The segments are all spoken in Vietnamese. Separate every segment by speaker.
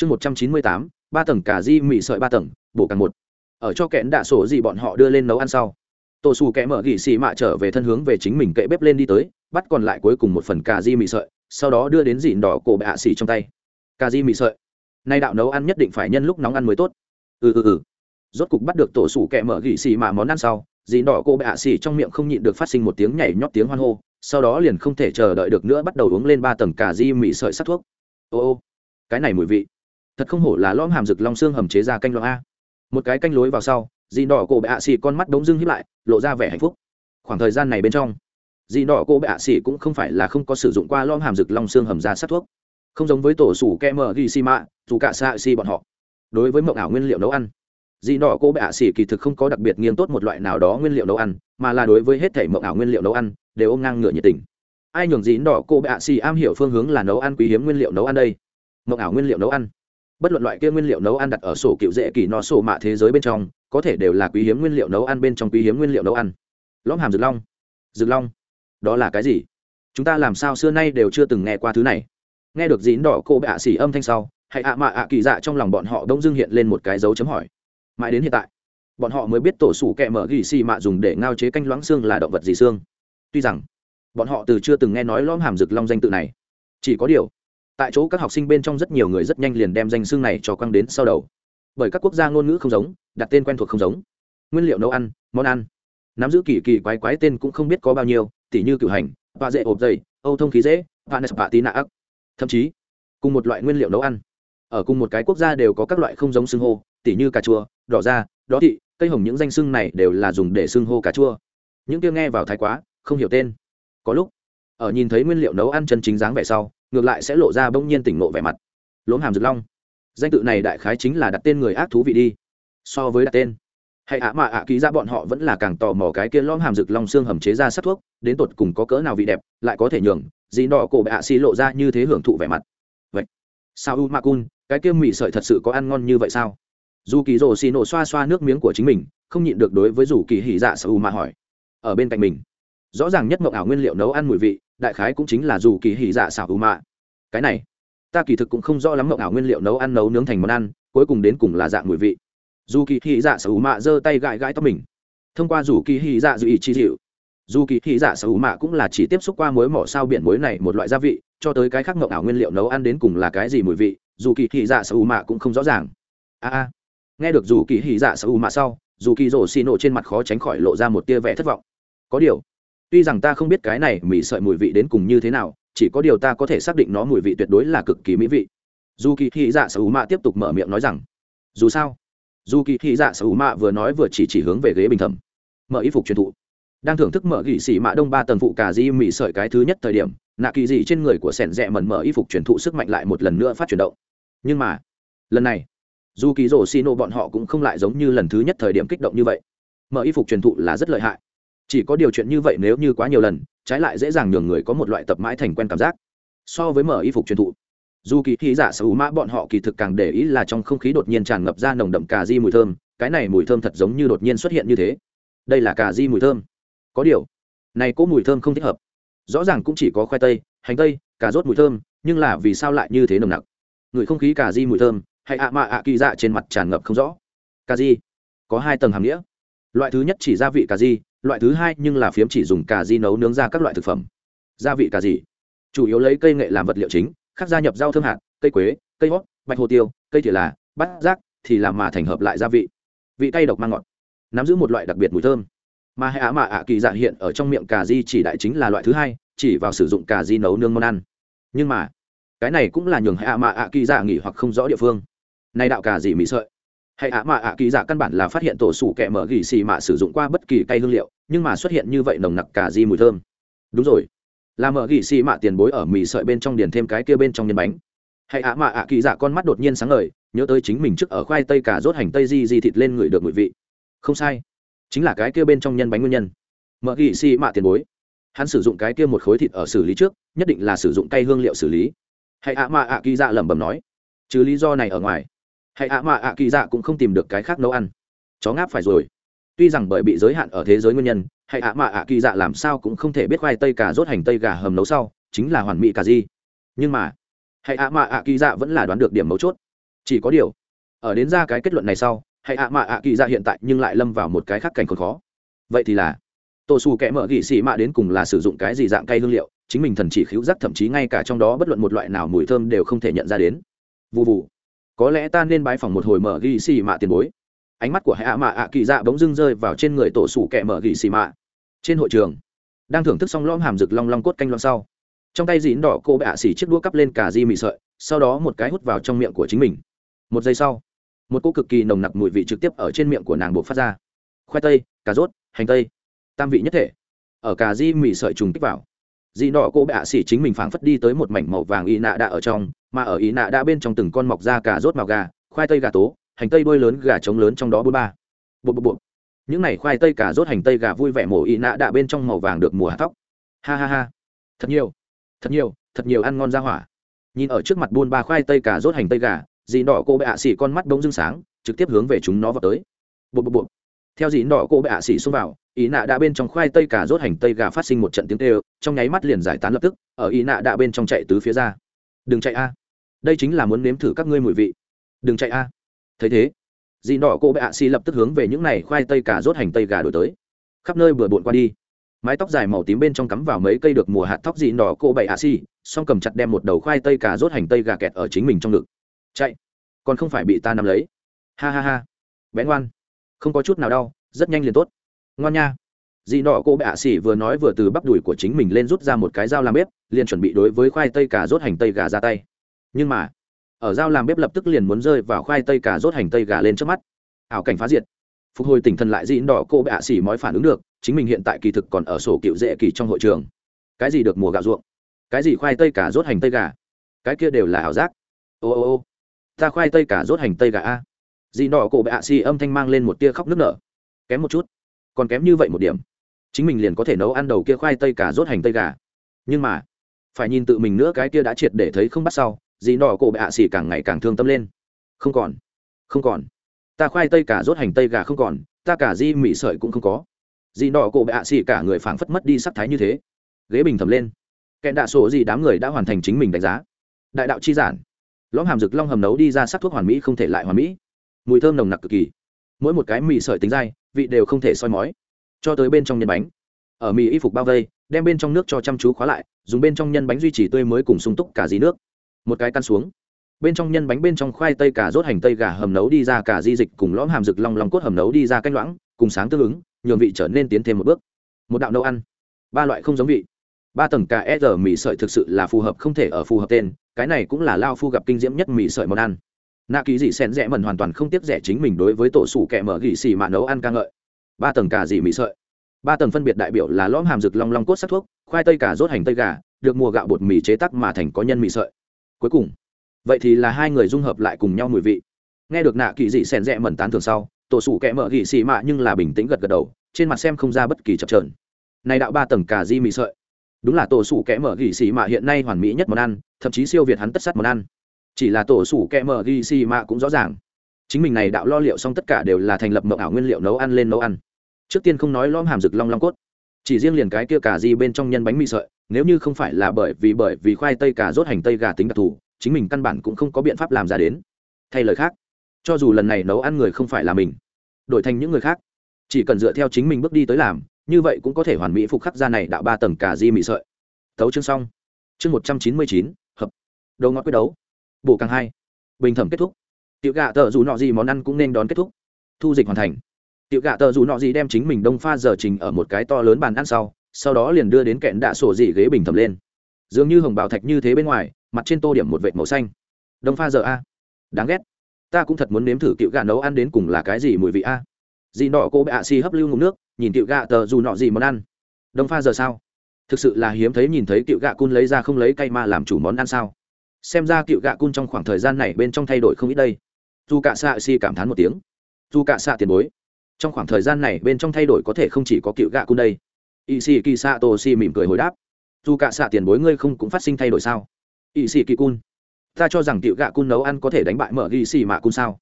Speaker 1: chương một trăm chín mươi tám, ba tầng cà di mì sợi ba tầng, bổ càng một. Ở cho kẽn đạ sổ gì bọn họ đưa lên nấu ăn sau. Tổ xù kẽ mở gỉ xì mạ trở về thân hướng về chính mình kệ bếp lên đi tới, bắt còn lại cuối cùng một phần cà di mì sợi, sau đó đưa đến dịn đỏ cổ bạ xì trong tay. Cà di mì sợi. Nay đạo nấu ăn nhất định phải nhân lúc nóng ăn mới tốt. Ừ ừ ừ. Rốt cục bắt được tổ sủ kẹ mở gỉ xì mạ món ăn sau dì đỏ cô bạ xì trong miệng không nhịn được phát sinh một tiếng nhảy nhót tiếng hoan hô, sau đó liền không thể chờ đợi được nữa bắt đầu uống lên ba tầng cà di mì sợi sắt thuốc. Ô ô. Cái này mùi vị thật không hổ là lõm hàm rực long xương hầm chế ra canh loãng a. Một cái canh lối vào sau dì đỏ cô bạ xì con mắt đống dưng hiếp lại, lộ ra vẻ hạnh phúc. Khoảng thời gian này bên trong dì đỏ cô bạ xì cũng không phải là không có sử dụng qua lõm hàm rực long xương hầm ra sát thuốc. Không giống với tổ sủ kẹ mở ghi xì mạ dù cả xạ xì bọn họ. Đối với mộng ảo nguyên liệu nấu ăn dì đỏ cô bệ xỉ kỳ thực không có đặc biệt nghiêng tốt một loại nào đó nguyên liệu nấu ăn, mà là đối với hết thể mộng ảo nguyên liệu nấu ăn, đều ôm ngang ngựa nhiệt tình. Ai nhường dì đỏ cô bệ xỉ am hiểu phương hướng là nấu ăn quý hiếm nguyên liệu nấu ăn đây? Mộng ảo nguyên liệu nấu ăn bất luận loại kia nguyên liệu nấu ăn đặt ở sổ cựu dễ kỳ nó sổ mạ thế giới bên trong, có thể đều là quý hiếm nguyên liệu nấu ăn bên trong quý hiếm nguyên liệu nấu ăn. Lõm hàm rực long. Rực long, đó là cái gì? Chúng ta làm sao xưa nay đều chưa từng nghe qua thứ này? Nghe được dín đỏ cô bạ xỉ âm thanh sau hãy ạ mạ ạ kỳ dạ trong lòng bọn họ đông dưng hiện lên một cái dấu chấm hỏi. Mãi đến hiện tại, bọn họ mới biết tổ sủ kẹ mở gỉ xì mạ dùng để ngao chế canh loãng xương là động vật gì xương. Tuy rằng, bọn họ từ chưa từng nghe nói lõm hàm rực long danh tự này. Chỉ có điều tại chỗ các học sinh bên trong rất nhiều người rất nhanh liền đem danh xương này cho quăng đến sau đầu. Bởi các quốc gia ngôn ngữ không giống, đặt tên quen thuộc không giống. Nguyên liệu nấu ăn, món ăn. Nắm giữ kỳ kỳ quái quái tên cũng không biết có bao nhiêu, tỉ như cửu hành và dễ ộp dày, âu thông khí dễ và nes và tí nạ ác. Thậm chí, cùng một loại nguyên liệu nấu ăn. Ở cùng một cái quốc gia đều có các loại không giống xương hô, tỉ như cà chua, đỏ da đó thị, cây hồng những danh xương này đều là dùng để xương hô cà chua. Những kia nghe vào thái quá, không hiểu tên. Có lúc, ở nhìn thấy nguyên liệu nấu ăn chân chính dáng vẻ sau ngược lại sẽ lộ ra bỗng nhiên tỉnh nộ vẻ mặt. Lốm hàm rực long. Danh tự này đại khái chính là đặt tên người ác thú vị đi. So với đặt tên hãy ạ mà ạ ký ra bọn họ vẫn là càng tò mò cái kia lom hàm rực long xương hầm chế ra sắt thuốc, đến tột cùng có cỡ nào vị đẹp, lại có thể nhường dì nọ cổ bệ ạ xì lộ ra như thế hưởng thụ vẻ mặt. Vậy, sao u ma cun cái kia mì sợi thật sự có ăn ngon như vậy sao? Dù kỳ rồ xì nổ xoa xoa nước miếng của chính mình, không nhịn được đối với dù kỳ hỉ dạ sao u ma hỏi. Ở bên cạnh mình, rõ ràng nhất mộng ảo nguyên liệu nấu ăn mùi vị đại khái cũng chính là dù kỳ hỉ dạ xảo ưu mạ. Cái này, ta kỳ thực cũng không rõ lắm mộng ảo nguyên liệu nấu ăn, nấu nướng thành món ăn, cuối cùng đến cùng là dạng mùi vị. Dù kỳ hỉ dạ xảo ưu mạ giơ tay gãi gãi tóc mình. Thông qua dù kỳ hỉ dạ dự ý chi dịu, dù kỳ hỉ dạ xảo u mạ cũng là chỉ tiếp xúc qua muối mỏ sao biển muối này một loại gia vị, cho tới cái khác mộng ảo nguyên liệu nấu ăn đến cùng là cái gì mùi vị, dù kỳ hỉ dạ xảo u mạ cũng không rõ ràng. A a, nghe được dù kỳ hỉ dạ xảo u mạ sau, dù kỳ rổ xì nổ trên mặt khó tránh khỏi lộ ra một tia vẻ thất vọng. Có điều tuy rằng ta không biết cái này mì sợi mùi vị đến cùng như thế nào, chỉ có điều ta có thể xác định nó mùi vị tuyệt đối là cực kỳ mỹ vị. Dù kỳ thị dạ sao mạ tiếp tục mở miệng nói rằng, dù sao dù kỳ thị dạ sao mạ vừa nói vừa chỉ chỉ hướng về ghế bình thẩm. Mở y phục truyền thụ. Đang thưởng thức mở gỉ xỉ mạ đông ba tầng phụ cà di mì sợi cái thứ nhất thời điểm, nạ kỳ dị trên người của sẻn rẽ mẩn mở y phục truyền thụ sức mạnh lại một lần nữa phát chuyển động. Nhưng mà, lần này dù kỳ rổ xi nô bọn họ cũng không lại giống như lần thứ nhất thời điểm kích động như vậy. Mở y phục truyền thụ là rất lợi hại chỉ có điều chuyện như vậy nếu như quá nhiều lần, trái lại dễ dàng nhường người có một loại tập mãi thành quen cảm giác. So với mở y phục truyền thụ, dù kỳ thị giả sở hữu mã bọn họ kỳ thực càng để ý là trong không khí đột nhiên tràn ngập ra nồng đậm cà di mùi thơm, cái này mùi thơm thật giống như đột nhiên xuất hiện như thế. Đây là cà di mùi thơm. Có điều, này có mùi thơm không thích hợp. Rõ ràng cũng chỉ có khoai tây, hành tây, cà rốt mùi thơm, nhưng là vì sao lại như thế nồng nặc? Người không khí cà di mùi thơm, hay ạ mạ ạ kỳ dạ trên mặt tràn ngập không rõ. Cà di có hai tầng hàm nghĩa. Loại thứ nhất chỉ gia vị cà di loại thứ hai nhưng là phiếm chỉ dùng cà di nấu nướng ra các loại thực phẩm. Gia vị cà gì chủ yếu lấy cây nghệ làm vật liệu chính, khác gia nhập rau thơm hạt, cây quế, cây hót, bạch hồ tiêu, cây thìa là, bát rác thì làm mà thành hợp lại gia vị. Vị cay độc mang ngọt. Nắm giữ một loại đặc biệt mùi thơm. Mà hệ á mạ ạ kỳ dạ hiện ở trong miệng cà di chỉ đại chính là loại thứ hai, chỉ vào sử dụng cà di nấu nương món ăn. Nhưng mà, cái này cũng là nhường hệ á mạ ạ kỳ dạ nghỉ hoặc không rõ địa phương. Nay đạo cà gì mỹ sợi hay ạ mạ ạ kỳ giả căn bản là phát hiện tổ sủ kẹ mở gỉ xì mạ sử dụng qua bất kỳ cây hương liệu, nhưng mà xuất hiện như vậy nồng nặc cả di mùi thơm. Đúng rồi. Là mở gỉ xì mạ tiền bối ở mì sợi bên trong điền thêm cái kia bên trong nhân bánh. Hay ạ mạ ạ kỳ giả con mắt đột nhiên sáng ngời, nhớ tới chính mình trước ở khoai tây cà rốt hành tây di di thịt lên người được mùi vị. Không sai. Chính là cái kia bên trong nhân bánh nguyên nhân. Mở gỉ xì mạ tiền bối. Hắn sử dụng cái kia một khối thịt ở xử lý trước, nhất định là sử dụng cây hương liệu xử lý. Hãy ạ mạ ạ kỳ dạ lẩm bẩm nói. Chứ lý do này ở ngoài hãy ạ mạ ạ kỳ dạ cũng không tìm được cái khác nấu ăn. Chó ngáp phải rồi. Tuy rằng bởi bị giới hạn ở thế giới nguyên nhân hãy ạ mạ ạ kỳ dạ làm sao cũng không thể biết khoai tây cà rốt hành tây gà hầm nấu sau, chính là hoàn mỹ cà di nhưng mà hãy ạ mạ ạ kỳ dạ vẫn là đoán được điểm mấu chốt. Chỉ có điều, ở đến ra cái kết luận này sau hãy ạ mạ ạ kỳ dạ hiện tại nhưng lại lâm vào một cái khác cảnh còn khó. Vậy thì là tổ xù kẽ mở gỉ xì mạ đến cùng là sử dụng cái gì dạng cây hương liệu, chính mình thần chỉ khiếu giác thậm chí ngay cả trong đó bất luận một loại nào mùi thơm đều không thể nhận ra đến. Vụ vụ có lẽ ta nên bái phòng một hồi mở gỉ xì mạ tiền bối. Ánh mắt của hạ mạ ạ kỳ dạ bỗng dưng rơi vào trên người tổ sủ kẻ mở gỉ xì mạ. Trên hội trường, đang thưởng thức xong lom hàm rực long long cốt canh long sau, trong tay dín đỏ cô bạ xỉ chiếc đũa cắp lên cả di mị sợi, sau đó một cái hút vào trong miệng của chính mình. Một giây sau, một cô cực kỳ nồng nặc mùi vị trực tiếp ở trên miệng của nàng buộc phát ra. Khoai tây, cà rốt, hành tây, tam vị nhất thể, ở cà di mị sợi trùng kích vào. Dị nọ cô bạ xỉ chính mình phảng phất đi tới một mảnh màu vàng y nạ đạ ở trong mà ở Ý nạ đã bên trong từng con mọc ra cả rốt màu gà, khoai tây gà tố, hành tây đuôi lớn gà trống lớn trong đó bốn ba. Bộ bộ bộ những này khoai tây cà rốt hành tây gà vui vẻ mổ Ý nạ đã bên trong màu vàng được mùa hạt tóc ha ha ha. Thật nhiều thật nhiều thật nhiều ăn ngon ra hỏa. Nhìn ở trước mặt buôn ba khoai tây cà rốt hành tây gà, dì đỏ cô bệ ạ xỉ con mắt bỗng dưng sáng, trực tiếp hướng về chúng nó vào tới. Bộ bộ bộ theo dì đỏ cô bệ ạ xỉ xông vào, ý nạ đã bên trong khoai tây cà rốt hành tây gà phát sinh một trận tiếng tê trong nháy mắt liền giải tán lập tức, ở ý nạ đã bên trong chạy tứ phía ra đừng chạy a. Đây chính là muốn nếm thử các ngươi mùi vị. Đừng chạy a. Thấy thế, dì đỏ cô bệ ạ xì lập tức hướng về những này khoai tây cà rốt hành tây gà đổi tới. Khắp nơi bừa bộn qua đi. Mái tóc dài màu tím bên trong cắm vào mấy cây được mùa hạt tóc dị đỏ cô bệ ạ xì xong cầm chặt đem một đầu khoai tây cà rốt hành tây gà kẹt ở chính mình trong ngực. Chạy. Còn không phải bị ta nắm lấy. Ha ha ha. Bé ngoan. Không có chút nào đau, rất nhanh liền tốt. Ngoan nha dị nọ cô bệ ạ xỉ vừa nói vừa từ bắp đùi của chính mình lên rút ra một cái dao làm bếp, liền chuẩn bị đối với khoai tây cà rốt hành tây gà ra tay. Nhưng mà, ở dao làm bếp lập tức liền muốn rơi vào khoai tây cà rốt hành tây gà lên trước mắt. Ảo cảnh phá diệt. Phục hồi tỉnh thần lại dị nọ cô bệ ạ xỉ mói phản ứng được, chính mình hiện tại kỳ thực còn ở sổ cựu dễ kỳ trong hội trường. Cái gì được mùa gạo ruộng? Cái gì khoai tây cà rốt hành tây gà? Cái kia đều là ảo giác. Ô ô ô, ta khoai tây cà rốt hành tây gà a. Dị nọ cổ bệ ạ xỉ âm thanh mang lên một tia khóc nước nở. Kém một chút. Còn kém như vậy một điểm chính mình liền có thể nấu ăn đầu kia khoai tây cả rốt hành tây gà. Nhưng mà, phải nhìn tự mình nữa cái kia đã triệt để thấy không bắt sau, dì nọ cổ bệ ạ xì càng ngày càng thương tâm lên. Không còn không còn. Ta khoai tây cả rốt hành tây gà không còn, ta cả di mị sợi cũng không có. Dì nọ cổ bệ ạ xì cả người phảng phất mất đi sắc thái như thế. Ghế bình thầm lên. Kẹn đạ sổ gì đám người đã hoàn thành chính mình đánh giá. Đại đạo chi giản. Lõm hàm rực long hầm nấu đi ra sắc thuốc hoàn mỹ không thể lại hoàn mỹ. Mùi thơm nồng nặc cực kỳ. Mỗi một cái mì sợi tính dai, vị đều không thể soi mói cho tới bên trong nhân bánh. Ở mì y phục bao vây, đem bên trong nước cho chăm chú khóa lại, dùng bên trong nhân bánh duy trì tươi mới cùng sung túc cả dì nước. Một cái căn xuống. Bên trong nhân bánh bên trong khoai tây cả rốt hành tây gà hầm nấu đi ra cả di dịch cùng lõm hàm rực long long cốt hầm nấu đi ra canh loãng, cùng sáng tương ứng, nhường vị trở nên tiến thêm một bước. Một đạo nấu ăn. Ba loại không giống vị. Ba tầng cả e r mì sợi thực sự là phù hợp, không thể ở phù hợp tên, cái này cũng là lao phu gặp kinh diễm nhất mì sợi món ăn. Nạ ký dị sen rẽ mần hoàn toàn không tiếc rẻ chính mình đối với tổ sủ kẹ mở gỉ xì mà nấu ăn ca ngợi ba tầng cà dì mì sợi. Ba tầng phân biệt đại biểu là lõm hàm rực long long cốt sắc thuốc, khoai tây cà rốt hành tây gà, được mùa gạo bột mì chế tắc mà thành có nhân mì sợi. Cuối cùng, vậy thì là hai người dung hợp lại cùng nhau mùi vị. Nghe được nạ kỳ dị xèn rẽ mẩn tán thường sau, tổ sủ kẹ mở gỉ xì mạ nhưng là bình tĩnh gật gật đầu, trên mặt xem không ra bất kỳ chập trờn này đạo ba tầng cà di mì sợi. Đúng là tổ sủ kẽ mở gỉ xì mạ hiện nay hoàn mỹ nhất món ăn, thậm chí siêu việt hắn tất sắt món ăn. Chỉ là tổ sủ kẽ mở gỉ xì mạ cũng rõ ràng chính mình này đạo lo liệu xong tất cả đều là thành lập mộng ảo nguyên liệu nấu ăn lên nấu ăn. Trước tiên không nói lõm hàm rực long long cốt. Chỉ riêng liền cái kia cà di bên trong nhân bánh mì sợi, nếu như không phải là bởi vì bởi vì khoai tây cà rốt hành tây gà tính đặc thù, chính mình căn bản cũng không có biện pháp làm ra đến. Thay lời khác, cho dù lần này nấu ăn người không phải là mình, đổi thành những người khác, chỉ cần dựa theo chính mình bước đi tới làm, như vậy cũng có thể hoàn mỹ phục khắc ra này đạo ba tầng cà di mì sợi. Thấu chương xong. Chương một trăm chín mươi chín, hợp. Đầu ngõ quyết đấu. Bổ càng hai. Bình thẩm kết thúc tiểu gạ tờ dù nọ gì món ăn cũng nên đón kết thúc. Thu dịch hoàn thành. Tiểu gạ tờ dù nọ gì đem chính mình đông pha giờ trình ở một cái to lớn bàn ăn sau sau đó liền đưa đến kẹn đạ sổ dị ghế bình thẩm lên. Dường như hồng bảo thạch như thế bên ngoài, mặt trên tô điểm một vệt màu xanh. Đông pha giờ a. Đáng ghét. Ta cũng thật muốn nếm thử cựu gà nấu ăn đến cùng là cái gì mùi vị a. Dì nọ cô bệ ạ xì hấp lưu ngụm nước, nhìn cựu gà tờ dù nọ gì món ăn. Đông pha giờ sao? Thực sự là hiếm thấy nhìn thấy cựu gà cun lấy ra không lấy cây ma làm chủ món ăn sao? Xem ra cựu gà cun trong khoảng thời gian này bên trong thay đổi không ít đây dù cả xạ si cảm thán một tiếng. Dù cả xạ tiền bối. Trong khoảng thời gian này bên trong thay đổi có thể không chỉ có cựu gạ cun đây. Y si kỳ xạ tô si mỉm cười hồi đáp. Dù cả xạ tiền bối ngươi không cũng phát sinh thay đổi sao? Y xì kỳ cun ta cho rằng cựu gạ cun nấu ăn có thể đánh bại mở ghi xì mạ cun sao?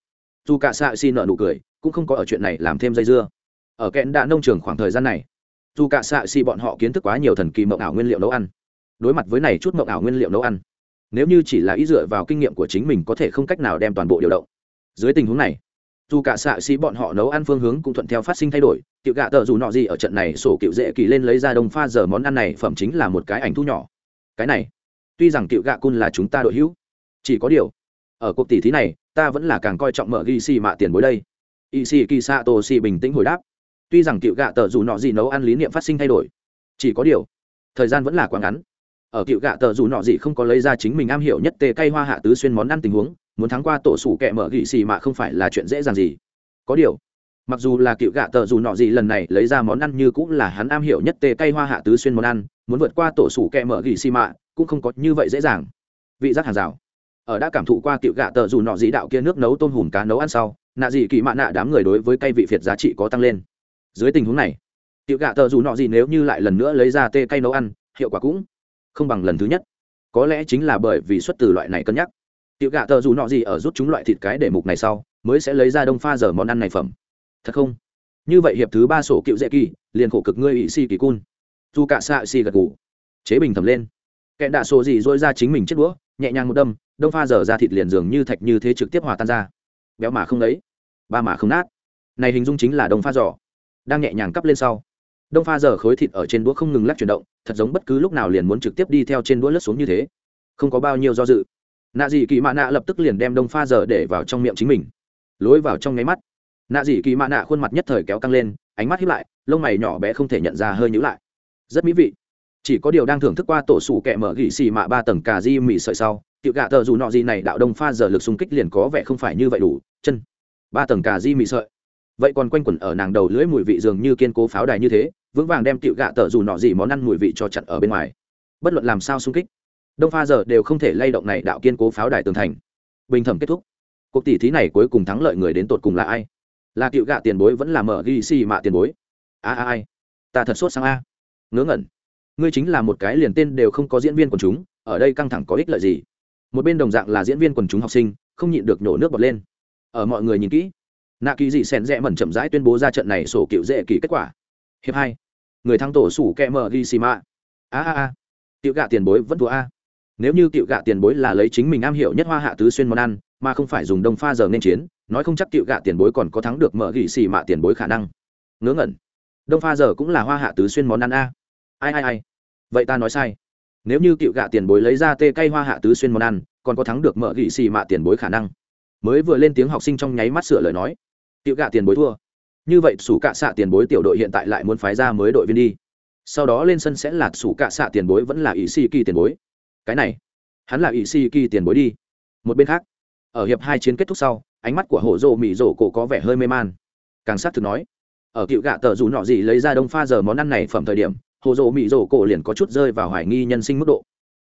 Speaker 1: Dù cả xạ si nợ nụ cười, cũng không có ở chuyện này làm thêm dây dưa. Ở kẽn đạ nông trường khoảng thời gian này dù cả xạ si bọn họ kiến thức quá nhiều thần kỳ mộng ảo nguyên liệu nấu ăn. Đối mặt với này chút mộng ảo nguyên liệu nấu ăn, nếu như chỉ là ý dựa vào kinh nghiệm của chính mình có thể không cách nào đem toàn bộ điều động dưới tình huống này, dù cả xạ xí bọn họ nấu ăn phương hướng cũng thuận theo phát sinh thay đổi cựu gạ tờ dù nọ gì ở trận này sổ cựu dễ kỳ lên lấy ra đông pha giờ món ăn này phẩm chính là một cái ảnh thu nhỏ. Cái này, tuy rằng cựu gạ cun là chúng ta đội hữu, chỉ có điều, ở cuộc tỷ thí này, ta vẫn là càng coi trọng mở ghi xì mạ tiền bối đây. Y xì kỳ xạ tổ xì bình tĩnh hồi đáp, tuy rằng cựu gạ tờ dù nọ gì nấu ăn lý niệm phát sinh thay đổi, chỉ có điều, thời gian vẫn là quá ngắn. Ở cựu gạ tờ dù nọ gì không có lấy ra chính mình am hiểu nhất tê cây hoa hạ tứ xuyên món ăn tình huống muốn thắng qua tổ sủ kẹ mở gỉ xì mạ không phải là chuyện dễ dàng gì. Có điều, mặc dù là cựu gạ tờ dù nọ gì lần này lấy ra món ăn như cũng là hắn am hiểu nhất tê cây hoa hạ tứ xuyên món ăn, muốn vượt qua tổ sủ kẹ mở gỉ xì mạ cũng không có như vậy dễ dàng. Vị giác hàng rào, ở đã cảm thụ qua cựu gạ tờ dù nọ gì đạo kia nước nấu tôm hùm cá nấu ăn sau, nạ gì kỳ mạ nạ đám người đối với cây vị phiệt giá trị có tăng lên. Dưới tình huống này, cựu gạ tờ dù nọ gì nếu như lại lần nữa lấy ra tê cây nấu ăn, hiệu quả cũng không bằng lần thứ nhất. Có lẽ chính là bởi vì xuất từ loại này cân nhắc tiểu gạ tờ dù nọ gì ở rút chúng loại thịt cái để mục này sau, mới sẽ lấy ra đông pha giờ món ăn này phẩm. Thật không? Như vậy hiệp thứ ba sổ cựu dễ kỳ, liền khổ cực ngươi ỵ si kỳ cun. Dù cả xạ xì gật ngủ chế bình thầm lên. Kẹn đạ sổ gì dôi ra chính mình chết đũa, nhẹ nhàng một đâm, đông pha giờ ra thịt liền dường như thạch như thế trực tiếp hòa tan ra. Béo mà không lấy. Ba mà không nát. Này hình dung chính là đông pha giỏ đang nhẹ nhàng cắp lên sau. Đông pha giờ khối thịt ở trên đũa không ngừng lắc chuyển động, thật giống bất cứ lúc nào liền muốn trực tiếp đi theo trên đũa lướt xuống như thế. Không có bao nhiêu do dự nạ dị kỳ mạ nạ lập tức liền đem đông pha giờ để vào trong miệng chính mình. Lối vào trong nháy mắt, nạ dị kỳ mạ nạ khuôn mặt nhất thời kéo căng lên, ánh mắt hiếp lại, lông mày nhỏ bé không thể nhận ra hơi nhữ lại. Rất mỹ vị. Chỉ có điều đang thưởng thức qua tổ sủ kẹ mở gỉ xì mạ ba tầng cà di mì sợi sau, tiểu gạ tờ dù nọ gì này đạo đông pha giờ lực xung kích liền có vẻ không phải như vậy đủ, chân. Ba tầng cà di mì sợi. Vậy còn quanh quẩn ở nàng đầu lưỡi mùi vị dường như kiên cố pháo đài như thế, vững vàng đem tiểu gạ tờ dù nọ gì món ăn mùi vị cho chặn ở bên ngoài. Bất luận làm sao xung kích đông pha giờ đều không thể lay động này đạo kiên cố pháo đài tường thành. Bình thẩm kết thúc. Cuộc tỷ thí này cuối cùng thắng lợi người đến tột cùng là ai? Là cựu gạ tiền bối vẫn là mở ghi xì mạ tiền bối? A a ai ta thật sốt sang a. Ngớ ngẩn. Ngươi chính là một cái liền tên đều không có diễn viên quần chúng, ở đây căng thẳng có ích lợi gì? Một bên đồng dạng là diễn viên quần chúng học sinh, không nhịn được nhổ nước bọt lên. Ở mọi người nhìn kỹ, nạ kỳ dị xèn rẽ mẩn chậm rãi tuyên bố ra trận này sổ cựu dễ kỳ kết quả. Hiệp hai. Người thắng tổ sủ kẹ mở ghi xì mạ. A a a. Tiểu gạ tiền bối vẫn thua a nếu như cựu gạ tiền bối là lấy chính mình am hiểu nhất hoa hạ tứ xuyên món ăn, mà không phải dùng đông pha giờ nên chiến, nói không chắc cựu gạ tiền bối còn có thắng được mở gỉ xì mạ tiền bối khả năng. Ngớ ngẩn. Đông pha giờ cũng là hoa hạ tứ xuyên món ăn a. Ai ai ai. Vậy ta nói sai. Nếu như cựu gạ tiền bối lấy ra tê cây hoa hạ tứ xuyên món ăn, còn có thắng được mở gỉ xì mạ tiền bối khả năng. Mới vừa lên tiếng học sinh trong nháy mắt sửa lời nói. Cựu gạ tiền bối thua. Như vậy, sủ cạ xạ tiền bối tiểu đội hiện tại lại muốn phái ra mới đội viên đi. Sau đó lên sân sẽ là sủ cạ xạ tiền bối vẫn là ỷ xì kỳ tiền bối cái này, hắn là ỵ si kỳ tiền bối đi. Một bên khác, ở hiệp hai chiến kết thúc sau, ánh mắt của hổ rộ mỹ rổ cổ có vẻ hơi mê man. Càng sát thực nói, ở cựu gạ tờ dù nọ gì lấy ra đông pha giờ món ăn này phẩm thời điểm hồ rộ mỹ rổ cổ liền có chút rơi vào hoài nghi nhân sinh mức độ.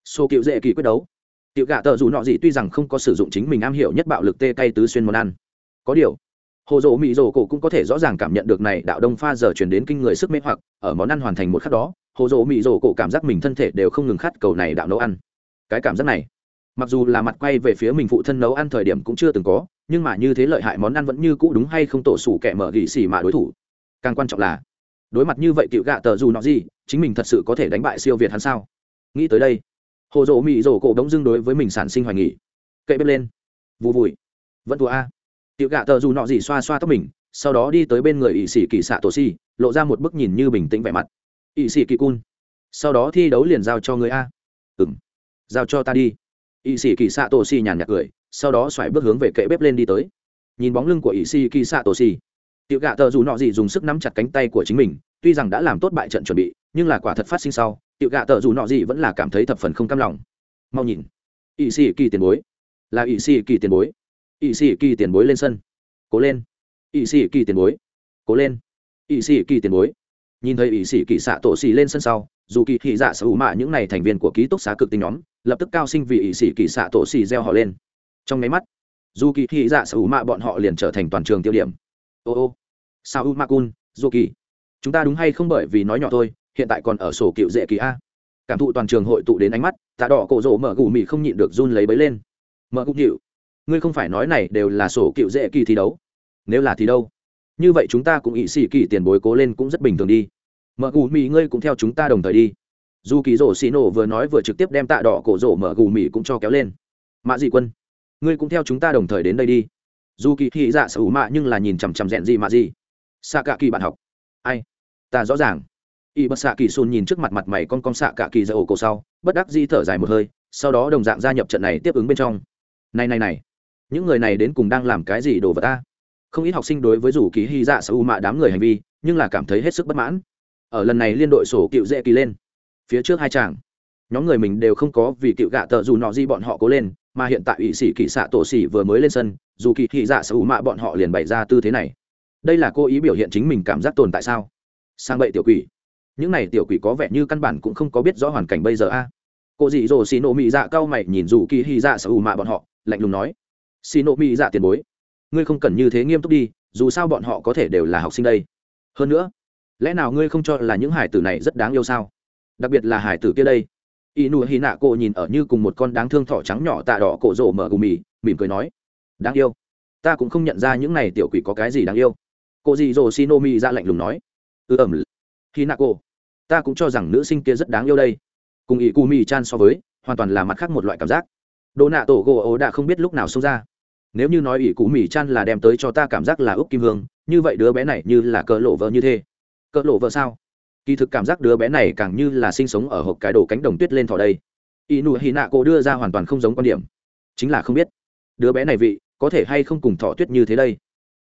Speaker 1: Xô cựu dễ kỳ quyết đấu. Cựu gạ tờ dù nọ gì tuy rằng không có sử dụng chính mình am hiểu nhất bạo lực tê cay tứ xuyên món ăn. Có điều hồ rộ mỹ rổ cổ cũng có thể rõ ràng cảm nhận được này đạo đông pha giờ chuyển đến kinh người sức mê hoặc, ở món ăn hoàn thành một khắc đó hồ rộ mị rộ cổ cảm giác mình thân thể đều không ngừng khát cầu này đạo nấu ăn. Cái cảm giác này, mặc dù là mặt quay về phía mình phụ thân nấu ăn thời điểm cũng chưa từng có, nhưng mà như thế lợi hại món ăn vẫn như cũ đúng hay không tổ sủ kẻ mở gỉ xì mà đối thủ. Càng quan trọng là, đối mặt như vậy cựu gạ tờ dù nó gì, chính mình thật sự có thể đánh bại siêu việt hắn sao? Nghĩ tới đây, hồ dỗ Mị rổ cổ đống dưng đối với mình sản sinh hoài nghỉ cậy bếp lên. Vù vùi. Vẫn thua a. Cựu gạ tờ dù nọ gì xoa xoa tóc mình, sau đó đi tới bên người ỵ sĩ kỳ xạ tổ si, lộ ra một bức nhìn như bình tĩnh vẻ mặt ỵ sĩ kỳ cun. Sau đó thi đấu liền giao cho người a. Ừng giao cho ta đi. Ỵ sĩ kỳ xạ tổ xì nhàn nhạt cười, sau đó xoài bước hướng về kệ bếp lên đi tới. Nhìn bóng lưng của ỵ sĩ kỳ xạ tổ xì. Tiểu gạ tờ dù nọ gì dùng sức nắm chặt cánh tay của chính mình, tuy rằng đã làm tốt bại trận chuẩn bị, nhưng là quả thật phát sinh sau, tiểu gạ tờ dù nọ gì vẫn là cảm thấy thập phần không cam lòng. Mau nhìn. Ỵ sĩ kỳ tiền bối. Là ỵ sĩ kỳ tiền bối. Ỵ sĩ kỳ tiền bối lên sân. Cố lên. Ỵ sĩ kỳ tiền bối. Cố lên. Ỵ sĩ kỳ tiền bối nhìn thấy ỷ sĩ kỳ xạ tổ xì lên sân sau, dù kỳ thị dạ sở hữu mạ những n à y thành viên của ký túc xá cực tinh nhóm, lập tức cao sinh vì ỷ sĩ kỳ xạ tổ xì gieo họ lên. Trong máy mắt, dù kỳ thị dạ sở hữu mạ bọn họ liền trở thành toàn trường tiêu điểm. Ô ô sao u ma cun dù kỳ, chúng ta đúng hay không bởi vì nói nhỏ thôi, hiện tại còn ở sổ cựu dễ kỳ a. Cảm thụ toàn trường hội tụ đến ánh mắt tạ đỏ cổ rỗ mở gù mị không nhịn được run lấy bấy lên. Mở gù nhịu, ngươi không phải nói này đều là sổ cựu dễ kỳ thi đấu. Nếu là thì đâu? Như vậy chúng ta cũng ỵ sĩ kỳ tiền bối cố lên cũng rất bình thường đi. Mở gù mị ngươi cũng theo chúng ta đồng thời đi. Dù kỳ rổ xì nổ vừa nói vừa trực tiếp đem tạ đỏ cổ rổ mở gù mì cũng cho kéo lên. Mạ dị quân, ngươi cũng theo chúng ta đồng thời đến đây đi. Dù kỳ thị dạ sở hữu mạ nhưng là nhìn chằm chằm rẽn gì mạ gì. Xạ cả kỳ bạn học. Ai? Ta rõ ràng. Y bất xạ kỳ xôn nhìn trước mặt mặt mày con con xạ cả kỳ dạ ổ cổ sau, bất đắc di thở dài một hơi, sau đó đồng dạng gia nhập trận này tiếp ứng bên trong. Này này này. Những người này đến cùng đang làm cái gì đồ vật ta? Không ít học sinh đối với rủ kỳ hy dạ sở u mạ đám người hành vi, nhưng là cảm thấy hết sức bất mãn. Ở lần này liên đội sổ cựu dễ kỳ lên. Phía trước hai chàng nhóm người mình đều không có vì cựu gạ tợ dù nọ di bọn họ cố lên, mà hiện tại ủy sĩ kỳ xạ tổ xỉ vừa mới lên sân, dù kỳ thị dạ sở hữu mạ bọn họ liền bày ra tư thế này. Đây là cô ý biểu hiện chính mình cảm giác tồn tại sao? Sang bậy tiểu quỷ. Những này tiểu quỷ có vẻ như căn bản cũng không có biết rõ hoàn cảnh bây giờ a. Cô dị dỗ xì nộ mị dạ cao mày nhìn dù kỳ hy dạ sở hữu mạ bọn họ, lạnh lùng nói. Xì nộ mị dạ tiền bối ngươi không cần như thế nghiêm túc đi dù sao bọn họ có thể đều là học sinh đây. Hơn nữa lẽ nào ngươi không cho là những hải tử này rất đáng yêu sao? Đặc biệt là hải tử kia đây. Y nụ hy nạ cô nhìn ở như cùng một con đáng thương thỏ trắng nhỏ tạ đỏ cổ rổ mở gù mì mỉm cười nói đáng yêu. Ta cũng không nhận ra những này tiểu quỷ có cái gì đáng yêu. Cô dì dồ xin ô mi ra lạnh lùng nói ư ừ, ẩm hy nạ cô ta cũng cho rằng nữ sinh kia rất đáng yêu đây. Cùng ý cù mi chan so với hoàn toàn là mặt khác một loại cảm giác. Đồ nạ tổ gỗ ố đã không biết lúc nào xông ra nếu như nói ỷ cù mỹ chan là đem tới cho ta cảm giác là úc kim hương, như vậy đứa bé này như là cỡ lộ vợ như thế. Cỡ lộ vợ sao? Kỳ thực cảm giác đứa bé này càng như là sinh sống ở hộp cái đồ cánh đồng tuyết lên thỏ đây. Ỷ nụ hì nạ cô đưa ra hoàn toàn không giống quan điểm. Chính là không biết. Đứa bé này vị, có thể hay không cùng thỏ tuyết như thế đây?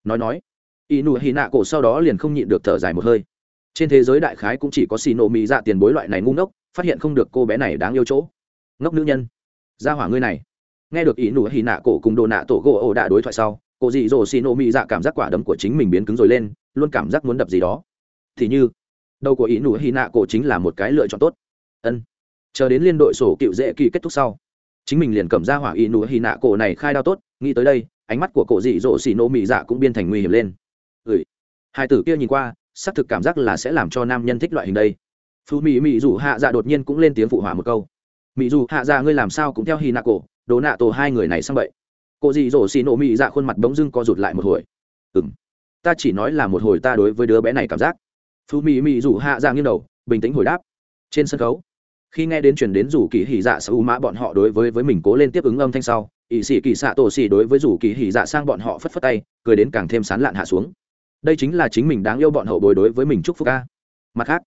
Speaker 1: Nói nói. Ỷ nụ hì nạ cổ sau đó liền không nhịn được thở dài một hơi. Trên thế giới đại khái cũng chỉ có xì nộ mỹ dạ tiền bối loại này ngu ngốc, phát hiện không được cô bé này đáng yêu chỗ. Ngốc nữ nhân. Ra hỏa ngươi này nghe được ý nụ hì nạ cổ cùng đồ nạ tổ gỗ ổ đạ đối thoại sau cổ dị dỗ xì nổ mỹ dạ cảm giác quả đấm của chính mình biến cứng rồi lên, luôn cảm giác muốn đập gì đó. Thì như, đầu của ý nụ hì nạ cổ chính là một cái lựa chọn tốt. Ân. Chờ đến liên đội sổ cựu dễ kỳ kết thúc sau, chính mình liền cầm ra hỏa ý nụ hì nạ cổ này khai đao tốt, nghĩ tới đây, ánh mắt của cổ dị dỗ xì nổ mị dạ cũng biên thành nguy hiểm lên. Ừ. Hai tử kia nhìn qua, xác thực cảm giác là sẽ làm cho nam nhân thích loại hình đây. Phú mỹ mỹ dù hạ dạ đột nhiên cũng lên tiếng phụ hỏa một câu. Mỹ dù hạ dạ ngươi làm sao cũng theo hì nạ cổ đồ nạ tổ hai người này sang vậy cô dị dỗ xì nổ mị dạ khuôn mặt bỗng dưng co rụt lại một hồi. Ừng ta chỉ nói là một hồi ta đối với đứa bé này cảm giác. Phú mỹ mỹ rủ hạ ra nghiêng đầu, bình tĩnh hồi đáp. Trên sân khấu, khi nghe đến chuyển đến rủ kỳ hỉ dạ sa u mã bọn họ đối với với mình cố lên tiếp ứng âm thanh sau ỵ sĩ kỳ xạ tổ xì đối với rủ kỳ hỉ dạ sang bọn họ phất phất tay, cười đến càng thêm sán lạn hạ xuống. Đây chính là chính mình đáng yêu bọn hậu bồi đối với mình chúc phúc ca. Mặt khác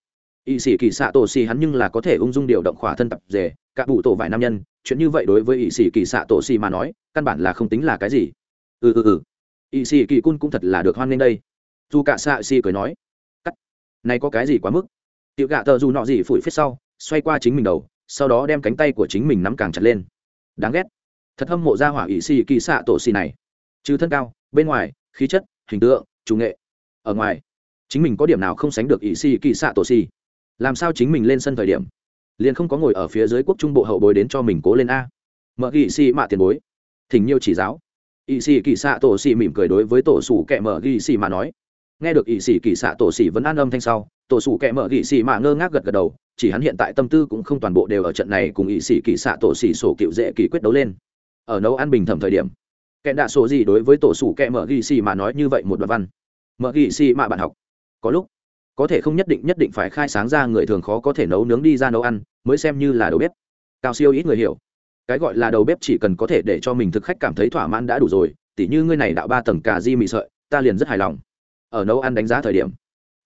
Speaker 1: ỵ sĩ kỳ xạ tổ xì hắn nhưng là có thể ung dung điều động khỏa thân tập rể cả bụ tổ vài nam nhân chuyện như vậy đối với ỵ sĩ kỳ xạ tổ xì mà nói, căn bản là không tính là cái gì. Ừ ừ ừ. Ỵ sĩ kỳ cun cũng thật là được hoan nghênh đây. Dù cả xạ xì cười nói này có cái gì quá mức? Tiểu gạ tờ dù nọ gì phủi phết sau, xoay qua chính mình đầu, sau đó đem cánh tay của chính mình nắm càng chặt lên. Đáng ghét. Thật hâm mộ ra hỏa ỵ Sĩ kỳ xạ tổ xì này. Trừ thân cao, bên ngoài, khí chất, hình tượng, chủ nghệ. Ở ngoài, chính mình có điểm nào không sánh được ỵ Sĩ kỳ xạ tổ xì làm sao chính mình lên sân thời điểm liền không có ngồi ở phía dưới quốc trung bộ hậu bối đến cho mình cố lên a. Mở ghi xì mạ tiền bối. Thỉnh nhiêu chỉ giáo. Ỵ xì kỳ xạ tổ xì mỉm cười đối với tổ sủ kẹ mở ghi xì mà nói. Nghe được ỵ sĩ kỳ xạ tổ xì vẫn an âm thanh sau, tổ sủ kẻ mở ghi xì mà ngơ ngác gật gật đầu, chỉ hắn hiện tại tâm tư cũng không toàn bộ đều ở trận này cùng ỵ sĩ kỳ xạ tổ xì sổ cựu dễ kỳ quyết đấu lên. Ở nấu ăn bình thẩm thời điểm, kẻ đạ số gì đối với tổ sủ kẻ mở ghi xì mà nói như vậy một đoạn văn. Mở ghi xì mà bạn học. Có lúc có thể không nhất định nhất định phải khai sáng ra người thường khó có thể nấu nướng đi ra nấu ăn, mới xem như là đầu bếp. Cao siêu ít người hiểu. Cái gọi là đầu bếp chỉ cần có thể để cho mình thực khách cảm thấy thỏa mãn đã đủ rồi, tỉ như ngươi này đạo ba tầng cà di mị sợi, ta liền rất hài lòng. Ở nấu ăn đánh giá thời điểm,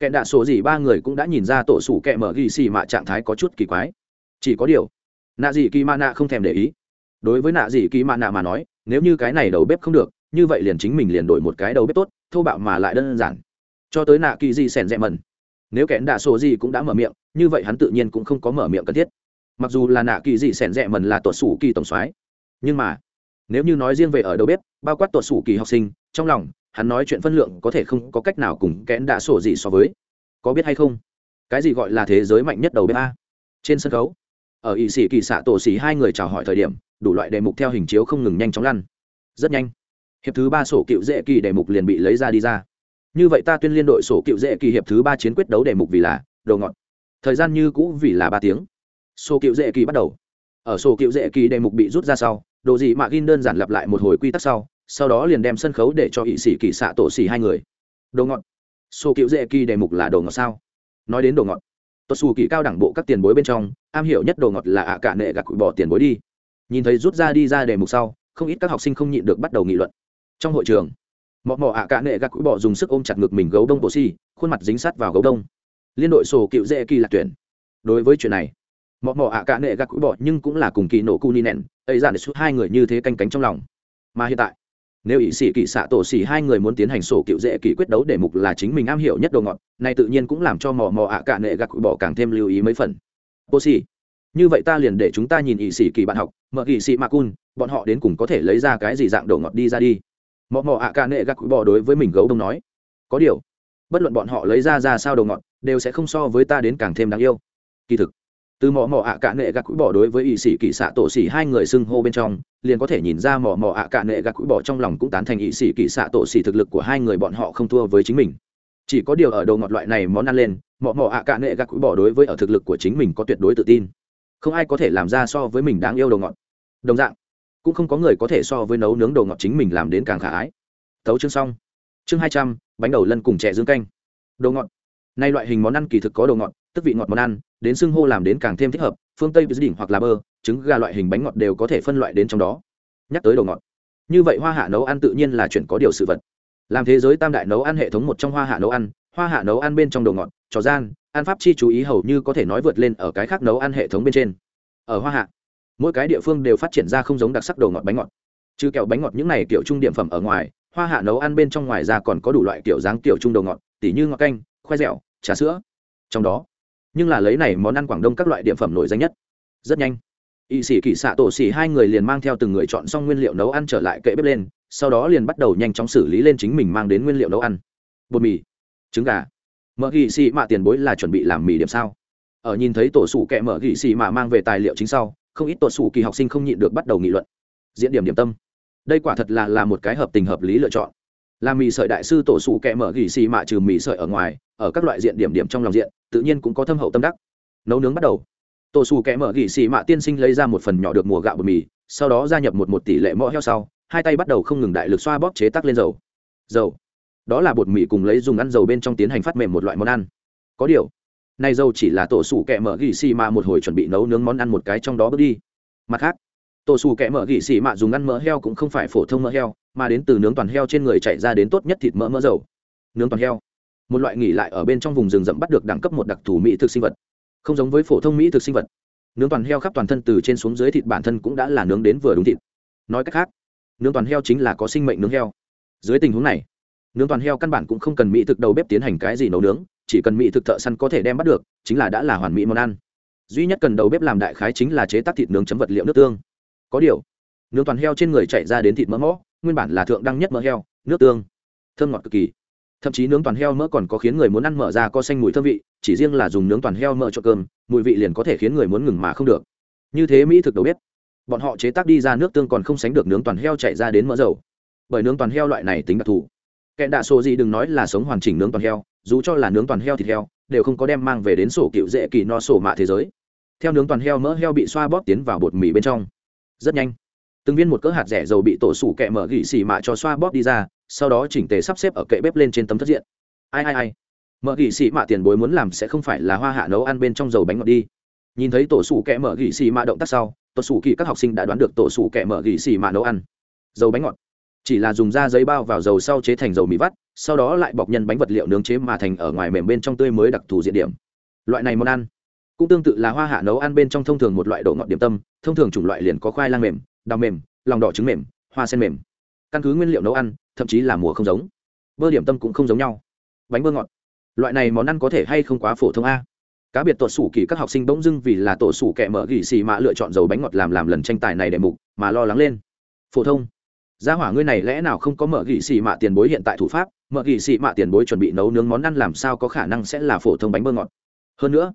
Speaker 1: kẻ đạ số gì ba người cũng đã nhìn ra tổ sủ kẹ mở ghi xì mạ trạng thái có chút kỳ quái. Chỉ có điều, nạ dị kỳ mạ nạ không thèm để ý. Đối với nạ dị kỳ mạ nạ mà nói, nếu như cái này đầu bếp không được, như vậy liền chính mình liền đổi một cái đầu bếp tốt, thô bạo mà lại đơn giản. Cho tới nạ kỳ di sèn rẽ mần nếu kẽn đạ sổ gì cũng đã mở miệng, như vậy hắn tự nhiên cũng không có mở miệng cần thiết. Mặc dù là nạ kỳ dị sẻn rẽ mần là tuột sủ kỳ tổng soái, nhưng mà, nếu như nói riêng về ở đầu bếp, bao quát tuột sủ kỳ học sinh, trong lòng, hắn nói chuyện phân lượng có thể không có cách nào cùng kẽn đạ sổ gì so với. Có biết hay không? Cái gì gọi là thế giới mạnh nhất đầu bếp a? Trên sân khấu, ở ỵ sĩ kỳ xạ tổ xỉ hai người chào hỏi thời điểm, đủ loại đề mục theo hình chiếu không ngừng nhanh chóng lăn. Rất nhanh. Hiệp thứ ba sổ cựu dễ kỳ đề mục liền bị lấy ra đi ra như vậy ta tuyên liên đội sổ cựu dễ kỳ hiệp thứ ba chiến quyết đấu đề mục vì là, đồ ngọt. Thời gian như cũ vì là ba tiếng. Sổ cựu dễ kỳ bắt đầu. Ở sổ cựu dễ kỳ đề mục bị rút ra sau, đồ gì mà gin đơn giản lặp lại một hồi quy tắc sau sau đó liền đem sân khấu để cho ỵ sĩ kỳ xạ tổ xỉ hai người. Đồ ngọt. Sổ cựu dễ kỳ đề mục là đồ ngọt sao? Nói đến đồ ngọt. Tuột xù kỳ cao đẳng bộ các tiền bối bên trong, am hiểu nhất đồ ngọt là ạ cả nệ gạt cụi bỏ tiền bối đi. Nhìn thấy rút ra đi ra đề mục sau, không ít các học sinh không nhịn được bắt đầu nghị luận. Trong hội trường mọ mọ ạ cả nệ gạt cũi bỏ dùng sức ôm chặt ngực mình gấu đông bộ si khuôn mặt dính sát vào gấu đông. Liên đội sổ cựu dễ kỳ lạc tuyển. Đối với chuyện này, mọ mọ ạ cả nệ gạt cũi bỏ nhưng cũng là cùng kỳ nổ cu ni nẹn, ấy ra suốt hai người như thế canh cánh trong lòng. Mà hiện tại, nếu ỷ sĩ kỳ xạ tổ xỉ hai người muốn tiến hành sổ cựu dễ kỳ quyết đấu để mục là chính mình am hiểu nhất đồ ngọt, này tự nhiên cũng làm cho mò mò ạ cả nệ gạt bỏ càng thêm lưu ý mấy phần. Ô xỉ như vậy ta liền để chúng ta nhìn ỷ sĩ kỳ bạn học, mở ỷ sĩ mạc cun, bọn họ đến cùng có thể lấy ra cái gì dạng đồ ngọt đi ra đi mọ mọ ạ cả nệ gạt bỏ đối với mình gấu đông nói, có điều, bất luận bọn họ lấy ra ra sao đầu ngọt, đều sẽ không so với ta đến càng thêm đáng yêu. Kỳ thực, từ mỏ mỏ ạ cạ nệ gạc quỹ bỏ đối với ỵ sĩ kỳ xạ tổ xỉ hai người xưng hô bên trong, liền có thể nhìn ra mỏ mỏ ạ cạ nệ gạc quỹ bỏ trong lòng cũng tán thành ỵ sĩ kỳ xạ tổ xỉ thực lực của hai người bọn họ không thua với chính mình. Chỉ có điều ở đầu ngọt loại này món ăn lên mỏ mỏ ạ cạ nệ gạc quỹ bỏ đối với ở thực lực của chính mình có tuyệt đối tự tin. Không ai có thể làm ra so với mình đáng yêu đầu ngọt. Đồng dạng cũng không có người có thể so với nấu nướng đồ ngọt chính mình làm đến càng khả ái. Tấu chương xong. Chương hai trăm, bánh đầu lân cùng chè dương canh. Đồ ngọt. Nay loại hình món ăn kỳ thực có đồ ngọt, tức vị ngọt món ăn, đến xưng hô làm đến càng thêm thích hợp, phương tây đỉnh hoặc là bơ, trứng gà loại hình bánh ngọt đều có thể phân loại đến trong đó. Nhắc tới đồ ngọt. Như vậy hoa hạ nấu ăn tự nhiên là chuyện có điều sự vật. Làm thế giới tam đại nấu ăn hệ thống một trong hoa hạ nấu ăn, hoa hạ nấu ăn bên trong đồ ngọt trò gian, ăn pháp chi chú ý hầu như có thể nói vượt lên ở cái khác nấu ăn hệ thống bên trên. Ở hoa hạ mỗi cái địa phương đều phát triển ra không giống đặc sắc đồ ngọt bánh ngọt. Trừ kẹo bánh ngọt những này kiểu trung điểm phẩm ở ngoài, hoa hạ nấu ăn bên trong ngoài ra còn có đủ loại kiểu dáng kiểu trung đồ ngọt, tỉ như ngọt canh, khoai dẻo, trà sữa. Trong đó, nhưng là lấy này món ăn quảng đông các loại điểm phẩm nổi danh nhất. Rất nhanh, y sĩ kỳ xạ tổ xỉ hai người liền mang theo từng người chọn xong nguyên liệu nấu ăn trở lại kệ bếp lên, sau đó liền bắt đầu nhanh chóng xử lý lên chính mình mang đến nguyên liệu nấu ăn. Bột mì, trứng gà. Mỡ ghi xì mạ tiền bối là chuẩn bị làm mì điểm sao? Ở nhìn thấy tổ sủ kẹ mỡ ghi xì mạ mang về tài liệu chính sau không ít tổ xù kỳ học sinh không nhịn được bắt đầu nghị luận. Diễn điểm điểm tâm. Đây quả thật là là một cái hợp tình hợp lý lựa chọn. Làm mì sợi đại sư tổ sủ kẹ mở gỉ xì mạ trừ mì sợi ở ngoài, ở các loại diện điểm điểm trong lòng diện, tự nhiên cũng có thâm hậu tâm đắc. Nấu nướng bắt đầu. Tổ xù kẹ mở gỉ xì mạ tiên sinh lấy ra một phần nhỏ được mùa gạo bột mì, sau đó gia nhập một một tỷ lệ mỡ heo sau, hai tay bắt đầu không ngừng đại lực xoa bóp chế tắc lên dầu. Dầu. Đó là bột mì cùng lấy dùng ăn dầu bên trong tiến hành phát mềm một loại món ăn. Có điều nay dầu chỉ là tổ sủ kẹ mở gỉ xì mạ một hồi chuẩn bị nấu nướng món ăn một cái trong đó bước đi. Mặt khác, tổ sủ kẹ mở gỉ xì mạ dùng ăn mỡ heo cũng không phải phổ thông mỡ heo, mà đến từ nướng toàn heo trên người chạy ra đến tốt nhất thịt mỡ mỡ dầu. Nướng toàn heo, một loại nghỉ lại ở bên trong vùng rừng rậm bắt được đẳng cấp một đặc thù mỹ thực sinh vật. Không giống với phổ thông mỹ thực sinh vật, nướng toàn heo khắp toàn thân từ trên xuống dưới thịt bản thân cũng đã là nướng đến vừa đúng thịt. Nói cách khác, nướng toàn heo chính là có sinh mệnh nướng heo. Dưới tình huống này, nướng toàn heo căn bản cũng không cần mỹ thực đầu bếp tiến hành cái gì nấu nướng chỉ cần mỹ thực thợ săn có thể đem bắt được, chính là đã là hoàn mỹ món ăn. Duy nhất cần đầu bếp làm đại khái chính là chế tác thịt nướng chấm vật liệu nước tương. Có điều, nướng toàn heo trên người chạy ra đến thịt mỡ mõ nguyên bản là thượng đăng nhất mỡ heo, nước tương. Thơm ngọt cực kỳ. Thậm chí nướng toàn heo mỡ còn có khiến người muốn ăn mở ra co xanh mùi thơm vị, chỉ riêng là dùng nướng toàn heo mỡ cho cơm, mùi vị liền có thể khiến người muốn ngừng mà không được. Như thế mỹ thực đầu bếp, bọn họ chế tác đi ra nước tương còn không sánh được nướng toàn heo chạy ra đến mỡ dầu. Bởi nướng toàn heo loại này tính đặc thù kẻ đạ sổ gì đừng nói là sống hoàn chỉnh nướng toàn heo, dù cho là nướng toàn heo thịt heo, đều không có đem mang về đến sổ cựu dễ kỳ no sổ mạ thế giới. Theo nướng toàn heo mỡ heo bị xoa bóp tiến vào bột mì bên trong. Rất nhanh, từng viên một cỡ hạt rẻ dầu bị tổ sủ kẹ mở gỉ xì mạ cho xoa bóp đi ra, sau đó chỉnh tề sắp xếp ở kệ bếp lên trên tấm thất diện. Ai ai ai? Mở gỉ xì mạ tiền bối muốn làm sẽ không phải là hoa hạ nấu ăn bên trong dầu bánh ngọt đi. Nhìn thấy tổ sủ kẹ mở gỉ xì mạ động tác sau, tổ sủ kỳ các học sinh đã đoán được tổ sủ kẹ mở gỉ xì mạ nấu ăn. Dầu bánh ngọt chỉ là dùng da giấy bao vào dầu sau chế thành dầu mì vắt, sau đó lại bọc nhân bánh vật liệu nướng chế mà thành ở ngoài mềm bên trong tươi mới đặc thù diện điểm. Loại này món ăn cũng tương tự là hoa hạ nấu ăn bên trong thông thường một loại đồ ngọt điểm tâm, thông thường chủng loại liền có khoai lang mềm, đào mềm, lòng đỏ trứng mềm, hoa sen mềm. Căn cứ nguyên liệu nấu ăn, thậm chí là mùa không giống, bơ điểm tâm cũng không giống nhau. Bánh bơ ngọt, loại này món ăn có thể hay không quá phổ thông a? Cá biệt tuột sủ kỳ các học sinh bỗng dưng vì là tổ sủ kẹ mở gỉ xì mạ lựa chọn dầu bánh ngọt làm làm lần tranh tài này để mục mà lo lắng lên. Phổ thông gia hỏa ngươi này lẽ nào không có mở gỉ xì mạ tiền bối hiện tại thủ pháp? Mở gỉ xì mạ tiền bối chuẩn bị nấu nướng món ăn làm sao có khả năng sẽ là phổ thông bánh bơ ngọt? Hơn nữa,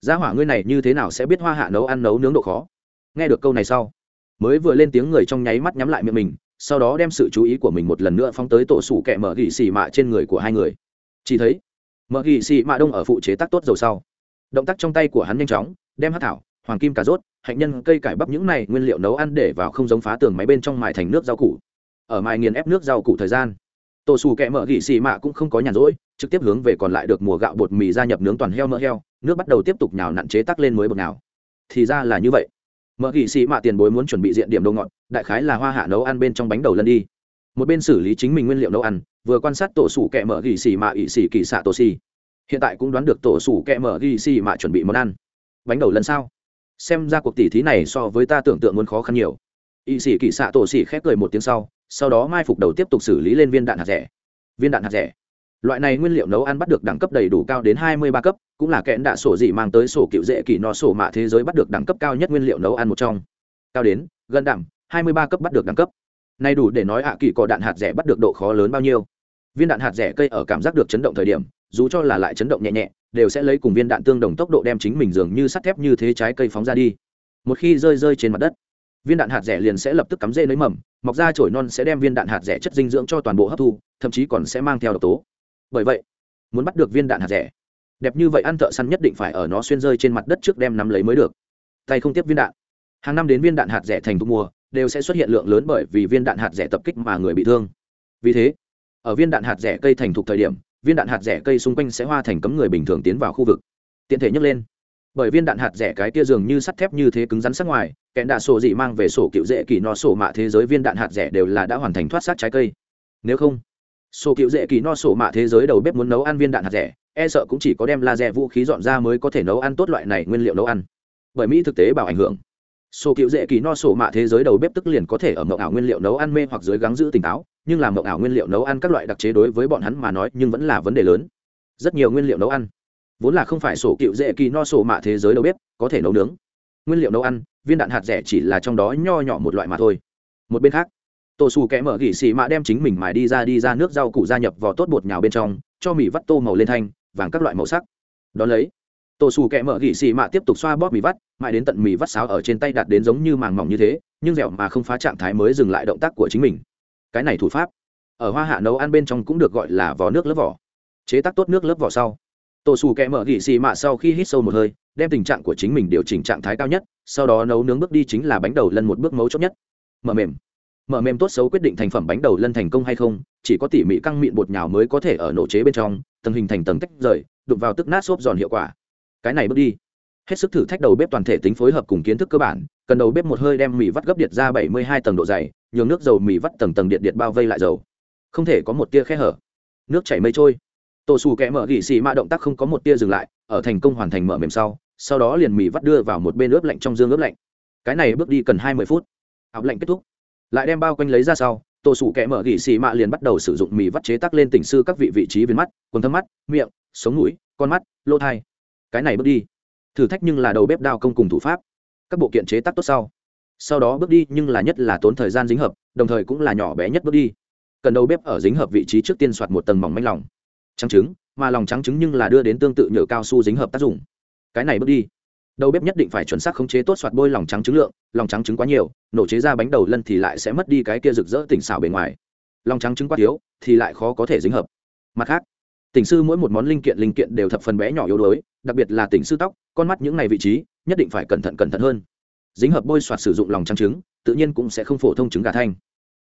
Speaker 1: gia hỏa ngươi này như thế nào sẽ biết hoa hạ nấu ăn nấu nướng độ khó? Nghe được câu này sau, mới vừa lên tiếng người trong nháy mắt nhắm lại miệng mình, sau đó đem sự chú ý của mình một lần nữa phóng tới tổ sủ kẹ mở gỉ xì mạ trên người của hai người. Chỉ thấy, mở gỉ xì mạ đông ở phụ chế tác tốt dầu sau. Động tác trong tay của hắn nhanh chóng, đem hát thảo, hoàng kim cà rốt, hạnh nhân, cây cải bắp những này nguyên liệu nấu ăn để vào không giống phá tường máy bên trong mài thành nước rau củ ở mài nghiền ép nước rau củ thời gian. Tổ sủ kẹ mở gỉ xì mạ cũng không có nhàn rỗi, trực tiếp hướng về còn lại được mùa gạo bột mì gia nhập nướng toàn heo mỡ heo, nước bắt đầu tiếp tục nhào nặn chế tắc lên mới bột nào thì ra là như vậy. Mỡ gỉ xì mạ tiền bối muốn chuẩn bị diện điểm đồ ngọt, đại khái là hoa hạ nấu ăn bên trong bánh đầu lân đi. Một bên xử lý chính mình nguyên liệu nấu ăn, vừa quan sát tổ sủ kẹ mở gỉ xì mạ ỉ xì kỳ xạ tổ xì. Hiện tại cũng đoán được tổ sủ kẹ mở gỉ xì mạ chuẩn bị món ăn. Bánh đầu lân sao? Xem ra cuộc tỉ thí này so với ta tưởng tượng muốn khó khăn nhiều. Ỵ xì kỳ xạ tổ xì khép cười một tiếng sau sau đó mai phục đầu tiếp tục xử lý lên viên đạn hạt rẻ. Viên đạn hạt rẻ. Loại này nguyên liệu nấu ăn bắt được đẳng cấp đầy đủ cao đến hai mươi ba cấp, cũng là kẽn đạ sổ dị mang tới sổ cựu dễ kỳ no sổ mạ thế giới bắt được đẳng cấp cao nhất nguyên liệu nấu ăn một trong. Cao đến, gần đẳng, hai mươi ba cấp bắt được đẳng cấp. Nay đủ để nói ạ kỳ có đạn hạt rẻ bắt được độ khó lớn bao nhiêu. Viên đạn hạt rẻ cây ở cảm giác được chấn động thời điểm, dù cho là lại chấn động nhẹ nhẹ, đều sẽ lấy cùng viên đạn tương đồng tốc độ đem chính mình dường như sắt thép như thế trái cây phóng ra đi. Một khi rơi rơi trên mặt đất, viên đạn hạt rẻ liền sẽ lập tức cắm rễ nới mầm mọc ra chổi non sẽ đem viên đạn hạt rẻ chất dinh dưỡng cho toàn bộ hấp thu, thậm chí còn sẽ mang theo độc tố. Bởi vậy, muốn bắt được viên đạn hạt rẻ, đẹp như vậy ăn thợ săn nhất định phải ở nó xuyên rơi trên mặt đất trước đem nắm lấy mới được. Tay không tiếp viên đạn. Hàng năm đến viên đạn hạt rẻ thành thu mùa, đều sẽ xuất hiện lượng lớn bởi vì viên đạn hạt rẻ tập kích mà người bị thương. Vì thế, ở viên đạn hạt rẻ cây thành thục thời điểm, viên đạn hạt rẻ cây xung quanh sẽ hoa thành cấm người bình thường tiến vào khu vực. Tiện thể nhấc lên bởi viên đạn hạt rẻ cái tia dường như sắt thép như thế cứng rắn sắc ngoài kẽn đạ sổ dị mang về sổ cựu dễ kỳ no sổ mạ thế giới viên đạn hạt rẻ đều là đã hoàn thành thoát sát trái cây. Nếu không, sổ cựu dễ kỳ no sổ mạ thế giới đầu bếp muốn nấu ăn viên đạn hạt rẻ e sợ cũng chỉ có đem laser vũ khí dọn ra mới có thể nấu ăn tốt loại này nguyên liệu nấu ăn. Bởi mỹ thực tế bảo ảnh hưởng, sổ cựu dễ kỳ no sổ mạ thế giới đầu bếp tức liền có thể ở mậu ảo nguyên liệu nấu ăn mê hoặc dưới gắng giữ tỉnh táo, nhưng làm mậu ảo nguyên liệu nấu ăn các loại đặc chế đối với bọn hắn mà nói nhưng vẫn là vấn đề lớn. Rất nhiều nguyên liệu nấu ăn vốn là không phải sổ cựu dễ kỳ no sổ mạ thế giới đâu biết có thể nấu nướng. Nguyên liệu nấu ăn, viên đạn hạt rẻ chỉ là trong đó nho nhỏ một loại mà thôi. Một bên khác tổ xù kẽ mở gỉ xì mạ đem chính mình mài đi ra đi ra nước rau củ gia nhập vào tốt bột nhào bên trong, cho mì vắt tô màu lên thanh, vàng các loại màu sắc. Đón lấy tổ xù kẽ mở gỉ xì mạ tiếp tục xoa bóp mì vắt, mãi đến tận mì vắt sáo ở trên tay đạt đến giống như màng mỏng như thế, nhưng dẻo mà không phá trạng thái mới dừng lại động tác của chính mình. Cái này thủ pháp, ở hoa hạ nấu ăn bên trong cũng được gọi là vỏ nước lớp vỏ. Chế tác tốt nước lớp vỏ sau tổ xù kẽ mở gỉ xì mạ sau khi hít sâu một hơi, đem tình trạng của chính mình điều chỉnh trạng thái cao nhất, sau đó nấu nướng bước đi chính là bánh đầu lân một bước mấu chốt nhất. Mở mềm. Mở mềm tốt xấu quyết định thành phẩm bánh đầu lân thành công hay không, chỉ có tỉ mỉ căng mịn bột nhào mới có thể ở nổ chế bên trong, tầng hình thành tầng tách rời đục vào tức nát xốp giòn hiệu quả. Cái này bước đi. Hết sức thử thách đầu bếp toàn thể tính phối hợp cùng kiến thức cơ bản, cần đầu bếp một hơi đem mì vắt gấp điện ra bảy mươi hai tầng độ dày, nhường nước dầu mì vắt tầng tầng điện điện bao vây lại dầu. Không thể có một tia khe hở. Nước chảy mây trôi tổ xù kẽ mở gỉ xì mạ động tác không có một tia dừng lại, ở thành công hoàn thành mở mềm sau sau đó liền mì vắt đưa vào một bên ướp lạnh trong dương ướp lạnh. Cái này bước đi cần hai mươi phút. Áo lạnh kết thúc. Lại đem bao quanh lấy ra sau tổ sủ kẽ mở gỉ xì mạ liền bắt đầu sử dụng mì vắt chế tắc lên tỉnh sư các vị vị trí viên mắt, quần thâm mắt, miệng, sống mũi, con mắt, lỗ thai. Cái này bước đi. Thử thách nhưng là đầu bếp đao công cùng thủ pháp. Các bộ kiện chế tác tốt sau. Sau đó bước đi nhưng là nhất là tốn thời gian dính hợp, đồng thời cũng là nhỏ bé nhất bước đi. Cần đầu bếp ở dính hợp vị trí trước tiên soạt một tầng mỏng manh lòng trắng trứng, mà lòng trắng trứng nhưng là đưa đến tương tự nhựa cao su dính hợp tác dụng. Cái này bước đi. Đầu bếp nhất định phải chuẩn xác khống chế tốt soạt bôi lòng trắng trứng lượng, lòng trắng trứng quá nhiều, nổ chế ra bánh đầu lân thì lại sẽ mất đi cái kia rực rỡ tỉnh xảo bề ngoài. Lòng trắng trứng quá thiếu, thì lại khó có thể dính hợp. Mặt khác, tỉnh sư mỗi một món linh kiện linh kiện đều thập phần bé nhỏ yếu đuối, đặc biệt là tỉnh sư tóc, con mắt những này vị trí, nhất định phải cẩn thận cẩn thận hơn. Dính hợp bôi soạt sử dụng lòng trắng trứng, tự nhiên cũng sẽ không phổ thông trứng gà thanh.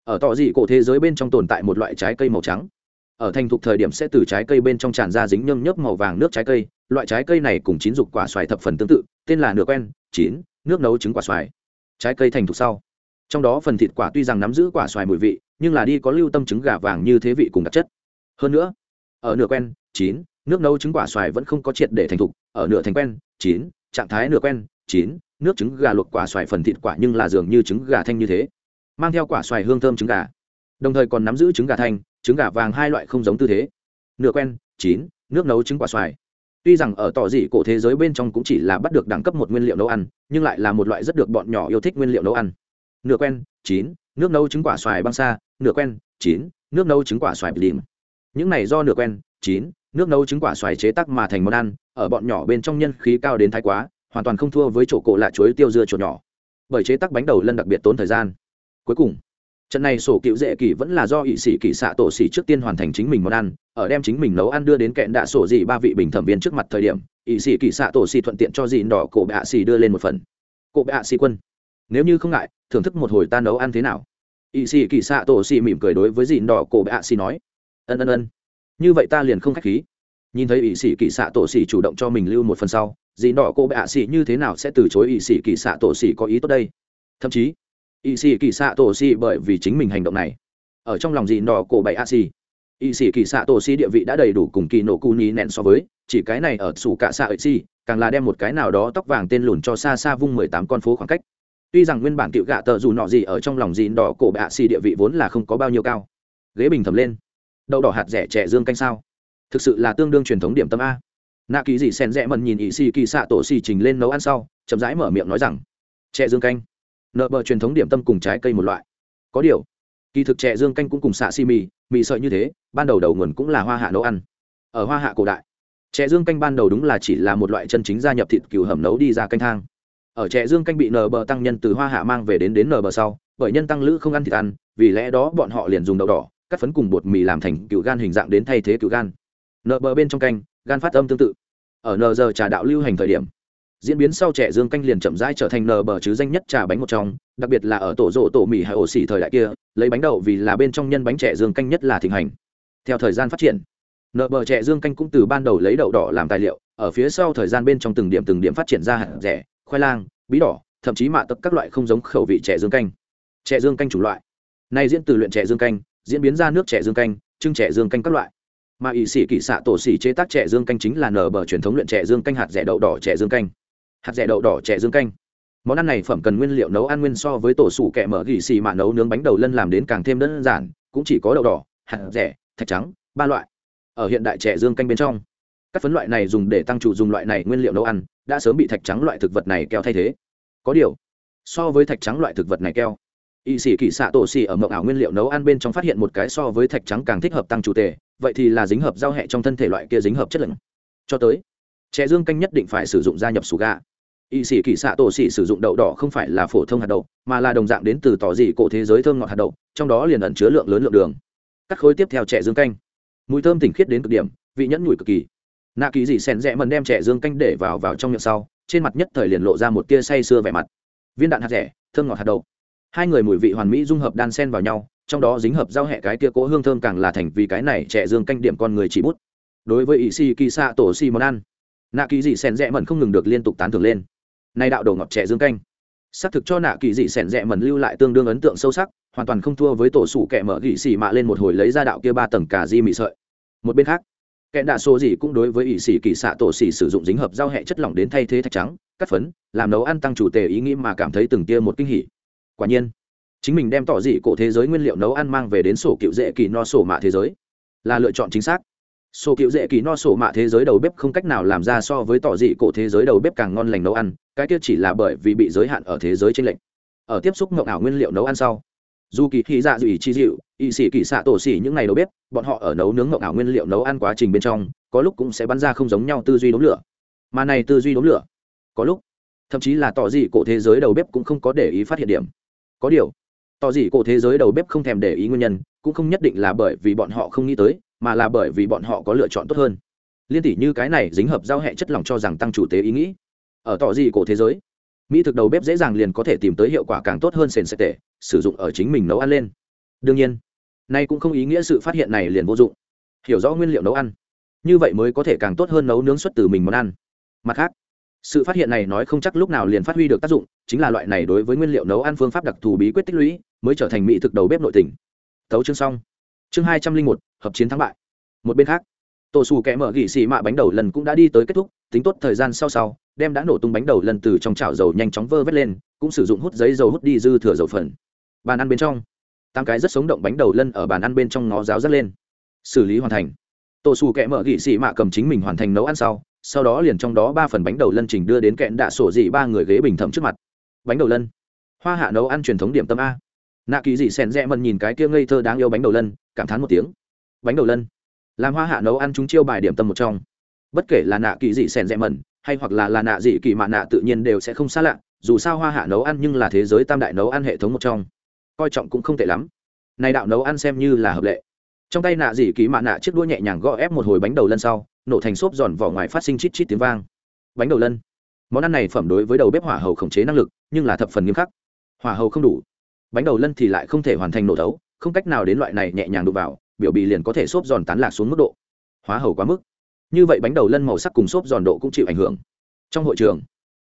Speaker 1: Ở tọ dị cổ thế giới bên trong tồn tại một loại trái cây màu trắng ở thành thục thời điểm sẽ từ trái cây bên trong tràn ra dính nhâm nhớp màu vàng nước trái cây. Loại trái cây này cùng chín dục quả xoài thập phần tương tự, tên là nửa quen, chín, nước nấu trứng quả xoài. Trái cây thành thục sau. Trong đó phần thịt quả tuy rằng nắm giữ quả xoài mùi vị, nhưng là đi có lưu tâm trứng gà vàng như thế vị cùng đặc chất. Hơn nữa, ở nửa quen, chín, nước nấu trứng quả xoài vẫn không có triệt để thành thục, ở nửa thành quen, chín, trạng thái nửa quen, chín, nước trứng gà luộc quả xoài phần thịt quả nhưng là dường như trứng gà thanh như thế, mang theo quả xoài hương thơm trứng gà. Đồng thời còn nắm giữ trứng gà thanh trứng gà vàng hai loại không giống tư thế. Nửa quen, chín, nước nấu trứng quả xoài. Tuy rằng ở tỏ dị cổ thế giới bên trong cũng chỉ là bắt được đẳng cấp một nguyên liệu nấu ăn, nhưng lại là một loại rất được bọn nhỏ yêu thích nguyên liệu nấu ăn. Nửa quen, chín, nước nấu trứng quả xoài băng xa nửa quen, chín, nước nấu trứng quả xoài bìm những này do nửa quen, chín, nước nấu trứng quả xoài chế tắc mà thành món ăn, ở bọn nhỏ bên trong nhân khí cao đến thái quá, hoàn toàn không thua với chỗ cổ lạ chuối tiêu dưa chuột nhỏ. Bởi chế tắc bánh đầu lân đặc biệt tốn thời gian. Cuối cùng trận này sổ cựu dễ kỳ vẫn là do ỵ sĩ kỳ xạ tổ xỉ trước tiên hoàn thành chính mình món ăn, ở đem chính mình nấu ăn đưa đến kẹn đạ sổ dị ba vị bình thẩm viên trước mặt thời điểm, ỵ sĩ kỳ xạ tổ xỉ thuận tiện cho dị đỏ cổ bệ hạ xỉ đưa lên một phần. Cổ bệ hạ xỉ quân, nếu như không ngại, thưởng thức một hồi ta nấu ăn thế nào? ỵ sĩ kỳ xạ tổ xỉ mỉm cười đối với dị đỏ cổ bệ hạ xỉ nói, ân ân ân, như vậy ta liền không khách khí. Nhìn thấy ỵ sĩ kỳ xạ tổ xỉ chủ động cho mình lưu một phần sau dì đỏ cổ bệ ạ xỉ như thế nào sẽ từ chối ỵ sĩ kỳ xạ tổ xỉ có ý tốt đây? Thậm chí Y sĩ kỳ xạ tổ xì bởi vì chính mình hành động này. Ở trong lòng dị nọ cổ bảy a xì y sĩ kỳ xạ tổ xì địa vị đã đầy đủ cùng kỳ nổ cu ní nẹn so với, chỉ cái này ở sủ cả xạ ấy xì càng là đem một cái nào đó tóc vàng tên lùn cho xa xa vung mười tám con phố khoảng cách. Tuy rằng nguyên bản cựu gạ tờ dù nọ gì ở trong lòng dị nọ cổ bảy a xỉ địa vị vốn là không có bao nhiêu cao. Ghế bình thầm lên. Đậu đỏ hạt rẻ trẻ dương canh sao. Thực sự là tương đương truyền thống điểm tâm a. Nạ kỳ dị sen rẽ mần nhìn ỵ xì kỳ xạ tổ xì trình lên nấu ăn sau, chậm rãi mở miệng nói rằng, trẻ dương canh nợ bờ truyền thống điểm tâm cùng trái cây một loại. Có điều, kỳ thực trẻ dương canh cũng cùng xạ xi mì mì sợi như thế, ban đầu đầu nguồn cũng là hoa hạ nấu ăn. Ở hoa hạ cổ đại trẻ dương canh ban đầu đúng là chỉ là một loại chân chính gia nhập thịt cừu hầm nấu đi ra canh thang. Ở trẻ dương canh bị nờ bờ tăng nhân từ hoa hạ mang về đến đến nờ bờ sau, bởi nhân tăng lữ không ăn thịt ăn, vì lẽ đó bọn họ liền dùng đậu đỏ, cắt phấn cùng bột mì làm thành cựu gan hình dạng đến thay thế cựu gan. Nợ bờ bên trong canh, gan phát âm tương tự. Ở nờ giờ trà đạo lưu hành thời điểm diễn biến sau trẻ dương canh liền chậm rãi trở thành nờ bờ chứ danh nhất trà bánh một trong đặc biệt là ở tổ rộ tổ mì hay ổ xỉ thời đại kia lấy bánh đậu vì là bên trong nhân bánh trẻ dương canh nhất là thịnh hành theo thời gian phát triển nợ bờ trẻ dương canh cũng từ ban đầu lấy đậu đỏ làm tài liệu ở phía sau thời gian bên trong từng điểm từng điểm phát triển ra hạt rẻ khoai lang bí đỏ thậm chí mạ tập các loại không giống khẩu vị trẻ dương canh trẻ dương canh chủng loại nay diễn từ luyện trẻ dương canh diễn biến ra nước trẻ dương canh trưng trẻ dương canh các loại mà ỵ sĩ kỵ xạ tổ xỉ chế tác trẻ dương canh chính là nở bờ truyền thống luyện trẻ dương canh hạt rẻ đậu đỏ trẻ dương canh hạt rẻ đậu đỏ trẻ dương canh. Món ăn này phẩm cần nguyên liệu nấu ăn nguyên so với tổ sủ kẹ mở gỉ xì mạ nấu nướng bánh đầu lân làm đến càng thêm đơn giản, cũng chỉ có đậu đỏ, hạt rẻ, thạch trắng, ba loại. Ở hiện đại trẻ dương canh bên trong, các phấn loại này dùng để tăng chủ dùng loại này nguyên liệu nấu ăn, đã sớm bị thạch trắng loại thực vật này keo thay thế. Có điều, so với thạch trắng loại thực vật này keo, y sĩ kỳ xạ tổ xì ở mộng ảo nguyên liệu nấu ăn bên trong phát hiện một cái so với thạch trắng càng thích hợp tăng chủ tề, vậy thì là dính hợp giao hẹ trong thân thể loại kia dính hợp chất lượng. Cho tới trẻ dương canh nhất định phải sử dụng gia nhập sù gà y sĩ kỳ xạ tổ sĩ sử dụng đậu đỏ không phải là phổ thông hạt đậu, mà là đồng dạng đến từ tỏ dị cổ thế giới thơm ngọt hạt đậu, trong đó liền ẩn chứa lượng lớn lượng đường. Các khối tiếp theo trẻ dương canh. Mùi thơm tỉnh khiết đến cực điểm, vị nhẫn nhủi cực kỳ. Nạ kỳ dị xèn rẽ mần đem trẻ dương canh để vào vào trong miệng sau, trên mặt nhất thời liền lộ ra một tia say sưa vẻ mặt. Viên đạn hạt rẻ, thơm ngọt hạt đậu. Hai người mùi vị hoàn mỹ dung hợp đan sen vào nhau, trong đó dính hợp giao hẹ cái tia cỗ hương thơm càng là thành vì cái này trẻ dương canh điểm con người chỉ bút. Đối với ỵ sĩ kỳ xạ tổ si món ăn, nạ kỳ dị sen rẽ mần không ngừng được liên tục tán thưởng lên nay đạo đầu ngọt trẻ dương canh. Xác thực cho nạ kỳ dị sẻn rẽ mần lưu lại tương đương ấn tượng sâu sắc, hoàn toàn không thua với tổ sủ kẻ mở gỉ xì mạ lên một hồi lấy ra đạo kia ba tầng cà di mị sợi. Một bên khác, kẻ đạ số gì cũng đối với ỷ xì kỳ xạ tổ xì sử dụng dính hợp giao hẹ chất lỏng đến thay thế thạch trắng, cắt phấn, làm nấu ăn tăng chủ tề ý nghĩ mà cảm thấy từng tia một kinh hỉ. Quả nhiên, chính mình đem tỏ dị cổ thế giới nguyên liệu nấu ăn mang về đến sổ cựu dễ kỳ no sổ mạ thế giới, là lựa chọn chính xác sổ cựu dễ kỳ no sổ mạ thế giới đầu bếp không cách nào làm ra so với tỏ dị cổ thế giới đầu bếp càng ngon lành nấu ăn, cái kia chỉ là bởi vì bị giới hạn ở thế giới trên lệnh ở tiếp xúc ngộng ảo nguyên liệu nấu ăn sau, dù kỳ thị dạ dù ý chi dịu ý sĩ kỳ xạ tổ xỉ những ngày đầu bếp, bọn họ ở nấu nướng ngộng ảo nguyên liệu nấu ăn quá trình bên trong, có lúc cũng sẽ bắn ra không giống nhau tư duy đống lửa. Mà này tư duy đống lửa, có lúc, thậm chí là tỏ dị cổ thế giới đầu bếp cũng không có để ý phát hiện điểm. Có điều, tỏ dị cổ thế giới đầu bếp không thèm để ý nguyên nhân, cũng không nhất định là bởi vì bọn họ không nghĩ tới mà là bởi vì bọn họ có lựa chọn tốt hơn. Liên tỷ như cái này dính hợp giao hệ chất lỏng cho rằng tăng chủ tế ý nghĩ. Ở tỏ gì cổ thế giới, mỹ thực đầu bếp dễ dàng liền có thể tìm tới hiệu quả càng tốt hơn sền sệt tệ, sử dụng ở chính mình nấu ăn lên. Đương nhiên, nay cũng không ý nghĩa sự phát hiện này liền vô dụng. Hiểu rõ nguyên liệu nấu ăn, như vậy mới có thể càng tốt hơn nấu nướng xuất từ mình món ăn. Mặt khác, sự phát hiện này nói không chắc lúc nào liền phát huy được tác dụng, chính là loại này đối với nguyên liệu nấu ăn phương pháp đặc thù bí quyết tích lũy, mới trở thành mỹ thực đầu bếp nội tỉnh. Tấu chương xong chương hai trăm linh một, hợp chiến thắng bại. Một bên khác tổ xù kẽ mở gỉ xì mạ bánh đầu lần cũng đã đi tới kết thúc, tính tốt thời gian sau sau, đem đã nổ tung bánh đầu lần từ trong chảo dầu nhanh chóng vơ vét lên, cũng sử dụng hút giấy dầu hút đi dư thừa dầu phần. Bàn ăn bên trong, tám cái rất sống động bánh đầu lân ở bàn ăn bên trong ngó giáo dắt lên. Xử lý hoàn thành. Tổ xù kẽ mở gỉ xì mạ cầm chính mình hoàn thành nấu ăn sau sau đó liền trong đó ba phần bánh đầu lân trình đưa đến kẹn đạ sổ dị ba người ghế bình thẩm trước mặt. Bánh đầu lân hoa hạ nấu ăn truyền thống điểm tâm a. Nạ kỳ dị xèn rẽ mần nhìn cái kia ngây thơ đáng yêu bánh đầu lân cảm thán một tiếng. Bánh đầu lân. Làm hoa hạ nấu ăn chúng chiêu bài điểm tâm một trong. Bất kể là nạ kỳ dị sèn rẽ mần hay hoặc là là nạ dị kỳ mạ nạ tự nhiên đều sẽ không xa lạ, dù sao hoa hạ nấu ăn nhưng là thế giới tam đại nấu ăn hệ thống một trong. Coi trọng cũng không tệ lắm. Này đạo nấu ăn xem như là hợp lệ. Trong tay nạ dị kỳ mạ nạ chiếc đũa nhẹ nhàng gõ ép một hồi bánh đầu lân sau, nổ thành xốp giòn vỏ ngoài phát sinh chít chít tiếng vang. Bánh đầu lân. Món ăn này phẩm đối với đầu bếp hỏa hầu khống chế năng lực, nhưng là thập phần nghiêm khắc. Hỏa hầu không đủ. Bánh đầu lân thì lại không thể hoàn thành nổ đấu không cách nào đến loại này nhẹ nhàng đụng vào, biểu bì liền có thể xốp giòn tán lạc xuống mức độ. Hóa hầu quá mức. Như vậy bánh đầu lân màu sắc cùng xốp giòn độ cũng chịu ảnh hưởng. Trong hội trường,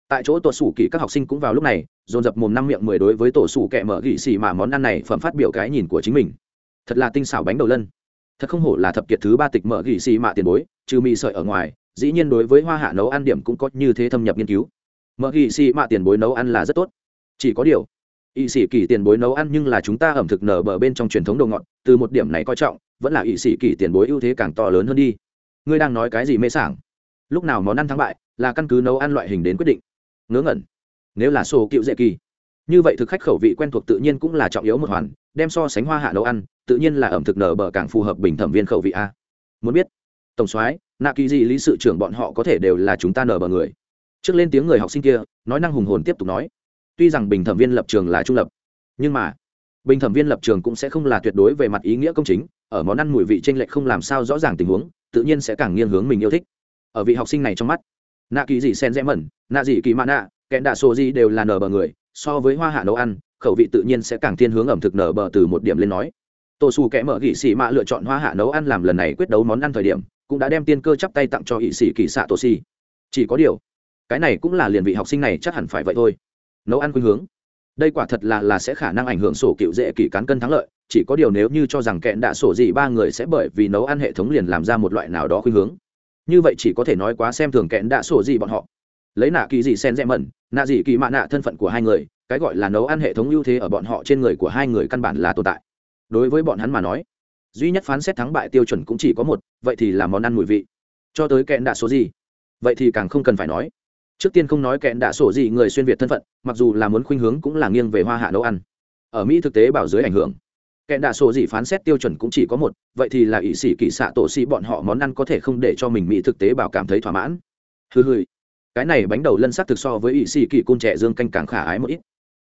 Speaker 1: tại chỗ tổ sủ kỳ các học sinh cũng vào lúc này, dồn dập mồm năm miệng mười đối với tổ sủ kẹ mở gỉ xì mà món ăn này phẩm phát biểu cái nhìn của chính mình. Thật là tinh xảo bánh đầu lân. Thật không hổ là thập kiệt thứ ba tịch mở gỉ xì mạ tiền bối, trừ mì sợi ở ngoài, dĩ nhiên đối với hoa hạ nấu ăn điểm cũng có như thế thâm nhập nghiên cứu. Mở gỉ xì mạ tiền bối nấu ăn là rất tốt. Chỉ có điều ỵ sĩ kỳ tiền bối nấu ăn nhưng là chúng ta ẩm thực nở bờ bên trong truyền thống đồ ngọt, từ một điểm này coi trọng, vẫn là ỵ sĩ kỳ tiền bối ưu thế càng to lớn hơn đi. Ngươi đang nói cái gì mê sảng? Lúc nào món ăn thắng bại, là căn cứ nấu ăn loại hình đến quyết định. Ngớ ngẩn. Nếu là sổ cựu dễ kỳ. Như vậy thực khách khẩu vị quen thuộc tự nhiên cũng là trọng yếu một hoàn, đem so sánh hoa hạ nấu ăn, tự nhiên là ẩm thực nở bờ càng phù hợp bình thẩm viên khẩu vị a. Muốn biết, tổng soái, nạ kỳ gì lý sự trưởng bọn họ có thể đều là chúng ta nở bờ người. Trước lên tiếng người học sinh kia, nói năng hùng hồn tiếp tục nói tuy rằng bình thẩm viên lập trường là trung lập, nhưng mà bình thẩm viên lập trường cũng sẽ không là tuyệt đối về mặt ý nghĩa công chính. Ở món ăn mùi vị tranh lệch không làm sao rõ ràng tình huống, tự nhiên sẽ càng nghiêng hướng mình yêu thích. Ở vị học sinh này trong mắt, nạ kỳ gì sen rẽ mẩn, nạ gì kỳ mã nạ kẽn đạ sô gì đều là nở bờ người, so với hoa hạ nấu ăn, khẩu vị tự nhiên sẽ càng thiên hướng ẩm thực nở bờ từ một điểm lên nói. Tô xù kẽ mở gỉ xì mạ lựa chọn hoa hạ nấu ăn làm lần này quyết đấu món ăn thời điểm, cũng đã đem tiên cơ chắp tay tặng cho ỵ sĩ kỳ xạ tô xì chỉ có điều, cái này cũng là liền vị học sinh này chắc hẳn phải vậy thôi nấu ăn khuynh hướng. Đây quả thật là là sẽ khả năng ảnh hưởng sổ cựu dễ kỷ cán cân thắng lợi, chỉ có điều nếu như cho rằng kẹn đạ sổ gì ba người sẽ bởi vì nấu ăn hệ thống liền làm ra một loại nào đó khuynh hướng. Như vậy chỉ có thể nói quá xem thường kẹn đạ sổ gì bọn họ. Lấy nạ kỳ gì sen rẽ mẩn, nạ gì kỳ mạ nạ thân phận của hai người, cái gọi là nấu ăn hệ thống ưu thế ở bọn họ trên người của hai người căn bản là tồn tại. Đối với bọn hắn mà nói, duy nhất phán xét thắng bại tiêu chuẩn cũng chỉ có một, vậy thì là món ăn mùi vị. Cho tới kẹn đạ số gì, vậy thì càng không cần phải nói trước tiên không nói kẹn đã sổ gì người xuyên việt thân phận, mặc dù là muốn khuynh hướng cũng là nghiêng về hoa hạ nấu ăn. Ở mỹ thực tế bảo dưới ảnh hưởng, kẹn đạ sổ gì phán xét tiêu chuẩn cũng chỉ có một, vậy thì là ỷ sĩ kỳ xạ tổ sĩ bọn họ món ăn có thể không để cho mình mỹ thực tế bảo cảm thấy thỏa mãn. Hừ hừ, cái này bánh đầu lân sắc thực so với ỷ sĩ kỳ côn trẻ dương canh càng khả ái một ít.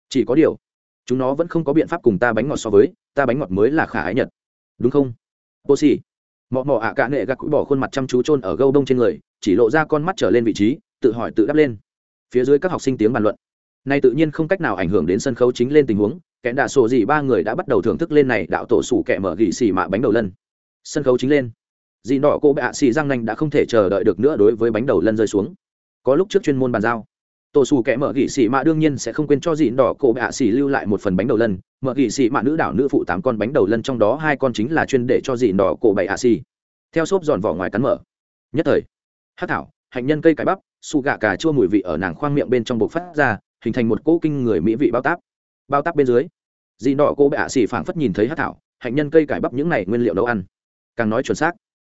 Speaker 1: Chỉ có điều, chúng nó vẫn không có biện pháp cùng ta bánh ngọt so với, ta bánh ngọt mới là khả ái nhật đúng không? Bô xì, mọ mọ ạ à cả nệ gạc bỏ khuôn mặt chăm chú chôn ở gâu đông trên người, chỉ lộ ra con mắt trở lên vị trí tự hỏi tự đáp lên. Phía dưới các học sinh tiếng bàn luận. Này tự nhiên không cách nào ảnh hưởng đến sân khấu chính lên tình huống kẽn đạ sổ gì ba người đã bắt đầu thưởng thức lên này đạo tổ sủ kẻ mở gỉ xì mạ bánh đầu lân. Sân khấu chính lên. Dì nọ cô bạ xì răng nanh đã không thể chờ đợi được nữa đối với bánh đầu lân rơi xuống. Có lúc trước chuyên môn bàn giao. Tổ sủ kẻ mở gỉ xì mạ đương nhiên sẽ không quên cho dì đỏ cô bạ xì lưu lại một phần bánh đầu lân. Mở gỉ xì mạ nữ đảo nữ phụ tám con bánh đầu lân trong đó hai con chính là chuyên để cho dì đỏ cô bạ xì. Theo xốp giòn vỏ ngoài cắn mở. Nhất thời, hát thảo, hạnh nhân cây cải bắp su gà cà chua mùi vị ở nàng khoang miệng bên trong bộc phát ra, hình thành một cỗ kinh người mỹ vị bao táp. Bao táp bên dưới, dì nọ cô bạ xỉ phảng phất nhìn thấy hát thảo, hạnh nhân cây cải bắp những này nguyên liệu nấu ăn. Càng nói chuẩn xác,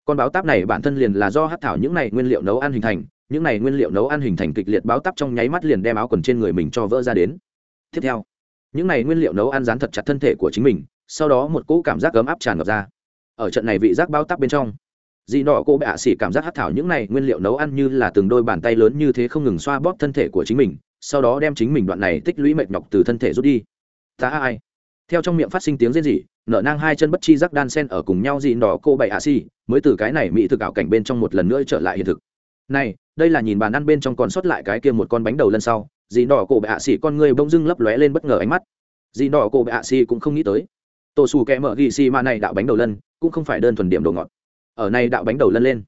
Speaker 1: con báo táp này bản thân liền là do hát thảo những này nguyên liệu nấu ăn hình thành, những này nguyên liệu nấu ăn hình thành kịch liệt báo táp trong nháy mắt liền đem áo quần trên người mình cho vỡ ra đến. Tiếp theo, những này nguyên liệu nấu ăn dán thật chặt thân thể của chính mình, sau đó một cỗ cảm giác ấm áp tràn ngập ra. Ở trận này vị giác bao táp bên trong dị nọ cô bạ xỉ cảm giác hát thảo những này nguyên liệu nấu ăn như là từng đôi bàn tay lớn như thế không ngừng xoa bóp thân thể của chính mình, sau đó đem chính mình đoạn này tích lũy mệt nhọc từ thân thể rút đi. Ta ai? Theo trong miệng phát sinh tiếng rên rỉ nở nang hai chân bất chi rắc đan sen ở cùng nhau dị nọ cô bậy ạ xỉ, mới từ cái này mỹ thực ảo cảnh bên trong một lần nữa trở lại hiện thực. Này, đây là nhìn bàn ăn bên trong còn sót lại cái kia một con bánh đầu lần sau dị nọ cô bậy ạ xỉ con người bỗng dưng lấp lóe lên bất ngờ ánh mắt. Dị nọ cô bậy ạ xỉ cũng không nghĩ tới. Tổ xù kẹ mở ghi xì mà này đạo bánh đầu lân cũng không phải đơn thuần điểm đồ ngọt ở này đạo bánh đầu lân lên.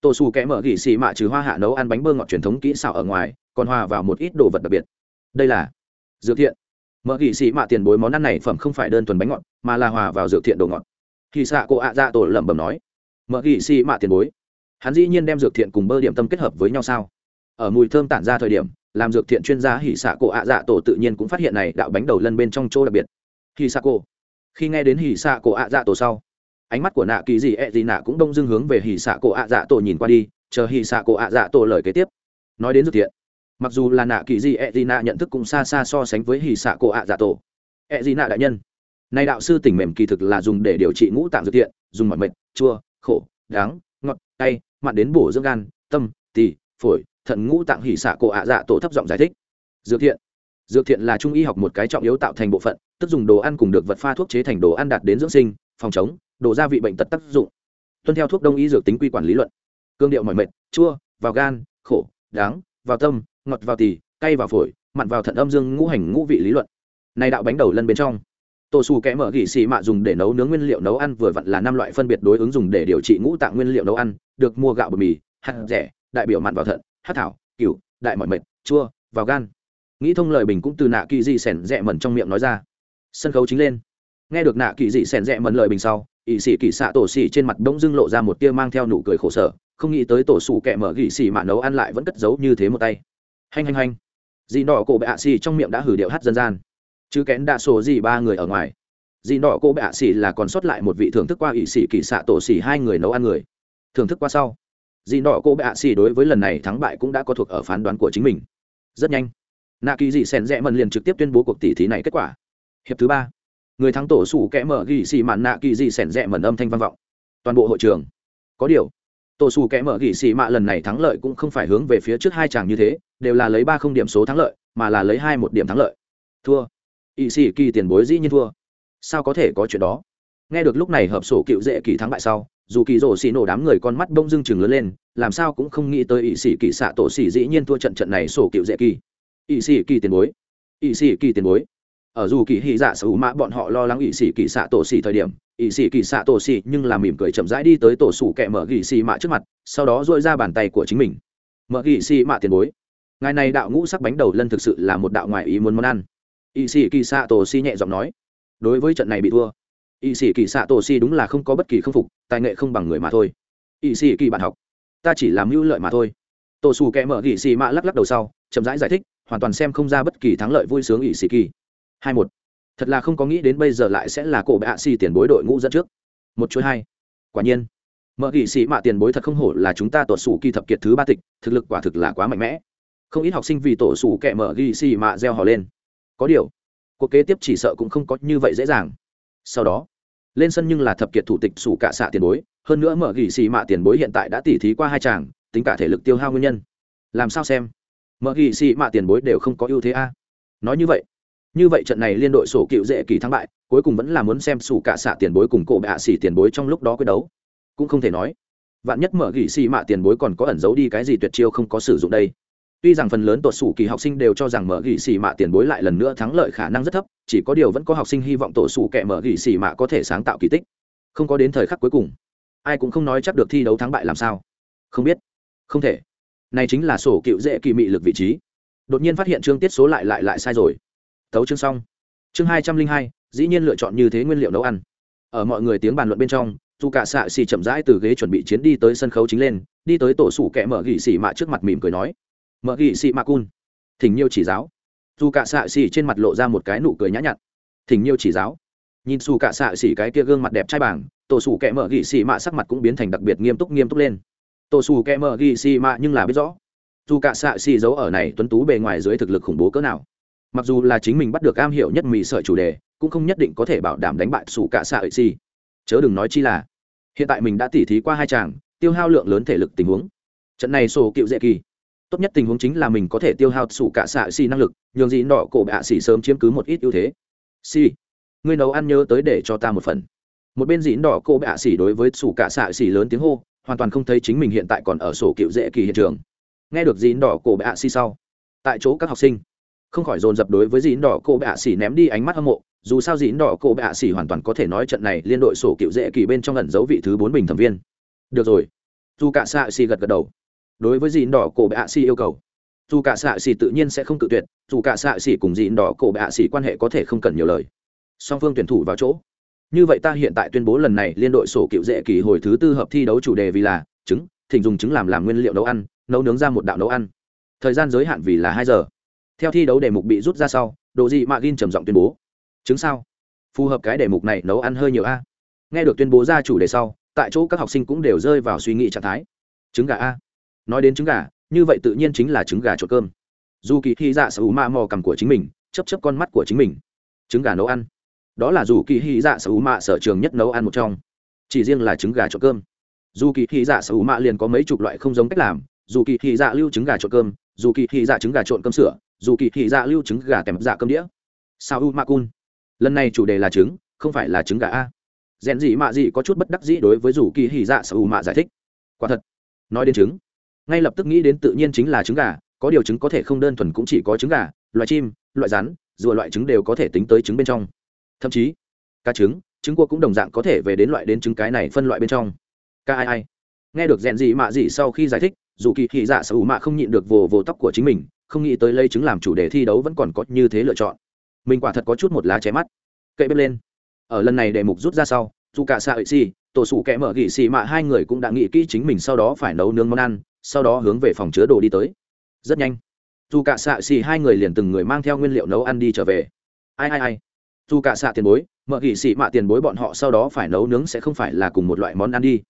Speaker 1: Tổ xù kẽ mở gỉ xì mạ trừ hoa hạ nấu ăn bánh bơ ngọt truyền thống kỹ xảo ở ngoài, còn hòa vào một ít đồ vật đặc biệt. Đây là dược thiện. Mở gỉ xì mạ tiền bối món ăn này phẩm không phải đơn thuần bánh ngọt, mà là hòa vào dược thiện đồ ngọt. Khi xạ cô ạ dạ tổ lẩm bẩm nói, mở gỉ xì mạ tiền bối, hắn dĩ nhiên đem dược thiện cùng bơ điểm tâm kết hợp với nhau sao? Ở mùi thơm tản ra thời điểm, làm dược thiện chuyên gia hỉ xạ cổ ạ dạ tổ tự nhiên cũng phát hiện này đạo bánh đầu lân bên trong chỗ đặc biệt. Hỉ xạ cổ khi nghe đến hỉ xạ cổ ạ dạ tổ sau ánh mắt của nạ kỳ dị ẹ、e、gì e nạ cũng đông dưng hướng về hỉ xạ cổ ạ dạ tổ nhìn qua đi, chờ hỉ xạ cổ ạ dạ tổ lời kế tiếp. Nói đến dược thiện mặc dù là nạ kỳ dị ẹ、e、gì e nạ nhận thức cũng xa xa so sánh với hỉ xạ cổ ạ dạ tổ. Ẹ、e、gì nạ đại nhân, nay đạo sư tỉnh mềm kỳ thực là dùng để điều trị ngũ tạng dược thiện dùng mọi mệt chua, khổ đắng ngọt, cay, mặn đến bổ dưỡng gan, tâm, tỳ, phổi, thận ngũ tạng hỉ xạ cổ ạ dạ tổ thấp giọng giải thích. Dược thiện dược thiện là trung y học một cái trọng yếu tạo thành bộ phận, tức dùng đồ ăn cùng được vật pha thuốc chế thành đồ ăn đạt đến dưỡng sinh, phòng chống đổ gia vị bệnh tật tác dụng. Tuân theo thuốc đông y dược tính quy quản lý luận. Cương điệu mọi mệt, chua, vào gan, khổ, đáng, vào tâm, ngọt vào tỳ, cay vào phổi, mặn vào thận âm dương ngũ hành ngũ vị lý luận. Này đạo bánh đầu lân bên trong. Tổ xù kẽ mở gỉ xì mạ dùng để nấu nướng nguyên liệu nấu ăn vừa vặn là năm loại phân biệt đối ứng dùng để điều trị ngũ tạng nguyên liệu nấu ăn, được mua gạo bột mì, hạt rẻ, đại biểu mặn vào thận hát thảo cửu đại mọi mệt, chua, vào gan. Nghĩ thông lời bình cũng từ nạ kỳ dị sẻn rẽ mẩn trong miệng nói ra. Sân khấu chính lên. Nghe được nạ kỳ dị sẻn rẽ mẩn lời bình sau ỵ sĩ kỳ xạ tổ xỉ trên mặt bỗng dưng lộ ra một tia mang theo nụ cười khổ sở, không nghĩ tới tổ sủ kẹ mở gỉ xỉ mạ nấu ăn lại vẫn cất giấu như thế một tay. Hành hành hành dì đỏ cổ bệ ạ xỉ trong miệng đã hử điệu hát dân gian. Chứ kén đa số gì ba người ở ngoài. Dì đỏ cổ bệ ạ xỉ là còn sót lại một vị thưởng thức qua ỵ sĩ kỳ xạ tổ xỉ hai người nấu ăn người. Thưởng thức qua sau, dì đỏ cổ bệ ạ xỉ đối với lần này thắng bại cũng đã có thuộc ở phán đoán của chính mình. Rất nhanh, nạ kỳ dị xèn rẽ mần liền trực tiếp tuyên bố cuộc tỷ thí này kết quả. Hiệp thứ ba người thắng tổ sủ kẽ mở ghi xì mạn nạ kỳ dị sẻn rẽ mẩn âm thanh vang vọng. Toàn bộ hội trường. Có điều, tổ sủ kẽ mở ghi xì mạ lần này thắng lợi cũng không phải hướng về phía trước hai chàng như thế, đều là lấy ba không điểm số thắng lợi, mà là lấy hai một điểm thắng lợi. Thua. Ỵ xì kỳ tiền bối dĩ nhiên thua. Sao có thể có chuyện đó? Nghe được lúc này hợp sổ cựu dễ kỳ thắng bại sau, dù kỳ rổ xì nổ đám người con mắt bông dưng chừng lớn lên, làm sao cũng không nghĩ tới ỵ sĩ kỳ xạ tổ xì dĩ nhiên thua trận trận này sổ cựu dễ kỳ. Ỵ sĩ kỳ tiền bối. Ỵ sĩ kỳ tiền bối ở dù kỳ hy dạ sở hữu mã bọn họ lo lắng ỵ sĩ kỳ xạ tổ xì thời điểm ỵ sĩ kỳ xạ tổ xì nhưng là mỉm cười chậm rãi đi tới tổ sủ kẹ mở gỉ xì mạ trước mặt, sau đó dội ra bàn tay của chính mình. Mở gỉ xì mạ tiền bối, ngài này đạo ngũ sắc bánh đầu lân thực sự là một đạo ngoại ý muốn món ăn. Ỵ sĩ kỳ xạ tổ xì nhẹ giọng nói, đối với trận này bị thua ỵ sĩ kỳ xạ tổ xì đúng là không có bất kỳ k phục, tài nghệ không bằng người mà thôi. Ỵ sĩ kỳ bạn học, ta chỉ làm mưu lợi mà thôi. Tổ sủ kẹ mở gỉ xì mạ lắc lắc đầu sau, chậm rãi giải thích, hoàn toàn xem không ra bất kỳ thắng lợi vui sướng ỵ sĩ kỳ hai một. Thật là không có nghĩ đến bây giờ lại sẽ là cổ bệ hạ xì tiền bối đội ngũ dẫn trước. Một chuỗi hai. Quả nhiên. Mở gỉ xì mạ tiền bối thật không hổ là chúng ta tuột sủ kỳ thập kiệt thứ ba tịch, thực lực quả thực là quá mạnh mẽ. Không ít học sinh vì tổ sủ kẹ mở gỉ xì mạ gieo hò lên. Có điều, cuộc kế tiếp chỉ sợ cũng không có như vậy dễ dàng. Sau đó, lên sân nhưng là thập kiệt thủ tịch sủ cạ xạ tiền bối, hơn nữa mở gỉ xì mạ tiền bối hiện tại đã tỉ thí qua hai chàng tính cả thể lực tiêu hao nguyên nhân. Làm sao xem? Mở gỉ xì mạ tiền bối đều không có ưu thế a. Nói như vậy như vậy trận này liên đội sổ cựu dễ kỳ thắng bại, cuối cùng vẫn là muốn xem sủ cả xạ tiền bối cùng cổ bệ hạ xỉ tiền bối trong lúc đó quyết đấu. Cũng không thể nói, vạn nhất mở gỉ xì mạ tiền bối còn có ẩn giấu đi cái gì tuyệt chiêu không có sử dụng đây. Tuy rằng phần lớn tuột sủ kỳ học sinh đều cho rằng mở gỉ xì mạ tiền bối lại lần nữa thắng lợi khả năng rất thấp, chỉ có điều vẫn có học sinh hy vọng tổ sủ kẻ mở gỉ xì mạ có thể sáng tạo kỳ tích. Không có đến thời khắc cuối cùng, ai cũng không nói chắc được thi đấu thắng bại làm sao. Không biết. Không thể. Này chính là sổ cựu dễ kỳ mị lực vị trí. Đột nhiên phát hiện chương tiết số lại lại lại sai rồi tấu chương xong. Chương hai trăm linh hai, dĩ nhiên lựa chọn như thế nguyên liệu nấu ăn. Ở mọi người tiếng bàn luận bên trong, dù cả xạ xì chậm rãi từ ghế chuẩn bị chiến đi tới sân khấu chính lên, đi tới tổ sủ kẻ mở gỉ xì mạ trước mặt mỉm cười nói, mở gỉ xì mạ cun. Thỉnh nhiêu chỉ giáo. Dù cả xạ xì trên mặt lộ ra một cái nụ cười nhã nhặn. Thỉnh nhiêu chỉ giáo. Nhìn dù cả xạ xì cái kia gương mặt đẹp trai bảng, tổ sủ kẻ mở gỉ xì mạ sắc mặt cũng biến thành đặc biệt nghiêm túc nghiêm túc lên. Tổ sủ kẻ mở gỉ xì mạ nhưng là biết rõ, dù cả xạ xì giấu ở này tuấn tú bề ngoài dưới thực lực khủng bố cỡ nào mặc dù là chính mình bắt được am hiểu nhất mì sợi chủ đề, cũng không nhất định có thể bảo đảm đánh bại sủ cả xạ ấy xì. Chớ đừng nói chi là, hiện tại mình đã tỉ thí qua hai chàng, tiêu hao lượng lớn thể lực tình huống. Trận này sổ cựu dễ kỳ. Tốt nhất tình huống chính là mình có thể tiêu hao sủ cả xạ xì năng lực, nhường gì nọ cổ bạ xì sớm chiếm cứ một ít ưu thế. Xì, ngươi nấu ăn nhớ tới để cho ta một phần. Một bên dĩ đỏ cô bạ xỉ đối với sủ cả xạ xỉ lớn tiếng hô, hoàn toàn không thấy chính mình hiện tại còn ở sổ cựu dễ kỳ hiện trường. Nghe được dĩ đỏ cổ bạ xỉ sau, tại chỗ các học sinh không khỏi dồn dập đối với dĩn đỏ cô bệ ạ xỉ ném đi ánh mắt hâm mộ, dù sao dĩn đỏ cô bệ ạ xỉ hoàn toàn có thể nói trận này liên đội sổ cựu dễ kỳ bên trong lần giấu vị thứ bốn bình thẩm viên. Được rồi. Dù cả xạ xỉ gật gật đầu. Đối với dĩn đỏ cô bệ ạ xỉ yêu cầu, dù cả xạ xỉ tự nhiên sẽ không cự tuyệt, dù cả xạ xỉ cùng dĩn đỏ cô bệ ạ xỉ quan hệ có thể không cần nhiều lời. Song phương tuyển thủ vào chỗ. Như vậy ta hiện tại tuyên bố lần này liên đội sổ cựu dễ kỳ hồi thứ tư hợp thi đấu chủ đề vì là trứng thỉnh dùng trứng làm làm nguyên liệu nấu ăn, nấu nướng ra một đạo nấu ăn. Thời gian giới hạn vì là hai giờ theo thi đấu đề mục bị rút ra sau đồ dị mạ gin trầm giọng tuyên bố. Chứng sao? Phù hợp cái đề mục này nấu ăn hơi nhiều a. Nghe được tuyên bố ra chủ đề sau, tại chỗ các học sinh cũng đều rơi vào suy nghĩ trạng thái. Trứng gà a. Nói đến trứng gà, như vậy tự nhiên chính là trứng gà trộn cơm. Dù kỳ hy dạ sở hữu mạ mò cầm của chính mình chấp chấp con mắt của chính mình. Trứng gà nấu ăn. Đó là dù kỳ hy dạ sở hữu mạ sở trường nhất nấu ăn một trong. Chỉ riêng là trứng gà trộn cơm. Dù kỳ hy dạ sở hữu mạ liền có mấy chục loại không giống cách làm. Dù kỳ hy dạ lưu trứng gà trộn cơm, dù kỳ hy dạ trứng gà trộn cơm sữa dù kỳ thị dạ lưu trứng gà kèm dạ cơm đĩa. Sao u ma cun lần này chủ đề là trứng, không phải là trứng gà a. Rèn gì mạ gì có chút bất đắc dĩ đối với dù kỳ thị dạ sao u mạ giải thích. Quả thật, nói đến trứng, ngay lập tức nghĩ đến tự nhiên chính là trứng gà, có điều trứng có thể không đơn thuần cũng chỉ có trứng gà loại chim, loại rắn, rùa loại trứng đều có thể tính tới trứng bên trong. Thậm chí, cá trứng trứng cua cũng đồng dạng có thể về đến loại đến trứng cái này phân loại bên trong. Ca ai ai. Nghe được rèn gì mạ gì sau khi giải thích, dù kỳ thị dạ sở hữu mạ không nhịn được vồ vồ tóc của chính mình không nghĩ tới lấy chứng làm chủ đề thi đấu vẫn còn có như thế lựa chọn. Mình quả thật có chút một lá chém mắt. Kệ bếp lên. Ở lần này đề mục rút ra sau, dù cả xạ ấy xì, tổ sủ kẽ mở gỉ xì mạ hai người cũng đã nghĩ kỹ chính mình sau đó phải nấu nướng món ăn, sau đó hướng về phòng chứa đồ đi tới. Rất nhanh. Dù cả xạ xì hai người liền từng người mang theo nguyên liệu nấu ăn đi trở về. Ai ai ai. Dù cả xạ tiền bối, mở gỉ xì mạ tiền bối bọn họ sau đó phải nấu nướng sẽ không phải là cùng một loại món ăn đi.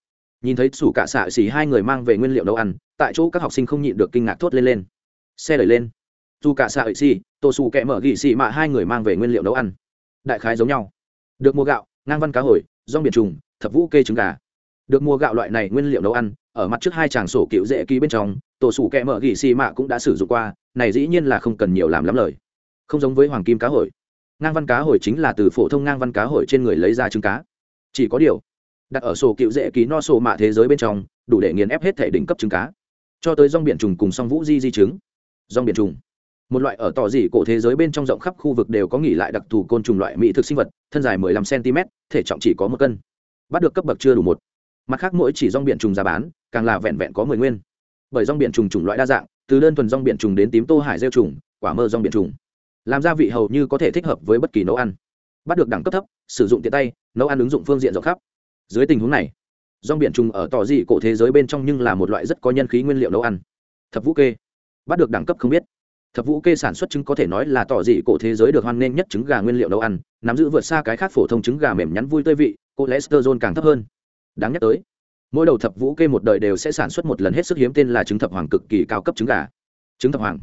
Speaker 1: Nhìn thấy sủ cả xạ xì hai người mang về nguyên liệu nấu ăn, tại chỗ các học sinh không nhịn được kinh ngạc thốt lên lên xe đẩy lên. Dù cả xạ xì, tổ sủ kẹ mở gỉ xì mạ hai người mang về nguyên liệu nấu ăn. Đại khái giống nhau. Được mua gạo, ngang văn cá hồi, rong biển trùng, thập vũ kê trứng gà. Được mua gạo loại này nguyên liệu nấu ăn, ở mặt trước hai chàng sổ cựu dễ ký bên trong, tổ sủ kẹ mở gỉ xì mạ cũng đã sử dụng qua, này dĩ nhiên là không cần nhiều làm lắm lời. Không giống với hoàng kim cá hồi. Ngang văn cá hồi chính là từ phổ thông ngang văn cá hồi trên người lấy ra trứng cá. Chỉ có điều, đặt ở sổ cựu dễ ký no sổ mạ thế giới bên trong, đủ để nghiền ép hết thể đỉnh cấp trứng cá. Cho tới rong biển trùng cùng song vũ di di trứng rong biển trùng. Một loại ở tỏ dị cổ thế giới bên trong rộng khắp khu vực đều có nghỉ lại đặc thù côn trùng loại mỹ thực sinh vật, thân dài 15 cm thể trọng chỉ có một cân. Bắt được cấp bậc chưa đủ một. Mặt khác mỗi chỉ rong biển trùng giá bán, càng là vẹn vẹn có mười nguyên. Bởi rong biển trùng chủng loại đa dạng, từ đơn thuần rong biển trùng đến tím tô hải rêu trùng, quả mơ rong biển trùng. Làm gia vị hầu như có thể thích hợp với bất kỳ nấu ăn. Bắt được đẳng cấp thấp, sử dụng tiện tay, nấu ăn ứng dụng phương diện rộng khắp. Dưới tình huống này, rong biển trùng ở tỏ dị cổ thế giới bên trong nhưng là một loại rất có nhân khí nguyên liệu nấu ăn. Thập vũ kê bắt được đẳng cấp không biết. Thập vũ kê sản xuất trứng có thể nói là tỏ dị cổ thế giới được hoan nghênh nhất trứng gà nguyên liệu nấu ăn, nắm giữ vượt xa cái khác phổ thông trứng gà mềm nhắn vui tươi vị, cholesterol càng thấp hơn. Đáng nhắc tới, mỗi đầu thập vũ kê một đời đều sẽ sản xuất một lần hết sức hiếm tên là trứng thập hoàng cực kỳ cao cấp trứng gà. Trứng thập hoàng.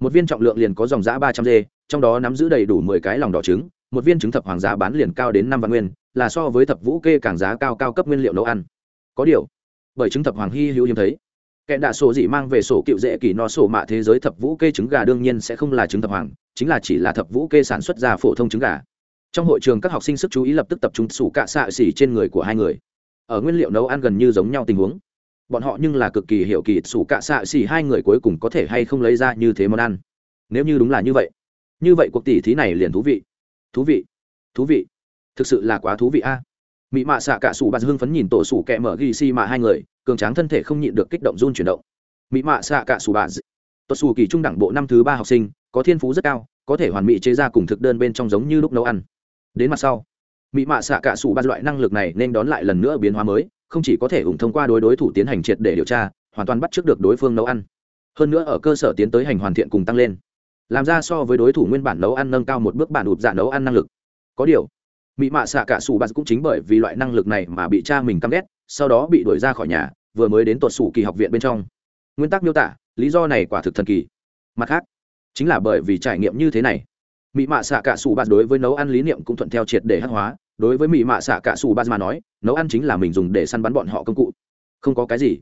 Speaker 1: Một viên trọng lượng liền có dòng giã ba trăm dê, trong đó nắm giữ đầy đủ mười cái lòng đỏ trứng, một viên trứng thập hoàng giá bán liền cao đến năm vạn nguyên, là so với thập vũ kê càng giá cao cao cấp nguyên liệu nấu ăn. Có điều, bởi trứng thập hoàng hy hữu hiếm thấy kẻ đạ sổ dị mang về sổ cựu dễ kỳ no sổ mạ thế giới thập vũ kê trứng gà đương nhiên sẽ không là trứng thập hoàng, chính là chỉ là thập vũ kê sản xuất ra phổ thông trứng gà. Trong hội trường các học sinh sức chú ý lập tức tập trung sủ cạ xạ xỉ trên người của hai người. Ở nguyên liệu nấu ăn gần như giống nhau tình huống. Bọn họ nhưng là cực kỳ hiểu kỳ sủ cạ xạ xỉ hai người cuối cùng có thể hay không lấy ra như thế món ăn. Nếu như đúng là như vậy như vậy cuộc tỉ thí này liền thú vị. Thú vị. Thú vị. Thực sự là quá thú vị a. à? Mỹ mạ xạ cả sủ bà hưng phấn nhìn tổ sủ kẹ mở ghi si mạ hai người, cường tráng thân thể không nhịn được kích động run chuyển động. Mỹ mạ xạ cả sủ bà tổ sủ kỳ trung đẳng bộ năm thứ ba học sinh, có thiên phú rất cao, có thể hoàn mỹ chế ra cùng thực đơn bên trong giống như lúc nấu ăn. Đến mặt sau mỹ mạ xạ cả sủ ba loại năng lực này nên đón lại lần nữa biến hóa mới, không chỉ có thể ủng thông qua đối đối thủ tiến hành triệt để điều tra, hoàn toàn bắt trước được đối phương nấu ăn. Hơn nữa ở cơ sở tiến tới hành hoàn thiện cùng tăng lên. Làm ra so với đối thủ nguyên bản nấu ăn nâng cao một bước bản ụt dạ nấu ăn năng lực. Có điều mỹ mạ xạ cả sủ bạt cũng chính bởi vì loại năng lực này mà bị cha mình căm ghét, sau đó bị đuổi ra khỏi nhà, vừa mới đến tuột sủ kỳ học viện bên trong. Nguyên tắc miêu tả, lý do này quả thực thần kỳ. Mặt khác, chính là bởi vì trải nghiệm như thế này mỹ mạ xạ cả sủ bạt đối với nấu ăn lý niệm cũng thuận theo triệt để hắc hóa. Đối với mỹ mạ xạ cả sủ bạt mà nói, nấu ăn chính là mình dùng để săn bắn bọn họ công cụ. Không có cái gì.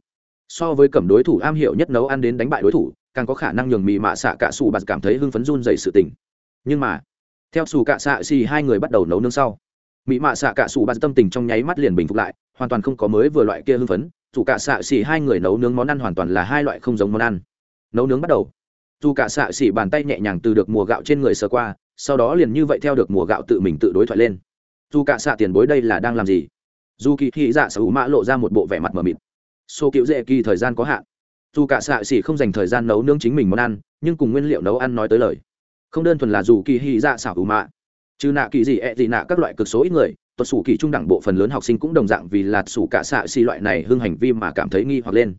Speaker 1: So với cẩm đối thủ am hiểu nhất nấu ăn đến đánh bại đối thủ, càng có khả năng nhường mỹ mạ xạ cả sủ bạt cảm thấy hưng phấn run dày sự tình. Nhưng mà theo xù cạ xạ xì, hai người bắt đầu nấu nướng sau. Mỹ mạ xạ cạ sủ bạt tâm tình trong nháy mắt liền bình phục lại, hoàn toàn không có mới vừa loại kia hưng phấn. Dù cạ xạ xì, hai người nấu nướng món ăn hoàn toàn là hai loại không giống món ăn. Nấu nướng bắt đầu. Dù cạ xạ xì bàn tay nhẹ nhàng từ được mùa gạo trên người sờ qua, sau đó liền như vậy theo được mùa gạo tự mình tự đối thoại lên. Dù cạ xạ tiền bối đây là đang làm gì? Dù kỳ thị dạ sở hữu mã lộ ra một bộ vẻ mặt mờ mịt. Số cựu dễ kỳ thời gian có hạn. Dù cả xạ xỉ không dành thời gian nấu nướng chính mình món ăn, nhưng cùng nguyên liệu nấu ăn nói tới lời không đơn thuần là dù kỳ hy dạ xảo ủ mạ trừ nạ kỳ gì ẹ gì nạ các loại cực số ít người tuột sủ kỳ trung đẳng bộ phần lớn học sinh cũng đồng dạng vì lạt sủ cả xạ xì loại này hưng hành vi mà cảm thấy nghi hoặc lên.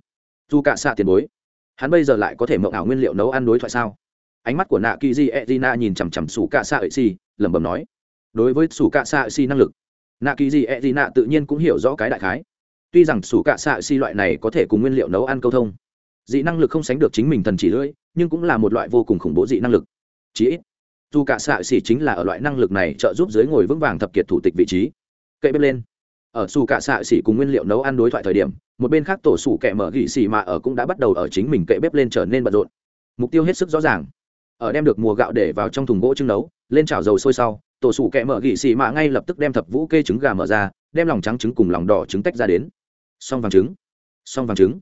Speaker 1: Dù cả xạ tiền bối, hắn bây giờ lại có thể mộng ảo nguyên liệu nấu ăn đối thoại sao? Ánh mắt của nạ kỳ di edina nhìn chằm chằm sủ cạ xạ ệ xì, lẩm bẩm nói, đối với sủ cạ xạ ệ xì năng lực, nạ kỳ di edina tự nhiên cũng hiểu rõ cái đại khái. Tuy rằng sủ cạ xạ ệ xì loại này có thể cùng nguyên liệu nấu ăn câu thông, dị năng lực không sánh được chính mình thần chỉ lưỡi, nhưng cũng là một loại vô cùng khủng bố dị năng lực chí ít, dù cả xạ xỉ chính là ở loại năng lực này trợ giúp dưới ngồi vững vàng thập kiệt thủ tịch vị trí. Kệ bếp lên. Ở xù cả xạ xỉ cùng nguyên liệu nấu ăn đối thoại thời điểm, một bên khác tổ sủ kẻ mở gỉ xỉ mà ở cũng đã bắt đầu ở chính mình kệ bếp lên trở nên bận rộn. Mục tiêu hết sức rõ ràng. Ở đem được mùa gạo để vào trong thùng gỗ trưng nấu, lên chảo dầu sôi sau, tổ sủ kẹ mở gỉ xì mạ ngay lập tức đem thập vũ kê trứng gà mở ra, đem lòng trắng trứng cùng lòng đỏ trứng tách ra đến. Xong vàng trứng. Xong vàng trứng.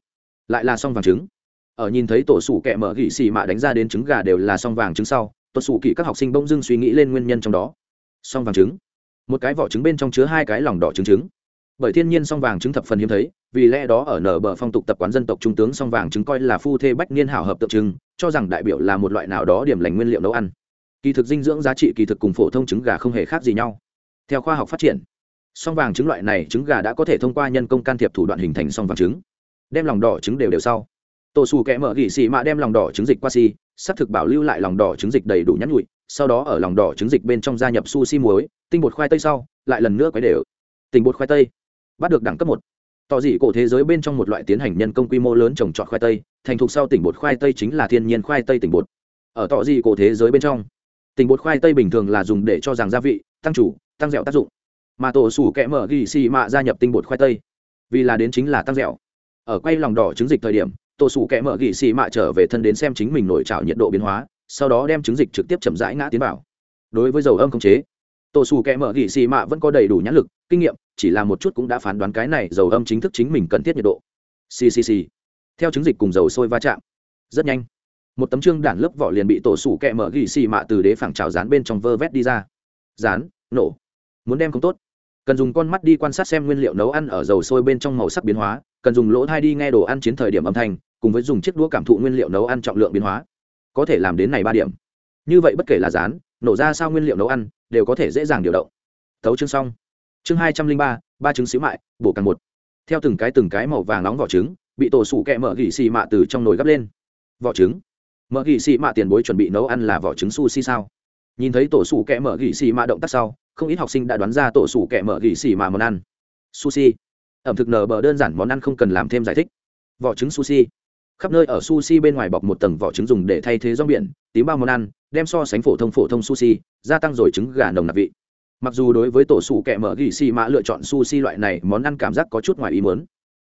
Speaker 1: Lại là xong vàng trứng. Ở nhìn thấy tổ sủ kẹ mở gỉ xì mạ đánh ra đến trứng gà đều là xong vàng trứng sau tuột xù kỹ các học sinh bỗng dưng suy nghĩ lên nguyên nhân trong đó. Song vàng trứng. Một cái vỏ trứng bên trong chứa hai cái lòng đỏ trứng trứng. Bởi thiên nhiên song vàng trứng thập phần hiếm thấy, vì lẽ đó ở nở bờ phong tục tập quán dân tộc trung tướng song vàng trứng coi là phu thê bách niên hảo hợp tượng trưng, cho rằng đại biểu là một loại nào đó điểm lành nguyên liệu nấu ăn. Kỳ thực dinh dưỡng giá trị kỳ thực cùng phổ thông trứng gà không hề khác gì nhau. Theo khoa học phát triển, song vàng trứng loại này trứng gà đã có thể thông qua nhân công can thiệp thủ đoạn hình thành song vàng trứng. Đem lòng đỏ trứng đều đều sau tổ xù kẽ mở gỉ xì mạ đem lòng đỏ trứng dịch qua xì, xác thực bảo lưu lại lòng đỏ trứng dịch đầy đủ nhắn nhụi sau đó ở lòng đỏ trứng dịch bên trong gia nhập su xi muối tinh bột khoai tây sau lại lần nữa quấy đều. Tinh bột khoai tây bắt được đẳng cấp một. Tỏ dị cổ thế giới bên trong một loại tiến hành nhân công quy mô lớn trồng trọt khoai tây thành thục sau tỉnh bột khoai tây chính là thiên nhiên khoai tây tỉnh bột. Ở tỏ dị cổ thế giới bên trong tỉnh bột khoai tây bình thường là dùng để cho rằng gia vị tăng chủ tăng dẻo tác dụng. Mà tổ sủ kẽ mở ghi xì mạ gia nhập tinh bột khoai tây vì là đến chính là tăng dẻo. Ở quay lòng đỏ trứng dịch thời điểm tổ sủ kẻ mở gỉ xì mạ trở về thân đến xem chính mình nổi trào nhiệt độ biến hóa, sau đó đem trứng dịch trực tiếp chậm rãi ngã tiến vào. Đối với dầu âm không chế tổ sủ kẻ mở gỉ xì mạ vẫn có đầy đủ nhãn lực, kinh nghiệm, chỉ là một chút cũng đã phán đoán cái này dầu âm chính thức chính mình cần thiết nhiệt độ. Ccc theo trứng dịch cùng dầu sôi va chạm, rất nhanh. Một tấm trương đản lớp vỏ liền bị tổ sủ kẹ mở gỉ xì mạ từ đế phẳng trào rán bên trong vơ vét đi ra. Rán nổ. Muốn đem không tốt. Cần dùng con mắt đi quan sát xem nguyên liệu nấu ăn ở dầu sôi bên trong màu sắc biến hóa, cần dùng lỗ thai đi nghe đồ ăn chiến thời điểm âm thanh cùng với dùng chiếc đũa cảm thụ nguyên liệu nấu ăn trọng lượng biến hóa, có thể làm đến này ba điểm. Như vậy bất kể là rán nổ ra sao nguyên liệu nấu ăn, đều có thể dễ dàng điều động. Thấu chương xong. Chương hai trăm linh ba ba trứng xíu mại, bổ càng một. Theo từng cái từng cái màu vàng nóng vỏ trứng, bị tổ sủ kẹ mở gỉ xì mạ từ trong nồi gấp lên. Vỏ trứng. Mở gỉ xì mạ tiền bối chuẩn bị nấu ăn là vỏ trứng sushi sao? Nhìn thấy tổ sủ kẹ mở gỉ xì mạ động tác sau, không ít học sinh đã đoán ra tổ sủ kẹ mở gỉ xì mạ món ăn. Sushi. Ẩm thực nở bờ đơn giản món ăn không cần làm thêm giải thích. Vỏ trứng sushi khắp nơi ở sushi bên ngoài bọc một tầng vỏ trứng dùng để thay thế rong biển, tím bao món ăn, đem so sánh phổ thông phổ thông sushi, gia tăng rồi trứng gà nồng nặc vị. Mặc dù đối với tổ sủ kẹ mở gỉ xì mã lựa chọn sushi loại này, món ăn cảm giác có chút ngoài ý muốn.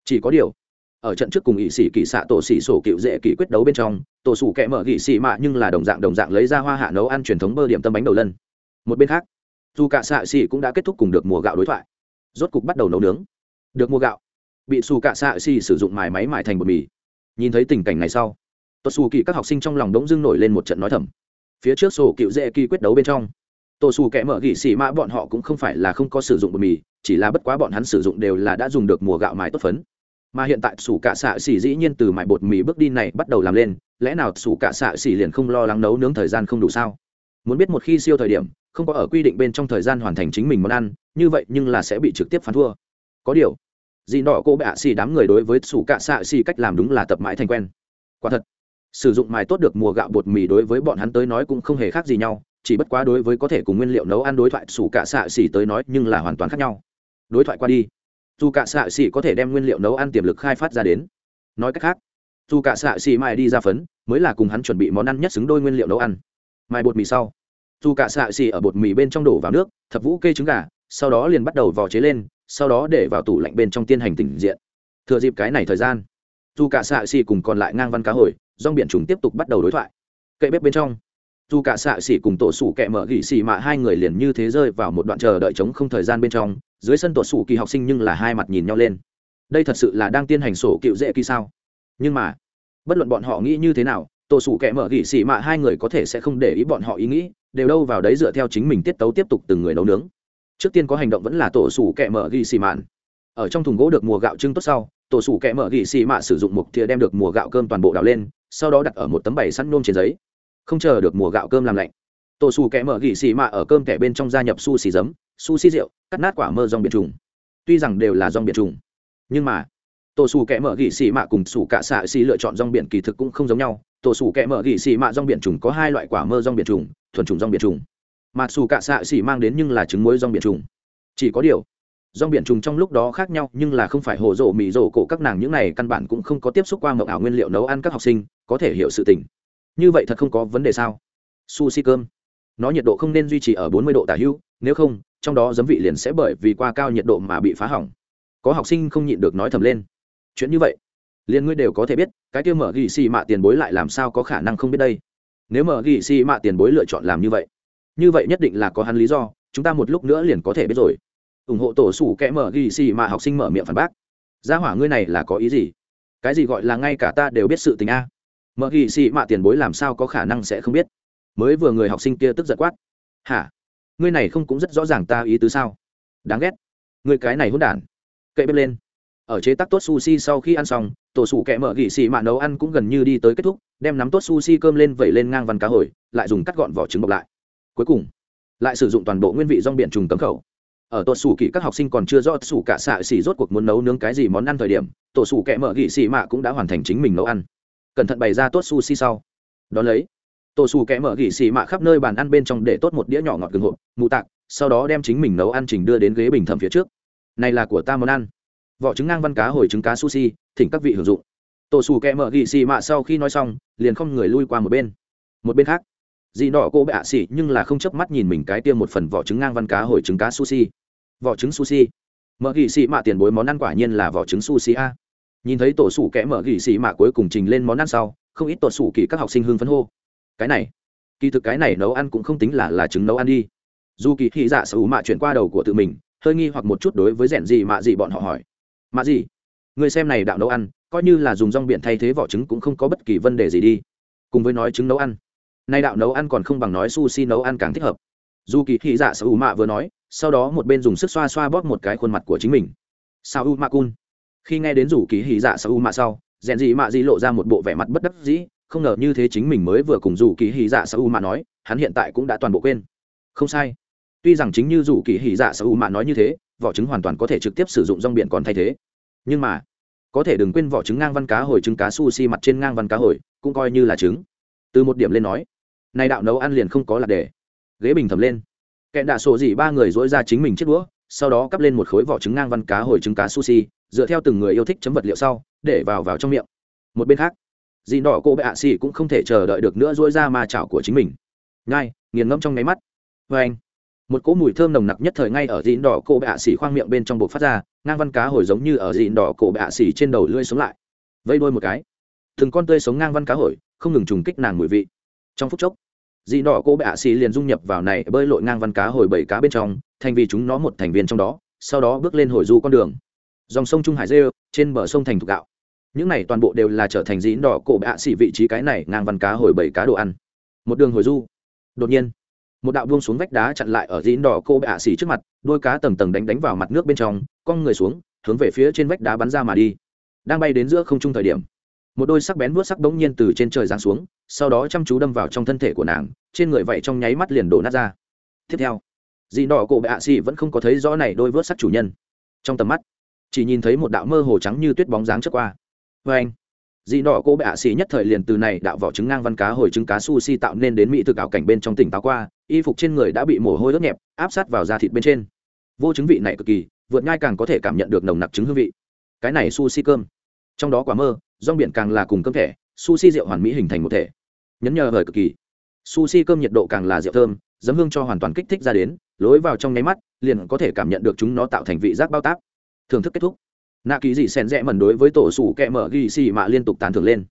Speaker 1: Chỉ có điều, ở trận trước cùng ỵ sĩ kỳ xạ tổ sĩ sổ cựu dễ kỳ quyết đấu bên trong, tổ sủ kẹ mở gỉ xì mạ nhưng là đồng dạng đồng dạng lấy ra hoa hạ nấu ăn truyền thống bơ điểm tâm bánh đầu lân. Một bên khác, dù cả xạ xỉ cũng đã kết thúc cùng được mùa gạo đối thoại. Rốt cục bắt đầu nấu nướng. Được mua gạo. Bị xù cả xạ xỉ sử dụng mài máy mài thành bột mì nhìn thấy tình cảnh này sau tổ xù kỳ các học sinh trong lòng đống dưng nổi lên một trận nói thầm. Phía trước sổ cựu dễ kỳ quyết đấu bên trong tổ xù kẻ mở gỉ xì mã bọn họ cũng không phải là không có sử dụng bột mì, chỉ là bất quá bọn hắn sử dụng đều là đã dùng được mùa gạo mài tốt phấn. Mà hiện tại sủ cả xạ xỉ dĩ nhiên từ mài bột mì bước đi này bắt đầu làm lên, lẽ nào sủ cả xạ xỉ liền không lo lắng nấu nướng thời gian không đủ sao? Muốn biết một khi siêu thời điểm, không có ở quy định bên trong thời gian hoàn thành chính mình món ăn, như vậy nhưng là sẽ bị trực tiếp phán thua. Có điều gì nọ cô ạ xì đám người đối với sủ cạ xạ xì cách làm đúng là tập mãi thành quen. Quả thật, sử dụng mài tốt được mùa gạo bột mì đối với bọn hắn tới nói cũng không hề khác gì nhau, chỉ bất quá đối với có thể cùng nguyên liệu nấu ăn đối thoại sủ cạ xạ xì tới nói nhưng là hoàn toàn khác nhau. Đối thoại qua đi, dù cạ xạ xì có thể đem nguyên liệu nấu ăn tiềm lực khai phát ra đến. Nói cách khác, dù cạ xạ xì mài đi ra phấn, mới là cùng hắn chuẩn bị món ăn nhất xứng đôi nguyên liệu nấu ăn. Mài bột mì sau, dù cạ xạ xì ở bột mì bên trong đổ vào nước, thập vũ kê trứng gà, sau đó liền bắt đầu vò chế lên sau đó để vào tủ lạnh bên trong tiên hành tỉnh diện. Thừa dịp cái này thời gian dù cả xạ xỉ cùng còn lại ngang văn cá hồi, rong biển trùng tiếp tục bắt đầu đối thoại. Kệ bếp bên trong dù cả xạ xỉ cùng tổ sủ kẹ mở gỉ xỉ mạ hai người liền như thế rơi vào một đoạn chờ đợi chống không thời gian bên trong, dưới sân tổ sủ kỳ học sinh nhưng là hai mặt nhìn nhau lên. Đây thật sự là đang tiến hành sổ cựu dễ kỳ sao? Nhưng mà, bất luận bọn họ nghĩ như thế nào, tổ sủ kẹ mở gỉ xỉ mạ hai người có thể sẽ không để ý bọn họ ý nghĩ, đều đâu vào đấy dựa theo chính mình tiết tấu tiếp tục từng người nấu nướng trước tiên có hành động vẫn là tổ sủ kẹ mở gỉ xì mạn. Ở trong thùng gỗ được mùa gạo trưng tốt sau, tổ sủ kẹ mở gỉ xì mạ sử dụng một thìa đem được mùa gạo cơm toàn bộ đào lên, sau đó đặt ở một tấm bày sẵn nôm trên giấy. Không chờ được mùa gạo cơm làm lạnh, tổ sủ kẹ mở gỉ xì mạ ở cơm kẻ bên trong gia nhập su xì giấm su xì rượu, cắt nát quả mơ rong biệt trùng. Tuy rằng đều là rong biệt trùng, nhưng mà, tổ sủ kẹ mở gỉ xì mạ cùng sủ cạ xạ xì lựa chọn rong biển kỳ thực cũng không giống nhau. Tổ sủ kẹ mở gỉ xì mạ rong biển trùng có hai loại quả mơ rong biển trùng, thuần trùng rong biển trùng mà dù cạ xạ xỉ mang đến nhưng là trứng muối rong biển trùng. Chỉ có điều, rong biển trùng trong lúc đó khác nhau, nhưng là không phải hồ rộ mì rộ cổ các nàng những này căn bản cũng không có tiếp xúc qua mậu ảo nguyên liệu nấu ăn các học sinh, có thể hiểu sự tình. Như vậy thật không có vấn đề sao? Sushi cơm. Nó nhiệt độ không nên duy trì ở 40 độ tả hữu, nếu không, trong đó giấm vị liền sẽ bởi vì qua cao nhiệt độ mà bị phá hỏng. Có học sinh không nhịn được nói thầm lên. Chuyện như vậy, liền ngươi đều có thể biết, cái kia mở ghi xì mạ tiền bối lại làm sao có khả năng không biết đây? Nếu mở ghi xì mạ tiền bối lựa chọn làm như vậy như vậy nhất định là có hắn lý do, chúng ta một lúc nữa liền có thể biết rồi. Ủng hộ tổ sủ kẽ mở ghi xì mà học sinh mở miệng phản bác. Gia hỏa ngươi này là có ý gì? Cái gì gọi là ngay cả ta đều biết sự tình a? Mở ghi xì mạ tiền bối làm sao có khả năng sẽ không biết? Mới vừa người học sinh kia tức giật quát. Hả? Ngươi này không cũng rất rõ ràng ta ý tứ sao? Đáng ghét. Ngươi cái này hôn đản. Cậy bếp lên. Ở chế tác tốt sushi sau khi ăn xong, tổ sủ kẹ mở gỉ xì mạ nấu ăn cũng gần như đi tới kết thúc, đem nắm tốt sushi cơm lên vẩy lên ngang văn cá hồi, lại dùng cắt gọn vỏ trứng bọc lại cuối cùng, lại sử dụng toàn bộ nguyên vị rong biển trùng cấm khẩu. Ở tổ sủ kỳ các học sinh còn chưa rõ sủ cả xạ xỉ rốt cuộc muốn nấu nướng cái gì món ăn thời điểm, tổ sủ kẹ mở gỉ xì mạ cũng đã hoàn thành chính mình nấu ăn. Cẩn thận bày ra tốt sushi sau. Đón lấy, tổ sủ kẹ mở gỉ xì mạ khắp nơi bàn ăn bên trong để tốt một đĩa nhỏ ngọt gừng hộp mụ tạc, sau đó đem chính mình nấu ăn trình đưa đến ghế bình thẩm phía trước. Này là của ta món ăn. Vỏ trứng ngang văn cá hồi trứng cá sushi, thỉnh các vị hưởng dụng. Tổ sủ kẹ mở gỉ xì mạ sau khi nói xong, liền không người lui qua một bên. Một bên khác dị đỏ cô bệ ạ xỉ nhưng là không chớp mắt nhìn mình cái tiêm một phần vỏ trứng ngang văn cá hồi trứng cá sushi. Vỏ trứng sushi. Mở gỉ xỉ mạ tiền bối món ăn quả nhiên là vỏ trứng sushi a. Nhìn thấy tổ sủ kẽ mở gỉ xỉ mạ cuối cùng trình lên món ăn sau, không ít tổ sủ kỳ các học sinh hưng phấn hô. Cái này, kỳ thực cái này nấu ăn cũng không tính là là trứng nấu ăn đi. Dù kỳ thị dạ sở hữu mạ chuyển qua đầu của tự mình, hơi nghi hoặc một chút đối với rèn gì mạ gì bọn họ hỏi. Mạ gì? Người xem này đạo nấu ăn, coi như là dùng rong biển thay thế vỏ trứng cũng không có bất kỳ vấn đề gì đi. Cùng với nói trứng nấu ăn nay đạo nấu ăn còn không bằng nói sushi nấu ăn càng thích hợp. Dù kỳ thị dạ sở hữu mạ vừa nói, sau đó một bên dùng sức xoa xoa bóp một cái khuôn mặt của chính mình. Sao u mạ cun khi nghe đến rủ kỳ hỉ dạ sao u mạ sau, rèn gì mạ dị lộ ra một bộ vẻ mặt bất đắc dĩ, không ngờ như thế chính mình mới vừa cùng rủ kỳ hỉ dạ sao u mạ nói, hắn hiện tại cũng đã toàn bộ quên. Không sai. Tuy rằng chính như rủ kỳ hỉ dạ sao u mạ nói như thế, vỏ trứng hoàn toàn có thể trực tiếp sử dụng rong biển còn thay thế. Nhưng mà, có thể đừng quên vỏ trứng ngang văn cá hồi trứng cá sushi mặt trên ngang văn cá hồi, cũng coi như là trứng. Từ một điểm lên nói nay đạo nấu ăn liền không có lạc đề. Ghế bình thầm lên. Kẹn đạ sổ gì ba người dỗi ra chính mình chiếc đũa, sau đó cắp lên một khối vỏ trứng ngang văn cá hồi trứng cá sushi, dựa theo từng người yêu thích chấm vật liệu sau, để vào vào trong miệng. Một bên khác, dì đỏ cô bệ ạ xì cũng không thể chờ đợi được nữa dỗi ra ma chảo của chính mình. Ngay nghiền ngẫm trong nháy mắt. Vê anh. Một cỗ mùi thơm nồng nặc nhất thời ngay ở dì đỏ cô bệ ạ xỉ khoang miệng bên trong bột phát ra, ngang văn cá hồi giống như ở dì đỏ cổ bệ ạ xỉ trên đầu lưỡi sống lại. Vây đôi một cái. Từng con tươi sống ngang văn cá hồi, không ngừng trùng kích nàng mùi vị trong phút chốc dị đỏ cô bệ ạ xì liền dung nhập vào này bơi lội ngang văn cá hồi bảy cá bên trong, thành vì chúng nó một thành viên trong đó, sau đó bước lên hồi du con đường. Dòng sông trung hải rêu, trên bờ sông thành thục gạo. Những này toàn bộ đều là trở thành dĩ đỏ cổ bệ xỉ vị trí cái này ngang văn cá hồi bảy cá đồ ăn. Một đường hồi du. Đột nhiên, một đạo buông xuống vách đá chặn lại ở dĩ đỏ cô bệ xỉ trước mặt, đôi cá tầng tầng đánh đánh vào mặt nước bên trong, cong người xuống, hướng về phía trên vách đá bắn ra mà đi. Đang bay đến giữa không trung thời điểm một đôi sắc bén vuốt sắc bỗng nhiên từ trên trời giáng xuống, sau đó chăm chú đâm vào trong thân thể của nàng, trên người vậy trong nháy mắt liền đổ nát ra. Tiếp theo dị đỏ cổ bệ ạ xì vẫn không có thấy rõ này đôi vớt sắc chủ nhân. Trong tầm mắt, chỉ nhìn thấy một đạo mơ hồ trắng như tuyết bóng dáng trước qua. Vê anh dị đỏ cổ bệ ạ xì nhất thời liền từ này đạo vỏ trứng ngang văn cá hồi trứng cá sushi tạo nên đến mỹ thực ảo cảnh bên trong tỉnh táo qua, y phục trên người đã bị mồ hôi ướt nhẹp, áp sát vào da thịt bên trên. Vô trứng vị này cực kỳ, vượt ngai càng có thể cảm nhận được nồng nặc trứng hương vị. Cái này sushi cơm trong đó quả mơ, rong biển càng là cùng cơm thẻ, sushi rượu hoàn mỹ hình thành một thể. Nhấn nhờ hời cực kỳ. Sushi cơm nhiệt độ càng là rượu thơm dấm hương cho hoàn toàn kích thích ra đến, lối vào trong nháy mắt, liền có thể cảm nhận được chúng nó tạo thành vị giác bao tác thưởng thức kết thúc. Nạ kỳ dị xen rẽ mẩn đối với tổ sủ kẹ mở ghi xì mạ liên tục tàn thưởng lên.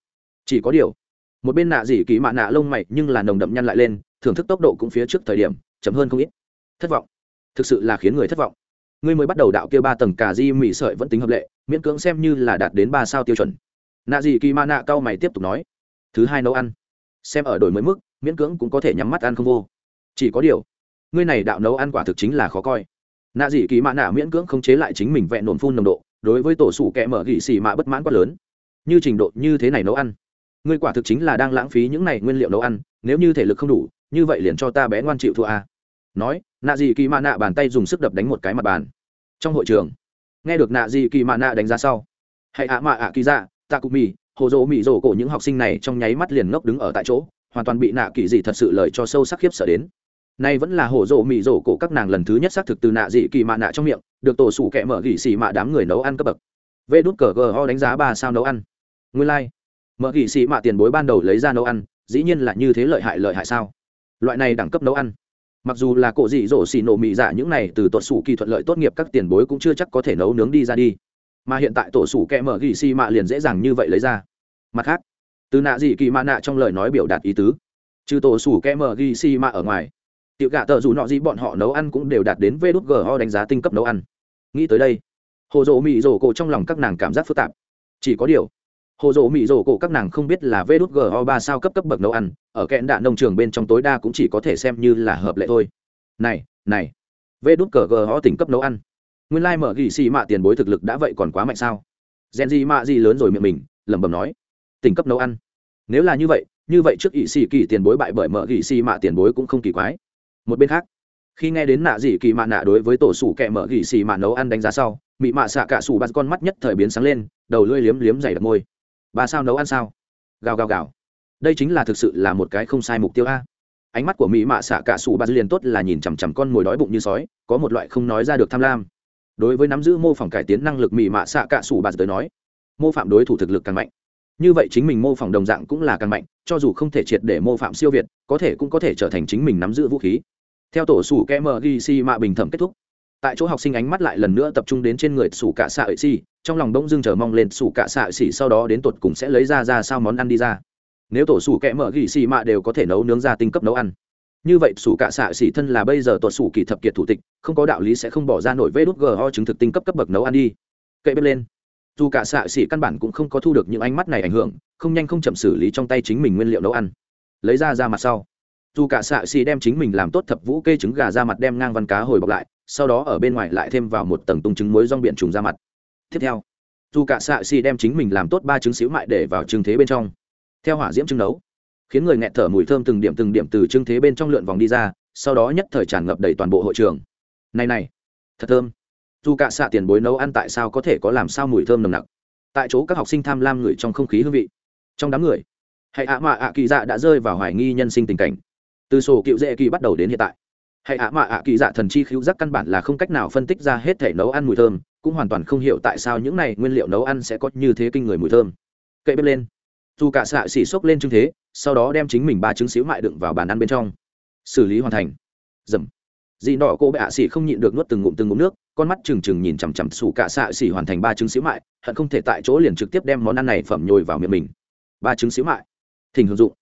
Speaker 1: Chỉ có điều, một bên nạ dị kỳ mạ nạ lông mày nhưng là nồng đậm nhăn lại lên, thưởng thức tốc độ cũng phía trước thời điểm, chậm hơn không ít. Thất vọng. Thực sự là khiến người thất vọng ngươi mới bắt đầu đạo kia ba tầng cà di mì sợi vẫn tính hợp lệ, miễn cưỡng xem như là đạt đến ba sao tiêu chuẩn. Nạ gì kỳ ma nạ cao mày tiếp tục nói, thứ hai nấu ăn, xem ở đổi mới mức, miễn cưỡng cũng có thể nhắm mắt ăn không vô. Chỉ có điều, ngươi này đạo nấu ăn quả thực chính là khó coi. Nạ dị kỳ mạ nạ miễn cưỡng không chế lại chính mình vẹn nổn phun nồng độ, đối với tổ sủ kẹ mở gỉ xì mạ bất mãn quá lớn. Như trình độ như thế này nấu ăn, ngươi quả thực chính là đang lãng phí những này nguyên liệu nấu ăn, nếu như thể lực không đủ, như vậy liền cho ta bé ngoan chịu thua a nói nạ dị kỳ mạ nạ bàn tay dùng sức đập đánh một cái mặt bàn. Trong hội trường nghe được nạ dị kỳ mạ nạ đánh giá sau hãy ạ mạ ạ kỳ dạ, tạ cụ mì hồ dỗ mì rổ cổ những học sinh này trong nháy mắt liền ngốc đứng ở tại chỗ hoàn toàn bị nạ kỳ dị thật sự lời cho sâu sắc khiếp sợ đến. Nay vẫn là hồ dỗ mì rổ cổ các nàng lần thứ nhất xác thực từ nạ dị kỳ mạ nạ trong miệng được tổ sủ kẹ mở gỉ xì mạ đám người nấu ăn cấp bậc. Vê đút cờ gờ ho đánh giá ba sao nấu ăn. Nguyên lai、like. mở gỉ xì mạ tiền bối ban đầu lấy ra nấu ăn dĩ nhiên là như thế lợi hại lợi hại sao? Loại này đẳng cấp nấu ăn mặc dù là cổ dị dỗ xì nổ mị dạ những này từ tuột sủ kỳ thuận lợi tốt nghiệp các tiền bối cũng chưa chắc có thể nấu nướng đi ra đi. Mà hiện tại tổ sủ kẹ mở gỉ xì mạ liền dễ dàng như vậy lấy ra. Mặt khác, từ nạ dị kỳ mạ nạ trong lời nói biểu đạt ý tứ. Trừ tổ sủ kẹ mở gỉ xì mạ ở ngoài, tiểu gạ tờ dù nọ gì bọn họ nấu ăn cũng đều đạt đến vê đút ho đánh giá tinh cấp nấu ăn. Nghĩ tới đây, hồ dỗ mị rổ cổ trong lòng các nàng cảm giác phức tạp. Chỉ có điều, hồ dỗ mị rổ cổ các nàng không biết là vê đút ho ba sao cấp cấp bậc nấu ăn ở kẽn đạn nông trường bên trong tối đa cũng chỉ có thể xem như là hợp lệ thôi. Này này, vê đút cờ ho tỉnh cấp nấu ăn. Nguyên lai mở gỉ xì mạ tiền bối thực lực đã vậy còn quá mạnh sao? Rèn gì mạ gì lớn rồi miệng mình, lẩm bẩm nói. Tỉnh cấp nấu ăn. Nếu là như vậy như vậy trước ỵ xì kỳ tiền bối bại bởi mở gỉ xì mạ tiền bối cũng không kỳ quái. Một bên khác, khi nghe đến nạ dị kỳ mạ nạ đối với tổ sủ kẹ mở gỉ xì mạ nấu ăn đánh giá sau, mị mạ xạ cả sủ bắt con mắt nhất thời biến sáng lên, đầu lưỡi liếm liếm dày đặc môi. Bà sao nấu ăn sao? Gào gào gào đây chính là thực sự là một cái không sai mục tiêu a. Ánh mắt của mỹ mạ xạ cả sủ bắt liền tốt là nhìn chằm chằm con mồi đói bụng như sói, có một loại không nói ra được tham lam. Đối với nắm giữ mô phỏng cải tiến năng lực mỹ mạ xạ cả sủ bắt tới nói, mô phạm đối thủ thực lực càng mạnh. Như vậy chính mình mô phỏng đồng dạng cũng là càng mạnh, cho dù không thể triệt để mô phạm siêu việt, có thể cũng có thể trở thành chính mình nắm giữ vũ khí. Theo tổ sủ kem gc mạ bình thẩm kết thúc. Tại chỗ học sinh ánh mắt lại lần nữa tập trung đến trên người sủ cả xạ ợi xì, trong lòng đông dưng chờ mong lên sủ cả xạ xỉ sau đó đến tột cùng sẽ lấy ra ra sao món ăn đi ra nếu tổ sủ kẹ mở ghi xì mạ đều có thể nấu nướng ra tinh cấp nấu ăn. Như vậy, sủ cả xạ xỉ thân là bây giờ tuột sủ kỳ thập kiệt thủ tịch, không có đạo lý sẽ không bỏ ra nổi vê đốt gho chứng thực tinh cấp cấp bậc nấu ăn đi. Cậy bếp lên. Dù cả xạ xỉ căn bản cũng không có thu được những ánh mắt này ảnh hưởng, không nhanh không chậm xử lý trong tay chính mình nguyên liệu nấu ăn. Lấy ra ra mặt sau. Dù cả xạ xỉ đem chính mình làm tốt thập vũ kê trứng gà ra mặt đem ngang văn cá hồi bọc lại, sau đó ở bên ngoài lại thêm vào một tầng tung trứng muối rong biển trùng ra mặt. Tiếp theo, dù cả xạ xỉ đem chính mình làm tốt ba trứng xíu mại để vào trứng thế bên trong theo hỏa diễm trưng nấu. Khiến người nghẹt thở mùi thơm từng điểm từng điểm từ trưng thế bên trong lượn vòng đi ra, sau đó nhất thời tràn ngập đầy toàn bộ hội trường. Này này, thật thơm. Dù cả xạ tiền bối nấu ăn tại sao có thể có làm sao mùi thơm nồng nặc? Tại chỗ các học sinh tham lam ngửi trong không khí hương vị. Trong đám người hãy ạ mạ ạ kỳ dạ đã rơi vào hoài nghi nhân sinh tình cảnh. Từ sổ cựu dễ kỳ bắt đầu đến hiện tại. Hãy ạ mạ ạ kỳ dạ thần chi khíu giác căn bản là không cách nào phân tích ra hết thể nấu ăn mùi thơm, cũng hoàn toàn không hiểu tại sao những này nguyên liệu nấu ăn sẽ có như thế kinh người mùi thơm. Cậy bếp lên dù cả xạ xỉ xốc lên trưng thế, sau đó đem chính mình ba trứng xíu mại đựng vào bàn ăn bên trong. Xử lý hoàn thành. Dầm. Dị đỏ cô bệ ạ xỉ không nhịn được nuốt từng ngụm từng ngụm nước, con mắt trừng trừng nhìn chằm chằm xù cả xạ xỉ hoàn thành ba trứng xíu mại, hận không thể tại chỗ liền trực tiếp đem món ăn này phẩm nhồi vào miệng mình. Ba trứng xíu mại. Thỉnh hưởng dụng.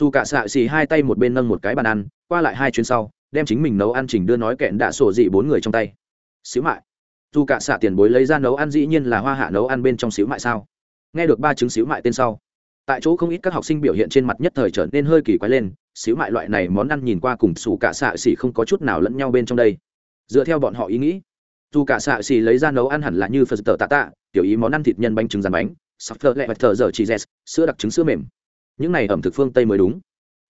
Speaker 1: Dù cả xạ xỉ hai tay một bên nâng một cái bàn ăn, qua lại hai chuyến sau, đem chính mình nấu ăn trình đưa nói kẹn đã sổ dị bốn người trong tay. Xíu mại. Dù cả xạ tiền bối lấy ra nấu ăn dĩ nhiên là hoa hạ nấu ăn bên trong xíu mại sao? Nghe được ba trứng xíu mại tên sau tại chỗ không ít các học sinh biểu hiện trên mặt nhất thời trở nên hơi kỳ quái lên, xíu mại loại này món ăn nhìn qua cùng xù cả xạ xỉ không có chút nào lẫn nhau bên trong đây. Dựa theo bọn họ ý nghĩ, dù cả xạ xỉ lấy ra nấu ăn hẳn là như phật tờ tạ tạ, tiểu ý món ăn thịt nhân bánh trứng rán bánh, sắp thơ lẹ vật thờ giờ chỉ z sữa đặc trứng sữa mềm. Những này ẩm thực phương tây mới đúng.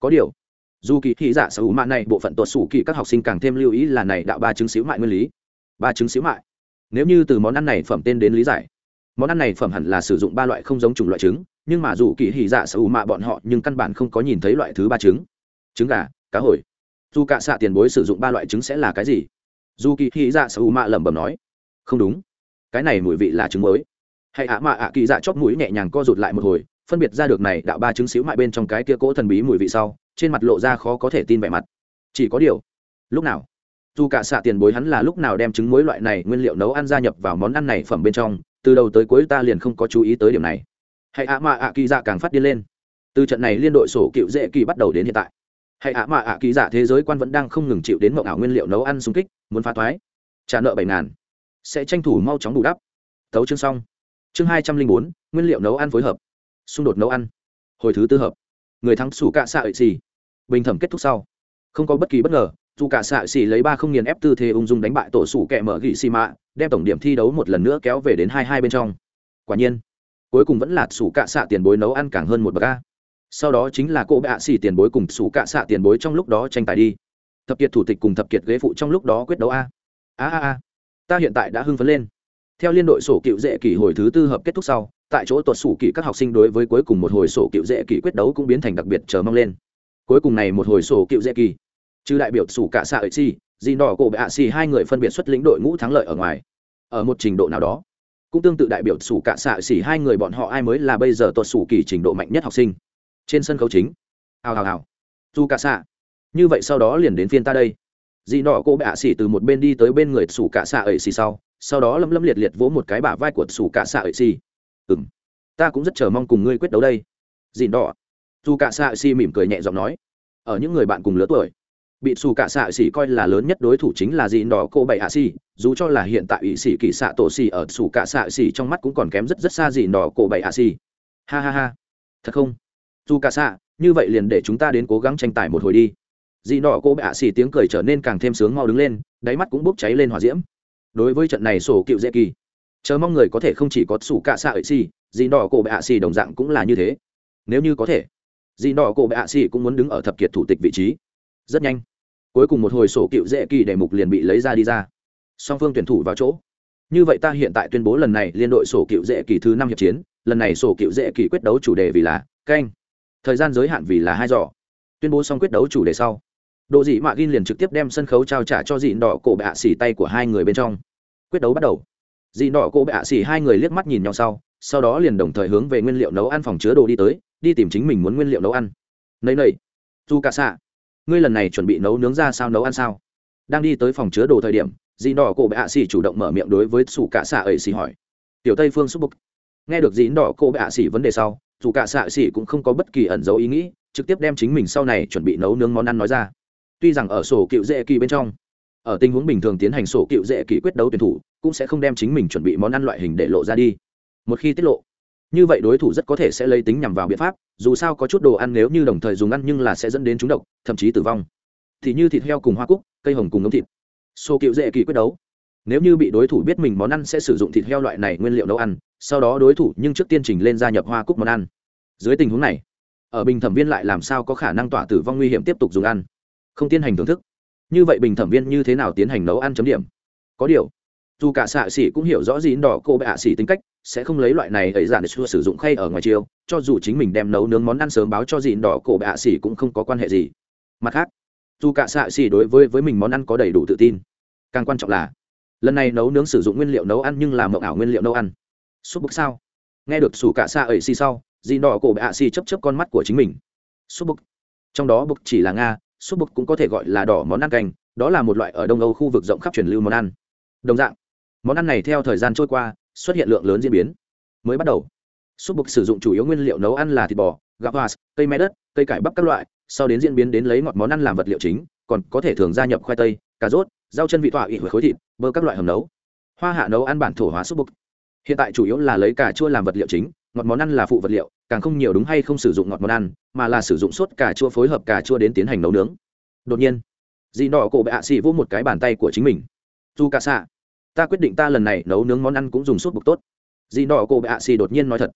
Speaker 1: Có điều, dù kỳ thị giả sở hữu mạ này bộ phận tuột sủ kỳ các học sinh càng thêm lưu ý là này đạo ba trứng xíu mại nguyên lý. Ba trứng xíu mại. Nếu như từ món ăn này phẩm tên đến lý giải, món ăn này phẩm hẳn là sử dụng ba loại không giống chủng loại trứng nhưng mà dù kỳ hỉ dạ sở hữu mạ bọn họ nhưng căn bản không có nhìn thấy loại thứ ba trứng. Trứng gà, cá hồi. Dù cả xạ tiền bối sử dụng ba loại trứng sẽ là cái gì? Dù kỳ hỉ dạ sở hữu mạ lẩm bẩm nói. Không đúng. Cái này mùi vị là trứng mới. Hãy ạ mạ ạ kỳ dạ chóp mũi nhẹ nhàng co rụt lại một hồi, phân biệt ra được này đạo ba trứng xíu mại bên trong cái kia cỗ thần bí mùi vị sau, trên mặt lộ ra khó có thể tin vẻ mặt. Chỉ có điều, lúc nào? Dù cả xạ tiền bối hắn là lúc nào đem trứng muối loại này nguyên liệu nấu ăn gia nhập vào món ăn này phẩm bên trong, từ đầu tới cuối ta liền không có chú ý tới điểm này hãy ạ mạ ạ kỳ dạ càng phát điên lên. Từ trận này liên đội sổ cựu dễ kỳ bắt đầu đến hiện tại. Hãy ạ mạ ạ kỳ dạ thế giới quan vẫn đang không ngừng chịu đến mộng ảo nguyên liệu nấu ăn xung kích, muốn phá thoái. Trả nợ bảy ngàn. Sẽ tranh thủ mau chóng bù đắp. Thấu chương xong. Chương hai trăm linh bốn, nguyên liệu nấu ăn phối hợp. Xung đột nấu ăn. Hồi thứ tư hợp. Người thắng sủ cạ xạ ệ xì. Bình thẩm kết thúc sau. Không có bất kỳ bất ngờ dù cả xạ xì lấy ba không nghiền ép tư thế ung dung đánh bại tổ sủ kẹ mở gỉ xì mạ, đem tổng điểm thi đấu một lần nữa kéo về đến hai hai bên trong. Quả nhiên cuối cùng vẫn là sủ cạ xạ tiền bối nấu ăn càng hơn một bậc a. Sau đó chính là cô bạ xỉ xì tiền bối cùng sủ cạ xạ tiền bối trong lúc đó tranh tài đi. Thập kiệt thủ tịch cùng thập kiệt ghế phụ trong lúc đó quyết đấu a. A a a. Ta hiện tại đã hưng phấn lên. Theo liên đội sổ cựu dễ kỷ hồi thứ tư hợp kết thúc sau, tại chỗ tuột sủ kỷ các học sinh đối với cuối cùng một hồi sổ cựu dễ kỷ quyết đấu cũng biến thành đặc biệt chờ mong lên. Cuối cùng này một hồi sổ cựu dễ kỳ trừ đại biểu sủ cả xạ ấy si dì đỏ cổ bệ ạ xì hai người phân biệt xuất lĩnh đội ngũ thắng lợi ở ngoài. Ở một trình độ nào đó cũng tương tự đại biểu sủ cả xạ xỉ hai người bọn họ ai mới là bây giờ tuột sủ kỳ trình độ mạnh nhất học sinh. Trên sân khấu chính. Hào hào hào. Dù cả xạ. Như vậy sau đó liền đến phiên ta đây. Dị nọ cô bạ xỉ từ một bên đi tới bên người sủ cả xạ ấy xỉ sau sau đó lâm lâm liệt liệt vỗ một cái bả vai của sủ cả xạ ấy xỉ. Ừ m ta cũng rất chờ mong cùng ngươi quyết đấu đây. Dị nọ. Dù cả xạ xỉ mỉm cười nhẹ giọng nói. Ở những người bạn cùng lứa tuổi bị xù cả xạ xỉ coi là lớn nhất đối thủ chính là gì đó cô bảy hạ xỉ, dù cho là hiện tại ủy sĩ kỳ xạ tổ xỉ ở xù cả xạ xỉ trong mắt cũng còn kém rất rất xa gì đó cô bảy hạ xỉ. Ha ha ha. Thật không? Dù cả xạ, như vậy liền để chúng ta đến cố gắng tranh tài một hồi đi. Dị nọ cô bệ hạ xỉ tiếng cười trở nên càng thêm sướng mau đứng lên, đáy mắt cũng bốc cháy lên hòa diễm. Đối với trận này sổ cựu dễ kỳ, chờ mong người có thể không chỉ có sủ cạ xạ ấy xì gì nọ cô bệ ạ xì đồng dạng cũng là như thế. Nếu như có thể gì nọ cô bệ ạ xì cũng muốn đứng ở thập kiệt thủ tịch vị trí. Rất nhanh cuối cùng một hồi sổ cựu dễ kỳ đề mục liền bị lấy ra đi ra. Song phương tuyển thủ vào chỗ. Như vậy ta hiện tại tuyên bố lần này liên đội sổ cựu dễ kỳ thứ năm hiệp chiến lần này sổ cựu dễ kỳ quyết đấu chủ đề vì là canh thời gian giới hạn vì là hai giỏ tuyên bố xong quyết đấu chủ đề sau độ dị mạ gin liền trực tiếp đem sân khấu trao trả cho dị đỏ cổ bạ xỉ tay của hai người bên trong. Quyết đấu bắt đầu. Dị đỏ cổ bạ xỉ hai người liếc mắt nhìn nhau sau sau đó liền đồng thời hướng về nguyên liệu nấu ăn phòng chứa đồ đi tới đi tìm chính mình muốn nguyên liệu nấu ăn. Nầy nầy, dù cả xạ ngươi lần này chuẩn bị nấu nướng ra sao, nấu ăn sao? Đang đi tới phòng chứa đồ thời điểm dì đỏ cổ bệ hạ xỉ chủ động mở miệng đối với sủ cả xạ ấy xỉ hỏi. Tiểu tây phương xúc bục. Nghe được dì đỏ cổ bệ hạ xỉ vấn đề sau dù cả xạ xỉ cũng không có bất kỳ ẩn dấu ý nghĩ, trực tiếp đem chính mình sau này chuẩn bị nấu nướng món ăn nói ra. Tuy rằng ở sổ cựu dễ kỳ bên trong, ở tình huống bình thường tiến hành sổ cựu dễ kỳ quyết đấu tuyển thủ, cũng sẽ không đem chính mình chuẩn bị món ăn loại hình để lộ ra đi. Một khi tiết lộ như vậy đối thủ rất có thể sẽ lấy tính nhằm vào biện pháp, dù sao có chút đồ ăn nếu như đồng thời dùng ăn nhưng là sẽ dẫn đến trúng độc, thậm chí tử vong. Thì như thịt heo cùng hoa cúc, cây hồng cùng ngấm thịt. Xô cựu dễ kỳ quyết đấu. Nếu như bị đối thủ biết mình món ăn sẽ sử dụng thịt heo loại này nguyên liệu nấu ăn, sau đó đối thủ nhưng trước tiên trình lên gia nhập hoa cúc món ăn. Dưới tình huống này, ở bình thẩm viên lại làm sao có khả năng tỏa tử vong nguy hiểm tiếp tục dùng ăn? Không tiến hành thưởng thức. Như vậy bình thẩm viên như thế nào tiến hành nấu ăn chấm điểm? Có điều dù cả xạ xỉ cũng hiểu rõ gì đỏ cô bệ ạ xỉ tính cách, sẽ không lấy loại này ấy giản để xua sử dụng khay ở ngoài chiều cho dù chính mình đem nấu nướng món ăn sớm báo cho gì đỏ cổ bệ ạ xỉ cũng không có quan hệ gì. Mặt khác, dù cả xạ xỉ đối với với mình món ăn có đầy đủ tự tin. Càng quan trọng là, lần này nấu nướng sử dụng nguyên liệu nấu ăn nhưng là mộng ảo nguyên liệu nấu ăn. Súp bức sao? Nghe được sủ cả xạ ấy xì sau Gì đỏ cổ bệ ạ xỉ chấp chấp con mắt của chính mình. Súp bức. Trong đó bực chỉ là nga súp bực cũng có thể gọi là đỏ món ăn canh đó là một loại ở đông âu khu vực rộng khắp truyền lưu món ăn. Đồng dạng món ăn này theo thời gian trôi qua, xuất hiện lượng lớn diễn biến. Mới bắt đầu, súp bục sử dụng chủ yếu nguyên liệu nấu ăn là thịt bò, gạo hoa cây me đất, cây cải bắp các loại. Sau đến diễn biến đến lấy ngọt món ăn làm vật liệu chính, còn có thể thường gia nhập khoai tây, cà rốt, rau chân vị tọa ị khối thịt, bơ các loại hầm nấu. Hoa hạ nấu ăn bản thổ hóa súp bục. Hiện tại chủ yếu là lấy cà chua làm vật liệu chính, ngọt món ăn là phụ vật liệu, càng không nhiều đúng hay không sử dụng ngọt món ăn, mà là sử dụng sốt cà chua phối hợp cà chua đến tiến hành nấu nướng. Đột nhiên dì nọ cổ bệ ạ xì vỗ một cái bàn tay của chính mình. Dù cả xạ ta quyết định ta lần này nấu nướng món ăn cũng dùng sốt bục tốt. Dì nọ cô bệ ạ xì đột nhiên nói thật.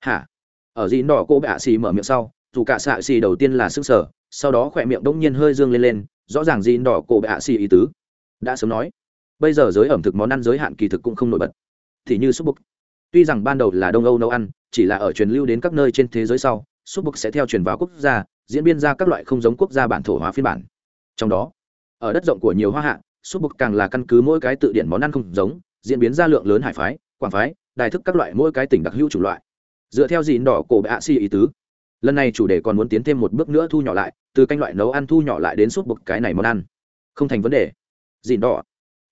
Speaker 1: Hả? Ở dì nọ cô bệ ạ xì mở miệng sau, dù cả xạ xì đầu tiên là sức sở, sau đó khỏe miệng đông nhiên hơi dương lên lên, rõ ràng dì nọ cô bệ ạ xì ý tứ. Đã sớm nói, bây giờ giới ẩm thực món ăn giới hạn kỳ thực cũng không nổi bật. Thì như súp bục tuy rằng ban đầu là đông âu nấu ăn, chỉ là ở truyền lưu đến các nơi trên thế giới sau súp bục sẽ theo truyền vào quốc gia, diễn biến ra các loại không giống quốc gia bản thổ hóa phiên bản. Trong đó, ở đất rộng của nhiều hoa hạ súp bục càng là căn cứ mỗi cái tự điển món ăn không giống, diễn biến ra lượng lớn hải phái, quảng phái, đài thức các loại mỗi cái tỉnh đặc hữu chủng loại. Dựa theo dịn đỏ cổ bạ si ý tứ, lần này chủ đề còn muốn tiến thêm một bước nữa thu nhỏ lại, từ canh loại nấu ăn thu nhỏ lại đến súp bục cái này món ăn. Không thành vấn đề. Dịn đỏ.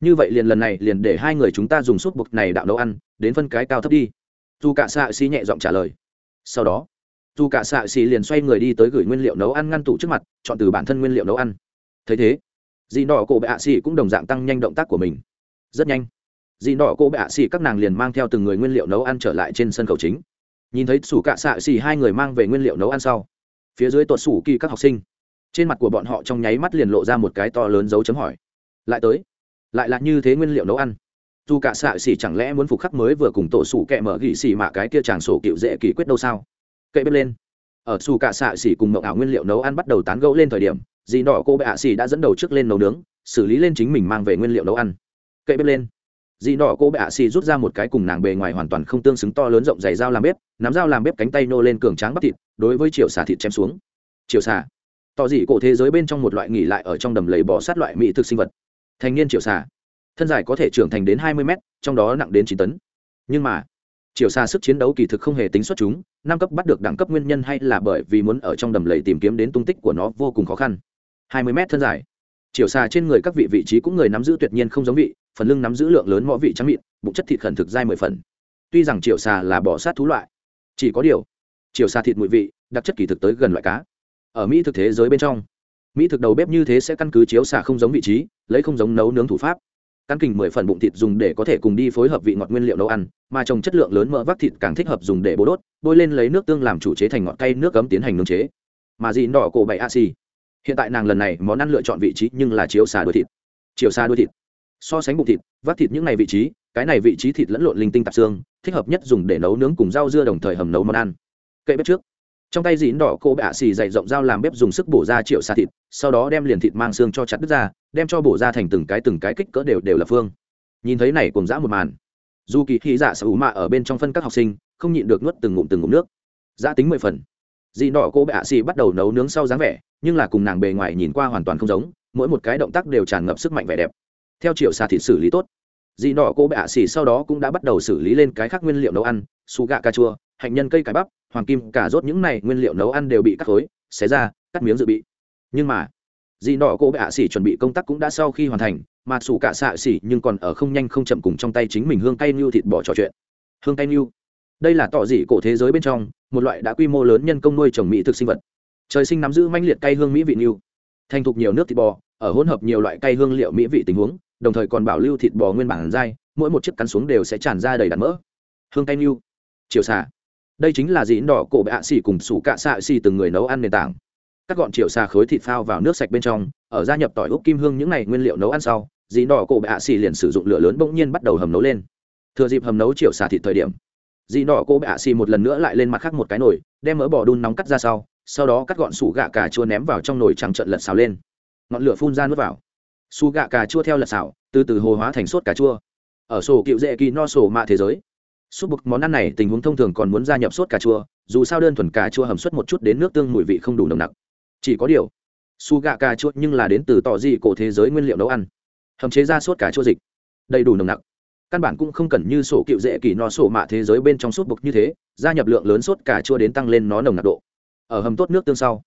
Speaker 1: Như vậy liền lần này liền để hai người chúng ta dùng súp bục này đạo nấu ăn, đến phân cái cao thấp đi. Dù cả xạ xi nhẹ giọng trả lời. Sau đó, dù cả xạ xì liền xoay người đi tới gửi nguyên liệu nấu ăn ngăn tủ trước mặt, chọn từ bản thân nguyên liệu nấu ăn. Thấy thế dì đỏ cổ bệ ạ xì cũng đồng dạng tăng nhanh động tác của mình. Rất nhanh. Dì đỏ cổ bệ ạ xì các nàng liền mang theo từng người nguyên liệu nấu ăn trở lại trên sân khấu chính. Nhìn thấy sủ cạ xạ xì hai người mang về nguyên liệu nấu ăn sau, phía dưới tuột sủ kỳ các học sinh, trên mặt của bọn họ trong nháy mắt liền lộ ra một cái to lớn dấu chấm hỏi. Lại tới, lại là như thế nguyên liệu nấu ăn. Dù cả xạ xỉ chẳng lẽ muốn phục khắc mới vừa cùng tổ sủ kẹ mở gỉ xỉ mà cái kia chàng sổ cựu dễ kỳ quyết đâu sao? Kệ bếp lên. Ở xù cả xạ xỉ cùng mộng ảo nguyên liệu nấu ăn bắt đầu tán gẫu lên thời điểm dì đỏ cô bệ ạ xì đã dẫn đầu trước lên nấu nướng, xử lý lên chính mình mang về nguyên liệu nấu ăn. Cậy bếp lên. Dì đỏ cô bệ ạ xì rút ra một cái cùng nàng bề ngoài hoàn toàn không tương xứng to lớn rộng dày dao làm bếp, nắm dao làm bếp cánh tay nô lên cường tráng bắp thịt, đối với chiều xà thịt chém xuống. Chiều xà. Tỏ dị cổ thế giới bên trong một loại nghỉ lại ở trong đầm lầy bò sát loại mỹ thực sinh vật. Thành niên chiều xà. Thân dài có thể trưởng thành đến hai mươi mét, trong đó nặng đến chín tấn. Nhưng mà chiều xa sức chiến đấu kỳ thực không hề tính xuất chúng, năm cấp bắt được đẳng cấp nguyên nhân hay là bởi vì muốn ở trong đầm lầy tìm kiếm đến tung tích của nó vô cùng khó khăn hai mươi mét thân dài. Chiều xa trên người các vị vị trí cũng người nắm giữ tuyệt nhiên không giống vị, phần lưng nắm giữ lượng lớn mõ vị trắng mịn, bụng chất thịt khẩn thực dai mười phần. Tuy rằng chiều xa là bỏ sát thú loại, chỉ có điều, chiều xa thịt mùi vị, đặc chất kỳ thực tới gần loại cá. Ở mỹ thực thế giới bên trong, mỹ thực đầu bếp như thế sẽ căn cứ chiếu xà không giống vị trí, lấy không giống nấu nướng thủ pháp. Căn kình mười phần bụng thịt dùng để có thể cùng đi phối hợp vị ngọt nguyên liệu nấu ăn, mà trồng chất lượng lớn mỡ vác thịt càng thích hợp dùng để bố đốt, bôi lên lấy nước tương làm chủ chế thành ngọt cay nước cấm tiến hành nướng chế. Mà dị đỏ cổ bậy a xì hiện tại nàng lần này món ăn lựa chọn vị trí nhưng là chiếu xà đuôi thịt. Chiều xa đuôi thịt. So sánh bụng thịt, vắt thịt những ngày vị trí, cái này vị trí thịt lẫn lộn linh tinh tạp xương, thích hợp nhất dùng để nấu nướng cùng rau dưa đồng thời hầm nấu món ăn. Cậy bếp trước. Trong tay dín đỏ cô bạ xì dày rộng dao làm bếp dùng sức bổ ra triệu xà thịt, sau đó đem liền thịt mang xương cho chặt đứt ra, đem cho bổ ra thành từng cái từng cái kích cỡ đều đều là phương. Nhìn thấy này cùng dã một màn dù kỳ thị dạ sở hữu mạ ở bên trong phân các học sinh, không nhịn được nuốt từng ngụm từng ngụm nước. Giã tính mười phần dị đỏ cô bạ xì bắt đầu nấu nướng sau dáng vẻ, nhưng là cùng nàng bề ngoài nhìn qua hoàn toàn không giống, mỗi một cái động tác đều tràn ngập sức mạnh vẻ đẹp. Theo chiều xà thịt xử lý tốt dị đỏ cô bạ xì sau đó cũng đã bắt đầu xử lý lên cái khác nguyên liệu nấu ăn, su gạ cà chua hạnh nhân cây cải bắp, hoàng kim cả rốt những này nguyên liệu nấu ăn đều bị cắt khối, xé ra, cắt miếng dự bị. Nhưng mà dị đỏ cô bạ xì chuẩn bị công tác cũng đã sau khi hoàn thành, mà sủ cả xạ xỉ nhưng còn ở không nhanh không chậm cùng trong tay chính mình hương cay nhu thịt bỏ trò chuyện. Hương cay nhu đây là tỏ dị cổ thế giới bên trong, một loại đã quy mô lớn nhân công nuôi trồng mỹ thực sinh vật. Trời sinh nắm giữ manh liệt cay hương mỹ vị nưu thành thục nhiều nước thịt bò, ở hỗn hợp nhiều loại cay hương liệu mỹ vị tình huống, đồng thời còn bảo lưu thịt bò nguyên bản dai, mỗi một chiếc cắn xuống đều sẽ tràn ra đầy đặn mỡ. Hương cay nưu chiều xà đây chính là dĩn đỏ cổ bạ xỉ cùng sủ cạ xạ xỉ từng người nấu ăn nền tảng. Các gọn chiều xà khối thịt phao vào nước sạch bên trong, ở gia nhập tỏi úc kim hương những này nguyên liệu nấu ăn sau dĩ đỏ cổ bạ xì liền sử dụng lửa lớn bỗng nhiên bắt đầu hầm nấu lên. Thừa dịp hầm nấu chiều xà thịt thời điểm dĩ đỏ cổ bạ xì một lần nữa lại lên mặt khác một cái nồi, đem mỡ bò đun nóng cắt ra sau sau đó cắt gọn sủ gạ cà chua ném vào trong nồi trắng trận lật xào lên. Ngọn lửa phun ra nước vào. Su gạ cà chua theo lật xào, từ từ hồ hóa thành sốt cà chua. Ở sổ cựu dễ kỳ no sổ mạ thế giới, súp bực món ăn này tình huống thông thường còn muốn gia nhập sốt cà chua, dù sao đơn thuần cà chua hầm suất một chút đến nước tương mùi vị không đủ nồng nặc. Chỉ có điều su gạ cà chua nhưng là đến từ tỏ dị cổ thế giới nguyên liệu nấu ăn, hầm chế ra sốt cà chua dịch, đầy đủ nồng nặc căn bản cũng không cần như sổ cựu dễ kỳ no sổ mạ thế giới bên trong sốt bục như thế, gia nhập lượng lớn sốt cà chua đến tăng lên nó nồng nặc độ. Ở hầm tốt nước tương sau.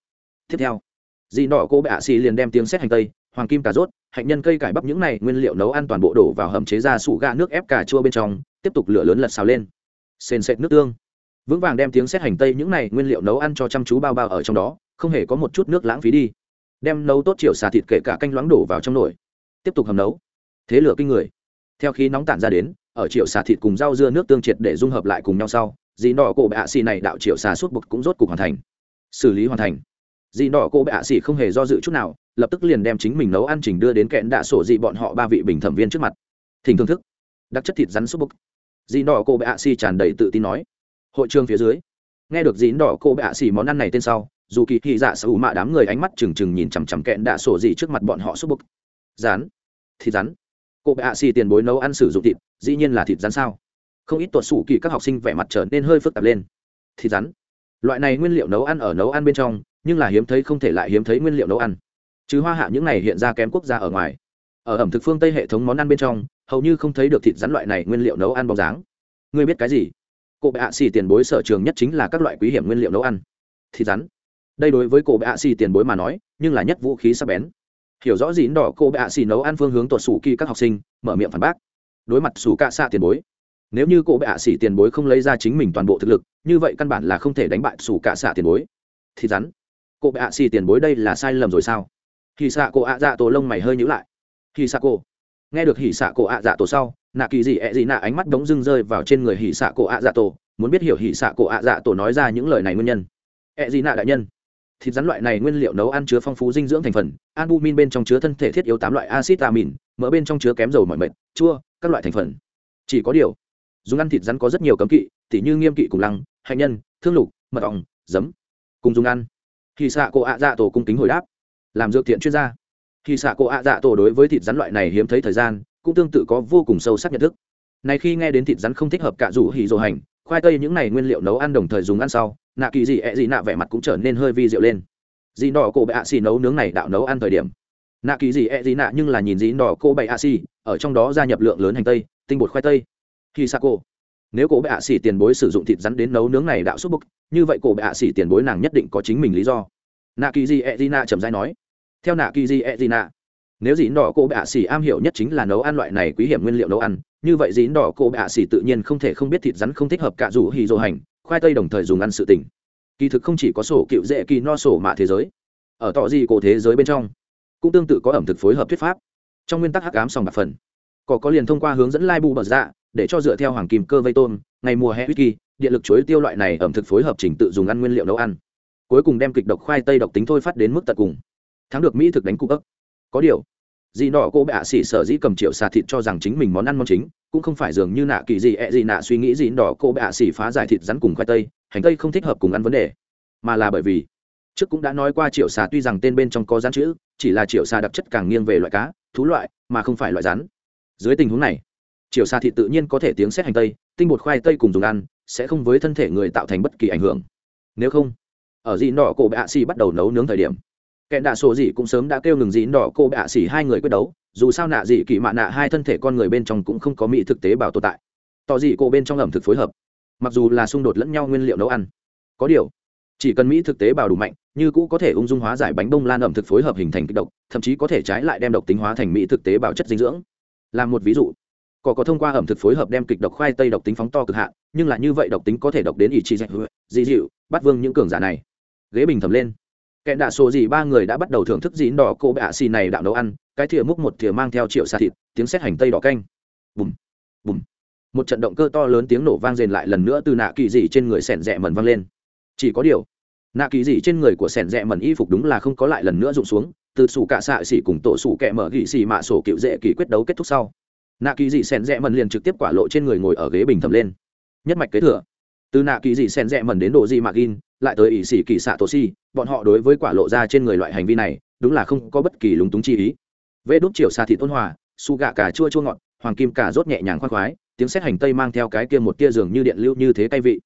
Speaker 1: Tiếp theo, dì nọ cô bệ ạ xì liền đem tiếng xét hành tây, hoàng kim cà rốt, hạnh nhân cây cải bắp những này nguyên liệu nấu ăn toàn bộ đổ vào hầm chế ra sủ gà nước ép cà chua bên trong, tiếp tục lửa lớn lật xào lên. Sền sệt nước tương. Vững vàng đem tiếng xét hành tây những này nguyên liệu nấu ăn cho chăm chú bao bao ở trong đó, không hề có một chút nước lãng phí đi. Đem nấu tốt chiều xà thịt kể cả canh loãng đổ vào trong nồi. Tiếp tục hầm nấu. Thế lửa kinh người theo khi nóng tản ra đến ở triệu xà thịt cùng rau dưa nước tương triệt để dung hợp lại cùng nhau sau dì đỏ cổ bệ hạ xì này đạo triệu xà suốt bực cũng rốt cục hoàn thành. Xử lý hoàn thành. Dì đỏ cổ bệ hạ xì không hề do dự chút nào lập tức liền đem chính mình nấu ăn trình đưa đến kẽn đạ sổ dị bọn họ ba vị bình thẩm viên trước mặt. Thỉnh thưởng thức. Đặc chất thịt rắn suốt bực, dì đỏ cổ bệ hạ xì tràn đầy tự tin nói. Hội trường phía dưới. Nghe được dì đỏ cổ bệ hạ xì món ăn này tên sau dù kỳ thị dạ sở hữu mạ đám người ánh mắt trừng trừng nhìn chằm chằm kẽn đạ sổ dị trước mặt bọn họ suốt bực rán. Thịt rắn cô bệ hạ xì tiền bối nấu ăn sử dụng thịt, dĩ nhiên là thịt rắn sao? Không ít tuột sủ kỳ các học sinh vẻ mặt trở nên hơi phức tạp lên. Thịt rắn? Loại này nguyên liệu nấu ăn ở nấu ăn bên trong, nhưng là hiếm thấy không thể lại hiếm thấy nguyên liệu nấu ăn. Chứ hoa hạ những này hiện ra kém quốc gia ở ngoài. Ở ẩm thực phương tây hệ thống món ăn bên trong, hầu như không thấy được thịt rắn loại này nguyên liệu nấu ăn bóng dáng. Ngươi biết cái gì? Cô bệ hạ xì tiền bối sở trường nhất chính là các loại quý hiểm nguyên liệu nấu ăn. Thịt rắn? Đây đối với cô bệ hạ xì tiền bối mà nói, nhưng là nhất vũ khí sắc bén hiểu rõ dĩn đỏ cô bạ xì nấu ăn phương hướng tuột sủ kỳ các học sinh, mở miệng phản bác. Đối mặt sủ cạ xạ tiền bối. Nếu như cô bạ xì tiền bối không lấy ra chính mình toàn bộ thực lực, như vậy căn bản là không thể đánh bại sủ cạ xạ tiền bối. Thì rắn, cô bạ xì tiền bối đây là sai lầm rồi sao? Hì xạ cô ạ dạ tổ lông mày hơi nhữ lại. Hì xạ cô. Nghe được hì xạ cô ạ dạ tổ sau, nạ kỳ gì ẹ gì nạ ánh mắt đống dưng rơi vào trên người hì xạ cô ạ dạ tổ, muốn biết hiểu hì xạ cô ạ dạ tổ nói ra những lời này nguyên nhân. Ẹ gì nạ đại nhân thịt rắn loại này nguyên liệu nấu ăn chứa phong phú dinh dưỡng thành phần, albumin bên trong chứa thân thể thiết yếu tám loại acid amin mỡ bên trong chứa kém dầu mọi mệt, chua, các loại thành phần. Chỉ có điều, dùng ăn thịt rắn có rất nhiều cấm kỵ, tỉ như nghiêm kỵ cùng lăng, hạnh nhân, thương lục, mật ong, giấm. Cùng dùng ăn. Khi xạ cô ạ dạ tổ cung kính hồi đáp. Làm dược thiện chuyên gia. Khi xạ cô ạ dạ tổ đối với thịt rắn loại này hiếm thấy thời gian, cũng tương tự có vô cùng sâu sắc nhận thức. Này khi nghe đến thịt rắn không thích hợp cả rủ hỉ dồ hành, khoai tây những này nguyên liệu nấu ăn đồng thời dùng ăn sau nạ kỳ gì ẹ gì nạ vẻ mặt cũng trở nên hơi vi diệu lên. Dì đỏ cổ bệ ạ xì nấu nướng này đạo nấu ăn thời điểm. Nạ kỳ gì ẹ gì nạ nhưng là nhìn dì đỏ cô bệ ạ xì, ở trong đó gia nhập lượng lớn hành tây, tinh bột khoai tây. Khi sa cô nếu cổ bệ ạ xì tiền bối sử dụng thịt rắn đến nấu nướng này đạo xúc bức như vậy cổ bệ ạ xì tiền bối nàng nhất định có chính mình lý do. Nạ kỳ gì ẹ gì nạ trầm dai nói. Theo nạ kỳ gì ẹ gì nạ, nếu dĩ đỏ cô bệ ạ xì am hiểu nhất chính là nấu ăn loại này quý hiểm nguyên liệu nấu ăn, như vậy dĩ đỏ cô bệ ạ xì tự nhiên không thể không biết thịt rắn không thích hợp cả rủ hì dồ hành khoai tây đồng thời dùng ăn sự tỉnh kỳ thực không chỉ có sổ cựu dễ kỳ no sổ mạ thế giới, ở tọ gì cổ thế giới bên trong, cũng tương tự có ẩm thực phối hợp thuyết pháp. Trong nguyên tắc hắc ám sòng bạc phần có có liền thông qua hướng dẫn lai bu bật dạ để cho dựa theo hoàng kim cơ vây tôm, ngày mùa hè whisky điện lực chuối tiêu loại này ẩm thực phối hợp trình tự dùng ăn nguyên liệu nấu ăn. Cuối cùng đem kịch độc khoai tây độc tính thôi phát đến mức tận cùng. Thắng được mỹ thực đánh cung ấp có điều dị nọ cô bệ ạ xỉ sở dĩ cầm triệu xà thịt cho rằng chính mình món ăn món chính, cũng không phải dường như nạ kỳ gì, ẹ gì nạ suy nghĩ dị nọ cô bệ ạ xỉ phá giải thịt rắn cùng khoai tây, hành tây không thích hợp cùng ăn vấn đề. Mà là bởi vì, trước cũng đã nói qua triệu xà tuy rằng tên bên trong có rắn chữ, chỉ là triệu xà đặc chất càng nghiêng về loại cá, thú loại, mà không phải loại rắn. Dưới tình huống này, triệu xà thịt tự nhiên có thể tiếng xét hành tây, tinh bột khoai tây cùng dùng ăn, sẽ không với thân thể người tạo thành bất kỳ ảnh hưởng. Nếu không, ở dị nọ cổ bệ ạ xỉ bắt đầu nấu nướng thời điểm kẻ đạ sổ dị cũng sớm đã kêu ngừng dị đỏ cô bạ xỉ hai người quyết đấu, dù sao nạ dị kỳ mạ nạ hai thân thể con người bên trong cũng không có mỹ thực tế bảo tồn tại. Tỏ dị cô bên trong ẩm thực phối hợp. Mặc dù là xung đột lẫn nhau nguyên liệu nấu ăn. Có điều, chỉ cần mỹ thực tế bảo đủ mạnh, như cũ có thể ung dung hóa giải bánh bông lan ẩm thực phối hợp hình thành kích độc, thậm chí có thể trái lại đem độc tính hóa thành mỹ thực tế bảo chất dinh dưỡng. Làm một ví dụ cỏ có thông qua ẩm thực phối hợp đem kịch độc khoai tây độc tính phóng to cực hạn, nhưng là như vậy độc tính có thể độc đến ý chí dạy dị dịu, bắt vương những cường giả này. Ghế bình thầm lên kẻ đạ sổ gì ba người đã bắt đầu thưởng thức dín đỏ cô bạ xì này đạo nấu ăn, cái thìa múc một thìa mang theo triệu xà thịt, tiếng xét hành tây đỏ canh. Bùm bùm. Một trận động cơ to lớn tiếng nổ vang rền lại lần nữa từ nạ kỳ dị trên người sẻn rẽ mần vang lên. Chỉ có điều, nạ kỳ dị trên người của sẻn rẽ mần y phục đúng là không có lại lần nữa rụng xuống, từ sủ cạ xạ xỉ cùng tổ sủ kẹ mở gỉ xì mạ sổ cựu dễ kỳ quyết đấu kết thúc sau. Nạ kỳ dị sẻn rẽ mần liền trực tiếp quả lộ trên người ngồi ở ghế bình thầm lên. Nhất mạch kế thừa. Từ nạ kỳ dị sẻn rẽ mần đến độ dị mạc in lại tới ỷ xỉ kỳ xạ tổ si bọn họ đối với quả lộ ra trên người loại hành vi này, đúng là không có bất kỳ lúng túng chi ý. Vê đốt chiều xa thị tôn hòa, su gạ cả chua chua ngọt, hoàng kim cả rốt nhẹ nhàng khoan khoái, tiếng xét hành tây mang theo cái kia một tia giường như điện lưu như thế cay vị.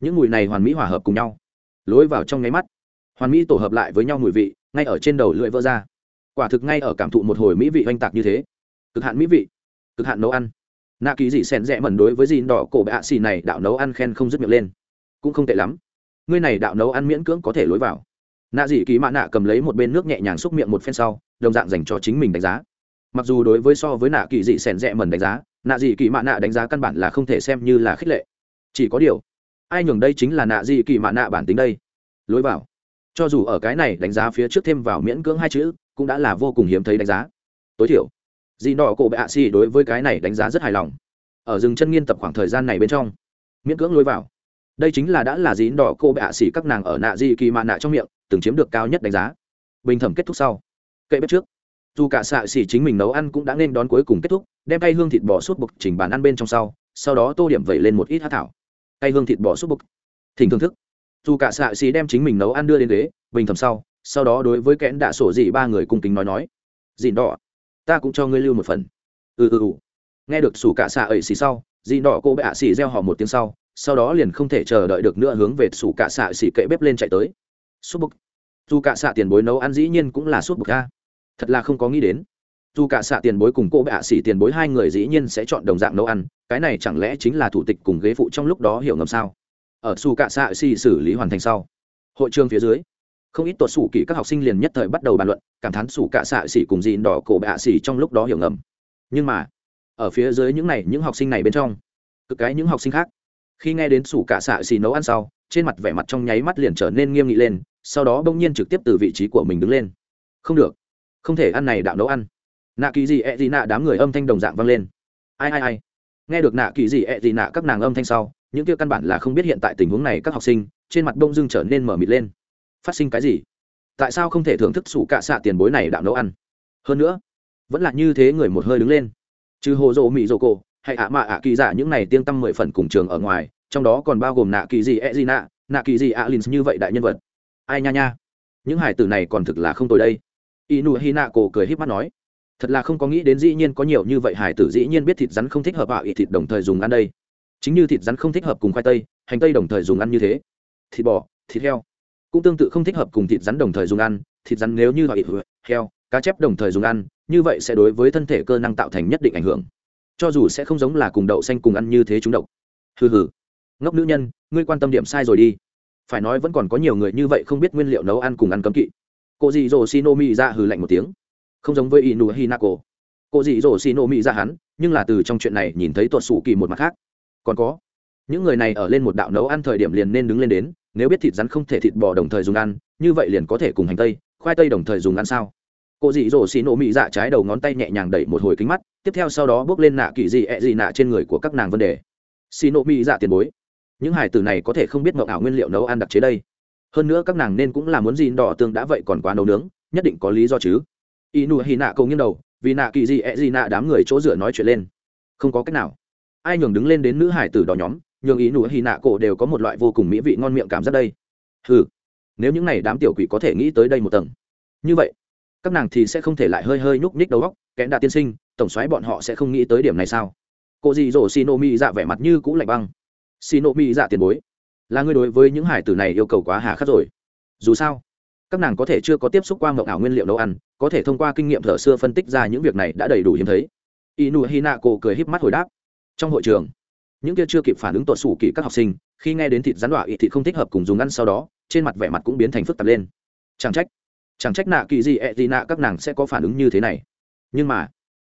Speaker 1: Những mùi này hoàn mỹ hòa hợp cùng nhau. Lối vào trong nháy mắt, hoàn mỹ tổ hợp lại với nhau mùi vị, ngay ở trên đầu lưỡi vỡ ra. Quả thực ngay ở cảm thụ một hồi mỹ vị oanh tạc như thế. Cực hạn mỹ vị, cực hạn nấu ăn. Nạ ký dị xen rẽ mẩn đối với dìn đỏ cổ bệ ạ xì này, đạo nấu ăn khen không dứt miệng lên. Cũng không tệ lắm ngươi này đạo nấu ăn miễn cưỡng có thể lối vào. Nạ dị kỳ mạ nạ cầm lấy một bên nước nhẹ nhàng xúc miệng một phen sau, đồng dạng dành cho chính mình đánh giá. Mặc dù đối với so với nạ kỳ dị sẻn rẽ mần đánh giá, nạ dị kỳ mạ nạ đánh giá căn bản là không thể xem như là khích lệ. Chỉ có điều, ai nhường đây chính là nạ dị kỳ mạ nạ bản tính đây? Lối vào. Cho dù ở cái này đánh giá phía trước thêm vào miễn cưỡng hai chữ, cũng đã là vô cùng hiếm thấy đánh giá. Tối thiểu, dị nọ cổ bệ hạ xì đối với cái này đánh giá rất hài lòng. Ở rừng chân nghiên tập khoảng thời gian này bên trong, miễn cưỡng lối vào đây chính là đã là dín đỏ cô bệ ạ xỉ các nàng ở nạ di kỳ mạ nạ trong miệng, từng chiếm được cao nhất đánh giá. Bình thẩm kết thúc sau. Cậy bếp trước. Dù cả xạ xỉ chính mình nấu ăn cũng đã nên đón cuối cùng kết thúc, đem cây hương thịt bò suốt bục chỉnh bàn ăn bên trong sau sau đó tô điểm vẩy lên một ít hát thảo. Cây hương thịt bò suốt bục. Thỉnh thưởng thức. Dù cả xạ xỉ đem chính mình nấu ăn đưa đến ghế, bình thẩm sau sau đó đối với kẽn đạ sổ dị ba người cung kính nói nói. Dìn đỏ, ta cũng cho ngươi lưu một phần. Ừ ừ ừ. Nghe được sủ cả xạ ẩy xì sau dìn đỏ cô bệ ạ xì gieo họ một tiếng sau sau đó liền không thể chờ đợi được nữa hướng về sủ cạ xạ xỉ kệ bếp lên chạy tới. Súp bục. Dù cạ xạ tiền bối nấu ăn dĩ nhiên cũng là súp bục ca thật là không có nghĩ đến. Dù cạ xạ tiền bối cùng cô bệ xỉ tiền bối hai người dĩ nhiên sẽ chọn đồng dạng nấu ăn, cái này chẳng lẽ chính là thủ tịch cùng ghế phụ trong lúc đó hiểu ngầm sao? Ở su cạ xạ xỉ xử lý hoàn thành sau, hội trường phía dưới, không ít tuột sủ kỹ các học sinh liền nhất thời bắt đầu bàn luận, cảm thán sủ cạ xạ xỉ cùng dịn đỏ cổ bệ xỉ trong lúc đó hiểu ngầm. Nhưng mà, ở phía dưới những này, những học sinh này bên trong, cực cái những học sinh khác khi nghe đến sủ cả xạ xì nấu ăn sau, trên mặt vẻ mặt trong nháy mắt liền trở nên nghiêm nghị lên, sau đó bỗng nhiên trực tiếp từ vị trí của mình đứng lên. Không được. Không thể ăn này đạo nấu ăn. Nạ kỳ gì ẹ gì nạ đám người âm thanh đồng dạng vang lên. Ai ai ai? Nghe được nạ kỳ gì ẹ gì nạ các nàng âm thanh sau, những kia căn bản là không biết hiện tại tình huống này các học sinh, trên mặt đông dưng trở nên mở mịt lên. Phát sinh cái gì? Tại sao không thể thưởng thức sủ cạ xạ tiền bối này đạo nấu ăn? Hơn nữa, vẫn là như thế người một hơi đứng lên. Trừ hồ rộ mị rộ cổ, hay ạ mạ ạ kỳ giả những này tiên tâm mười phần cùng trường ở ngoài trong đó còn bao gồm nạ kỳ gì e gì nạ nạ kỳ gì alin như vậy đại nhân vật. Ai nha nha. Những hải tử này còn thực là không tồi đây. Inu hi nạ cổ cười híp mắt nói. Thật là không có nghĩ đến dĩ nhiên có nhiều như vậy hải tử dĩ nhiên biết thịt rắn không thích hợp ạ à, thịt đồng thời dùng ăn đây. Chính như thịt rắn không thích hợp cùng khoai tây hành tây đồng thời dùng ăn như thế. Thịt bò thịt heo cũng tương tự không thích hợp cùng thịt rắn đồng thời dùng ăn. Thịt rắn nếu như họ heo cá chép đồng thời dùng ăn như vậy sẽ đối với thân thể cơ năng tạo thành nhất định ảnh hưởng. Cho dù sẽ không giống là cùng đậu xanh cùng ăn như thế chúng độc. Hừ hừ ngốc nữ nhân, ngươi quan tâm điểm sai rồi đi. Phải nói vẫn còn có nhiều người như vậy không biết nguyên liệu nấu ăn cùng ăn cấm kỵ. Cô dị dồ xì nô mi ra hừ lạnh một tiếng. Không giống với inu hinako. Cô dị dồ xì nô mi ra hắn, nhưng là từ trong chuyện này nhìn thấy tuột sủ kỳ một mặt khác. Còn có, những người này ở lên một đạo nấu ăn thời điểm liền nên đứng lên đến, nếu biết thịt rắn không thể thịt bò đồng thời dùng ăn, như vậy liền có thể cùng hành tây, khoai tây đồng thời dùng ăn sao? Cô dị dỗ xì nổ mị dạ trái đầu ngón tay nhẹ nhàng đẩy một hồi kính mắt, tiếp theo sau đó bước lên nạ kỳ dị, ẹ dị nạ trên người của các nàng vấn đề. Xì nổ mị dạ tiền bối những hải tử này có thể không biết mộng ảo nguyên liệu nấu ăn đặc chế đây. Hơn nữa các nàng nên cũng là muốn gì đỏ tương đã vậy còn quá nấu nướng, nhất định có lý do chứ. Y nụ hì nạ cầu nghiêng đầu, vì nạ kỳ gì ẹ gì nạ đám người chỗ dựa nói chuyện lên. Không có cách nào. Ai nhường đứng lên đến nữ hải tử đỏ nhóm, nhường ý nụ hì nạ cổ đều có một loại vô cùng mỹ vị ngon miệng cảm giác đây. Ừ nếu những này đám tiểu quỷ có thể nghĩ tới đây một tầng. Như vậy, các nàng thì sẽ không thể lại hơi hơi nhúc nhích đầu góc kẽn đạ tiên sinh, tổng xoáy bọn họ sẽ không nghĩ tới điểm này sao? Cô dì dỗ xin ô mi dạ vẻ mặt như cũ lạnh băng xì nộ mỹ dạ tiền bối. Là ngươi đối với những hải tử này yêu cầu quá hà khắc rồi. Dù sao, các nàng có thể chưa có tiếp xúc qua mộng ảo nguyên liệu nấu ăn, có thể thông qua kinh nghiệm thở xưa phân tích ra những việc này đã đầy đủ hiếm thấy. Inu hina cổ cười híp mắt hồi đáp. Trong hội trường, những kia chưa kịp phản ứng tuột sủ kỳ các học sinh, khi nghe đến thịt rắn đọa ị thịt không thích hợp cùng dùng ăn sau đó, trên mặt vẻ mặt cũng biến thành phức tạp lên. Chẳng trách chẳng trách nạ kỳ gì, ẹ gì nạ các nàng sẽ có phản ứng như thế này. Nhưng mà,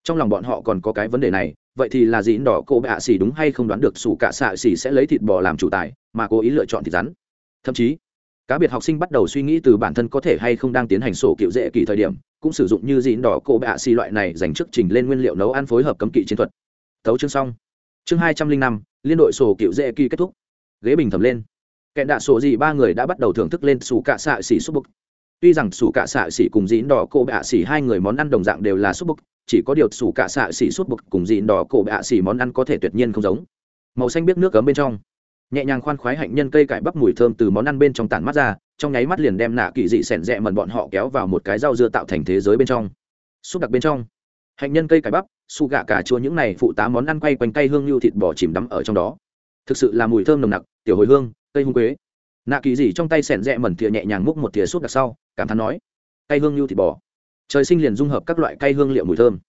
Speaker 1: trong lòng bọn họ còn có cái vấn đề này vậy thì là gì? Đỏ cô bạ xỉ đúng hay không đoán được sủ cả xạ xỉ sẽ lấy thịt bò làm chủ tài, mà cố ý lựa chọn thịt rắn. Thậm chí, cá biệt học sinh bắt đầu suy nghĩ từ bản thân có thể hay không đang tiến hành sổ cựu dễ kỳ thời điểm, cũng sử dụng như gì? Đỏ cô bạ xỉ loại này dành chức trình lên nguyên liệu nấu ăn phối hợp cấm kỵ chiến thuật. Tấu chương xong. Chương hai trăm linh năm, liên đội sổ cựu dễ kỳ kết thúc. Ghế bình thầm lên. Kẹn đạ sổ gì? Ba người đã bắt đầu thưởng thức lên sủ cạ xạ xỉ xúc bục. Tuy rằng sủ cạ xạ xỉ cùng dĩn đỏ cô bạ xỉ hai người món ăn đồng dạng đều là xúc bục chỉ có điều sủ cả xạ xỉ suốt bực cùng dịn đỏ cổ bạ xỉ món ăn có thể tuyệt nhiên không giống. Màu xanh biết nước cấm bên trong. Nhẹ nhàng khoan khoái hạnh nhân cây cải bắp mùi thơm từ món ăn bên trong tản mắt ra, trong nháy mắt liền đem nạ kỳ dị sẻn rẽ mần bọn họ kéo vào một cái rau dưa tạo thành thế giới bên trong. Xúc đặc bên trong. Hạnh nhân cây cải bắp su gạ cà chua những này phụ tá món ăn quay quanh cây hương lưu thịt bò chìm đắm ở trong đó. Thực sự là mùi thơm nồng nặc, tiểu hồi hương, cây hung quế. Nạ kỳ dị trong tay sẻn rẽ mần thìa nhẹ nhàng múc một thìa xúc đặc sau, cảm thán nói cây hương lưu thịt bò trời sinh liền dung hợp các loại cây hương liệu mùi thơm.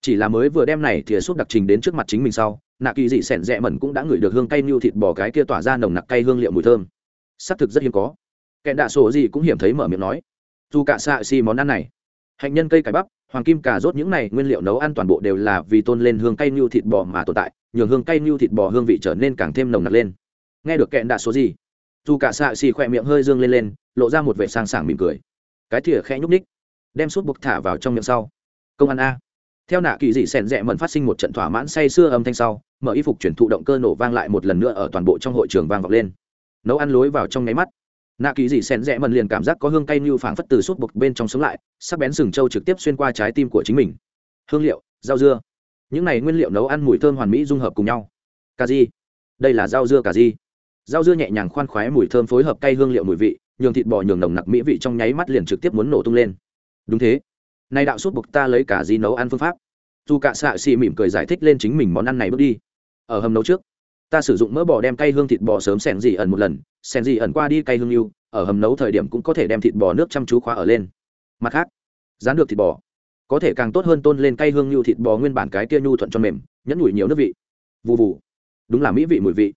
Speaker 1: Chỉ là mới vừa đem này thìa suốt đặc trình đến trước mặt chính mình sau, nạ kỳ dị sẻn rẽ mẩn cũng đã ngửi được hương cay mưu thịt bò cái kia tỏa ra nồng nặc cay hương liệu mùi thơm. Xác thực rất hiếm có. Kẹn đạ sổ gì cũng hiểm thấy mở miệng nói, dù cả xạ xì món ăn này, hạnh nhân cây cải bắp, hoàng kim cà rốt những này nguyên liệu nấu ăn toàn bộ đều là vì tôn lên hương cay mưu thịt bò mà tồn tại nhường hương cay mưu thịt bò hương vị trở nên càng thêm nồng nặc lên. Nghe được kẹn đạ số gì, dù cả xạ xì khỏe miệng hơi dương lên lên, lộ ra một vẻ sang sảng mỉm cười. Cái thìa khẽ nhúc ních đem suốt buộc thả vào trong miệng sau. Công ăn a. Theo nạ kỳ dị sẻn rẽ mẩn phát sinh một trận thỏa mãn say sưa âm thanh sau, mở y phục chuyển thụ động cơ nổ vang lại một lần nữa ở toàn bộ trong hội trường vang vọng lên. Nấu ăn lối vào trong nháy mắt. Nạ kỳ dị sẻn rẽ mẩn liền cảm giác có hương cay như phảng phất từ suốt buộc bên trong sống lại, sắc bén sừng trâu trực tiếp xuyên qua trái tim của chính mình. Hương liệu, rau dưa. Những này nguyên liệu nấu ăn mùi thơm hoàn mỹ dung hợp cùng nhau. Cà di đây là rau dưa cà di rau dưa nhẹ nhàng khoan khoái mùi thơm phối hợp cay hương liệu mùi vị, nhường thịt bò nhường nồng nặc mỹ vị trong nháy mắt liền trực tiếp muốn nổ tung lên đúng thế. Nay đạo suốt buộc ta lấy cả gì nấu ăn phương pháp. Dù cả xạ xì mỉm cười giải thích lên chính mình món ăn này bước đi. Ở hầm nấu trước, ta sử dụng mỡ bò đem cay hương thịt bò sớm sẻn dị ẩn một lần sẻn dị ẩn qua đi cay hương yêu, ở hầm nấu thời điểm cũng có thể đem thịt bò nước chăm chú khóa ở lên. Mặt khác, rán được thịt bò, có thể càng tốt hơn tôn lên cay hương nhu thịt bò nguyên bản cái kia nhu thuận cho mềm, nhẫn nhủi nhiều nước vị. Vụ vụ đúng là mỹ vị mùi vị.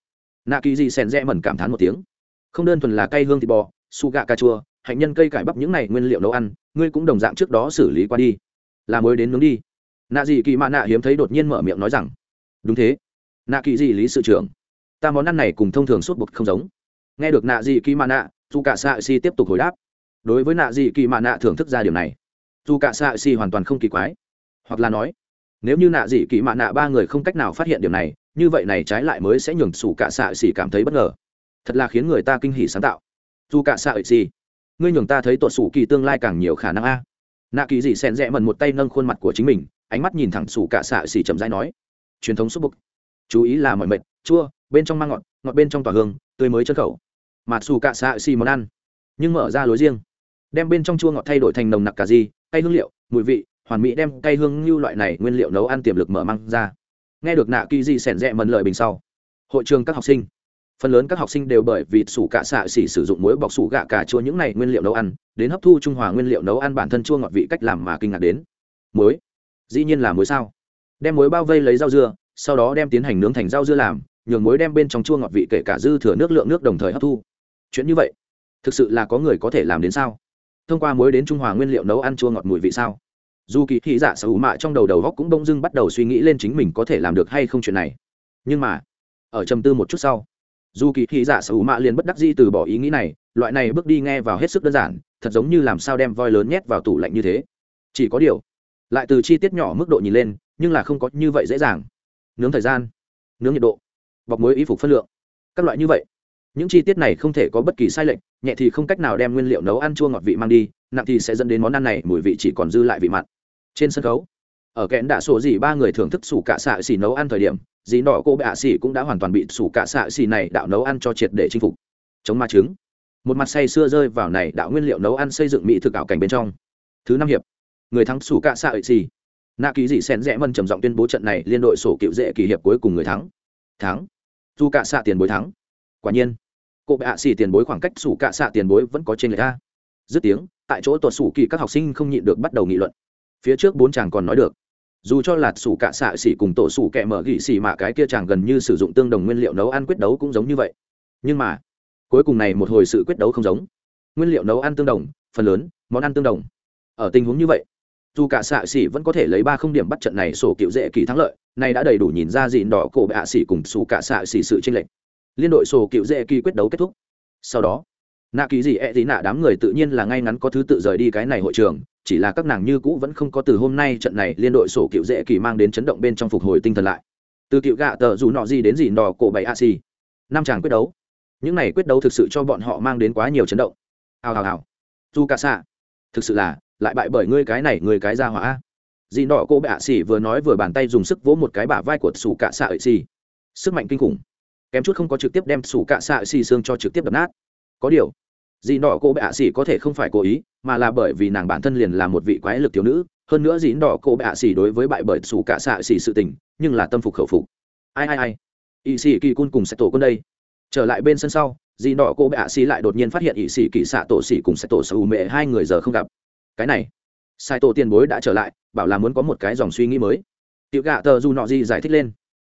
Speaker 1: Nạ kỳ gì sèn rẽ mẩn cảm thán một tiếng. Không đơn thuần là cay hương thịt bò, su gạ cà chua hạnh nhân cây cải bắp những này nguyên liệu nấu ăn, ngươi cũng đồng dạng trước đó xử lý qua đi. Là mới đến nướng đi. Nạ dị kỳ mạ nạ hiếm thấy đột nhiên mở miệng nói rằng, đúng thế. Nạ kỳ dị lý sự trưởng, ta món ăn này cùng thông thường suốt bột không giống. Nghe được nạ dị kỳ mạ nạ dù cả xạ si tiếp tục hồi đáp, đối với nạ dị kỳ mạ nạ thưởng thức ra điều này dù cả xạ si hoàn toàn không kỳ quái. Hoặc là nói, nếu như nạ dị kỳ mạ nạ ba người không cách nào phát hiện điều này, như vậy này trái lại mới sẽ nhường sủ cả xạ xỉ cảm thấy bất ngờ. Thật là khiến người ta kinh hỉ sáng tạo. Dù cả xạ xỉ ngươi nhường ta thấy tuột sủ kỳ tương lai càng nhiều khả năng a. Nạ kỳ dị xen rẽ mần một tay nâng khuôn mặt của chính mình, ánh mắt nhìn thẳng sủ cả xạ xỉ chậm rãi nói, truyền thống xúc bục. Chú ý là mọi mệt, chua, bên trong mang ngọt ngọt bên trong tỏa hương, tươi mới chân khẩu. Mặt sủ cả xạ xỉ món ăn, nhưng mở ra lối riêng. Đem bên trong chua ngọt thay đổi thành nồng nặc cà gì cây hương liệu, mùi vị, hoàn mỹ đem cây hương như loại này nguyên liệu nấu ăn tiềm lực mở mang ra. Nghe được nạ kỳ dị xẻn rẽ mần lời bình sau, hội trường các học sinh phần lớn các học sinh đều bởi vì sủ cạ xạ xỉ sử dụng muối bọc sủ gạ cà chua những này nguyên liệu nấu ăn, đến hấp thu trung hòa nguyên liệu nấu ăn bản thân chua ngọt vị cách làm mà kinh ngạc đến. Muối? Dĩ nhiên là muối sao? Đem muối bao vây lấy rau dưa, sau đó đem tiến hành nướng thành rau dưa làm, nhường muối đem bên trong chua ngọt vị kể cả dư thừa nước lượng nước đồng thời hấp thu. Chuyện như vậy, thực sự là có người có thể làm đến sao? Thông qua muối đến trung hòa nguyên liệu nấu ăn chua ngọt mùi vị sao? Dù kỳ thị dạ sở hữu mạ trong đầu đầu góc cũng bỗng dưng bắt đầu suy nghĩ lên chính mình có thể làm được hay không chuyện này. Nhưng mà, ở trầm tư một chút sau dù kỳ thị dạ sở hữu mạ liền bất đắc di từ bỏ ý nghĩ này, loại này bước đi nghe vào hết sức đơn giản, thật giống như làm sao đem voi lớn nhét vào tủ lạnh như thế. Chỉ có điều, lại từ chi tiết nhỏ mức độ nhìn lên, nhưng là không có như vậy dễ dàng. Nướng thời gian, nướng nhiệt độ, bọc muối y phục phân lượng, các loại như vậy. Những chi tiết này không thể có bất kỳ sai lệch, nhẹ thì không cách nào đem nguyên liệu nấu ăn chua ngọt vị mang đi, nặng thì sẽ dẫn đến món ăn này mùi vị chỉ còn dư lại vị mặn. Trên sân khấu ở kẽn đạ sổ gì ba người thưởng thức sủ cạ xạ xỉ nấu ăn thời điểm, dì nọ cô bạ xì xỉ cũng đã hoàn toàn bị sủ cạ xạ xỉ này đạo nấu ăn cho triệt để chinh phục. Chống ma trứng. Một mặt say xưa rơi vào này đạo nguyên liệu nấu ăn xây dựng mỹ thực ảo cảnh bên trong. Thứ năm hiệp. Người thắng sủ cạ xạ xỉ nạ kỳ dị sen rẽ mân trầm giọng tuyên bố trận này liên đội sổ cựu dễ kỳ hiệp cuối cùng người thắng. Thắng. Dù cạ xạ tiền bối thắng. Quả nhiên, cô bạ xì xỉ tiền bối khoảng cách sủ cạ xạ tiền bối vẫn có trên người ta dứt tiếng, tại chỗ tuột sủ kỳ các học sinh không nhịn được bắt đầu nghị luận. Phía trước bốn chàng còn nói được dù cho là sủ cả xạ xỉ cùng tổ sủ kẹ mở gỉ xỉ mà cái kia chàng gần như sử dụng tương đồng nguyên liệu nấu ăn quyết đấu cũng giống như vậy. Nhưng mà, cuối cùng này một hồi sự quyết đấu không giống. Nguyên liệu nấu ăn tương đồng, phần lớn, món ăn tương đồng. Ở tình huống như vậy, dù cả xạ xỉ vẫn có thể lấy ba không điểm bắt trận này sổ cựu dễ kỳ thắng lợi, này đã đầy đủ nhìn ra dịn đỏ cổ bạ hạ xỉ cùng xù cả xạ xỉ sự tranh lệch. Liên đội sổ cựu dễ kỳ quyết đấu kết thúc. Sau đó nạ kỳ gì ẹ、e、gì nạ đám người tự nhiên là ngay ngắn có thứ tự rời đi cái này hội trường chỉ là các nàng như cũ vẫn không có từ hôm nay trận này liên đội sổ cựu dễ kỳ mang đến chấn động bên trong phục hồi tinh thần lại. Từ cựu gạ tờ dù nọ gì đến gì nọ cổ bảy a xì. Năm chàng quyết đấu. Những này quyết đấu thực sự cho bọn họ mang đến quá nhiều chấn động. Hào hào hào. Dù cả xạ. Thực sự là, lại bại bởi ngươi cái này người cái ra hỏa dì nọ cô bệ ạ xỉ vừa nói vừa bàn tay dùng sức vỗ một cái bả vai của sủ cạ xạ ợi xì. Sức mạnh kinh khủng. Kém chút không có trực tiếp đem sủ cạ xạ ợi xì xương cho trực tiếp đập nát. Có điều dì đỏ cô bệ ạ xỉ có thể không phải cố ý, mà là bởi vì nàng bản thân liền là một vị quái lực thiếu nữ, hơn nữa dì đỏ cô bệ ạ xỉ đối với bại bởi xù cả xạ xỉ sự tình, nhưng là tâm phục khẩu phục. Ai ai ai? Ỵ sĩ kỳ cun cùng sẽ tổ quân đây. Trở lại bên sân sau dì đỏ cô bệ ạ xỉ lại đột nhiên phát hiện ỵ sĩ kỳ xạ tổ xỉ cùng sẽ tổ sở hữu mệ hai người giờ không gặp. Cái này sai tổ tiền bối đã trở lại, bảo là muốn có một cái dòng suy nghĩ mới. Tiểu gạ tờ dù nọ gì giải thích lên.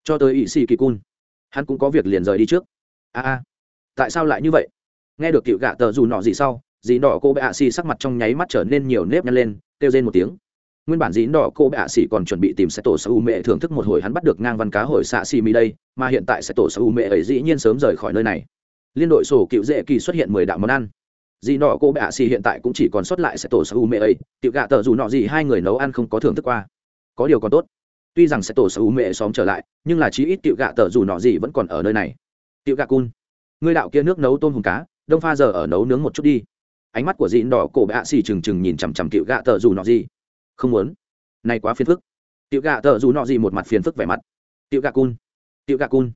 Speaker 1: Cho tới ỵ sĩ kỳ cun. Hắn cũng có việc liền rời đi trước. A a. Tại sao lại như vậy? Nghe được tiểu gạ tờ dù nọ gì sau, dì đỏ cô bệ ạ xì sắc mặt trong nháy mắt trở nên nhiều nếp nhăn lên, kêu rên một tiếng. Nguyên bản dĩ đỏ cô bệ ạ xì còn chuẩn bị tìm sẽ tổ sa u mệ thưởng thức một hồi hắn bắt được ngang văn cá hồi xạ xì mi đây, mà hiện tại sẽ tổ sa u mệ ấy dĩ nhiên sớm rời khỏi nơi này. Liên đội sổ cựu dễ kỳ xuất hiện mười đạo món ăn. Dì nọ cô bệ ạ xì hiện tại cũng chỉ còn sót lại sẽ tổ sa u mệ ấy, tiểu gạ tờ dù nọ gì hai người nấu ăn không có thưởng thức qua. Có điều còn tốt. Tuy rằng sẽ tổ sa u mệ xóm trở lại, nhưng là chí ít tiểu gạ tờ dù nọ gì vẫn còn ở nơi này. Tiểu gạ cun ngươi đạo kia nước nấu tôm hùm cá đông pha giờ ở nấu nướng một chút đi. Ánh mắt của dịn đỏ cổ bạ xì trừng trừng nhìn chằm chằm tiểu gạ tờ dù nọ gì. Không muốn. Này quá phiền phức. Tiểu gạ tờ dù nọ gì một mặt phiền phức vẻ mặt. Tiểu gạ cun. Tiểu gạ cun.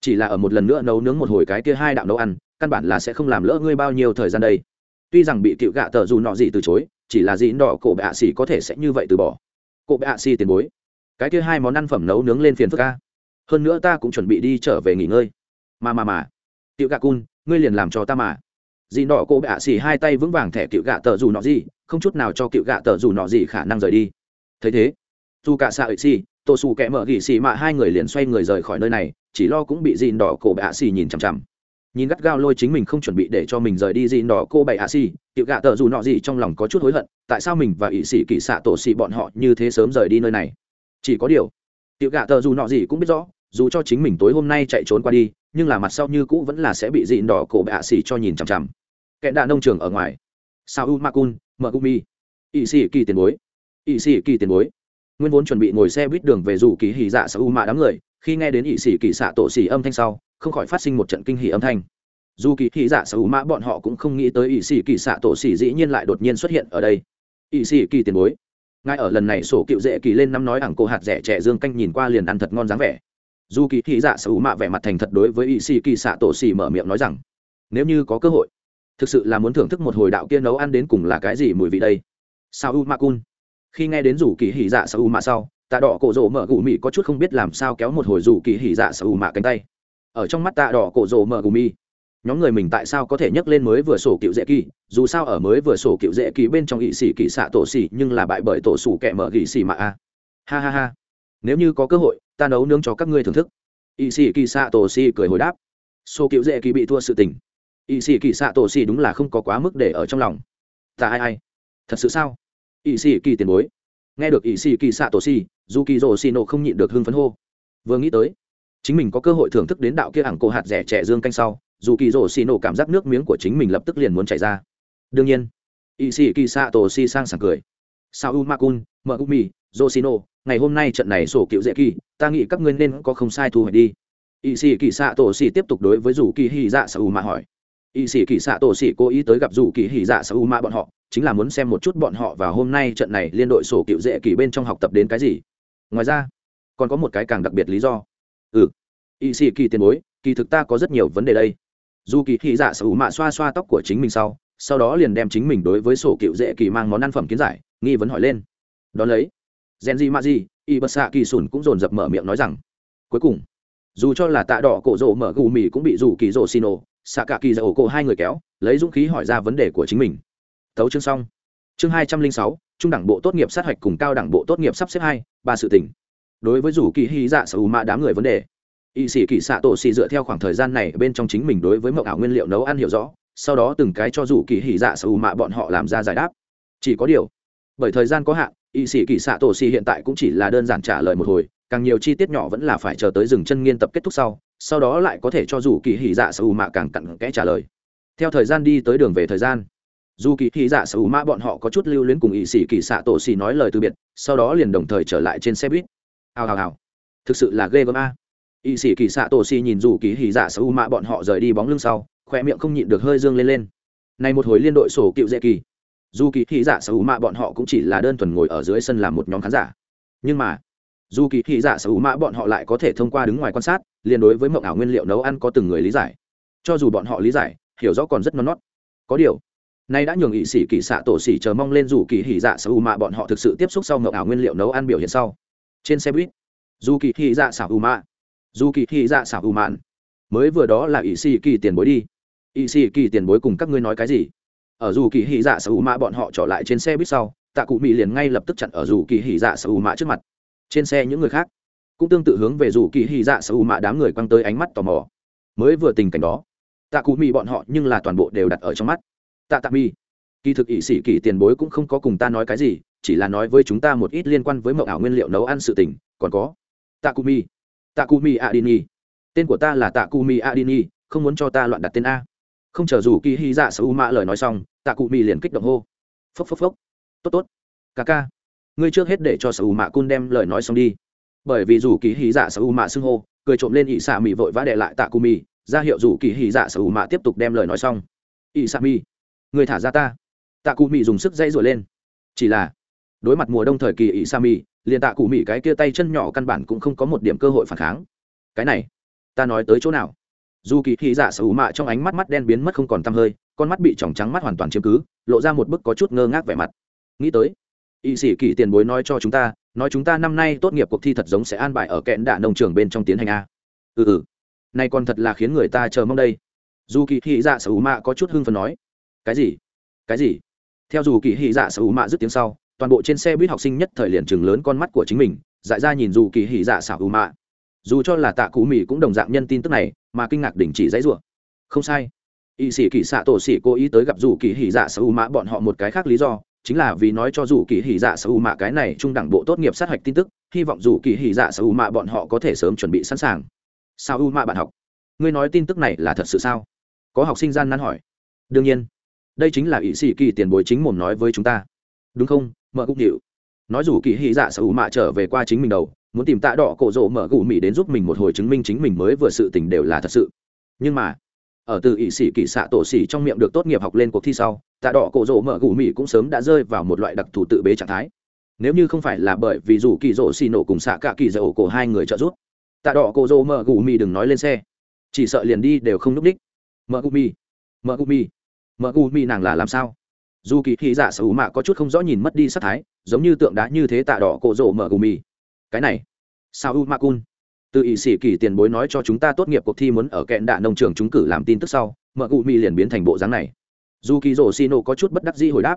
Speaker 1: Chỉ là ở một lần nữa nấu nướng một hồi cái kia hai đạo nấu ăn, căn bản là sẽ không làm lỡ ngươi bao nhiêu thời gian đây. Tuy rằng bị tiểu gạ tờ dù nọ gì từ chối, chỉ là dịn đỏ cổ bạ xì có thể sẽ như vậy từ bỏ. Cổ bạ xì tiền bối. Cái kia hai món ăn phẩm nấu nướng lên phiền phức ca hơn nữa ta cũng chuẩn bị đi trở về nghỉ ngơi. Mà mà mà. Tiểu gạ cun ngươi liền làm cho ta mà. Dì nọ cô bạ ạ xì hai tay vững vàng thẻ cựu gạ tờ dù nọ gì, không chút nào cho cựu gạ tờ dù nọ gì khả năng rời đi. Thấy thế, dù cả xạ ệ xì, tổ xù kẻ mở gỉ xì mạ hai người liền xoay người rời khỏi nơi này, chỉ lo cũng bị dì nọ cô bạ ạ xì nhìn chằm chằm. Nhìn gắt gao lôi chính mình không chuẩn bị để cho mình rời đi, dì nọ cô bệ ạ xì, cựu gạ tờ dù nọ gì trong lòng có chút hối hận, tại sao mình và ỵ xì kỹ xạ tổ xì bọn họ như thế sớm rời đi nơi này? Chỉ có điều, cựu gạ tờ dù nọ gì cũng biết rõ, dù cho chính mình tối hôm nay chạy trốn qua đi nhưng là mặt sau như cũ vẫn là sẽ bị dịn đỏ cổ bạ xỉ cho nhìn chằm chằm. Kẻ đạ nông trường ở ngoài. Sao u makun mờ gumi ỵ sĩ kỳ tiền bối. Ỵ sĩ kỳ tiền bối. Nguyên vốn chuẩn bị ngồi xe buýt đường về rủ kỳ hỉ dạ sao u mạ đám người, khi nghe đến ỵ sĩ kỳ xạ tổ xỉ âm thanh sau, không khỏi phát sinh một trận kinh hỉ âm thanh. Dù kỳ hỉ dạ sao u mạ bọn họ cũng không nghĩ tới ỵ sĩ kỳ xạ tổ xỉ dĩ nhiên lại đột nhiên xuất hiện ở đây. Ỵ sĩ kỳ tiền bối. Ngay ở lần này sổ cựu dễ kỳ lên năm nói ảng cô hạt rẻ trẻ dương canh nhìn qua liền ăn thật ngon dáng vẻ dù kỳ thị dạ sở hữu mạ vẻ mặt thành thật đối với ỵ sĩ kỳ xạ tổ xì mở miệng nói rằng, nếu như có cơ hội, thực sự là muốn thưởng thức một hồi đạo kia nấu ăn đến cùng là cái gì mùi vị đây? Sao u ma cun khi nghe đến rủ kỳ hỉ dạ sở u mạ sau, tạ đỏ cổ rỗ mở gù mị có chút không biết làm sao kéo một hồi rủ kỳ hỉ dạ sở u mạ cánh tay. Ở trong mắt tạ đỏ cổ rỗ mở gù mị nhóm người mình tại sao có thể nhắc lên mới vừa sổ cựu dễ kỳ? Dù sao ở mới vừa sổ cựu dễ kỳ bên trong ỵ sĩ kỳ xạ tổ xỉ nhưng là bại bởi tổ sủ kẻ mở gỉ xỉ mà a. Ha ha ha nếu như có cơ hội, ta nấu nướng cho các ngươi thưởng thức. Y sĩ kỳ xạ tổ xỉ cười hồi đáp. Số cựu dễ kỳ bị thua sự tình. Y sĩ kỳ xạ tổ xỉ đúng là không có quá mức để ở trong lòng. Ta ai ai? Thật sự sao? Y sĩ kỳ tiền bối. Nghe được y sĩ kỳ xạ tổ xỉ dù kỳ rổ xì nộ không nhịn được hưng phấn hô. Vừa nghĩ tới, chính mình có cơ hội thưởng thức đến đạo kia ảng cổ hạt rẻ trẻ dương canh sau dù kỳ rổ xì nổ cảm giác nước miếng của chính mình lập tức liền muốn chảy ra. Đương nhiên y sĩ kỳ xạ tổ xì sang sảng cười. Sao u makun mờ u mi rồ xì nổ ngày hôm nay trận này sổ cựu dễ kỳ, ta nghĩ các ngươi nên có không sai thu hoạch đi. Ỵ sĩ kỳ xạ tổ xì tiếp tục đối với dù kỳ hy dạ sa u mạ hỏi. Ỵ sĩ kỳ xạ tổ xì cố ý tới gặp dù kỳ hy dạ sa u mạ bọn họ, chính là muốn xem một chút bọn họ và hôm nay trận này liên đội sổ cựu dễ kỳ bên trong học tập đến cái gì. Ngoài ra, còn có một cái càng đặc biệt lý do. Ừ y sĩ kỳ tiền bối, kỳ thực ta có rất nhiều vấn đề đây. Dù kỳ hy dạ sở u mạ xoa xoa tóc của chính mình sau sau đó liền đem chính mình đối với sổ cựu dễ kỳ mang món ăn phẩm kiến giải, nghi vấn hỏi lên. Đón lấy gen gì mà gì y bật xạ kỳ sùn cũng dồn dập mở miệng nói rằng cuối cùng dù cho là tạ đỏ cổ rộ mở gù mì cũng bị rủ kỳ rộ xin ô, xạ cả kỳ dầu cổ hai người kéo lấy dũng khí hỏi ra vấn đề của chính mình. Tấu chương xong. Chương hai trăm linh sáu trung đảng bộ tốt nghiệp sát hạch cùng cao đảng bộ tốt nghiệp sắp xếp hai ba sự tỉnh đối với rủ kỳ hy dạ sở hữu mạ đám người vấn đề y sĩ kỳ xạ tổ xì dựa theo khoảng thời gian này bên trong chính mình đối với mậu ảo nguyên liệu nấu ăn hiểu rõ sau đó từng cái cho rủ kỳ hy dạ sở hữu mạ bọn họ làm ra giải đáp. Chỉ có điều bởi thời gian có hạn y sĩ kỳ xạ tổ xì hiện tại cũng chỉ là đơn giản trả lời một hồi, càng nhiều chi tiết nhỏ vẫn là phải chờ tới dừng chân nghiên tập kết thúc sau sau đó lại có thể cho dù kỳ hỉ dạ sở hữu mạ càng cặn kẽ trả lời. Theo thời gian đi tới đường về thời gian, dù kỳ hỉ dạ sở hữu mạ bọn họ có chút lưu luyến cùng ỵ sĩ kỳ xạ tổ xì nói lời từ biệt, sau đó liền đồng thời trở lại trên xe buýt. Hào hào hào. Thực sự là ghê gớm a. Ỵ sĩ kỳ xạ tổ xì nhìn dù kỳ hỉ dạ sở hữu mạ bọn họ rời đi bóng lưng sau khoe miệng không nhịn được hơi dương lên lên. Này một hồi liên đội sổ cựu dễ kỳ dù kỳ thị giả dạ sở hữu mạ bọn họ cũng chỉ là đơn thuần ngồi ở dưới sân làm một nhóm khán giả. Nhưng mà, dù kỳ thị giả dạ sở hữu mạ bọn họ lại có thể thông qua đứng ngoài quan sát liên đối với mộng ảo nguyên liệu nấu ăn có từng người lý giải. Cho dù bọn họ lý giải, hiểu rõ còn rất non nót có điều, nay đã nhường ỵ sĩ kỳ xạ tổ xỉ chờ mong lên dù kỳ hỉ dạ sở hữu mạ bọn họ thực sự tiếp xúc sau mộng ảo nguyên liệu nấu ăn biểu hiện sau. Trên xe buýt, dù kỳ hỉ dạ sở hữu mạ, dù kỳ hỉ dạ sở hữu mạn, mới vừa đó là ỵ sĩ kỳ tiền bối đi. Ỵ sĩ kỳ tiền bối cùng các ngươi nói cái gì? Ở dù kỳ hỉ dạ sở hữu mạ bọn họ trở lại trên xe buýt sau, tạ cụ mỹ liền ngay lập tức chặn ở dù kỳ hỉ dạ sở hữu mạ trước mặt. Trên xe những người khác cũng tương tự hướng về dù kỳ hy dạ sở hữu mạ đám người quăng tới ánh mắt tò mò. Mới vừa tình cảnh đó, tạ cụ mỹ bọn họ nhưng là toàn bộ đều đặt ở trong mắt. Tạ tạ mi, kỳ thực ỷ sĩ kỳ tiền bối cũng không có cùng ta nói cái gì, chỉ là nói với chúng ta một ít liên quan với mậu ảo nguyên liệu nấu ăn sự tình, còn có tạ cụ mi, tạ cụ mi adini tên của ta là tạ cụ mi adini không muốn cho ta loạn đặt tên a. Không chờ dù kỳ hy dạ sở u mạ lời nói xong tạ cụ mì liền kích động hô. Phốc phốc phốc. Tốt tốt. Ca ca. Ngươi trước hết để cho sở u mạ cun đem lời nói xong đi. Bởi vì dù kỳ hí dạ sở u mạ xưng hô, cười trộm lên ỵ xạ mì vội vã đệ lại tạ Cụ mì ra hiệu dù kỳ hí dạ sở u mạ tiếp tục đem lời nói xong. Ỵ xạ mì người thả ra ta. Tạ Cụ mì dùng sức dây rồi lên. Chỉ là, đối mặt mùa đông thời kỳ ỵ xạ mì liền tạ cụ mì cái kia tay chân nhỏ căn bản cũng không có một điểm cơ hội phản kháng. Cái này, ta nói tới chỗ nào? Dù kỳ hí dạ sở u mạ trong ánh mắt mắt đen biến mất không còn tăm hơi con mắt bị tròng trắng mắt hoàn toàn chiếm cứ, lộ ra một bức có chút ngơ ngác vẻ mặt. Nghĩ tới, y sĩ kỳ tiền bối nói cho chúng ta, nói chúng ta năm nay tốt nghiệp cuộc thi thật giống sẽ an bài ở kẽn đạ nông trường bên trong tiến hành a. Ừ ừ. Nay còn thật là khiến người ta chờ mong đây. Dù kỳ thị dạ sở hữu mạ có chút hưng phần nói. Cái gì? Cái gì? Theo dù kỳ thị dạ sở hữu mạ dứt tiếng sau, toàn bộ trên xe buýt học sinh nhất thời liền chừng lớn con mắt của chính mình, dại ra nhìn dù kỳ hỉ dạ sở hữu mạ. Dù cho là tạ cú mỹ cũng đồng dạng nhân tin tức này, mà kinh ngạc đình chỉ dãy rủa. Không sai y sĩ kỳ xạ tổ sĩ cố ý tới gặp dù kỳ hỉ dạ sở u mạ bọn họ một cái khác lý do, chính là vì nói cho dù kỳ hỉ dạ sở u mạ cái này trung đẳng bộ tốt nghiệp sát hạch tin tức, hy vọng dù kỳ hỉ dạ sở u mạ bọn họ có thể sớm chuẩn bị sẵn sàng. Sao u mạ bạn học, ngươi nói tin tức này là thật sự sao? Có học sinh gian nan hỏi. Đương nhiên. Đây chính là y sĩ kỳ tiền bối chính mồm nói với chúng ta. Đúng không? Mợ cũng điệu. Nói dù kỳ hỉ dạ sở hữu mạ trở về qua chính mình đầu, muốn tìm tạ đỏ cổ rộ mở gù mỹ đến giúp mình một hồi chứng minh chính mình mới vừa sự tình đều là thật sự. Nhưng mà ở từ ỵ sĩ kỳ xạ tổ xỉ trong miệng được tốt nghiệp học lên cuộc thi sau, tạ đỏ cổ rỗ mở gù mì cũng sớm đã rơi vào một loại đặc thù tự bế trạng thái. Nếu như không phải là bởi vì dù kỳ rỗ xì nổ cùng xạ cả kỳ dầu cổ hai người trợ giúp, tạ đỏ cổ rỗ mở gù mì đừng nói lên xe. Chỉ sợ liền đi đều không núp đích. Mở gù mì mở gù mì mở gù mì nàng là làm sao? Dù kỳ thị giả dạ sở hữu mạ có chút không rõ nhìn mất đi sắc thái, giống như tượng đá như thế tạ đỏ cổ rỗ mở gù mì cái này, sao u ma cun? Từ ỵ sĩ kỳ tiền bối nói cho chúng ta tốt nghiệp cuộc thi muốn ở kẹn đạ nông trường chúng cử làm tin tức sau mợ cụ mỹ liền biến thành bộ dáng này. Dù kỳ rổ xì nổ có chút bất đắc dĩ hồi đáp.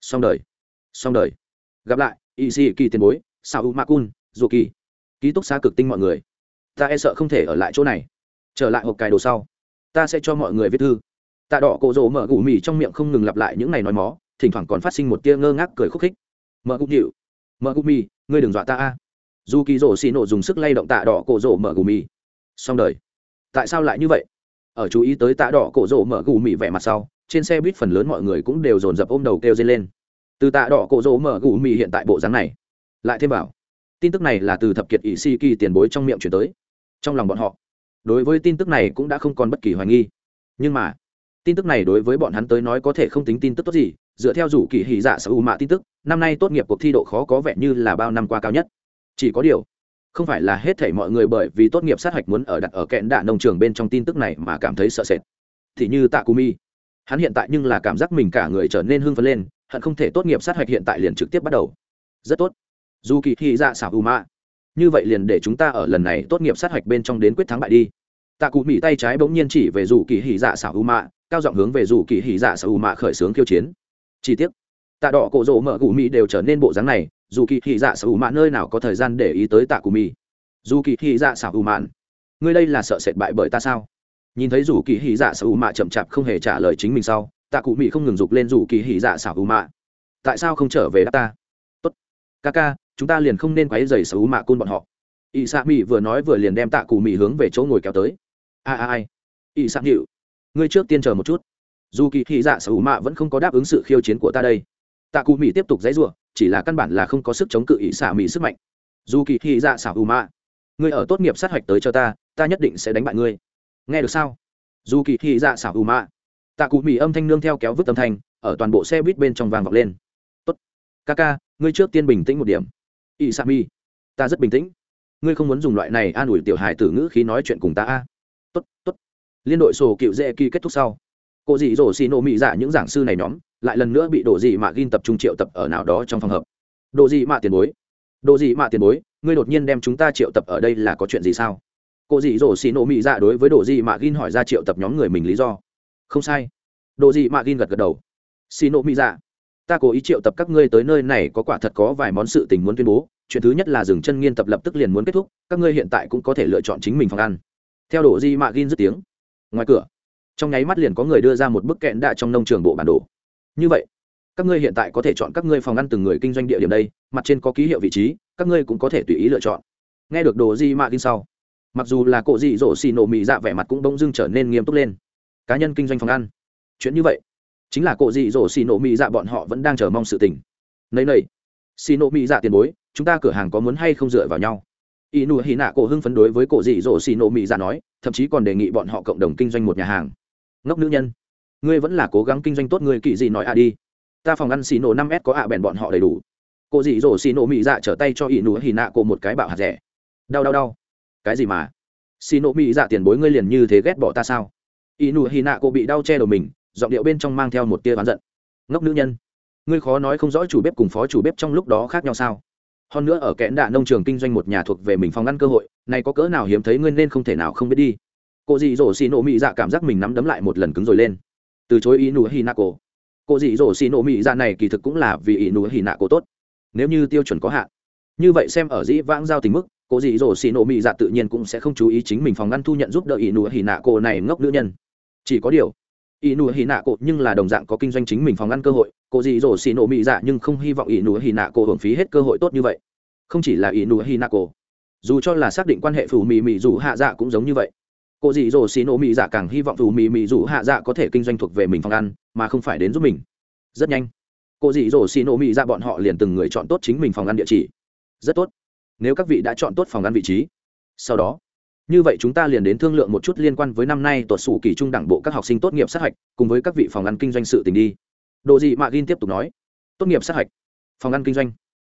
Speaker 1: Xong đời. Xong đời. Gặp lại ỵ sĩ kỳ tiền bối sao u ma cun dù kỳ ký túc xá cực tinh mọi người. Ta e sợ không thể ở lại chỗ này. Trở lại hộp cài đồ sau. Ta sẽ cho mọi người viết thư. Tạ đỏ cổ rỗ mở gù mì trong miệng không ngừng lặp lại những ngày nói mó, thỉnh thoảng còn phát sinh một tia ngơ ngác cười khúc khích. Mở gù nhịu mở gù mì, ngươi đừng dọa ta a dù kỳ rổ xì nổ dùng sức lay động tạ đỏ cổ rổ mở gù mì. Xong đời. Tại sao lại như vậy? Ở chú ý tới tạ đỏ cổ rổ mở gù mì vẻ mặt sau, trên xe buýt phần lớn mọi người cũng đều dồn dập ôm đầu kêu dây lên. Từ tạ đỏ cổ rổ mở gù mì hiện tại bộ dáng này, lại thêm bảo tin tức này là từ thập kiệt ỷ si kỳ tiền bối trong miệng chuyển tới. Trong lòng bọn họ, đối với tin tức này cũng đã không còn bất kỳ hoài nghi. Nhưng mà, tin tức này đối với bọn hắn tới nói có thể không tính tin tức tốt gì, dựa theo rủ kỳ hỉ dạ sở u mạ tin tức, năm nay tốt nghiệp cuộc thi độ khó có vẻ như là bao năm qua cao nhất chỉ có điều, không phải là hết thảy mọi người bởi vì tốt nghiệp sát hạch muốn ở đặt ở kẹn đạ nông trường bên trong tin tức này mà cảm thấy sợ sệt. Thì như tạ cù mi hắn hiện tại nhưng là cảm giác mình cả người trở nên hưng phấn lên, hận không thể tốt nghiệp sát hạch hiện tại liền trực tiếp bắt đầu. Rất tốt. Dù kỳ thi dạ xảo u mạ như vậy liền để chúng ta ở lần này tốt nghiệp sát hạch bên trong đến quyết thắng bại đi. Tạ cụ mỹ tay trái bỗng nhiên chỉ về dù kỳ hỉ dạ xảo u mạ cao giọng hướng về dù kỳ hỉ dạ xảo u mạ khởi xướng khiêu chiến. Chi tiết tạ đỏ cổ rỗ mở cụ mỹ đều trở nên bộ dáng này dù kỳ thị dạ xảo u mạn nơi nào có thời gian để ý tới tạ cụ mì dù kỳ thị dạ xảo u mạn. Ngươi đây là sợ sệt bại bởi ta sao? Nhìn thấy dù kỳ hỉ dạ xảo u mạ chậm chạp không hề trả lời chính mình sau, tạ cụ mị không ngừng dục lên dù kỳ hỉ dạ xảo u mạ tại sao không trở về đáp ta? Tốt. Ca ca, chúng ta liền không nên quấy giày xảo u mạ côn bọn họ. Ỵ xạ mị vừa nói vừa liền đem tạ cụ mị hướng về chỗ ngồi kéo tới. A a ai ỵ xạ hiệu ngươi trước tiên chờ một chút. Dù kỳ thị dạ sở hữu mạ vẫn không có đáp ứng sự khiêu chiến của ta đây tạ cụ mỹ tiếp tục dãy ruộng chỉ là căn bản là không có sức chống cự ỵ xạ mỹ sức mạnh. Dù kỳ thị dạ sở ù mạ. Ngươi ở tốt nghiệp sát hạch tới cho ta ta nhất định sẽ đánh bại ngươi. Nghe được sao? Dù kỳ thị dạ sở ù mạ. Tạ cụ mỹ âm thanh nương theo kéo vứt âm thanh, ở toàn bộ xe buýt bên trong vàng vọc lên. Tốt. Ca ca, ngươi trước tiên bình tĩnh một điểm. Ỵ xạ mỹ ta rất bình tĩnh. Ngươi không muốn dùng loại này an ủi tiểu hài tử ngữ khí nói chuyện cùng ta a? Tốt tốt. Liên đội sổ cựu dễ kỳ kết thúc sau. Cô dị dỗ xì nổ mị dạ những giảng sư này nhóm lại lần nữa bị đổ dị mạ ghin tập trung triệu tập ở nào đó trong phòng hợp đồ dị mạ tiền bối. Đồ dị mạ tiền bối, ngươi đột nhiên đem chúng ta triệu tập ở đây là có chuyện gì sao? Cô dị dỗ xì nổ mị dạ đối với đồ dị mạ ghin hỏi ra triệu tập nhóm người mình lý do. Không sai. Đồ dị mạ ghin gật gật đầu. Xì nổ mị dạ ta cố ý triệu tập các ngươi tới nơi này có quả thật có vài món sự tình muốn tuyên bố. Chuyện thứ nhất là dừng chân nghiên tập lập tức liền muốn kết thúc, các ngươi hiện tại cũng có thể lựa chọn chính mình phòng ăn. Theo đồ di mạ gin dứt tiếng, ngoài cửa, trong nháy mắt liền có người đưa ra một bức kẹn đạ trong nông trường bộ bản đồ như vậy, các ngươi hiện tại có thể chọn các ngươi phòng ăn từng người kinh doanh địa điểm đây, mặt trên có ký hiệu vị trí, các ngươi cũng có thể tùy ý lựa chọn. Nghe được đồ di mạ gin sau, mặc dù là cộ dị dỗ xì nổ mị dạ vẻ mặt cũng bỗng dưng trở nên nghiêm túc lên. Cá nhân kinh doanh phòng ăn. Chuyện như vậy, chính là cộ dị dỗ xì nổ mị dạ bọn họ vẫn đang chờ mong sự tình. Nấy nầy xì nổ mị dạ tiền bối, chúng ta cửa hàng có muốn hay không dựa vào nhau? Y nụ hì nạ cổ hưng phấn đối với cổ dị dỗ xì nổ mị dạ nói, thậm chí còn đề nghị bọn họ cộng đồng kinh doanh một nhà hàng. Ngốc nữ nhân ngươi vẫn là cố gắng kinh doanh tốt người kỳ gì nói à đi. Ta phòng ăn xì nổ năm s có ạ à bèn bọn họ đầy đủ. Cô dị dỗ xì nổ mị dạ trở tay cho y nụ hì nạ cô một cái bạo hạt rẻ. Đau đau đau. Cái gì mà? Xì nổ mị dạ tiền bối ngươi liền như thế ghét bỏ ta sao? Y nụ hì nạ cô bị đau che đầu mình, giọng điệu bên trong mang theo một tia oán giận. Ngốc nữ nhân, ngươi khó nói không rõ chủ bếp cùng phó chủ bếp trong lúc đó khác nhau sao? Hơn nữa ở kẽn đạ nông trường kinh doanh một nhà thuộc về mình phòng ngăn cơ hội, này có cỡ nào hiếm thấy ngươi nên không thể nào không biết đi. Cô dì dỗ xì nổ mị dạ cảm giác mình nắm đấm lại một lần cứng rồi lên từ chối ý nụ hi nạ cổ. Cô dị dỗ xì nổ mỹ ra này kỳ thực cũng là vì ý nụ hi nạ cổ tốt. Nếu như tiêu chuẩn có hạn. Như vậy xem ở dĩ vãng giao tình mức, cô dị dỗ xì nổ mỹ dạ tự nhiên cũng sẽ không chú ý chính mình phòng ngăn thu nhận giúp đỡ ý nụ hi nạ cổ này ngốc nữ nhân. Chỉ có điều, ý nụ hi nạ cổ nhưng là đồng dạng có kinh doanh chính mình phòng ngăn cơ hội, cô dị dỗ xì nổ mỹ dạ nhưng không hy vọng ý nụ hy nạ cổ hưởng phí hết cơ hội tốt như vậy. Không chỉ là ý nụ hy nạ cổ, dù cho là xác định quan hệ phù mì mì dù hạ dạ cũng giống như vậy cô dì dỗ xì nổ mỹ dạ càng hy vọng dù mỹ mị dù hạ dạ có thể kinh doanh thuộc về mình phòng ăn, mà không phải đến giúp mình. Rất nhanh, cô dì dỗ xì nổ mỹ dạ bọn họ liền từng người chọn tốt chính mình phòng ăn địa chỉ. Rất tốt. Nếu các vị đã chọn tốt phòng ăn vị trí, sau đó, như vậy chúng ta liền đến thương lượng một chút liên quan với năm nay tuột sủ kỳ trung đảng bộ các học sinh tốt nghiệp sát hạch, cùng với các vị phòng ăn kinh doanh sự tình đi. Đồ dị mạ gin tiếp tục nói, tốt nghiệp sát hạch, phòng ăn kinh doanh.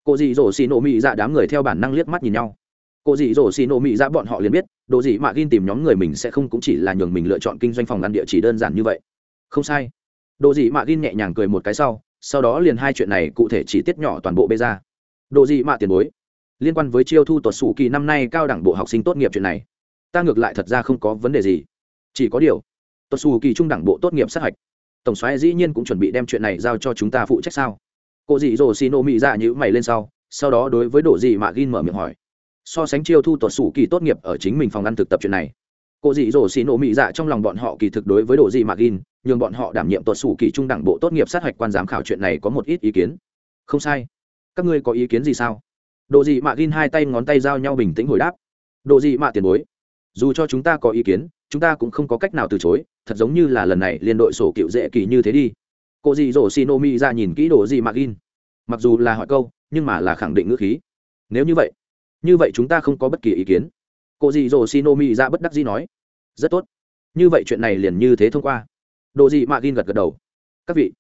Speaker 1: Cô dị dỗ xì nổ mỹ dạ đám người theo bản năng liếc mắt nhìn nhau cô dì dỗ xì nổ mỹ ra bọn họ liền biết, Đồ gì mạ gin tìm nhóm người mình sẽ không cũng chỉ là nhường mình lựa chọn kinh doanh phòng ăn địa chỉ đơn giản như vậy. Không sai. Đồ gì mạ gin nhẹ nhàng cười một cái sau sau đó liền hai chuyện này cụ thể chỉ tiết nhỏ toàn bộ bê ra. Đồ gì mạ tiền bối, liên quan với chiêu thu tuột sủ kỳ năm nay cao đẳng bộ học sinh tốt nghiệp chuyện này, ta ngược lại thật ra không có vấn đề gì. Chỉ có điều tuột sủ kỳ trung đẳng bộ tốt nghiệp sát hạch. Tổng xoáy dĩ nhiên cũng chuẩn bị đem chuyện này giao cho chúng ta phụ trách sao? Cô dì dỗ xì nổ mỹ ra nhữ mày lên sau sau đó đối với đồ dì mạ gin mở miệng hỏi so sánh chiêu thu tuột sủ kỳ tốt nghiệp ở chính mình phòng ăn thực tập chuyện này. Cô dì dỗ xì nổ mị dạ trong lòng bọn họ kỳ thực đối với đồ dì mạ gin nhường bọn họ đảm nhiệm tuột sủ kỳ trung đẳng bộ tốt nghiệp sát hạch quan giám khảo chuyện này có một ít ý kiến. Không sai. Các ngươi có ý kiến gì sao? Đồ dì mạ gin hai tay ngón tay giao nhau bình tĩnh hồi đáp. Đồ dì mạ tiền bối? Dù cho chúng ta có ý kiến, chúng ta cũng không có cách nào từ chối, thật giống như là lần này liên đội sổ cựu dễ kỳ như thế đi. Cô dì dỗ xì nổ mị dạ nhìn kỹ đồ dị mạc in mặc dù là hỏi câu, nhưng mà là khẳng định ngữ khí. Nếu như vậy như vậy chúng ta không có bất kỳ ý kiến. Cô dì dồ xì mi ra bất đắc dĩ nói. Rất tốt. Như vậy chuyện này liền như thế thông qua. Đồ dị mạ gin gật gật đầu. Các vị,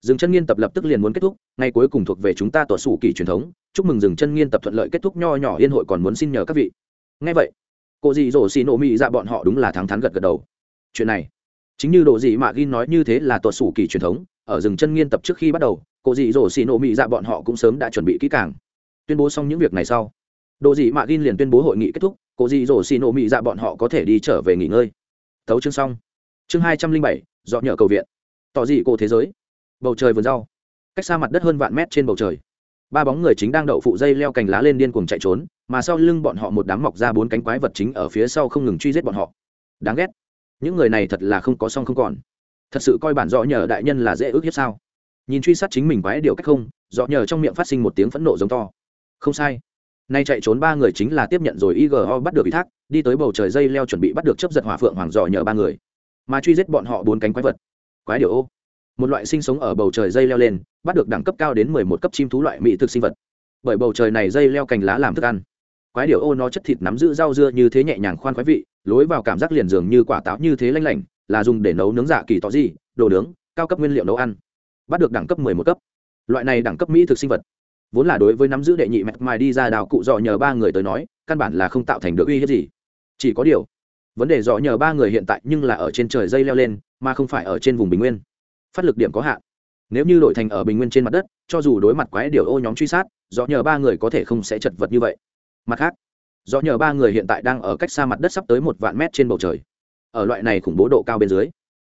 Speaker 2: dừng chân nghiên tập lập tức liền muốn kết thúc ngày cuối cùng thuộc về chúng ta tuột sủ kỳ truyền thống. Chúc mừng dừng chân nghiên tập thuận lợi kết thúc nho nhỏ yên hội còn muốn xin nhờ các vị. Ngay vậy, cô dì dỗ xì nổ mị ra bọn họ đúng là thắng thắn gật gật đầu. Chuyện này, chính như độ dị mạ ghi nói như thế là tuột sủ kỳ truyền thống. Ở dừng chân nghiên tập trước khi bắt đầu, cô dì dỗ xì nổ mị ra bọn họ cũng sớm đã chuẩn bị kỹ càng. Tuyên bố xong những việc này sau đồ dị mạ Gin liền tuyên bố hội nghị kết thúc, cô dị dỗ xì nổ mị dạ bọn họ có thể đi trở về nghỉ ngơi. Tấu chương xong. Chương hai trăm linh bảy, dọn nhờ cầu viện. Tỏ dị cô thế giới. Bầu trời vườn rau. Cách xa mặt đất hơn vạn mét trên bầu trời. Ba bóng người chính đang đậu phụ dây leo cành lá lên điên cuồng chạy trốn, mà sau lưng bọn họ một đám mọc ra bốn cánh quái vật chính ở phía sau không ngừng truy giết bọn họ. Đáng ghét. Những người này thật là không có song không còn. Thật sự coi bản dọ nhờ đại nhân là dễ ước hiếp sao? Nhìn truy sát chính mình quái điều cách không, dọ nhờ trong miệng phát sinh một tiếng phẫn nộ giống to. Không sai nay chạy trốn ba người chính là tiếp nhận rồi igo bắt được ủy thác, đi tới bầu trời dây leo chuẩn bị bắt được chấp giật hỏa phượng hoàng dò nhờ ba người. Mà truy giết bọn họ bốn cánh quái vật. Quái điều ô. Một loại sinh sống ở bầu trời dây leo lên, bắt được đẳng cấp cao đến mười một cấp chim thú loại mỹ thực sinh vật. Bởi bầu trời này dây leo cành lá làm thức ăn. Quái điều ô nó chất thịt nắm giữ rau dưa như thế nhẹ nhàng khoan khoái vị, lối vào cảm giác liền dường như quả táo như thế lanh lảnh, là dùng để nấu nướng dạ kỳ tỏ gì, đồ nướng, cao cấp nguyên liệu nấu ăn. Bắt được đẳng cấp mười một cấp. Loại này đẳng cấp mỹ thực sinh vật vốn là đối với nắm giữ đệ nhị mạch mài đi ra đào cụ dọ nhờ ba người tới nói, căn bản là không tạo thành được uy hiếp gì. Chỉ có điều, vấn đề dọ nhờ ba người hiện tại nhưng là ở trên trời dây leo lên, mà không phải ở trên vùng bình nguyên. Phát lực điểm có hạn. Nếu như đội thành ở bình nguyên trên mặt đất, cho dù đối mặt quái điều ô nhóm truy sát dọ nhờ ba người có thể không sẽ chật vật như vậy. Mặt khác dọ nhờ ba người hiện tại đang ở cách xa mặt đất sắp tới một vạn mét trên bầu trời. Ở loại này khủng bố độ cao bên dưới,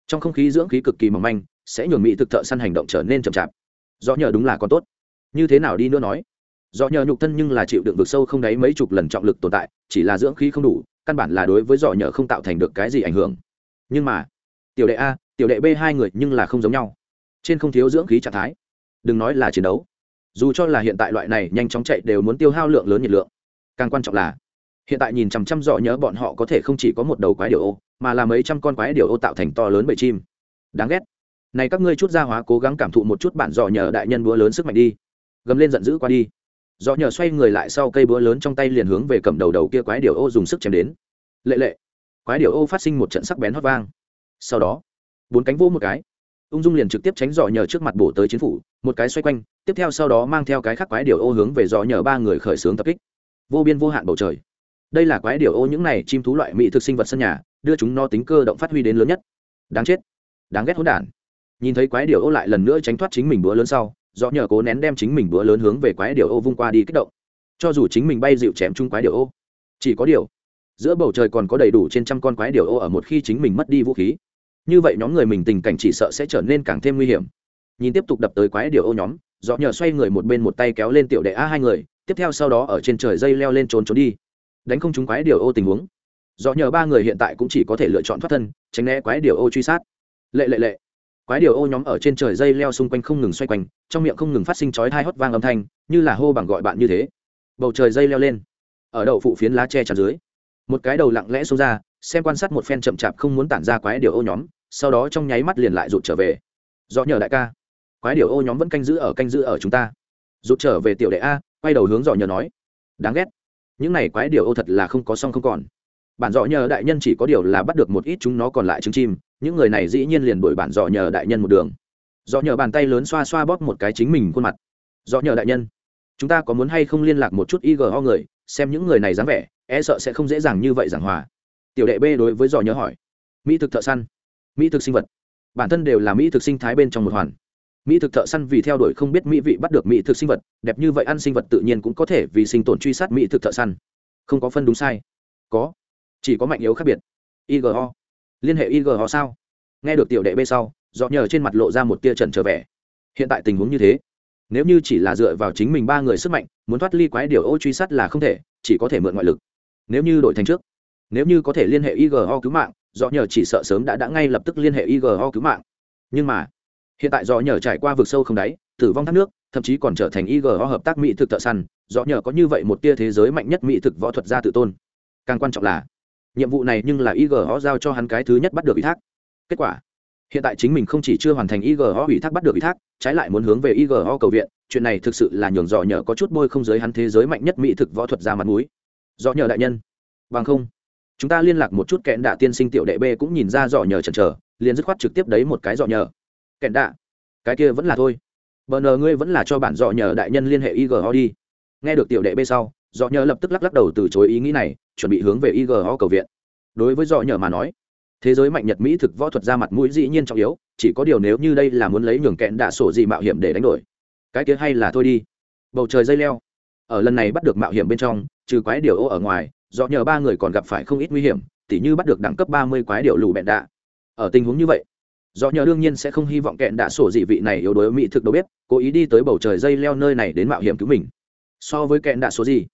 Speaker 2: trong không khí dưỡng khí cực kỳ mỏng manh, sẽ nhường mỹ thực thợ săn hành động trở nên chậm chạp. Do nhờ đúng là con tốt như thế nào đi nữa nói. Do nhờ nhục thân nhưng là chịu đựng vực sâu không đáy mấy chục lần trọng lực tồn tại, chỉ là dưỡng khí không đủ, căn bản là đối với dọ nhờ không tạo thành được cái gì ảnh hưởng. Nhưng mà, tiểu đệ a, tiểu đệ b hai người nhưng là không giống nhau. Trên không thiếu dưỡng khí trạng thái. Đừng nói là chiến đấu. Dù cho là hiện tại loại này nhanh chóng chạy đều muốn tiêu hao lượng lớn nhiệt lượng. Càng quan trọng là, hiện tại nhìn chằm chăm dọ nhớ bọn họ có thể không chỉ có một đầu quái điều ô, mà là mấy trăm con quái điều ô tạo thành to lớn bầy chim. Đáng ghét. Này các ngươi chút gia hóa cố gắng cảm thụ một chút bản dọ nhờ đại nhân búa lớn sức mạnh đi gầm lên giận dữ qua đi. Do nhờ xoay người lại sau cây búa lớn trong tay liền hướng về cầm đầu đầu kia quái điều ô dùng sức chém đến. Lệ lệ. Quái điều ô phát sinh một trận sắc bén hót vang. Sau đó, bốn cánh vỗ một cái. Ung dung liền trực tiếp tránh dò nhờ trước mặt bổ tới chiến phủ, một cái xoay quanh, tiếp theo sau đó mang theo cái khác quái điều ô hướng về dò nhờ ba người khởi xướng tập kích. Vô biên vô hạn bầu trời. Đây là quái điều ô những này chim thú loại mỹ thực sinh vật sân nhà, đưa chúng no tính cơ động phát huy đến lớn nhất. Đáng chết. Đáng ghét hỗn đản nhìn thấy quái điều ô lại lần nữa tránh thoát chính mình búa lớn sau, do nhờ cố nén đem chính mình búa lớn hướng về quái điều ô vung qua đi kích động. Cho dù chính mình bay dịu chém chung quái điều ô, chỉ có điều, giữa bầu trời còn có đầy đủ trên trăm con quái điều ô ở một khi chính mình mất đi vũ khí. Như vậy nhóm người mình tình cảnh chỉ sợ sẽ trở nên càng thêm nguy hiểm. Nhìn tiếp tục đập tới quái điều ô nhóm, do nhờ xoay người một bên một tay kéo lên tiểu đệ a hai người, tiếp theo sau đó ở trên trời dây leo lên trốn trốn đi. Đánh không chúng quái điều ô tình huống. Do nhờ ba người hiện tại cũng chỉ có thể lựa chọn thoát thân, tránh né quái điều ô truy sát. Lệ lệ lệ quái điều ô nhóm ở trên trời dây leo xung quanh không ngừng xoay quanh, trong miệng không ngừng phát sinh chói hai hót vang âm thanh, như là hô bằng gọi bạn như thế. Bầu trời dây leo lên, ở đậu phụ phiến lá tre chắn dưới, một cái đầu lặng lẽ xuống ra, xem quan sát một phen chậm chạp không muốn tản ra quái điều ô nhóm, sau đó trong nháy mắt liền lại rụt trở về. Do nhờ đại ca, quái điều ô nhóm vẫn canh giữ ở canh giữ ở chúng ta. Rụt trở về tiểu đệ a, quay đầu hướng dò nhờ nói, đáng ghét, những này quái điều ô thật là không có song không còn bản dọ nhờ đại nhân chỉ có điều là bắt được một ít chúng nó còn lại trứng chim, những người này dĩ nhiên liền đuổi bản dọ nhờ đại nhân một đường. Dọ nhờ bàn tay lớn xoa xoa bóp một cái chính mình khuôn mặt. Dọ nhờ đại nhân, chúng ta có muốn hay không liên lạc một chút igo người, xem những người này dáng vẻ e sợ sẽ không dễ dàng như vậy giảng hòa. Tiểu đệ b đối với dò nhớ hỏi, mỹ thực thợ săn, mỹ thực sinh vật, bản thân đều là mỹ thực sinh thái bên trong một hoàn. Mỹ thực thợ săn vì theo đuổi không biết mỹ vị bắt được mỹ thực sinh vật, đẹp như vậy ăn sinh vật tự nhiên cũng có thể vì sinh tồn truy sát mỹ thực thợ săn. Không có phân đúng sai. Có chỉ có mạnh yếu khác biệt. Igo liên hệ igo sao? Nghe được tiểu đệ b sau, do nhờ trên mặt lộ ra một tia trần trở vẻ. Hiện tại tình huống như thế. Nếu như chỉ là dựa vào chính mình ba người sức mạnh, muốn thoát ly quái điều ô truy sát là không thể, chỉ có thể mượn ngoại lực. Nếu như đổi thành trước, nếu như có thể liên hệ igo cứu mạng, do nhờ chỉ sợ sớm đã đã ngay lập tức liên hệ igo cứu mạng. Nhưng mà, hiện tại do nhờ trải qua vực sâu không đáy, tử vong thác nước, thậm chí còn trở thành igo hợp tác mỹ thực thợ săn, do nhờ có như vậy một tia thế giới mạnh nhất mỹ thực võ thuật gia tự tôn. Càng quan trọng là nhiệm vụ này nhưng là igo giao cho hắn cái thứ nhất bắt được ủy thác. Kết quả, hiện tại chính mình không chỉ chưa hoàn thành igo ủy thác bắt được ủy thác, trái lại muốn hướng về igo cầu viện, chuyện này thực sự là nhường dò nhờ có chút bôi không giới hắn thế giới mạnh nhất mỹ thực võ thuật ra mặt mũi. Dò nhờ đại nhân, bằng không, chúng ta liên lạc một chút kẽn đạ tiên sinh tiểu đệ b cũng nhìn ra dò nhờ chần chờ, liền dứt khoát trực tiếp đấy một cái dò nhờ. Kẽn đạ, cái kia vẫn là thôi. Bờ nờ ngươi vẫn là cho bản dọ nhờ đại nhân liên hệ igo đi. Nghe được tiểu đệ b sau dọ nhờ lập tức lắc lắc đầu từ chối ý nghĩ này, chuẩn bị hướng về igo cầu viện. Đối với dọ nhờ mà nói, thế giới mạnh nhật mỹ thực võ thuật ra mặt mũi dĩ nhiên trọng yếu, chỉ có điều nếu như đây là muốn lấy nhường kẹn đạ sổ gì mạo hiểm để đánh đổi, cái kia hay là thôi đi. Bầu trời dây leo, ở lần này bắt được mạo hiểm bên trong, trừ quái điều ô ở ngoài do nhờ ba người còn gặp phải không ít nguy hiểm, tỉ như bắt được đẳng cấp ba mươi quái điều lù bẹn đạ. Ở tình huống như vậy do nhờ đương nhiên sẽ không hy vọng kẹn đạ sổ dị vị này yếu đuối mỹ thực đâu biết, cố ý đi tới bầu trời dây leo nơi này đến mạo hiểm cứu mình. So với kẹn đạ số gì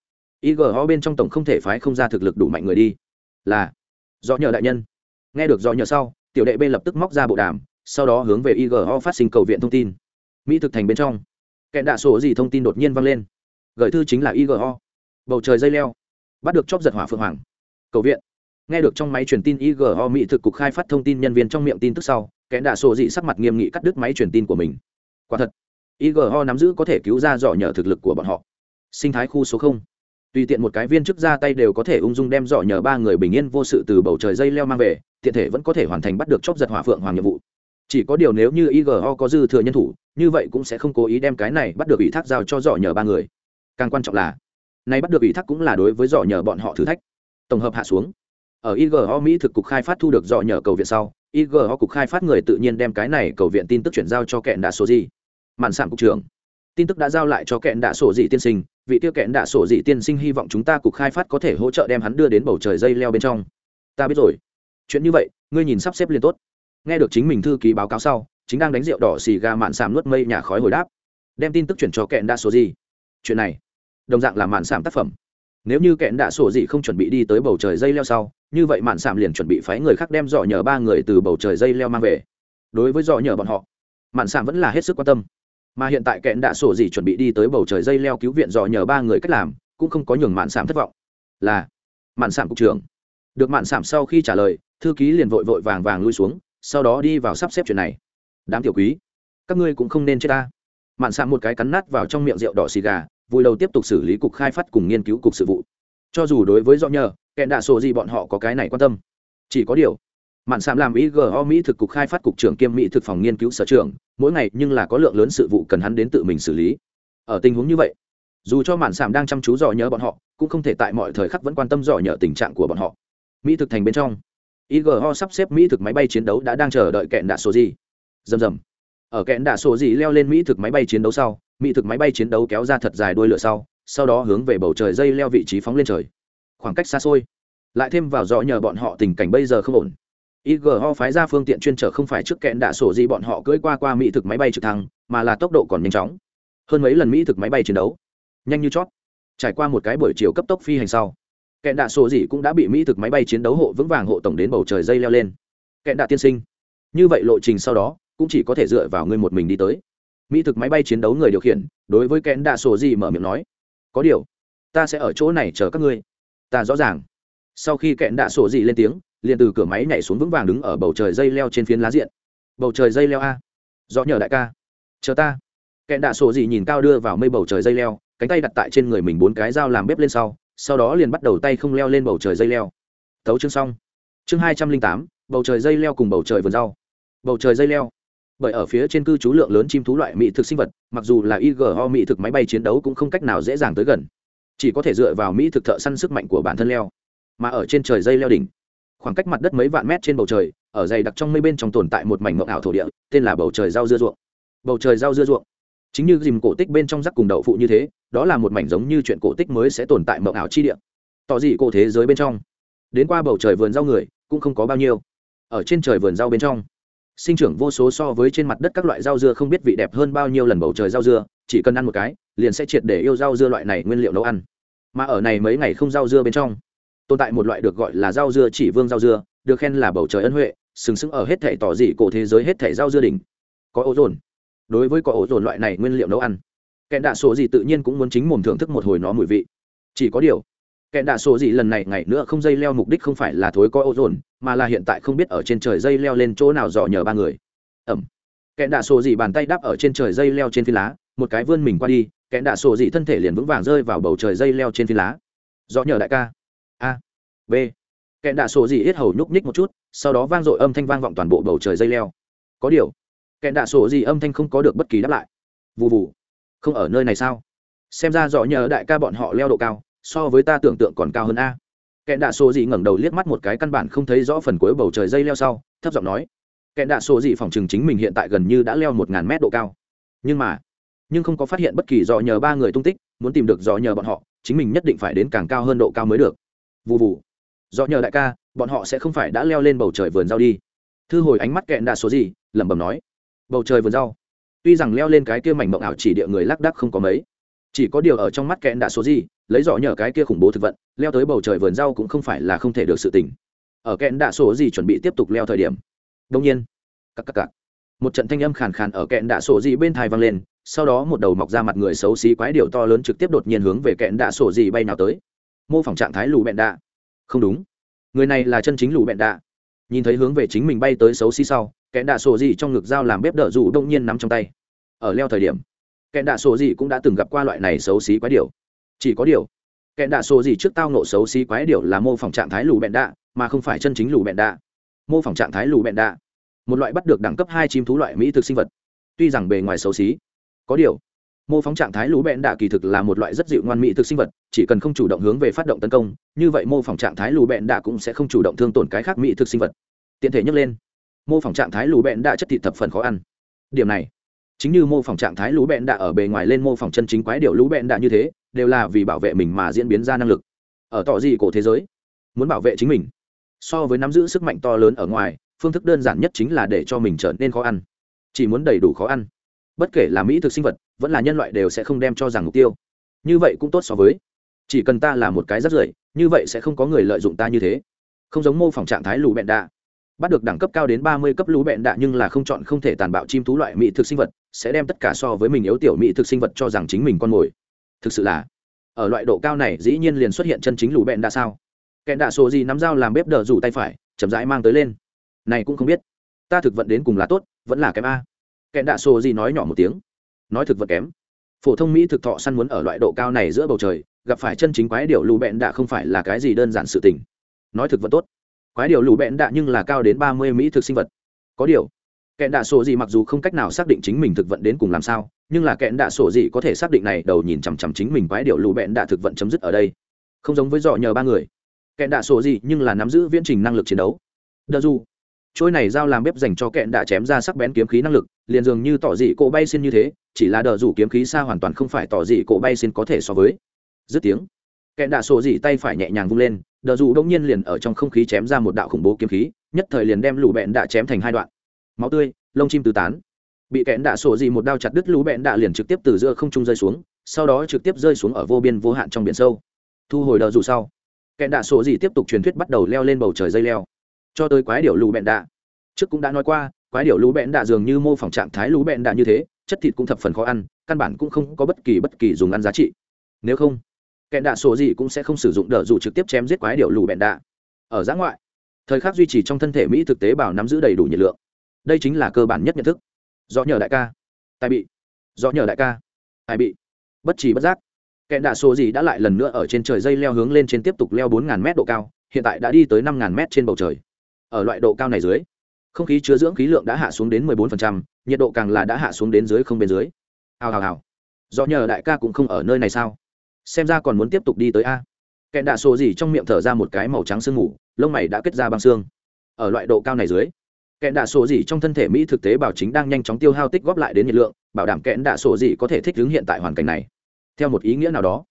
Speaker 2: igo bên trong tổng không thể phái không ra thực lực đủ mạnh người đi. Là, do nhờ đại nhân. Nghe được do nhờ sau, tiểu đệ b lập tức móc ra bộ đàm, sau đó hướng về igo phát sinh cầu viện thông tin. Mỹ thực thành bên trong, kẻ đạ sổ gì thông tin đột nhiên vang lên. Gửi thư chính là igo bầu trời dây leo, bắt được chóp giật hỏa phượng hoàng. Cầu viện. Nghe được trong máy truyền tin igo mỹ thực cục khai phát thông tin nhân viên trong miệng tin tức sau, kẻ đạ sổ dị sắc mặt nghiêm nghị cắt đứt máy truyền tin của mình. Quả thật igo nắm giữ có thể cứu ra dọ nhờ thực lực của bọn họ. Sinh thái khu số không tùy tiện một cái viên chức ra tay đều có thể ung dung đem dọ nhờ ba người bình yên vô sự từ bầu trời dây leo mang về, tiện thể vẫn có thể hoàn thành bắt được chóp giật hỏa phượng hoàng nhiệm vụ. Chỉ có điều nếu như igo có dư thừa nhân thủ, như vậy cũng sẽ không cố ý đem cái này bắt được ủy thác giao cho dọ nhờ ba người. Càng quan trọng là nay bắt được ủy thác cũng là đối với dọ nhờ bọn họ thử thách. Tổng hợp hạ xuống, ở igo mỹ thực cục khai phát thu được dọ nhờ cầu viện sau igo cục khai phát người tự nhiên đem cái này cầu viện tin tức chuyển giao cho kẹn đạ sổ gì mạn sản cục trưởng, tin tức đã giao lại cho kẹn đạ sổ dị tiên sinh vị tiêu kẹn đạ sổ dị tiên sinh hy vọng chúng ta cục khai phát có thể hỗ trợ đem hắn đưa đến bầu trời dây leo bên trong. Ta biết rồi. Chuyện như vậy, ngươi nhìn sắp xếp liền tốt. Nghe được chính mình thư ký báo cáo sau, chính đang đánh rượu đỏ xì gà mạn sảm nuốt mây nhà khói hồi đáp. Đem tin tức chuyển cho kẹn đạ sổ dị. chuyện này, đồng dạng là mạn sảm tác phẩm. Nếu như kẹn đạ sổ dị không chuẩn bị đi tới bầu trời dây leo sau, như vậy mạn sảm liền chuẩn bị phái người khác đem dọ nhờ ba người từ bầu trời dây leo mang về. Đối với dọ nhờ bọn họ, mạn sảm vẫn là hết sức quan tâm mà hiện tại kẹn đã sổ gì chuẩn bị đi tới bầu trời dây leo cứu viện dọ nhờ ba người cách làm, cũng không có nhường mạn sàm thất vọng. Là, mạn sàm cục trưởng. Được mạn sàm sau khi trả lời, thư ký liền vội vội vàng vàng lui xuống, sau đó đi vào sắp xếp chuyện này. Đám tiểu quý, các ngươi cũng không nên chết ta. Mạn sàm một cái cắn nát vào trong miệng rượu đỏ xì gà, vui đầu tiếp tục xử lý cục khai phát cùng nghiên cứu cục sự vụ. Cho dù đối với do nhờ, kẹn đạ sổ gì bọn họ có cái này quan tâm. Chỉ có điều mạn sạm làm igo mỹ thực cục khai phát cục trưởng kiêm mỹ thực phòng nghiên cứu sở trưởng mỗi ngày nhưng là có lượng lớn sự vụ cần hắn đến tự mình xử lý. Ở tình huống như vậy dù cho mạn sạm đang chăm chú dò nhớ bọn họ cũng không thể tại mọi thời khắc vẫn quan tâm dò nhớ tình trạng của bọn họ. Mỹ thực thành bên trong igo sắp xếp mỹ thực máy bay chiến đấu đã đang chờ đợi kẹn đạ sổ gì. Rầm rầm, ở kẹn đạ sổ gì leo lên mỹ thực máy bay chiến đấu sau mỹ thực máy bay chiến đấu kéo ra thật dài đuôi lửa sau sau đó hướng về bầu trời dây leo vị trí phóng lên trời. Khoảng cách xa xôi. Lại thêm vào dọ nhờ bọn họ tình cảnh bây giờ không ổn igo phái ra phương tiện chuyên trở không phải trước kẹn đã sổ gì bọn họ cưỡi qua qua mỹ thực máy bay trực thăng, mà là tốc độ còn nhanh chóng. Hơn mấy lần mỹ thực máy bay chiến đấu. Nhanh như chót. Trải qua một cái buổi chiều cấp tốc phi hành sau, kẹn đạ sổ gì cũng đã bị mỹ thực máy bay chiến đấu hộ vững vàng hộ tổng đến bầu trời dây leo lên. Kẹn đạ tiên sinh, như vậy lộ trình sau đó, cũng chỉ có thể dựa vào ngươi một mình đi tới. Mỹ thực máy bay chiến đấu người điều khiển, đối với kẹn đạ sổ gì mở miệng nói, có điều, ta sẽ ở chỗ này chờ các ngươi. Ta rõ ràng. Sau khi kẹn đạ sổ gì lên tiếng liền từ cửa máy nhảy xuống vững vàng đứng ở bầu trời dây leo trên phiến lá diện. Bầu trời dây leo a. Do nhờ đại ca. Chờ ta. Kẹn đạ sổ gì nhìn cao đưa vào mây bầu trời dây leo, cánh tay đặt tại trên người mình bốn cái dao làm bếp lên sau sau đó liền bắt đầu tay không leo lên bầu trời dây leo. Thấu chương xong. Chương hai trăm linh tám, bầu trời dây leo cùng bầu trời vườn rau. Bầu trời dây leo. Bởi ở phía trên cư trú lượng lớn chim thú loại mỹ thực sinh vật, mặc dù là igo mỹ thực máy bay chiến đấu cũng không cách nào dễ dàng tới gần. Chỉ có thể dựa vào mỹ thực thợ săn sức mạnh của bản thân leo. Mà ở trên trời dây leo đỉnh khoảng cách mặt đất mấy vạn mét trên bầu trời, ở dày đặc trong mây bên trong tồn tại một mảnh mộng ảo thổ địa, tên là bầu trời rau dưa ruộng. Bầu trời rau dưa ruộng. Chính như dìm cổ tích bên trong rắc cùng đậu phụ như thế, đó là một mảnh giống như chuyện cổ tích mới sẽ tồn tại mộng ảo chi địa. Tỏ dị cổ thế giới bên trong? Đến qua bầu trời vườn rau người, cũng không có bao nhiêu. Ở trên trời vườn rau bên trong, sinh trưởng vô số so với trên mặt đất các loại rau dưa không biết vị đẹp hơn bao nhiêu lần bầu trời rau dưa, chỉ cần ăn một cái, liền sẽ triệt để yêu rau dưa loại này nguyên liệu nấu ăn. Mà ở này mấy ngày không rau dưa bên trong tồn tại một loại được gọi là rau dưa chỉ vương rau dưa, được khen là bầu trời ân huệ, sừng sững ở hết thể tỏ dị cổ thế giới hết thể rau dưa đỉnh. Có ổ rồn đối với có ổ rồn loại này nguyên liệu nấu ăn, kẹn đạ số gì tự nhiên cũng muốn chính mồm thưởng thức một hồi nó mùi vị. Chỉ có điều, kẹn đạ số gì lần này ngày nữa không dây leo mục đích không phải là thối có ổ rồn mà là hiện tại không biết ở trên trời dây leo lên chỗ nào dò nhờ ba người. Ẩm. Kẹn đạ sổ dị bàn tay đắp ở trên trời dây leo trên phi lá, một cái vươn mình qua đi, kẹn đạ sổ dị thân thể liền vững vàng rơi vào bầu trời dây leo trên phi lá. Dò nhờ đại ca a. B. Kẹn đạ sổ dị ít hầu nhúc nhích một chút, sau đó vang dội âm thanh vang vọng toàn bộ bầu trời dây leo. Có điều
Speaker 1: kẹn đạ sổ gì âm thanh không có được bất kỳ đáp lại. Vụ vụ không ở nơi này sao? Xem ra dọ nhờ đại ca bọn họ leo độ cao, so với ta tưởng tượng còn cao hơn a. Kẹn đạ sổ gì ngẩng đầu liếc mắt một cái căn bản không thấy rõ phần cuối bầu trời dây leo sau, thấp giọng nói. Kẹn đạ sổ gì phỏng chừng chính mình hiện tại gần như đã leo một ngàn mét độ cao. Nhưng mà, nhưng không có phát hiện bất kỳ dò nhờ ba người tung tích, muốn tìm được dò nhờ bọn họ, chính mình nhất định phải đến càng cao hơn độ cao mới được vụ vụ do nhờ đại ca, bọn họ sẽ không phải đã leo lên bầu trời vườn rau đi. Thư hồi ánh mắt kẹn đạ số gì, lẩm bẩm nói. Bầu trời vườn rau. Tuy rằng leo lên cái kia mảnh mộng ảo chỉ địa người lác đác không có mấy, chỉ có điều ở trong mắt kẹn đạ số gì, lấy dọ nhờ cái kia khủng bố thực vận, leo tới bầu trời vườn rau cũng không phải là không thể được sự tỉnh ở kẹn đạ số gì chuẩn bị tiếp tục leo thời điểm đông nhiên cắc cắc cắc một trận thanh âm khàn khàn ở kẹn đạ sổ gì bên thai vang lên, sau đó một đầu mọc ra mặt người xấu xí quái điệu to lớn trực tiếp đột nhiên hướng về kẹn đạ sổ gì bay nào tới mô phỏng trạng thái lù bẹn đạ. Không đúng. Người này là chân chính lù bẹn đạ. Nhìn thấy hướng về chính mình bay tới xấu xí sau, kẻ đạ sổ gì trong ngực dao làm bếp đỡ dù đông nhiên nắm trong tay. Ở leo thời điểm, kẻ đạ sổ gì cũng đã từng gặp qua loại này xấu xí quái điều. Chỉ có điều, kẻ đạ sổ gì trước tao nộ xấu xí quái điều là mô phỏng trạng thái lù bẹn đạ, mà không phải chân chính lù bẹn đạ. Mô phỏng trạng thái lù bẹn đạ, một loại bắt được đẳng cấp hai chim thú loại mỹ thực sinh vật. Tuy rằng bề ngoài xấu xí, có điều mô phóng trạng thái lũ bẹn đạ kỳ thực là một loại rất dịu ngoan mỹ thực sinh vật, chỉ cần không chủ động hướng về phát động tấn công, như vậy mô phỏng trạng thái lũ bẹn đạ cũng sẽ không chủ động thương tổn cái khác mỹ thực sinh vật. Tiện thể nhắc lên. Mô phỏng trạng thái lũ bẹn đạ chất thịt thập phần khó ăn. Điểm này, chính như mô phỏng trạng thái lũ bẹn đạ ở bề ngoài lên mô phỏng chân chính quái điều lũ bẹn đạ như thế, đều là vì bảo vệ mình mà diễn biến ra năng lực. Ở tỏ gì cổ thế giới, muốn bảo vệ chính mình, so với nắm giữ sức mạnh to lớn ở ngoài, phương thức đơn giản nhất chính là để cho mình trở nên khó ăn. Chỉ muốn đầy đủ khó ăn bất kể là mỹ thực sinh vật, vẫn là nhân loại đều sẽ không đem cho rằng mục tiêu. Như vậy cũng tốt so với. Chỉ cần ta là một cái rất rưởi, như vậy sẽ không có người lợi dụng ta như thế. Không giống mô phỏng trạng thái lù bẹn đạ. Bắt được đẳng cấp cao đến ba mươi cấp lũ bẹn đạ nhưng là không chọn không thể tàn bạo chim thú loại mỹ thực sinh vật, sẽ đem tất cả so với mình yếu tiểu mỹ thực sinh vật cho rằng chính mình con mồi. Thực sự là, ở loại độ cao này dĩ nhiên liền xuất hiện chân chính lũ bẹn đạ sao? Kẹn đạ sổ gì nắm dao làm bếp đờ rủ tay phải, chậm rãi mang tới lên. Này cũng không biết. Ta thực vận đến cùng là tốt, vẫn là kém a kẹn đạ sổ gì nói nhỏ một tiếng. Nói thực vật kém. Phổ thông mỹ thực thọ săn muốn ở loại độ cao này giữa bầu trời, gặp phải chân chính quái điều lù bẹn đạ không phải là cái gì đơn giản sự tình. Nói thực vật tốt. Quái điều lù bẹn đạ nhưng là cao đến ba mươi mỹ thực sinh vật. Có điều kẹn đạ sổ gì mặc dù không cách nào xác định chính mình thực vận đến cùng làm sao, nhưng là kẹn đạ sổ gì có thể xác định này đầu nhìn chằm chằm chính mình quái điều lù bẹn đạ thực vận chấm dứt ở đây. Không giống với dọ nhờ ba người. Kẹn đạ sổ gì nhưng là nắm giữ viễn trình năng lực chiến đấu. Đờ du trôi này dao làm bếp dành cho kẹn đã chém ra sắc bén kiếm khí năng lực, liền dường như tỏ dị cổ bay xin như thế, chỉ là đờ rủ kiếm khí xa hoàn toàn không phải tỏ dị cổ bay xin có thể so với. Dứt tiếng, kẹn đạ sổ dị tay phải nhẹ nhàng vung lên, đờ rủ đông nhiên liền ở trong không khí chém ra một đạo khủng bố kiếm khí, nhất thời liền đem lũ bẹn đã chém thành hai đoạn. Máu tươi, lông chim tứ tán. Bị kẹn đạ sổ dị một đao chặt đứt lũ bẹn đạ liền trực tiếp từ giữa không trung rơi xuống, sau đó trực tiếp rơi xuống ở vô biên vô hạn trong biển sâu. Thu hồi đờ rủ sau, kẹn đạ sổ dị tiếp tục truyền thuyết bắt đầu leo lên bầu trời dây leo cho tới quái điểu lù bẹn đạ. Trước cũng đã nói qua, quái điểu lù bẹn đạ dường như mô phỏng trạng thái lù bẹn đạ như thế, chất thịt cũng thập phần khó ăn, căn bản cũng không có bất kỳ bất kỳ dùng ăn giá trị. Nếu không kẹn đạ sổ gì cũng sẽ không sử dụng đỡ dù trực tiếp chém giết quái điểu lù bẹn đạ. Ở giã ngoại, thời khắc duy trì trong thân thể mỹ thực tế bảo nắm giữ đầy đủ nhiệt lượng. Đây chính là cơ bản nhất nhận thức. Do nhờ đại ca, tài bị. Do nhờ đại ca, tài bị. Bất trì bất giác kẹn đạ sổ gì đã lại lần nữa ở trên trời dây leo hướng lên trên tiếp tục leo bốn ngàn mét độ cao, hiện tại đã đi tới năm ngàn mét trên bầu trời ở loại độ cao này dưới không khí chứa dưỡng khí lượng đã hạ xuống đến 14%, nhiệt độ càng là đã hạ xuống đến dưới không bên dưới. Hào hào hào. Do nhờ đại ca cũng không ở nơi này sao? Xem ra còn muốn tiếp tục đi tới a. Kẹn đạ sổ gì trong miệng thở ra một cái màu trắng sương mù lông mày đã kết ra băng xương. Ở loại độ cao này dưới kẹn đạ sổ gì trong thân thể mỹ thực tế bảo chính đang nhanh chóng tiêu hao tích góp lại đến nhiệt lượng bảo đảm kẹn đạ sổ gì có thể thích ứng hiện tại hoàn cảnh này. Theo một ý nghĩa nào đó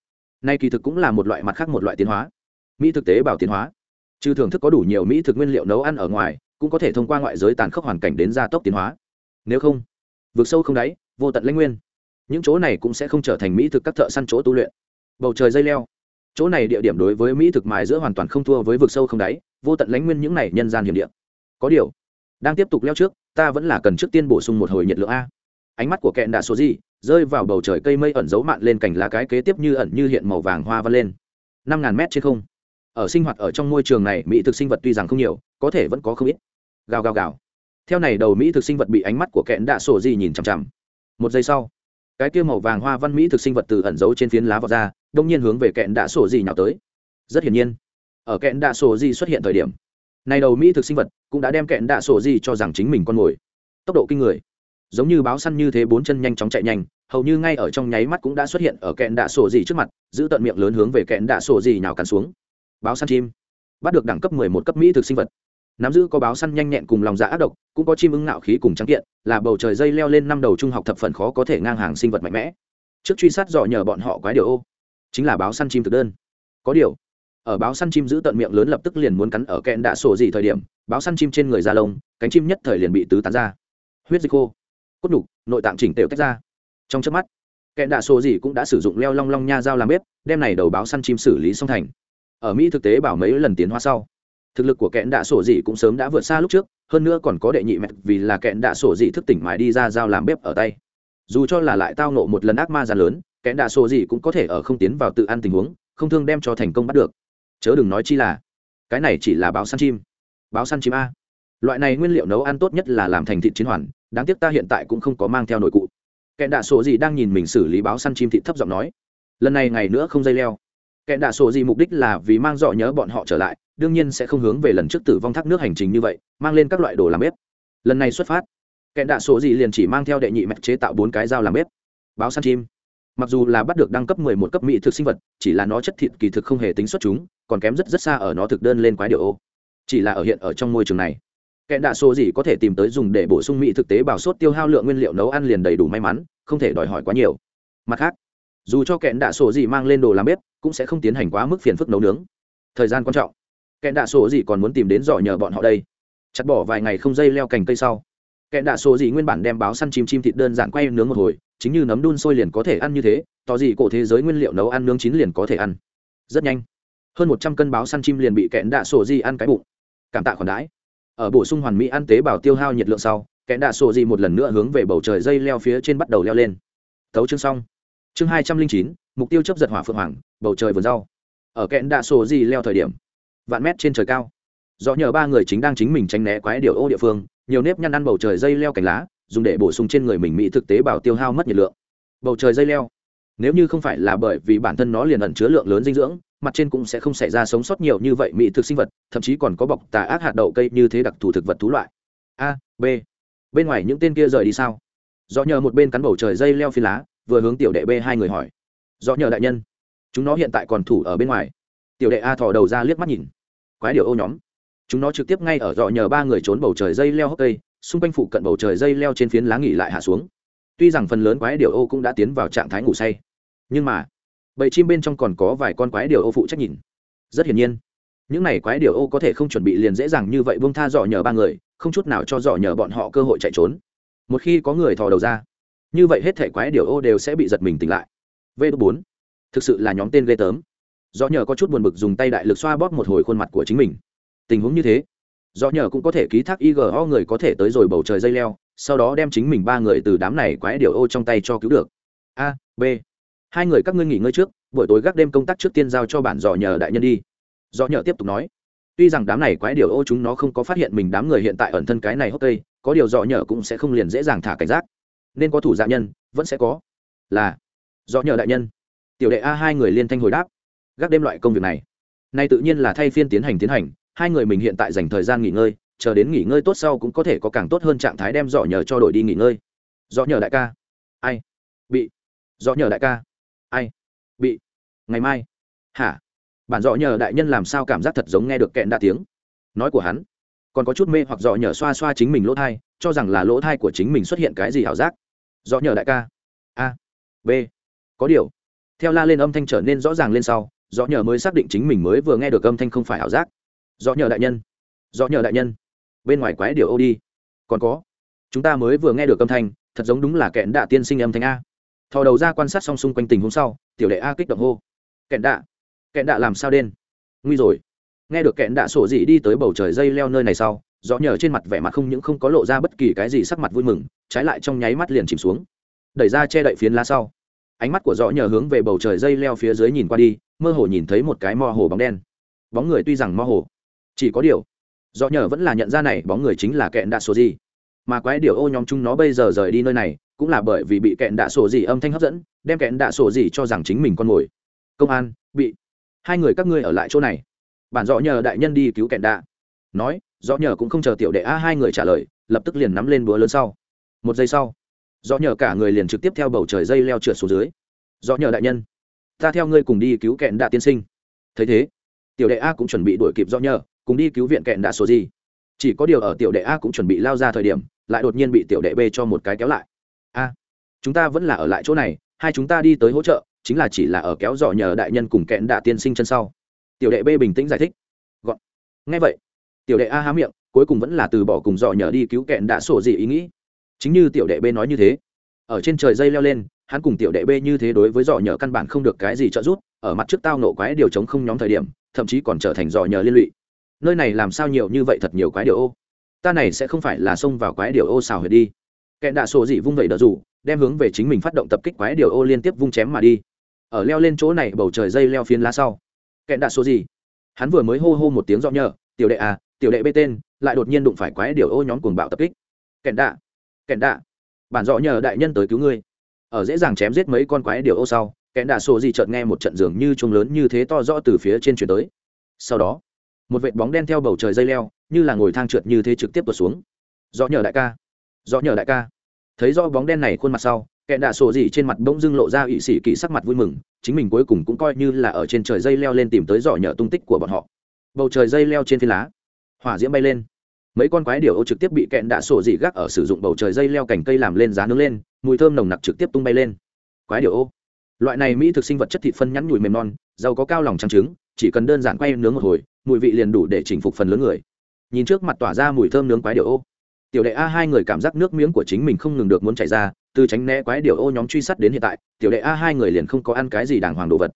Speaker 1: nay kỳ thực cũng là một loại mặt khác một loại tiến hóa. Mỹ thực tế bảo tiến hóa trừ thưởng thức có đủ nhiều mỹ thực nguyên liệu nấu ăn ở ngoài, cũng có thể thông qua ngoại giới tàn khốc hoàn cảnh đến gia tốc tiến hóa. Nếu không, vượt sâu không đáy, vô tận lãnh nguyên. Những chỗ này cũng sẽ không trở thành mỹ thực các thợ săn chỗ tu luyện. Bầu trời dây leo. Chỗ này địa điểm đối với mỹ thực mài giữa hoàn toàn không thua với vực sâu không đáy, vô tận lãnh nguyên những này nhân gian hiểm địa. Có điều, đang tiếp tục leo trước, ta vẫn là cần trước tiên bổ sung một hồi nhiệt lượng a. Ánh mắt của kẹn đã số gì rơi vào bầu trời cây mây ẩn giấu mạn lên cành lá cái kế tiếp như ẩn như hiện màu vàng hoa văn lên. Năm ngàn mét trên không ở sinh hoạt ở trong môi trường này, mỹ thực sinh vật tuy rằng không nhiều, có thể vẫn có không ít. Gào gào gào. Theo này đầu mỹ thực sinh vật bị ánh mắt của kẽn đạ sổ gì nhìn chằm chằm. Một giây sau, cái kia màu vàng hoa văn mỹ thực sinh vật từ ẩn giấu trên phiến lá vọt ra, đông nhiên hướng về kẽn đạ sổ gì nhào tới. Rất hiển nhiên, ở kẽn đạ sổ gì xuất hiện thời điểm, này đầu mỹ thực sinh vật cũng đã đem kẽn đạ sổ gì cho rằng chính mình con mồi. Tốc độ kinh người.
Speaker 2: Giống như báo săn như thế, bốn chân nhanh chóng chạy nhanh, hầu như ngay ở trong nháy mắt cũng đã xuất hiện ở kẹn đạ sổ gì trước mặt, giữ tận miệng lớn hướng về kẹn đạ sổ gì nhào cắn xuống báo săn chim. Bắt được đẳng cấp mười một cấp mỹ thực sinh vật. Nắm giữ có báo săn nhanh nhẹn cùng lòng dạ ác độc, cũng có chim ưng ngạo khí cùng trắng kiện, là bầu trời dây leo lên năm đầu trung học thập phần khó có thể ngang hàng sinh vật mạnh mẽ. Trước truy sát dò nhờ bọn họ quái điều ô, chính là báo săn chim thực đơn. Có điều, ở báo săn chim giữ tận miệng lớn lập tức liền muốn cắn ở kẹn đã sổ gì thời điểm, báo săn chim trên người da lông, cánh chim nhất thời liền bị tứ tán ra. Huyết dịch khô, cốt đục nội tạng chỉnh tđều tách ra. Trong trước mắt, kẹn đạ sổ gì cũng đã sử dụng leo long long nha dao làm bếp, đem này đầu báo săn chim xử lý xong thành ở mỹ thực tế bảo mấy lần tiến hóa sau. Thực lực của kẹn đạ sổ dị cũng sớm đã vượt xa lúc trước, hơn nữa còn có đệ nhị mẹ, vì là kẹn đạ sổ dị thức tỉnh mãi đi ra dao làm bếp ở tay. Dù cho là lại tao nộ một lần ác ma già lớn, kẹn đạ sổ dị cũng có thể ở không tiến vào tự ăn tình huống, không thương đem cho thành công bắt được. Chớ đừng nói chi là, cái này chỉ là báo săn chim. Báo săn chim a. Loại này nguyên liệu nấu ăn tốt nhất là làm thành thịt chiến hoàn, đáng tiếc ta hiện tại cũng không có mang theo nội cụ. Kẹn đạ sổ dị đang nhìn mình xử lý báo săn chim thịt thấp giọng nói. Lần này ngày nữa không dây leo. Kẻ đạ sổ gì mục đích là vì mang dọ nhớ bọn họ trở lại, đương nhiên sẽ không hướng về lần trước tử vong thác nước hành trình như vậy, mang lên các loại đồ làm bếp. Lần này xuất phát, kẻ đạ sổ gì liền chỉ mang theo đệ nhị mạch chế tạo bốn cái dao làm bếp. Báo săn chim. Mặc dù là bắt được đăng cấp mười một cấp mỹ thực sinh vật, chỉ là nó chất thịt kỳ thực không hề tính xuất chúng, còn kém rất rất xa ở nó thực đơn lên quái điệu ô. Chỉ là ở hiện ở trong môi trường này, kẻ đạ số gì có thể tìm tới dùng để bổ sung mỹ thực tế bảo sốt tiêu hao lượng nguyên liệu nấu ăn liền đầy đủ may mắn, không thể đòi hỏi quá nhiều. Mặt khác dù cho kẹn đạ sổ gì mang lên đồ làm bếp, cũng sẽ không tiến hành quá mức phiền phức nấu nướng. Thời gian quan trọng. Kẹn đạ sổ gì còn muốn tìm đến dò nhờ bọn họ đây. Chặt bỏ vài ngày không dây leo cành cây sau, kẹn đạ sổ gì nguyên bản đem báo săn chim chim thịt đơn giản quay nướng một hồi, chính như nấm đun sôi liền có thể ăn như thế tỏ gì cổ thế giới nguyên liệu nấu ăn nướng chín liền có thể ăn. Rất nhanh, hơn một trăm cân báo săn chim liền bị kẹn đạ sổ gì ăn cái bụng. Cảm tạ khoản đãi. Ở bổ sung hoàn mỹ ăn tế bào tiêu hao nhiệt lượng sau, kẹn đạ sổ gì một lần nữa hướng về bầu trời dây leo phía trên bắt đầu leo lên. Thấu chương xong chương hai trăm linh chín, mục tiêu chấp giật hỏa phượng hoàng, bầu trời vườn rau. Ở kẽn đạ sổ gì leo thời điểm, vạn mét trên trời cao. Do nhờ ba người chính đang chính mình tránh né quái điều ô địa phương, nhiều nếp nhăn ăn bầu trời dây leo cành lá, dùng để bổ sung trên người mình mỹ thực tế bảo tiêu hao mất nhiệt lượng. Bầu trời dây leo. Nếu như không phải là bởi vì bản thân nó liền ẩn chứa lượng lớn dinh dưỡng, mặt trên cũng sẽ không xảy ra sống sót nhiều như vậy mỹ thực sinh vật, thậm chí còn có bọc tà ác hạt đậu cây như thế đặc thù thực vật thú loại. A, b. Bên ngoài những tên kia rời đi sao? Do nhờ một bên cắn bầu trời dây leo phi lá vừa hướng tiểu đệ b hai người hỏi. Do nhờ đại nhân. Chúng nó hiện tại còn thủ ở bên ngoài. Tiểu đệ a thò đầu ra liếc mắt nhìn. Quái điều ô nhóm. Chúng nó trực tiếp ngay ở dọ nhờ ba người trốn bầu trời dây leo hốc cây, xung quanh phụ cận bầu trời dây leo trên phiến lá nghỉ lại hạ xuống. Tuy rằng phần lớn quái điều ô cũng đã tiến vào trạng thái ngủ say, nhưng mà bầy chim bên trong còn có vài con quái điều ô phụ trách nhìn. Rất hiển nhiên, những này quái điều ô có thể không chuẩn bị liền dễ dàng như vậy bông tha dọ nhờ ba người, không chút nào cho dọ nhờ bọn họ cơ hội chạy trốn. Một khi có người thò đầu ra như vậy hết thể quái điều ô đều sẽ bị giật mình tỉnh lại. V bốn. Thực sự là nhóm tên ghê tớm do nhờ có chút buồn bực dùng tay đại lực xoa bóp một hồi khuôn mặt của chính mình. Tình huống như thế do nhờ cũng có thể ký thác igo người có thể tới rồi bầu trời dây leo, sau đó đem chính mình ba người từ đám này quái điều ô trong tay cho cứu được. A, b. Hai người các ngươi nghỉ ngơi trước, buổi tối gác đêm công tác trước tiên giao cho bản dò nhờ đại nhân đi. Do nhờ tiếp tục nói, tuy rằng đám này quái điều ô chúng nó không có phát hiện mình đám người hiện tại ẩn thân cái này hốc cây có điều dò nhờ cũng sẽ không liền dễ dàng thả cảnh giác nên có thủ dạ nhân, vẫn sẽ có. Là, do nhờ đại nhân. Tiểu đệ a hai người liên thanh hồi đáp. Gác đêm loại công việc này, nay tự nhiên là thay phiên tiến hành tiến hành, hai người mình hiện tại dành thời gian nghỉ ngơi, chờ đến nghỉ ngơi tốt sau cũng có thể có càng tốt hơn trạng thái đem dọ nhờ cho đội đi nghỉ ngơi. Dọ nhờ đại ca. Ai? Bị. Dọ nhờ đại ca. Ai? Bị. Ngày mai. Hả? Bản dọ nhờ đại nhân làm sao cảm giác thật giống nghe được kẹn đa tiếng? Nói của hắn. Còn có chút mê hoặc dọ nhờ xoa xoa chính mình lỗ thai, cho rằng là lỗ thai của chính mình xuất hiện cái gì ảo giác do nhờ đại ca. A. B. Có điều, theo la lên âm thanh trở nên rõ ràng lên sau do nhờ mới xác định chính mình mới vừa nghe được âm thanh không phải ảo giác. Do nhờ đại nhân. Do nhờ đại nhân. Bên ngoài quái điều ô đi. Còn có, chúng ta mới vừa nghe được âm thanh, thật giống đúng là kẹn đạ tiên sinh âm thanh a. Thò đầu ra quan sát song xung quanh tình hôm sau, tiểu đệ a kích động hô. Kẹn đạ. Kẹn đạ làm sao đen? Nguy rồi. Nghe được kẹn đạ sổ dị đi tới bầu trời dây leo nơi này sau gió nhờ trên mặt vẻ mặt không những không có lộ ra bất kỳ cái gì sắc mặt vui mừng, trái lại trong nháy mắt liền chìm xuống. Đẩy ra che đậy phiến lá sau, ánh mắt của gió nhờ hướng về bầu trời dây leo phía dưới nhìn qua đi, mơ hồ nhìn thấy một cái mò hồ bóng đen. Bóng người tuy rằng mơ hồ, chỉ có điều, gió nhờ vẫn là nhận ra này bóng người chính là kẹn đạ sổ gì. Mà quái điều ô nhóm chúng nó bây giờ rời đi nơi này, cũng là bởi vì bị kẹn đạ sổ gì âm thanh hấp dẫn, đem kẹn đạ sổ gì cho rằng chính mình con mồi. Công an, bị, hai người các ngươi ở lại chỗ này. Bản dọ nhờ đại nhân đi cứu kẹn đạ nói do nhờ cũng không chờ tiểu đệ a hai người trả lời, lập tức liền nắm lên búa lớn sau. Một giây sau do nhờ cả người liền trực tiếp theo bầu trời dây leo trượt xuống dưới. Do nhờ đại nhân, ta theo ngươi cùng đi cứu kẹn đạ tiên sinh. Thấy thế, tiểu đệ a cũng chuẩn bị đuổi kịp do nhờ, cùng đi cứu viện kẹn đạ số gì. Chỉ có điều ở tiểu đệ a cũng chuẩn bị lao ra thời điểm, lại đột nhiên bị tiểu đệ b cho một cái kéo lại. A, chúng ta vẫn là ở lại chỗ này, hai chúng ta đi tới hỗ trợ, chính là chỉ là ở kéo dò nhờ đại nhân cùng kẹn đạ tiên sinh chân sau. Tiểu đệ b bình tĩnh giải thích. Gọn. Ngay vậy tiểu đệ a há miệng cuối cùng vẫn là từ bỏ cùng dò nhờ đi cứu kẹn đã sổ gì ý nghĩ. Chính như tiểu đệ b nói như thế. Ở trên trời dây leo lên hắn cùng tiểu đệ b như thế đối với dò nhờ căn bản không được cái gì trợ giúp ở mặt trước tao nộ quái điều chống không nhóm thời điểm thậm chí còn trở thành dò nhờ liên lụy. Nơi này làm sao nhiều như vậy thật nhiều quái điều ô? Ta này sẽ không phải là xông vào quái điều ô xào huyệt đi. Kẹn đạ sổ dị vung vẩy đỡ rủ đem hướng về chính mình phát động tập kích quái điều ô liên tiếp vung chém mà đi. Ở leo lên chỗ này bầu trời dây leo phiến lá sau. Kẹn đạ sổ dị, hắn vừa mới hô hô một tiếng dọ nhờ tiểu đệ à tiểu đệ bê tên, lại đột nhiên đụng phải quái điều ô nhóm cuồng bạo tập kích. Kẹn đạ kẹn đạ, bản dọ nhờ đại nhân tới cứu ngươi. Ở dễ dàng chém giết mấy con quái điều ô sau, kẹn đạ sổ gì chợt nghe một trận giường như chuông lớn như thế to rõ từ phía trên chuyển tới. Sau đó, một vệt bóng đen theo bầu trời dây leo, như là ngồi thang trượt như thế trực tiếp tuột xuống. Do nhờ đại ca do nhờ đại ca. Thấy do bóng đen này khuôn mặt sau, kẹn đạ sổ gì trên mặt bỗng dưng lộ ra ỵ sĩ kỳ sắc mặt vui mừng, chính mình cuối cùng cũng coi như là ở trên trời dây leo lên tìm tới giỏ nhờ tung tích của bọn họ. Bầu trời dây leo trên phi lá hỏa diễm bay lên. Mấy con quái điểu ô trực tiếp bị kẹn đạ sổ dị gác ở sử dụng bầu trời dây leo cành cây làm lên giá nướng lên, mùi thơm nồng nặc trực tiếp tung bay lên. Quái điểu ô. Loại này mỹ thực sinh vật chất thịt phân nhắn nhủi mềm non, giàu có cao lòng trắng trứng, chỉ cần đơn giản quay nướng một hồi, mùi vị liền đủ để chỉnh phục phần lớn người. Nhìn trước mặt tỏa ra mùi thơm nướng quái điểu ô. Tiểu đệ a hai người cảm giác nước miếng của chính mình không ngừng được muốn chảy ra, từ tránh né quái điều ô nhóm truy sát đến hiện tại, tiểu đệ a hai người liền không có ăn cái gì đàng hoàng đồ vật.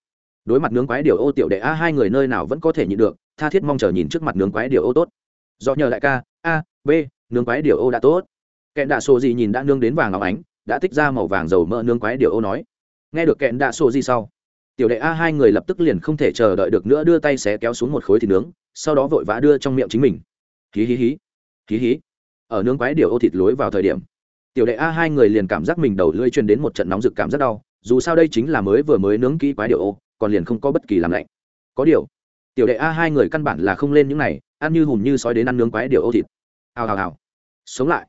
Speaker 2: Đối mặt nướng quái điều ô, tiểu đệ a hai người nơi nào vẫn có thể nhịn được tha thiết mong chờ nhìn trước mặt nướng quái điều ô tốt. Do nhờ đại ca, a, b, nướng quái điều ô đã tốt. Kẹn đạ sổ gì nhìn đã nướng đến vàng óng ánh, đã tích ra màu vàng dầu mỡ nướng quái điều ô nói. Nghe được kẹn đạ sổ gì sau, tiểu đệ a hai người lập tức liền không thể chờ đợi được nữa, đưa tay xé kéo xuống một khối thịt nướng, sau đó vội vã đưa trong miệng chính mình. Hí hí hí hí hí. Ở nướng quái điều ô thịt lối vào thời điểm, tiểu đệ a hai người liền cảm giác mình đầu lưỡi truyền đến một trận nóng rực cảm rất đau, dù sao đây chính là mới vừa mới nướng kỹ quái điều ô, còn liền không có bất kỳ làm lạnh. Có điều tiểu đệ a, hai người căn bản là không lên những này, ăn như hùm như sói đến ăn nướng quái điều ô thịt. Hào hào hào. Sống lại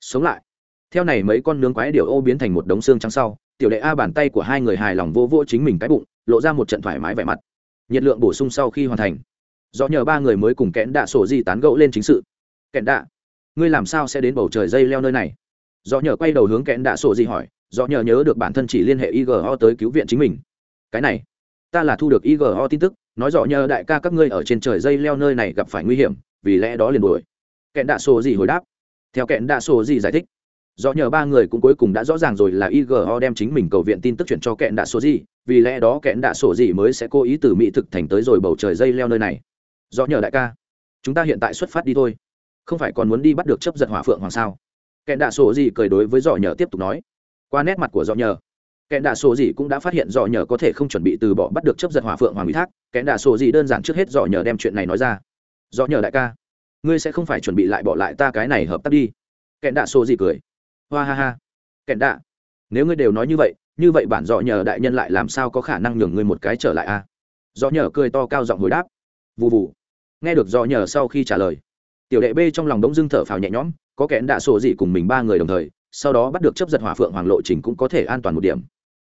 Speaker 2: sống lại. Theo này mấy con nướng quái điều ô biến thành một đống xương trắng sau, tiểu đệ a bàn tay của hai người hài lòng vô vô chính mình cái bụng, lộ ra một trận thoải mái vẻ mặt. Nhiệt lượng bổ sung sau khi hoàn thành. Do nhờ ba người mới cùng kẽn đạ sổ di tán gẫu lên chính sự. Kẽn đạ, ngươi làm sao sẽ đến bầu trời dây leo nơi này? Do nhờ quay đầu hướng kẽn đạ sổ di hỏi do nhờ nhớ được bản thân chỉ liên hệ igo tới cứu viện chính mình. Cái này, ta là thu được igo tin tức nói rõ nhờ đại ca các ngươi ở trên trời dây leo nơi này gặp phải nguy hiểm vì lẽ đó liền đuổi. Kẹn đạ sổ gì hồi đáp. Theo kẹn đạ sổ gì giải thích do nhờ ba người cũng cuối cùng đã rõ ràng rồi là igo đem chính mình cầu viện tin tức chuyển cho kẹn đạ sổ gì, vì lẽ đó kẹn đạ sổ gì mới sẽ cố ý từ mỹ thực thành tới rồi bầu trời dây leo nơi này. Do nhờ đại ca chúng ta hiện tại xuất phát đi thôi. Không phải còn muốn đi bắt được chấp giật hỏa phượng hoàng sao? Kẹn đạ sổ gì cười đối với dò nhờ tiếp tục nói. Qua nét mặt của dò nhờ kẹn đạ sổ gì cũng đã phát hiện dò nhờ có thể không chuẩn bị từ bỏ bắt được chấp giật hỏa phượng hoàng ủy thác. Kẹn đạ sổ gì đơn giản trước hết dò nhờ đem chuyện này nói ra. Dò nhờ đại ca, ngươi sẽ không phải chuẩn bị lại bỏ lại ta cái này hợp tác đi. Kẹn đạ sổ gì cười. Hoa ha ha. Kẹn đạ nếu ngươi đều nói như vậy như vậy bản dò nhờ đại nhân lại làm sao có khả năng nhường ngươi một cái trở lại a à? dò nhờ cười to cao giọng hồi đáp. Vụ vụ nghe được dò nhờ sau khi trả lời, tiểu đệ b trong lòng đống dưng thở phào nhẹ nhõm, có kẽn đạ sổ gì cùng mình ba người đồng thời, sau đó bắt được chấp giật hỏa phượng hoàng lộ trình cũng có thể an toàn một điểm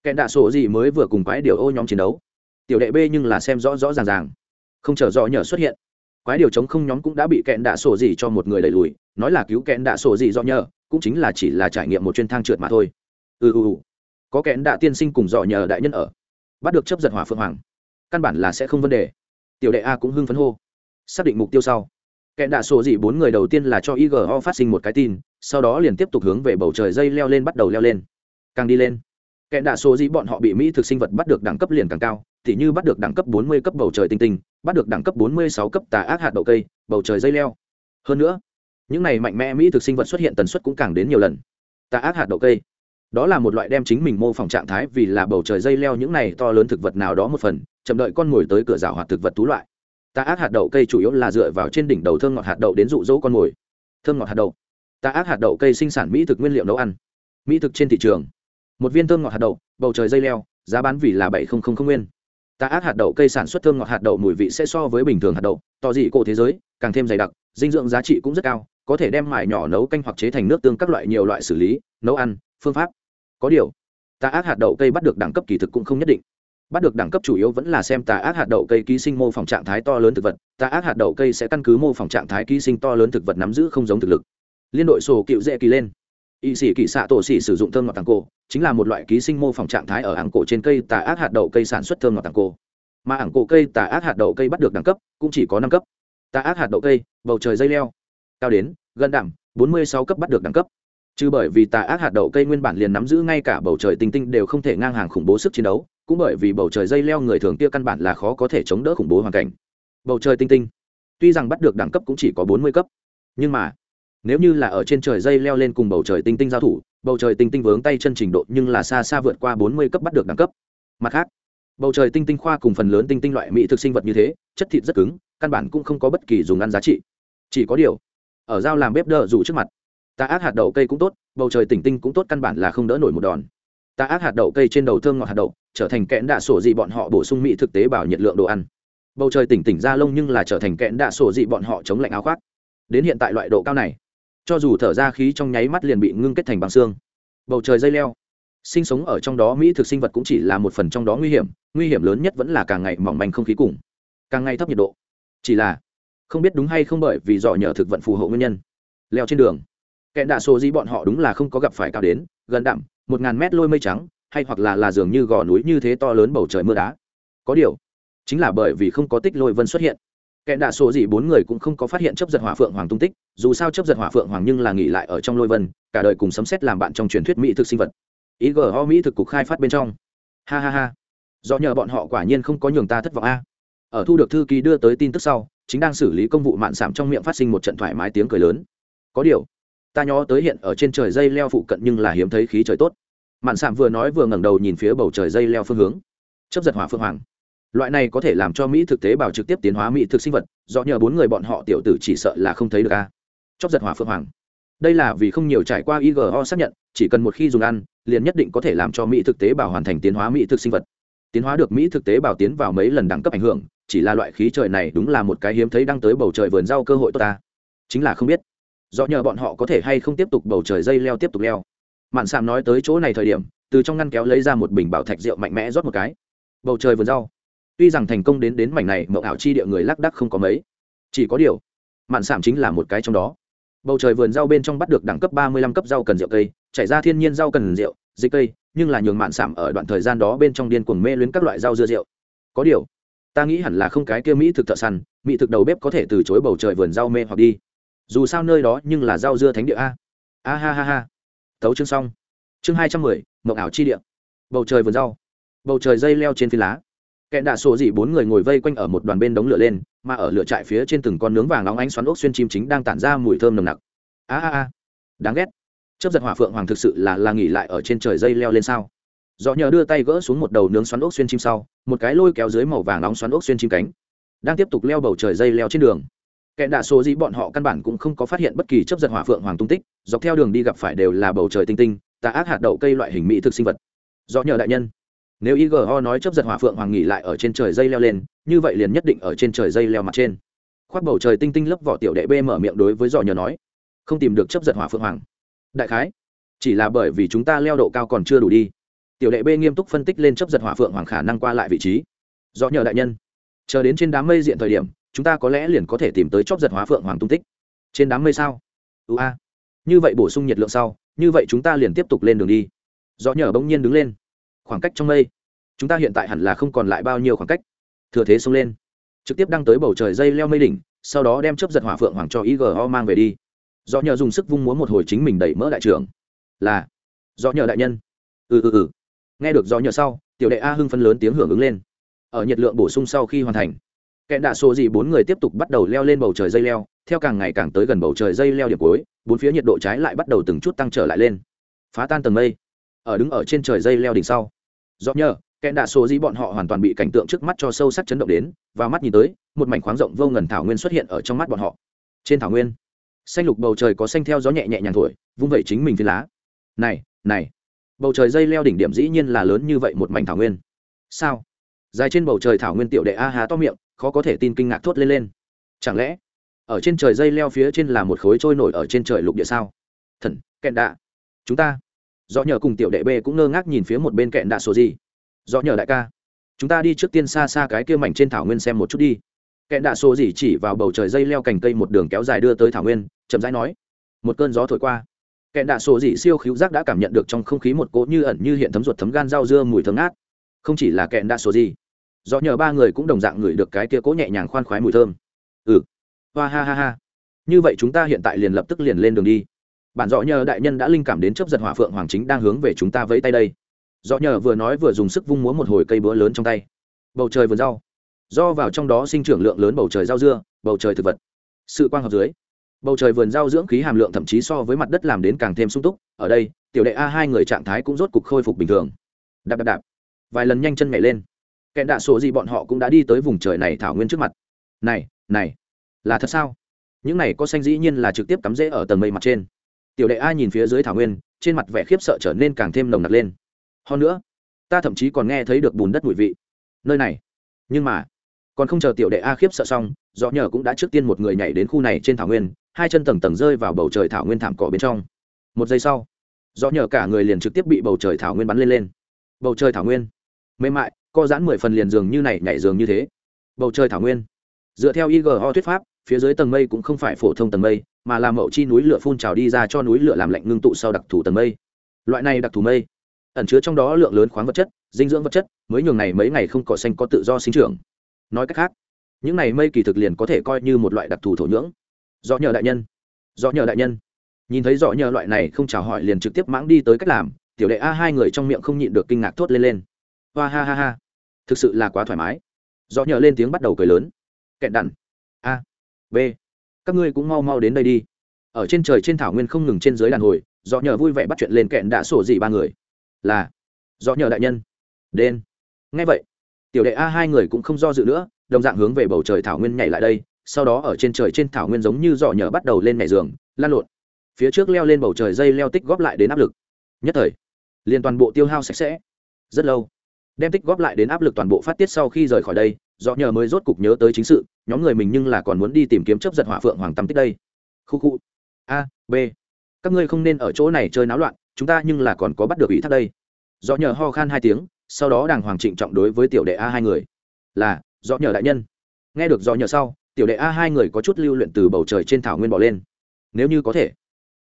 Speaker 2: kẻ đạ sổ gì mới vừa cùng quái điều ô nhóm chiến đấu. Tiểu đệ b nhưng là xem rõ rõ ràng ràng. Không chờ rõ nhờ xuất hiện. Quái điều chống không nhóm cũng đã bị kẻ đạ sổ gì cho một người đẩy lùi, nói là cứu kẻ đạ sổ gì do nhờ cũng chính là chỉ là trải nghiệm một chuyên thang trượt mà thôi. Ừ ừ ừ. Có kẻ đạ tiên sinh cùng dò nhờ đại nhân ở. Bắt được chấp giật hỏa phượng hoàng. Căn bản là sẽ không vấn đề. Tiểu đệ a cũng hưng phấn hô. Xác định mục tiêu sau. Kẻ đạ sổ dị bốn người đầu tiên là cho igo phát sinh một cái tin, sau đó liền tiếp tục hướng về bầu trời dây leo lên bắt đầu leo lên. Càng đi lên kẻ đạ số gì bọn họ bị mỹ thực sinh vật bắt được đẳng cấp liền càng cao thì như bắt được đẳng cấp 40 cấp bầu trời tinh tinh, bắt được đẳng cấp 46 cấp tà ác hạt đậu cây, bầu trời dây leo. Hơn nữa, những này mạnh mẽ mỹ thực sinh vật xuất hiện tần suất cũng càng đến nhiều lần. Tà ác hạt đậu cây. Đó là một loại đem chính mình mô phỏng trạng thái vì là bầu trời dây leo những này to lớn thực vật nào đó một phần, chậm đợi con ngồi tới cửa rào hoạt thực vật thú loại. Tà ác hạt đậu cây chủ yếu là dựa vào trên đỉnh đầu thơm ngọt hạt đậu đến dụ dỗ con mồi. Thơm ngọt hạt đậu. Tà ác hạt đậu cây sinh sản mỹ thực nguyên liệu nấu ăn. Mỹ thực trên thị trường một viên thơm ngọt hạt đậu, bầu trời dây leo, giá bán vì là bảy không không không nguyên. Tà ác hạt đậu cây sản xuất thơm ngọt hạt đậu mùi vị sẽ so với bình thường hạt đậu, to dị cổ thế giới, càng thêm dày đặc, dinh dưỡng giá trị cũng rất cao,
Speaker 1: có thể đem mài nhỏ nấu canh hoặc chế thành nước tương các loại nhiều loại xử lý, nấu ăn, phương pháp. Có điều tà ác hạt đậu cây bắt được đẳng cấp kỳ thực cũng không nhất định. Bắt được đẳng cấp chủ yếu vẫn là xem tà ác hạt đậu cây ký sinh mô phỏng trạng thái to lớn thực vật tà ác hạt đậu cây sẽ căn cứ mô phỏng trạng thái ký sinh to lớn thực vật nắm giữ không giống thực lực. Liên đội sổ cựu dễ kỳ lên y sĩ kỳ xạ tổ xỉ sử dụng thơm ngọt tàng cổ, chính là một loại ký sinh mô phỏng trạng thái ở ảng cổ trên cây tà ác hạt đậu cây sản xuất thơm ngọt tàng cổ. Mà ảng cổ cây tà ác hạt đậu cây bắt được đẳng cấp, cũng chỉ có năm cấp. Tà ác hạt đậu cây, bầu trời dây leo. Cao đến, gần đảm bốn mươi sáu cấp bắt được đẳng cấp. Chứ bởi vì tà ác hạt đậu cây nguyên bản liền nắm giữ ngay cả bầu trời tinh tinh đều không thể ngang hàng khủng bố sức chiến đấu, cũng bởi vì bầu trời dây leo người thường kia căn bản là khó có thể chống đỡ khủng bố hoàn cảnh. Bầu trời tinh tinh, tuy rằng bắt được đẳng cấp cũng chỉ có bốn mươi cấp, nhưng mà nếu như là ở trên trời dây leo lên cùng bầu trời tinh tinh giao thủ, bầu trời tinh tinh vướng tay chân trình độ nhưng là xa xa vượt qua bốn mươi cấp bắt được đẳng cấp. Mặt khác, bầu trời tinh tinh khoa cùng phần lớn tinh tinh loại mỹ thực sinh vật như thế, chất thịt rất cứng, căn bản cũng không có bất kỳ dùng ăn giá trị. Chỉ có điều, ở dao làm bếp đỡ dù trước mặt, ta ác hạt đậu cây cũng tốt, bầu trời tỉnh tinh cũng tốt căn bản là không đỡ nổi một đòn. Ta ác hạt đậu cây trên đầu thơm ngọt hạt đậu, trở thành kẽn đạ sổ dị bọn họ bổ sung mỹ thực tế bảo nhiệt lượng đồ ăn. Bầu trời tỉnh tỉnh ra lông nhưng là trở thành kẽn đạ sổ dị bọn họ chống lạnh áo khoác. Đến hiện tại loại độ cao này cho dù thở ra khí trong nháy mắt liền bị ngưng kết thành bằng xương. Bầu trời dây leo. Sinh sống ở trong đó mỹ thực sinh vật cũng chỉ là một phần trong đó nguy hiểm nguy hiểm lớn nhất vẫn là càng ngày mỏng manh không khí cùng càng ngày thấp nhiệt độ. Chỉ là, không biết đúng hay không bởi vì dò nhờ thực vận phù hộ nguyên nhân. Leo trên đường. Kẹn đạ số di bọn họ đúng là không có gặp phải cao đến, gần đạm, một ngàn mét lôi mây trắng, hay hoặc là là dường như gò núi như thế to lớn bầu trời mưa đá. Có điều, chính là bởi vì không có tích lôi vân xuất hiện kẻ đạ số gì bốn người cũng không có phát hiện chấp giật hỏa phượng hoàng tung tích, dù sao chấp giật hỏa phượng hoàng nhưng là nghỉ lại ở trong lôi vân, cả đời cùng sấm xét làm bạn trong truyền thuyết mỹ thực sinh vật. Ý gờ ho mỹ thực cục khai phát bên trong. Ha ha ha. Do nhờ bọn họ quả nhiên không có nhường ta thất vọng a. Ở thu được thư ký đưa tới tin tức sau, chính đang xử lý công vụ mạn sảm trong miệng phát sinh một trận thoải mái tiếng cười lớn. Có điều, ta nhó tới hiện ở trên trời dây leo phụ cận nhưng là hiếm thấy khí trời tốt. Mạn sảm vừa nói vừa ngẩng đầu nhìn phía bầu trời dây leo phương hướng. Chấp giật hỏa phương hoàng loại này có thể làm cho mỹ thực tế bào trực tiếp tiến hóa mỹ thực sinh vật, do nhờ bốn người bọn họ tiểu tử chỉ sợ là không thấy được a. Chóc giật hỏa phượng hoàng. Đây là vì không nhiều trải qua igo xác nhận, chỉ cần một khi dùng ăn, liền nhất định có thể làm cho mỹ thực tế bào hoàn thành tiến hóa mỹ thực sinh vật. Tiến hóa được mỹ thực tế bào tiến vào mấy lần đẳng cấp ảnh hưởng, chỉ là loại khí trời này đúng là một cái hiếm thấy đang tới bầu trời vườn rau cơ hội tốt ta. Chính là không biết. Do nhờ bọn họ có thể hay không tiếp tục bầu trời dây leo tiếp tục leo. Mạn sạm nói tới chỗ này thời điểm, từ trong ngăn kéo lấy ra một bình bảo thạch rượu mạnh mẽ rót một cái. Bầu trời vườn rau tuy rằng thành công đến đến mảnh này mậu ảo chi địa người lác đắc không có mấy. Chỉ có điều, mạn sảm chính là một cái trong đó. Bầu trời vườn rau bên trong bắt được đẳng cấp ba mươi lăm cấp rau cần rượu cây, chảy ra thiên nhiên rau cần rượu, dịch cây, nhưng là nhường mạn sảm ở đoạn thời gian đó bên trong điên cuồng mê luyến các loại rau dưa rượu. Có điều, ta nghĩ hẳn là không cái kia mỹ thực thợ săn, mỹ thực đầu bếp có thể từ chối bầu trời vườn rau mê hoặc đi. Dù sao nơi đó nhưng là rau dưa thánh địa a. A ha ha ha. Thấu chương xong. Chương hai trăm mười, mộng ảo chi địa. Bầu trời vườn rau. Bầu trời dây leo trên phi lá kẻ đạ sổ dị bốn người ngồi vây quanh ở một đoàn bên đống lửa lên, mà ở lửa trại phía trên từng con nướng vàng nóng ánh xoắn ốc xuyên chim chính đang tản ra mùi thơm nồng nặc. A a a. Đáng ghét. Chấp giật hỏa phượng hoàng thực sự là là nghỉ lại ở trên trời dây leo lên sao? Do nhờ đưa tay gỡ xuống một đầu nướng xoắn ốc xuyên chim sau, một cái lôi kéo dưới màu vàng nóng xoắn ốc xuyên chim cánh, đang tiếp tục leo bầu trời dây leo trên đường. Kẻ đạ số dĩ bọn họ căn bản cũng không có phát hiện bất kỳ chấp giật hỏa phượng hoàng tung tích, dọc theo đường đi gặp phải đều là bầu trời tinh tinh, tà ác hạt đậu cây loại hình mỹ thực sinh vật. Do nhờ đại nhân nếu igo nói chấp giật hỏa phượng hoàng nghỉ lại ở trên trời dây leo lên, như vậy liền nhất định ở trên trời dây leo mặt trên. Khoác bầu trời tinh tinh lấp vỏ tiểu đệ b mở miệng đối với giò nhờ nói, không tìm được chấp giật hỏa phượng hoàng. Đại khái, chỉ là bởi vì chúng ta leo độ cao còn chưa đủ đi. Tiểu đệ b nghiêm túc phân tích lên chấp giật hỏa phượng hoàng khả năng qua lại vị trí. Do nhờ đại nhân, chờ đến trên đám mây diện thời điểm, chúng ta có lẽ liền có thể tìm tới chóp giật hóa phượng hoàng tung tích. Trên đám mây sao? Ưu a. Như vậy bổ sung nhiệt lượng sau, như vậy chúng ta liền tiếp tục lên đường đi. Do nhờ bỗng nhiên đứng lên khoảng cách trong mây. Chúng ta hiện tại hẳn là không còn lại bao nhiêu khoảng cách. Thừa thế xông lên. Trực tiếp đăng tới bầu trời dây leo mây đỉnh, sau đó đem chấp giật hỏa phượng hoàng cho igo mang về đi. Do nhờ dùng sức vung múa một hồi chính mình đẩy mỡ đại trưởng. Là do nhờ đại nhân. Ừ ừ ừ. Nghe được do nhờ sau, tiểu đệ a hưng phân lớn tiếng hưởng ứng lên. Ở nhiệt lượng bổ sung sau khi hoàn thành kẻ đạ số gì bốn người tiếp tục bắt đầu leo lên bầu trời dây leo. Theo càng ngày càng tới gần bầu trời dây leo điểm cuối, bốn phía nhiệt độ trái lại bắt đầu từng chút tăng trở lại lên. Phá tan tầng mây. Ở đứng ở trên trời dây leo đỉnh sau do nhờ, kẻ đạ số gì bọn họ hoàn toàn bị cảnh tượng trước mắt cho sâu sắc chấn động đến, và mắt nhìn tới, một mảnh khoáng rộng vô ngần thảo nguyên xuất hiện ở trong mắt bọn họ. Trên thảo nguyên, xanh lục bầu trời có xanh theo gió nhẹ nhẹ nhàng thổi, vung vẩy chính mình phi lá. Này này, bầu trời dây leo đỉnh điểm dĩ nhiên là lớn như vậy một mảnh thảo nguyên. Sao? Dài trên bầu trời thảo nguyên tiểu đệ a há to miệng, khó có thể tin kinh ngạc thốt lên lên. Chẳng lẽ, ở trên trời dây leo phía trên là một khối trôi nổi ở trên trời lục địa sao? Thần kẹn đạ chúng ta do nhờ cùng tiểu đệ b cũng ngơ ngác nhìn phía một bên kẹn đạ số gì. Do nhờ đại ca, chúng ta đi trước tiên xa xa cái kia mảnh trên thảo nguyên xem một chút đi. Kẹn đạ số gì chỉ vào bầu trời dây leo cành cây một đường kéo dài đưa tới thảo nguyên, chậm rãi nói, một cơn gió thổi qua. Kẹn đạ số gì siêu khíu giác đã cảm nhận được trong không khí một cỗ như ẩn như hiện thấm ruột thấm gan rau dưa mùi thấm ngát. Không chỉ là kẹn đạ số gì do nhờ ba người cũng đồng dạng ngửi được cái kia cỗ nhẹ nhàng khoan khoái mùi thơm. Ừ hoa ha ha ha. Như vậy chúng ta hiện tại liền lập tức liền lên đường đi bản dọ nhờ đại nhân đã linh cảm đến chấp giật hỏa phượng hoàng chính đang hướng về chúng ta vẫy tay đây. Dọ nhờ vừa nói vừa dùng sức vung múa một hồi cây búa lớn trong tay. Bầu trời vườn rau. Do vào trong đó sinh trưởng lượng lớn bầu trời rau dưa, bầu trời thực vật. Sự quang hợp dưới. Bầu trời vườn rau dưỡng khí hàm lượng thậm chí so với mặt đất làm đến càng thêm sung túc. Ở đây, tiểu đệ a hai người trạng thái cũng rốt cục khôi phục bình thường. Đạp đạp đạp. Vài lần nhanh chân nhảy lên. Kẹn đạ sổ gì bọn họ cũng đã đi tới vùng trời này thảo nguyên trước mặt. Này này, là thật sao? Những này có xanh dĩ nhiên là trực tiếp cắm rễ ở tầng mây mặt trên tiểu đệ a nhìn phía dưới thảo nguyên, trên mặt vẻ khiếp sợ trở nên càng thêm nồng nặc lên. Hơn nữa, ta thậm chí còn nghe thấy được bùn đất mùi vị. Nơi này. Nhưng mà, còn không chờ tiểu đệ a khiếp sợ xong do nhờ cũng đã trước tiên một người nhảy đến khu này trên thảo nguyên, hai chân tầng tầng rơi vào bầu trời thảo nguyên thảm cỏ bên trong. Một giây sau do nhờ cả người liền trực tiếp bị bầu trời thảo nguyên bắn lên lên. Bầu trời thảo nguyên. Mềm mại, co giãn mười phần liền giường như này nhảy giường như thế. Bầu trời thảo nguyên. Dựa theo igo thuyết pháp phía dưới tầng mây cũng không phải phổ thông tầng mây, mà là mậu chi núi lửa phun trào đi ra cho núi lửa làm lạnh ngưng tụ sau đặc thù tầng mây. Loại này đặc thù mây ẩn chứa trong đó lượng lớn khoáng vật chất, dinh dưỡng vật chất, mới nhường này mấy ngày không cỏ xanh có tự do sinh trưởng. Nói cách khác, những này mây kỳ thực liền có thể coi như một loại đặc thù thổ nhưỡng. Do nhờ đại nhân do nhờ đại nhân. Nhìn thấy rõ nhờ loại này không chào hỏi liền trực tiếp mãng đi tới cách làm, tiểu đệ a hai người trong miệng không nhịn được kinh ngạc thốt lên lên. Hoa ha ha ha, thực sự là quá thoải mái. Do nhờ lên tiếng bắt đầu cười lớn. Kẹn đặn. A b. Các ngươi cũng mau mau đến đây đi. Ở trên trời trên thảo nguyên không ngừng trên dưới đàn hồi do nhờ vui vẻ bắt chuyện lên kẹn đã sổ gì ba người. Là do nhờ đại nhân. Đen. Ngay vậy, tiểu đệ a hai người cũng không do dự nữa, đồng dạng hướng về bầu trời thảo nguyên nhảy lại đây, sau đó ở trên trời trên thảo nguyên giống như dọ nhờ bắt đầu lên nhảy giường, lan lộn. Phía trước leo lên bầu trời dây leo tích góp lại đến áp lực. Nhất thời, liền toàn bộ tiêu hao sạch sẽ. Rất lâu, đem tích góp lại đến áp lực toàn bộ phát tiết sau khi rời khỏi đây dọ nhờ mới rốt cục nhớ tới chính sự nhóm người mình nhưng là còn muốn đi tìm kiếm chấp giật hỏa phượng hoàng tâm tích đây. Khu khu. A, b. Các ngươi không nên ở chỗ này chơi náo loạn, chúng ta nhưng là còn có bắt được ủy thác đây. Do nhờ ho khan hai tiếng, sau đó đàng hoàng trịnh trọng đối với tiểu đệ a hai người. Là do nhờ đại nhân. Nghe được do nhờ sau, tiểu đệ a hai người có chút lưu luyện từ bầu trời trên thảo nguyên bỏ lên. Nếu như có thể,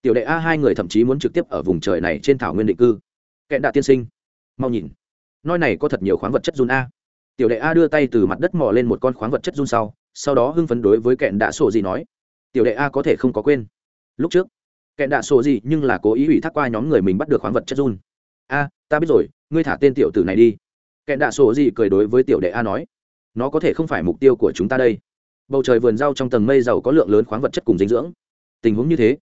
Speaker 1: tiểu đệ a hai người thậm chí muốn trực tiếp ở vùng trời này trên thảo nguyên định cư. Kẹn đạ tiên sinh, mau nhìn. Nơi này có thật nhiều khoáng vật chất run a. Tiểu đệ a đưa tay từ mặt đất mò lên một con khoáng vật chất run sau sau đó hưng phấn đối với kẹn đạ sổ gì nói, tiểu đệ a có thể không có quên. Lúc trước, kẹn đạ sổ gì nhưng là cố ý ủy thác qua nhóm người mình bắt được khoáng vật chất run. A, ta biết rồi, ngươi thả tên tiểu tử này đi. Kẹn đạ sổ gì cười đối với tiểu đệ a nói, nó có thể không phải mục tiêu của chúng ta đây. Bầu trời vườn rau trong tầng mây giàu có lượng lớn khoáng vật chất cùng dinh dưỡng. Tình huống như thế,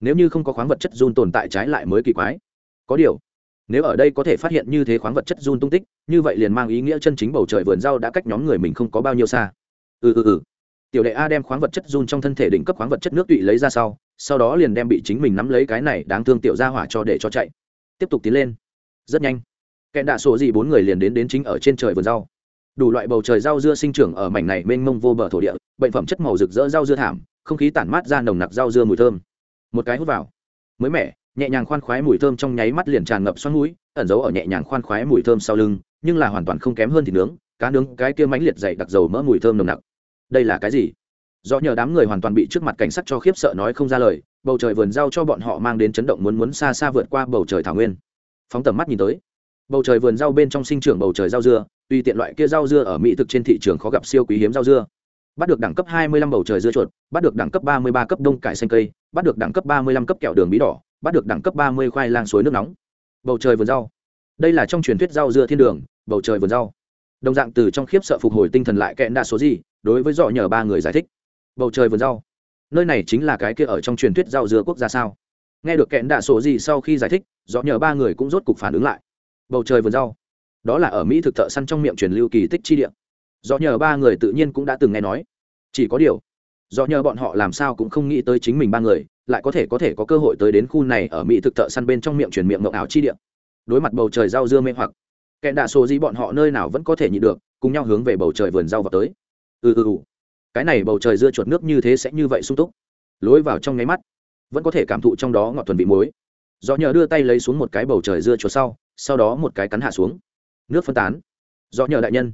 Speaker 1: nếu như không có khoáng vật chất run tồn tại trái lại mới kỳ quái. Có điều, nếu ở đây có thể phát hiện như thế khoáng vật chất run tung tích, như vậy liền mang ý nghĩa chân chính bầu trời vườn rau đã cách nhóm người mình không có bao nhiêu xa ừ ừ ừ. Tiểu đệ a đem khoáng vật chất run trong thân thể đỉnh cấp khoáng vật chất nước tụy lấy ra sau sau đó liền đem bị chính mình nắm lấy cái này đáng thương tiểu ra hỏa cho để cho chạy. Tiếp tục tiến lên. Rất nhanh. Kẹn đạ sổ gì bốn người liền đến đến chính ở trên trời vườn rau. Đủ loại bầu trời rau dưa sinh trưởng ở mảnh này mênh mông vô bờ thổ địa, bệnh phẩm chất màu rực rỡ rau dưa thảm, không khí tản mát ra nồng nặc rau dưa mùi thơm. Một cái hút vào. Mới mẻ, nhẹ nhàng khoan khoái mùi thơm trong nháy mắt liền tràn ngập xoắn mũi, ẩn giấu ở nhẹ nhàng khoan khoái mùi thơm sau lưng, nhưng là hoàn toàn không kém hơn thịt nướng, cá nướng cái kia mánh liệt dày đặc dầu mỡ mùi thơm nồng nặc đây là cái gì? Do nhờ đám người hoàn toàn bị trước mặt cảnh sát cho khiếp sợ nói không ra lời, bầu trời vườn rau cho bọn họ mang đến chấn động muốn muốn xa xa vượt qua bầu trời thảo nguyên. Phóng tầm mắt nhìn tới, bầu trời vườn rau bên trong sinh trưởng bầu trời rau dưa tuy tiện loại kia rau dưa ở mỹ thực trên thị trường khó gặp siêu quý hiếm rau dưa. Bắt được đẳng cấp 25 bầu trời dưa chuột, bắt được đẳng cấp 33 cấp đông cải xanh cây, bắt được đẳng cấp 35 cấp kẹo đường bí đỏ, bắt được đẳng cấp 30 khoai lang suối nước nóng. Bầu trời vườn rau. Đây là trong truyền thuyết rau dưa thiên đường, bầu trời vườn rau. Đồng dạng từ trong khiếp sợ phục hồi tinh thần lại kẹn đa số gì đối với dọ nhờ ba người giải thích. Bầu trời vườn rau. Nơi này chính là cái kia ở trong truyền thuyết rau dưa quốc gia sao? Nghe được kẹn đạ số gì sau khi giải thích, dọ nhờ ba người cũng rốt cục phản ứng lại. Bầu trời vườn rau. Đó là ở mỹ thực thợ săn trong miệng truyền lưu kỳ tích chi địa. Do nhờ ba người tự nhiên cũng đã từng nghe nói. Chỉ có điều do nhờ bọn họ làm sao cũng không nghĩ tới chính mình ba người, lại có thể có thể có cơ hội tới đến khu này ở mỹ thực thợ săn bên trong miệng truyền miệng ngộng ảo chi địa. Đối mặt bầu trời rau dưa mê hoặc kẹn đạ số gì bọn họ nơi nào vẫn có thể nhịn được, cùng nhau hướng về bầu trời vườn rau vào tới ừ ừ ừ. Cái này bầu trời dưa chuột nước như thế sẽ như vậy sung túc. Lối vào trong nháy mắt, vẫn có thể cảm thụ trong đó ngọt thuần vị muối. Do nhờ đưa tay lấy xuống một cái bầu trời dưa chuột sau sau đó một cái cắn hạ xuống. Nước phân tán. Do nhờ đại nhân.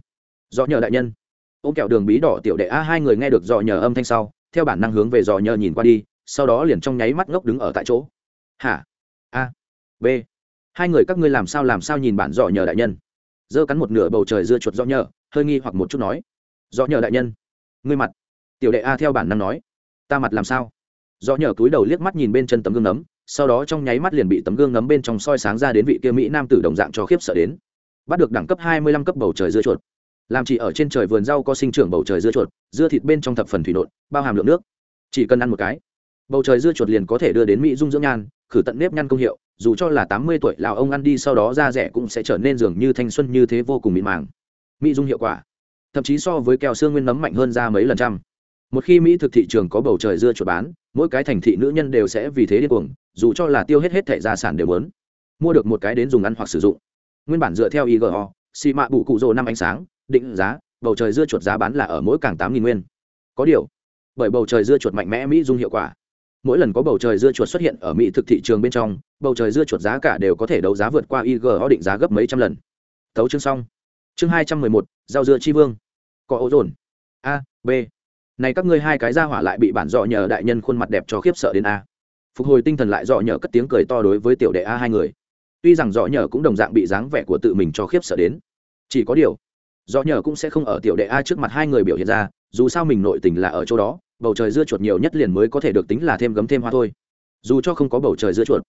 Speaker 1: Do nhờ đại nhân. Ôm kẹo đường bí đỏ tiểu đệ a, hai người nghe được dò nhờ âm thanh sau, theo bản năng hướng về dò nhờ nhìn qua đi, sau đó liền trong nháy mắt ngốc đứng ở tại chỗ. Hả? A. B. Hai người các ngươi làm sao làm sao nhìn bản dò nhờ đại nhân? Dơ cắn một nửa bầu trời dưa chuột dò nhờ, hơi nghi hoặc một chút nói dò nhờ đại nhân. Ngươi mặt. Tiểu đệ a theo bản năng nói. Ta mặt làm sao? Dò nhờ túi đầu liếc mắt nhìn bên chân tấm gương nấm, sau đó trong nháy mắt liền bị tấm gương nấm bên trong soi sáng ra đến vị kia mỹ nam tử đồng dạng cho khiếp sợ đến. Bắt được đẳng cấp hai mươi lăm cấp bầu trời dưa chuột. Làm chỉ ở trên trời vườn rau có sinh trưởng bầu trời dưa chuột, dưa thịt bên trong thập phần thủy nộn, bao hàm lượng nước. Chỉ cần ăn một cái, bầu trời dưa chuột liền có thể đưa đến mỹ dung dưỡng nhan, khử tận nếp nhăn công hiệu, dù cho là tám mươi tuổi lào ông ăn đi sau đó da rẻ cũng sẽ trở nên dường như thanh xuân như thế vô cùng mịn màng. Mỹ dung hiệu quả thậm chí so với kẹo xương nguyên nấm mạnh hơn ra mấy lần trăm. Một khi mỹ thực thị trường có bầu trời dưa chuột bán, mỗi cái thành thị nữ nhân đều sẽ vì thế điên cuồng, dù cho là tiêu hết hết thẻ gia sản đều lớn mua được một cái đến dùng ăn hoặc sử dụng. Nguyên bản dựa theo igo xì mạ bù cụ rồ năm ánh sáng, định giá, bầu trời dưa chuột giá bán là ở mỗi càng tám nghìn nguyên. Có điều, bởi bầu trời dưa chuột mạnh mẽ mỹ dung hiệu quả. Mỗi lần có bầu trời dưa chuột xuất hiện ở mỹ thực thị trường bên trong, bầu trời dưa chuột giá cả đều có thể đấu giá vượt qua igo định giá gấp mấy trăm lần. Tấu chương xong. Chương hai trăm mười một giao dưa chi vương có ô dồn. A, b. Này các ngươi hai cái ra hỏa lại bị bản dọ nhờ đại nhân khuôn mặt đẹp cho khiếp sợ đến a. Phục hồi tinh thần lại dọ nhờ cất tiếng cười to đối với tiểu đệ a hai người. Tuy rằng dọ nhờ cũng đồng dạng bị dáng vẻ của tự mình cho khiếp sợ đến. Chỉ có điều, dọ nhờ cũng sẽ không ở tiểu đệ a trước mặt hai người biểu hiện ra, dù sao mình nội tình là ở chỗ đó, bầu trời dưa chuột nhiều nhất liền mới có thể được tính là thêm gấm thêm hoa thôi. Dù cho không có bầu trời dưa chuột,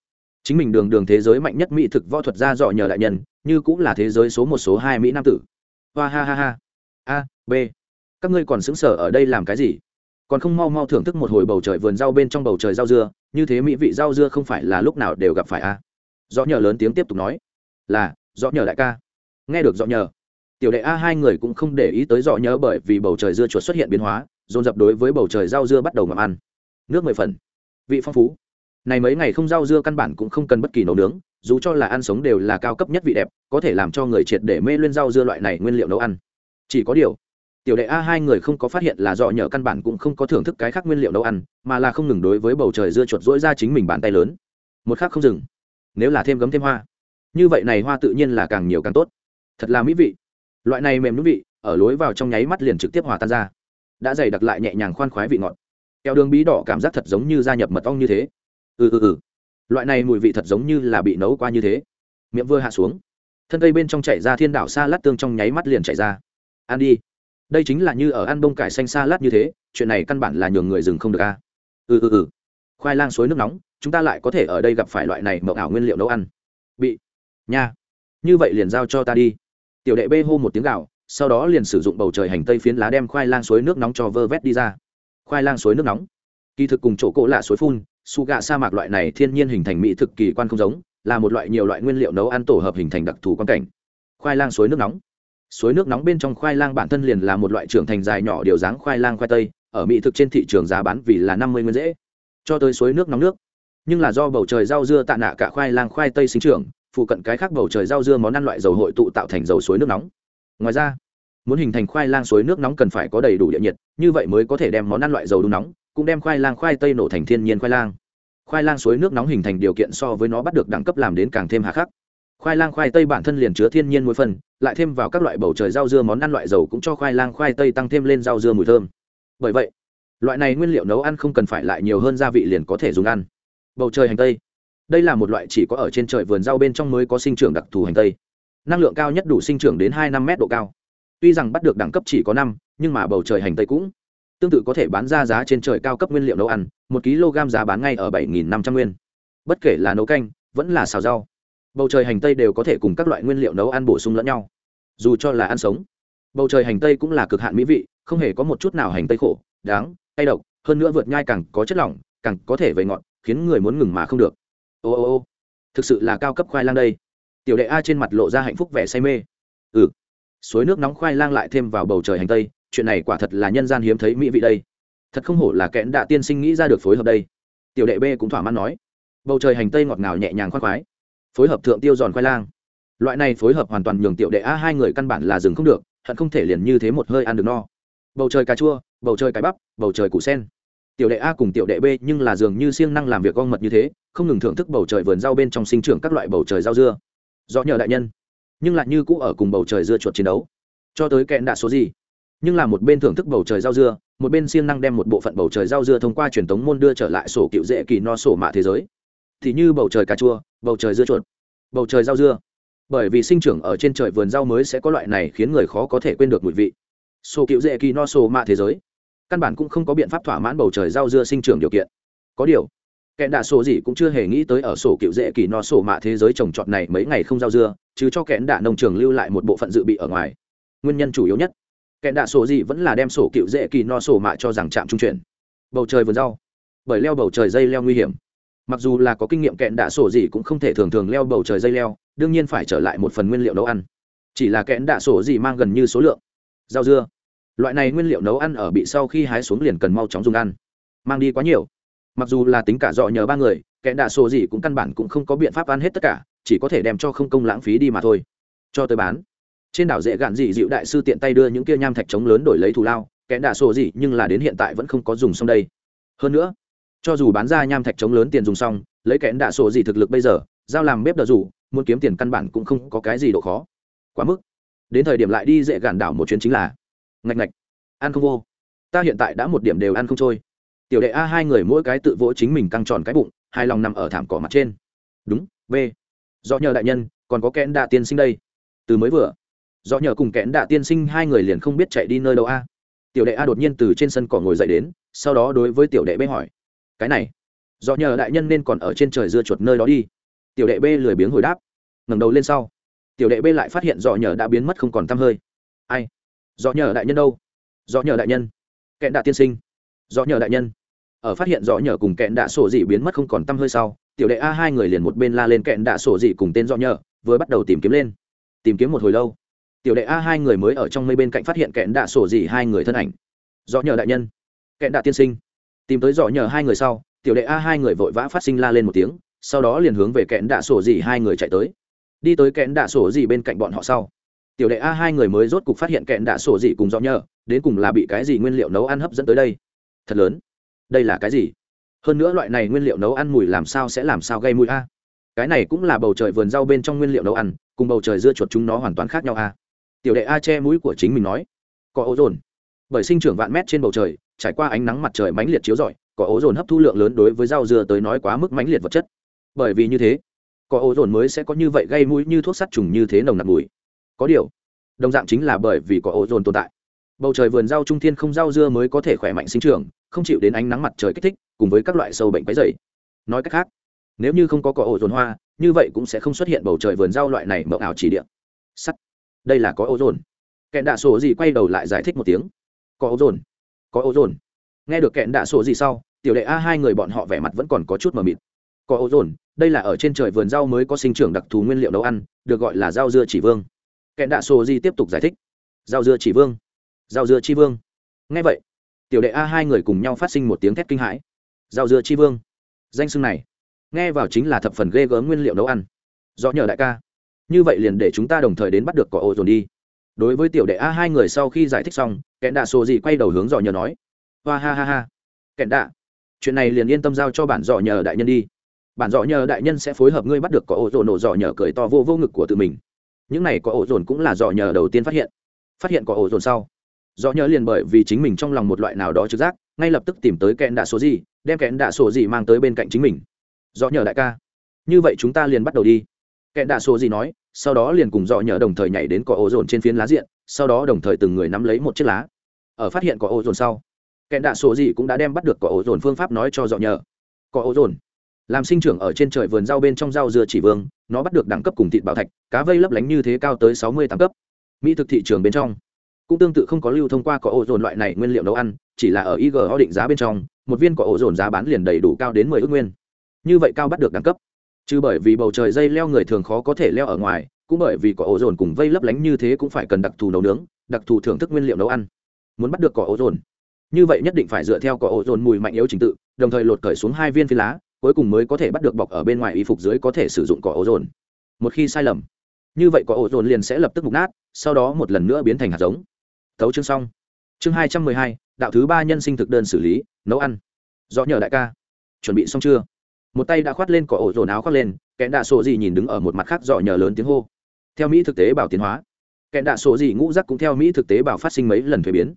Speaker 1: chính mình đường đường thế giới mạnh nhất mỹ thực võ thuật ra dọ nhờ đại nhân, như cũng là thế giới số một số hai mỹ nam tử. Hoa ha ha ha. A b. Các ngươi còn xứng sở ở đây làm cái gì? Còn không mau mau thưởng thức một hồi bầu trời vườn rau bên trong bầu trời rau dưa, như thế mỹ vị rau dưa không phải là lúc nào đều gặp phải a à? do nhờ lớn tiếng tiếp tục nói. Là do nhờ đại ca. Nghe được do nhờ, tiểu đệ a hai người cũng không để ý tới dọ nhớ bởi vì bầu trời dưa chuột xuất hiện biến hóa, dồn dập đối với bầu trời rau dưa bắt đầu ngậm ăn. Nước mười phần. Vị phong phú. Này mấy ngày không rau dưa căn bản cũng không cần bất kỳ nấu nướng, dù cho là ăn sống đều là cao cấp nhất vị đẹp, có thể làm cho người triệt để mê lên rau dưa loại này nguyên liệu nấu ăn. Chỉ có điều tiểu đệ a hai người không có phát hiện là dọ nhờ căn bản cũng không có thưởng thức cái khác nguyên liệu nấu ăn, mà là không ngừng đối với bầu trời dưa chuột dỗi ra chính mình bàn tay lớn. Một khác không dừng. Nếu là thêm gấm thêm hoa. Như vậy này hoa tự nhiên là càng nhiều càng tốt. Thật là mỹ vị. Loại này mềm nút vị, ở lối vào trong nháy mắt liền trực tiếp hòa tan ra. Đã dày đặc lại nhẹ nhàng khoan khoái vị ngọt. Kẹo đường bí đỏ cảm giác thật giống như gia nhập mật ong như thế. Ừ ừ ừ. Loại này mùi vị thật giống như là bị nấu qua như thế. Miệng vừa hạ xuống. Thân cây bên trong chảy ra thiên đảo xa lát tương trong nháy mắt liền chảy ra. Ăn đi đây chính là như ở ăn bông cải xanh xa lát như thế, chuyện này căn bản là nhường người dừng không được a. Ừ ừ ừ. Khoai lang suối nước nóng, chúng ta lại có thể ở đây gặp phải loại này mậu ảo nguyên liệu nấu ăn. Bị. Nha. Như vậy liền giao cho ta đi. Tiểu đệ bê hô một tiếng gạo sau đó liền sử dụng bầu trời hành tây phiến lá đem khoai lang suối nước nóng cho vơ vét đi ra. Khoai lang suối nước nóng. Kỳ thực cùng chỗ cỗ lạ suối phun, su gạ sa mạc loại này thiên nhiên hình thành mỹ thực kỳ quan không giống, là một loại nhiều loại nguyên liệu nấu ăn tổ hợp hình thành đặc thù quan cảnh. Khoai lang suối nước nóng suối nước nóng bên trong khoai lang bản thân liền là một loại trưởng thành dài nhỏ điều dáng khoai lang khoai tây, ở mỹ thực trên thị trường giá bán vì là năm mươi nguyên dễ. Cho tới suối nước nóng nước. Nhưng là do bầu trời rau dưa tạ nạ cả khoai lang khoai tây sinh trưởng, phụ cận cái khác bầu trời rau dưa món ăn loại dầu hội tụ tạo thành dầu suối nước nóng. Ngoài ra, muốn hình thành khoai lang suối nước nóng cần phải có đầy đủ địa nhiệt, như vậy mới có thể đem món ăn loại dầu đun nóng, cũng đem khoai lang khoai tây nổ thành thiên nhiên khoai lang. Khoai lang suối nước nóng hình thành điều kiện so với nó bắt được đẳng cấp làm đến càng thêm hà khắc khoai lang khoai tây bản thân liền chứa thiên nhiên muối phân, lại thêm vào các loại bầu trời rau dưa món ăn loại dầu cũng cho khoai lang khoai tây tăng thêm lên rau dưa mùi thơm. Bởi vậy, loại này nguyên liệu nấu ăn không cần phải lại nhiều hơn gia vị liền có thể dùng ăn. Bầu trời hành tây. Đây là một loại chỉ có ở trên trời vườn rau bên trong mới có sinh trưởng đặc thù hành tây. Năng lượng cao nhất đủ sinh trưởng đến hai năm m độ cao. Tuy rằng bắt được đẳng cấp chỉ có năm, nhưng mà bầu trời hành tây cũng tương tự có thể bán ra giá trên trời cao cấp nguyên liệu nấu ăn, một kg giá bán ngay ở bảy năm trăm nguyên. Bất kể là nấu canh, vẫn là xào rau bầu trời hành tây đều có thể cùng các loại nguyên liệu nấu ăn bổ sung lẫn nhau. Dù cho là ăn sống, bầu trời hành tây cũng là cực hạn mỹ vị, không hề có một chút nào hành tây khổ, đáng tay độc, hơn nữa vượt nhai càng có chất lỏng, càng có thể về ngọt, khiến người muốn ngừng mà không được. Ô ô ô, thực sự là cao cấp khoai lang đây. Tiểu đệ a trên mặt lộ ra hạnh phúc vẻ say mê. Ừ suối nước nóng khoai lang lại thêm vào bầu trời hành tây, chuyện này quả thật là nhân gian hiếm thấy mỹ vị đây. Thật không hổ là kẽn đạ tiên sinh nghĩ ra được phối hợp đây. Tiểu đệ b cũng thỏa mãn nói. Bầu trời hành tây ngọt ngào nhẹ nhàng khoác khoái phối hợp thượng tiêu giòn khoai lang. Loại này phối hợp hoàn toàn nhường tiểu đệ a hai người căn bản là dừng không được, hận không thể liền như thế một hơi ăn được no. Bầu trời cà chua, bầu trời cải bắp, bầu trời củ sen. Tiểu đệ a cùng tiểu đệ b nhưng là dường như siêng năng làm việc con mật như thế, không ngừng thưởng thức bầu trời vườn rau bên trong sinh trưởng các loại bầu trời rau dưa. Do nhờ đại nhân, nhưng lại như cũ ở cùng bầu trời dưa chuột chiến đấu. Cho tới kẹn đạ số gì. Nhưng là một bên thưởng thức bầu trời rau dưa, một bên siêng năng đem một bộ phận bầu trời rau dưa thông qua truyền thống môn đưa trở lại sổ cựu dễ kỳ no sổ mạ thế giới thì như bầu trời cà chua, bầu trời dưa chuột, bầu trời rau dưa. Bởi vì sinh trưởng ở trên trời vườn rau mới sẽ có loại này khiến người khó có thể quên được mùi vị. Sổ cựu dễ kỳ no sổ mạ thế giới. Căn bản cũng không có biện pháp thỏa mãn bầu trời rau dưa sinh trưởng điều kiện. Có điều, kẻ đạ sổ gì cũng chưa hề nghĩ tới ở sổ cựu dễ kỳ no sổ mạ thế giới trồng trọt này mấy ngày không rau dưa, chứ cho kẻ đạ nông trường lưu lại một bộ phận dự bị ở ngoài. Nguyên nhân chủ yếu nhất, kẻ đạ sổ gì vẫn là đem sổ cựu dễ kỳ no sổ mạ cho rằng trạm trung chuyển. Bầu trời vườn rau. Bởi leo bầu trời dây leo nguy hiểm mặc dù là có kinh nghiệm kẹn đạ sổ gì cũng không thể thường thường leo bầu trời dây leo, đương nhiên phải trở lại một phần nguyên liệu nấu ăn. Chỉ là kẽn đạ sổ gì mang gần như số lượng. Rau dưa. Loại này nguyên liệu nấu ăn ở bị sau khi hái xuống liền cần mau chóng dùng ăn. Mang đi quá nhiều. Mặc dù là tính cả dọ nhờ ba người kẽn đạ sổ gì cũng căn bản cũng không có biện pháp ăn hết tất cả, chỉ có thể đem cho không công lãng phí đi mà thôi. Cho tới bán. Trên đảo dễ gạn dị dịu đại sư tiện tay đưa những kia nham thạch trống lớn đổi lấy thù lao kẽn đạ sổ gì nhưng là đến hiện tại vẫn không có dùng xong đây. Hơn nữa cho dù bán ra nham thạch chống lớn tiền dùng xong, lấy kẽn đạ sổ gì thực lực bây giờ, giao làm bếp đờ rủ, muốn kiếm tiền căn bản cũng không có cái gì độ khó. Quá mức. Đến thời điểm lại đi dễ gạn đảo một chuyến chính là, ngạch ngạch, ăn không vô. Ta hiện tại đã một điểm đều ăn không trôi. Tiểu đệ a, hai người mỗi cái tự vỗ chính mình căng tròn cái bụng, hai lòng nằm ở thảm cỏ mặt trên. Đúng, b. Do nhờ đại nhân, còn có kẽn đạ tiên sinh đây. Từ mới vừa, do nhờ cùng kẽn đạ tiên sinh hai người liền không biết chạy đi nơi đâu a. Tiểu đệ a đột nhiên từ trên sân cỏ ngồi dậy đến, sau đó đối với tiểu đệ b hỏi cái này, do nhờ đại nhân nên còn ở trên trời dưa chuột nơi đó đi. Tiểu đệ b lười biếng hồi đáp, ngẩng đầu lên sau. Tiểu đệ b lại phát hiện dọ nhờ đã biến mất không còn t hơi. Ai? Dọ nhờ đại nhân đâu? Dọ nhờ đại nhân. Kẹn đạ tiên sinh. Dọ nhờ đại nhân. Ở phát hiện dọ nhờ cùng kẹn đạ sổ dị biến mất không còn t hơi sau, tiểu đệ a hai người liền một bên la lên kẹn đạ sổ dị cùng tên dọ nhờ, vừa bắt đầu tìm kiếm lên. Tìm kiếm một hồi lâu. Tiểu đệ a hai người mới ở trong mây bên cạnh phát hiện kẹn đạ sổ dị hai người thân ảnh. Dọ nhờ đại nhân. Kẹn đạ tiên sinh tìm tới dọ nhờ hai người sau, tiểu đệ a hai người vội vã phát sinh la lên một tiếng, sau đó liền hướng về kẽn đạ sổ dì hai người chạy tới. Đi tới kẽn đạ sổ dì bên cạnh bọn họ sau, tiểu đệ a hai người mới rốt cục phát hiện kẽn đạ sổ dì cùng do nhờ, đến cùng là bị cái gì nguyên liệu nấu ăn hấp dẫn tới đây? Thật lớn. Đây là cái gì? Hơn nữa loại này nguyên liệu nấu ăn mùi làm sao sẽ làm sao gây mùi a? Cái này cũng là bầu trời vườn rau bên trong nguyên liệu nấu ăn, cùng bầu trời dưa chuột chúng nó hoàn toàn khác nhau a. Tiểu đệ a che mũi của chính mình nói, có ấu dồn. Bởi sinh trưởng vạn mét trên bầu trời trải qua ánh nắng mặt trời mãnh liệt chiếu rọi cỏ ố dồn hấp thu lượng lớn đối với rau dưa tới nói quá mức mãnh liệt vật chất. Bởi vì như thế cỏ ố dồn mới sẽ có như vậy gây mũi như thuốc sắt trùng như thế nồng nặc mùi. Có điều, đồng dạng chính là bởi vì cỏ ố dồn tồn tại. Bầu trời vườn rau trung thiên không rau dưa mới có thể khỏe mạnh sinh trưởng, không chịu đến ánh nắng mặt trời kích thích, cùng với các loại sâu bệnh quấy dày nói cách khác, nếu như không có cỏ ổ dồn hoa, như vậy cũng sẽ không xuất hiện bầu trời vườn rau loại này mộng ảo chỉ điện sắt. Đây là có ổ dồn. Kẹn đạ sổ gì quay đầu lại giải thích một tiếng. Có ổ dồn có ô dồn. Nghe được kẹn đạ sổ gì sau, tiểu đệ a hai người bọn họ vẻ mặt vẫn còn có chút mờ mịt. Có ô dồn, đây là ở trên trời vườn rau mới có sinh trưởng đặc thù nguyên liệu nấu ăn, được gọi là rau dưa chỉ vương. Kẹn đạ sổ gì tiếp tục giải thích. Rau dưa chỉ vương. Rau dưa chi vương. Nghe vậy, tiểu đệ a hai người cùng nhau phát sinh một tiếng thét kinh hãi. Rau dưa chi vương. Danh xưng này, nghe vào chính là thập phần ghê gớm nguyên liệu nấu ăn. Do nhờ đại ca. Như vậy liền để chúng ta đồng thời đến bắt được cỏ ô dồn đi đối với tiểu đệ a, hai người sau khi giải thích xong kẽn đạ sổ gì quay đầu hướng dò nhờ nói. Hoa ha ha ha. Kẽn đạ, chuyện này liền yên tâm giao cho bản dò nhờ đại nhân đi. Bản dò nhờ đại nhân sẽ phối hợp ngươi bắt được có ổ dồn nổ dò nhờ cười to vô vô ngực của tự mình. Những này có ổ dồn cũng là dò nhờ đầu tiên phát hiện. Phát hiện có ổ dồn sau, dò nhờ liền bởi vì chính mình trong lòng một loại nào đó trực giác, ngay lập tức tìm tới kẽn đạ số gì, đem kẽn đạ số gì mang tới bên cạnh chính mình. Dò nhờ đại ca, như vậy chúng ta liền bắt đầu đi. Kẽn đạ số gì nói sau đó liền cùng dọ nhờ đồng thời nhảy đến cỏ ô dồn trên phiến lá diện, sau đó đồng thời từng người nắm lấy một chiếc lá. Ở phát hiện cỏ ô dồn sau kẹn đạ số gì cũng đã đem bắt được cỏ ô dồn phương pháp nói cho dọ nhờ cỏ ô dồn, làm sinh trưởng ở trên trời vườn rau bên trong rau dưa chỉ vương, nó bắt được đẳng cấp cùng thịt bảo thạch, cá vây lấp lánh như thế cao tới sáu mươi tám cấp. Mỹ thực thị trường bên trong, cũng tương tự không có lưu thông qua có ổ dồn loại này nguyên liệu nấu ăn, chỉ là ở igo định giá bên trong, một viên có ổ dồn giá bán liền đầy đủ cao đến mười ước nguyên. Như vậy cao bắt được đẳng cấp chứ bởi vì bầu trời dây leo người thường khó có thể leo ở ngoài, cũng bởi vì cỏ ổ dồn cùng vây lấp lánh như thế cũng phải cần đặc thù nấu nướng, đặc thù thưởng thức nguyên liệu nấu ăn. Muốn bắt được cỏ ổ dồn. Như vậy nhất định phải dựa theo cỏ ổ dồn mùi mạnh yếu trình tự, đồng thời lột cởi xuống hai viên phi lá, cuối cùng mới có thể bắt được bọc ở bên ngoài y phục dưới có thể sử dụng cỏ ổ dồn. Một khi sai lầm, như vậy cỏ ổ dồn liền sẽ lập tức mục nát, sau đó một lần nữa biến thành hạt giống. Thấu chương xong. Chương hai trăm mười hai, đạo thứ ba nhân sinh thực đơn xử lý, nấu ăn. Do nhờ đại ca. Chuẩn bị xong chưa? Một tay đã khoát lên cỏ ổ dồn áo khoác lên kẻ đạ sổ gì nhìn đứng ở một mặt khác dọ nhờ lớn tiếng hô. Theo mỹ thực tế bảo tiến hóa kẻ đạ sổ gì ngũ giác cũng theo mỹ thực tế bảo phát sinh mấy lần thuế biến.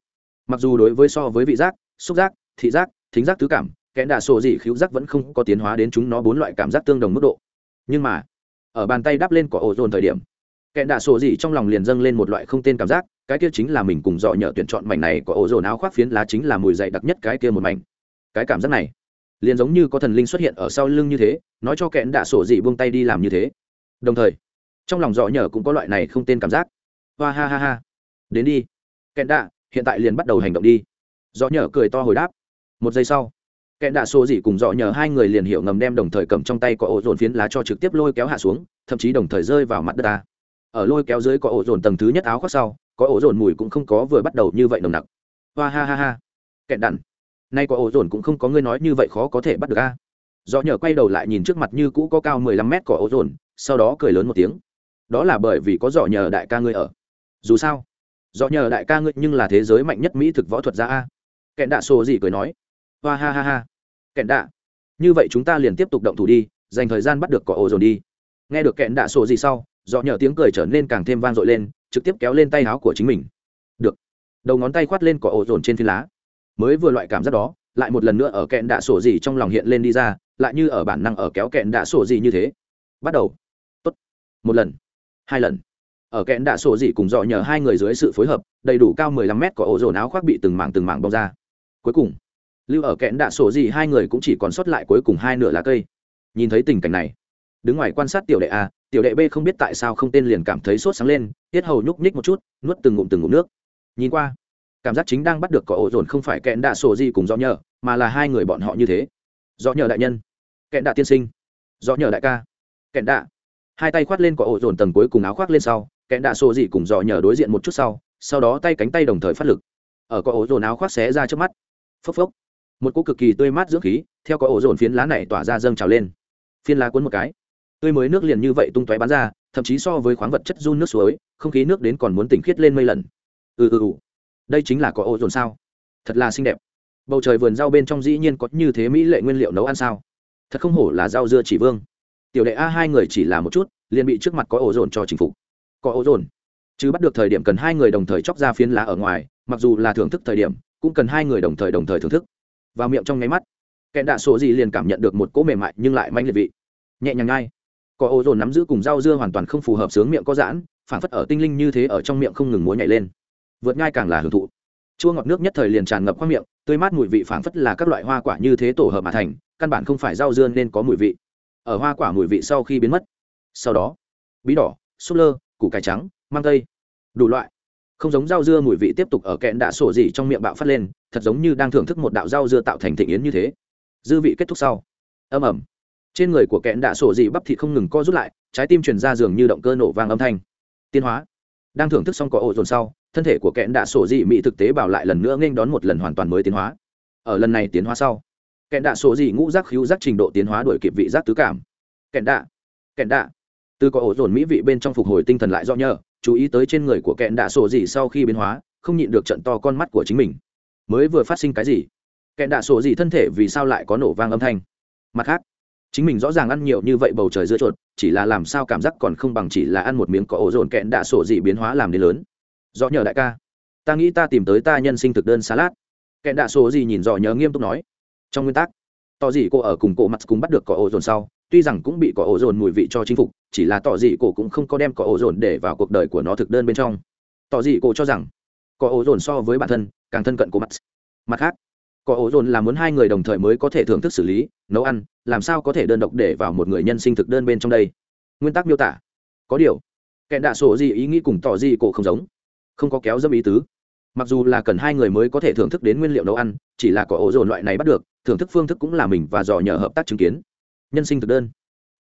Speaker 1: Mặc dù đối với so với vị giác, xúc giác, thị giác, thính giác tứ cảm kẻ đạ sổ gì khíu giác vẫn không có tiến hóa đến chúng nó bốn loại cảm giác tương đồng mức độ. Nhưng mà, ở bàn tay đắp lên cỏ ổ dồn thời điểm kẻ đạ sổ gì trong lòng liền dâng lên một loại không tên cảm giác, cái kia chính là mình cùng dọ nhờ tuyển chọn mảnh này có ổ dồn áo khoác phiến lá chính là mùi dậy đặc nhất cái kia một mảnh. Cái cảm giác này liền giống như có thần linh xuất hiện ở sau lưng như thế, nói cho kẽn đạ sổ dị buông tay đi làm như thế. Đồng thời, trong lòng dọ nhờ cũng có loại này không tên cảm giác. Hoa ha ha ha. Đến đi. Kẽn đạ, hiện tại liền bắt đầu hành động đi. Dọ nhờ cười to hồi đáp. Một giây sau kẽn đạ sổ dị cùng dọ nhờ hai người liền hiểu ngầm đem đồng thời cầm trong tay có ổ dồn phiến lá cho trực tiếp lôi kéo hạ xuống, thậm chí đồng thời rơi vào mặt đất ta. Ở lôi kéo dưới có ổ dồn tầng thứ nhất áo khoác sau, có ổ dồn mùi cũng không có vừa bắt đầu như vậy nồng nặc. Hoa ha ha ha. Kẹn đặn nay có ổ dồn cũng không có ngươi nói như vậy khó có thể bắt được a. Do nhờ quay đầu lại nhìn trước mặt như cũ có cao mười lăm mét có ổ dồn, sau đó cười lớn một tiếng. Đó là bởi vì có dọ nhờ đại ca ngươi ở. Dù sao dọ nhờ đại ca ngươi nhưng là thế giới mạnh nhất mỹ thực võ thuật gia a. Kẹn đạ xô gì cười nói. Hoa ha ha ha. Kẹn đạ, như vậy chúng ta liền tiếp tục động thủ đi, dành thời gian bắt được cỏ ổ dồn đi. Nghe được kẹn đạ sổ gì sau dọ nhờ tiếng cười trở nên càng thêm vang dội lên, trực tiếp kéo lên tay áo của chính mình. Được. Đầu ngón tay khoát lên cỏ ổ dồn trên phi lá mới vừa loại cảm giác đó, lại một lần nữa ở kẹn đạ sổ gì trong lòng hiện lên đi ra, lại như ở bản năng ở kéo kẹn đạ sổ gì như thế. Bắt đầu. Tốt. một lần. Hai lần. Ở kẹn đạ sổ gì cùng dọ nhờ hai người dưới sự phối hợp, đầy đủ cao mười lăm mét của ổ dồn áo khoác bị từng mảng từng mảng bong ra. Cuối cùng, lưu ở kẹn đạ sổ gì hai người cũng chỉ còn sót lại cuối cùng hai nửa lá cây. Nhìn thấy tình cảnh này, đứng ngoài quan sát tiểu đệ a, tiểu đệ b không biết tại sao không tên liền cảm thấy sốt sáng lên, tiết hầu nhúc nhích một chút, nuốt từng ngụm từng ngụm nước. Nhìn qua cảm giác chính đang bắt được cỏ ổ dồn không phải kẹn đạ sổ gì cùng do nhờ, mà là hai người bọn họ như thế. Do nhờ đại nhân, kẹn đạ tiên sinh do nhờ đại ca, kẹn đạ. Hai tay khoác lên cỏ ổ dồn tầng cuối cùng áo khoác lên sau, kẹn đạ sổ gì cùng do nhờ đối diện một chút sau sau đó tay cánh tay đồng thời phát lực. Ở cỏ ổ dồn áo khoác xé ra trước mắt. Phốc phốc. Một cỗ cực kỳ tươi mát dưỡng khí, theo cỏ ổ dồn phiến lá này tỏa ra dâng trào lên. Phiên lá cuốn một cái. Tươi mới nước liền như vậy tung tóe bắn ra, thậm chí so với khoáng vật chất run nước suối, không khí nước đến còn muốn tỉnh khiết lên mây lần. Ừ ừ ừ đây chính là có ô dồn sao? Thật là xinh đẹp. Bầu trời vườn rau bên trong dĩ nhiên có như thế mỹ lệ nguyên liệu nấu ăn sao? Thật không hổ là rau dưa chỉ vương. Tiểu đệ a, hai người chỉ là một chút, liền bị trước mặt có ổ dồn cho chính phủ có ổ dồn. Chứ bắt được thời điểm cần hai người đồng thời chóc ra phiến lá ở ngoài, mặc dù là thưởng thức thời điểm, cũng cần hai người đồng thời đồng thời thưởng thức. Vào miệng trong nháy mắt, kẹn đạ sổ gì liền cảm nhận được một cỗ mềm mại nhưng lại manh liệt vị. Nhẹ nhàng ngay. Có ô dồn nắm giữ cùng rau dưa hoàn toàn không phù hợp sướng miệng có giãn phản phất ở tinh linh như thế ở trong miệng không ngừng múa nhảy lên vượt ngai càng là hưởng thụ. Chua ngọt nước nhất thời liền tràn ngập khoang miệng, tươi mát mùi vị phảng phất là các loại hoa quả như thế tổ hợp mà thành, căn bản không phải rau dưa nên có mùi vị. Ở hoa quả mùi vị sau khi biến mất, sau đó, bí đỏ, súp lơ, củ cải trắng mang tây, đủ loại. Không giống rau dưa mùi vị tiếp tục ở kẹn đã sổ gì trong miệng bạo phát lên, thật giống như đang thưởng thức một đạo rau dưa tạo thành thịnh yến như thế. Dư vị kết thúc sau âm ẩm trên người của kẽn đã sổ gì bắp thịt không ngừng co rút lại, trái tim truyền ra giường như động cơ nổ vang âm thanh. Tiến hóa, đang thưởng thức xong có ổ dồn sau thân thể của kẽn đạ sổ dị mỹ thực tế bảo lại lần nữa nghênh đón một lần hoàn toàn mới tiến hóa. Ở lần này tiến hóa sau kẽn đạ sổ dị ngũ giác khíu giác trình độ tiến hóa đổi kịp vị giác tứ cảm. Kẽn đạ kẽn đạ. Từ có ổ dồn mỹ vị bên trong phục hồi tinh thần lại do nhờ, chú ý tới trên người của kẽn đạ sổ dị sau khi biến hóa, không nhịn được trận to con mắt của chính mình. Mới vừa phát sinh cái gì? Kẽn đạ sổ dị thân thể vì sao lại có nổ vang âm thanh? Mặt khác, chính mình rõ ràng ăn nhiều như vậy bầu trời giữa chuột, chỉ là làm sao cảm giác còn không bằng chỉ là ăn một miếng có ổ dồn kẹn đạ sổ dị biến hóa làm đến lớn do nhờ đại ca. Ta nghĩ ta tìm tới ta nhân sinh thực đơn salad. Kẹn đạ số gì nhìn dò nhớ nghiêm túc nói. Trong nguyên tắc, tỏ dị cô ở cùng cổ mặt cùng bắt được cỏ ổ dồn sau, tuy rằng cũng bị cỏ ổ dồn mùi vị cho chinh phục, chỉ là tỏ dị cổ cũng không có đem cỏ ổ dồn để vào cuộc đời của nó thực đơn bên trong. Tỏ dị cổ cho rằng, cỏ ổ dồn so với bản thân, càng thân cận của mặt. Mặt khác, cỏ ổ dồn là muốn hai người đồng thời mới có thể thưởng thức xử lý, nấu ăn, làm sao có thể đơn độc để vào một người nhân sinh thực đơn bên trong đây? Nguyên tắc miêu tả. Có điều kẻ đạ sổ gì ý nghĩ cùng tỏ gì cổ không giống không có kéo dâm ý tứ. Mặc dù là cần hai người mới có thể thưởng thức đến nguyên liệu nấu ăn, chỉ là có ổ dồn loại này bắt được, thưởng thức phương thức cũng là mình và dò nhờ hợp tác chứng kiến. Nhân sinh thực đơn.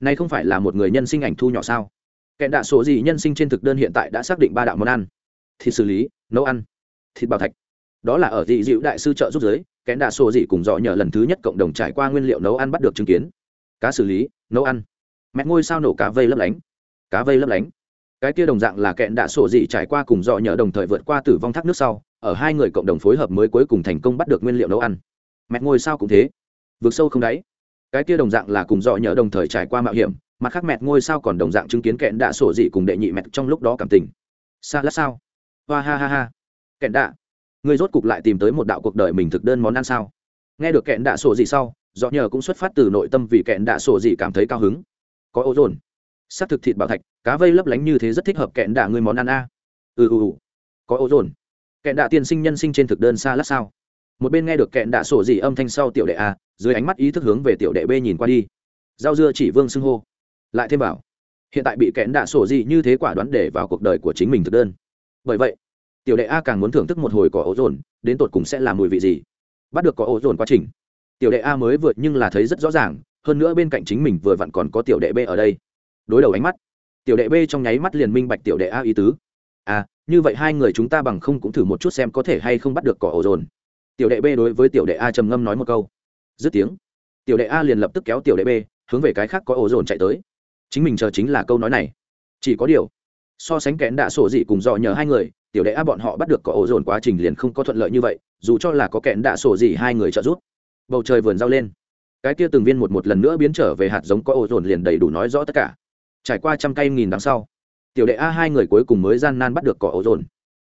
Speaker 1: Nay không phải là một người nhân sinh ảnh thu nhỏ sao? Kẻ đạ số gì nhân sinh trên thực đơn hiện tại đã xác định ba đạo món ăn. Thịt xử lý, nấu ăn, thịt bào thạch. Đó là ở dị dịu đại sư trợ giúp giới kẽn đạ sổ dị cùng dọ nhờ lần thứ nhất cộng đồng trải qua nguyên liệu nấu ăn bắt được chứng kiến. Cá xử lý, nấu ăn. Mẹ ngôi sao nổ cá vây lấp lánh. Cá vây lấp lánh cái kia đồng dạng là kẹn đạ sổ dị trải qua cùng dọ nhờ đồng thời vượt qua tử vong thác nước sau, ở hai người cộng đồng phối hợp mới cuối cùng thành công bắt được nguyên liệu nấu ăn. Mẹ ngôi sao cũng thế. Vượt sâu không đáy. Cái kia đồng dạng là cùng dọ nhờ đồng thời trải qua mạo hiểm, mặt khác mẹ ngôi sao còn đồng dạng chứng kiến kẹn đạ sổ dị cùng đệ nhị mẹ trong lúc đó cảm tình. Xa lát sao? Hoa ha ha ha. Kẹn đạ. Người rốt cục lại tìm tới một đạo cuộc đời mình thực đơn món ăn sao? Nghe được kẹn đạ sổ dị sau, dọ nhờ cũng xuất phát từ nội tâm vì kẹn đạ sổ dị cảm thấy cao hứng. Có ô dồn s c thực thịt bảo thạch, cá vây lấp lánh như thế rất thích hợp kẹn đạ người món ăn a. Ừ ừ ừ. Có ô dồn. Kẹn đạ tiên sinh nhân sinh trên thực đơn xa lát sao? Một bên nghe được kẹn đạ sổ dị âm thanh sau tiểu đệ a, dưới ánh mắt ý thức hướng về tiểu đệ b nhìn qua đi. Rau dưa chỉ vương xưng hô. Lại thêm bảo hiện tại bị kẽn đạ sổ dị như thế quả đoán để vào cuộc đời của chính mình thực đơn. Bởi vậy, tiểu đệ a càng muốn thưởng thức một hồi cỏ ô dồn, đến tột cùng sẽ là mùi vị gì? Bắt được cỏ ô dồn quá trình. Tiểu đệ a mới vượt nhưng là thấy rất rõ ràng, hơn nữa bên cạnh chính mình vừa vặn còn có tiểu đệ b ở đây đối đầu ánh mắt. Tiểu đệ b trong nháy mắt liền minh bạch tiểu đệ a ý tứ. À như vậy hai người chúng ta bằng không cũng thử một chút xem có thể hay không bắt được cỏ ổ dồn. Tiểu đệ b đối với tiểu đệ a trầm ngâm nói một câu. Dứt tiếng, tiểu đệ a liền lập tức kéo tiểu đệ b, hướng về cái khác có ổ dồn chạy tới. Chính mình chờ chính là câu nói này. Chỉ có điều, so sánh kẽn đạ sổ dị cùng dò nhờ hai người, tiểu đệ a bọn họ bắt được có ổ dồn quá trình liền không có thuận lợi như vậy, dù cho là có kẽn đạ sổ dị hai người trợ giúp. Bầu trời vườn rau lên. Cái kia từng viên một một lần nữa biến trở về hạt giống có ổ dồn liền đầy đủ nói rõ tất cả trải qua trăm cây nghìn đằng sau, tiểu đệ a hai người cuối cùng mới gian nan bắt được cỏ ổ dồn.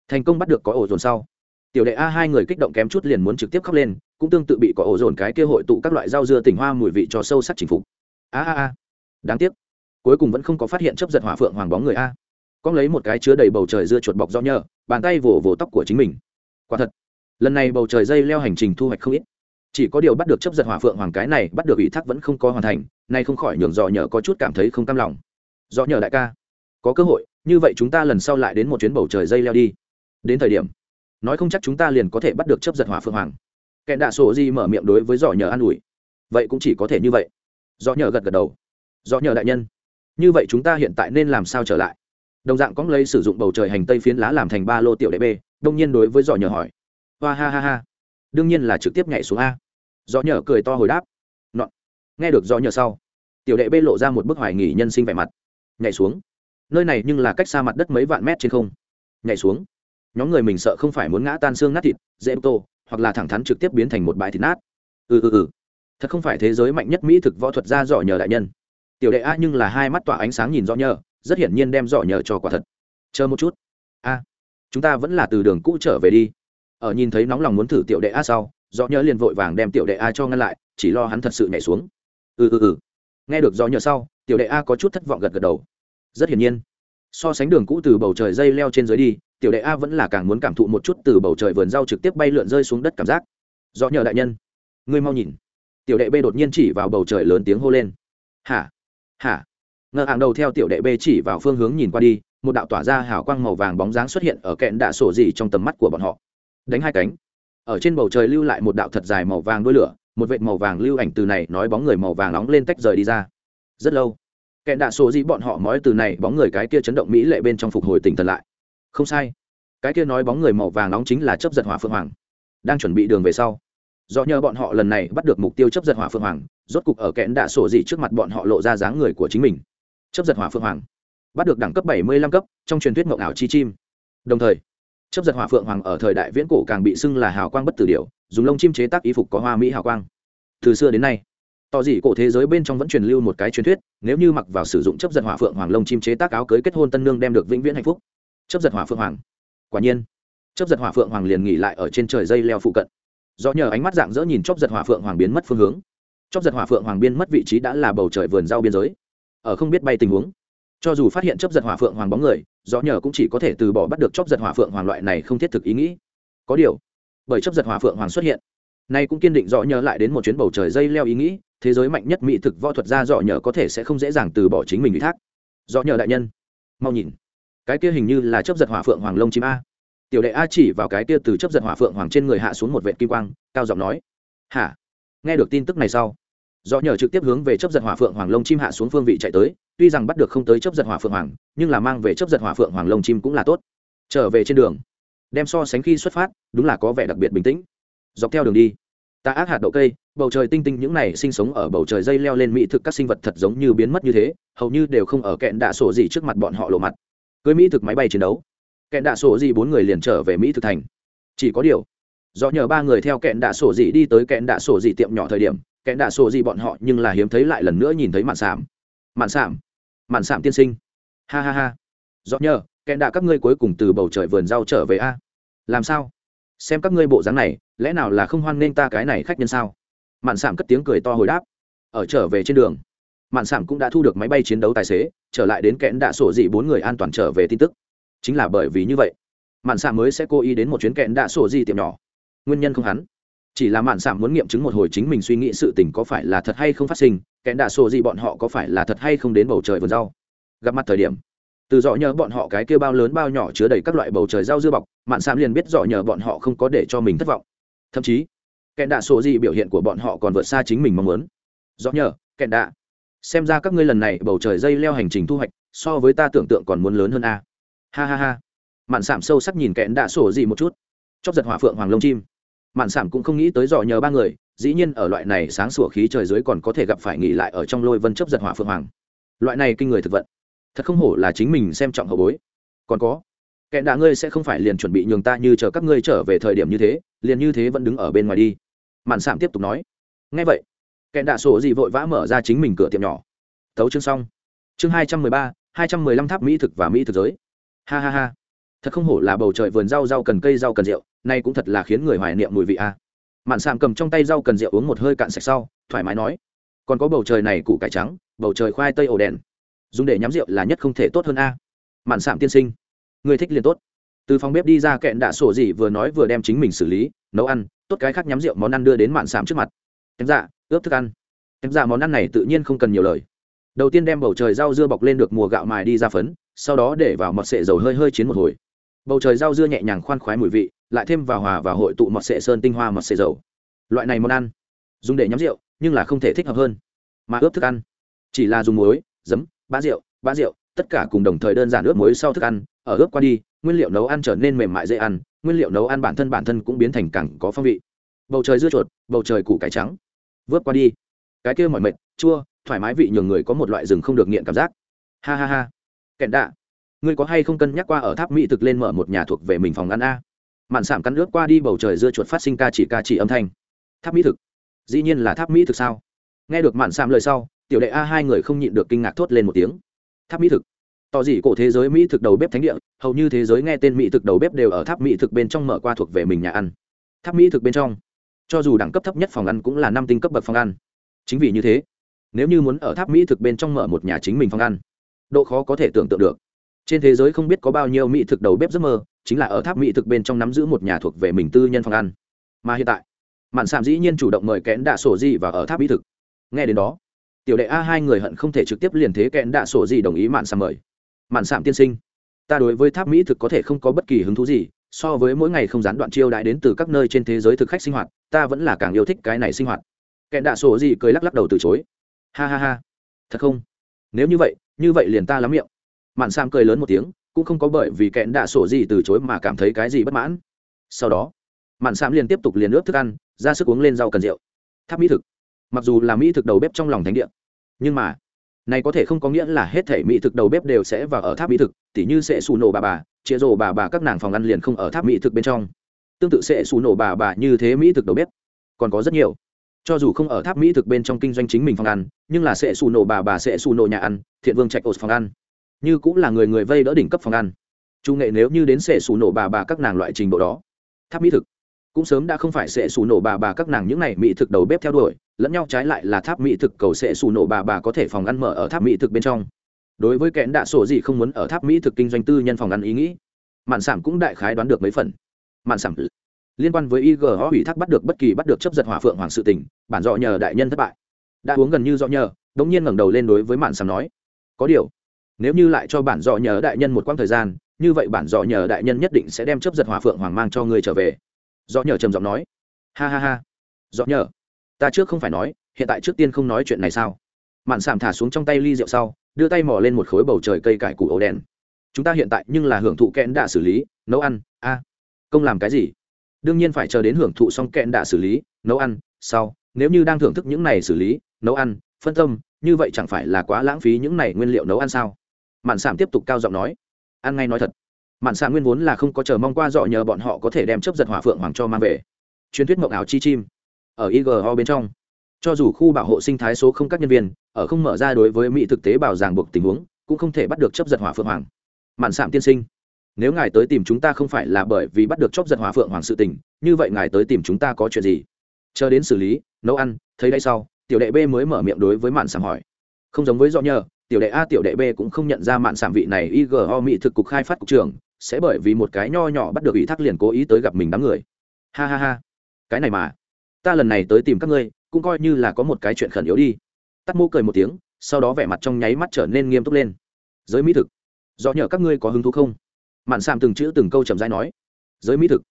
Speaker 1: Thành công bắt được cỏ ổ dồn sau, tiểu đệ a hai người kích động kém chút liền muốn trực tiếp khóc lên, cũng tương tự bị cỏ ổ dồn cái kia hội tụ các loại rau dưa tỉnh hoa mùi vị cho sâu sắc chinh phục. A a a, đáng tiếc, cuối cùng vẫn không có phát hiện chấp giật hỏa phượng hoàng bóng người a. Con lấy một cái chứa đầy bầu trời dưa chuột bọc do nhờ, bàn tay vỗ vỗ tóc của chính mình. Quả thật, lần này bầu trời dây leo hành trình thu hoạch không ít. Chỉ có điều bắt được chấp giật hỏa phượng hoàng cái này bắt được ủy thác vẫn không có hoàn thành, nay không khỏi nhường dò nhờ có chút cảm thấy không cam lòng do nhờ đại ca. Có cơ hội, như vậy chúng ta lần sau lại đến một chuyến bầu trời dây leo đi. Đến thời điểm, nói không chắc chúng ta liền có thể bắt được chấp giật hỏa phượng hoàng. Kẹn đạ sổ di mở miệng đối với dò nhờ an ủi. Vậy cũng chỉ có thể như vậy. Do nhờ gật gật đầu. Do nhờ đại nhân, như vậy chúng ta hiện tại nên làm sao trở lại? Đồng dạng cóng lấy sử dụng bầu trời hành tây phiến lá làm thành ba lô tiểu đệ b đông nhiên đối với dò nhờ hỏi. Hoa ha ha ha. Đương nhiên là trực tiếp nhảy xuống a. Dò nhờ cười to hồi đáp. Nọ. nghe được dò nhờ sau, tiểu đệ b lộ ra một bức hoài nghỉ nhân sinh vẻ mặt nhảy xuống. Nơi này nhưng là cách xa mặt đất mấy vạn mét trên không. Nhảy xuống. Nhóm người mình sợ không phải muốn ngã tan xương nát thịt, dễ tô, hoặc là thẳng thắn trực tiếp biến thành một bãi thịt nát. Ừ ừ ừ. Thật không phải thế giới mạnh nhất mỹ thực võ thuật ra giỏi nhờ đại nhân. Tiểu đệ a nhưng là hai mắt tỏa ánh sáng nhìn rõ nhờ, rất hiển nhiên đem giỏi nhờ cho quả thật. Chờ một chút. A, chúng ta vẫn là từ đường cũ trở về đi. Ở nhìn thấy nóng lòng muốn thử tiểu đệ a sau dò nhờ liền vội vàng đem tiểu đệ a cho ngăn lại, chỉ lo hắn thật sự nhảy xuống. Ừ ừ ừ nghe được do nhờ sau, tiểu đệ a có chút thất vọng gật gật đầu. Rất hiển nhiên. So sánh đường cũ từ bầu trời dây leo trên dưới đi, tiểu đệ a vẫn là càng muốn cảm thụ một chút từ bầu trời vườn rau trực tiếp bay lượn rơi xuống đất cảm giác. Do nhờ đại nhân, ngươi mau nhìn. Tiểu đệ b đột nhiên chỉ vào bầu trời lớn tiếng hô lên. Hả? Hả? Ngờ hàng đầu theo tiểu đệ b chỉ vào phương hướng nhìn qua đi, một đạo tỏa ra hào quang màu vàng bóng dáng xuất hiện ở kẹn đạ sổ dị trong tầm mắt của bọn họ. Đánh hai cánh. Ở trên bầu trời lưu lại một đạo thật dài màu vàng đuôi lửa một vệt màu vàng lưu ảnh từ này nói bóng người màu vàng nóng lên tách rời đi ra. Rất lâu kẹn đạ sổ gì bọn họ nói từ này bóng người cái kia chấn động mỹ lệ bên trong phục hồi tỉnh thần lại. Không sai, cái kia nói bóng người màu vàng nóng chính là chấp giật hỏa phượng hoàng. Đang chuẩn bị đường về sau, do nhờ bọn họ lần này bắt được mục tiêu chấp giật hỏa phượng hoàng, rốt cục ở kẽn đạ sổ dĩ trước mặt bọn họ lộ ra dáng người của chính mình. Chấp giật hỏa phượng hoàng, bắt được đẳng cấp bảy mươi lăm cấp trong truyền thuyết mộng ảo chi chim. Đồng thời, chấp giật hỏa phượng hoàng ở thời đại viễn cổ càng bị xưng là hào quang bất tử điều dùng lông chim chế tác y phục có hoa mỹ hào quang. Từ xưa đến nay, tỏ dị cổ thế giới bên trong vẫn truyền lưu một cái truyền thuyết, nếu như mặc vào sử dụng chấp giật hỏa phượng hoàng lông chim chế tác áo cưới kết hôn tân nương đem được vĩnh viễn hạnh phúc. Chấp giật hỏa phượng hoàng. Quả nhiên, chấp giật hỏa phượng hoàng liền nghỉ lại ở trên trời dây leo phụ cận. Do nhờ ánh mắt dạng dỡ nhìn chóp giật hỏa phượng hoàng biến mất phương hướng chóp giật hỏa phượng hoàng biến mất vị trí đã là bầu trời vườn rau biên giới. Ở không biết bay tình huống, cho dù phát hiện chóp giật hỏa phượng hoàng bóng người, do nhờ cũng chỉ có thể từ bỏ bắt được chóp giật hỏa phượng hoàng loại này không thiết thực ý nghĩ. Có điều bởi chấp giật hỏa phượng hoàng xuất hiện. Nay cũng kiên định rõ nhờ lại đến một chuyến bầu trời dây leo ý nghĩ, thế giới mạnh nhất mỹ thực võ thuật ra dọ nhờ có thể sẽ không dễ dàng từ bỏ chính mình ủy thác. Dọ nhờ đại nhân, mau nhìn. Cái kia hình như là chấp giật hỏa phượng hoàng lông chim a. Tiểu đệ a chỉ vào cái kia từ chấp giật hỏa phượng hoàng trên người hạ xuống một vệ kim quang, cao giọng nói. Hả? Nghe được tin tức này sau do nhờ trực tiếp hướng về chấp giật hỏa phượng hoàng lông chim hạ xuống phương vị chạy tới, tuy rằng bắt được không tới chấp giật hỏa phượng hoàng, nhưng là mang về chấp giật hỏa phượng hoàng lông chim cũng là tốt. Trở về trên đường đem so sánh khi xuất phát, đúng là có vẻ đặc biệt bình tĩnh. Dọc theo đường đi, ta ác hạt đậu cây, bầu trời tinh tinh những này sinh sống ở bầu trời dây leo lên mỹ thực các sinh vật thật giống như biến mất như thế, hầu như đều không ở kẹn đạ sổ gì trước mặt bọn họ lộ mặt. Cưới mỹ thực máy bay chiến đấu. Kẹn đạ sổ gì bốn người liền trở về mỹ thực thành. Chỉ có điều, do nhờ ba người theo kẹn đạ sổ gì đi tới kẹn đạ sổ gì tiệm nhỏ thời điểm, kẹn đạ sổ gì bọn họ nhưng là hiếm thấy lại lần nữa nhìn thấy mạn sảm. Mạn sảm mạn sảm tiên sinh. Ha ha ha. Do nhờ, kẹn đạ các ngươi cuối cùng từ bầu trời vườn rau trở về a làm sao? Xem các ngươi bộ dáng này, lẽ nào là không hoan nghênh ta cái này khách nhân sao? Mạn sảm cất tiếng cười to hồi đáp. Ở trở về trên đường, mạn sảm cũng đã thu được máy bay chiến đấu tài xế, trở lại đến kẽn đạ sổ dị bốn người an toàn trở về tin tức. Chính là bởi vì như vậy, mạn sảm mới sẽ cố ý đến một chuyến kẽn đạ sổ dị tiệm nhỏ. Nguyên nhân không hắn. Chỉ là mạn sảm muốn nghiệm chứng một hồi chính mình suy nghĩ sự tình có phải là thật hay không phát sinh, kẽn đạ sổ dị bọn họ có phải là thật hay không đến bầu trời vườn rau. Gặp mặt thời điểm từ dọ nhờ bọn họ cái kia bao lớn bao nhỏ chứa đầy các loại bầu trời rau dưa bọc, mạn sam liền biết dọ nhờ bọn họ không có để cho mình thất vọng. Thậm chí, kẹn đạ sổ gì biểu hiện của bọn họ còn vượt xa chính mình mong muốn. Dọ nhờ, kẹn đạ, xem ra các ngươi lần này bầu trời dây leo hành trình thu hoạch, so với ta tưởng tượng còn muốn lớn hơn a. Ha ha ha. Mạn sảm sâu sắc nhìn kẹn đạ sổ gì một chút. Chóc giật hỏa phượng hoàng lông chim. Mạn sảm cũng không nghĩ tới dò nhờ ba người, dĩ nhiên ở loại này sáng sủa khí trời dưới còn có thể gặp phải nghỉ lại ở trong lôi vân chấp giật hỏa phượng hoàng. Loại này kinh người thực vận thật không hổ là chính mình xem trọng hậu bối. Còn có, kẻ đạ ngươi sẽ không phải liền chuẩn bị nhường ta như chờ các ngươi trở về thời điểm như thế, liền như thế vẫn đứng ở bên ngoài đi. Mạn sảm tiếp tục nói. Ngay vậy, kẻ đạ sổ gì vội vã mở ra chính mình cửa tiệm nhỏ. Thấu chương xong. Chương hai trăm mười ba, hai trăm mười lăm tháp mỹ thực và mỹ thực giới. Ha ha ha. Thật không hổ là bầu trời vườn rau rau cần cây rau cần rượu, nay cũng thật là khiến người hoài niệm mùi vị a. Mạn sạm cầm trong tay rau cần rượu uống một hơi cạn sạch sau, thoải mái nói. Còn có bầu trời này củ cải trắng, bầu trời khoai tây ổ đèn dùng để nhắm rượu là nhất không thể tốt hơn a. Mạn sạm tiên sinh, người thích liền tốt. Từ phòng bếp đi ra kẹn đạ sổ gì vừa nói vừa đem chính mình xử lý, nấu ăn, tốt cái khác nhắm rượu món ăn đưa đến mạn sạm trước mặt. Em dạ ướp thức ăn. Em dạ món ăn này tự nhiên không cần nhiều lời. Đầu tiên đem bầu trời rau dưa bọc lên được mùa gạo mài đi ra phấn, sau đó để vào mọt sệ dầu hơi hơi chiến một hồi. Bầu trời rau dưa nhẹ nhàng khoan khoái mùi vị, lại thêm vào hòa và hội tụ mọt sệ sơn tinh hoa mọt sệ dầu. Loại này món ăn, dùng để nhắm rượu, nhưng là không thể thích hợp hơn. Mà ướp thức ăn, chỉ là dùng muối, giấm bá rượu bá rượu, tất cả cùng đồng thời đơn giản ướp muối sau thức ăn, ở ướp qua đi, nguyên liệu nấu ăn trở nên mềm mại dễ ăn, nguyên liệu nấu ăn bản thân bản thân cũng biến thành càng có phong vị. Bầu trời dưa chuột, bầu trời củ cải trắng. Vớt qua đi. Cái kia mọi mệt, chua, thoải mái vị nhường người có một loại rừng không được nghiện cảm giác. Ha ha ha. Kẹn đạ, ngươi có hay không cân nhắc qua ở tháp mỹ thực lên mở một nhà thuộc về mình phòng ăn a? Mạn sảm cắn nước qua đi bầu trời dưa chuột phát sinh ca chỉ ca chỉ âm thanh. Tháp mỹ thực. Dĩ nhiên là tháp mỹ thực sao? Nghe được mạn sảm lời sau tiểu đệ a, hai người không nhịn được kinh ngạc thốt lên một tiếng. Tháp mỹ thực. Tỏ dị cổ thế giới mỹ thực đầu bếp thánh địa, hầu như thế giới nghe tên mỹ thực đầu bếp đều ở tháp mỹ thực bên trong mở qua thuộc về mình nhà ăn. Tháp mỹ thực bên trong, cho dù đẳng cấp thấp nhất phòng ăn cũng là năm tinh cấp bậc phòng ăn. Chính vì như thế, nếu như muốn ở tháp mỹ thực bên trong mở một nhà chính mình phòng ăn, độ khó có thể tưởng tượng được. Trên thế giới không biết có bao nhiêu mỹ thực đầu bếp giấc mơ, chính là ở tháp mỹ thực bên trong nắm giữ một nhà thuộc về mình tư nhân phòng ăn. Mà hiện tại, mạn sạm dĩ nhiên chủ động mời kẽn đạ sổ dị và ở tháp mỹ thực. Nghe đến đó tiểu đệ a, hai người hận không thể trực tiếp liền thế kẽn đạ sổ gì đồng ý mạn sạm mời. Mạn sạm tiên sinh, ta đối với tháp mỹ thực có thể không có bất kỳ hứng thú gì, so với mỗi ngày không gián đoạn chiêu đãi đến từ các nơi trên thế giới thực khách sinh hoạt, ta vẫn là càng yêu thích cái này sinh hoạt. Kẽn đạ sổ gì cười lắc lắc đầu từ chối. Ha ha ha, thật không? Nếu như vậy như vậy liền ta lắm miệng. Mạn sam cười lớn một tiếng, cũng không có bởi vì kẽn đạ sổ gì từ chối mà cảm thấy cái gì bất mãn. Sau đó, mạn sam liền tiếp tục liền ướp thức ăn, ra sức uống lên rau cần rượu. Tháp mỹ thực mặc dù là mỹ thực đầu bếp trong lòng thánh địa, nhưng mà, này có thể không có nghĩa là hết thể mỹ thực đầu bếp đều sẽ vào ở tháp mỹ thực, tỉ như sẽ xù nổ bà bà chia rồ bà bà các nàng phòng ăn liền không ở tháp mỹ thực bên trong. Tương tự sẽ xù nổ bà bà như thế mỹ thực đầu bếp, còn có rất nhiều. Cho dù không ở tháp mỹ thực bên trong kinh doanh chính mình phòng ăn, nhưng là sẽ xù nổ bà bà sẽ xù nổ nhà ăn, thiện vương trạch ột phòng ăn. Như cũng là người người vây đỡ đỉnh cấp phòng ăn. Trung nghệ nếu như đến sẽ xù nổ bà bà các nàng loại trình độ đó, tháp mỹ thực cũng sớm đã không phải sẽ xù nổ bà bà các nàng những này mỹ thực đầu bếp theo đuổi, lẫn nhau trái lại là tháp mỹ thực cầu sẽ xù nổ bà bà có thể phòng ăn mở ở tháp mỹ thực bên trong. Đối với kẽn đạ sổ gì không muốn ở tháp mỹ thực kinh doanh tư nhân phòng ăn ý nghĩ, mạn sản cũng đại khái đoán được mấy phần. Mạn sản liên quan với ig họ ủy thác bắt được bất kỳ bắt được chấp giật hỏa phượng hoàng sự tình, bản dọ nhờ đại nhân thất bại. Đã uống gần như dọ nhờ, đống nhiên ngẩng đầu lên đối với mạn sản nói, có điều, nếu như lại cho bản dọ nhờ đại nhân một quãng thời gian, như vậy bản dọ nhờ đại nhân nhất định sẽ đem chấp giật hỏa phượng hoàng mang cho người trở về dọ nhờ trầm giọng nói. Ha ha ha. Dọ nhờ. Ta trước không phải nói, hiện tại trước tiên không nói chuyện này sao? Mạn sảm thả xuống trong tay ly rượu sau, đưa tay mò lên một khối bầu trời cây cải củ ấu đen. chúng ta hiện tại nhưng là hưởng thụ kẽn đạ xử lý, nấu ăn, a. Công làm cái gì? Đương nhiên phải chờ đến hưởng thụ xong kẽn đạ xử lý, nấu ăn, sau, nếu như đang thưởng thức những này xử lý, nấu ăn, phân tâm, như vậy chẳng phải là quá lãng phí những này nguyên liệu nấu ăn sao? Mạn sảm tiếp tục cao giọng nói. Ăn ngay nói thật
Speaker 2: mạn xạ nguyên vốn là không có chờ mong qua dọ nhờ bọn họ có thể đem chấp giật hỏa phượng hoàng cho mang về. Truyền thuyết mộng ảo chi chim, ở igo bên trong. Cho dù khu bảo hộ sinh thái số không các nhân viên, ở không mở ra đối với mỹ thực tế bảo ràng buộc tình huống, cũng không thể bắt được chấp giật hỏa phượng hoàng. Mạn sạm tiên sinh, nếu ngài tới tìm chúng ta không phải là bởi vì bắt được chấp giật hỏa phượng hoàng sự tình, như vậy ngài tới tìm chúng ta có chuyện gì? Chờ đến xử lý, nấu ăn, thấy đây sau, tiểu đệ b mới mở miệng đối với mạn sạm hỏi. Không giống với do nhờ, tiểu đệ a, tiểu đệ b cũng không nhận ra mạn sạm vị này igo mỹ thực cục khai phát cục trưởng sẽ bởi vì một cái nho nhỏ bắt được ủy thác liền cố ý tới gặp mình đám người. Ha ha ha. Cái này mà, ta lần này tới tìm các ngươi, cũng coi như là có một cái chuyện khẩn yếu đi. Tắt mô cười một tiếng, sau đó vẻ mặt trong nháy mắt trở nên nghiêm túc lên. Giới mỹ thực. Do nhờ các ngươi có hứng thú không? Mạn Sam từng chữ từng câu chậm rãi nói. Giới mỹ thực.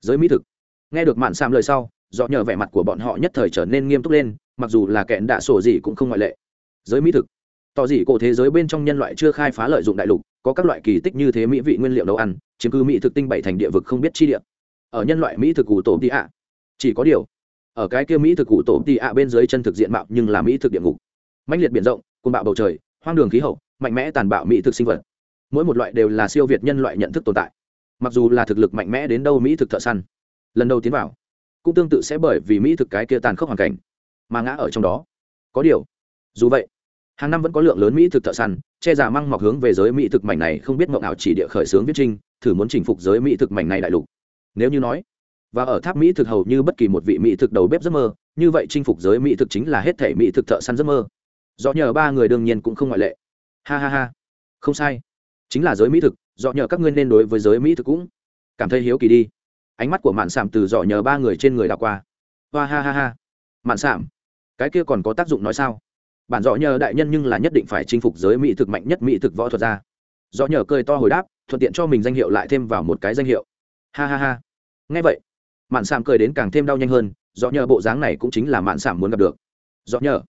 Speaker 2: Giới mỹ thực. Nghe được mạn Sam lời sau, do nhờ vẻ mặt của bọn họ nhất thời trở nên nghiêm túc lên, mặc dù là kẹn đạ sổ gì cũng không ngoại lệ. Giới mỹ thực tỏ dị cổ thế giới bên trong nhân loại chưa khai phá lợi dụng đại lục, có các loại kỳ tích như thế mỹ vị nguyên liệu nấu ăn, chiếm cứ mỹ thực tinh bảy thành địa vực không biết chi địa. Ở nhân loại mỹ thực cụ tổ tị ạ chỉ có điều, ở cái kia mỹ thực cụ tổ tị ạ bên dưới chân thực diện mạo nhưng là mỹ thực địa ngục. Mạnh liệt biển rộng côn bạo bầu trời, hoang đường khí hậu, mạnh mẽ tàn bạo mỹ thực sinh vật. Mỗi một loại đều là siêu việt nhân loại nhận thức tồn tại. Mặc dù là thực lực mạnh mẽ đến đâu mỹ thực thợ săn, lần đầu tiến vào, cũng tương tự sẽ bởi vì mỹ thực cái kia tàn khốc hoàn cảnh, mà ngã ở trong đó. Có điều, dù vậy hàng năm vẫn có lượng lớn mỹ thực thợ săn, che giả măng mọc hướng về giới mỹ thực mảnh này không biết mộng ảo chỉ địa khởi xướng viết trinh thử muốn chinh phục giới mỹ thực mảnh này đại lục. Nếu như nói, và ở tháp mỹ thực hầu như bất kỳ một vị mỹ thực đầu bếp giấc mơ, như vậy chinh phục giới mỹ thực chính là hết thể mỹ thực thợ săn giấc mơ. Do nhờ ba người đương nhiên cũng không ngoại lệ. Ha ha ha. Không sai. Chính là giới mỹ thực, do nhờ các ngươi nên đối với giới mỹ thực cũng cảm thấy hiếu kỳ đi. Ánh mắt của mạn sảm từ dọ nhờ ba người trên người đảo qua. Hoa ha ha ha. Mạn sảm, cái kia còn có tác dụng nói sao? Bản dọ nhờ đại nhân nhưng là nhất định phải chinh phục giới mỹ thực mạnh nhất mỹ thực võ thuật ra. Dọ nhờ cười to hồi đáp, thuận tiện cho mình danh hiệu lại thêm vào một cái danh hiệu. Ha ha ha. Ngay vậy, mạn sảm cười đến càng thêm đau nhanh hơn dọ nhờ bộ dáng này cũng chính là mạn sảm muốn gặp được. Dọ nhờ,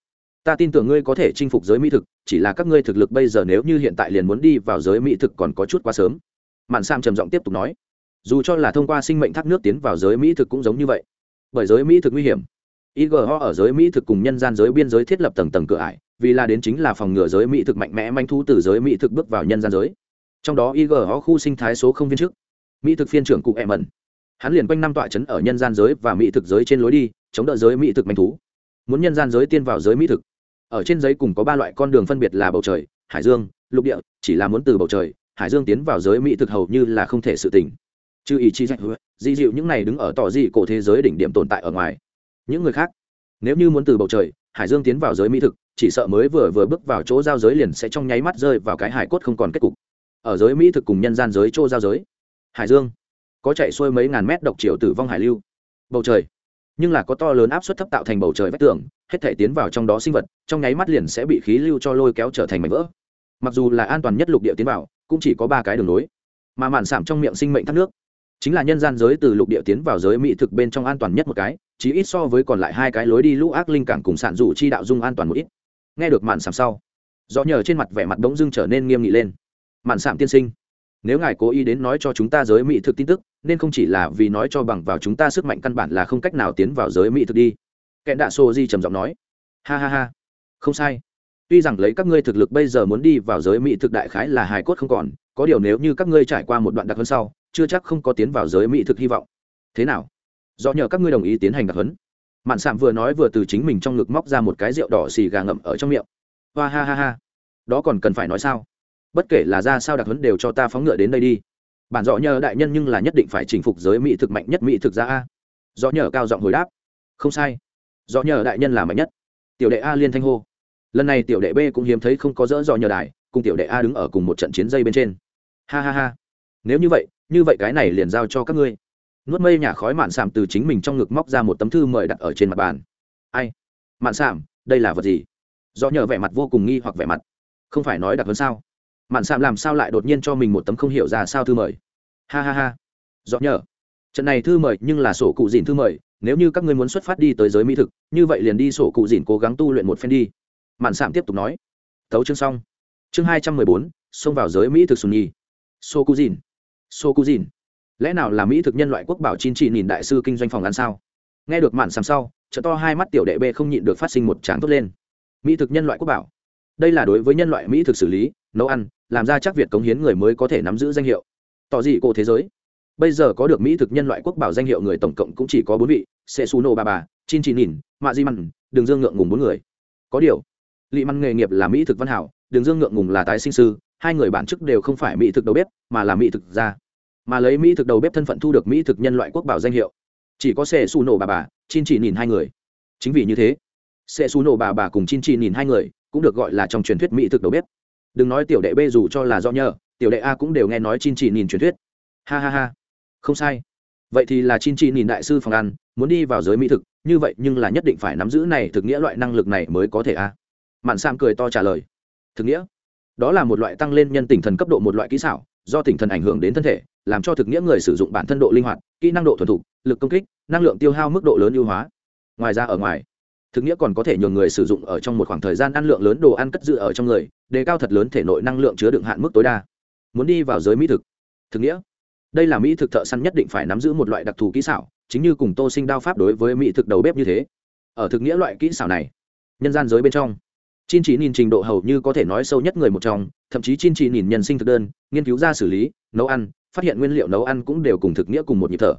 Speaker 2: ta tin tưởng ngươi có thể chinh phục giới mỹ thực, chỉ là các ngươi thực lực bây giờ nếu như hiện tại liền muốn đi vào giới mỹ thực còn có chút quá sớm. Mạn sam trầm giọng tiếp tục nói, dù cho là thông qua sinh mệnh thác nước tiến vào giới mỹ thực cũng giống như vậy. Bởi giới mỹ thực nguy hiểm IGO ở giới mỹ thực cùng nhân gian giới biên giới thiết lập tầng tầng cửa ải, vì là đến chính là phòng ngừa giới mỹ thực mạnh mẽ manh thú từ giới mỹ thực bước vào nhân gian giới. Trong đó IGO khu sinh thái số không viên trước. Mỹ thực phiên trưởng cụ em ẩn. hắn liền quanh năm tọa chấn ở nhân gian giới và mỹ thực giới trên lối đi, chống đỡ giới mỹ thực manh thú. Muốn nhân gian giới tiên vào giới mỹ thực. Ở trên giấy cùng có ba loại con đường phân biệt là bầu trời, hải dương, lục địa, chỉ là muốn từ bầu trời, hải dương tiến vào giới mỹ thực hầu như là không thể sự tình. chứ ý chi dạy di dịu những này đứng ở tỏ dị cổ thế giới đỉnh điểm tồn tại ở ngoài những người khác. Nếu như muốn từ bầu trời, hải dương tiến vào giới mỹ thực, chỉ sợ mới vừa vừa bước vào chỗ giao giới liền sẽ trong nháy mắt rơi vào cái hải cốt không còn kết cục. Ở giới mỹ thực cùng nhân gian giới chỗ giao giới, hải dương có chạy xuôi mấy ngàn mét độc chiều tử vong hải lưu. Bầu trời, nhưng là có to lớn áp suất thấp tạo thành bầu trời vách tường, hết thể tiến vào trong đó sinh vật, trong nháy mắt liền sẽ bị khí lưu cho lôi kéo trở thành mảnh vỡ. Mặc dù là an toàn nhất lục địa tiến vào, cũng chỉ có ba cái đường nối, mà mạn sảm trong miệng sinh mệnh thác nước chính là nhân gian giới từ lục địa tiến vào giới mỹ thực bên trong an toàn nhất một cái chỉ ít so với còn lại hai cái lối đi lũ ác linh cảng cùng sản rủ chi đạo dung an toàn một ít. Nghe được mạn sảm sau, do nhờ trên mặt vẻ mặt bỗng dưng trở nên nghiêm nghị lên. Mạn sảm tiên sinh, nếu ngài cố ý đến nói cho chúng ta giới mỹ thực tin tức, nên không chỉ là vì nói cho bằng vào chúng ta sức mạnh căn bản là không cách nào tiến vào giới mỹ thực đi. Kẹn đạ sô di trầm giọng nói, ha ha ha, không sai. Tuy rằng lấy các ngươi thực lực bây giờ muốn đi vào giới mỹ thực đại khái là hài cốt không còn, có điều nếu như các ngươi trải qua một đoạn đặc hơn sau chưa chắc không có tiến vào giới mỹ thực hy vọng. Thế nào? Do nhờ các ngươi đồng ý tiến hành đặc huấn. Mạn sạm vừa nói vừa từ chính mình trong ngực móc ra một cái rượu đỏ xì gà ngậm ở trong miệng. Hoa ha ha ha. Đó còn cần phải nói sao? Bất kể là ra sao đặc huấn đều cho ta phóng ngựa đến đây đi. Bản dọ nhờ đại nhân nhưng là nhất định phải chinh phục giới mỹ thực mạnh nhất mỹ thực ra a. Do nhờ cao giọng hồi đáp. Không sai. Do nhờ đại nhân là mạnh nhất. Tiểu đệ a liên thanh hô. Lần này tiểu đệ b cũng hiếm thấy không có dỡ do nhờ đại cùng tiểu đệ a đứng ở cùng một trận chiến dây bên trên. Ha ha ha. Nếu như vậy như vậy cái này liền giao cho các ngươi. Nuốt mây nhả khói mạn sảm từ chính mình trong ngực móc ra một tấm thư mời đặt ở trên mặt bàn. Ai? Mạn sảm đây là vật gì? Do nhờ vẻ mặt vô cùng nghi hoặc vẻ mặt. Không phải nói đặc hơn sao? Mạn sảm làm sao lại đột nhiên cho mình một tấm không hiểu ra sao thư mời? Ha ha ha. Do nhờ. Trận này thư mời nhưng là sổ cụ dìn thư mời, nếu như các ngươi muốn xuất phát đi tới giới mỹ thực, như vậy liền đi sổ cụ dìn cố gắng tu luyện một phen đi. Mạn sảm tiếp tục nói. Tấu chương xong. Chương hai trăm mười bốn, xông vào giới mỹ thực sùn nhi sô cụ dìn sô Cú dìn lẽ nào là mỹ thực nhân loại quốc bảo chín trị nhìn đại sư kinh doanh phòng ăn sao? Nghe được mạn sàm sau chợ to hai mắt tiểu đệ b không nhịn được phát sinh một tráng tốt lên. Mỹ thực nhân loại quốc bảo. Đây là đối với nhân loại mỹ thực xử lý, nấu ăn, làm ra chắc việt cống hiến người mới có thể nắm giữ danh hiệu. Tỏ dị cổ thế giới. Bây giờ có được mỹ thực nhân loại quốc bảo danh hiệu người tổng cộng cũng chỉ có bốn vị sẽ su nô bà bà chin chi nhìn mạ di mặn đường dương ngượng ngùng bốn người. Có điều, lị măn nghề nghiệp là mỹ thực văn hảo, đường dương ngượng ngùng là tái sinh sư, hai người bản chức đều không phải mỹ thực đầu bếp, mà là mỹ thực gia mà lấy mỹ thực đầu bếp thân phận thu được mỹ thực nhân loại quốc bảo danh hiệu. Chỉ có xe su nổ bà bà, chin chỉ nhìn hai người. Chính vì như thế xe su nổ bà bà cùng chin chỉ nhìn hai người cũng được gọi là trong truyền thuyết mỹ thực đầu bếp. Đừng nói tiểu đệ b dù cho là do nhờ, tiểu đệ a cũng đều nghe nói chin chỉ nhìn truyền thuyết. Ha ha ha, không sai. Vậy thì là chin chỉ nhìn đại sư phòng ăn, muốn đi vào giới mỹ thực, như vậy nhưng là nhất định phải nắm giữ này thực nghĩa loại năng lực này mới có thể a. Mạn sam cười to trả lời. Thực nghĩa? Đó là một loại tăng lên nhân tỉnh thần cấp độ một loại kỹ xảo do tỉnh thần ảnh hưởng đến thân thể làm cho thực nghĩa người sử dụng bản thân độ linh hoạt kỹ năng độ thuần thục lực công kích năng lượng tiêu hao mức độ lớn ưu hóa. Ngoài ra ở ngoài thực nghĩa còn có thể nhường người sử dụng ở trong một khoảng thời gian ăn lượng lớn đồ ăn cất dự ở trong người đề cao thật lớn thể nội năng lượng chứa đựng hạn mức tối đa. Muốn đi vào giới mỹ thực thực nghĩa đây là mỹ thực thợ săn nhất định phải nắm giữ một loại đặc thù kỹ xảo chính như cùng tô sinh đao pháp đối với mỹ thực đầu bếp như thế. Ở thực nghĩa loại kỹ xảo này nhân gian giới bên trong Chin chỉ nhìn trình độ hầu như có thể nói sâu nhất người một trong, thậm chí Chin chỉ nhìn nhân sinh thực đơn, nghiên cứu ra xử lý, nấu ăn, phát hiện nguyên liệu nấu ăn cũng đều cùng thực nghĩa cùng một nhịp thở.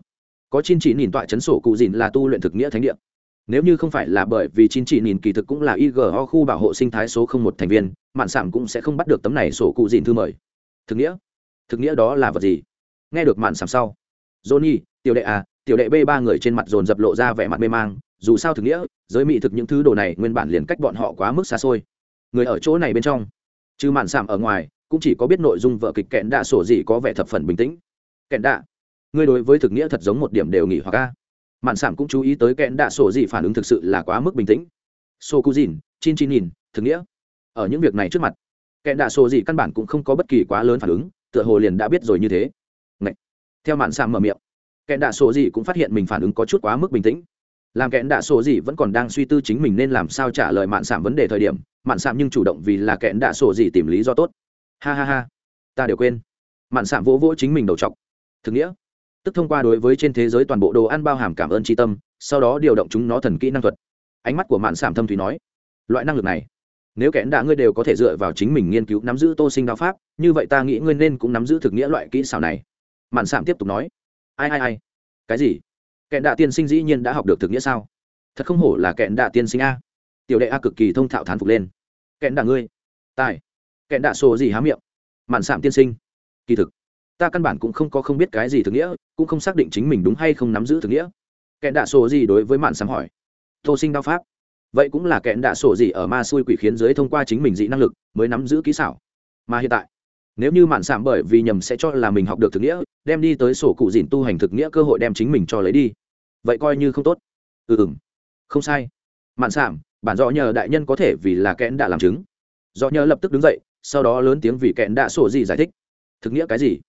Speaker 2: Có Chin chỉ nhìn tọa chấn sổ cụ dịn là tu luyện thực nghĩa thánh địa. Nếu như không phải là bởi vì Chin chỉ nhìn kỳ thực cũng là IGO khu bảo hộ sinh thái số không một thành viên, mạn sạm cũng sẽ không bắt được tấm này sổ cụ dịn thư mời. Thực nghĩa? Thực nghĩa đó là vật gì? Nghe được mạn sạm sau, Johnny, tiểu đệ A, tiểu đệ B ba người trên mặt dồn dập lộ ra vẻ mặt mê mang, dù sao thực nghĩa giới mỹ thực những thứ đồ này nguyên bản liền cách bọn họ quá mức xa xôi người ở chỗ này bên trong trừ mạn sạm ở ngoài, cũng chỉ có biết nội dung vợ kịch kẹn đạ sổ gì có vẻ thập phần bình tĩnh. Kẹn đạ, ngươi đối với thực nghĩa thật giống một điểm đều nghỉ hoặc ca mạn sạm cũng chú ý tới kẹn đạ sổ gì phản ứng thực sự là quá mức bình tĩnh. Sô cu dìn, chin chin nhìn, thực nghĩa. Ở những việc này trước mặt, kẹn đạ sổ gì căn bản cũng không có bất kỳ quá lớn phản ứng, tựa hồ liền đã biết rồi như thế. Ngậy. theo mạn sạm mở miệng, kẹn đạ sổ gì cũng phát hiện mình phản ứng có chút quá mức bình tĩnh làm kẽn đạ sổ gì vẫn còn đang suy tư chính mình nên làm sao trả lời mạn sạm vấn đề thời điểm, mạn sạm nhưng chủ động vì là kẽn đạ sổ gì tìm lý do tốt. Ha ha ha, ta đều quên. Mạn sạm vỗ vỗ chính mình đầu t thực nghĩa. Tức thông qua đối với trên thế giới toàn bộ đồ ăn bao hàm cảm ơn tri tâm, sau đó điều động chúng nó thần kỹ năng thuật. Ánh mắt của mạn sạm thâm thủy nói, loại năng lực này, nếu kẽn đạ ngươi đều có thể dựa vào chính mình nghiên cứu nắm giữ tô sinh đạo pháp, như vậy ta nghĩ ngươi nên cũng nắm giữ thực nghĩa loại kỹ xảo này. Mạn sạm tiếp tục nói, ai ai ai? Cái gì? Kẹn đạ tiên sinh dĩ nhiên đã học được thực nghĩa sao? Thật không hổ là kẹn đạ tiên sinh a. Tiểu đệ a cực kỳ thông thạo thán phục lên. Kẹn đạ ngươi, tài. Kẹn đạ sổ gì há miệng? Mạn sạm tiên sinh. Kỳ thực, ta căn bản cũng không có không biết cái gì thực nghĩa, cũng không xác định chính mình đúng hay không nắm giữ thực nghĩa. Kẹn đạ sổ gì đối với mạn sạm hỏi. Tô sinh đao pháp. Vậy cũng là kẹn đạ sổ gì ở ma xui quỷ khiến giới thông qua chính mình dị năng lực mới nắm giữ kỹ xảo. Mà hiện tại nếu như mạn sạm bởi vì nhầm sẽ cho là mình học được thực nghĩa, đem đi tới sổ cụ dìn tu hành thực nghĩa cơ hội đem chính mình cho lấy đi. Vậy coi như không tốt. Ừ ừ không sai. Mạn sạm, bản dọ nhờ đại nhân có thể vì là kẽn đã làm chứng. Dọ nhờ lập tức đứng dậy, sau đó lớn tiếng vì kẽn đã sổ gì giải thích. Thực nghĩa cái gì?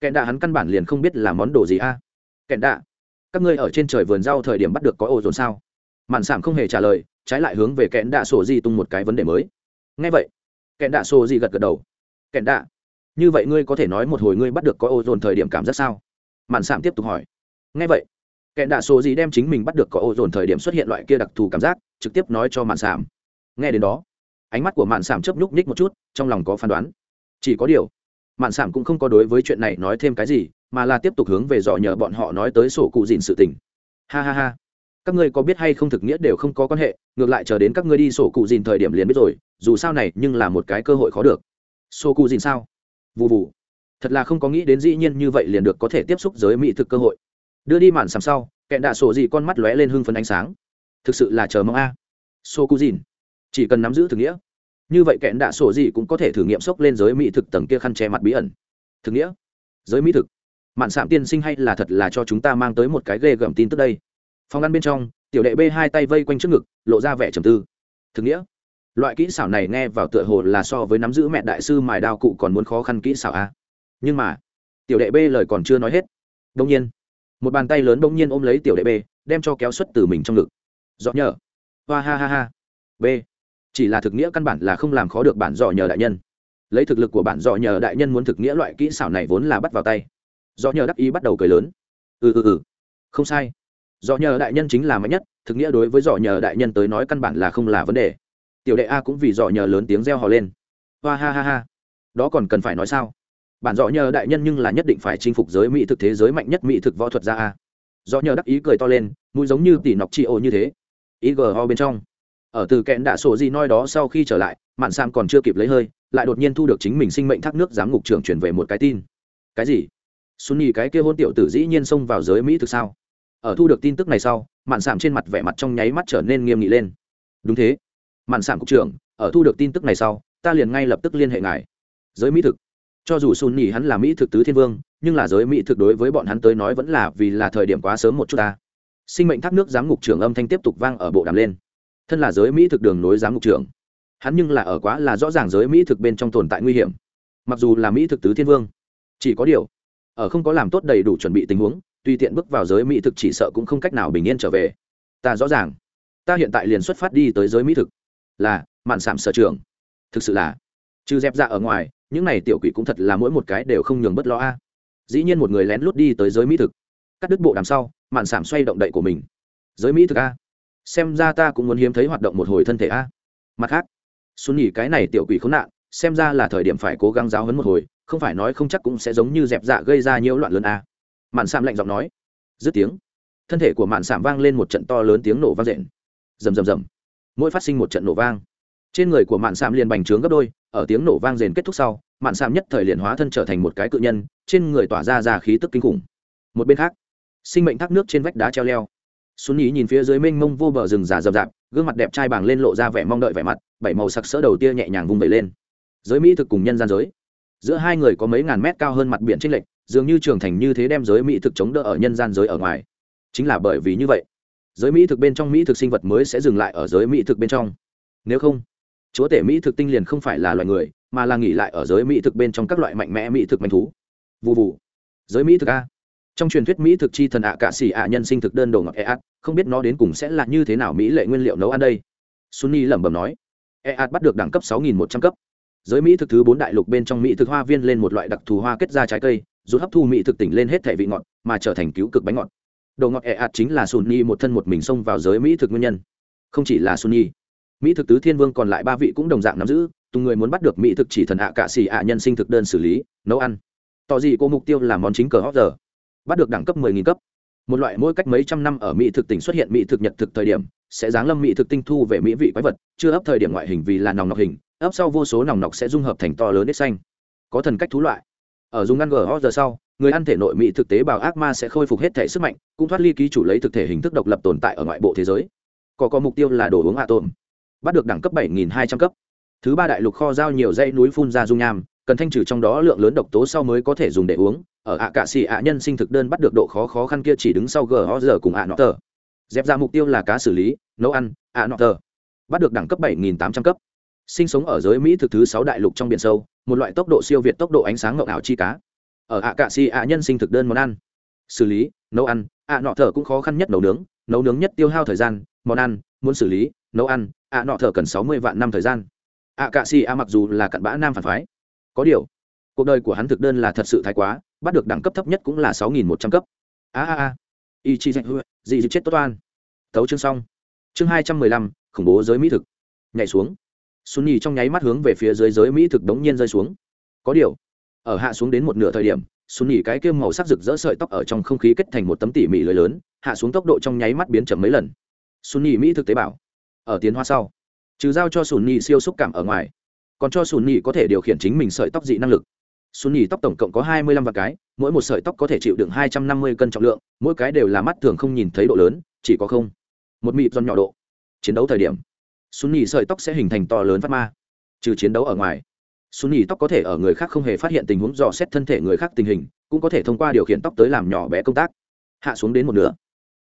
Speaker 2: Kẽn đã hắn căn bản liền không biết là món đồ gì a. À? kẽn đã, các ngươi ở trên trời vườn rau thời điểm bắt được có ô dồn sao? Mạn sảm không hề trả lời, trái lại hướng về kẽn đạ sổ di tung một cái vấn đề mới. Ngay vậy, kẽn đạ sổ di gật gật đầu. Kẽn đạ như vậy ngươi có thể nói một hồi ngươi bắt được có ô dồn thời điểm cảm giác sao? Mạn sảm tiếp tục hỏi. Ngay vậy, kẻ đạ số gì đem chính mình bắt được có ô dồn thời điểm xuất hiện loại kia đặc thù cảm giác, trực tiếp nói cho mạn sảm nghe đến đó, ánh mắt của mạn sảm chớp nhúc nhích một chút, trong lòng có phán đoán. Chỉ có điều, mạn sảm cũng không có đối với chuyện này nói thêm cái gì, mà là tiếp tục hướng về dò nhờ bọn họ nói tới sổ cụ dìn sự tình. Ha ha ha. Các ngươi có biết hay không thực nghĩa đều không có quan hệ, ngược lại chờ đến các ngươi đi sổ cụ dìn thời điểm liền biết rồi, dù sao này nhưng là một cái cơ hội khó được. Sổ cụ dìn sao? Vụ vụ thật là không có nghĩ đến dĩ nhiên như vậy liền được có thể tiếp xúc giới mỹ thực cơ hội. Đưa đi màn sầm sau, kẹn đạ sổ gì con mắt lóe lên hưng phấn ánh sáng. Thực sự là chờ mong a. À. sô cu dìn chỉ cần nắm giữ thực nghĩa. Như vậy kẹn đạ sổ gì cũng có thể thử nghiệm sốc lên giới mỹ thực tầng kia khăn che mặt bí ẩn. Thực nghĩa. Giới mỹ thực. Mạn sạm tiên sinh hay là thật là cho chúng ta mang tới một cái ghê gầm tin tức đây. Phòng ăn bên trong, tiểu đệ b hai tay vây quanh trước ngực, lộ ra vẻ trầm tư. Thực nghĩa loại kỹ xảo này nghe vào tựa hồ là so với nắm giữ mẹ đại sư mài đao cụ còn muốn khó khăn kỹ xảo a. Nhưng mà, tiểu đệ b lời còn chưa nói hết. Đông nhiên, một bàn tay lớn bỗng nhiên ôm lấy tiểu đệ b, đem cho kéo xuất từ mình trong ngực. Dọ nhờ. Hoa ha ha ha. B. Chỉ là thực nghĩa căn bản là không làm khó được bản dọ nhờ đại nhân. Lấy thực lực của bản dọ nhờ đại nhân muốn thực nghĩa loại kỹ xảo này vốn là bắt vào tay. Dọ nhờ đắc ý bắt đầu cười lớn. Ừ ừ ừ. Không sai. Dọ nhờ đại nhân chính là mạnh nhất, thực nghĩa đối với dọ nhờ đại nhân tới nói căn bản là không là vấn đề tiểu đệ a cũng vì dọ nhờ lớn tiếng reo hò lên. Hoa ha ha ha. Đó còn cần phải nói sao?
Speaker 1: Bản dọ nhờ đại nhân nhưng là nhất định phải chinh phục giới mỹ thực thế giới mạnh nhất mỹ thực võ thuật ra a. Dọ nhờ đắc ý cười to lên, mũi giống như tỉ nọc chi ô như thế. Ý gờ ho bên trong. Ở từ kẽn đạ sổ gì nói đó sau khi trở lại, mạn sam còn chưa kịp lấy hơi, lại đột nhiên thu được chính mình sinh mệnh thác nước giám ngục trưởng chuyển về một cái tin. Cái gì? Sunny cái kia hôn tiểu tử dĩ nhiên xông vào giới mỹ thực sao? Ở thu được tin tức này sau, mạn sạm trên mặt vẻ mặt trong nháy mắt trở nên nghiêm nghị lên. Đúng thế mạn sản cục trưởng, ở thu được tin tức này sau, ta liền ngay lập tức liên hệ ngài. Giới mỹ thực. Cho dù sun nhì hắn là mỹ thực tứ thiên vương, nhưng là giới mỹ thực đối với bọn hắn tới nói vẫn là vì là thời điểm quá sớm một chút ta. Sinh mệnh thác nước giám ngục trưởng âm thanh tiếp tục vang ở bộ đàm lên. Thân là giới mỹ thực đường nối giám ngục trưởng. Hắn nhưng là ở quá là rõ ràng giới mỹ thực bên trong tồn tại nguy hiểm. Mặc dù là mỹ thực tứ thiên vương, chỉ có điều, ở không có làm tốt đầy đủ chuẩn bị tình huống, tùy tiện bước vào giới mỹ thực chỉ sợ cũng không cách nào bình yên trở về. Ta rõ ràng. Ta hiện tại liền xuất phát đi tới giới mỹ thực là mạn sảm sở trường. Thực sự là, trừ dẹp ra dạ ở ngoài, những này tiểu quỷ cũng thật là mỗi một cái đều không nhường bất lo a. Dĩ nhiên một người lén lút đi tới giới mỹ thực, cắt đứt bộ đằng sau, mạn sảm xoay động đậy của mình. Giới mỹ thực a? Xem ra ta cũng muốn hiếm thấy hoạt động một hồi thân thể a. Mặt khác xuân nhỉ cái này tiểu quỷ khốn nạn, xem ra là thời điểm phải cố gắng giáo hấn một hồi, không phải nói không chắc cũng sẽ giống như dẹp dạ gây ra nhiễu loạn lớn a. Mạn sảm lạnh giọng nói. Dứt tiếng, thân thể của mạn sảm vang lên một trận to lớn tiếng nổ vang rện rầm rầm rầm mỗi phát sinh một trận nổ vang. Trên người của mạn sảm liền bành trướng gấp đôi, ở tiếng nổ vang rền kết thúc sau, mạn sảm nhất thời liền hóa thân trở thành một cái cự nhân, trên người tỏa ra ra khí tức kinh khủng. Một bên khác, sinh mệnh thác nước trên vách đá treo leo. Xuân ý nhìn phía dưới mênh mông vô bờ rừng già rậm rạp, gương mặt đẹp trai bàng lên lộ ra vẻ mong đợi vẻ mặt, bảy màu sặc sỡ đầu tia nhẹ nhàng vung vẩy lên. Giới mỹ thực cùng nhân gian giới. Giữa hai người có mấy ngàn mét cao hơn mặt biển trích lệch, dường như trường thành như thế đem giới mỹ thực chống đỡ ở nhân gian giới ở ngoài. Chính là bởi vì như vậy giới mỹ thực bên trong mỹ thực sinh vật mới sẽ dừng lại ở giới mỹ thực bên trong nếu không chúa tể mỹ thực tinh liền không phải là loài người mà là nghỉ lại ở giới mỹ thực bên trong các loại mạnh mẽ mỹ thực manh thú vụ vụ giới mỹ thực a trong truyền thuyết mỹ thực chi thần ạ à cạ xỉ ạ nhân sinh thực đơn đồ ngọt e ạt không biết nó đến cùng sẽ là như thế nào mỹ lệ nguyên liệu nấu ăn đây sunny lẩm bẩm nói e ạt bắt được đẳng cấp sáu nghìn một trăm cấp giới mỹ thực thứ bốn đại lục bên trong mỹ thực hoa viên lên một loại đặc thù hoa kết ra trái cây rút hấp thu mỹ thực tỉnh lên hết thể vị ngọt mà trở thành cứu cực bánh ngọt đồ ngọt ẹ ạt chính là Sunni một thân một mình xông vào giới mỹ thực nguyên nhân. Không chỉ là Sunni mỹ thực tứ thiên vương còn lại ba vị cũng đồng dạng nắm giữ, tùng người muốn bắt được mỹ thực chỉ thần ạ à cạ xì ạ nhân sinh thực đơn xử lý, nấu ăn. Tỏ gì cô mục tiêu là món chính cờ hót giờ. Bắt được đẳng cấp mười nghìn cấp. Một loại mỗi cách mấy trăm năm ở mỹ thực tỉnh xuất hiện mỹ thực nhật thực thời điểm, sẽ giáng lâm mỹ thực tinh thu về mỹ vị quái vật, chưa ấp thời điểm ngoại hình vì là nòng nọc hình, ấp sau vô số nòng nọc sẽ dung hợp thành to lớn ít xanh. Có thần cách thú loại. Ở dùng ngăn gờ hót giờ sau người ăn thể nội mỹ thực tế bào ác ma sẽ khôi phục hết thể sức mạnh cũng thoát ly ký chủ lấy thực thể hình thức độc lập tồn tại ở ngoại bộ thế giới. Có có mục tiêu là đồ uống hạ tồn, bắt được đẳng cấp 7.200 cấp. Thứ ba đại lục kho giao nhiều dãy núi phun ra dung nham cần thanh trừ trong đó lượng lớn độc tố sau mới có thể dùng để uống. Ở ạ cạ xì ạ nhân sinh thực đơn bắt được độ khó khó khăn kia chỉ đứng sau gờ ho giờ cùng ạ nọ tờ. Dẹp ra mục tiêu là cá xử lý nấu ăn ạ nọ tờ. Bắt được đẳng cấp 7.800 cấp. Sinh sống ở giới mỹ thực thứ sáu đại lục trong biển sâu một loại tốc độ siêu việt tốc độ ánh sáng ngậu ảo chi cá ở ạ cạ xì ạ nhân sinh thực đơn món ăn. Xử lý, nấu ăn, ạ nọ thở cũng khó khăn nhất nấu nướng nấu nướng nhất tiêu hao thời gian, món ăn, muốn xử lý, nấu ăn, ạ nọ thở cần sáu mươi vạn năm thời gian. Ạ cạ xì ạ mặc dù là cặn bã nam phản phái, có điều, cuộc đời của hắn thực đơn là thật sự thái quá, bắt được đẳng cấp thấp nhất cũng là sáu nghìn một trăm cấp. A a a. Y chi dạy hư dị dị chết tốt oan. Tấu chương xong. Chương hai trăm mười lăm, khủng bố giới mỹ thực. Nhảy xuống. Xuân nhì trong nháy mắt hướng về phía dưới giới mỹ thực đống nhiên rơi xuống. Có điều ở hạ xuống đến một nửa thời điểm xuân nhì cái kia màu sắc rực rỡ sợi tóc ở trong không khí kết thành một tấm tỉ mỉ lưới lớn, hạ xuống tốc độ trong nháy mắt biến chậm mấy lần. Xuân nhì mỹ thực tế bảo, ở tiến hóa sau, trừ giao cho sùn nhì siêu xúc cảm ở ngoài, còn cho sùn nhì có thể điều khiển chính mình sợi tóc dị năng lực. Sùn nhì tóc tổng cộng có hai mươi lăm vạt cái, mỗi một sợi tóc có thể chịu đựng hai trăm năm mươi cân trọng lượng, mỗi cái đều là mắt thường không nhìn thấy độ lớn, chỉ có không, một mịt giòn nhỏ độ. Chiến đấu thời điểm sùn nhì sợi tóc sẽ hình thành to lớn phát ma, trừ chiến đấu ở ngoài sùn nhì tóc có thể ở người khác không hề phát hiện tình huống dò xét thân thể người khác tình hình, cũng có thể thông qua điều khiển tóc tới làm nhỏ bé công tác. Hạ xuống đến một nửa.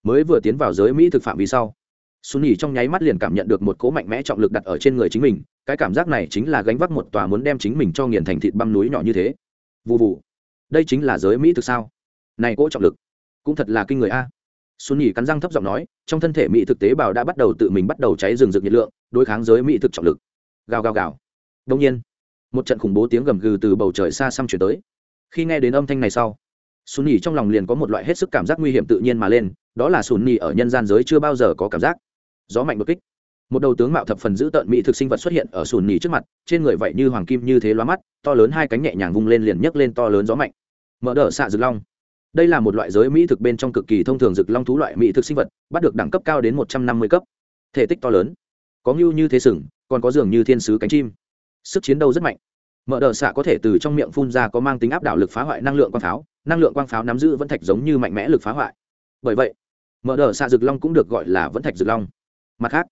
Speaker 1: Mới vừa tiến vào giới mỹ thực phạm vì sau xuân nhì trong nháy mắt liền cảm nhận được một cỗ mạnh mẽ trọng lực đặt ở trên người chính mình, cái cảm giác này chính là gánh vác một tòa muốn đem chính mình cho nghiền thành thịt băm núi nhỏ như thế. Vụ vụ đây chính là giới mỹ thực sao? Này cỗ trọng lực, cũng thật là kinh người a. Xuân nhì cắn răng thấp giọng nói, trong thân thể mỹ thực tế bào đã bắt đầu tự mình bắt đầu cháy rừng rực nhiệt lượng, đối kháng giới mỹ thực trọng lực. Gào gào gào. Đông nhiên một trận khủng bố tiếng gầm gừ từ bầu trời xa xăm chuyển tới. Khi nghe đến âm thanh này sau, sùn nhì trong lòng liền có một loại hết sức cảm giác nguy hiểm tự nhiên mà lên, đó là sùn nhì ở nhân gian giới chưa bao giờ có cảm giác. Gió mạnh đột kích. Một đầu tướng mạo thập phần giữ tợn mỹ thực sinh vật xuất hiện ở sùn nhì trước mặt, trên người vậy như hoàng kim như thế loa mắt, to lớn hai cánh nhẹ nhàng vung lên liền nhấc lên to lớn gió mạnh. Mở đỡ xạ rực long. Đây là một loại giới mỹ thực bên trong cực kỳ thông thường rực long thú loại mỹ thực sinh vật, bắt được đẳng cấp cao đến một trăm năm mươi cấp. Thể tích to lớn. Có ngưu như thế sừng, còn có dường như thiên sứ cánh chim sức chiến đấu rất mạnh. Mở đờ xạ có thể từ trong miệng phun ra có mang tính áp đảo lực phá hoại năng lượng quang pháo, năng lượng quang pháo nắm giữ vẫn thạch giống như mạnh mẽ lực phá hoại. Bởi vậy, mở đờ xạ rực long cũng được gọi là vẫn thạch rực long. Mặt khác,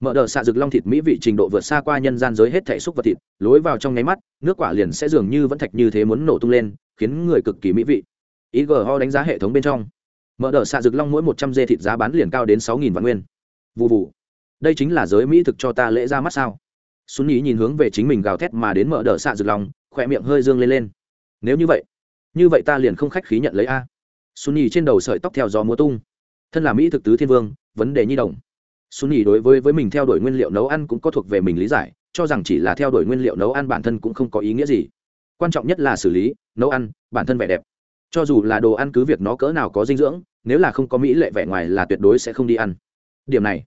Speaker 1: mở đờ xạ rực long thịt mỹ vị trình độ vượt xa qua nhân gian giới hết thể xúc vật thịt, lối vào trong nháy mắt, nước quả liền sẽ dường như vẫn thạch như thế muốn nổ tung lên, khiến người cực kỳ mỹ vị. Ý gờ ho đánh giá hệ thống bên trong. Mở đờ xạ rực long mỗi một trăm dê thịt giá bán liền cao đến sáu nghìn vạn nguyên. Vụ vụ đây chính là giới mỹ thực cho ta lễ ra mắt sao? Xuân nhí nhìn hướng về chính mình gào thét mà đến mở đờ xạ rực lòng, khỏe miệng hơi dương lên lên. Nếu như vậy như vậy ta liền không khách khí nhận lấy a. Xuân nhí trên đầu sợi tóc theo gió múa tung. Thân là mỹ thực tứ thiên vương, vấn đề nhi đồng. Xuân nhí đối với với mình theo đuổi nguyên liệu nấu ăn cũng có thuộc về mình lý giải, cho rằng chỉ là theo đuổi nguyên liệu nấu ăn bản thân cũng không có ý nghĩa gì. Quan trọng nhất là xử lý, nấu ăn, bản thân vẻ đẹp. Cho dù là đồ ăn cứ việc nó cỡ nào có dinh dưỡng, nếu là không có mỹ lệ vẻ ngoài là tuyệt đối sẽ không đi ăn. Điểm này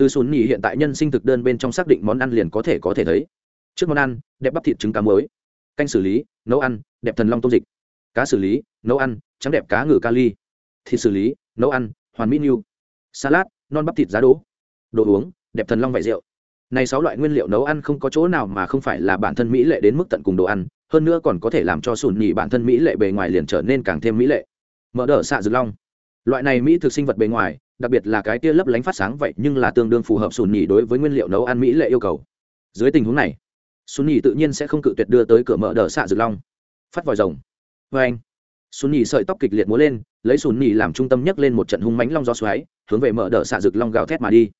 Speaker 1: từ sùn nhì hiện tại nhân sinh thực đơn bên trong xác định món ăn liền có thể có thể thấy. Trước món ăn, đẹp bắp thịt trứng cá mới canh xử lý, nấu ăn, đẹp thần long tôm dịch. Cá xử lý, nấu ăn, trắng đẹp cá ngừ kali thịt xử lý, nấu ăn, hoàn mỹ new salad, non bắp thịt giá đỗ. Đồ uống, đẹp thần long vải rượu. Này sáu loại nguyên liệu nấu ăn không có chỗ nào mà không phải là bản thân mỹ lệ đến mức tận cùng đồ ăn, hơn nữa còn có thể làm cho sùn nhì bản thân mỹ lệ bề ngoài liền trở nên càng thêm mỹ lệ. Mở đỡ xạ rực long. Loại này mỹ thực sinh vật bề ngoài đặc biệt là cái tia lấp lánh phát sáng vậy nhưng là tương đương phù hợp sùn nhì đối với nguyên liệu nấu ăn mỹ lệ yêu cầu. Dưới tình huống này sùn nhì tự nhiên sẽ không cự tuyệt đưa tới cửa mở đờ xạ rực long. Phát vòi rồng. Vê anh. Sùn nhì sợi tóc kịch liệt múa lên, lấy sùn nhì làm trung tâm nhấc lên một trận hung mánh long gió xoáy, hướng về mở đờ xạ rực long gào thét mà đi.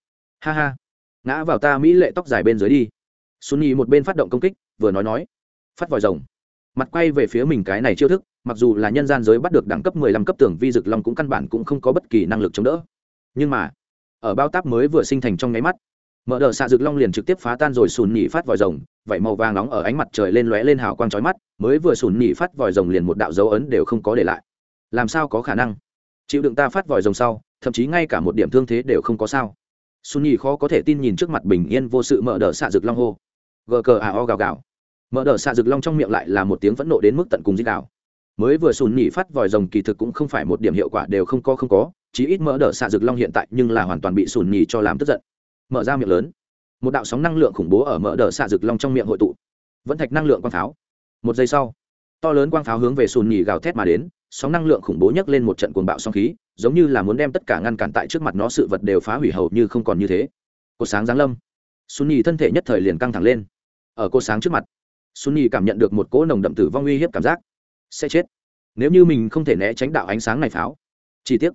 Speaker 1: Ha ha. Ngã vào ta mỹ lệ tóc dài bên dưới đi. Sùn nhì một bên phát động công kích, vừa nói nói. Phát vòi rồng. Mặt quay về phía mình cái này chiêu thức, mặc dù là nhân gian giới bắt được đẳng cấp mười lăm cấp tưởng vi rực long cũng căn bản cũng không có bất kỳ năng lực chống đỡ nhưng mà, ở bao táp mới vừa sinh thành trong nháy mắt, mở đờ xạ rực long liền trực tiếp phá tan rồi sùn nhị phát vòi rồng vậy màu vàng nóng ở ánh mặt trời lên lóe lên hào quang trói mắt, mới vừa sùn nhị phát vòi rồng liền một đạo dấu ấn đều không có để lại. Làm sao có khả năng? Chịu đựng ta phát vòi rồng sau, thậm chí ngay cả một điểm thương thế đều không có sao. Sùn nhị khó có thể tin nhìn trước mặt bình yên vô sự mở đờ xạ rực long hô. Gờ cờ à o gào gào. Mở đờ xạ rực long trong miệng lại là một tiếng phẫn nộ đến mức tận cùng dích đạo mới vừa sùn nhị phát vòi rồng kỳ thực cũng không phải một điểm hiệu quả đều không có không có chí ít mỡ đỡ xạ rực long hiện tại nhưng là hoàn toàn bị sùn nhì cho làm tức giận. Mở ra miệng lớn. Một đạo sóng năng lượng khủng bố ở mỡ đỡ xạ rực long trong miệng hội tụ. Vẫn thạch năng lượng quang pháo. Một giây sau, to lớn quang pháo hướng về sùn nhì gào thét mà đến, sóng năng lượng khủng bố nhấc lên một trận cuồng bạo song khí, giống như là muốn đem tất cả ngăn cản tại trước mặt nó sự vật đều phá hủy hầu như không còn như thế. Cột sáng giáng lâm. Sùn nhì thân thể nhất thời liền căng thẳng lên. Ở cột sáng trước mặt, sùn nhì cảm nhận được một cỗ nồng đậm tử vong uy hiếp cảm giác. Sẽ chết. Nếu như mình không thể né tránh đạo ánh sáng này pháo chi tiết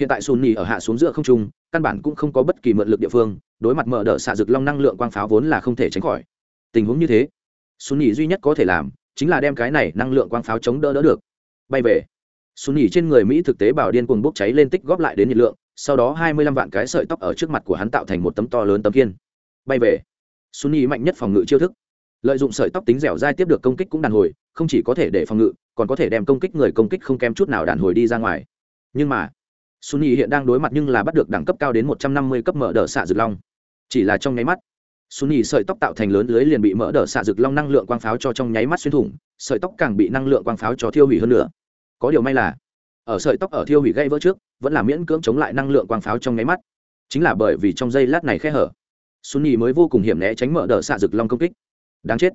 Speaker 1: hiện tại sùn nhì ở hạ xuống giữa không trung, căn bản cũng không có bất kỳ mượn lực địa phương, đối mặt mở đ ợ xạ rực long năng lượng quang pháo vốn là không thể tránh khỏi. Tình huống như thế sùn nhì duy nhất có thể làm chính là đem cái này năng lượng quang pháo chống đỡ đỡ được. Bay về. Sùn nhì trên người mỹ thực tế bảo điên cuồng bốc cháy lên tích góp lại đến nhiệt lượng, sau đó hai mươi lăm vạn cái sợi tóc ở trước mặt của hắn tạo thành một tấm to lớn tấm kiên bay về. Sùn nhì mạnh nhất phòng ngự chiêu thức. Lợi dụng sợi tóc tính dẻo dai tiếp được công kích cũng đàn hồi, không chỉ có thể để phòng ngự, còn có thể đem công kích người công kích không kém chút nào đàn hồi đi ra ngoài. Nhưng mà sunny hiện đang đối mặt nhưng là bắt được đẳng cấp cao đến một trăm năm mươi cấp mở đờ xạ rực long. Chỉ là trong nháy mắt, sunny sợi tóc tạo thành lớn lưới liền bị mở đờ xạ rực long năng lượng quang pháo cho trong nháy mắt xuyên thủng, sợi tóc càng bị năng lượng quang pháo cho thiêu hủy hơn nữa. Có điều may là, ở sợi tóc ở thiêu hủy gây vỡ trước, vẫn là miễn cưỡng chống lại năng lượng quang pháo trong nháy mắt. Chính là bởi vì trong giây lát này khe hở, sunny mới vô cùng hiểm né tránh mở đờ xạ rực long công kích. Đáng chết.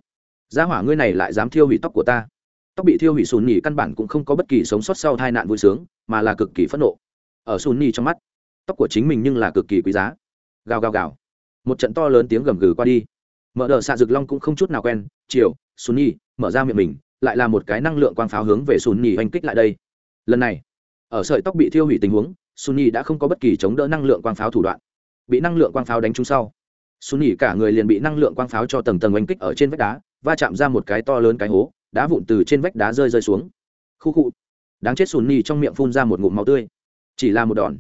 Speaker 1: Gia hỏa ngươi này lại dám thiêu hủy tóc của ta. Tóc bị thiêu hủy sùn căn bản cũng không có bất kỳ sống sót sau tai nạn vui sướng, mà là cực kỳ phẫn nộ ở sunni trong mắt. Tóc của chính mình nhưng là cực kỳ quý giá. Gào gào gào. Một trận to lớn tiếng gầm gừ qua đi. Mở đờ xạ rực long cũng không chút nào quen. Chiều sunni mở ra miệng mình, lại là một cái năng lượng quang pháo hướng về sunni nhì oanh kích lại đây. Lần này, ở sợi tóc bị thiêu hủy tình huống sunni đã không có bất kỳ chống đỡ năng lượng quang pháo thủ đoạn. Bị năng lượng quang pháo đánh trúng sau sunni cả người liền bị năng lượng quang pháo cho tầng tầng oanh kích ở trên vách đá, va chạm ra một cái to lớn cái hố, đá vụn từ trên vách đá rơi rơi xuống. Khu khu. Đáng chết sunni trong miệng phun ra một ngụm máu tươi chỉ là một đòn.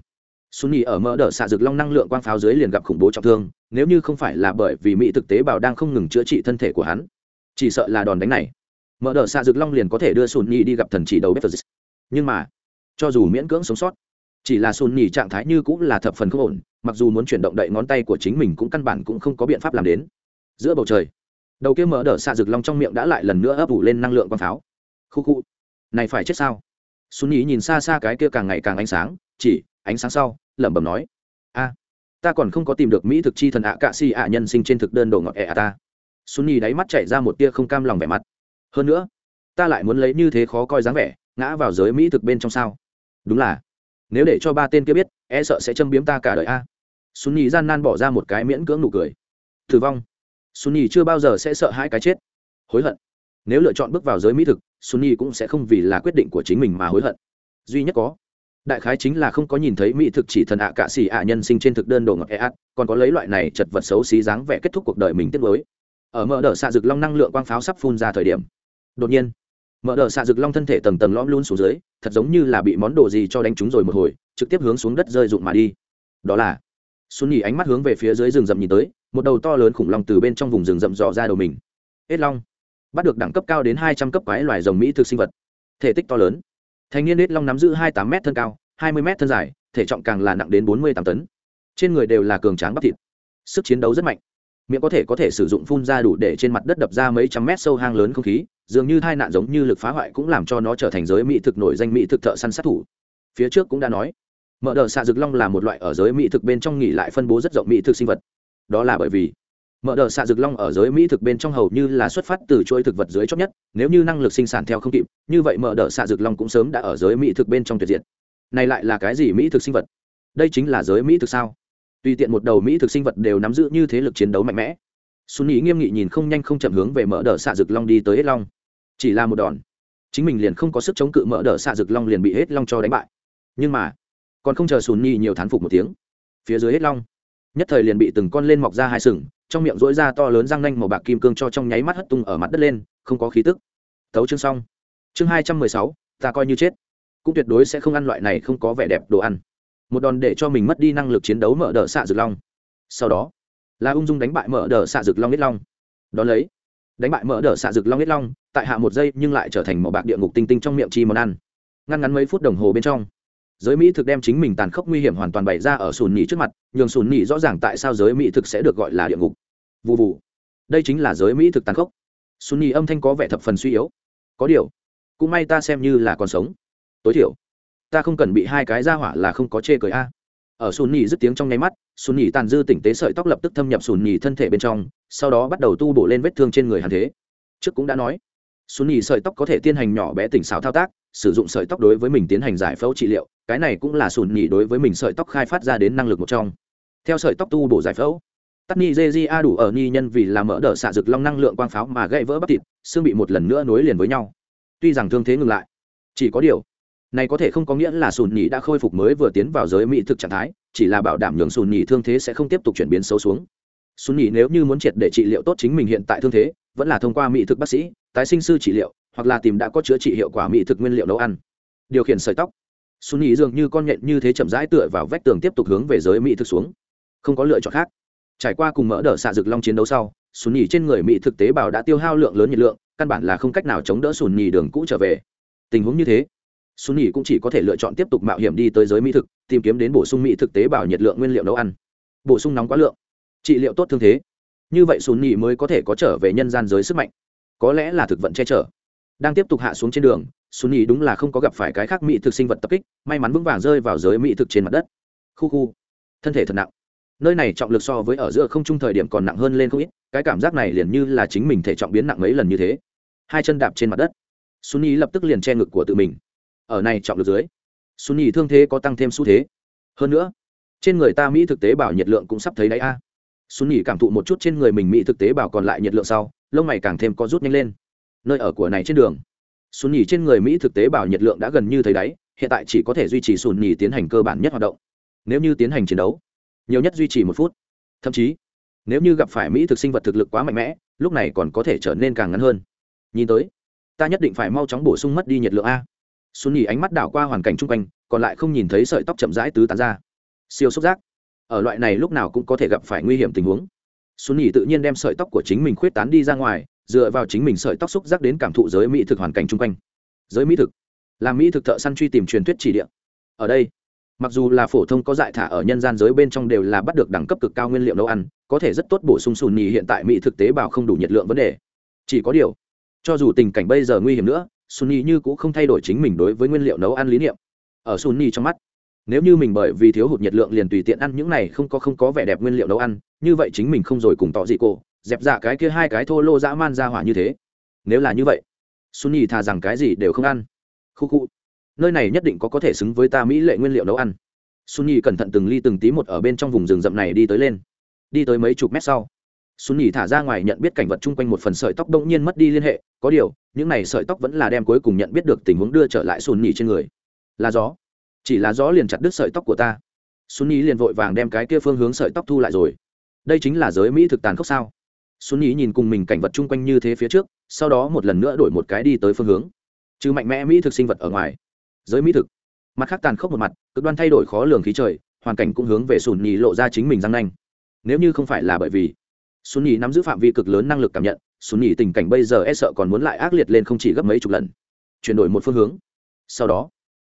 Speaker 1: Sunny ở mỡ đỡ xạ rực long năng lượng quang pháo dưới liền gặp khủng bố trọng thương, nếu như không phải là bởi vì mỹ thực tế bảo đang không ngừng chữa trị thân thể của hắn. Chỉ sợ là đòn đánh này. Mỡ đỡ xạ rực long liền có thể đưa sunny đi gặp thần chỉ đầu bếp nhưng mà, cho dù miễn cưỡng sống sót, chỉ là sunny trạng thái như cũng là thập phần không ổn, mặc dù muốn chuyển động đậy ngón tay của chính mình cũng căn bản cũng không có biện pháp làm đến. Giữa bầu trời, đầu kia mở đỡ xạ rực long trong miệng đã lại lần nữa ấp ủ lên năng lượng quang pháo. Khu khu, này phải chết sao? Xuân nhí nhìn xa xa cái kia càng ngày càng ánh sáng, chỉ, ánh sáng sau, lẩm bẩm nói, a, ta còn không có tìm được mỹ thực chi thần ạ cạ si ạ nhân sinh trên thực đơn đồ ngọt ẹ à ta. Xuân nhí đáy mắt chảy ra một tia không cam lòng vẻ mặt. Hơn nữa, ta lại muốn lấy như thế khó coi dáng vẻ, ngã vào giới mỹ thực bên trong sao? Đúng là, nếu để cho ba tên kia biết e sợ sẽ châm biếm ta cả đời a. Xuân nhí gian nan bỏ ra một cái miễn cưỡng nụ cười. Thử vong. Sunny chưa bao giờ sẽ sợ hãi cái chết. Hối hận nếu lựa chọn bước vào giới mỹ thực sunni cũng sẽ không vì là quyết định của chính mình mà hối hận. Duy nhất có, đại khái chính là không có nhìn thấy mỹ thực chỉ thần ạ cạ xỉ ạ nhân sinh trên thực đơn đồ ngọt e ạt còn có lấy loại này chật vật xấu xí dáng vẻ kết thúc cuộc đời mình tiếp với ở mở đờ xạ rực long năng lượng quang pháo sắp phun ra thời điểm, đột nhiên, mở đờ xạ rực long thân thể tầng tầng lõm luôn xuống dưới, thật giống như là bị món đồ gì cho đánh trúng rồi một hồi, trực tiếp hướng xuống đất rơi rụng mà đi. Đó là xuân nhì ánh mắt hướng về phía dưới rừng rậm nhìn tới, một đầu to lớn khủng long từ bên trong vùng rừng rậm dò ra đầu mình. Hết long bắt được đẳng cấp cao đến hai trăm cấp quái loài rồng mỹ thực sinh vật. Thể tích to lớn. Thành niên hết long nắm giữ hai tám m thân cao, hai mươi m thân dài, thể trọng càng là nặng đến bốn mươi tám tấn. Trên người đều là cường tráng bắp thịt. Sức chiến đấu rất mạnh. Miệng có thể có thể sử dụng phun ra đủ để trên mặt đất đập ra mấy trăm mét sâu hang lớn không khí, dường như tai nạn giống như lực phá hoại cũng làm cho nó trở thành giới mỹ thực nổi danh mỹ thực thợ săn sát thủ. Phía trước cũng đã nói, mở đờ xạ rực long là một loại ở giới mỹ thực bên trong nghỉ lại phân bố rất rộng mỹ thực sinh vật. Đó là bởi vì mở đờ xạ rực long ở giới mỹ thực bên trong hầu như là xuất phát từ chuỗi thực vật dưới chót nhất, nếu như năng lực sinh sản theo không kịp, như vậy mở đờ xạ rực long cũng sớm đã ở giới mỹ thực bên trong tuyệt diện. này lại là cái gì mỹ thực sinh vật? Đây chính là giới mỹ thực sao? Tùy tiện một đầu mỹ thực sinh vật đều nắm giữ như thế lực chiến đấu mạnh mẽ. Xuân ý nghiêm nghị nhìn không nhanh không chậm hướng về mở đờ xạ rực long đi tới hết long. Chỉ là một đòn. Chính mình liền không có sức chống cự mở đờ xạ rực long liền bị hết long cho đánh bại. Nhưng mà, còn không chờ sùn nhi nhiều thán phục một tiếng, phía dưới hết long. Nhất thời liền bị từng con lên mọc ra hai sừng trong miệng rỗi ra to lớn răng nanh màu bạc kim cương cho trong nháy mắt hất tung ở mặt đất lên, không có khí tức. Tấu chương xong. Chương hai trăm mười sáu, ta coi như chết. Cũng tuyệt đối sẽ không ăn loại này không có vẻ đẹp đồ ăn. Một đòn để cho mình mất đi năng lực chiến đấu mở đờ xạ rực long. Sau đó là ung dung đánh bại mở đờ xạ rực long ít long. Đón lấy, đánh bại mở đờ xạ rực long ít long, tại hạ một giây nhưng lại trở thành màu bạc địa ngục tinh tinh trong miệng chi món ăn. Ngăn ngắn mấy phút đồng hồ bên trong giới mỹ thực đem chính mình tàn khốc nguy hiểm hoàn toàn bày ra ở sùn nhì trước mặt, nhường sùn nhì rõ ràng tại sao giới mỹ thực sẽ được gọi là địa ngục. Vụ vụ đây chính là giới mỹ thực tàn khốc. Sùn nhì âm thanh có vẻ thập phần suy yếu. Có điều, cũng may ta xem như là còn sống. Tối thiểu, ta không cần bị hai cái ra hỏa là không có chê cười a. Ở sùn nhì dứt tiếng trong nháy mắt, sùn nhì tàn dư tỉnh tế sợi tóc lập tức thâm nhập sùn nhì thân thể bên trong, sau đó bắt đầu tu bổ lên vết thương trên người hàn thế. Trước cũng đã nói, sùn nhì sợi tóc có thể tiến hành nhỏ bé tỉnh xảo thao tác sử dụng sợi tóc đối với mình tiến hành giải phẫu trị liệu, cái này cũng là sùn nhì đối với mình sợi tóc khai phát ra đến năng lực một trong. Theo sợi tóc tu bổ giải phẫu tắt ni jê a đủ ở ni nhân vì làm mỡ đỡ xạ rực long năng lượng quang pháo mà gãy vỡ bắp thịt, xương bị một lần nữa nối liền với nhau. Tuy rằng thương thế ngừng lại, chỉ có điều, này có thể không có nghĩa là sùn nhì đã khôi phục mới vừa tiến vào giới mỹ thực trạng thái, chỉ là bảo đảm nhường sùn nhì thương thế sẽ không tiếp tục chuyển biến xấu xuống. Sùn nhì nếu như muốn triệt để trị liệu tốt chính mình hiện tại thương thế, vẫn là thông qua mỹ thực bác sĩ, tái sinh sư trị liệu hoặc là tìm đã có chữa trị hiệu quả mỹ thực nguyên liệu nấu ăn. Điều khiển sợi tóc. Xuân ý dường như con nhện như thế chậm rãi tựa vào vách tường tiếp tục hướng về giới mỹ thực xuống. Không có lựa chọn khác. Trải qua cùng mỡ đỡ xạ rực long chiến đấu sau xuân nhì trên người mỹ thực tế bào đã tiêu hao lượng lớn nhiệt lượng, căn bản là không cách nào chống đỡ xuân nhì đường cũ trở về. Tình huống như thế xuân nhì cũng chỉ có thể lựa chọn tiếp tục mạo hiểm đi tới giới mỹ thực, tìm kiếm đến bổ sung mỹ thực tế bào nhiệt lượng nguyên liệu nấu ăn. Bổ sung nóng quá lượng. Trị liệu tốt thương thế. Như vậy xuân nhì mới có thể có trở về nhân gian giới sức mạnh. Có lẽ là thực vận che chở đang tiếp tục hạ xuống trên đường xuân nhì đúng là không có gặp phải cái khác mỹ thực sinh vật tập kích, may mắn vững vàng rơi vào giới mỹ thực trên mặt đất. Khu khu, thân thể thật nặng. Nơi này trọng lực so với ở giữa không trung thời điểm còn nặng hơn lên không ít, cái cảm giác này liền như là chính mình thể trọng biến nặng mấy lần như thế. Hai chân đạp trên mặt đất. Xuân nhì lập tức liền che ngực của tự mình. Ở này trọng lực dưới xuân nhì thương thế có tăng thêm xu thế. Hơn nữa, trên người ta mỹ thực tế bảo nhiệt lượng cũng sắp thấy đấy a. Xuân nhì cảm thụ một chút trên người mình mỹ thực tế bảo còn lại nhiệt lượng sau, lông mày càng thêm có rút nhanh lên nơi ở của này trên đường. Sùn nhì trên người mỹ thực tế bảo nhiệt lượng đã gần như thấy đáy, hiện tại chỉ có thể duy trì sùn nhì tiến hành cơ bản nhất hoạt động. Nếu như tiến hành chiến đấu, nhiều nhất duy trì một phút. Thậm chí, nếu như gặp phải mỹ thực sinh vật thực lực quá mạnh mẽ, lúc này còn có thể trở nên càng ngắn hơn. Nhìn tới, ta nhất định phải mau chóng bổ sung mất đi nhiệt lượng a. Sùn nhì ánh mắt đảo qua hoàn cảnh chung quanh, còn lại không nhìn thấy sợi tóc chậm rãi tứ tán ra. Siêu xúc giác. Ở loại này lúc nào cũng có thể gặp phải nguy hiểm tình huống. Sùn nhì tự nhiên đem sợi tóc của chính mình khuyết tán đi ra ngoài dựa vào chính mình sợi tóc xúc giác đến cảm thụ giới mỹ thực hoàn cảnh chung quanh. Giới mỹ thực? Làm mỹ thực thợ săn truy tìm truyền thuyết chỉ địa. Ở đây,
Speaker 2: mặc dù là phổ thông có dại thả ở nhân gian giới bên trong đều là bắt được đẳng cấp cực cao nguyên liệu nấu ăn, có thể rất tốt bổ sung sùn nhì hiện tại mỹ thực tế bào không đủ nhiệt lượng vấn đề. Chỉ có điều, cho dù tình cảnh bây giờ nguy hiểm nữa, sùn nhì như cũng không thay đổi chính mình đối với nguyên liệu nấu ăn lý niệm. Ở sùn nhì trong mắt, nếu như mình bởi vì thiếu hụt nhiệt lượng liền tùy tiện ăn những này không có không có vẻ đẹp nguyên liệu nấu ăn, như vậy chính mình không rồi cùng tỏ dị cổ dẹp dạ cái kia hai cái thô lô dã man ra hỏa như thế. Nếu là như vậy xuân nhi thà rằng cái gì đều không ăn. Khu khu, nơi này nhất định có có thể xứng với ta mỹ lệ nguyên liệu nấu ăn. Xuân cẩn thận từng ly từng tí một ở bên trong vùng rừng rậm này đi tới lên. Đi tới mấy chục mét sau xuân thả ra ngoài nhận biết cảnh vật chung quanh một phần sợi tóc đông nhiên mất đi liên hệ. Có điều, những này sợi tóc vẫn là đem cuối cùng nhận biết được tình huống đưa trở lại xuân trên người. Là gió. Chỉ là gió liền chặt đứt sợi tóc của ta. Xuân liền vội vàng đem cái kia phương hướng sợi tóc thu lại rồi. Đây chính là giới mỹ thực tàn khốc sao? Xuân nhi nhìn cùng mình cảnh vật chung quanh như thế phía trước, sau đó một lần nữa đổi một cái đi tới phương hướng. Trừ mạnh mẽ mỹ thực sinh vật ở ngoài, giới mỹ thực. Mặt khác tàn khốc một mặt, cực đoan thay đổi khó lường khí trời, hoàn cảnh cũng hướng về sùn nhì lộ ra chính mình răng nanh. Nếu như không phải là bởi vì sùn nhì nắm giữ phạm vi cực lớn năng lực cảm nhận sùn nhì tình cảnh bây giờ e sợ còn muốn lại ác liệt lên không chỉ gấp mấy chục lần. Chuyển đổi một phương hướng. Sau đó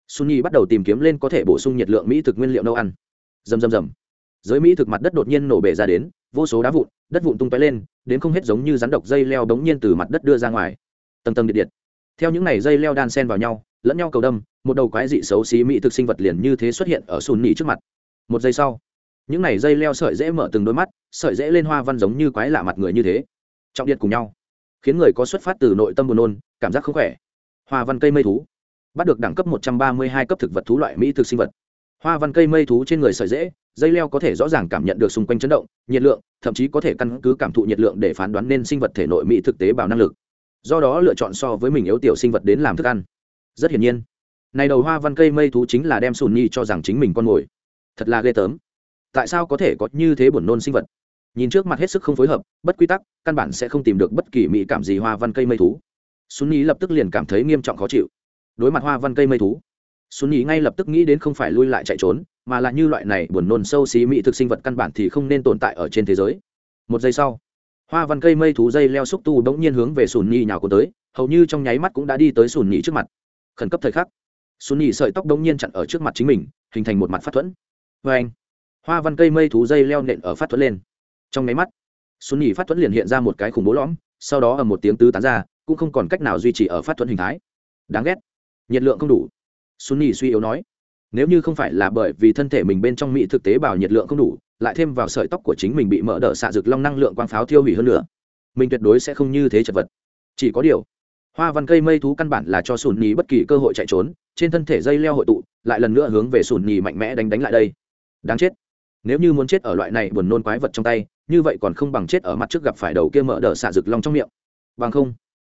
Speaker 2: sùn nhì bắt đầu tìm kiếm lên có thể bổ sung nhiệt lượng mỹ thực nguyên liệu nấu ăn. Dầm dầm dầm giới mỹ thực mặt đất đột nhiên nổ bể ra đến, vô số đá vụn đất vụn tung tóe lên, đến không hết giống như rắn độc dây leo đống nhiên từ mặt đất đưa ra ngoài. Tầng tầng điện điện. Theo những này dây leo đan sen vào nhau, lẫn nhau cầu đâm, một đầu quái dị xấu xí mỹ thực sinh vật liền như thế xuất hiện ở sùn nỉ trước mặt. Một giây sau, những này dây leo sợi dễ mở từng đôi mắt, sợi dễ lên hoa văn giống như quái lạ mặt người như thế. Trọng điện cùng nhau, khiến người có xuất phát từ nội tâm buồn nôn, cảm giác không khỏe. Hoa văn cây mây thú, bắt được đẳng cấp một trăm ba mươi hai cấp thực vật thú loại mỹ thực sinh vật. Hoa văn cây mây thú trên người sợi dễ dây leo có thể rõ ràng cảm nhận được xung quanh chấn động, nhiệt lượng, thậm chí có thể căn cứ cảm thụ nhiệt lượng để phán đoán nên sinh vật thể nội mỹ thực tế bào năng lực. Do đó lựa chọn so với mình yếu tiểu sinh vật đến làm thức ăn. Rất hiển nhiên, này đầu hoa văn cây mây thú chính là đem sùn nhi cho rằng chính mình con mồi. Thật là ghê tớm tại sao có thể có như thế buồn nôn sinh vật? Nhìn trước mặt hết sức không phối hợp, bất quy tắc, căn bản sẽ không tìm được bất kỳ mỹ cảm gì hoa văn cây mây thú. Sùn nhi lập tức liền cảm thấy nghiêm trọng khó chịu. Đối mặt hoa văn cây mây thú, sùn nhi ngay lập tức nghĩ đến không phải lui lại chạy trốn mà là như loại này buồn nôn sâu xí mỹ thực sinh vật căn bản thì không nên tồn tại ở trên thế giới. Một giây sau, hoa văn cây mây thú dây leo xúc tu bỗng nhiên hướng về sùn nhì nhào của tới, hầu như trong nháy mắt cũng đã đi tới sùn nhì trước mặt. Khẩn cấp thời khắc, sùn nhì sợi tóc bỗng nhiên chặn ở trước mặt chính mình, hình thành một mặt phát thuẫn. Vê anh, hoa văn cây mây thú dây leo nện ở phát thuẫn lên. Trong nháy mắt, sùn nhì phát thuẫn liền hiện ra một cái khủng bố lõm, sau đó ở một tiếng tứ tán ra, cũng không còn cách nào duy trì ở phát thuẫn hình thái. Đáng ghét, nhiệt lượng không đủ. Sunni suy yếu nói nếu như không phải là bởi vì thân thể mình bên trong mỹ thực tế bào nhiệt lượng không đủ, lại thêm vào sợi tóc của chính mình bị mở đỡ xạ rực long năng lượng quang pháo thiêu hủy hơn nữa, mình tuyệt đối sẽ không như thế chật vật. Chỉ có điều, hoa văn cây mây thú căn bản là cho sùn nhì bất kỳ cơ hội chạy trốn, trên thân thể dây leo hội tụ, lại lần nữa hướng về sùn nhì mạnh mẽ đánh đánh lại đây. Đáng chết. Nếu như muốn chết ở loại này buồn nôn quái vật trong tay, như vậy còn không bằng chết ở mặt trước gặp phải đầu kia mở đỡ xạ rực long trong miệng. Bằng không,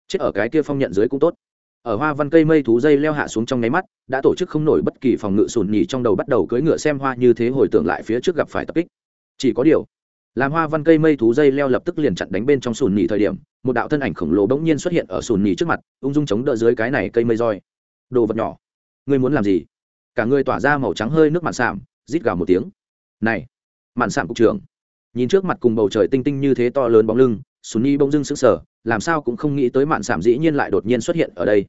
Speaker 2: chết ở cái kia phong nhận dưới cũng tốt ở hoa văn cây mây thú dây leo hạ xuống trong nháy mắt, đã tổ chức không nổi bất kỳ phòng ngự sùn nhì trong đầu bắt đầu cưỡi ngựa xem hoa như thế hồi tưởng lại phía trước gặp phải tập kích. Chỉ có điều, làm hoa văn cây mây thú dây leo lập tức liền chặn đánh bên trong sùn nhì thời điểm, một đạo thân ảnh khổng lồ bỗng nhiên xuất hiện ở sùn nhì trước mặt, ung dung chống đỡ dưới cái này cây mây roi. Đồ vật nhỏ, ngươi muốn làm gì? Cả người tỏa ra màu trắng hơi nước mạn sảm rít gào một tiếng. Này, mạn sảm cục trưởng, nhìn trước mặt cùng bầu trời tinh tinh như thế to lớn bóng lưng, sùn nhi bỗng dưng sững sờ làm sao cũng không nghĩ tới mạn sảm dĩ nhiên lại đột nhiên xuất hiện ở đây.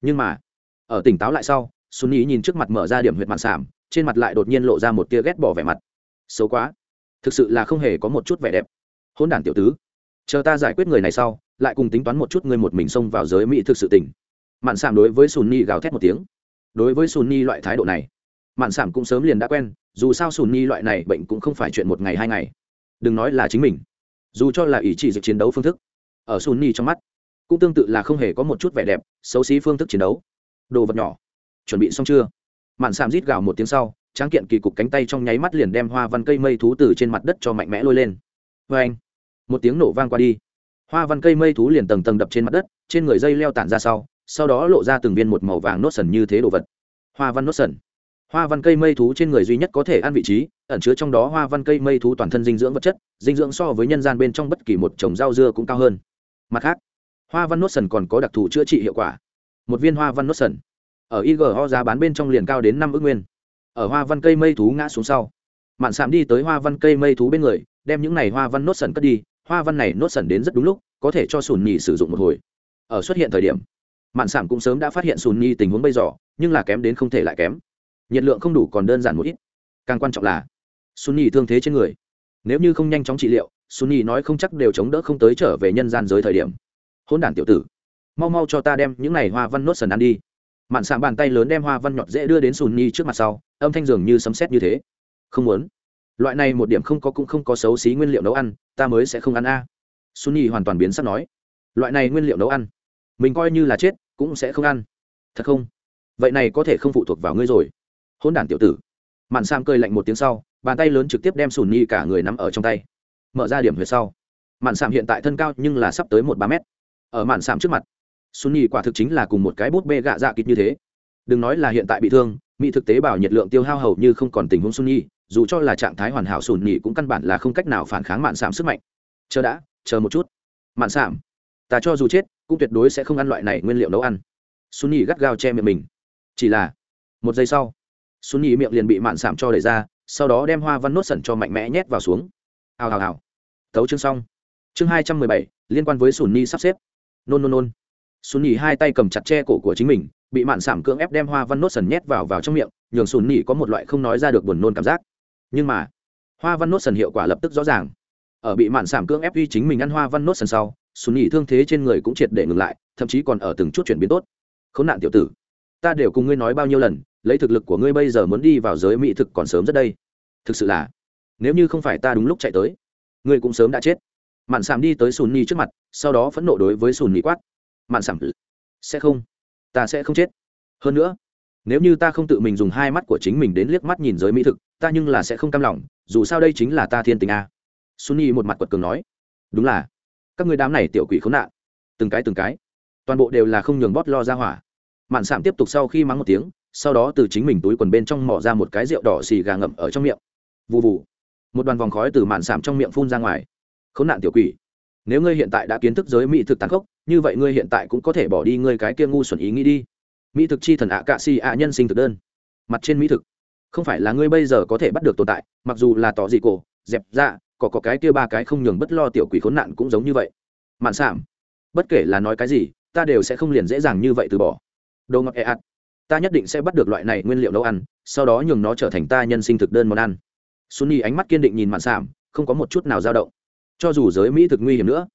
Speaker 2: Nhưng mà, ở tỉnh táo lại sau xuân ý nhìn trước mặt mở ra điểm huyệt mạn sảm, trên mặt lại đột nhiên lộ ra một tia ghét bỏ vẻ mặt. Xấu quá. Thực sự là không hề có một chút vẻ đẹp. Hôn đản tiểu tứ, chờ ta giải quyết người này sau, lại cùng tính toán một chút người một mình xông vào giới mỹ thực sự tỉnh. Mạn sảm đối với sùn nhi gào thét một tiếng. Đối với sùn nhi loại thái độ này, mạn sảm cũng sớm liền đã quen, dù sao sùn nhi loại này bệnh cũng không phải chuyện một ngày hai ngày. Đừng nói là chính mình. Dù cho là ý chỉ dịch chiến đấu phương thức ở Sunni trong mắt. Cũng tương tự là không hề có một chút vẻ đẹp, xấu xí phương thức chiến đấu. Đồ vật nhỏ. Chuẩn bị xong chưa? Mạn sạm rít gào một tiếng sau, tráng kiện kỳ cục cánh tay trong nháy mắt liền đem hoa văn cây mây thú từ trên mặt đất cho mạnh mẽ lôi lên. Vê anh, một tiếng nổ vang qua đi. Hoa văn cây mây thú liền tầng tầng đập trên mặt đất, trên người dây leo tản ra sau sau đó lộ ra từng viên một màu vàng nốt sần như thế đồ vật. Hoa văn nốt sần. Hoa văn cây mây thú trên người duy nhất có thể ăn vị trí, ẩn chứa trong đó hoa văn cây mây thú toàn thân dinh dưỡng vật chất, dinh dưỡng so với nhân gian bên trong bất kỳ một trồng rau dưa cũng cao hơn mặt khác, hoa văn nốt sần còn có đặc thù chữa trị hiệu quả. Một viên hoa văn nốt sần. Ở igo giá bán bên trong liền cao đến năm ước nguyên. Ở hoa văn cây mây thú ngã xuống sau, mạn sạm đi tới hoa văn cây mây thú bên người, đem những này hoa văn nốt sần cất đi. Hoa văn này nốt sần đến rất đúng lúc, có thể cho sùn nhì sử dụng một hồi. Ở xuất hiện thời điểm, mạn sạm cũng sớm đã phát hiện sùn nhì tình huống bây giờ, nhưng là kém đến không thể lại kém.
Speaker 1: Nhiệt lượng không đủ còn đơn giản một ít. Càng quan trọng là, sùn nhì thương thế trên người, nếu như không nhanh chóng trị liệu sunny nói không chắc đều chống đỡ không tới trở về nhân gian giới thời điểm. Hôn đản tiểu tử, mau mau cho ta đem những này hoa văn nốt sần ăn đi. Mạn sạm bàn tay lớn đem hoa văn nhọt dễ đưa đến sunny trước mặt sau, âm thanh dường như sấm sét như thế. Không muốn. Loại này một điểm không có cũng không có xấu xí nguyên liệu nấu ăn, ta mới sẽ không ăn a. À. sunny hoàn toàn biến sắc nói. Loại này nguyên liệu nấu ăn, mình coi như là chết, cũng sẽ không ăn. Thật không? Vậy này có thể không phụ thuộc vào ngươi rồi. Hôn đản tiểu tử. Mạn sam cười lạnh một tiếng sau, bàn tay lớn trực tiếp đem sùn nhi cả người nắm ở trong tay mở ra điểm huyệt sau. Mạn sạm hiện tại thân cao nhưng là sắp tới một ba mét. Ở mạn sạm trước mặt, sunny quả thực chính là cùng một cái bút bê gạ dạ kịch như thế. Đừng nói là hiện tại bị thương, mỹ thực tế bảo nhiệt lượng tiêu hao hầu như không còn tình huống sunny, dù cho là trạng thái hoàn hảo sùn cũng căn bản là không cách nào phản kháng mạn sạm sức mạnh. Chờ đã, chờ một chút. Mạn sạm, ta cho dù chết, cũng tuyệt đối sẽ không ăn loại này nguyên liệu nấu ăn. Sunny gắt gao che miệng mình. Chỉ là, một giây sau, sunny miệng liền bị mạn sạm cho đẩy ra, sau đó đem hoa văn nốt sẩn cho mạnh mẽ nhét vào xuống hào hào hào. Tấu chương xong. Chương hai trăm mười bảy, liên quan với sùn ni sắp xếp. Nôn nôn nôn. Sùn nhì hai tay cầm chặt che cổ của chính mình, bị mạn sảm cưỡng ép đem hoa văn nốt Sần nhét vào vào trong miệng, nhường sùn nhì có một loại không nói ra được buồn nôn cảm giác. Nhưng mà, hoa văn nốt Sần hiệu quả lập tức rõ ràng. Ở bị mạn sảm cưỡng ép uy chính mình ăn hoa văn nốt sần sau sùn nhì thương thế trên người cũng triệt để ngừng lại, thậm chí còn ở từng chút chuyển biến tốt. K h n nạn tiểu tử, ta đều cùng ngươi nói bao nhiêu lần, lấy thực lực của ngươi bây giờ muốn đi vào giới mỹ thực còn sớm rất đây. Thực sự là nếu như không phải ta đúng lúc chạy tới, ngươi cũng sớm đã chết. Mạn sảm đi tới sùn nhi trước mặt, sau đó phẫn nộ đối với sùn nhi quát. Mạn sảm, sẽ không, ta sẽ không chết. Hơn nữa, nếu như ta không tự mình dùng hai mắt của chính mình đến liếc mắt nhìn giới mỹ thực, ta nhưng là sẽ không cam lòng, dù sao đây chính là ta thiên tình a. Sùn nhi một mặt quật cường nói. Đúng là, các người đám này tiểu quỷ khốn nạn. Từng cái từng cái, toàn bộ đều là không nhường bót lo ra hỏa. Mạn sảm tiếp tục sau khi mắng một tiếng, sau đó từ chính mình túi quần bên trong mỏ ra một cái rượu đỏ xì gà ngậm ở trong miệng. Vụ vụ một đoàn vòng khói từ mạn sảm trong miệng phun ra ngoài. Khốn nạn tiểu quỷ. Nếu ngươi hiện tại đã kiến thức giới mỹ thực tàn khốc, như vậy ngươi hiện tại cũng có thể bỏ đi ngươi cái kia ngu xuẩn ý nghĩ đi. Mỹ thực chi thần ạ cạ xì ạ nhân sinh thực đơn. Mặt trên mỹ thực. Không phải là ngươi bây giờ có thể bắt được tồn tại, mặc dù là tỏ dị cổ, dẹp dạ có có cái kia ba cái không nhường bất lo tiểu quỷ khốn nạn cũng giống như vậy. Mạn sảm. Bất kể là nói cái gì, ta đều sẽ không liền dễ dàng như vậy từ bỏ. Đồ ngọt e ạt ta nhất định sẽ bắt được loại này nguyên liệu nấu ăn, sau đó nhường nó trở thành ta nhân sinh thực đơn món ăn sunny ánh mắt kiên định nhìn mạn sảm không có một chút nào dao động. Cho dù giới mỹ thực nguy hiểm nữa,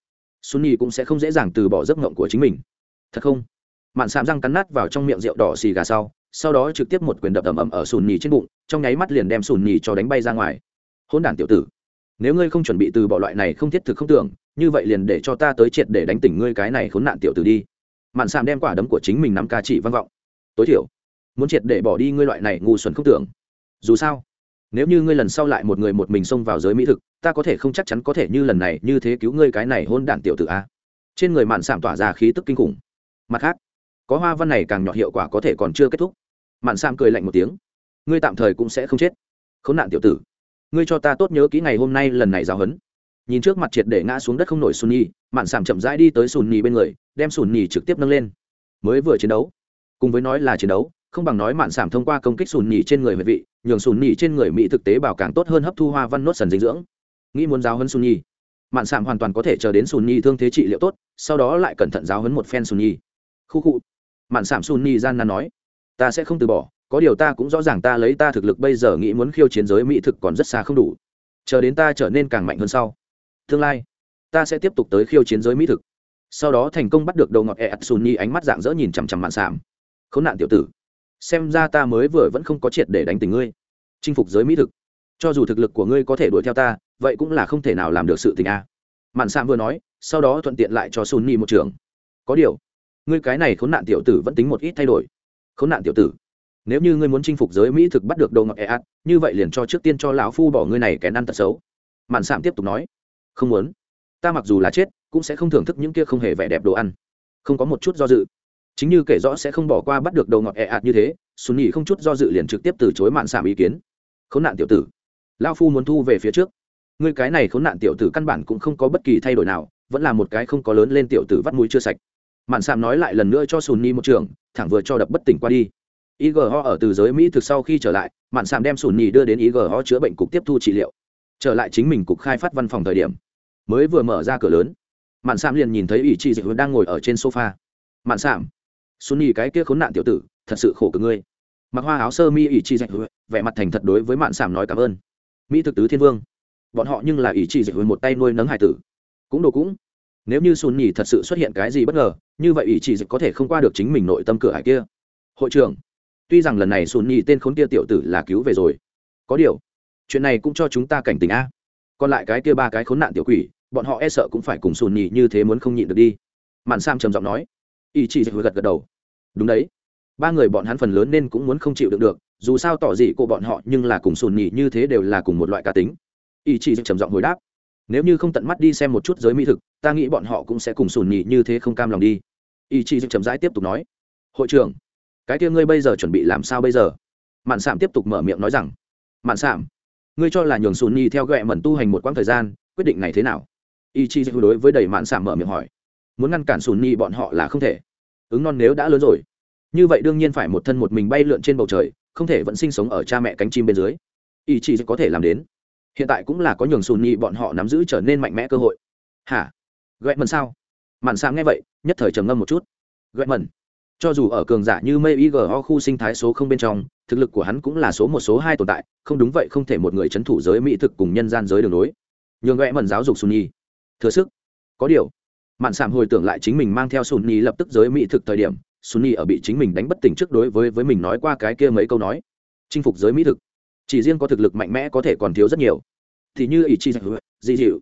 Speaker 1: sunny cũng sẽ không dễ dàng từ bỏ giấc ngộng của chính mình. Thật không? Mạn sảm răng cắn nát vào trong miệng rượu đỏ xì gà sau sau đó trực tiếp một quyền đập ầm ầm ở sùn nhì trên bụng, trong nháy mắt liền đem sùn nhì cho đánh bay ra ngoài. Hôn đản tiểu tử, nếu ngươi không chuẩn bị từ bỏ loại này không thiết thực không tưởng, như vậy liền để cho ta tới triệt để đánh tỉnh ngươi cái này khốn nạn tiểu tử đi. Mạn sảm đem quả đấm của chính mình nắm ca chỉ vang vọng. Tối thiểu, muốn triệt để bỏ đi ngươi loại này ngu xuẩn không tưởng. Dù sao nếu như ngươi lần sau lại một người một mình xông vào giới mỹ thực, ta có thể không chắc chắn có thể như lần này, như thế cứu ngươi cái này hôn đản tiểu tử a. Trên người mạn sạm tỏa ra khí tức kinh khủng. Mặt khác, có hoa văn này càng nhỏ hiệu quả có thể còn chưa kết thúc. Mạn sạm cười lạnh một tiếng. Ngươi tạm thời cũng sẽ không chết. Khốn nạn tiểu tử. Ngươi cho ta tốt nhớ kỹ ngày hôm nay lần này giáo huấn. nhìn trước mặt triệt để ngã xuống đất không nổi sunni mạn sạm chậm rãi đi tới sùn nhì bên người, đem sùn nhì trực tiếp nâng lên. Mới vừa chiến đấu, cùng với nói là chiến đấu, không bằng nói mạn sảm thông qua công kích sùn nhì trên người huệ vị nhường sùn nhì trên người mỹ thực tế bảo càng tốt hơn hấp thu hoa văn nốt sần dinh dưỡng. Nghĩ muốn giáo hấn sùn nhì mạn sạm hoàn toàn có thể chờ đến sùn nhì thương thế trị liệu tốt, sau đó lại cẩn thận giáo hấn một phen sùn nhì khu khu, mạn sạm sùn nhì gian nan nói, ta sẽ không từ bỏ, có điều ta cũng rõ ràng ta lấy ta thực lực bây giờ nghĩ muốn khiêu chiến giới mỹ thực còn rất xa không đủ. Chờ đến ta trở nên càng mạnh hơn sau. Tương lai, ta sẽ tiếp tục tới khiêu chiến giới mỹ thực. Sau đó thành công bắt được đầu ngọt e ạt sùn nhi ánh mắt dạng dỡ nhìn chằm chằm mạn sảm khốn nạn tiểu tử xem ra ta mới vừa vẫn không có triệt để đánh tình ngươi. Chinh phục giới mỹ thực. Cho dù thực lực của ngươi có thể đuổi theo ta, vậy cũng là không thể nào làm được sự tình a. À. mạn sạm vừa nói, sau đó thuận tiện lại cho sun ni một trường. Có điều, ngươi cái này khốn nạn tiểu tử vẫn tính một ít thay đổi. Khốn nạn tiểu tử. Nếu như ngươi muốn chinh phục giới mỹ thực bắt được đồ ngọc e ạt như vậy liền cho trước tiên cho lão phu bỏ ngươi này kẻ ăn tật xấu. Mạn sạm tiếp tục nói, không muốn. Ta mặc dù là chết, cũng sẽ không thưởng thức những kia không hề vẻ đẹp đồ ăn. Không có một chút do dự chính như kể rõ sẽ không bỏ qua bắt được đầu ngọt ẹ ạt như thế sùn nhì không chút do dự liền trực tiếp từ chối mạn sảm ý kiến. Khốn nạn tiểu tử. Lao phu muốn thu về phía trước. Ngươi cái này khốn nạn tiểu tử căn bản cũng không có bất kỳ thay đổi nào, vẫn là một cái không có lớn lên tiểu tử vắt mũi chưa sạch. Mạn sảm nói lại lần nữa cho sùn nhì một trường, thẳng vừa cho đập bất tỉnh qua đi. Igho ở từ giới mỹ thực sau khi trở lại, mạn sảm đem sùn nhì đưa đến igho chữa bệnh cục tiếp thu trị liệu. Trở lại chính mình cục khai phát văn phòng thời điểm, mới vừa mở ra cửa lớn. Mạn sảm liền nhìn thấy ủy Trị dịch đang ngồi ở trên sofa. Mạn sảm xuân cái kia khốn nạn tiểu tử, thật sự khổ cực ngươi. Mặc hoa áo sơ mi ỷ chi dạch vẻ mặt thành thật đối với mạn sảm nói cảm ơn. Mỹ thực tứ thiên vương. Bọn họ nhưng là ỷ chi dạch một tay nuôi nấng hải tử. Cũng đồ cũng. Nếu như sùn nhì thật sự xuất hiện cái gì bất ngờ, như vậy ỷ chỉ dạy có thể không qua được chính mình nội tâm cửa hải kia. Hội trưởng, tuy rằng lần này sùn nhì tên khốn kia tiểu tử là cứu về rồi, có điều, chuyện này cũng cho chúng ta cảnh tỉnh a. Còn lại cái kia ba cái khốn nạn tiểu quỷ, bọn họ e sợ cũng phải cùng sùn nhì như thế muốn không nhịn được đi. Mạn sam trầm giọng nói ý chỉ dạch gật gật đầu. Đúng đấy. Ba người bọn hắn phần lớn nên cũng muốn không chịu được được, dù sao tỏ dị cô bọn họ nhưng là cùng sùn nhị như thế đều là cùng một loại cá tính. Ý chỉ trầm giọng hồi đáp. Nếu như không tận mắt đi xem một chút giới mỹ thực, ta nghĩ bọn họ cũng sẽ cùng sùn nhị như thế không cam lòng đi. Ý chỉ trầm rãi tiếp tục nói. Hội trưởng, cái kia ngươi bây giờ chuẩn bị làm sao bây giờ? Mạn sạm tiếp tục mở miệng nói rằng. Mạn sạm, ngươi cho là nhường sùn nhì theo ghẹ mẩn tu hành một quãng thời gian, quyết định này thế nào? Ý chí đối với đầy mạn sạm mở miệng hỏi muốn ngăn cản sùn nhì bọn họ là không thể. Ứng non nếu đã lớn rồi. Như vậy đương nhiên phải một thân một mình bay lượn trên bầu trời, không thể vẫn sinh sống ở cha mẹ cánh chim bên dưới. Ý chí có thể làm đến. Hiện tại cũng là có nhường sùn nhì bọn họ nắm giữ trở nên mạnh mẽ cơ hội. Hả? Ghẹ mần sao? Mạn sáng nghe vậy, nhất thời trầm ngâm một chút. Ghẹ mần cho dù ở cường giả như mây ho khu sinh thái số không bên trong, thực lực của hắn cũng là số một, số hai tồn tại, không đúng vậy không thể một người c h ấ n thủ giới mỹ thực cùng nhân gian giới đường lối nhường ghẹ mần giáo dục sunni thừa sức. Có điều mạn sảm hồi tưởng lại chính mình mang theo sunni lập tức giới mỹ thực thời điểm sunni ở bị chính mình đánh bất tỉnh trước đối với với mình nói qua cái kia mấy câu nói. Chinh phục giới mỹ thực. Chỉ riêng có thực lực mạnh mẽ có thể còn thiếu rất nhiều. Thì như ý chi dị dịu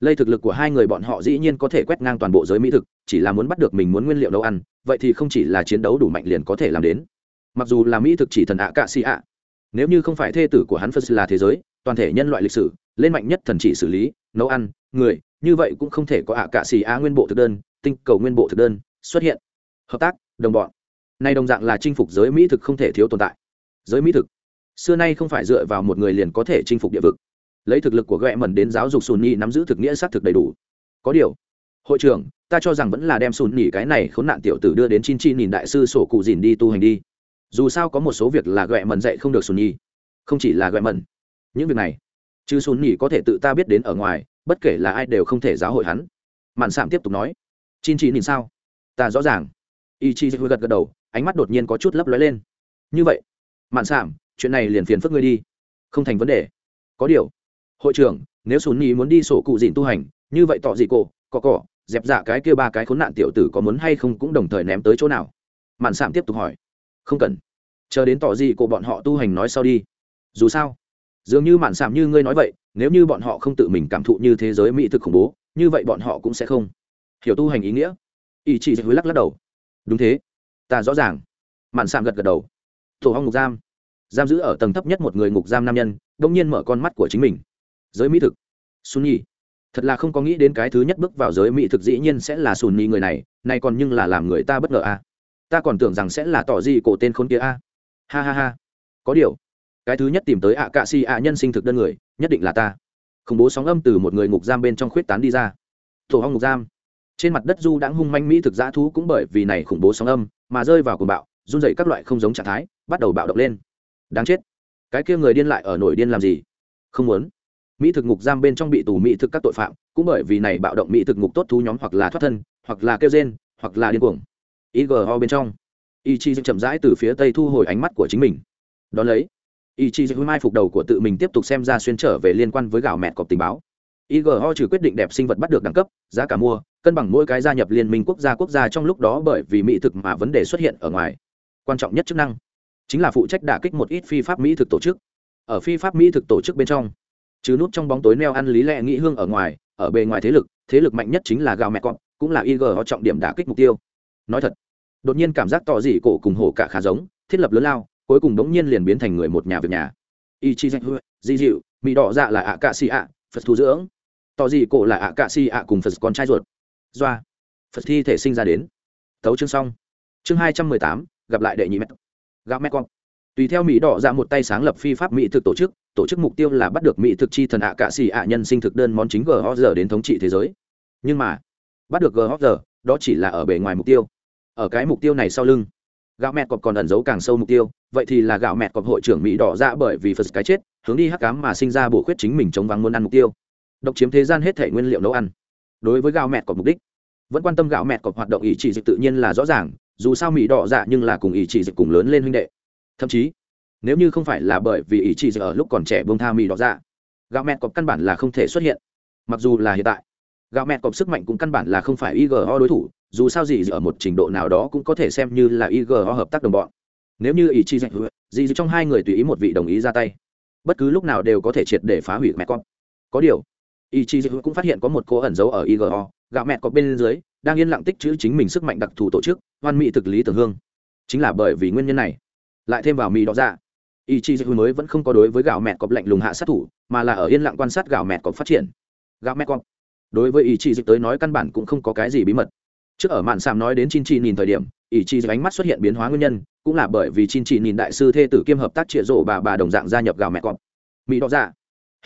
Speaker 1: lây thực lực của hai người bọn họ dĩ nhiên có thể quét ngang toàn bộ giới mỹ thực, chỉ là muốn bắt được mình muốn nguyên liệu nấu ăn, vậy thì không chỉ là chiến đấu đủ mạnh liền có thể làm đến. Mặc dù là mỹ thực chỉ thần ạ cạ xì ạ nếu như không phải thê tử của hắn phật là thế giới, toàn thể nhân loại lịch sử, lên mạnh nhất thần chỉ xử lý, nấu ăn, người như vậy cũng không thể có ạ cạ xì a nguyên bộ thực đơn, tinh cầu nguyên bộ thực đơn xuất hiện. Hợp tác, đồng bọn. Nay đồng dạng là chinh phục giới mỹ thực không thể thiếu tồn tại. Giới mỹ thực. Xưa nay không phải dựa vào một người liền có thể chinh phục địa vực. Lấy thực lực của ghẹ mẩn đến giáo dục sùn nhị nắm giữ thực nghĩa xác thực đầy đủ. Có điều, hội trưởng, ta cho rằng vẫn là đem sùn nhị cái này khốn nạn tiểu tử đưa đến chín chi nhìn đại sư sổ cụ dìn đi tu hành đi. Dù sao có một số việc là ghẹ mẩn dạy không được sùn nhị không chỉ là ghẹ mẩn. Những việc này, chứ sùn nhị có thể tự ta biết đến ở ngoài bất kể là ai đều không thể giáo hội hắn. Mạn sạm tiếp tục nói chín chi nhìn sao? Ta rõ ràng. Y chi gật gật đầu, ánh mắt đột nhiên có chút lấp lóe lên. Như vậy, mạn sạm, chuyện này liền phiền phức ngươi đi. Không thành vấn đề. Có điều, hội trưởng, nếu sùn nhì muốn đi sổ cụ dịn tu hành, như vậy tỏ gì cổ Cỏ cỏ dẹp dạ cái kia ba cái khốn nạn tiểu tử có muốn hay không cũng đồng thời ném tới chỗ nào? Mạn sạm tiếp tục hỏi. Không cần. Chờ đến tỏ gì cổ bọn họ tu hành nói sau đi. Dù sao, dường như mạn sạm như ngươi nói vậy nếu như bọn họ không tự mình cảm thụ như thế giới mỹ thực khủng bố, như vậy bọn họ cũng sẽ không. Hiểu tu hành ý nghĩa. Ý chị hối lắc lắc đầu. Đúng thế. Ta rõ ràng. Mạn sạm gật gật đầu. Tổ hong ngục giam. Giam giữ ở tầng thấp nhất một người ngục giam nam nhân, đông nhiên mở con mắt của chính mình. Giới mỹ thực. Sunni thật là không có nghĩ đến cái thứ nhất bước vào giới mỹ thực dĩ nhiên sẽ là sunni người này này còn nhưng là làm người ta bất ngờ a. À. ta còn tưởng rằng sẽ là tỏ gì cổ tên khốn kia a. À. ha ha ha. Có điều cái thứ nhất tìm tới ạ cạ si ạ nhân sinh thực đơn người, nhất định là ta. Khủng bố sóng âm từ một người ngục giam bên trong khuyết tán đi ra. Tổ hong ngục giam. Trên mặt đất du đãng hung manh mỹ thực giã thú cũng bởi vì này khủng bố sóng âm mà rơi vào cuồng bạo, run dậy các loại không giống trạng thái, bắt đầu bạo động lên. Đáng chết. Cái kia người điên lại ở nổi điên làm gì? Không muốn. Mỹ thực ngục giam bên trong bị tù mỹ thực các tội phạm, cũng bởi vì này bạo động mỹ thực ngục tốt thú nhóm hoặc là thoát thân, hoặc là kêu rên, hoặc là điên cuồng. Igo bên trong. Y chi chậm rãi từ phía tây thu hồi ánh mắt của chính mình. Đón lấy y chi mai phục đầu của tự mình tiếp tục xem ra xuyên trở về liên quan với gạo mẹt cọp tình báo. Igo trừ quyết định đẹp sinh vật bắt được đẳng cấp, giá cả mua, cân bằng mỗi cái gia nhập liên minh quốc gia quốc gia trong lúc đó bởi vì mỹ thực mà vấn đề xuất hiện ở ngoài. Quan trọng nhất chức năng chính là phụ trách đả kích một ít phi pháp mỹ thực tổ chức. Ở phi pháp mỹ thực tổ chức bên trong chứ nút trong bóng tối neo ăn lý lẽ nghĩ hương ở ngoài, ở bề ngoài thế lực thế lực mạnh nhất chính là gạo mẹ cọp, cũng là ig có trọng điểm đả kích mục tiêu. Nói thật, đột nhiên cảm giác tỏ dị cổ cùng hổ cả khá giống, thiết lập lớn lao cuối cùng đống nhiên liền biến thành người một nhà việc nhà. Y chi danh di dịu mỹ đỏ dạ là ạ cạ xì ạ phật thu dưỡng. Tỏ dị cổ là ạ cạ xì ạ cùng phật con trai ruột. Doa, phật thi thể sinh ra đến. Thấu chương xong. Chương hai trăm mười tám, gặp lại đệ nhị mẹ. Gạo mẹ con. Tùy theo mỹ đỏ dạ một tay sáng lập phi pháp mỹ thực tổ chức tổ chức mục tiêu là bắt được mỹ thực chi thần ạ cạ xì ạ nhân sinh thực đơn món chính gho đến thống trị thế giới. Nhưng mà, bắt được gho đó chỉ là ở bề ngoài mục tiêu. Ở cái mục tiêu này sau lưng gạo mẹ cọp còn ẩn giấu càng sâu mục tiêu vậy thì là gạo mẹ cọp hội trưởng mỹ đỏ ra bởi vì phật cái chết hướng đi hắc cám mà sinh ra bổ khuyết chính mình chống vắng muốn ăn mục tiêu. Độc chiếm thế gian hết thể nguyên liệu nấu ăn. Đối với gạo mẹ cọp mục đích vẫn quan tâm gạo mẹ cọp hoạt động ý chỉ dịch tự nhiên là rõ ràng dù sao mỹ đỏ dạ nhưng là cùng ý chỉ dịch cùng lớn lên huynh đệ.
Speaker 2: Thậm chí nếu như không phải là bởi vì ý chí ở lúc còn trẻ bông tha mỹ đỏ dạ, gạo mẹ cọp căn bản là không thể xuất hiện. Mặc dù là hiện tại gạo mẹ cọp sức mạnh cũng căn bản là không phải igo đối thủ dù sao gì ở một trình độ nào đó cũng có thể xem như là igo hợp tác đồng bọn. Nếu như ý chi dạy gì trong hai người tùy ý một vị đồng ý ra tay, bất cứ lúc nào đều có thể triệt để phá hủy mẹ con. Có điều, ý chi dạy cũng phát hiện có một cô ẩn giấu ở igo gạo mẹ có bên dưới, đang yên lặng tích trữ chính mình sức mạnh đặc thù tổ chức hoàn mỹ thực lý tưởng hương. Chính là bởi vì nguyên nhân này, lại thêm vào mì đó ra ý chí dạy mới vẫn không có đối với gạo mẹ cọp lạnh lùng hạ sát thủ, mà là ở yên lặng quan sát gạo mẹ cọp phát triển. Gạo mẹ cọp đối với ý chí dịch tới nói căn bản cũng không có cái gì bí mật trước ở mạn sạm nói đến chin chi nhìn thời điểm ý chí ánh mắt xuất hiện biến hóa nguyên nhân, cũng là bởi vì chin chi nhìn đại sư thê tử kiêm hợp tác trịa rộ bà bà đồng dạng gia nhập gạo mẹ cọp. Mỹ đó ra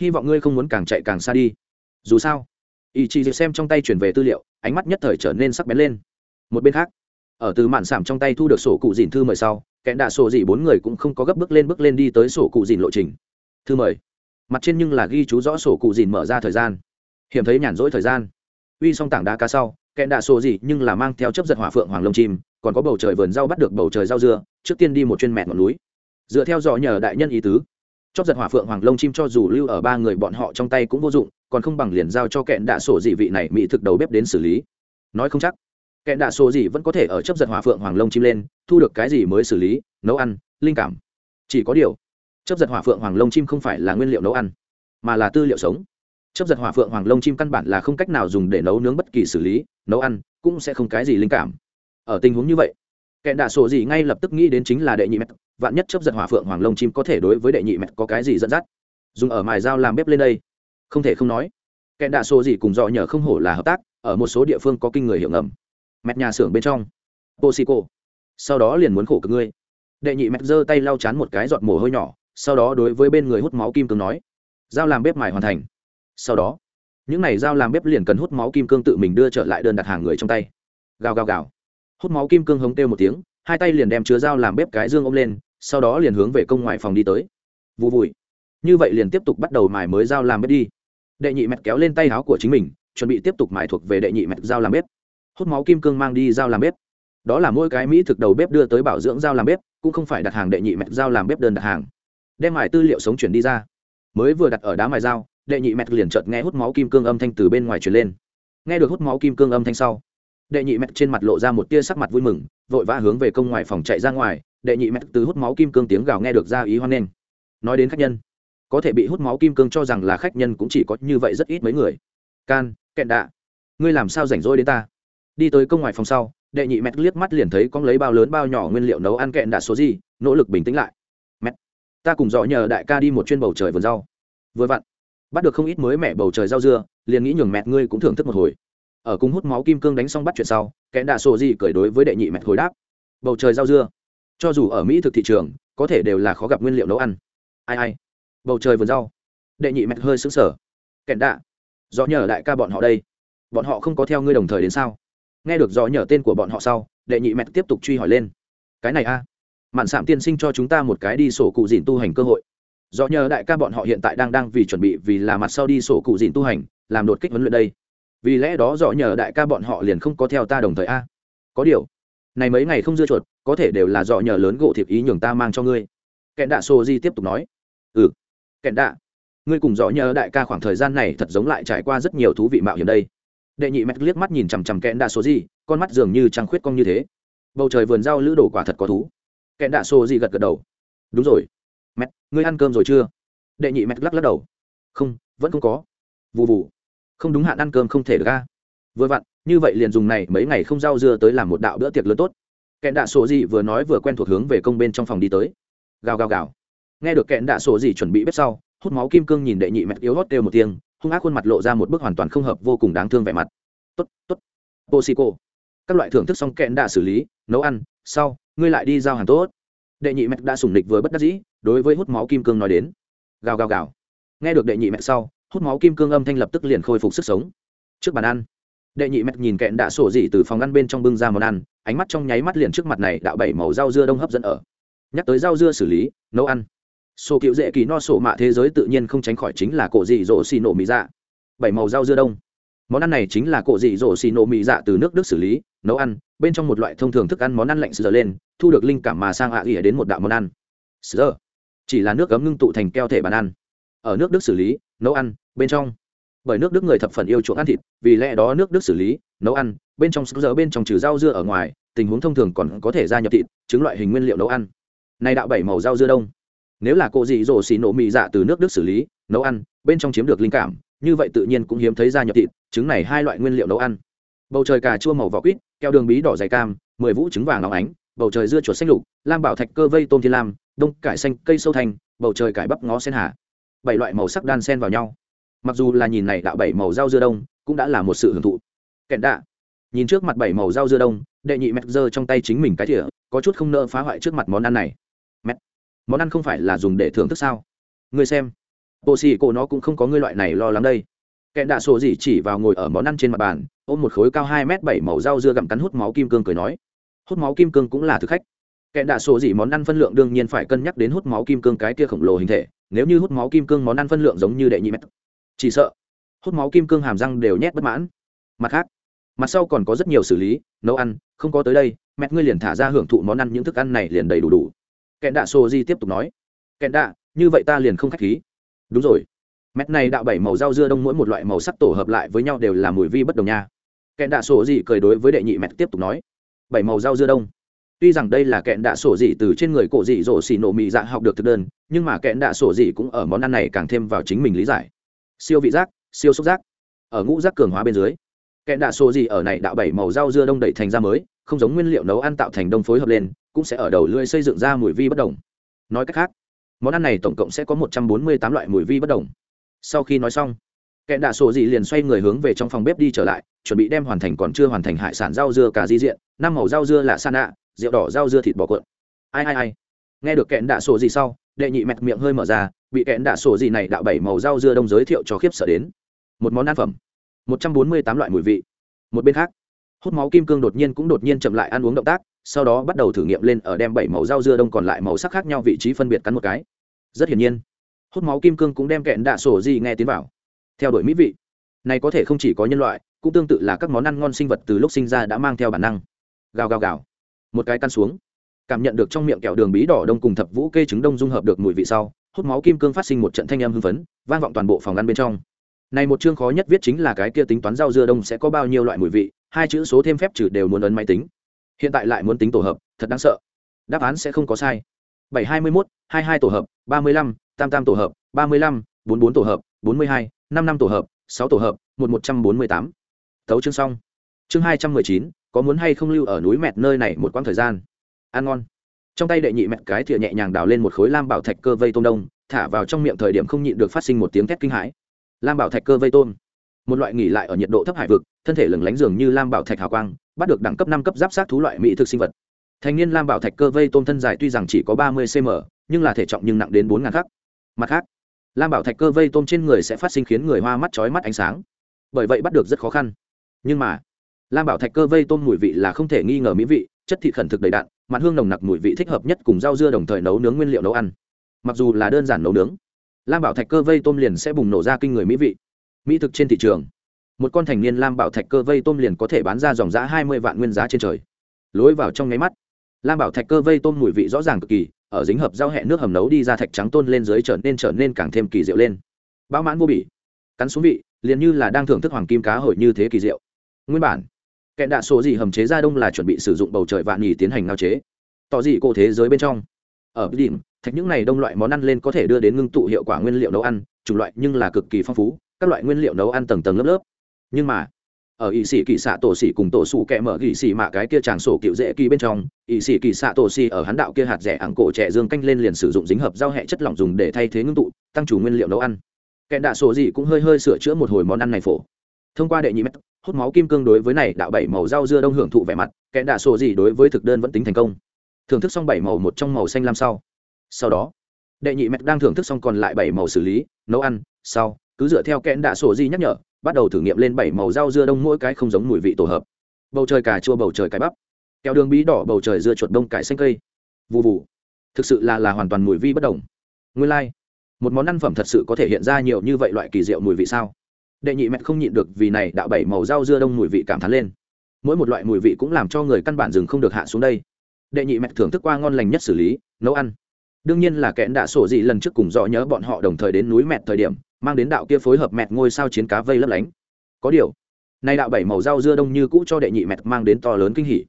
Speaker 2: hy vọng ngươi không muốn càng chạy càng xa đi. Dù sao ý chí xem trong tay chuyển về tư liệu, ánh mắt nhất thời trở nên sắc bén lên. Một bên khác, ở từ mạn sạm trong tay thu được sổ cụ dìn thư mời sau kẽ đạ sổ dị bốn người cũng không có gấp bước lên bước lên đi tới sổ cụ dìn lộ trình. Thư mời. Mặt trên nhưng là ghi chú rõ sổ cụ dìn mở ra thời gian. Hiểm thấy nhàn rỗi thời gian. Uy xong tảng đá cá sau kẹn đạ sổ gì nhưng là mang theo chấp giật hỏa phượng hoàng lông chim, còn có bầu trời vườn rau bắt được bầu trời rau dưa, trước tiên đi một chuyên mẹt ngọn núi. Dựa theo dò nhờ đại nhân ý tứ chóp giật hỏa phượng hoàng lông chim cho dù lưu ở ba người bọn họ trong tay cũng vô dụng, còn không bằng liền giao cho kẹn đạ sổ dị vị này mỹ thực đầu bếp đến xử lý. Nói không chắc, kẹn đạ sổ dị vẫn có thể ở chấp giật hỏa phượng hoàng lông chim lên, thu được cái gì mới xử lý, nấu ăn, linh cảm. Chỉ có điều, chấp giật hỏa phượng hoàng lông chim không phải là nguyên liệu nấu ăn, mà là tư liệu sống chấp giật hỏa phượng hoàng lông chim căn bản là không cách nào dùng để nấu nướng bất kỳ xử lý nấu ăn cũng sẽ không cái gì linh cảm ở tình huống như vậy kẹn đạ sổ gì ngay lập tức nghĩ đến chính là đệ nhị mẹt vạn nhất chấp giật hỏa phượng hoàng lông chim có thể đối với đệ nhị mẹt có cái gì dẫn dắt dùng ở mài dao làm bếp lên đây không thể không nói kẹn đạ sổ gì cùng dọ nhờ không hổ là hợp tác ở một số địa phương có kinh người hiệu ngầm mẹt nhà xưởng bên trong Posico. Sau đó liền muốn khổ cực ngươi. Đệ nhị mẹt giơ tay lau chán một cái giọt mồ hôi nhỏ, sau đó đối với bên người hút máu kim cương nói: dao làm bếp mài hoàn thành." Sau đó, những này dao làm bếp liền cần hút máu kim cương tự mình đưa trở lại đơn đặt hàng người trong tay. Gào gào gào. Hút máu kim cương hống têu một tiếng, hai tay liền đem chứa dao làm bếp cái dương ôm lên, sau đó liền hướng về công ngoài phòng đi tới. Vù vùi. Như vậy liền tiếp tục bắt đầu mài mới dao làm bếp đi. Đệ nhị mẹt kéo lên tay áo của chính mình, chuẩn bị tiếp tục mài thuộc về đệ nhị mẹt dao làm bếp hút máu kim cương mang đi dao làm bếp đó là mỗi cái mỹ thực đầu bếp đưa tới bảo dưỡng dao làm bếp cũng không phải đặt hàng đệ nhị mẹt dao làm bếp đơn đặt hàng đem mài tư liệu sống chuyển đi ra mới vừa đặt ở đá mài dao đệ nhị mẹt liền chợt nghe hút máu kim cương âm thanh từ bên ngoài truyền lên. Nghe được hút máu kim cương âm thanh sau, đệ nhị mẹt trên mặt lộ ra một tia sắc mặt vui mừng, vội vã hướng về công ngoài phòng chạy ra ngoài, đệ nhị mẹt từ hút máu kim cương tiếng gào nghe được ra ý hoan nghênh. Nói đến khách nhân, có thể bị hút máu kim cương cho rằng là khách nhân cũng chỉ có như vậy rất ít mấy người. Can, kẹn đạ, ngươi làm sao rảnh rỗi đến ta? Đi tới công ngoài phòng sau, đệ nhị mẹt liếc mắt liền thấy con lấy bao lớn bao nhỏ nguyên liệu nấu ăn kẹn đạ số gì, nỗ lực bình tĩnh lại. Mẹt, ta cùng dò nhờ đại ca đi một chuyên bầu trời vườn rau. Vừa vặn bắt được không ít mới mẹ bầu trời rau dưa, liền nghĩ nhường mẹ ngươi cũng thưởng thức một hồi. Ở cung hút máu kim cương đánh xong bắt chuyện sau, kẻ đạ sổ gì cởi đối với đệ nhị mẹ hồi đáp. Bầu trời rau dưa. Cho dù ở mỹ thực thị trường, có thể đều là khó gặp nguyên liệu nấu ăn. Ai ai. Bầu trời vườn rau. Đệ nhị mẹ hơi sững sờ. Kẹn đạ. Do nhờ đại ca bọn họ đây. Bọn họ không có theo ngươi đồng thời đến sao? Nghe được do nhờ tên của bọn họ sau, đệ nhị mẹ tiếp tục truy hỏi lên. Cái này a. À? mạn sạm tiên sinh cho chúng ta một cái đi sổ cụ dìn tu hành cơ hội do nhờ đại ca bọn họ hiện tại đang đang vì chuẩn bị vì là mặt sau đi sổ cụ dìn tu hành, làm đột kích huấn luyện đây. Vì lẽ đó do nhờ đại ca bọn họ liền không có theo ta đồng thời a. À. Có điều, này mấy ngày không dưa chuột, có thể đều là do nhờ lớn gỗ thiệp ý nhường ta mang cho ngươi. Kẹn đạ sô di tiếp tục nói. Ừ kẹn đạ, ngươi cùng dõi nhờ đại ca khoảng thời gian này thật giống lại trải qua rất nhiều thú vị mạo hiểm đây. Đệ nhị mẹt liếc mắt nhìn chằm chằm kẽn đạ số gì con mắt dường như trăng khuyết cong như thế. Bầu trời vườn rau lữ đồ quả thật có thú. Kẽn đạ số gì gật gật đầu. Đúng rồi mẹ, ngươi ăn cơm rồi chưa? Đệ nhị mẹ lắc lắc đầu. Không, vẫn không có. Vụ vụ không đúng hạn ăn cơm không thể được ra vừa vặn, như vậy liền dùng này mấy ngày không rau dưa tới làm một đạo bữa tiệc lớn tốt. Kẹn đạ số gì vừa nói vừa quen thuộc hướng về công bên trong phòng đi tới. Gào gào gào. Nghe được kẹn đạ số gì chuẩn bị bếp sau, hút máu kim cương nhìn đệ nhị mẹ yếu hót đều một tiếng, hung ác khuôn mặt lộ ra một bức hoàn toàn không hợp, vô cùng đáng thương vẻ mặt. Tốt tốt. Cô các loại thưởng thức xong kẹn đã xử lý, nấu ăn, sau, ngươi lại đi giao hàng tốt. Đệ nhị mẹ đã sủng địch với bất đắc dĩ đối với hút máu kim cương nói đến. Gào gào gào. Nghe được đệ nhị mẹ sau, hút máu kim cương âm thanh lập tức liền khôi phục sức sống. Trước bàn ăn, đệ nhị mẹ nhìn kẹn đã sổ dị từ phòng ăn bên trong bưng ra món ăn, ánh mắt trong nháy mắt liền trước mặt này đạo bảy màu rau dưa đông hấp dẫn ở. Nhắc tới rau dưa xử lý, nấu ăn. Sổ cựu dễ kỳ no sổ mạ thế giới tự nhiên không tránh khỏi chính là cổ dị dỗ xì nổ mỹ dạ. Bảy màu rau dưa đông. Món ăn này chính là cổ dị dỗ xì nổ mỹ dạ từ nước đức xử lý, nấu ăn, bên trong một loại thông thường thức ăn món ăn lạnh sờ lên, thu được linh cảm mà sang ạ à ỉa đến một đạo món ăn.
Speaker 1: Sờ chỉ là nước cấm ngưng tụ thành keo thể bàn ăn. Ở nước đức xử lý, nấu ăn, bên trong. Bởi nước đức người thập phần yêu chuộng ăn thịt, vì lẽ đó nước đức xử lý, nấu ăn, bên trong sức dỡ bên trong trừ rau dưa ở ngoài, tình huống thông thường còn có thể gia nhập thịt, trứng loại hình nguyên liệu nấu ăn. Này đạo bảy màu rau dưa đông. Nếu là cô dị dỗ xì nổ mì dạ từ nước đức xử lý, nấu ăn, bên trong chiếm được linh cảm, như vậy tự nhiên cũng hiếm thấy gia nhập thịt, trứng này hai loại nguyên liệu nấu ăn. Bầu trời cà chua màu vỏ quýt, keo đường bí đỏ dày cam, mười vũ trứng vàng óng ánh, bầu trời dưa chuột xanh lục, lam bảo thạch cơ vây tôm thiên lam đông, cải xanh, cây sâu thành bầu trời cải bắp ngó sen hà. Bảy loại màu sắc đan sen vào nhau. Mặc dù là nhìn này đạo bảy màu rau dưa đông, cũng đã là một sự hưởng thụ. Kẹn đạ. Nhìn trước mặt bảy màu rau dưa đông, đệ nhị mẹt giơ trong tay chính mình cái thỉa có chút không nỡ phá hoại trước mặt món ăn này. Mẹt. Món ăn không phải là dùng để thưởng thức sao? Ngươi xem. Bộ xì cổ nó cũng không có ngươi loại này lo lắng đây. Kẹn đạ sổ gì chỉ vào ngồi ở món ăn trên mặt bàn, ôm một khối cao hai m bảy màu rau dưa gặm cắn hút máu kim cương cười nói. Hút máu kim cương cũng là thực khách kẻ đạ sổ gì món ăn phân lượng đương nhiên phải cân nhắc đến hút máu kim cương cái kia khổng lồ hình thể, nếu như hút máu kim cương món ăn phân lượng giống như đệ nhị mét. Chỉ sợ, hút máu kim cương hàm răng đều nhét bất mãn. Mặt khác, mặt sau còn có rất nhiều xử lý, nấu ăn, không có tới đây, mẹ ngươi liền thả ra hưởng thụ món ăn những thức ăn này liền đầy đủ đủ. Kẹn đạ sô di tiếp tục nói kẹn đạ như vậy ta liền không k h á c h khí. Đúng rồi. Mét này đạo bảy màu rau dưa đông mỗi một loại màu sắc tổ hợp lại với nhau đều là mùi vi bất đồng nha. Kẹn đạ sổ dị cười đối với đệ nhị mẹ tiếp tục nói, bảy màu rau dưa đông tuy rằng đây là kẹn đạ sổ dị từ trên người cổ dị dỗ xì nổ mị dạ học được thực đơn, nhưng mà kẹn đạ sổ dị cũng ở món ăn này càng thêm vào chính mình lý giải. Siêu vị giác, siêu xúc giác. Ở ngũ giác cường hóa bên dưới, kẹn đạ sổ dị ở này đạo bảy màu rau dưa đông đẩy thành ra mới, không giống nguyên liệu nấu ăn tạo thành đông phối hợp lên, cũng sẽ ở đầu lưỡi xây dựng ra mùi vi bất đồng. Nói cách khác, món ăn này tổng cộng sẽ có một trăm bốn mươi tám loại mùi vi bất đồng. Sau khi nói xong, kẹn đạ sổ dị liền xoay người hướng về trong phòng bếp đi trở lại, chuẩn bị đem hoàn thành còn chưa hoàn thành hải sản rau dưa cả di diện, năm màu rau dưa là san ạ rượu đỏ rau dưa thịt bò cuộn. Ai ai ai? Nghe được kẹn đạ sổ gì sau, đệ nhị mẹt miệng hơi mở ra, bị kẹn đạ sổ gì này đạo bảy màu rau dưa đông giới thiệu cho khiếp sợ đến. Một món ăn phẩm. Một trăm bốn mươi tám loại mùi vị. Một bên khác, hút máu kim cương đột nhiên cũng đột nhiên chậm lại ăn uống động tác, sau đó bắt đầu thử nghiệm lên ở đem bảy màu rau dưa đông còn lại màu sắc khác nhau vị trí phân biệt cắn một cái. Rất hiển nhiên, hút máu kim cương cũng đem kẹn đạ sổ gì nghe tiến vào. Theo đuổi mỹ vị. Này có thể không chỉ có nhân loại, cũng tương tự là các món ăn ngon sinh vật từ lúc sinh ra đã mang theo bản năng. Gào gào gào một cái căn xuống. Cảm nhận được trong miệng kẹo đường bí đỏ đông cùng thập vũ kê trứng đông dung hợp được mùi vị sau, hút máu kim cương phát sinh một trận thanh âm hưng phấn, vang vọng toàn bộ phòng ăn bên trong. Này một chương khó nhất viết chính là cái kia tính toán rau dưa đông sẽ có bao nhiêu loại mùi vị, hai chữ số thêm phép trừ đều muốn ấn máy tính. Hiện tại lại muốn tính tổ hợp, thật đáng sợ. Đáp án sẽ không có sai. bảy hai mươi mốt, hai hai tổ hợp, ba mươi lăm, tam tam tổ hợp, ba mươi lăm, bốn bốn tổ hợp, bốn mươi hai, năm năm tổ hợp, sáu tổ hợp, một một trăm bốn mươi tám. Thấu chương xong. Chương hai trăm mười chín có muốn hay không lưu ở núi mẹt nơi này một quãng thời gian? Ăn ngon. Trong tay đệ nhị mẹt cái thìa nhẹ nhàng đào lên một khối lam bảo thạch cơ vây tôm đông, thả vào trong miệng thời điểm không nhịn được phát sinh một tiếng thét kinh hãi. Lam bảo thạch cơ vây tôm. Một loại nghỉ lại ở nhiệt độ thấp hải vực, thân thể lừng lánh dường như lam bảo thạch hào quang, bắt được đẳng cấp năm cấp giáp sát thú loại mỹ thực sinh vật. Thành niên lam bảo thạch cơ vây tôm thân dài tuy rằng chỉ có ba mươi cm nhưng là thể trọng nhưng nặng đến bốn ngàn khắc. Mặt khác, lam bảo thạch cơ vây tôm trên người sẽ phát sinh khiến người hoa mắt chói mắt ánh sáng. Bởi vậy bắt được rất khó khăn. Nhưng mà lam bảo thạch cơ vây tôm mùi vị là không thể nghi ngờ mỹ vị, chất thịt khẩn thực đầy đạn mặt hương nồng nặc mùi vị thích hợp nhất cùng rau dưa đồng thời nấu nướng nguyên liệu nấu ăn. Mặc dù là đơn giản nấu nướng, lam bảo thạch cơ vây tôm liền sẽ bùng nổ ra kinh người mỹ vị. Mỹ thực trên thị trường, một con thành niên lam bảo thạch cơ vây tôm liền có thể bán ra dòng giá hai mươi vạn nguyên giá trên trời. Lối vào trong nháy mắt, lam bảo thạch cơ vây tôm mùi vị rõ ràng cực kỳ, ở dính hợp giao hẹ nước hầm nấu đi ra thạch trắng tôn lên dưới trở nên trở nên càng thêm kỳ diệu lên. Bão mãn vô bỉ, cắn xuống vị, liền như là đang thưởng thức hoàng kim cá hồi như thế kỳ diệu. Nguyên bản kẹn đạ số gì hầm chế ra đông là chuẩn bị sử dụng bầu trời vạn nhì tiến hành ngao chế. Tỏ dị cô thế giới bên trong. Ở điểm thạch những này đông loại món ăn lên có thể đưa đến ngưng tụ hiệu quả nguyên liệu nấu ăn, chủng loại nhưng là cực kỳ phong phú, các loại nguyên liệu nấu ăn tầng tầng lớp lớp. Nhưng mà, ở ỵ sĩ kỳ xạ tổ xỉ cùng tổ sủ kẹ mở ỵ sĩ mạ cái kia tràng sổ cựu dễ kỳ bên trong ỵ sĩ kỳ xạ tổ xỉ ở hắn đạo kia hạt rẻ ảng cổ trẻ dương canh lên liền sử dụng dính hợp giao hẹ chất lỏng dùng để thay thế ngưng tụ, tăng chủ nguyên liệu nấu ăn. Kẹn đạ sổ gì cũng hơi hơi sửa chữa một hồi món ăn này phổ thông qua đệ nhị mét, hút máu kim cương đối với này đạo bảy màu rau dưa đông hưởng thụ vẻ mặt kẹn đạ sổ gì đối với thực đơn vẫn tính thành công. Thưởng thức xong bảy màu một trong màu xanh lam sau. Sau đó, đệ nhị mét đang thưởng thức xong còn lại bảy màu xử lý, nấu ăn, sau, cứ dựa theo kẽn đạ sổ di nhắc nhở, bắt đầu thử nghiệm lên bảy màu rau dưa đông mỗi cái không giống mùi vị tổ hợp. Bầu trời cà chua, bầu trời cải bắp. Kẹo đường bí đỏ, bầu trời dưa chuột đông, cải xanh cây. Vụ vụ thực sự là là hoàn toàn mùi vi bất đồng. Nguyên lai、like. một món ăn phẩm thật sự có thể hiện ra nhiều như vậy loại kỳ diệu mùi vị sao? Đệ nhị mẹ không nhịn được vì này đạo bảy màu rau dưa đông mùi vị cảm thán lên. Mỗi một loại mùi vị cũng làm cho người căn bản dừng không được hạ xuống đây. Đệ nhị mẹ thưởng thức qua ngon lành nhất xử lý, nấu ăn. Đương nhiên là kẽn đã sổ dị lần trước cùng dọ nhớ bọn họ đồng thời đến núi mẹt thời điểm, mang đến đạo kia phối hợp mẹt ngôi sao chiến cá vây lấp lánh. Có điều, nay đạo bảy màu rau dưa đông như cũ cho đệ nhị mẹt mang đến to lớn kinh hỉ.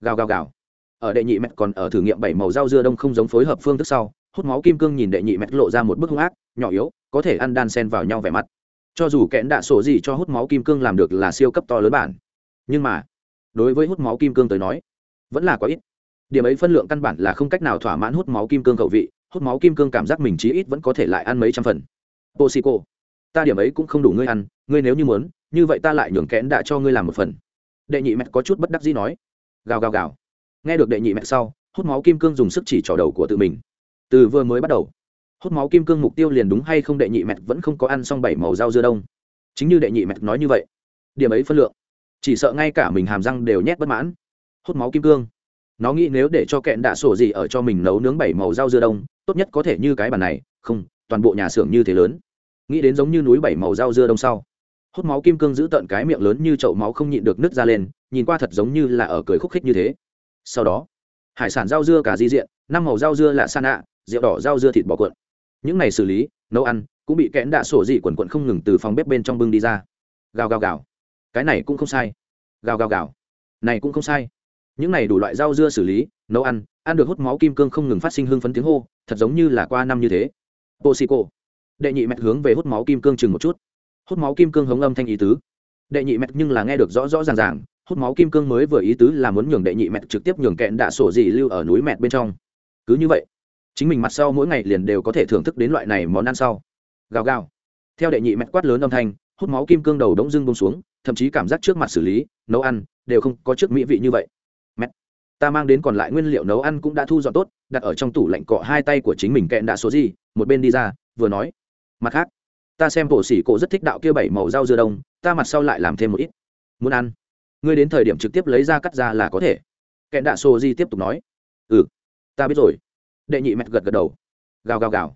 Speaker 1: Gào gào gào. Ở đệ nhị mẹt còn ở thử nghiệm bảy màu rau dưa đông không giống phối hợp phương thức sau, hút máu kim cương nhìn đệ nhị mẹt lộ ra một bức hung ác, nhỏ yếu, có thể ăn đan sen vào nhau vẻ mặt cho dù kẽn đạ sổ gì cho hút máu kim cương làm được là siêu cấp to lớn bản. Nhưng mà, đối với hút máu kim cương tới nói, vẫn là quá ít. Điểm ấy phân lượng căn bản là không cách nào thỏa mãn hút máu kim cương khẩu vị, hút máu kim cương cảm giác mình chí ít vẫn có thể lại ăn mấy trăm phần. Cô xì cô ta điểm ấy cũng không đủ ngươi ăn, ngươi nếu như muốn, như vậy ta lại nhường kẽn đã cho ngươi làm một phần. Đệ nhị mẹ có chút bất đắc dĩ nói. Gào gào gào. Nghe được đệ nhị mẹ sau, hút máu kim cương dùng sức chỉ trỏ đầu của tự mình. Từ vừa mới bắt đầu hút máu kim cương mục tiêu liền đúng hay không đệ nhị mẹt vẫn không có ăn xong bảy màu rau dưa đông. Chính như đệ nhị mẹt nói như vậy, điểm ấy phân lượng, chỉ sợ ngay cả mình hàm răng đều nhét bất mãn. Hút máu kim cương, nó nghĩ nếu để cho kẹn đạ sổ gì ở cho mình nấu nướng bảy màu rau dưa đông, tốt nhất có thể như cái bàn này, không, toàn bộ nhà xưởng như thế lớn. Nghĩ đến giống như núi bảy màu rau dưa đông sau, hút máu kim cương giữ tận cái miệng lớn như chậu máu không nhịn được nứt ra lên, nhìn qua thật giống như là ở cười khúc khích như thế. Sau đó, hải sản rau dưa cả di diện, năm màu rau dưa là san ạ rượu đỏ rau dưa thịt bò cuộn những này xử lý, nấu ăn, cũng bị kẽn đạ sổ dị quần quận không ngừng từ phòng bếp bên trong bưng đi ra. Gào gào gào. Cái này cũng không sai. Gào gào gào. Này cũng không sai. Những này đủ loại rau dưa xử lý, nấu ăn ăn được hút máu kim cương không ngừng phát sinh hương phấn tiếng hô, thật giống như là qua năm như thế. Ô xì cô đệ nhị mẹt hướng về hút máu kim cương chừng một chút. Hút máu kim cương hống âm thanh ý tứ. Đệ nhị mẹt nhưng là nghe được rõ rõ ràng ràng, hút máu kim cương mới vừa ý tứ là muốn nhường đệ nhị mẹt trực tiếp nhường kẹn đạ sổ dị lưu ở núi mẹt bên trong. Cứ như vậy chính mình mặt sau mỗi ngày liền đều có thể thưởng thức đến loại này món ăn sau. Gào gào. Theo đệ nhị mẹ quát lớn âm thanh, hút máu kim cương đầu đống dưng bông xuống, thậm chí cảm giác trước mặt xử lý, nấu ăn, đều không có trước mỹ vị như vậy. Mẹ, ta mang đến còn lại nguyên liệu nấu ăn cũng đã thu dọn tốt, đặt ở trong tủ lạnh cọ hai tay của chính mình kẹn đã số gì, một bên đi ra, vừa nói. Mặt khác, ta xem bộ xỉ cổ rất thích đạo kia bảy màu rau dưa đông, ta mặt sau lại làm thêm một ít. Muốn ăn. Ngươi đến thời điểm trực tiếp lấy ra cắt ra là có thể. Kẹn đạ sô di tiếp tục nói. Ừ ta biết rồi đệ nhị mẹt gật gật đầu. Gào gào gào.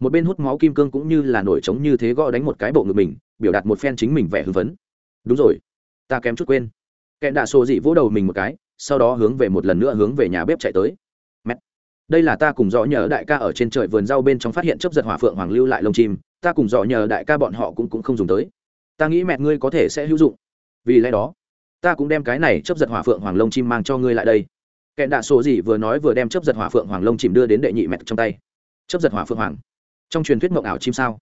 Speaker 1: Một bên hút máu kim cương cũng như là nổi trống như thế gõ đánh một cái bộ ngực mình, biểu đạt một phen chính mình vẻ hưng phấn. Đúng rồi, ta kém chút quên. Kẹn đạ sổ dị vỗ đầu mình một cái, sau đó hướng về một lần nữa hướng về nhà bếp chạy tới. Mẹt. Đây là ta cùng dõ nhờ đại ca ở trên trời vườn rau bên trong phát hiện chấp giật hỏa phượng hoàng lưu lại lông chim, ta cùng dò nhờ đại ca bọn họ cũng cũng không dùng tới. Ta nghĩ mẹt ngươi có thể sẽ hữu dụng. Vì lẽ đó, ta cũng đem cái này chấp giật hỏa phượng hoàng lông chim mang cho ngươi lại đây kẹn đạ sổ gì vừa nói vừa đem chấp giật hỏa phượng hoàng lông chim đưa đến đệ nhị mẹt trong tay. Chấp giật hỏa phượng hoàng. Trong truyền thuyết mộng ảo chim sao?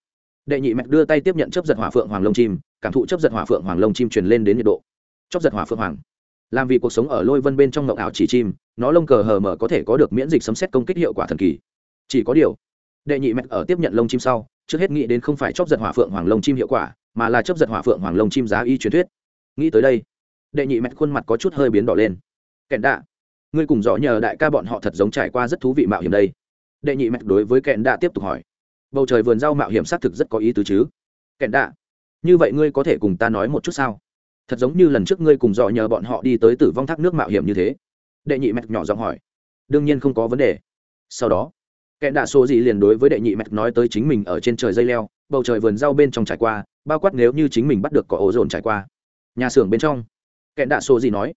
Speaker 1: Đệ nhị mẹt đưa tay tiếp nhận chấp giật hỏa phượng hoàng lông chim, cảm thụ chấp giật hỏa phượng hoàng lông chim truyền lên đến nhiệt độ. Chấp giật hỏa phượng hoàng. Làm vì cuộc sống ở lôi vân bên trong mộng ảo chỉ chim, nó lông cờ hờ mở có thể có được miễn dịch sấm xét công kích hiệu quả thần kỳ. Chỉ có điều, đệ nhị mẹt ở tiếp nhận lông chim sau, trước hết nghĩ đến không phải chấp giật hỏa phượng hoàng lông chim hiệu quả, mà là chớp giật hỏa phượng hoàng lông chim giá y truyền thuyết. Nghĩ tới đây, đệ nhị mẹt khuôn mặt có chút hơi biến đỏ lên. Kẹn đạ ngươi cùng rõ nhờ đại ca bọn họ thật giống trải qua rất thú vị mạo hiểm đây. Đệ nhị mạch đối với kẹn đạ tiếp tục hỏi. Bầu trời vườn rau mạo hiểm xác thực rất có ý tứ chứ. Kẹn đạ, như vậy ngươi có thể cùng ta nói một chút sao? Thật giống như lần trước ngươi cùng dò nhờ bọn họ đi tới tử vong thác nước mạo hiểm như thế. Đệ nhị mạch nhỏ giọng hỏi. Đương nhiên không có vấn đề. Sau đó kẻ đạ số gì liền đối với đệ nhị mạch nói tới chính mình ở trên trời dây leo, bầu trời vườn rau bên trong trải qua, bao quát nếu như chính mình bắt được cỏ ổ dồn trải qua. Nhà xưởng bên trong kẻ đạ số gì nói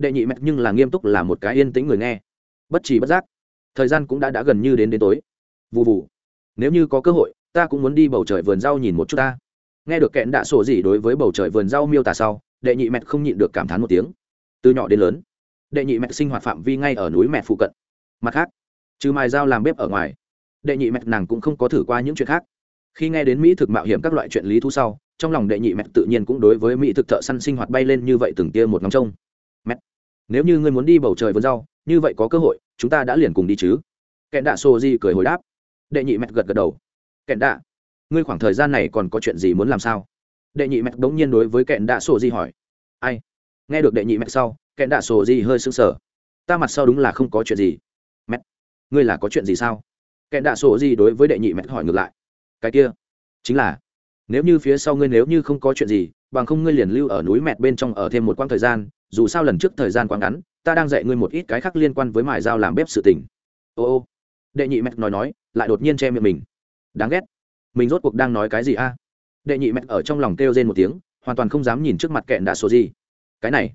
Speaker 1: đệ nhị mẹ nhưng là nghiêm túc là một cái yên tĩnh người nghe. Bất chỉ bất giác, thời gian cũng đã đã gần như đến đến tối. Vụ vụ nếu như có cơ hội, ta cũng muốn đi bầu trời vườn rau nhìn một chút ta. Nghe được kẹn đạ sổ gì đối với bầu trời vườn rau miêu tả sau, đệ nhị mẹ không nhịn được cảm thán một tiếng. Từ nhỏ đến lớn, đệ nhị mẹ sinh hoạt phạm vi ngay ở núi mẹ phụ cận. Mặt khác, trừ mài dao làm bếp ở ngoài, đệ nhị mẹ nàng cũng không có thử qua những chuyện khác. Khi nghe đến mỹ thực mạo hiểm các loại chuyện lý thú sau, trong lòng đệ nhị mẹ tự nhiên cũng đối với mỹ thực thợ săn sinh hoạt bay lên như vậy từng tia một ngóng trông nếu như ngươi muốn đi bầu trời vườn rau, như vậy có cơ hội, chúng ta đã liền cùng đi chứ. Kẹn đạ sô di cười hồi đáp. Đệ nhị mẹt gật gật đầu. Kẹn đạ, ngươi khoảng thời gian này còn có chuyện gì muốn làm sao? Đệ nhị mẹt bỗng nhiên đối với kẹn đạ sô di hỏi. Ai? Nghe được đệ nhị mẹt sau, kẹn đạ sô di hơi sững sờ. Ta mặt sau đúng là không có chuyện gì. Ngươi là có chuyện gì sao? Kẹn đạ sổ di đối với đệ nhị mẹt hỏi ngược lại. Cái kia, chính là nếu như phía sau ngươi nếu như không có chuyện gì, bằng không ngươi liền lưu ở núi mẹt bên trong ở thêm một quãng thời gian, dù sao lần trước thời gian quá ngắn, ta đang dạy ngươi một ít cái khác liên quan với mài dao làm bếp sự tình. Ô ô. Đệ nhị mẹt nói nói, lại đột nhiên che miệng mình. Đáng ghét. Mình rốt cuộc đang nói cái gì a? Đệ nhị mẹt ở trong lòng kêu rên một tiếng, hoàn toàn không dám nhìn trước mặt kẹn đạ số gì. Cái này,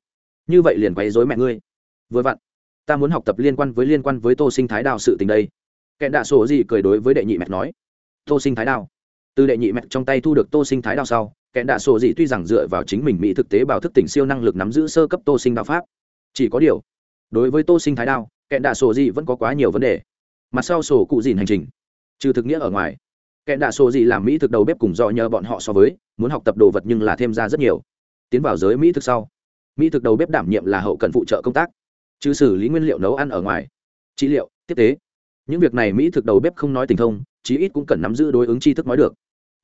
Speaker 1: như vậy liền quấy dối mẹ ngươi. Vừa vặn, ta muốn học tập liên quan với liên quan với tô sinh thái đào sự tình đây.
Speaker 2: Kẹn đạ số gì cười đối với đệ nhị mẹt nói. Tô sinh thái đào từ đệ nhị mẹ trong tay thu được tô sinh thái đao sau, kẹn đạ sổ dị tuy rằng dựa vào chính mình mỹ thực tế bảo thức tỉnh siêu năng lực nắm giữ sơ cấp tô sinh đạo pháp, chỉ có điều, đối với tô sinh thái đao, kẹn đạ sổ dị vẫn có quá nhiều vấn đề. Mặt sau sổ cụ dìn hành trình, trừ thực nghĩa ở ngoài, kẹn đạ sổ dị làm mỹ thực đầu bếp cùng do nhờ bọn họ so với, muốn học tập đồ vật nhưng là thêm ra rất nhiều. Tiến vào giới mỹ thực sau, mỹ thực đầu bếp đảm nhiệm là hậu cần phụ trợ công tác trừ xử lý nguyên liệu nấu ăn ở ngoài. Trị liệu, tiếp tế. Những việc này mỹ thực đầu bếp không nói tình thông, chí ít cũng cần nắm giữ đối ứng tri thức nói được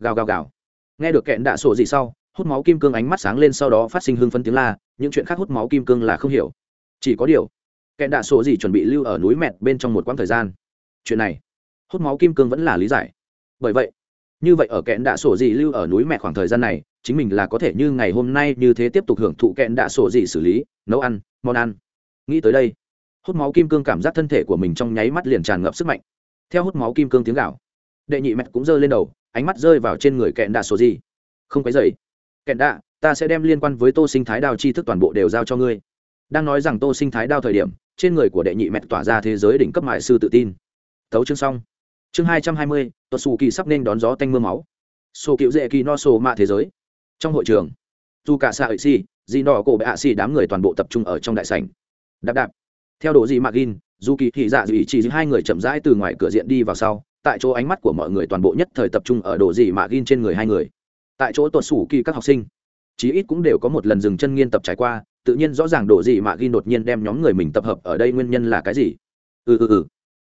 Speaker 2: gào gào gào. Nghe được kẹn đạ sổ gì sau, hút máu kim cương ánh mắt sáng lên sau đó phát sinh hưng phân tiếng la, những chuyện khác hút máu kim cương là không hiểu. Chỉ có điều, kẹn đạ sổ gì chuẩn bị lưu ở núi mẹt bên trong một quãng thời gian. Chuyện này, hút máu kim cương vẫn là lý giải. Bởi vậy, như vậy ở kẹn đạ sổ gì lưu ở núi mẹ khoảng thời gian này, chính mình là có thể như ngày hôm nay như thế tiếp tục hưởng thụ kẹn đạ sổ gì xử lý, nấu ăn, món ăn. Nghĩ tới đây, hút máu kim cương cảm giác thân thể của mình trong nháy mắt liền tràn ngập sức mạnh. Theo hút máu kim cương tiếng gạo đệ nhị mẹ cũng giơ lên đầu ánh mắt rơi vào trên người kẹn đạ sổ gì. Không cái dậy kẹn đạ, ta sẽ đem liên quan với tô sinh thái đao chi thức toàn bộ đều giao cho ngươi. Đang nói rằng tô sinh thái đao thời điểm, trên người của đệ nhị mẹ tỏa ra thế giới đỉnh cấp mại sư tự tin. Thấu chương xong. Chương hai trăm hai mươi tuột xù kỳ sắp nên đón gió tanh m ư a máu. Sổ cựu dễ kỳ no sổ mạ thế giới. Trong hội trường dù cả xạ ợi xì dì đỏ cổ bệ hạ xì đám người toàn bộ tập trung ở trong đại sảnh. Đạp đạp. Theo đồ gì mạc gin dù kỳ thị dạ dị chỉ hai người chậm rãi từ ngoài cửa diện đi vào sau tại chỗ ánh mắt của mọi người toàn bộ nhất thời tập trung ở độ gì mà gin trên người hai người. Tại chỗ tuột xù kỳ các học sinh, chí ít cũng đều có một lần dừng chân nghiên tập trải qua, tự nhiên rõ ràng độ gì mà gin đột nhiên đem nhóm người mình tập hợp ở đây nguyên nhân là cái gì. Ừ ừ ừ.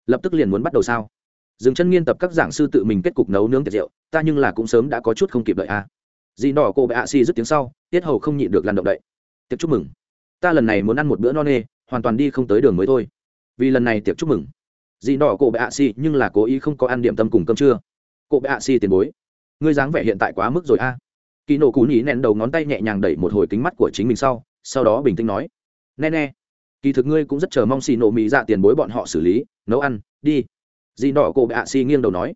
Speaker 2: Lập tức liền muốn bắt đầu sao? Dừng chân nghiên tập các giảng sư tự mình kết cục nấu nướng tiệc rượu ta nhưng là cũng sớm đã có chút không kịp đợi a. À. dì đỏ cô bệ ạ xì dứt tiếng sau, tiết hầu không nhịn được lăn động đậy. Tiệc chúc mừng. Ta lần này muốn ăn một bữa no nê, hoàn toàn đi không tới đường mới thôi. Vì lần này tiệc chúc mừng dì nọ cổ bệ ạ xì, nhưng là cố ý không có ăn điểm tâm cùng cơm trưa. Cổ bệ ạ xì tiền bối, ngươi dáng vẻ hiện tại quá mức rồi a. À. kỳ nổ cú nhí nén đầu ngón tay nhẹ nhàng đẩy một hồi kính mắt của chính mình sau sau đó bình tĩnh nói, nè nè, kỳ thực ngươi cũng rất chờ mong xì nổ mỹ dạ tiền bối bọn họ xử lý, nấu ăn, đi. Dì nọ cổ bệ ạ xì nghiêng đầu nói.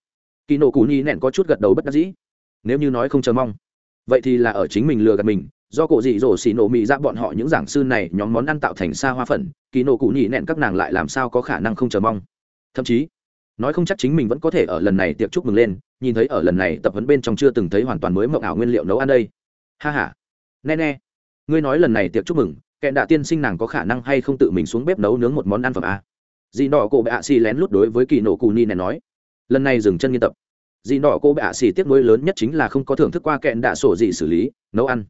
Speaker 2: Kỳ nổ cú nhí nẹn có chút gật đầu bất đắc dĩ. Nếu như nói không chờ mong, vậy thì là ở chính mình lừa gạt mình, do cổ dị dỗ xì nổ mỹ ra dạ bọn họ những giảng sư này nhóm món ăn tạo thành xa hoa phần, kỳ nổ cụ nhị nẹn các nàng lại làm sao có khả năng không chờ mong? Thậm chí nói không chắc chính mình vẫn có thể ở lần này tiệc chúc mừng lên, nhìn thấy ở lần này tập huấn bên trong chưa từng thấy hoàn toàn mới mộng ảo nguyên liệu nấu ăn đây. Ha h a nè nè. Ngươi nói lần này tiệc chúc mừng kẹn đạ tiên sinh nàng có khả năng hay không tự mình xuống bếp nấu nướng một món ăn phẩm a? Dì đỏ cổ bệ ạ xì lén lút đối với kỳ nổ cù ni này nói. Lần này dừng chân nghiên tập. Dì đỏ cô bệ ạ xì tiếc nuối lớn nhất chính là không có thưởng thức qua kẹn đạ sổ gì xử lý, nấu ăn.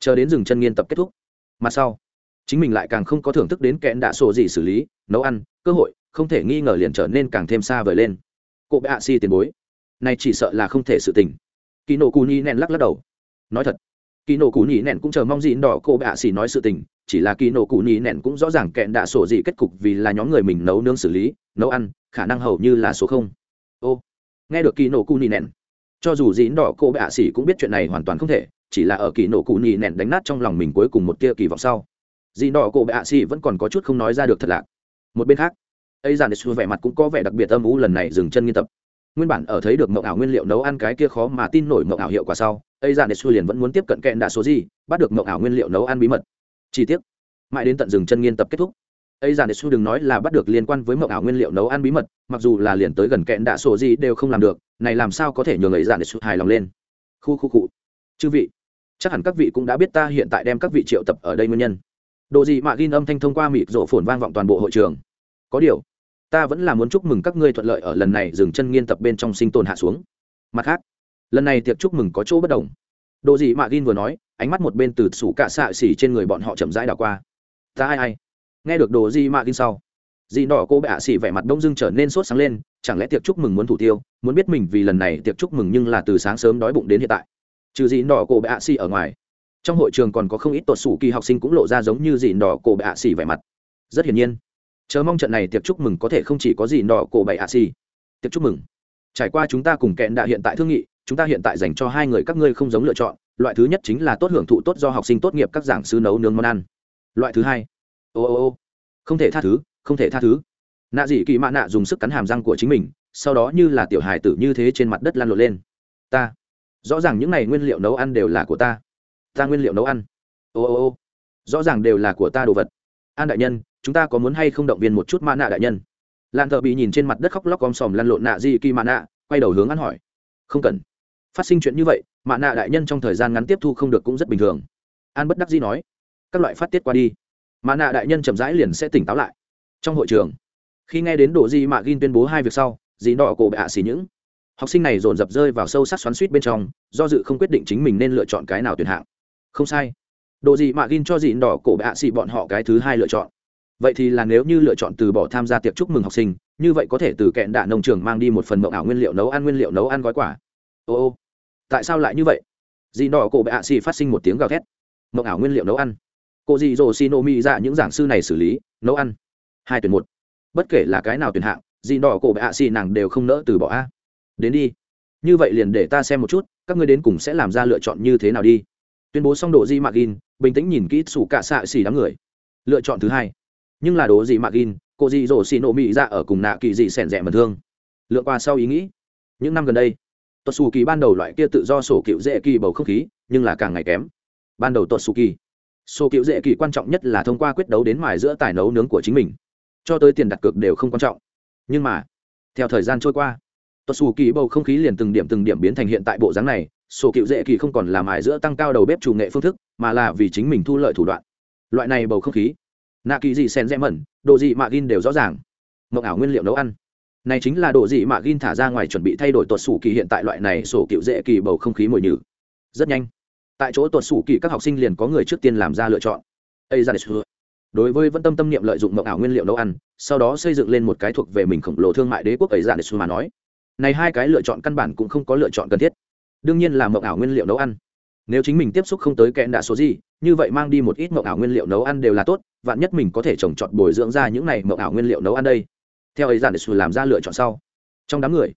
Speaker 2: Chờ đến dừng chân nghiên tập kết thúc. Mặt sau, chính mình lại càng không có thưởng thức đến kẹn đạ sổ gì xử lý, nấu ăn, cơ hội không thể nghi ngờ liền trở nên càng thêm xa vời lên. Cô bệ ạ xì tiền bối, này chỉ sợ là không thể sự tình. Kỳ nổ cù nhi nẹn lắc lắc đầu. Nói thật kỳ nổ cù nhi nẹn cũng chờ mong gì đỏ cô bệ ạ xì nói sự tình, chỉ là kỳ nổ cù nhị nẹn cũng rõ ràng kẹn đạ sổ gì kết cục vì là nhóm người mình nấu nướng xử lý, nấu ăn, khả năng hầu như là số không. Ô, nghe được kỳ nổ cù nhị nẹn, cho dù dịn đỏ cô bệ ạ xì cũng biết chuyện này hoàn toàn không thể, chỉ là ở kỳ nổ cù nhị nẹn đánh nát trong lòng mình cuối cùng một tia kỳ vọng sau. Dịn đỏ cô bệ ạ xì vẫn còn có chút không nói ra được thật lạc. Một bên khác ấy dàn xu vẻ mặt cũng có vẻ đặc biệt âm u lần này dừng chân nghiên tập. Nguyên bản ở thấy được mộng ảo nguyên liệu nấu ăn cái kia khó mà tin nổi mộng ảo hiệu quả sau, ấy dàn xu liền vẫn muốn tiếp cận kẹn đạ số gì, bắt được mộng ảo nguyên liệu nấu ăn bí mật. Chi tiết mãi đến tận dừng chân nghiên tập kết thúc, ấy dàn xu đừng nói là bắt được liên quan với mộng ảo nguyên liệu nấu ăn bí mật, mặc dù là liền tới gần kẹn đạ số gì đều không làm được, này làm sao có thể nhường ấy dàn xu hài lòng lên. Khu khu cụ chư vị, chắc hẳn các vị cũng đã biết ta hiện tại đem các vị triệu tập ở đây nguyên nhân. Độ gì mà ghi âm thanh thông qua mịt rộ phồn vang vọng toàn bộ hội trường có điều, ta vẫn là muốn chúc mừng các ngươi thuận lợi ở lần này dừng chân nghiên tập bên trong sinh tồn hạ xuống. Mặt khác, lần này tiệc chúc mừng có chỗ bất đồng. Đồ gì mạ gin vừa nói, ánh mắt một bên từ sủ cạ xạ xỉ trên người bọn họ chậm rãi đảo qua. Ta ai ai? Nghe được đồ gì mạ gin sau, dì đỏ cô bệ ạ xỉ vẻ mặt đông dưng trở nên sốt sáng lên, chẳng lẽ tiệc chúc mừng muốn thủ tiêu, muốn biết mình vì lần này tiệc chúc mừng nhưng là từ sáng sớm đói bụng đến hiện tại. Trừ dì đỏ cô bệ ạ xỉ ở ngoài, trong hội trường còn có không ít tuột sủ kỳ học sinh cũng lộ ra giống như dì đỏ cô bệ ạ xỉ vẻ mặt. Rất hiển nhiên chờ mong trận này tiệc chúc mừng có thể không chỉ có gì nọ cổ bảy ạ xì. Tiệc chúc mừng. Trải qua chúng ta cùng kẹn đã hiện tại thương nghị, chúng ta hiện tại dành cho hai người các ngươi không giống lựa chọn. Loại thứ nhất chính là tốt hưởng thụ tốt do học sinh tốt nghiệp các giảng sư nấu nướng món ăn. Loại thứ hai. Ô ô ô. Không thể tha thứ, không thể tha thứ. Nạ dị kỳ mạ nạ dùng sức cắn hàm răng của chính mình, sau đó như là tiểu hài tử như thế trên mặt đất lăn lộn lên. Ta. Rõ ràng những này nguyên liệu nấu ăn đều là của ta. Ta nguyên liệu nấu ăn. Ô ô ô. Rõ ràng đều là của ta đồ vật. An đại nhân chúng ta có muốn hay không động viên một chút mã nạ đại nhân? Lan thợ bị nhìn trên mặt đất khóc lóc om sòm lăn lộn nạ di kỳ mã nạ quay đầu hướng ăn hỏi. Không cần. Phát sinh chuyện như vậy mã nạ đại nhân trong thời gian ngắn tiếp thu không được cũng rất bình thường. An bất đắc dĩ nói, các loại phát tiết qua đi. Mã nạ đại nhân chậm rãi liền sẽ tỉnh táo lại. Trong hội trường, khi nghe đến độ di mạ gin tuyên bố hai việc sau, dì đỏ cổ bệ hạ xì những. Học sinh này dồn dập rơi vào sâu sắc xoắn suýt bên trong, do dự không quyết định chính mình nên lựa chọn cái nào tuyển hạng. Không sai. Độ gì mạ gin cho dì đỏ cổ bệ hạ xì bọn họ cái thứ hai lựa chọn vậy thì là nếu như lựa chọn từ bỏ tham gia tiệc chúc mừng học sinh, như vậy có thể từ kẹn đạ nông trường mang đi một phần mộng ảo nguyên liệu nấu ăn, nguyên liệu nấu ăn gói quả ô ô, tại sao lại như vậy? Dì đỏ cổ bệ hạ xì phát sinh một tiếng gào thét. Mộng ảo nguyên liệu nấu ăn. Cô dì dồ xì nô mi ra những giảng sư này xử lý, nấu ăn. Hai tuyển một. Bất kể là cái nào tuyển hạng, dì đỏ cổ bệ hạ xì nàng đều không nỡ từ bỏ a. Đến đi. Như vậy liền để ta xem một chút, các ngươi đến cùng sẽ làm ra lựa chọn như thế nào đi. Tuyên bố xong độ di mạc in bình tĩnh nhìn kỹ sủ cả xạ xì đám người. Lựa chọn thứ hai nhưng là đồ gì mạc in cô dị dỗ xì nộ mị ra ở cùng nạ kỳ dị sẻn rẻ mật thương. Lựa qua sau ý nghĩ. Những năm gần đây tuột xù kỳ ban đầu loại kia tự do sổ cựu dễ kỳ bầu không khí, nhưng là càng ngày kém. Ban đầu tuột xù kỳ sổ cựu dễ kỳ quan trọng nhất là thông qua quyết đấu đến mài giữa tài nấu nướng của chính mình. Cho tới tiền đặt cược đều không quan trọng. Nhưng mà, theo thời gian trôi qua tuột xù kỳ bầu không khí liền từng điểm từng điểm biến thành hiện tại bộ dáng này. Sổ cựu dễ kỳ không còn là mài giữa tăng cao đầu bếp chủ nghệ phương thức, mà là vì chính mình thu lợi thủ đoạn. Loại này bầu không khí nạ kỳ gì sen rẽ mẩn độ dị mạ gin đều rõ ràng. Mộng ảo nguyên liệu nấu ăn. Này chính là độ dị mạ gin thả ra ngoài chuẩn bị thay đổi tuột sủ kỳ hiện tại loại này sổ cựu dễ kỳ bầu không khí mùi nhử. Rất nhanh, tại chỗ tuột sủ kỳ các học sinh liền có người trước tiên làm ra lựa chọn. Ây ra đối với vẫn tâm tâm niệm lợi dụng mộng ảo nguyên liệu nấu ăn, sau đó xây dựng lên một cái thuộc về mình khổng lồ thương mại đế quốc ấy ra mà nói. Này hai cái lựa chọn căn bản cũng không có lựa chọn cần thiết. Đương nhiên là mộng ảo nguyên liệu nấu ăn. Nếu chính mình tiếp xúc không tới kẽn đạ số gì, như vậy mang đi một ít mộng ảo nguyên liệu nấu ăn đều là tốt vạn nhất mình có thể trồng trọt bồi dưỡng ra những này mộng ảo nguyên liệu nấu ăn đây. Theo ấy giản để xu làm ra lựa chọn sau. Trong đám người,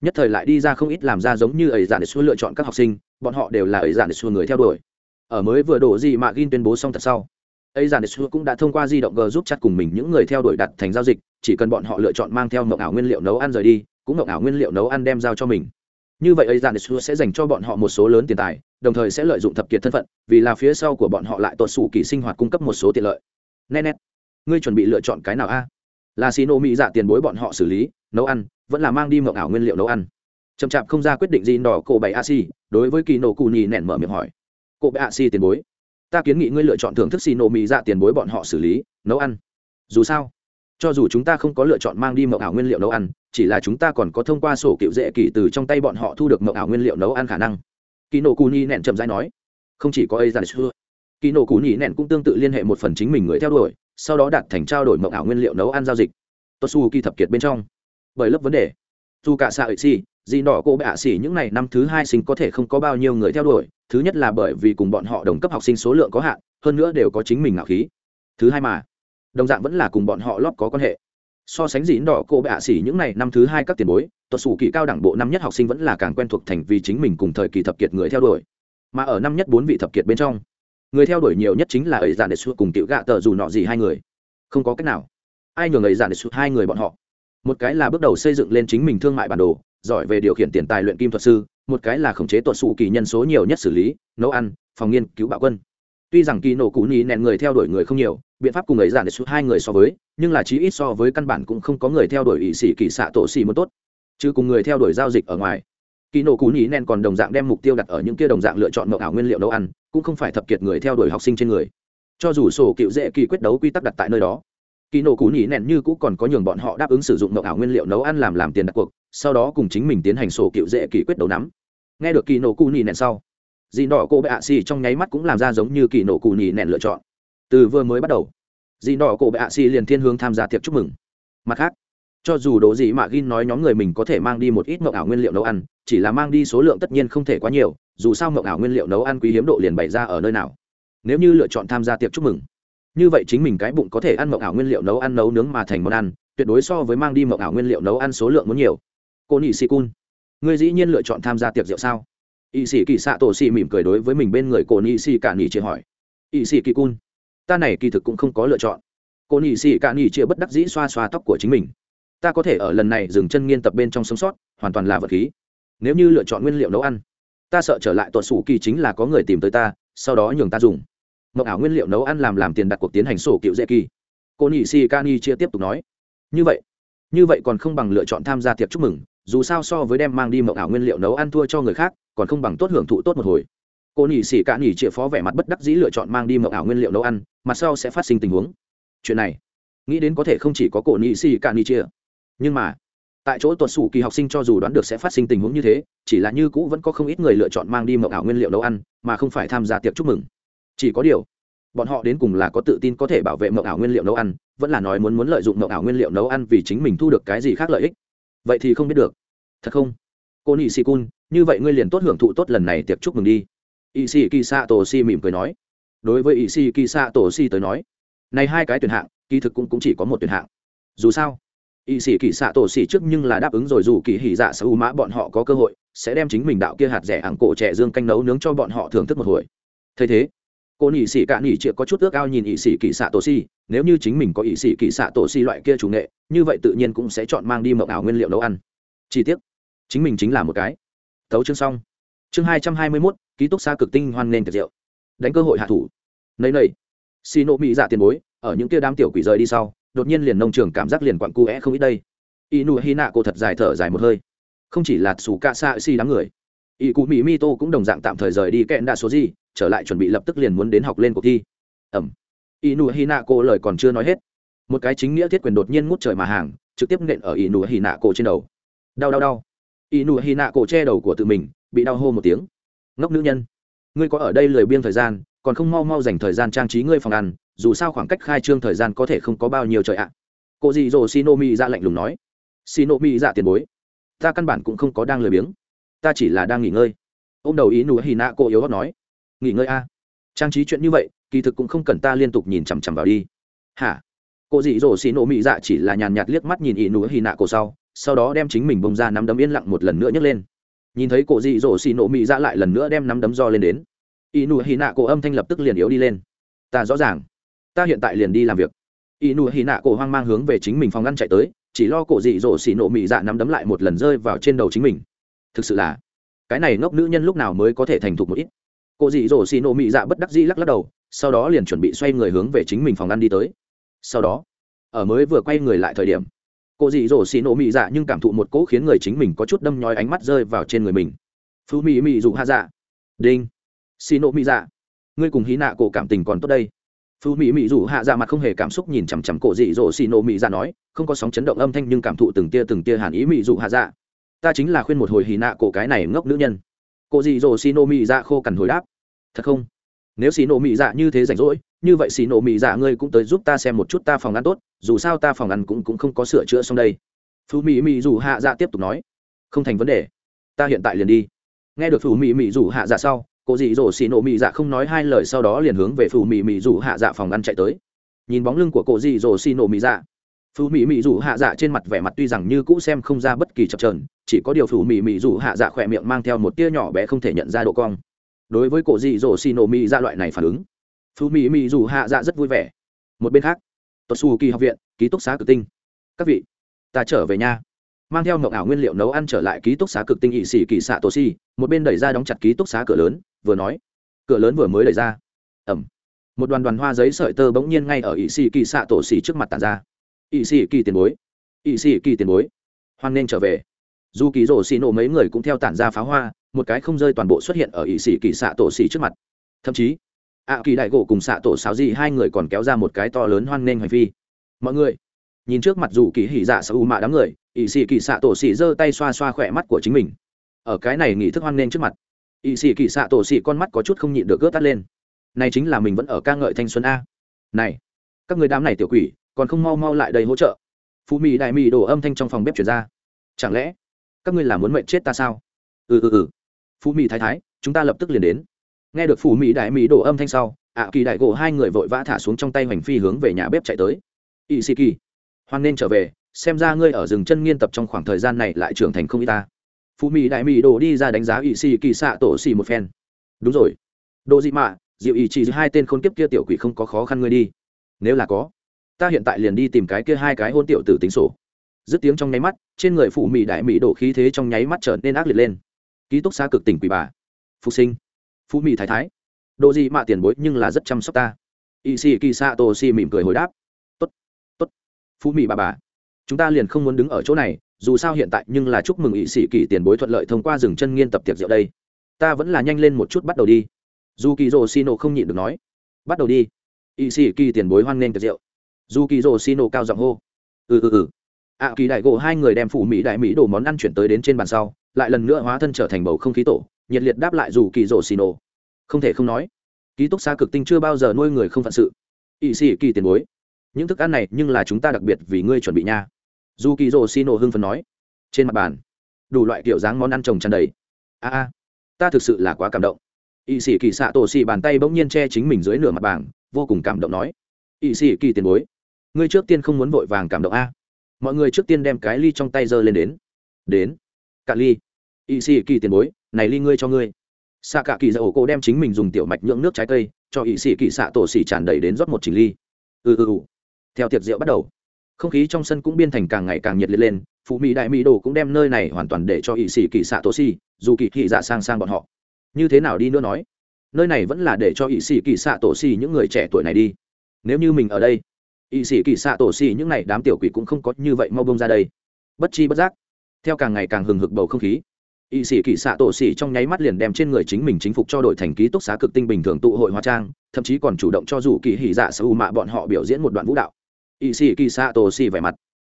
Speaker 2: nhất thời lại đi ra không ít làm ra giống như ấy giản để xu lựa chọn các học sinh, bọn họ đều là ấy giản để xu người theo đuổi. Ở mới vừa đổ gì mà gin tuyên bố xong thật sau, ấy giản để xu cũng đã thông qua di động g giúp chặt cùng mình những người theo đuổi đặt thành giao dịch, chỉ cần bọn họ lựa chọn mang theo mộng ảo nguyên liệu nấu ăn rời đi, cũng mộng ảo nguyên liệu nấu ăn đem giao cho mình. Như vậy ấy giản để xu sẽ dành cho bọn họ một số lớn tiền tài, đồng thời sẽ lợi dụng thập kiệt thân phận, vì là phía sau của bọn họ lại tuột sủ kỳ sinh hoạt cung cấp một số tiện lợi. Nè nè, ngươi chuẩn bị lựa chọn cái nào a? Là xì nổ mỹ dạ tiền bối bọn họ xử lý nấu ăn vẫn là mang đi mộng ảo nguyên liệu nấu ăn. Chậm chạp không ra quyết định gì đỏ cổ bảy a xì. đối với kỳ nổ cù nhì nẹn mở miệng hỏi. Cổ bảy a xì tiền bối ta kiến nghị ngươi lựa chọn thưởng thức xì nổ mỹ dạ tiền bối bọn họ xử lý nấu ăn. Dù sao cho dù chúng ta không có lựa chọn mang đi mộng ảo nguyên liệu nấu ăn chỉ là chúng ta còn có thông qua sổ cựu dễ kỳ từ trong tay bọn họ thu được mộng ảo nguyên liệu nấu ăn khả năng. Kỳ nổ cù nhì nẹn chậm rãi nói không chỉ có a dàn xưa kỳ nổ cù nhị nẹn cũng tương tự liên hệ một phần chính mình người theo đuổi, sau đó đạt thành trao đổi mộng ảo nguyên liệu nấu ăn giao dịch. Tốt su kỳ thập kiệt bên trong. Bởi lớp vấn đề. Dù cả xạ ệ xì dị đỏ cô bệ ạ xỉ những ngày năm thứ hai sinh có thể không có bao nhiêu người theo đuổi, thứ nhất là bởi vì cùng bọn họ đồng cấp học sinh số lượng có hạn, hơn nữa đều có chính mình ngạo khí. Thứ hai mà, đồng dạng vẫn là cùng bọn họ lót có quan hệ. So sánh dĩ đỏ cô bệ ạ xỉ những ngày năm thứ hai các tiền bối tuột xù kỳ cao đẳng bộ năm nhất học sinh vẫn là càng quen thuộc thành vì chính mình cùng thời kỳ thập kiệt người theo đuổi. Mà ở năm nhất bốn vị thập kiệt bên trong người theo đuổi nhiều nhất chính là ấy giản để xuống cùng tiểu gạ tờ dù nọ gì hai người. Không có cách nào. Ai nhường ấy giản để xuống hai người bọn họ? Một cái là bước đầu xây dựng lên chính mình thương mại bản đồ, giỏi về điều khiển tiền tài luyện kim thuật sư, một cái là khống chế tuột sụ kỳ nhân số nhiều nhất xử lý, nấu ăn, phòng nghiên cứu bạo quân. Tuy rằng kỳ nổ cũ nhí nẹn người theo đuổi người không nhiều, biện pháp cùng ấy giản để xuống hai người so với, nhưng là chí ít so với căn bản cũng không có người theo đuổi ỵ sĩ kỳ xạ tổ xì một tốt. Chứ cùng người theo đuổi giao dịch ở ngoài. Kỳ nổ cú nhí nẹn còn đồng dạng đem mục tiêu đặt ở những kia đồng dạng lựa chọn mậu ảo nguyên liệu nấu ăn cũng không phải thập kiệt người theo đuổi học sinh trên người. Cho dù sổ cựu dễ kỳ quyết đấu quy tắc đặt tại nơi đó, kỳ nổ cú nhỉ nẹn như cũ còn có nhường bọn họ đáp ứng sử dụng mậu ảo nguyên liệu nấu ăn làm làm tiền đặt cuộc, sau đó cùng chính mình tiến hành sổ cựu dễ kỳ quyết đấu nắm. Nghe được kỳ nổ cú nhỉ nẹn sau dì đỏ cô bệ ạ xì trong nháy mắt cũng làm ra giống như kỳ nổ cù nhì nẹn lựa chọn. Từ vừa mới bắt đầu dì đỏ cô bệ ạ xì liền thiên hướng tham gia tiệc chúc mừng. Mặt khác, cho dù đồ gì mà gin nói nhóm người mình có thể mang đi một ít mậu ảo nguyên liệu nấu ăn, chỉ là mang đi số lượng tất nhiên không thể quá nhiều dù sao mộng ảo nguyên liệu nấu ăn quý hiếm độ liền bày ra ở nơi nào. Nếu như lựa chọn tham gia tiệc chúc mừng, như vậy chính mình cái bụng có thể ăn mộng ảo nguyên liệu nấu ăn nấu nướng mà thành món ăn, tuyệt đối so với mang đi mộng ảo nguyên liệu nấu ăn số lượng muốn nhiều. Cô nhị sĩ cun, ngươi dĩ nhiên lựa chọn tham gia tiệc rượu sao? Y sĩ kỳ xạ tổ xị mỉm cười đối với mình bên người cô nhị sĩ cả nhị chia hỏi. Y sĩ kỳ cun, ta này kỳ thực cũng không có lựa chọn. Cô nhị sĩ cả nhị chia bất đắc dĩ xoa xoa tóc của chính mình. Ta có thể ở lần này dừng chân nghiên tập bên trong sống sót, hoàn toàn là vật khí. Nếu như lựa chọn nguyên liệu nấu ăn ta sợ trở lại tuột sủ kỳ chính là có người tìm tới ta sau đó nhường ta dùng. Mộng ảo nguyên liệu nấu ăn làm làm tiền đặt cuộc tiến hành sổ cựu dễ kỳ. Cô nhị si cani chia tiếp tục nói. Như vậy như vậy còn không bằng lựa chọn tham gia tiệc chúc mừng dù sao so với đem mang đi mộng ảo nguyên liệu nấu ăn thua cho người khác còn không bằng tốt hưởng thụ tốt một hồi. Cô nhị si cả nhị chia phó vẻ mặt bất đắc dĩ lựa chọn mang đi mộng ảo nguyên liệu nấu ăn mặt sau sẽ phát sinh tình huống. Chuyện này nghĩ đến có thể không chỉ có Cô nhị si cả nhị chia, nhưng mà tại chỗ tuột sủ kỳ học sinh cho dù đoán được sẽ phát sinh tình huống như thế chỉ là như cũ vẫn có không ít người lựa chọn mang đi mậu ảo nguyên liệu nấu ăn mà không phải tham gia tiệc chúc mừng. Chỉ có điều bọn họ đến cùng là có tự tin có thể bảo vệ mậu ảo nguyên liệu nấu ăn vẫn là nói muốn muốn lợi dụng mậu ảo nguyên liệu nấu ăn vì chính mình thu được cái gì khác lợi ích. Vậy thì không biết được. Thật không? Cô nị sĩ cun như vậy ngươi liền tốt hưởng thụ tốt lần này tiệc chúc mừng đi. Ỵ sĩ kỳ xạ tổ si mỉm cười nói. Đối với ỵ sĩ kỳ xạ tổ si tới nói này hai cái tuyển hạng kỳ thực cũng, cũng chỉ có một tuyển hạng. Dù sao Y sĩ kỳ xạ tổ xỉ trước nhưng là đáp ứng rồi, dù kỳ hỉ dạ u mã bọn họ có cơ hội, sẽ đem chính mình đạo kia hạt rẻ ảng cổ trẻ dương canh nấu nướng cho bọn họ thưởng thức một hồi. Thấy thế, cô nhị sĩ cả nhị chịa có chút ước ao nhìn ỵ sĩ kỳ xạ tổ si nếu như chính mình có ỵ sĩ kỳ xạ tổ si loại kia chủ nghệ, như vậy tự nhiên cũng sẽ chọn mang đi mộng ảo nguyên liệu nấu ăn. Chi tiết, chính mình chính là một cái. Tấu chương xong. Chương hai trăm hai mươi mốt, ký túc xa cực tinh hoan nên tiệt rượu. Đánh cơ hội hạ thủ. Nấy nầy xì nộ mỹ dạ tiền bối, ở những kia đám tiểu quỷ rời đi sau đột nhiên liền nông trường cảm giác liền quặn cu é không ít đây. Y nụ hi nạ cô thật dài thở dài một hơi. Không chỉ là xù ca xa xi đám người y cụ mỹ mi tô cũng đồng dạng tạm thời rời đi kẹn đa số gì trở lại chuẩn bị lập tức liền muốn đến học lên cuộc thi. Ẩm. Y nụ hi nạ cô lời còn chưa nói hết, một cái chính nghĩa thiết quyền đột nhiên ngút trời mà hàng, trực tiếp nện ở y nụ hi nạ cô trên đầu. Đau đau đau. Y nụ hi nạ cô che đầu của tự mình, bị đau hô một tiếng. Ngốc nữ nhân, ngươi có ở đây lười biêng thời gian còn không mau mau dành thời gian trang trí ngươi phòng ăn, dù sao khoảng cách khai trương thời gian có thể không có bao nhiêu trời ạ. À. cô dì dồ xin nô mi ra lạnh lùng nói. Xin nô mi dạ tiền bối, ta căn bản cũng không có đang lười biếng. Ta chỉ là đang nghỉ ngơi. Ô m đầu ý nụ hì nạ cô yếu hót nói. Nghỉ ngơi a. Trang trí chuyện như vậy, kỳ thực cũng không cần ta liên tục nhìn chằm chằm vào đi. Hả? Cô dì dồ xin nô mi ra dạ chỉ là nhàn nhạt liếc mắt nhìn ý nụ hì nạ cô sau sau đó đem chính mình bông ra nắm đấm yên lặng một lần nữa nhấc lên. Nhìn thấy cổ dị dỗ xì nổ mị ra lại lần nữa đem nắm đấm do lên đến y nụ hì nạ cổ âm thanh lập tức liền yếu đi lên. Ta rõ ràng. Ta hiện tại liền đi làm việc. Y nụ hì nạ cổ hoang mang hướng về chính mình phòng ngăn chạy tới, chỉ lo cổ dị dỗ xì nổ mị dạ nắm đấm lại một lần rơi vào trên đầu chính mình. Thực sự là, cái này ngốc nữ nhân lúc nào mới có thể thành thục một ít? Cổ dị dỗ xì nổ mị dạ bất đắc dĩ lắc lắc đầu, sau đó liền chuẩn bị xoay người hướng về chính mình phòng ngăn đi tới. Sau đó, ở mới vừa quay người lại thời điểm cô dị dỗ xì nổ mị dạ nhưng cảm thụ một cỗ khiến người chính mình có chút đâm nhói ánh mắt rơi vào trên người mình. Phú mị mị dù hạ dạ. Đinh xì nộ mỹ dạ ngươi cùng hí nạ cổ cảm tình còn tốt đây. Phù mỹ mỹ rủ hạ dạ mặt không hề cảm xúc nhìn chằm chằm cổ dị dỗ xì nộ mỹ dạ nói, không có sóng chấn động âm thanh nhưng cảm thụ từng tia từng tia hàn ý mỹ rủ hạ dạ. Ta chính là khuyên một hồi hí nạ cổ cái này ngốc nữ nhân. Cổ dị dỗ xì nộ mỹ dạ khô cằn hồi đáp, thật không? Nếu xì nộ mỹ dạ như thế rảnh rỗi, như vậy xì nộ mỹ dạ ngươi cũng tới giúp ta xem một chút ta phòng ăn tốt, dù sao ta phòng ăn cũng cũng không có sửa chữa xong đây. Phù mỹ mỹ rủ hạ dạ tiếp tục nói, không thành vấn đề, ta hiện tại liền đi. Nghe được phù mỹ mỹ rủ hạ dạ sau cô dị dỗ xì nổ mị dạ không nói hai lời sau đó liền hướng về phù mỹ mỹ dù hạ dạ phòng ăn chạy tới. Nhìn bóng lưng của cô dị dỗ xì nổ mỹ dạ phù mỹ mị dù hạ dạ trên mặt vẻ mặt tuy rằng như cũ xem không ra bất kỳ chập trờn chỉ có điều phù mỹ mỹ dù hạ dạ khỏe miệng mang theo một tia nhỏ bé không thể nhận ra độ cong. Đối với cô dị dỗ xì nổ mị dạ loại này phản ứng, phù mỹ mỹ dù hạ dạ rất vui vẻ. Một bên khác tuật xù kỳ học viện, ký túc xá cực tinh. Các vị, ta trở về nhà mang theo mộng ảo nguyên liệu nấu ăn trở lại ký túc xá cực tinh ỵ sĩ kỳ xạ tổ si một bên đẩy ra đóng chặt ký túc xá cửa lớn vừa nói. Cửa lớn vừa mới đẩy ra. Ẩm một đoàn đoàn hoa giấy sợi tơ bỗng nhiên ngay ở ỵ sĩ kỳ xạ tổ xỉ trước mặt tàn ra. Ỵ sĩ kỳ tiền bối. Ỵ sĩ kỳ tiền bối. Hoan nên trở về. Dù ký rổ xì nổ mấy người cũng theo tản ra pháo hoa, một cái không rơi toàn bộ xuất hiện ở ỵ sĩ kỳ xạ tổ xỉ trước mặt. Thậm chí ạ kỳ đại gỗ cùng xạ tổ sáo gì hai người còn kéo ra một cái to lớn hoan nghênh hành vi. Mọi người, nhìn trước mặt dù kỳ hỉ dạ sa u mạ đám người ỵ sĩ kỳ xạ tổ xỉ giơ tay xoa xoa khỏe mắt của chính mình. Ở cái này nghị thức hoan nghênh trước mặt ỵ sĩ kỳ xạ tổ xị con mắt có chút không nhịn được gớt tắt lên. Này chính là mình vẫn ở ca ngợi thanh xuân a. Này, các người đám này tiểu quỷ, còn không mau mau lại đây hỗ trợ. Phú mỹ đại mỹ đổ âm thanh trong phòng bếp chuyển ra. Chẳng lẽ, các ngươi là muốn mệnh chết ta sao? Ừ ừ ừ. Phú mỹ thái thái, chúng ta lập tức liền đến. Nghe được Phú mỹ đại mỹ đổ âm thanh sau, ạ kỳ đại gỗ hai người vội vã thả xuống trong tay hoành phi hướng về nhà bếp chạy tới. Ỵ sĩ kỳ, hoan nên trở về, xem ra ngươi ở rừng chân nghiên tập trong khoảng thời gian này lại trưởng thành không y ta. Phụ mỹ đại mỹ đổ đi ra đánh giá ỵ xì kỳ xạ tổ xì một phen. Đúng rồi. Đồ dị mạ, diệu ỵ chỉ hai tên khốn kiếp kia tiểu quỷ không có khó khăn ngươi đi. Nếu là có, ta hiện tại liền đi tìm cái kia hai cái hôn tiểu tử tính sổ. Dứt tiếng trong nháy mắt, trên người phụ mỹ đại mỹ đổ khí thế trong nháy mắt trở nên ác liệt lên. Ký túc xá cực tỉnh quỷ bà. Phục sinh. Phú mỹ thái thái. Độ gì mạ tiền bối nhưng là rất chăm sóc ta. Y si kỳ xạ tô si mỉm cười hồi đáp. Tốt tốt. Phú mỹ bà bà chúng ta liền không muốn đứng ở chỗ này, dù sao hiện tại nhưng là chúc mừng ỵ sĩ kỳ tiền bối thuận lợi thông qua rừng chân nghiên tập tiệc rượu đây. Ta vẫn là nhanh lên một chút bắt đầu đi. Dù kỳ rồ xin không nhịn được nói. Bắt đầu đi. Ỵ sĩ kỳ tiền bối hoan nghênh tiệc rượu. Dù kỳ rồ xin cao giọng hô. Ừ ừ ừ. Ạ kỳ đại gỗ hai người đem phủ mỹ đại mỹ đổ món ăn chuyển tới đến trên bàn sau, lại lần nữa hóa thân trở thành bầu không khí tổ, nhiệt liệt đáp lại dù kỳ rồ xin không thể không nói, ký túc xa cực tinh chưa bao giờ nuôi người không phận sự. Ỵ sĩ kỳ tiền bối, những thức ăn này nhưng là chúng ta đặc biệt vì ngươi chuẩn bị nha dù kỳ rồ xì nổ hưng phấn nói, trên mặt bàn, đủ loại kiểu dáng món ăn trồng tràn đầy. A a, ta thực sự là quá cảm động. Ỵ sĩ kỳ xạ tổ xì bàn tay bỗng nhiên che chính mình dưới nửa mặt bảng, vô cùng cảm động nói ỵ sĩ kỳ tiền bối, ngươi trước tiên không muốn vội vàng cảm động a. Mọi người trước tiên đem cái ly trong tay giơ lên đến. Đến cạn ly. Ỵ sĩ kỳ tiền bối, này ly ngươi cho ngươi. Xạ cả kỳ dạ ổ cô đem chính mình dùng tiểu mạch nhưỡng nước trái cây, cho ỵ sĩ kỳ xạ tổ xì tràn đầy đến rót một chỉnh ly. Ừ ừ ừ. Theo tiệc rượu bắt đầu không khí trong sân cũng biên thành càng ngày càng nhiệt liệt lên phụ mỹ đại mỹ đồ cũng đem nơi này hoàn toàn để cho ỵ sĩ kỳ xạ tổ xì dù kỳ thị dạ sang sang bọn họ. Như thế nào đi nữa nói? Nơi này vẫn là để cho ỵ sĩ kỳ xạ tổ xì những người trẻ tuổi này đi. Nếu như mình ở đây ỵ sĩ kỳ xạ tổ xì những n à y đám tiểu quỷ cũng không có như vậy mau bông ra đây. Bất chi bất giác, theo càng ngày càng hừng hực bầu không khí ỵ sĩ kỳ xạ tổ xì trong nháy mắt liền đem trên người chính mình chính phục cho đội thành ký túc xá cực tinh bình thường tụ hội hóa trang, thậm chí còn chủ động cho dù kỳ hỉ dạ sở u mạ bọn họ biểu diễn một đoạn vũ đạo ỵ sĩ kỳ xạ tổ xì vẻ mặt.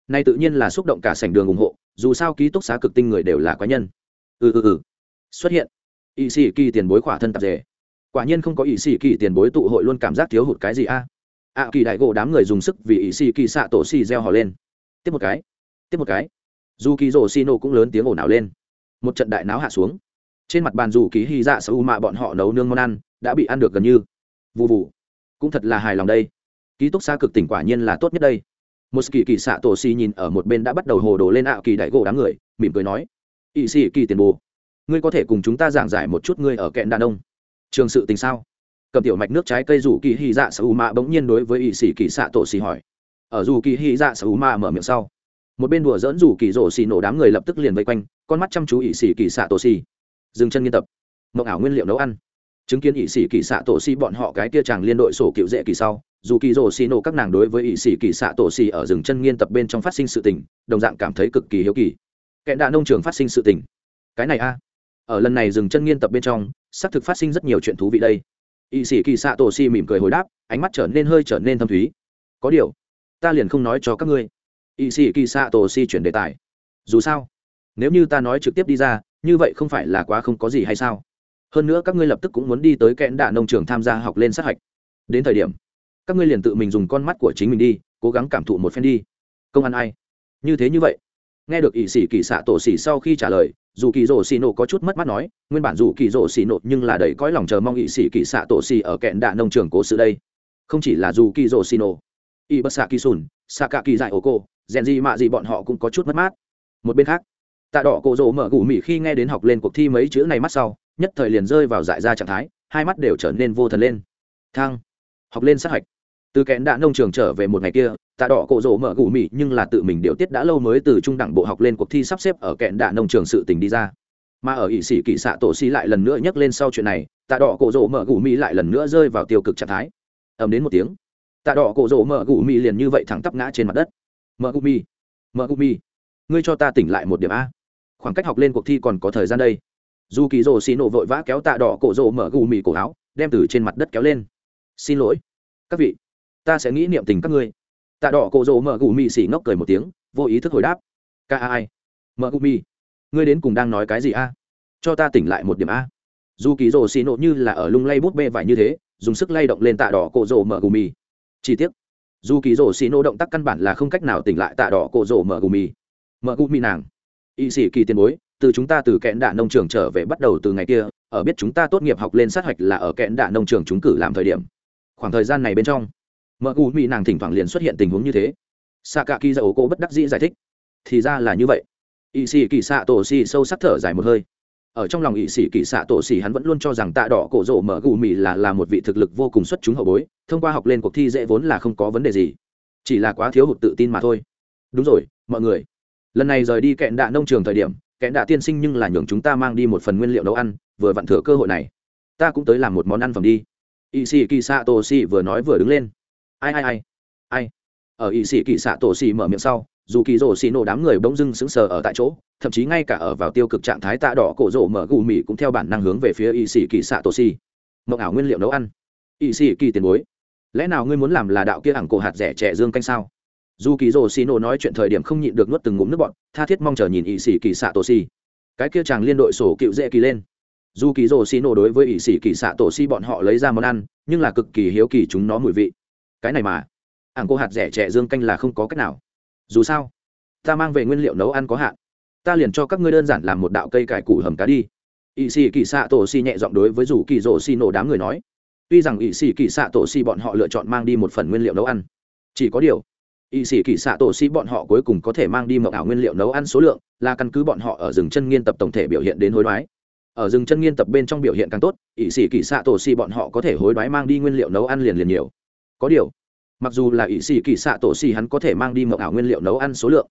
Speaker 2: Nay tự nhiên là xúc động cả sảnh đường ủng hộ, dù sao ký túc xá cực tinh người đều là quái nhân. Ừ ừ ừ. Xuất hiện. Ỵ sĩ kỳ tiền bối khỏa thân tạp dề. Quả nhiên không có ỵ sĩ kỳ tiền bối tụ hội luôn cảm giác thiếu hụt cái gì a? Ạ kỳ đại gỗ đám người dùng sức vì ỵ sĩ kỳ xạ tổ xì reo hò lên. Tiếp một cái. Tiếp một cái. Dù kỳ rổ xì nổ cũng lớn tiếng ồn ào lên. Một trận đại náo hạ xuống. Trên mặt bàn dù ký hy dạ sở u mạ bọn họ nấu nương món ăn, đã bị ăn được gần như. Vụ vụ cũng thật là hài lòng đây ký túc xa cực tỉnh quả nhiên là tốt nhất đây. Một kỳ kỳ xạ tổ xì nhìn ở một bên đã bắt đầu hồ đồ lên ạ kỳ đại gỗ đám người, mỉm cười nói ỵ sĩ kỳ tiền bồ ngươi có thể cùng chúng ta giảng giải một chút ngươi ở kẹn đàn ông. Trường sự tình sao? Cầm tiểu mạch nước trái cây rủ kỳ hy dạ sở u mạ bỗng nhiên đối với ỵ sĩ kỳ xạ tổ xì hỏi. Ở dù kỳ hy dạ sở u mạ mở miệng sau, một bên đùa dỡn rủ kỳ rổ xì nổ đám người lập tức liền vây quanh, con mắt chăm chú ỵ sĩ kỳ xạ tổ xì. Dừng chân nghiên tập. Mộng ảo nguyên liệu nấu ăn. Chứng kiến ỵ sĩ kỳ xạ tổ xì bọn họ cái kia chàng liên đội sổ cựu dễ kỳ sau dù kỳ rổ xì nổ các nàng đối với ỵ sĩ kỳ xạ tổ xì ở rừng chân nghiên tập bên trong phát sinh sự tình, đồng dạng cảm thấy cực kỳ hiếu kỳ. Kẻ đạ nông trường phát sinh sự tình. Cái này a. Ở lần này rừng chân nghiên tập bên trong, xác thực phát sinh rất nhiều chuyện thú vị đây. Ỵ sĩ kỳ xạ tổ xì mỉm cười hồi đáp, ánh mắt trở nên hơi trở nên thâm thúy. Có điều, ta liền không nói cho các ngươi. Ỵ sĩ kỳ xạ tổ xì chuyển đề tài. Dù sao, nếu như ta nói trực tiếp đi ra, như vậy không phải là quá không có gì hay sao? Hơn nữa các ngươi lập tức cũng muốn đi tới kẽn đạ nông trường tham gia học lên sát hạch. Đến thời điểm các ngươi liền tự mình dùng con mắt của chính mình đi, cố gắng cảm thụ một phen đi. Công an ai? Như thế như vậy. Nghe được ỵ sĩ kỳ xạ tổ xỉ sau khi trả lời, dù kỳ rổ xì nổ có chút mất mắt nói, nguyên bản dù kỳ rổ xì nổ nhưng là đầy cõi lòng chờ mong ỵ sĩ kỳ xạ tổ xì ở kẹn đạ nông trường cố sự đây. Không chỉ là dù kỳ rổ xì nổ y bất xạ kỳ sùn, xạ cả kỳ dại ô cô, rèn gì mạ gì bọn họ cũng có chút mất mát. Một bên khác, tạ đỏ cổ rổ mở gù mị khi nghe đến học lên cuộc thi mấy chữ này mắt sau, nhất thời liền rơi vào dại ra trạng thái, hai mắt đều trở nên vô thần lên. Thang, học lên sát hạch từ kẽn đã nông trường trở về một ngày kia, tạ đỏ cổ rổ mở gù mị nhưng là tự mình điều tiết đã lâu mới từ trung đẳng bộ học lên cuộc thi sắp xếp ở kẽn đã nông trường sự tình đi ra. Mà ở ỵ sĩ kỵ xạ tổ xi lại lần nữa nhắc lên sau chuyện này, tạ đỏ cổ rổ mở gù mị lại lần nữa rơi vào tiêu cực trạng thái. Ầm đến một tiếng, tạ đỏ cổ rổ mở gù mị liền như vậy thẳng tắp ngã trên mặt đất. Mở gù mị mở gù mị ngươi cho ta tỉnh lại một điểm a. Khoảng cách học lên cuộc thi còn có thời gian đây. Dù kỳ rỗ xì nổ vội vã kéo tạ đỏ cổ rỗ mở gù mì cổ áo, đem từ trên mặt đất kéo lên. Xin lỗi, các vị ta sẽ nghĩ niệm tình các ngươi. Tạ đỏ cổ rỗ mở gù mì xỉ ngốc cười một tiếng, vô ý thức hồi đáp. Ca ai? Mở gù mì. Ngươi đến cùng đang nói cái gì a? Cho ta tỉnh lại một điểm a. Dù kỳ rồ xì nộ như là ở lung lay bút bê vải như thế, dùng sức lay động lên tạ đỏ cổ rồ mở gù mì. Chi tiết dù kỳ rồ xì nộ động tác căn bản là không cách nào tỉnh lại tạ đỏ cổ rồ mở gù mì. Mở gù mì nàng. Y sĩ kỳ tiền bối, từ chúng ta từ kẽn đạ nông trường trở về bắt đầu từ ngày kia, ở biết chúng ta tốt nghiệp học lên sát hạch là ở kẽn đạ nông trường chúng cử làm thời điểm. Khoảng thời gian này bên trong mợ u mỹ nàng thỉnh thoảng liền xuất hiện tình huống như thế. Xạ cả kỳ dầu cô bất đắc dĩ giải thích. Thì ra là như vậy. Ỵ sĩ kỳ xạ tổ xì sâu sắc thở dài một hơi. Ở trong lòng ỵ sĩ kỳ xạ tổ xì hắn vẫn luôn cho rằng tạ đỏ cổ rộ mở gù mì là là một vị thực lực vô cùng xuất chúng hậu bối, thông qua học lên cuộc thi dễ vốn là không có vấn đề gì. Chỉ là quá thiếu hụt tự tin mà thôi. Đúng rồi, mọi người. Lần này rời đi kẹn đạ nông trường thời điểm, kẹn đạ tiên sinh nhưng là nhường chúng ta mang đi một phần nguyên liệu nấu ăn, vừa vặn thừa cơ hội này. Ta cũng tới làm một món ăn phẩm đi. Ỵ sĩ kỳ xạ tổ xì vừa nói vừa đứng lên ai ai ai? Ai? Ở ỵ sĩ kỳ xạ tổ xì mở miệng sau,
Speaker 1: dù kỳ rổ xì nổ đám người bỗng dưng sững sờ ở tại chỗ, thậm chí ngay cả ở vào tiêu cực trạng thái tạ đỏ cổ rổ mở gù mì cũng theo bản năng hướng về phía y sĩ kỳ xạ tổ xì. Mộng ảo nguyên liệu nấu ăn. Y sĩ kỳ tiền bối, lẽ nào ngươi muốn làm là đạo kia ẳng cổ hạt rẻ trẻ dương canh sao? Dù kỳ rổ xì nổ nói chuyện thời điểm không nhịn được nuốt từng ngụm nước bọn tha thiết mong chờ nhìn y sĩ kỳ xạ tổ xì. Cái kia chàng liên đội sổ cựu dễ kỳ lên. Dù kỳ rổ xì nổ đối với y sĩ kỳ xạ tổ xì bọn họ lấy ra món ăn, nhưng là cực kỳ hiếu kỳ chúng nó mùi vị cái này mà. Ảng cô hạt rẻ trẻ dương canh là không có cách nào. Dù sao, ta mang về nguyên liệu nấu ăn có hạn. Ta liền cho các ngươi đơn giản làm một đạo cây cải củ hầm cá đi. Ỵ sĩ kỳ xạ tổ xì nhẹ giọng đối với rủ kỳ rổ xì nổ đám người nói. Tuy rằng ỵ sĩ kỳ xạ tổ xì bọn họ lựa chọn mang đi một phần nguyên liệu nấu ăn. Chỉ có điều ỵ sĩ kỳ xạ tổ xì bọn họ cuối cùng có thể mang đi mậu ảo nguyên liệu nấu ăn số lượng là căn cứ bọn họ ở rừng chân nghiên tập tổng thể biểu hiện đến hối đoái. Ở rừng chân nghiên tập bên trong biểu hiện càng tốt ỵ sĩ kỳ xạ tổ xì bọn họ có thể hối đoái mang đi nguyên liệu nấu ăn liền liền nhiều có điều, mặc dù là ỵ sĩ kỳ xạ tổ xì hắn có thể mang đi mộng ảo nguyên liệu nấu ăn số lượng,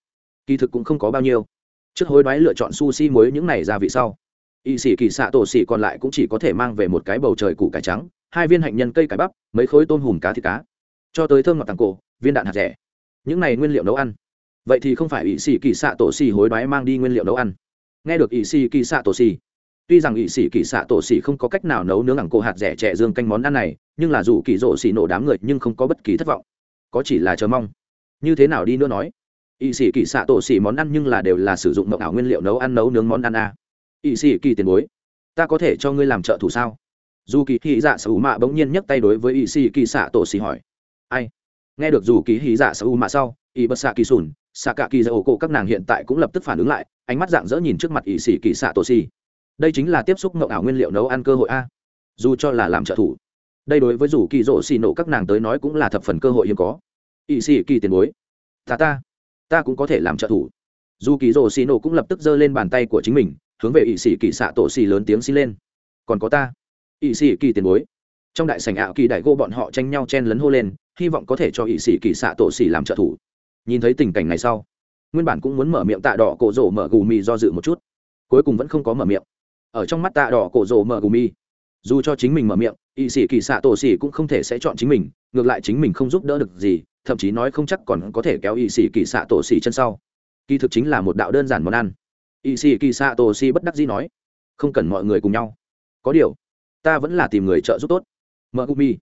Speaker 1: kỳ thực cũng không có bao nhiêu. Trước hối đoái lựa chọn sushi muối những này gia vị sau ỵ sĩ kỳ xạ tổ xì còn lại cũng chỉ có thể mang về một cái bầu trời củ cải trắng, hai viên hạnh nhân cây cải bắp, mấy khối tôm hùm cá thịt cá, cho tới thơm ngọt tàng cổ, viên đạn hạt rẻ. Những này nguyên liệu nấu ăn. Vậy thì không phải ỵ sĩ kỳ xạ tổ xì hối đoái mang đi nguyên liệu nấu ăn. Nghe được ỵ sĩ kỳ xạ tổ xì tuy rằng ỵ sĩ kỳ xạ tổ xỉ không có cách nào nấu nướng ẳng cổ hạt rẻ trẻ dương canh món ăn này, nhưng là dù kỳ rỗ xỉ nổ đám người nhưng không có bất kỳ thất vọng. Có chỉ là chờ mong. Như thế nào đi nữa nói? Ỵ sĩ kỳ xạ tổ xỉ món ăn nhưng là đều là sử dụng mộng ảo nguyên liệu nấu ăn, nấu nướng món ăn a. Ỵ sĩ kỳ tiền bối, ta có thể cho ngươi làm trợ thủ sao? Dù kỳ hy dạ sở mạ bỗng nhiên nhấc tay đối với ỵ sĩ kỳ xạ tổ xỉ hỏi. Ai? Nghe được dù kỳ hy dạ sở mạ sau ỵ bất xạ kỳ sùn, xạ cả kỳ dạ ổ cổ các nàng hiện tại cũng lập tức phản ứng lại, ánh mắt dạng dỡ nhìn trước mặt ỵ sĩ kỳ xạ tổ xỉ đây chính là tiếp xúc mộng ảo nguyên liệu nấu ăn cơ hội a. Dù cho là làm trợ thủ, đây đối với dù kỳ rỗ xì nổ các nàng tới nói cũng là thập phần cơ hội hiếm có. Ỵ sĩ kỳ tiền bối, ta ta ta cũng có thể làm trợ thủ. Dù kỳ rỗ xì nổ cũng lập tức giơ lên bàn tay của chính mình, hướng về ỵ sĩ kỳ xạ tổ xì lớn tiếng xin lên. Còn có ta ỵ sĩ kỳ tiền bối. Trong đại sảnh ảo kỳ đại gô bọn họ tranh nhau chen lấn hô lên, hy vọng có thể cho ỵ sĩ kỳ xạ tổ xì làm trợ thủ. Nhìn thấy tình cảnh này sau, nguyên bản cũng muốn mở miệng tạ đỏ cổ rổ mở gù mì do dự một chút, cuối cùng vẫn không có mở miệng ở trong mắt tạ đỏ cổ rồ mở gù mi. Dù cho chính mình mở miệng, y sĩ kỳ xạ tổ xỉ cũng không thể sẽ chọn chính mình, ngược lại chính mình không giúp đỡ được gì, thậm chí nói không chắc còn có thể kéo y sĩ kỳ xạ tổ xỉ chân sau. Kỳ thực chính là một đạo đơn giản món ăn. Y sĩ kỳ xạ tổ xỉ bất đắc dĩ nói, không cần mọi người cùng nhau. Có điều, ta vẫn là tìm người trợ giúp tốt. Mợ gumi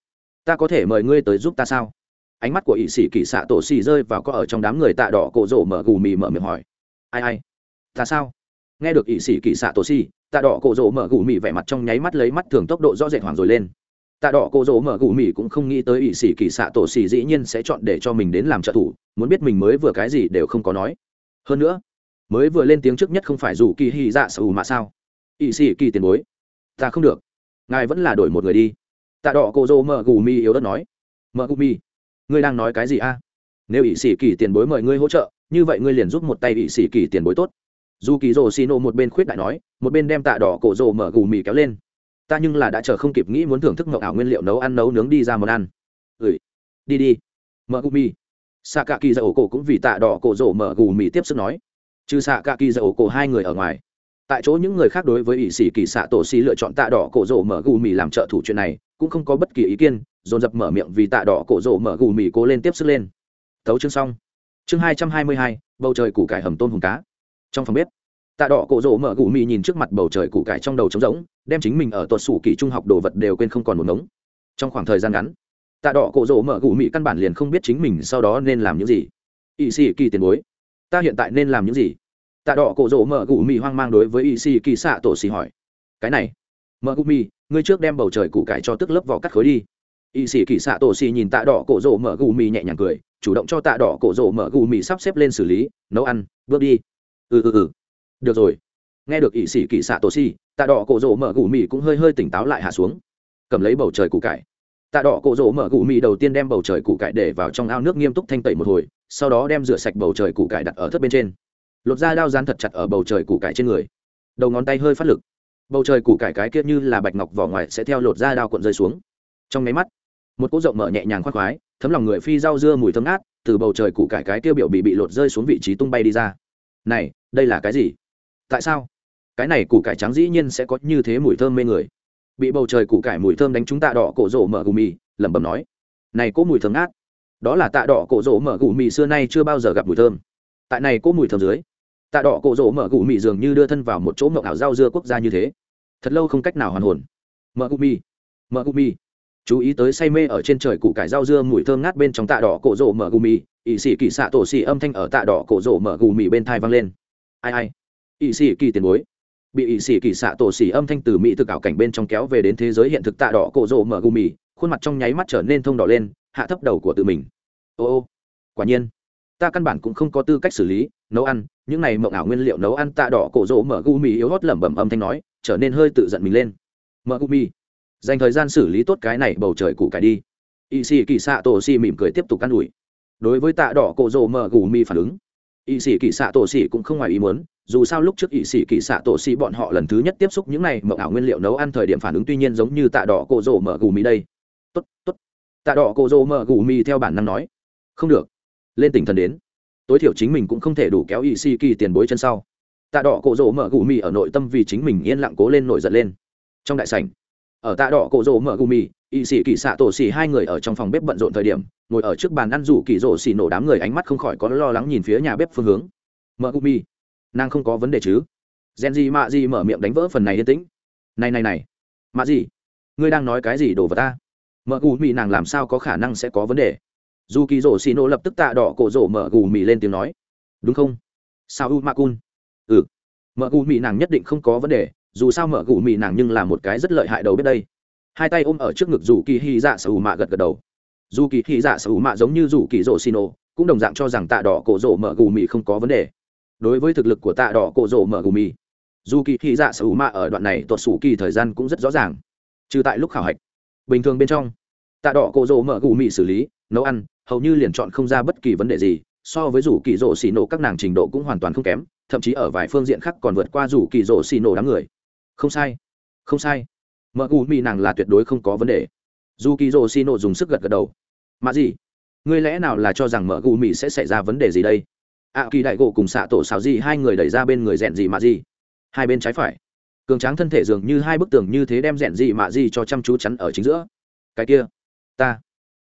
Speaker 1: ta có thể mời ngươi tới giúp ta sao? Ánh mắt của ỵ sĩ kỳ xạ tổ xì rơi vào có ở trong đám người tạ đỏ cổ rổ mở gù mì mở miệng hỏi, ai ai? Ta sao? Nghe được ỵ sĩ kỳ xạ tổ xì tạ đỏ cổ rỗ mở gù mì vẻ mặt trong nháy mắt lấy mắt thường tốc độ rõ rệt hoàng rồi lên. Tạ đỏ cô dỗ mở gù mì cũng không nghĩ tới ỵ sĩ kỳ xạ tổ xì dĩ nhiên sẽ chọn để cho mình đến làm trợ thủ, muốn biết mình mới vừa cái gì đều không có nói. Hơn nữa, mới vừa lên tiếng trước nhất không phải dù kỳ hy dạ sở mà sao? Ỵ sĩ kỳ tiền bối, ta không được. Ngài vẫn là đổi một người đi. Tạ đỏ cô dỗ mở gù mì yếu đất nói. Mở gù mì? Ngươi đang nói cái gì a? Nếu ỵ sĩ kỳ tiền bối mời ngươi hỗ trợ, như vậy ngươi liền giúp một tay ỵ sĩ kỳ tiền bối tốt dù kỳ rồ xì nổ một bên khuyết đại nói, một bên đem tạ đỏ cổ rồ mở gù mì kéo lên. Ta nhưng là đã chờ không kịp nghĩ muốn thưởng thức mậu ảo nguyên liệu nấu ăn, nấu nướng đi ra món ăn. Ừ đi đi. Mở gù mì. Xạ cả kỳ dạ ổ cổ cũng vì tạ đỏ cổ rổ mở gù mì tiếp sức nói. Trừ xạ cả kỳ dạ ổ cổ hai người ở ngoài, tại chỗ những người khác đối với ỷ sĩ kỳ xạ tổ xì lựa chọn tạ đỏ cổ rổ mở gù mì làm trợ thủ chuyện này, cũng không có bất kỳ ý kiến, dồn dập mở miệng vì tạ đỏ cổ rổ mở gù mì cố lên tiếp sức lên. Tấu chương xong. Chương hai trăm hai mươi hai, bầu trời củ cải hầm tôm hùm cá trong phòng bếp, tạ đỏ cổ rỗ mở gù mì nhìn trước mặt bầu trời củ cải trong đầu trống rỗng, đem chính mình ở tuột sủ kỳ trung học đồ vật đều quên không còn một ngống. Trong khoảng thời gian ngắn, tạ đỏ cổ rỗ mở gù mì căn bản liền không biết chính mình sau đó nên làm những gì. Ỵ sĩ kỳ tiền bối, ta hiện tại nên làm những gì? Tạ đỏ cổ rỗ mở gù mì hoang mang đối với ỵ sĩ kỳ xạ tổ xì hỏi. Cái này, mở gù mì, ngươi trước đem bầu trời củ cải cho tức lớp vỏ cắt khối đi. Ỵ sĩ kỳ xạ tổ xì nhìn tạ đỏ cổ rỗ mở gù mì nhẹ nhàng cười, chủ động cho tạ đỏ cổ rỗ mở gù mì sắp xếp lên xử lý, nấu ăn, bước đi ừ ừ ừ. Được rồi. Nghe được ỵ sĩ kỳ xạ tổ xì tạ đỏ cổ rỗ mở gù mì cũng hơi hơi tỉnh táo lại hạ xuống. Cầm lấy bầu trời củ cải. Tạ đỏ cổ rỗ mở gù mì đầu tiên đem bầu trời củ cải để vào trong ao nước nghiêm túc thanh tẩy một hồi, sau đó đem rửa sạch bầu trời củ cải đặt ở thất bên trên. Lột ra đao rán thật chặt ở bầu trời củ cải trên người. Đầu ngón tay hơi phát lực. Bầu trời củ cải cái kia như là bạch ngọc vỏ ngoài sẽ theo lột ra đao cuộn rơi xuống. Trong máy mắt, một cỗ rộng mở nhẹ nhàng khoác khoái, thấm lòng người phi rau dưa mùi thơm ngát, từ bầu trời củ cải cái kia biểu bị bị lột rơi xuống vị trí tung bay đi ra. Này đây là cái gì? Tại sao? Cái này củ cải trắng dĩ nhiên sẽ có như thế mùi thơm mê người. Bị bầu trời củ cải mùi thơm đánh chúng tạ đỏ cổ rỗ mở gù mì, lẩm bẩm nói. Này có mùi thơm ngát. Đó là tạ đỏ cổ rỗ mở gù mì xưa nay chưa bao giờ gặp mùi thơm. Tại này có mùi thơm dưới, tạ đỏ cổ rỗ mở gù mì dường như đưa thân vào một chỗ mậu ảo rau dưa quốc gia như thế. Thật lâu không cách nào hoàn hồn. Mở gù mì, mở gù mì. Chú ý tới say mê ở trên trời củ cải rau dưa mùi thơm ngát bên trong tạ đỏ cổ rỗ mở gù mì ỵ sĩ kỳ xạ tổ xì âm thanh ở tạ đỏ cổ rỗ mở gù mì bên thai vang lên ai ai. Ỵ sĩ kỳ tiền bối. Bị ỵ sĩ kỳ xạ tổ xỉ âm thanh từ mỹ thực ảo cảnh bên trong kéo về đến thế giới hiện thực tạ đỏ cổ rỗ mở gù mì, khuôn mặt trong nháy mắt trở nên thông đỏ lên, hạ thấp đầu của tự mình. Ô ô. Quả nhiên, ta căn bản cũng không có tư cách xử lý, nấu ăn, những này mộng ảo nguyên liệu nấu ăn tạ đỏ cổ rỗ mở gu mì yếu hót lẩm bẩm âm thanh nói, trở nên hơi tự giận mình lên. Mở gu mì. Dành thời gian xử lý tốt cái này, bầu trời củ cải đi. Y xì kỳ xạ tổ xì mỉm cười tiếp tục căn ủi. Đối với tạ đỏ cổ rỗ mở gu mì phản ứng y sĩ kỳ xạ tổ xỉ cũng không ngoài ý muốn, dù sao lúc trước y sĩ kỳ xạ tổ xỉ bọn họ lần thứ nhất tiếp xúc những này mộng ảo nguyên liệu nấu ăn thời điểm phản ứng tuy nhiên giống như tạ đỏ cổ rỗ mở gù mì đây. Tốt tốt. Tạ đỏ cổ rỗ mở gù mì theo bản năng nói. Không được. Lên tỉnh thần đến. Tối thiểu chính mình cũng không thể đủ kéo ỵ sĩ kỳ tiền bối chân sau. Tạ đỏ cổ rỗ mở gù mì ở nội tâm vì chính mình yên lặng cố lên nổi giận lên. Trong đại sảnh, ở tạ đỏ cổ rỗ mở gù mì Y sĩ kỳ xạ tổ xì hai người ở trong phòng bếp bận rộn thời điểm, ngồi ở trước bàn ăn rủ kỳ rổ xì nổ đám người ánh mắt không khỏi có lo lắng nhìn phía nhà bếp phương hướng. Mở u mì nàng không có vấn đề chứ? Gen gì mạ gì mở miệng đánh vỡ phần này yên tĩnh. Này này này. Mạ gì ngươi đang nói cái gì đồ vào ta? Mở u mì nàng làm sao có khả năng sẽ có vấn đề? Dù kỳ rổ xì nổ lập tức tạ đỏ cổ rổ mở u mì lên tiếng nói. Đúng không? Sao u ma cun ừ. Mở u mì nàng nhất định không có vấn đề. Dù sao mở u mì nàng nhưng là một cái rất lợi hại đầu bếp đây hai tay ôm ở trước ngực dù kỳ hy dạ sở hữu mạ gật gật đầu. Dù kỳ hy dạ sở hữu mạ giống như dù kỳ rổ xin ô cũng đồng dạng cho rằng tạ đỏ cổ rổ mở gù mì không có vấn đề. Đối với thực lực của tạ đỏ cổ rổ mở gù mì, dù kỳ hy dạ sở hữu mạ ở đoạn này tuột sủ kỳ thời gian cũng rất rõ ràng. Trừ tại lúc khảo hạch, bình thường bên trong, tạ đỏ cổ rổ mở gù mì xử lý, nấu ăn, hầu như liền chọn không ra bất kỳ vấn đề gì, so với rủ kỳ rổ xì nổ các nàng trình độ cũng hoàn toàn không kém, thậm chí ở vài phương diện khác còn vượt qua rủ kỳ rổ xì nổ đám người. Không sai không sai mợ u mỹ nàng là tuyệt đối không có vấn đề. Dù kỳ rỗ xì nổ dùng sức gật gật đầu. Mà gì? Ngươi lẽ nào là cho rằng mợ u mỹ sẽ xảy ra vấn đề gì đây? Ạ kỳ đại gỗ cùng xạ tổ xào gì hai người đẩy ra bên người rèn gì mà gì? Hai bên trái phải. Cường tráng thân thể dường như hai bức tường như thế đem rèn gì mà gì cho chăm chú chắn ở chính giữa. Cái kia. Ta.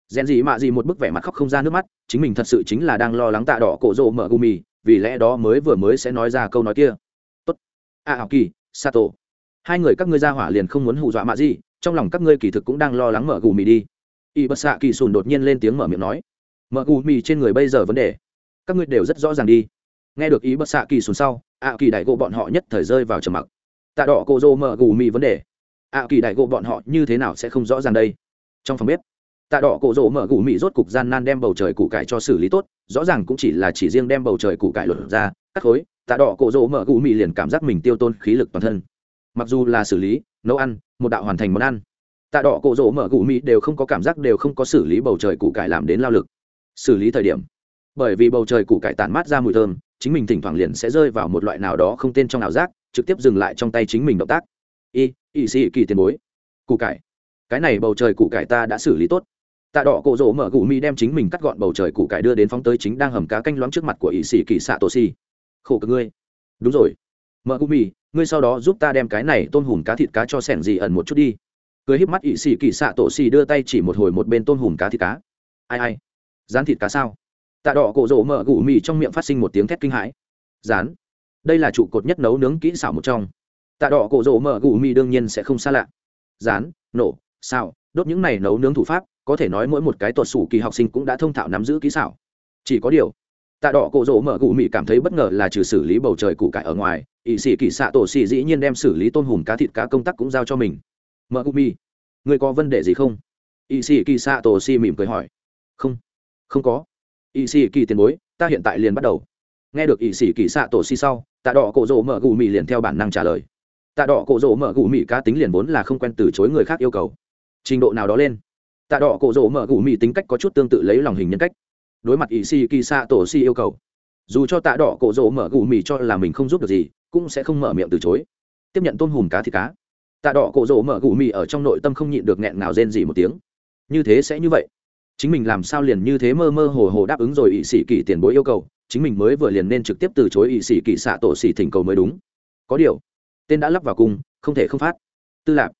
Speaker 1: Rèn gì mà gì một bức vẻ mặt khóc không ra nước mắt chính mình thật sự chính là đang lo lắng tạ đỏ cổ rộ mở mỹ vì lẽ đó mới vừa mới sẽ nói ra câu nói kia. Tốt. Ạ à, kỳ sato hai người các ngươi ra hỏa liền không muốn hù dọa mạ gì, trong lòng các ngươi kỳ thực cũng đang lo lắng mở gumi đi. Y bất xạ kỳ sùn đột nhiên lên tiếng mở miệng nói, mở gumi trên người bây giờ vấn đề, các ngươi đều rất rõ ràng đi. Nghe được ý bất xạ kỳ sùn sau, ạ kỳ đại gỗ bọn họ nhất thời rơi vào trầm mặc. Tạ đỏ cô dô mở gumi vấn đề, ạ kỳ đại gỗ bọn họ như thế nào sẽ không rõ ràng đây? Trong phòng bếp, tạ đỏ cổ rỗ mở gù mì rốt cục gian nan đem bầu trời củ cải cho xử lý tốt, rõ ràng cũng chỉ là chỉ riêng đem bầu trời củ cải lột ra cắt khối, tạ đỏ cổ rỗ mở gù mì liền cảm giác mình tiêu tôn khí lực toàn thân mặc dù là xử lý, nấu ăn, một đạo hoàn thành món ăn. Tạ đỏ cổ rỗ mở gù mị đều không có cảm giác, đều không có xử lý bầu trời củ cải làm đến lao lực. Xử lý thời điểm, bởi vì bầu trời củ cải tản mát ra mùi thơm, chính mình thỉnh thoảng liền sẽ rơi vào một loại nào đó không tên trong ảo giác, trực tiếp dừng lại trong tay chính mình động tác. Y y sĩ kỳ tiền bối. Củ cải. Cái này bầu trời củ cải ta đã xử lý tốt. Tạ đỏ cổ rỗ mở gù mi đem chính mình cắt gọn bầu trời củ cải đưa đến phóng tới chính đang hầm cá canh loáng trước mặt của y sĩ kỳ xạ tổ si khổ cực ngươi. Đúng rồi mở cụ mì ngươi sau đó giúp ta đem cái này tôm hùm cá thịt cá cho sẻng gì ẩn một chút đi. Cười híp mắt ỵ xì kỳ xạ tổ xì đưa tay chỉ một hồi một bên tôm hùm cá thịt cá. Ai ai rán thịt cá sao? Tạ đỏ cổ rỗ mở cụ mì trong miệng phát sinh một tiếng thét kinh hãi. Rán đây là trụ cột nhất nấu nướng kỹ xảo một trong. Tạ đỏ cổ rỗ mở cụ mì đương nhiên sẽ không xa lạ. Rán nổ xào, đốt những này nấu nướng thủ pháp có thể nói mỗi một cái tuột sủ kỳ học sinh cũng đã thông thạo nắm giữ kỹ xảo. Chỉ có điều tạ đỏ cổ rỗ mở gù mị cảm thấy bất ngờ là trừ xử lý bầu trời củ cải ở ngoài ỵ sĩ kỳ xạ tổ xì dĩ nhiên đem xử lý tôn hùm cá thịt cá công tác cũng giao cho mình. Mở gù mị, người có vấn đề gì không? Ỵ sĩ kỳ xạ tổ xì mỉm cười hỏi. Không không có. Ỵ sĩ kỳ tiền bối, ta hiện tại liền bắt đầu. Nghe được ỵ sĩ kỳ xạ tổ xì sau, tạ đỏ cổ rỗ mở gù mị liền theo bản năng trả lời. Tạ đỏ cổ rỗ mở gù mị cá tính liền vốn là không quen từ chối người khác yêu cầu. Trình độ nào đó lên. Tạ đỏ cổ rỗ mở gù mì tính cách có chút tương tự lấy lòng hình nhân cách đối mặt ý xì kỳ xạ tổ si yêu cầu. Dù cho tạ đỏ cổ rỗ mở gù mì cho là mình không giúp được gì, cũng sẽ không mở miệng từ chối. Tiếp nhận tôm hùm cá thì cá. Tạ đỏ cổ rỗ mở gù mì ở trong nội tâm không nhịn được nghẹn ngào rên gì một tiếng. Như thế sẽ như vậy. Chính mình làm sao liền như thế mơ mơ hồ hồ đáp ứng rồi ỵ sĩ kỳ tiền bối yêu cầu, chính mình mới vừa liền nên trực tiếp từ chối ỵ sĩ kỳ xạ tổ xỉ thỉnh cầu mới đúng. Có điều, tên đã lắp vào cung, không thể không phát. Tư lạc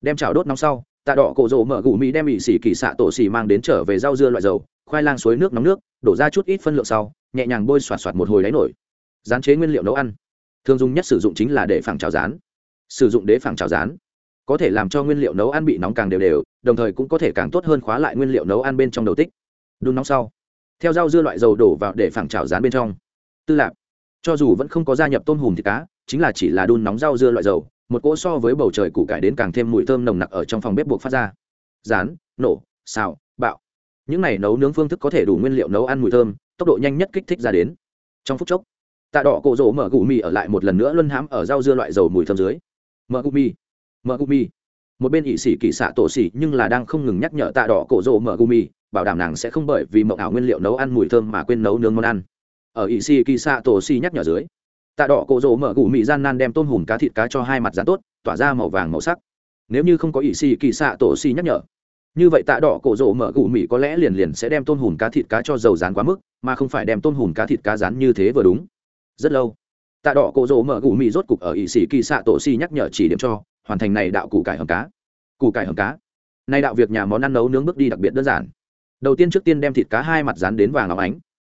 Speaker 1: đem chảo đốt nóng sau, tạ đỏ cổ rỗ mở gù mì đem ỵ Sĩ kỳ xạ tổ xỉ mang đến trở về rau dưa loại dầu
Speaker 2: khoai lang suối nước nóng nước, đổ ra chút ít phân lượng sau, nhẹ nhàng bôi xoạt xoạt một hồi đáy nổi. Rán chế nguyên liệu nấu ăn. Thường dùng nhất sử dụng chính là để phẳng chảo rán sử dụng đế phẳng chảo rán có thể làm cho nguyên liệu nấu ăn bị nóng càng đều đều, đồng thời cũng có thể càng tốt hơn khóa lại nguyên liệu nấu ăn bên trong đầu tích. Đun nóng sau. Theo rau dưa loại dầu đổ vào để phẳng chảo rán bên trong. Tư lạc cho dù vẫn không có gia nhập tôm hùm thịt cá, chính là chỉ là đun nóng rau dưa loại dầu, một cỗ so với bầu trời củ cải đến càng thêm mùi thơm nồng nặc ở trong phòng bếp buộc phát ra. Rán nổ, xào, bạo những này nấu nướng phương thức có thể đủ nguyên liệu nấu ăn mùi thơm, tốc độ nhanh nhất kích thích ra đến. Trong phút chốc, tạ đỏ cổ rỗ mở gù mì ở lại một lần nữa luân hãm ở rau dưa loại dầu mùi thơm dưới. Mở gù mì mở gù mì. Một bên ỵ sĩ kỳ xạ tổ xỉ nhưng là đang không ngừng nhắc nhở tạ đỏ cổ rỗ mở gù mì, bảo đảm nàng sẽ không bởi vì mộng ảo nguyên liệu nấu ăn mùi thơm mà quên nấu nướng món ăn. Ở ỵ sĩ kỳ xạ tổ xỉ nhắc nhở dưới, tạ đỏ cổ rỗ mở gù mì gian nan đem tôm hùm cá thịt cá cho hai mặt rán tốt, tỏa ra màu vàng màu sắc. Nếu như không có ỵ sĩ kỳ xạ tổ xỉ nhắc nhở như vậy tạ đỏ cổ rỗ mở gù mì có lẽ liền liền sẽ đem tôm hùm cá thịt cá cho dầu rán quá mức, mà không phải đem tôm hùm cá thịt cá rán như thế vừa đúng. Rất lâu, tạ đỏ cổ rỗ mở gù mì rốt cục ở ỵ sĩ kỳ xạ tổ si nhắc nhở chỉ điểm cho, hoàn thành này đạo củ cải hầm cá. Củ cải hầm cá. Nay đạo việc nhà món ăn nấu nướng bước đi đặc biệt đơn giản. Đầu tiên trước tiên đem thịt cá hai mặt rán đến vàng óng ánh.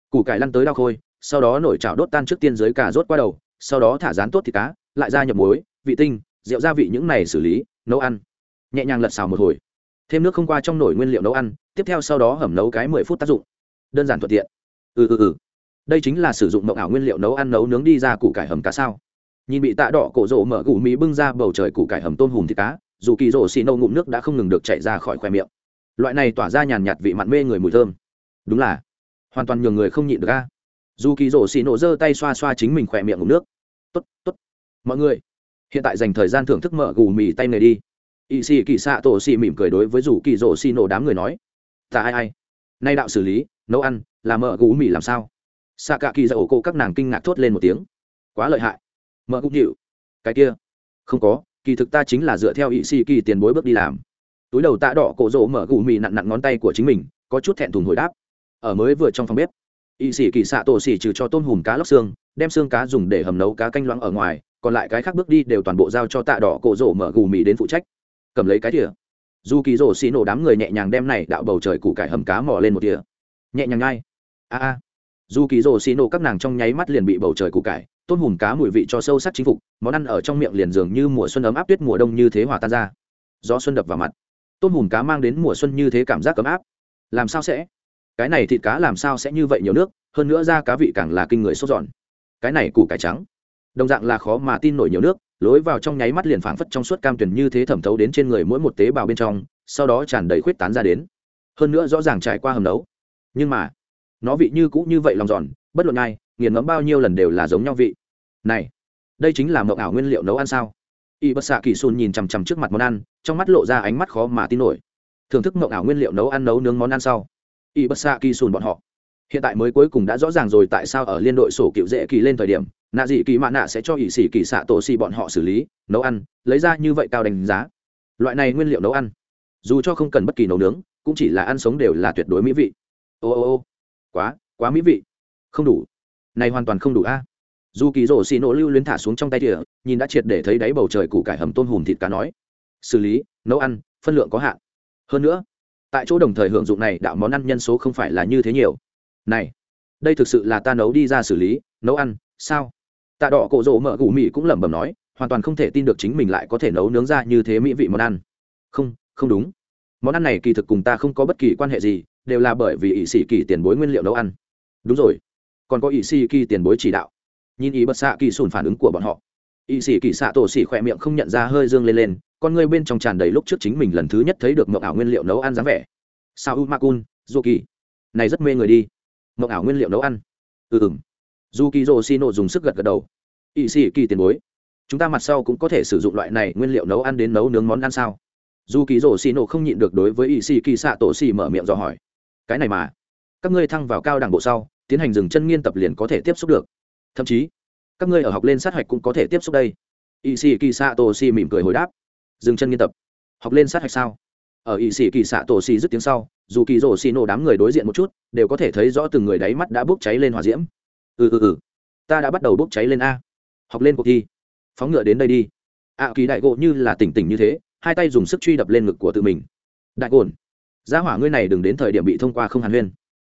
Speaker 2: Củ cải lăn tới đau khôi, sau đó nổi chảo đốt tan trước tiên dưới cà rốt qua đầu, sau đó thả rán tốt thịt cá, lại ra nhập muối, vị tinh, rượu gia vị những này xử lý, nấu ăn. Nhẹ nhàng lật xào một hồi thêm nước không qua trong nồi nguyên liệu nấu ăn, tiếp theo sau đó hầm nấu cái mười phút tác dụng. Đơn giản thuận tiện. Ừ ừ ừ. Đây chính là sử dụng mộng ảo nguyên liệu nấu ăn nấu nướng đi ra củ cải hầm cá sao. Nhìn bị tạ đỏ cổ rỗ mở gù mì bưng ra bầu trời củ cải hầm tôm hùm thịt cá, dù kỳ rỗ xì nâu ngụm nước đã không ngừng được chạy ra khỏi khoe miệng. Loại này tỏa ra nhàn nhạt vị mặn mê người mùi thơm. Đúng là, hoàn toàn nhường người không nhịn được ra. dù kỳ rỗ xì nổ giơ tay xoa xoa chính mình khoe miệng ngụm nước. Tốt tốt. Mọi người, hiện tại dành thời gian thưởng thức mở gù mì tay người đi ỵ xì kỳ xạ tổ xì mỉm cười đối với rủ kỳ rổ xì nổ đám người nói, ta ai ai? Nay đạo xử lý, nấu ăn, là mợ gú mì làm sao? Xạ cả kỳ dạ dậu cô các nàng kinh ngạc thốt lên một tiếng, quá lợi hại. Mở cũng chịu cái kia? Không có, kỳ thực ta chính là dựa theo ỵ xì kỳ tiền bối bước đi làm. Túi đầu tạ đỏ cổ rỗ mở gù mì nặn nặn ngón tay của chính mình, có chút thẹn thùng hồi đáp, ở mới vừa trong phòng bếp ỵ sĩ kỳ xạ tổ xỉ trừ cho tôm hùm cá lóc xương, đem xương cá dùng để hầm nấu cá canh loãng ở ngoài, còn lại cái khác bước đi đều toàn bộ giao cho tạ đỏ cổ rỗ mở gù mì đến phụ trách cầm lấy cái thìa. Dù kỳ rổ xì nổ đám người nhẹ nhàng đem này đạo bầu trời củ cải hầm cá mò lên một thìa. Nhẹ nhàng ngay a a. Dù kỳ rổ xì nổ các nàng trong nháy mắt liền bị bầu trời củ cải, tôm hùm cá mùi vị cho sâu sắc chính phục, món ăn ở trong miệng liền dường như mùa xuân ấm áp tuyết mùa đông như thế hòa tan ra. Gió xuân đập vào mặt. Tôm hùm cá mang đến mùa xuân như thế cảm giác ấm áp. Làm sao sẽ? Cái này thịt cá làm sao sẽ như vậy nhiều nước? Hơn nữa ra cá vị càng là kinh người sốt giòn cái này củ cải trắng. Đồng dạng là khó mà tin nổi nhiều nước lối vào trong nháy mắt liền phảng phất trong suốt cam tuyển như thế thẩm thấu đến trên người mỗi một tế bào bên trong, sau đó tràn đầy khuyết tán ra đến. Hơn nữa rõ ràng trải qua hầm nấu. Nhưng mà, nó vị như cũ như vậy lòng giòn, bất luận ai, nghiền ngẫm bao nhiêu lần đều là giống nhau vị. Này, đây chính là mộng ảo nguyên liệu nấu ăn sao? Y bất xạ kỳ xùn nhìn chằm chằm trước mặt món ăn, trong mắt lộ ra ánh mắt khó mà tin nổi. Thưởng thức mộng ảo nguyên liệu nấu ăn nấu nướng món ăn sau, y bất xạ kỳ xùn bọn họ, hiện tại mới cuối cùng đã rõ ràng rồi tại sao ở liên đội sổ cựu dễ kỳ lên thời điểm nạ dị kỳ mạ nạ sẽ cho ỵ sĩ kỳ xạ tổ xì bọn họ xử lý, nấu ăn, lấy ra như vậy cao đánh giá. Loại này nguyên liệu nấu ăn, dù cho không cần bất kỳ nấu nướng, cũng chỉ là ăn sống đều là tuyệt đối mỹ vị. Ô ô ô, quá quá mỹ vị. Không đủ. Này hoàn toàn không đủ a. Dù kỳ rổ xì nổ lưu luyến thả xuống trong tay tỉa nhìn đã triệt để thấy đáy bầu trời củ cải hầm tôm hùm thịt cá nói. Xử lý, nấu ăn, phân lượng có hạn. Hơn nữa, tại chỗ đồng thời hưởng dụng này đạo món ăn nhân số không phải là như thế nhiều. Này, đây thực sự là ta nấu đi ra xử lý, nấu ăn, sao? Tạ đỏ cổ rỗ mở gù mì cũng lẩm bẩm nói, hoàn toàn không thể tin được chính mình lại có thể nấu nướng ra như thế mỹ vị món ăn. Không không đúng. Món ăn này kỳ thực cùng ta không có bất kỳ quan hệ gì, đều là bởi vì ỷ sĩ kỳ tiền bối nguyên liệu nấu ăn. Đúng rồi. Còn có ỷ sĩ kỳ tiền bối chỉ đạo. Nhìn ý bật xạ kỳ sùn phản ứng của bọn họ. Ỷ sĩ kỳ xạ tổ xỉ khỏe miệng không nhận ra hơi dương lên lên, con người bên trong tràn đầy lúc trước chính mình lần thứ nhất thấy được mộng ảo nguyên liệu nấu ăn dáng vẻ. Sao u makun du kỳ này rất mê người đi. Mộng ảo nguyên liệu nấu ăn. Ừ ừng du kỳ rô xi nộ dùng sức gật gật đầu. Ỵ sĩ kỳ tiền bối, chúng ta mặt sau cũng có thể sử dụng loại này nguyên liệu nấu ăn đến nấu nướng món ăn sao? Dù kỳ rổ xì nổ không nhịn được đối với ỵ xì kỳ xạ tổ xì mở miệng dò hỏi. Cái này mà, các ngươi thăng vào cao đẳng bộ sau, tiến hành dừng chân nghiên tập liền có thể tiếp xúc được. Thậm chí, các ngươi ở học lên sát hạch cũng có thể tiếp xúc đây. Ỵ sĩ kỳ xạ tổ xì mỉm cười hồi đáp. Dừng chân nghiên tập. Học lên sát hạch sao? Ở ỵ sĩ kỳ xạ tổ xì dứt tiếng sau dù kỳ rổ xì nổ đám người đối diện một chút, đều có thể thấy rõ từng người đáy mắt đã bốc cháy lên hòa diễm ừ ừ ừ. Ta đã bắt đầu bốc cháy lên a. Học lên cuộc thi. Phóng ngựa đến đây đi. Ạ kỳ đại gỗ như là tỉnh tỉnh như thế, hai tay dùng sức truy đập lên ngực của tự mình. Đại gồn gia hỏa ngươi này đừng đến thời điểm bị thông qua không hàn huyên.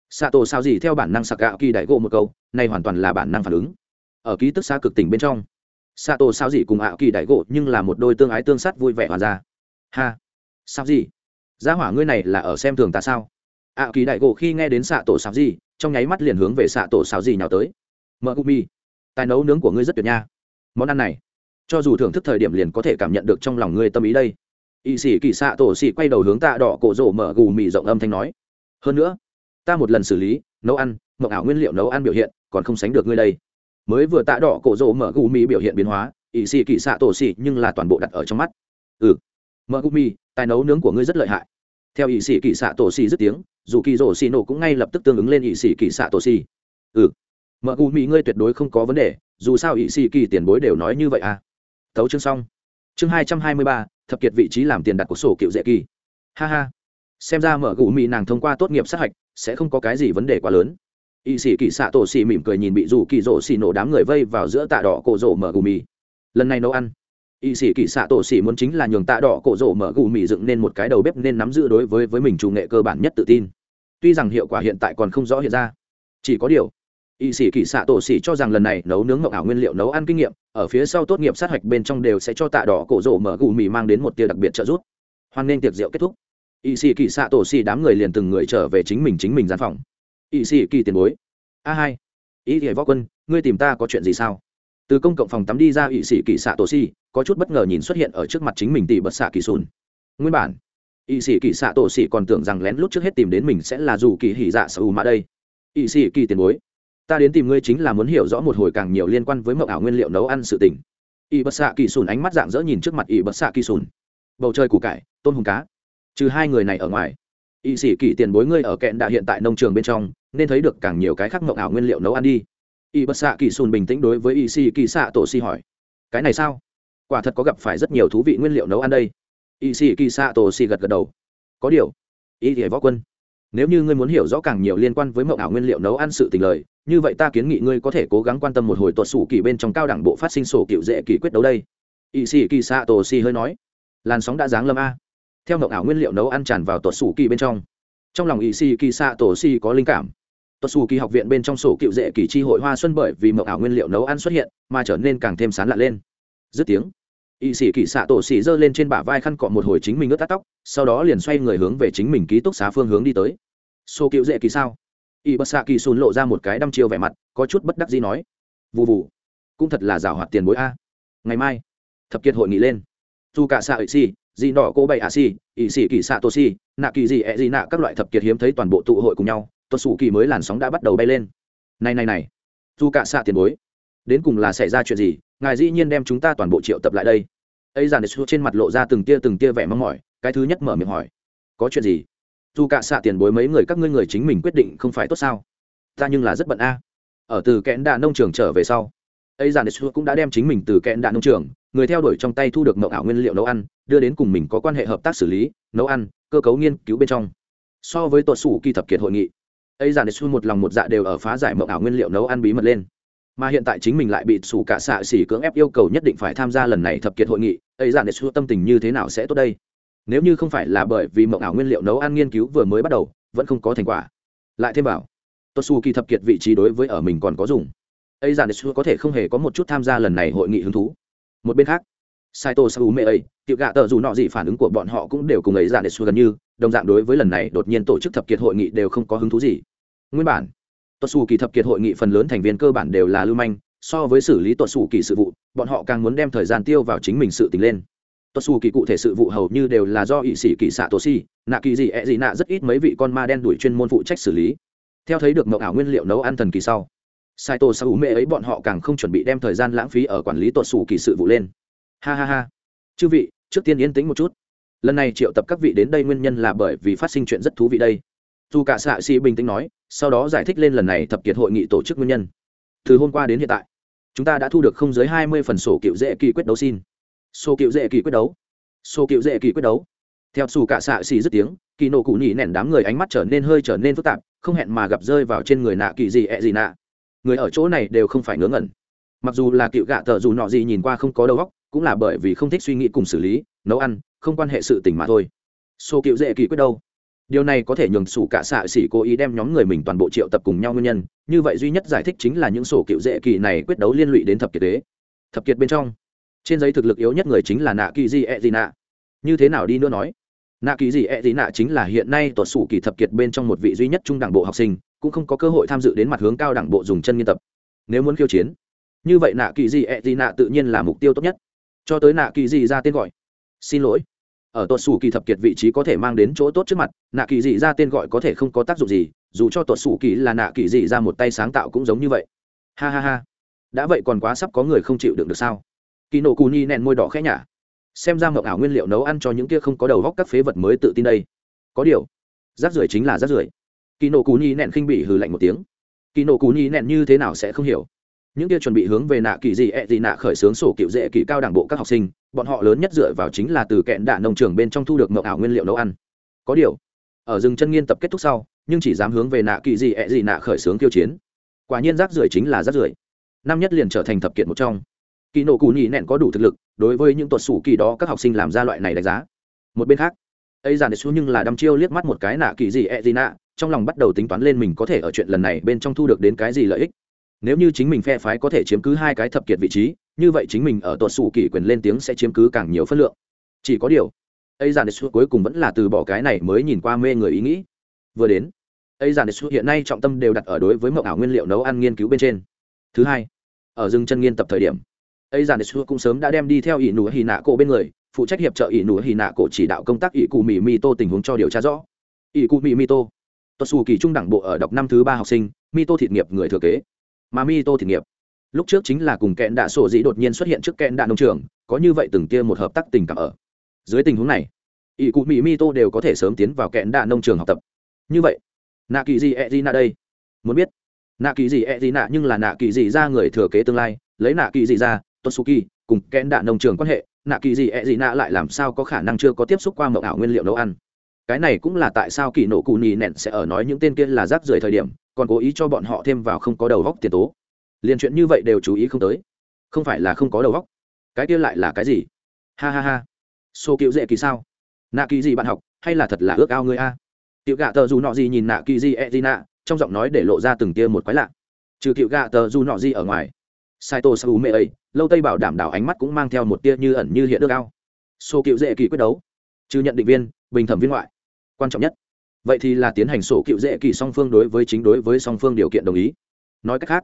Speaker 1: Xạ tổ sao gì theo bản năng sạc gạo kỳ đại gỗ một câu, này hoàn toàn là bản năng phản ứng. Ở ký tức xa cực tỉnh bên trong xạ tổ sao gì cùng ạ kỳ đại gỗ nhưng là một đôi tương ái tương sát vui vẻ hoàn ra. Ha. Sao gì? Gia hỏa ngươi này là ở xem thường ta sao? Ạ kỳ đại gỗ khi nghe đến xạ tổ sao gì trong nháy mắt liền hướng về xạ tổ xào gì nhào tới. Mợ mi, tài nấu nướng của ngươi rất tuyệt nha. Món ăn này, cho dù thưởng thức thời điểm liền có thể cảm nhận được trong lòng ngươi tâm ý đây. Y sĩ kỳ xạ tổ xị quay đầu hướng tạ đỏ cổ rổ mở gù mì rộng âm thanh nói, hơn nữa, ta một lần xử lý, nấu ăn, mộng ảo nguyên liệu nấu ăn biểu hiện còn không sánh được ngươi đây. Mới vừa tạ đỏ cổ rổ mở gù mì biểu hiện biến hóa, y sĩ kỳ xạ tổ xị nhưng là toàn bộ đặt ở trong mắt. Ừ mở gù mì tài nấu nướng của ngươi rất lợi hại. Theo y sĩ kỳ xạ tổ xị dứt tiếng dù kỳ rổ xì nổ cũng ngay lập tức tương ứng lên y sĩ kỳ xạ tổ xì. ừ. Mở gù mì ngươi tuyệt đối không có vấn đề, dù sao y sĩ kỳ tiền bối đều nói như vậy à. Thấu chương xong. Chương hai trăm hai mươi ba, thập kiệt vị trí làm tiền đặt của sổ cựu dễ kỳ. Ha ha. Xem ra mở gù mì nàng thông qua tốt nghiệp sát hạch, sẽ không có cái gì vấn đề quá lớn. Y sĩ kỳ xạ tổ xì mỉm cười nhìn bị rủ kỳ rổ xì nổ đám người vây vào giữa tạ đỏ cổ rổ mở gù mì lần này nấu ăn y sĩ kỳ xạ tổ sĩ muốn chính là nhường tạ đỏ cổ rổ mở gù mì dựng nên một cái đầu bếp nên nắm giữ đối với với mình chủ nghệ cơ bản nhất tự tin. Tuy rằng hiệu quả hiện tại còn không rõ hiện ra, chỉ có điều, y sĩ kỳ xạ tổ xỉ cho rằng lần này nấu nướng ngọc ảo nguyên liệu nấu ăn kinh nghiệm, ở phía sau tốt nghiệp sát hạch bên trong đều sẽ cho tạ đỏ cổ rổ mở gù mì mang đến một tia đặc biệt trợ giúp. Hoan nên tiệc rượu kết thúc. Y sĩ kỳ xạ tổ xỉ đám người liền từng người trở về chính mình chính mình gian phòng. Y sĩ kỳ tiền bối. A hai. Y thì võ quân, ngươi tìm ta có chuyện gì sao? Từ công cộng phòng tắm đi ra y sĩ kỳ xạ tổ xỉ có chút bất ngờ nhìn xuất hiện ở trước mặt chính mình tỷ bật xạ kỳ sùn. Nguyên bản y sĩ kỳ xạ tổ xỉ còn tưởng rằng lén lút trước hết tìm đến mình sẽ là dù kỳ hỉ dạ sở u mà đây. Y sĩ kỳ tiền bối, ta đến tìm ngươi chính là muốn hiểu rõ một hồi càng nhiều liên quan với mậu ảo nguyên liệu nấu ăn sự tình. Y bật xạ kỳ sùn ánh mắt dạng dỡ nhìn trước mặt y bật xạ kỳ sùn. Bầu trời củ cải, tôm hùm cá. Trừ hai người này ở ngoài y sĩ kỳ tiền bối ngươi ở kẹn đã hiện tại nông trường bên trong, nên thấy được càng nhiều cái khác mậu ảo nguyên liệu nấu ăn đi. Y bật xạ kỳ sùn bình tĩnh đối với y sĩ kỳ xạ tổ sĩ hỏi, cái này sao? Quả thật có gặp phải rất nhiều thú vị nguyên liệu nấu ăn đây. Y sĩ kỳ xạ tổ xì gật gật đầu. Có điều y thì võ quân, nếu như ngươi muốn hiểu rõ càng nhiều liên quan với mộng ảo nguyên liệu nấu ăn sự tình lời, như vậy ta kiến nghị ngươi có thể cố gắng quan tâm một hồi tuột sủ kỳ bên trong cao đẳng bộ phát sinh sổ cựu dễ kỳ quyết đấu đây. Y sĩ kỳ xạ tổ xì hơi nói. Làn sóng đã giáng lâm a. Theo mộng ảo nguyên liệu nấu ăn tràn vào tuột sủ kỳ bên trong. Trong lòng y sĩ kỳ xạ tổ xì có linh cảm. Tuột sủ kỳ học viện bên trong sổ cựu dễ kỳ chi hội hoa xuân bởi vì mộng ảo nguyên liệu nấu ăn xuất hiện, mà trở nên càng thêm sán lạ lên dứt tiếng. Y sĩ kỳ xạ tổ xì giơ lên trên bả vai khăn cọ một hồi chính mình ướt tắt tóc, sau đó liền xoay người hướng về chính mình ký túc xá phương hướng đi tới. Xô cựu dễ kỳ sao? Y bất xạ kỳ sùn lộ ra một cái đăm chiêu vẻ mặt, có chút bất đắc gì nói. Vụ vụ cũng thật là rào hoạt tiền bối a. Ngày mai, thập kiệt hội nghị lên. Dù cả xạ ỵ xì, dị nọ cô bậy ạ xì ỵ xì kỳ xạ tô xì, nạ kỳ dị ẹ dị nạ các loại thập kiệt hiếm thấy toàn bộ tụ hội cùng nhau tuột sủ kỳ mới làn sóng đã bắt đầu bay lên. Này này này, dù cả xạ tiền bối, đến cùng là xảy ra chuyện gì? Ngài dĩ nhiên đem chúng ta toàn bộ triệu tập lại đây. Ấy giàn trên mặt lộ ra từng tia từng tia vẻ mong mỏi, cái thứ nhất mở miệng hỏi, có chuyện gì? Dù cả xạ tiền bối mấy người các ngươi người chính mình quyết định không phải tốt sao? Ta nhưng là rất bận a. Ở từ kẽn đạn nông trường trở về sau, ấy giàn xua cũng đã đem chính mình từ kẽn đạn nông trường, người theo đuổi trong tay thu được mậu ảo nguyên liệu nấu ăn, đưa đến cùng mình có quan hệ hợp tác xử lý, nấu ăn, cơ cấu nghiên cứu bên trong. So với tuột sủ kỳ thập kiệt hội nghị, ấy giàn xua một lòng một dạ đều ở phá giải mậu ảo nguyên liệu nấu ăn bí mật lên mà hiện tại chính mình lại bị sủ cả xạ xỉ cưỡng ép yêu cầu nhất định phải tham gia lần này thập kiệt hội nghị, ấy dạn xua tâm tình như thế nào sẽ tốt đây? Nếu như không phải là bởi vì mộng ảo nguyên liệu nấu ăn nghiên cứu vừa mới bắt đầu, vẫn không có thành quả. Lại thêm bảo tốt su kỳ thập kiệt vị trí đối với ở mình còn có dùng. Ấy dạn su có thể không hề có một chút tham gia lần này hội nghị hứng thú. Một bên khác, saito sau mê ấy tiệu gạ tờ dù nọ gì phản ứng của bọn họ cũng đều cùng ấy dạn su gần như, đồng dạng đối với lần này đột nhiên tổ chức thập kiệt hội nghị đều không có hứng thú gì. Nguyên bản tuột xù kỳ thập kiệt hội nghị phần lớn thành viên cơ bản đều là lưu manh, so với xử lý tuột xù kỳ sự vụ, bọn họ càng muốn đem thời gian tiêu vào chính mình sự tình lên. Tuột xù kỳ cụ thể sự vụ hầu như đều là do ỵ sĩ kỳ xạ tổ si, nạ kỳ gì ẹ、e、gì gì nạ rất ít mấy vị con ma đen đuổi chuyên môn phụ trách xử lý. Theo thấy được mậu ảo nguyên liệu nấu ăn thần kỳ sau sai tổ sa ủ mê ấy bọn họ càng không chuẩn bị đem thời gian lãng phí ở quản lý tuột xù kỳ sự vụ lên. Ha ha ha. Chư vị, trước tiên yên tĩnh một chút. Lần này triệu tập các vị đến đây nguyên nhân là bởi vì phát sinh chuyện rất thú vị đây dù cả xạ sĩ bình tĩnh nói, sau đó giải thích lên lần này thập kiệt hội nghị tổ chức nguyên nhân. Từ hôm qua đến hiện tại, chúng ta đã thu được không dưới hai mươi phần sổ cựu dễ kỳ quyết đấu xin. Sổ cựu dễ kỳ quyết đấu. Sổ cựu dễ kỳ quyết đấu. Theo xù cả xạ xì dứt tiếng, kỳ nổ cụ nhị nẻn đám người ánh mắt trở nên hơi trở nên phức tạp, không hẹn mà gặp rơi vào trên người nạ kỳ gì ẹ gì nạ. Người ở chỗ này đều không phải ngớ ngẩn. Mặc dù là cựu gạ thợ dù nọ gì nhìn qua không có đầu óc, cũng là bởi vì không thích suy nghĩ cùng xử lý, nấu ăn, không quan hệ sự tình mà thôi. Sổ cựu dễ kỳ quyết đâu điều này có thể nhường sủ cả xạ xỉ cố ý đem nhóm người mình toàn bộ triệu tập cùng nhau nguyên nhân. Như vậy duy nhất giải thích chính là những sổ cựu dễ kỳ này quyết đấu liên lụy đến thập kiệt đế. Thập kiệt bên trong, trên giấy thực lực yếu nhất người chính là nạ kỳ di e di nạ. Như thế nào đi nữa nói? Nạ kỳ di e di nạ chính là hiện nay tuột sủ kỳ thập kiệt bên trong một vị duy nhất trung đảng bộ học sinh, cũng không có cơ hội tham dự đến mặt hướng cao đảng bộ dùng chân nghiên tập. Nếu muốn khiêu chiến, như vậy nạ kỳ di e di nạ tự nhiên là mục tiêu tốt nhất. Cho tới nạ kỳ di ra tên gọi. Xin lỗi ở tuột sủ kỳ thập kiệt vị trí có thể mang đến chỗ tốt trước mặt nạ kỳ dị ra tên gọi có thể không có tác dụng gì, dù cho tuột sủ kỳ là nạ kỳ dị ra một tay sáng tạo cũng giống như vậy. Ha ha ha. Đã vậy còn quá sắp có người không chịu đựng được sao? Kỳ nổ cù nhi nẹn môi đỏ khẽ nhả. Xem ra mộng ảo nguyên liệu nấu ăn cho những kia không có đầu góc các phế vật mới tự tin đây. Có điều, rác rưởi chính là rác rưởi. Kỳ nổ cù nhi nẹn khinh bị hừ lạnh một tiếng. Kỳ nổ cù nhi nẹn như thế nào sẽ không hiểu những kia chuẩn bị hướng về nạ kỳ gì, ẹ gì nạ khởi xướng sổ cựu dễ kỳ cao đảng bộ các học sinh, bọn họ lớn nhất dựa vào chính là từ kẹn đạ nông trường bên trong thu được mậu ảo nguyên liệu nấu ăn. Có điều, ở rừng chân nghiên tập kết thúc sau, nhưng chỉ dám hướng về nạ kỳ gì, ẹ gì nạ khởi xướng kiêu chiến. Quả nhiên rác rưởi chính là rác rưởi. Năm nhất liền trở thành thập kiện một trong. Kỳ nổ cù nhị nẹn có đủ thực lực, đối với những tuột sủ kỳ đó các học sinh làm ra loại này đánh giá. Một bên khác, ấy giàn xuống nhưng là đăm chiêu liếc mắt một cái nạ kỳ gì, ẹ gì nạ, trong lòng bắt đầu tính toán lên mình có thể ở chuyện lần này bên trong thu được đến cái gì lợi ích nếu như chính mình phe phái có thể chiếm cứ hai cái thập kiệt vị trí, như vậy chính mình ở tuột sủ kỷ quyền lên tiếng sẽ chiếm cứ càng nhiều phân lượng. Chỉ có điều ấy giản xuống cuối cùng vẫn là từ bỏ cái này mới nhìn qua mê người ý nghĩ. Vừa đến ấy giản xuống hiện nay trọng tâm đều đặt ở đối với mậu ảo nguyên liệu nấu ăn nghiên cứu bên trên. Thứ hai, ở rừng chân nghiên tập thời điểm ấy giản xuống cũng sớm đã đem đi theo ỷ nụ hì nạ cổ bên người, phụ trách hiệp trợ ỷ nụ hì nạ cổ chỉ đạo công tác ỷ cụ mỹ mi tô tình huống cho điều tra rõ. Ỷ cụ mỹ mi tô tuột xù kỷ trung đảng bộ ở đọc năm thứ ba học sinh mi tô thịt nghiệp người thừa kế mà mi tô thịt nghiệp. Lúc trước chính là cùng kẽn đạ sổ dĩ đột nhiên xuất hiện trước kẽn đạ nông trường, có như vậy từng kia một hợp tác tình cảm ở. Dưới tình huống này, ỷ cụ mỹ mi tô đều có thể sớm tiến vào kẽn đạ nông trường học tập. Như vậy, nạ kỳ gì e gì nạ đây? Muốn biết. Nạ kỳ gì e gì nạ nhưng là nạ kỳ gì ra người thừa kế tương lai, lấy nạ kỳ gì ra tosuki cùng kẽn đạ nông trường quan hệ, nạ kỳ gì e gì nạ lại làm sao có khả năng chưa có tiếp xúc qua mậu ảo nguyên liệu nấu ăn? Cái này cũng là tại sao kỳ nổ cụ nhì nẹn sẽ ở nói những tên kia là rác rưởi thời điểm còn cố ý cho bọn họ thêm vào không có đầu góc tiền tố. Liền chuyện như vậy đều chú ý không tới. Không phải là không có đầu góc. Cái kia lại là cái gì? Ha ha ha. Xô cựu dễ kỳ sao? Nạ kỳ gì bạn học, hay là thật là ước ao người a? Cựu gạ tờ dù nọ gì nhìn nạ kỳ gì e gì nạ, trong giọng nói để lộ ra từng tia một quái lạ. Trừ cựu gạ tờ dù nọ gì ở ngoài. Saito sa u mê ấy, lâu tây bảo đảm đảo ánh mắt cũng mang theo một tia như ẩn như hiện ước ao. Xô cựu dễ kỳ quyết đấu. Trừ nhận định viên, bình thẩm viên ngoại. Quan trọng nhất vậy thì là tiến hành sổ cựu dễ kỳ song phương đối với chính đối với song phương điều kiện đồng ý. Nói cách khác,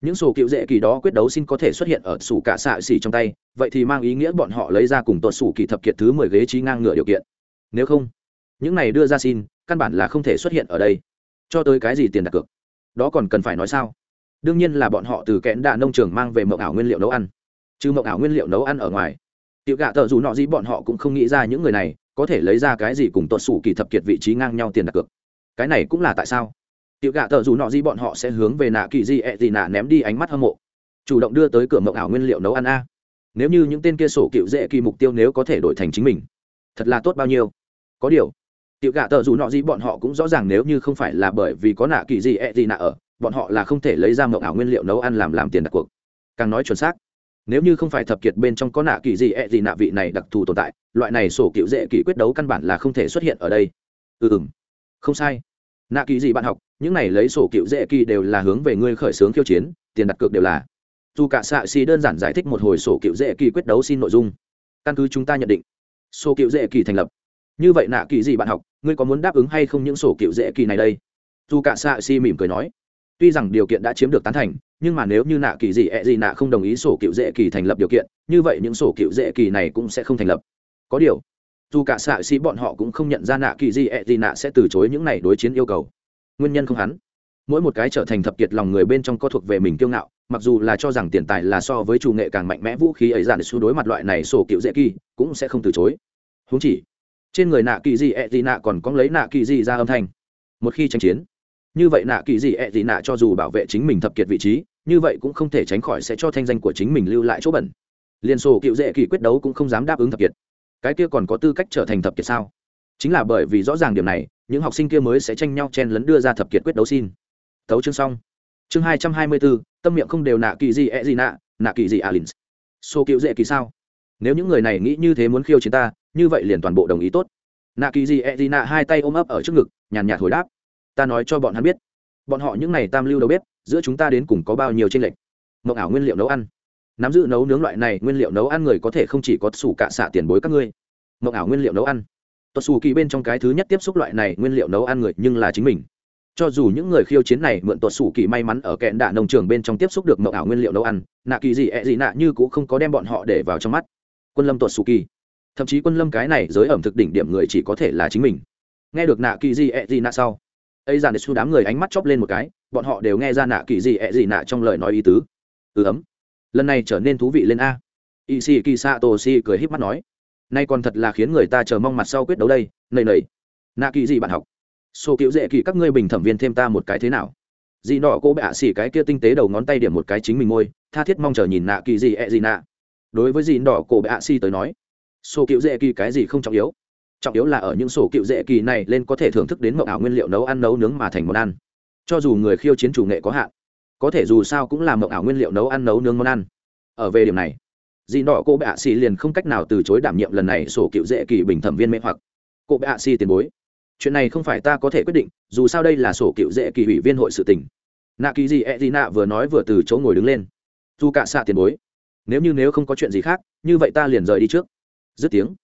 Speaker 1: những sổ cựu dễ kỳ đó quyết đấu xin có thể xuất hiện ở sủ cả xạ xỉ trong tay, vậy thì mang ý nghĩa bọn họ lấy ra cùng tuột sủ kỳ thập kiệt thứ mười ghế trí ngang ngửa điều kiện. Nếu không, những này đưa ra xin, căn bản là không thể xuất hiện ở đây. Cho tới cái gì tiền đặt cược? Đó còn cần phải nói sao? Đương nhiên là bọn họ từ kẽn đạ nông trường mang về mộng ảo nguyên liệu nấu ăn. Chứ mộng ảo nguyên liệu nấu ăn ở ngoài, tiểu gạ tợ dù nọ gì bọn họ cũng không nghĩ ra những người này có thể lấy ra cái gì cùng tuột sủ kỳ thập kiệt vị trí ngang nhau tiền đặt cược. Cái này cũng là tại sao? Tiểu gạ tờ dù nọ gì bọn họ sẽ hướng về nạ kỳ di ẹ gì nạ ném đi ánh mắt hâm mộ. Chủ động đưa tới cửa mộng ảo nguyên liệu nấu ăn a. Nếu như những tên kia sổ cựu dễ kỳ mục tiêu nếu có thể đổi thành chính mình, thật là tốt bao nhiêu? Có điều, tiểu gạ tờ dù nọ gì bọn họ cũng rõ ràng nếu như không phải là bởi vì có nạ kỳ di ẹ gì nạ ở, bọn họ là không thể lấy ra mộng ảo nguyên liệu nấu ăn làm làm tiền đặt cuộc. Càng nói chuẩn xác nếu như không phải thập kiệt bên trong có nạ kỳ gì ẹ gì nạ vị này đặc thù tồn tại, loại này sổ cựu dễ kỳ quyết đấu căn bản là không thể xuất hiện ở đây. Ừ ừ không sai. Nạ kỳ gì bạn học, những này lấy sổ cựu dễ kỳ đều là hướng về ngươi khởi xướng khiêu chiến, tiền đặt cược đều là. Dù cả xạ xì đơn giản giải thích một hồi sổ cựu dễ kỳ quyết đấu xin nội dung. Căn cứ chúng ta nhận định, sổ cựu dễ kỳ thành lập. Như vậy nạ kỳ gì bạn học, ngươi có muốn đáp ứng hay không những sổ cựu dễ kỳ này đây? Dù cả xạ xì mỉm cười nói tuy rằng điều kiện đã chiếm được tán thành, nhưng mà nếu như nạ kỳ gì, ẹ gì nạ không đồng ý sổ cựu dễ kỳ thành lập điều kiện, như vậy những sổ cựu dễ kỳ này cũng sẽ không thành lập. Có điều, dù cả xạ xì bọn họ cũng không nhận ra nạ kỳ gì, ẹ gì nạ sẽ từ chối những này đối chiến yêu cầu. Nguyên nhân không hắn. Mỗi một cái trở thành thập kiệt lòng người bên trong có thuộc về mình kiêu ngạo, mặc dù là cho rằng tiền tài là so với chủ nghệ càng mạnh mẽ vũ khí ấy ra để xu đối mặt loại này sổ cựu dễ kỳ, cũng sẽ không từ chối. Húng chỉ, trên người nạ kỳ gì, ẹ gì nạ còn có lấy nạ kỳ gì ra âm thanh. Một khi tranh chiến như vậy nạ kỳ gì ẹ gì nạ cho dù bảo vệ chính mình thập kiệt vị trí, như vậy cũng không thể tránh khỏi sẽ cho thanh danh của chính mình lưu lại chỗ bẩn. Liên sổ cựu dễ kỳ quyết đấu cũng không dám đáp ứng thập kiệt. Cái kia còn có tư cách trở thành thập kiệt sao? Chính là bởi vì rõ ràng điểm này, những học sinh kia mới sẽ tranh nhau chen lấn đưa ra thập kiệt quyết đấu xin. Tấu chương xong. Chương hai trăm hai mươi bốn tâm miệng không đều nạ kỳ gì e gì nạ nạ kỳ gì alin xô cựu dễ kỳ sao? Nếu những người này nghĩ như thế muốn khiêu chiến ta, như vậy liền toàn bộ đồng ý tốt.
Speaker 2: Nạ kỳ gì ẹ gì nạ hai tay ôm ấp ở trước ngực, nhàn nhạt hồi đáp ta nói cho bọn hắn biết. Bọn họ những n à y tam lưu đầu bếp, giữa chúng ta đến cùng có bao nhiêu tranh lệch? Mộng ảo nguyên liệu nấu ăn. Nắm giữ nấu nướng loại này nguyên liệu nấu ăn người có thể không chỉ có sủ cạ xạ tiền bối các ngươi. Mộng ảo nguyên liệu nấu ăn. Tuột xù kỳ bên trong cái thứ nhất tiếp xúc loại này nguyên liệu nấu ăn người nhưng là chính mình. Cho dù những người khiêu chiến này mượn tuột xù kỳ may mắn ở kẹn đạ nông trường bên trong tiếp xúc được mộng ảo nguyên liệu nấu ăn, nạ kỳ gì ẹ、e、gì gì nạ như cũng không có đem bọn họ để vào trong mắt. Quân lâm tuột xù kỳ. Thậm chí quân lâm cái này giới ẩm thực đỉnh điểm người chỉ có thể là chính mình. Nghe được nạ kỳ gì ẹ、e、gì gì nạ sau ấy dàn để xu đám người ánh mắt chóp lên một cái, bọn họ đều nghe ra nạ kỳ gì ẹ gì nạ trong lời nói ý tứ. Ừ ấm. Lần này trở nên thú vị lên a. Y si kỳ sa tô si cười híp mắt nói, nay còn thật là khiến người ta chờ mong mặt sau quyết đấu đây, nầy nầy. Nạ kỳ gì bạn học. Số cựu dễ kỳ, các ngươi bình thẩm viên thêm ta một cái thế nào? Dị nọ cô bạ xỉ cái kia tinh tế đầu ngón tay điểm một cái chính mình môi tha thiết mong chờ nhìn nạ kỳ gì ẹ gì nạ. Đối với dị nọ cô bạ xỉ tới nói số cựu dễ kỳ, cái gì không trọng yếu trọng yếu là ở những sổ cựu dễ kỳ này lên có thể thưởng thức đến mậu ảo nguyên liệu nấu ăn nấu nướng mà thành món ăn. Cho dù người khiêu chiến chủ nghệ có hạn, có thể dù sao cũng là mậu ảo nguyên liệu nấu ăn nấu nướng món ăn. Ở về điểm này dì nọ cô bệ ạ xì liền không cách nào từ chối đảm nhiệm lần này sổ cựu dễ kỳ bình thẩm viên mê hoặc. Cô bệ ạ xì tiền bối, chuyện này không phải ta có thể quyết định, dù sao đây là sổ cựu dễ kỳ ủy viên hội sự tỉnh nạ kỳ gì e d nạ vừa nói vừa từ chỗ ngồi đứng lên. Dù cả xạ tiền bối, nếu như nếu không có chuyện gì khác, như vậy ta liền rời đi trước. Dứt tiếng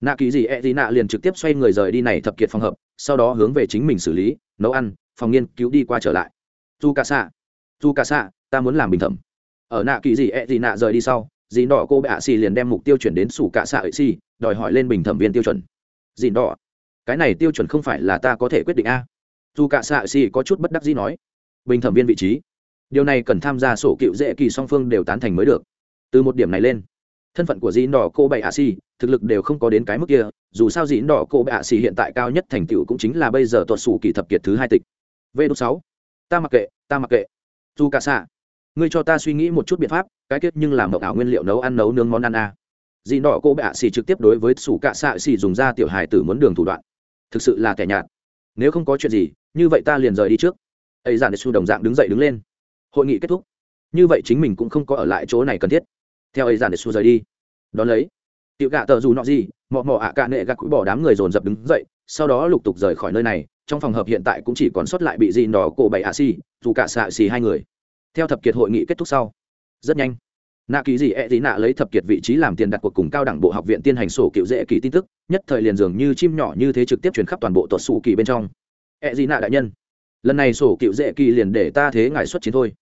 Speaker 2: nạ kỳ gì e gì nạ liền trực tiếp xoay người rời đi này thập kiệt phòng hợp, sau đó hướng về chính mình xử lý, nấu ăn, phòng nghiên cứu đi qua trở lại. Dù cả xạ, dù cả xạ, ta muốn làm bình thẩm. Ở nạ kỳ gì e gì nạ rời đi sau, dì đỏ cô bệ xì liền đem mục tiêu chuyển đến sủ cả xạ ấy xì, đòi hỏi lên bình thẩm viên tiêu chuẩn. Dì đỏ cái này tiêu chuẩn không phải là ta có thể quyết định a. Dù cả xạ xì có chút bất đắc dĩ nói, bình thẩm viên vị trí. Điều này cần tham gia sổ cựu dễ kỳ song phương đều tán thành mới được. Từ một điểm này lên, thân phận của dì đỏ cô bệ xì thực lực đều không có đến cái mức kia, dù sao dĩ đỏ cô bệ ạ xì hiện tại cao nhất thành tựu cũng chính là bây giờ tuột sủ kỳ thập kiệt thứ hai tịch. V đốt sáu, ta mặc kệ, ta mặc kệ. Dù cả xạ, ngươi cho ta suy nghĩ một chút biện pháp, cái kết nhưng làm mộng ảo nguyên liệu nấu ăn, nấu nướng món ăn a. À. dì nọ cô bệ xì trực tiếp đối với sủ cạ xạ xì dùng ra tiểu hài tử muốn đường thủ đoạn. Thực sự là kẻ nhạt. Nếu không có chuyện gì, như vậy ta liền rời đi trước. Ấy giản su đồng dạng đứng dậy đứng lên. Hội nghị kết thúc. Như vậy chính mình cũng không có ở lại chỗ này cần thiết. Theo ấy giản su rời đi. Đón lấy tiểu gạ tờ dù nọ gì, mọ mọ ạ cạ nệ gạt cũi bỏ đám người dồn dập đứng dậy, sau đó lục tục rời khỏi nơi này, trong phòng hợp hiện tại cũng chỉ còn sót lại bị dì nọ cổ bảy ạ xì, dù cả xạ xì hai người. Theo thập kiệt hội nghị kết thúc sau, rất nhanh, nạ ký gì ẹ dị e nạ lấy thập kiệt vị trí làm tiền đặt cuộc cùng cao đẳng bộ học viện tiên hành sổ cựu dễ kỳ tin tức, nhất thời liền dường như chim nhỏ như thế trực tiếp chuyển khắp toàn bộ tuột xù kỳ bên trong. E ẹ dị nạ đại nhân, lần này sổ cựu dễ kỳ liền để ta thế ngài xuất chiến thôi.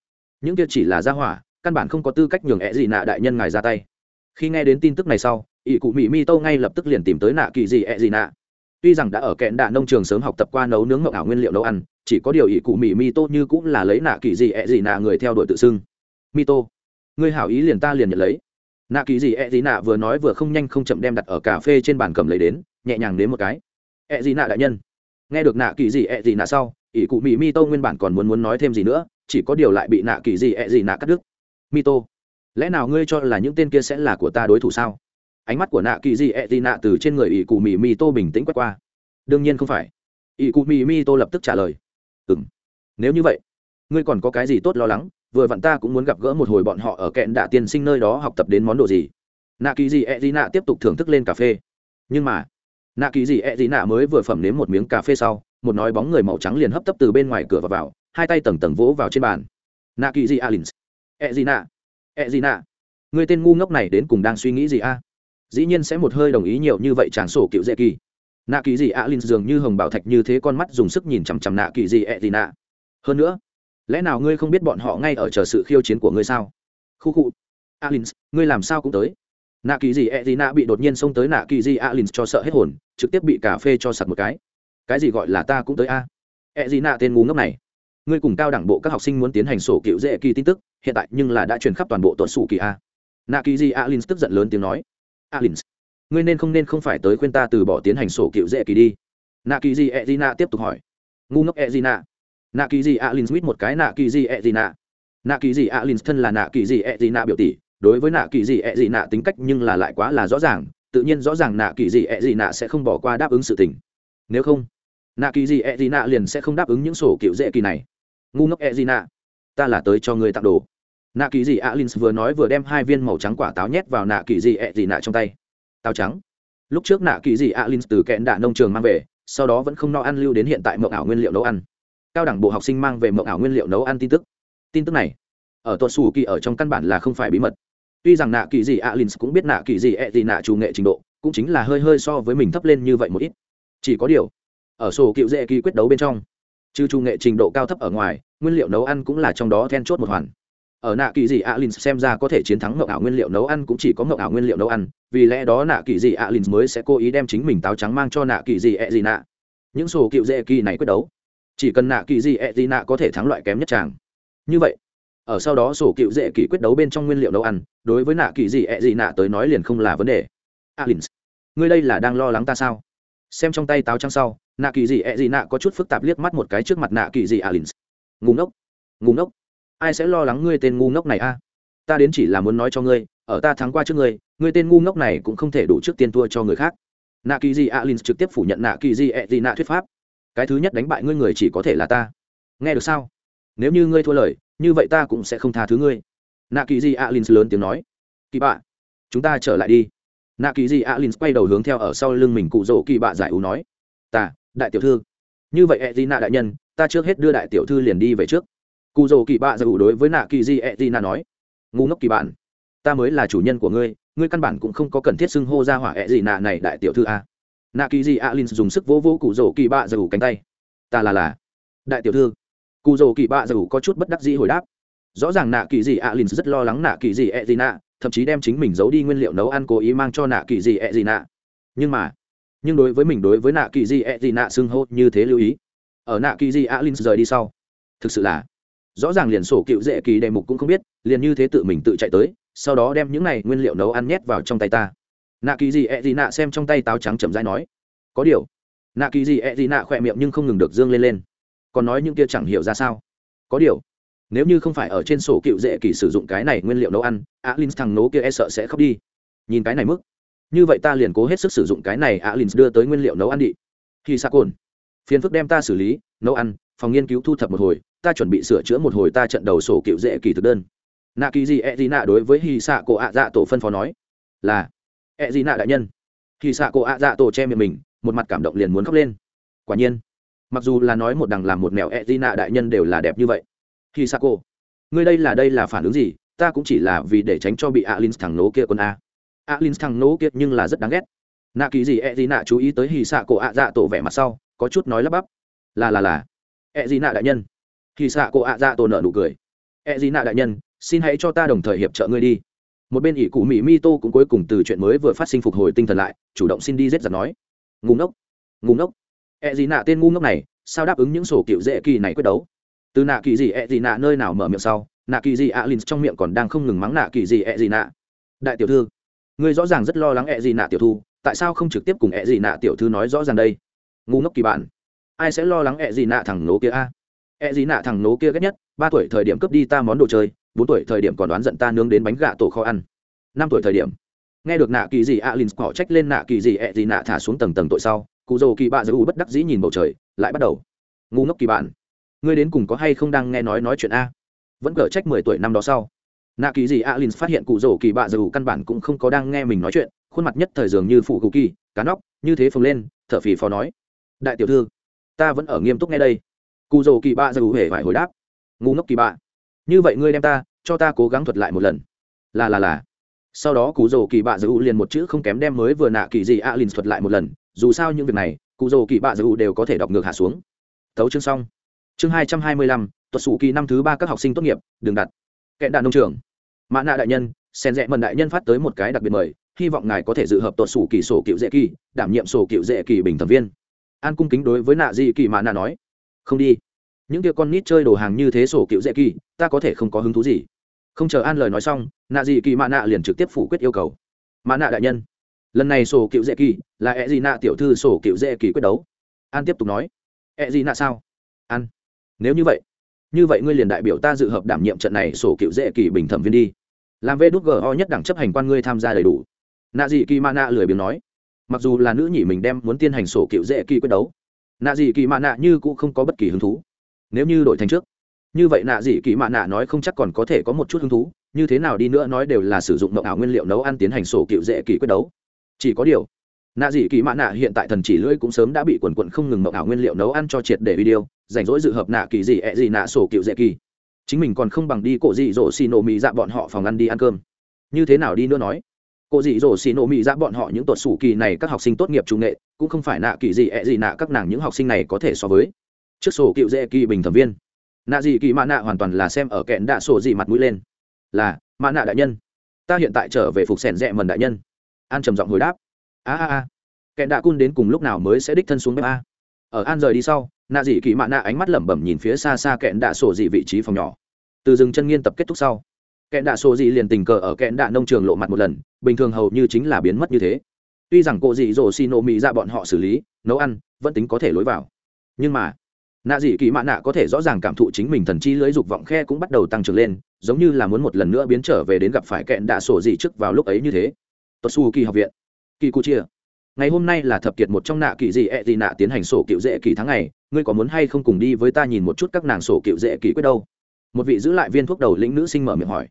Speaker 2: Những kia chỉ là gia hỏa, căn bản không có tư cách nhường e ẹ dị nạ đại nhân ngài ra tay khi nghe đến tin tức này sau, ỷ cụ mỹ mi tô ngay lập tức liền tìm tới nạ kỳ gì ẹ gì nạ. Tuy rằng đã ở kẹn đạ nông trường sớm học tập qua nấu nướng ngọc ảo nguyên liệu nấu ăn, chỉ có điều ỷ cụ mỹ mi tô như cũng là lấy nạ kỳ gì ẹ gì nạ người theo đuổi tự xưng. Mi tô người hảo ý liền ta liền nhận lấy. Nạ kỳ gì ẹ gì nạ vừa nói vừa không nhanh không chậm đem đặt ở cà phê trên bàn cầm lấy đến, nhẹ nhàng đến một cái. Ẹ gì nạ đại nhân. Nghe được nạ kỳ gì ẹ gì nạ sau, ỷ cụ mỹ mi tô nguyên bản còn muốn muốn nói thêm gì nữa, chỉ có điều lại bị nạ kỳ gì ẹ gì nạ cắt đứt. Mi tô lẽ nào ngươi cho là những tên kia sẽ là của ta đối thủ sao? Ánh mắt của nạ kỳ di ẹ dị nạ từ trên người ỷ cụ mì mi tô bình tĩnh quét qua. Đương nhiên không phải. Ỷ cụ mì mi tô lập tức trả lời. Ừ m nếu như vậy, ngươi còn có cái gì tốt lo lắng? Vừa vặn ta cũng muốn gặp gỡ một hồi bọn họ ở kẹn đạ tiên sinh nơi đó học tập đến món đồ gì? Nạ kỳ di ẹ d nạ tiếp tục thưởng thức lên cà phê. Nhưng mà, nạ kỳ di ẹ d nạ mới vừa phẩm nếm một miếng cà phê sau, một nói bóng người màu trắng liền hấp tấp từ bên ngoài cửa và vào, hai tay tầng tầng vỗ vào trên bàn. Nạ kỳ di alin ẹ d nạ e gì nạ? Người tên ngu ngốc này đến cùng đang suy nghĩ gì a? Dĩ nhiên sẽ một hơi đồng ý nhiều như vậy tràn sổ cựu dễ kỳ. Nạ kỳ gì alin dường như hồng bảo thạch như thế con mắt dùng sức nhìn chằm chằm nạ kỳ gì e gì nạ? Hơn nữa, lẽ nào ngươi không biết bọn họ ngay ở chờ sự khiêu chiến của ngươi sao? Khu khu. Alin ngươi làm sao cũng tới. Nạ kỳ gì e gì nạ bị đột nhiên xông tới nạ kỳ gì alin cho sợ hết hồn, trực tiếp bị cà phê cho sặc một cái. Cái gì gọi là ta cũng tới a? E gì nạ tên ngu ngốc này? Ngươi cùng cao đẳng bộ các học sinh muốn tiến hành sổ cựu dễ kỳ tin tức, hiện tại nhưng là đã truyền khắp toàn bộ tuần sủ kỳ a. Nạ kỳ di alin tức giận lớn tiếng nói. Alin ngươi nên không nên không phải tới khuyên ta từ bỏ tiến hành sổ cựu dễ kỳ đi. Nạ kỳ di e d tiếp tục hỏi. Ngu ngốc e d nạ nạ kỳ di alin smith một cái nạ kỳ di e gì nạ nạ kỳ di alin thân là nạ kỳ di e gì biểu tỷ, đối với nạ kỳ di e gì tính cách nhưng là lại quá là rõ ràng, tự nhiên rõ ràng nạ kỳ di e gì sẽ không bỏ qua đáp ứng sự tình. Nếu không nạ kỳ di e gì liền sẽ không đáp ứng những sổ kiểu dễ kỳ này ngu ngốc e gì nạ. Ta là tới cho người tặng đồ. Nạ kỳ gì alin vừa nói vừa đem hai viên màu trắng quả táo nhét vào nạ kỳ gì e gì nạ trong tay. Táo trắng.
Speaker 1: Lúc trước nạ kỳ dị alin từ kẹn đạ nông trường mang về, sau đó vẫn không no ăn lưu đến hiện tại mộng ảo nguyên liệu nấu ăn. Cao đẳng bộ học sinh mang về mộng ảo nguyên liệu nấu ăn tin tức. Tin tức này, ở tuột xù kỳ ở trong căn bản là không phải bí mật. Tuy rằng nạ kỳ dị alin cũng biết nạ kỳ dị e gì nạ chủ nghệ trình độ, cũng chính là hơi hơi so với mình thấp lên như vậy một ít. Chỉ có điều, ở sổ cựu dễ kỳ quyết đấu bên trong trừ chủ nghệ trình độ cao thấp ở ngoài, nguyên liệu nấu ăn cũng là trong đó then chốt một hoàn. Ở nạ kỳ dị alin xem ra có thể chiến thắng mậu ảo nguyên liệu nấu ăn cũng chỉ có mậu ảo nguyên liệu nấu ăn, vì lẽ đó nạ kỳ dị alin mới sẽ cố ý đem chính mình táo trắng mang cho nạ kỳ dị e gì nạ. Những sổ cựu dễ kỳ này quyết đấu. Chỉ cần nạ kỳ dị e gì nạ có thể thắng loại kém nhất chàng như vậy, ở sau đó sổ cựu dễ kỳ quyết đấu bên trong nguyên liệu nấu ăn, đối với nạ kỳ dị e gì nạ tới nói liền không là vấn đề. Alin, ngươi đây là đang lo lắng ta sao? Xem trong tay táo trắng sau, nạ kỳ dị ẹ gì nạ có chút phức tạp liếc mắt một cái trước mặt nạ kỳ dị alin ngủ ngốc ngủ ngốc. Ai sẽ lo lắng ngươi tên ngu ngốc này a? Ta đến chỉ là muốn nói cho ngươi, ở ta thắng qua trước ngươi ngươi tên ngu ngốc này cũng không thể đủ trước tiên thua cho người khác. Nạ kỳ dị alin trực tiếp phủ nhận nạ kỳ dị ẹ dị nạ thuyết pháp. Cái thứ nhất đánh bại ngươi người chỉ có thể là ta. Nghe được sao? Nếu như ngươi thua lời, như vậy ta cũng sẽ không tha thứ ngươi. Nạ kỳ dị alin lớn tiếng nói. Kỳ bạ, chúng ta trở lại đi nạ kỳ di alin quay đầu hướng theo ở sau lưng mình cụ rỗ kỳ bạ giải ú nói, ta, đại tiểu thư, như vậy e d nạ đại nhân, ta trước hết đưa đại tiểu thư liền đi về trước. Cụ rỗ kỳ bạ giải ú đối với nạ kỳ di e d nạ nói, ngu ngốc kỳ bạn, ta mới là chủ nhân của ngươi ngươi căn bản cũng không có cần thiết xưng hô ra hỏa e ẹ gì nạ này đại tiểu thư a. Nạ kỳ gì alin dùng sức vỗ vỗ cụ rỗ kỳ bạ giàu cánh tay, ta là là, đại tiểu thư. Cụ rỗ kỳ bạ giàu có chút bất đắc dĩ hồi đáp, rõ ràng nạ kỳ gì alin rất lo lắng nạ kỳ gì d gì nạ thậm chí đem chính mình giấu đi nguyên liệu nấu ăn cố ý mang cho nạ kỳ gì ẹ gì nạ. Nhưng mà, nhưng đối với mình đối với nạ kỳ gì ẹ gì nạ xưng hô như thế lưu ý. Ở nạ kỳ gì alin rời đi sau, thực sự là, rõ ràng liền sổ cựu dễ kỳ đề mục cũng không biết, liền như thế tự mình tự chạy tới, sau đó đem những này nguyên liệu nấu ăn nhét vào trong tay ta. Nạ kỳ gì ẹ gì nạ xem trong tay táo trắng chậm rãi nói, có điều. Nạ kỳ gì ẹ gì nạ khỏe miệng nhưng không ngừng được dương lên lên. Còn nói những kia chẳng hiểu ra sao? Có điều nếu như không phải ở trên sổ cựu dễ kỳ sử dụng cái này nguyên liệu nấu ăn á linh thằng nấu kia e sợ sẽ khóc đi. Nhìn cái này mức. Như vậy ta liền cố hết sức sử dụng cái này á linh đưa tới nguyên liệu nấu ăn đi. Khi xa cồn. Phiền phức đem ta xử lý, nấu ăn, phòng nghiên cứu thu thập một hồi, ta chuẩn bị sửa chữa một hồi ta trận đầu sổ cựu dễ kỳ thực đơn. Nạ kỳ gì e d nạ đối với hy xạ cổ ạ dạ tổ phân phó nói. Là e d nạ đại nhân. Hy xạ cổ ạ dạ tổ che miệng mình, một mặt cảm động liền muốn khóc lên. Quả nhiên, mặc dù là nói một đằng làm một mèo e d nạ đại nhân đều là đẹp như vậy khi sa cô ngươi đây là đây là phản ứng gì? Ta cũng chỉ là vì để tránh cho bị alin thằng nố kia quân a. Alin thằng nố kia nhưng là rất đáng ghét. Nạ kỳ gì e d nạ chú ý tới hì xạ cổ ạ dạ tổ vẻ mặt sau, có chút nói lắp bắp. Là là là. E d nạ đại nhân. Hì xạ cổ ạ dạ tổ nợ nụ cười. E d nạ đại nhân, xin hãy cho ta đồng thời hiệp trợ ngươi đi. Một bên ỷ cụ mỹ mi tô cũng cuối cùng từ chuyện mới vừa phát sinh phục hồi tinh thần lại, chủ động xin đi giết giặt nói. Ngu ngốc. Ngu ngốc. E gì nạ tên ngu ngốc này, sao đáp ứng những sổ cựu dễ kỳ này quyết đấu? Từ nạ kỳ gì ẹ gì nạ nơi nào mở miệng sau, nạ kỳ gì alin trong miệng còn đang không ngừng mắng nạ kỳ gì ẹ gì nạ. Đại tiểu thư, ngươi rõ ràng rất lo lắng ẹ gì nạ tiểu thư tại sao không trực tiếp cùng ẹ gì nạ tiểu thư nói rõ ràng đây? Ngu ngốc kỳ bạn, ai sẽ lo lắng ẹ gì nạ thằng nố kia a? Ẹ gì nạ thằng nố kia ghét nhất, ba tuổi thời điểm cướp đi ta món đồ chơi, bốn tuổi thời điểm còn đoán giận ta nướng đến bánh gà tổ kho ăn. Năm tuổi thời điểm, nghe được nạ kỳ gì alin họ trách lên nạ kỳ gì ẹ gì nạ thả xuống tầng tầng tội sau, cụ dầu kỳ bạ giữ bất đắc dĩ nhìn bầu trời, lại bắt đầu. Ngu ngốc kỳ bạn ngươi đến cùng có hay không đang nghe nói nói chuyện a? Vẫn cở trách mười tuổi năm đó sau. Nạ kỳ gì alin phát hiện cụ dầu kỳ bạ dù căn bản cũng không có đang nghe mình nói chuyện, khuôn mặt nhất thời dường như phụ cụ kỳ, cá nóc, như thế phồng lên, thở phì phò nói. Đại tiểu thư, ta vẫn ở nghiêm túc nghe đây. Cụ dầu kỳ bạ dù hề phải hồi đáp. Ngu ngốc kỳ bạ, như vậy ngươi đem ta, cho ta cố gắng thuật lại một lần. Là là là. Sau đó cụ rổ kỳ bạ dù liền một chữ không kém đem mới vừa nạ kỳ gì alin thuật lại một lần, dù sao những việc này, cụ rổ kỳ bạ dù đều có thể đọc ngược hạ xuống. Thấu chương xong chương hai trăm hai mươi lăm, tuật sủ kỳ năm thứ ba các học sinh tốt nghiệp đường đặt. Kẹn đạn nông trường. Mã nạ đại nhân, sen rẽ mần đại nhân phát tới một cái đặc biệt mời, hy vọng ngài có thể dự hợp tuật sủ kỳ sổ cựu dễ kỳ, đảm nhiệm sổ cựu dễ kỳ bình thẩm viên. An cung kính đối với nạ di kỳ mã nạ nói, không đi. Những kia con nít chơi đồ hàng như thế sổ cựu dễ kỳ, ta có thể không có hứng thú gì. Không chờ an lời nói xong, nạ gì kỳ mã nạ liền trực tiếp phủ quyết yêu cầu. Mã nạ đại nhân, lần này sổ cựu dễ kỳ là e gì nạ tiểu thư sổ cựu dễ kỳ quyết đấu. An tiếp tục nói e gì nạ sao? An nếu như vậy như vậy ngươi liền đại biểu ta dự hợp đảm nhiệm trận này sổ cựu dễ kỳ bình thẩm viên đi. Làm vê đút ho nhất đẳng chấp hành quan ngươi tham gia đầy đủ. Nạ dị kỳ mạ nạ lười biếng nói. Mặc dù là nữ nhị mình đem muốn tiến hành sổ cựu dễ kỳ quyết đấu, nạ dị kỳ mạ nạ như cũng không có bất kỳ hứng thú. Nếu như đổi thành trước, như vậy nạ dị kỳ mạ nạ nói không chắc còn có thể có một chút hứng thú, như thế nào đi nữa nói đều là sử dụng mộng ảo nguyên liệu nấu ăn tiến hành sổ cựu dễ kỳ quyết đấu. Chỉ có điều nạ dị kỳ mạ nạ hiện tại thần chỉ lưỡi cũng sớm đã bị quần quận không ngừng mộng ảo nguyên liệu nấu ăn cho triệt để video, rảnh rỗi dự hợp nạ kỳ gì ẹ gì nạ sổ cựu dễ kỳ. Chính mình còn không bằng đi cổ dị dỗ xì nổ mì dạ bọn họ phòng ăn đi ăn cơm. Như thế nào đi nữa nói? Cổ dị dỗ xì nổ mì dạ bọn họ những tuột sủ kỳ này các học sinh tốt nghiệp trung nghệ, cũng không phải nạ kỳ gì ẹ gì nạ các nàng những học sinh này có thể so với. Trước sổ cựu dễ kỳ bình thẩm viên. Nạ dị kỳ mạ nạ hoàn toàn là xem ở kẹn đạ sổ dị mặt mũi lên. Là, mạ nạ đại nhân. Ta hiện tại trở về phục sẻn rẽ mần đại nhân. An trầm giọng hồi đáp a a a. Kẹn đạ cun đến cùng lúc nào mới sẽ đích thân xuống bếp a? Ở an rời đi sau, nạ dị kỳ mạ nạ ánh mắt lẩm bẩm nhìn phía xa xa kẹn đạ sổ dị vị trí phòng nhỏ. Từ rừng chân nghiên tập kết thúc sau, kẹn đạ sổ dị liền tình cờ ở kẹn đạ nông trường lộ mặt một lần, bình thường hầu như chính là biến mất như thế. Tuy rằng cô dị dỗ xì nộ mỹ ra dạ bọn họ xử lý, nấu ăn, vẫn tính có thể lối vào. Nhưng mà, nạ dị kỳ mạ nạ có thể rõ ràng cảm thụ chính mình thần chi lưới dục vọng khe cũng bắt đầu tăng trưởng lên, giống như là muốn một lần nữa biến trở về đến gặp phải kẹn đạ sổ dị trước vào lúc ấy như thế. Tuất kỳ học viện kỳ cụ chia, ngày hôm nay là thập kiệt một trong nạ kỳ dị ẹ dị nạ tiến hành sổ cựu dễ kỳ tháng này. ngươi có muốn hay không cùng đi với ta nhìn một chút các nàng sổ cựu dễ kỳ quyết đâu? Một vị giữ lại viên thuốc đầu lĩnh nữ sinh mở miệng hỏi.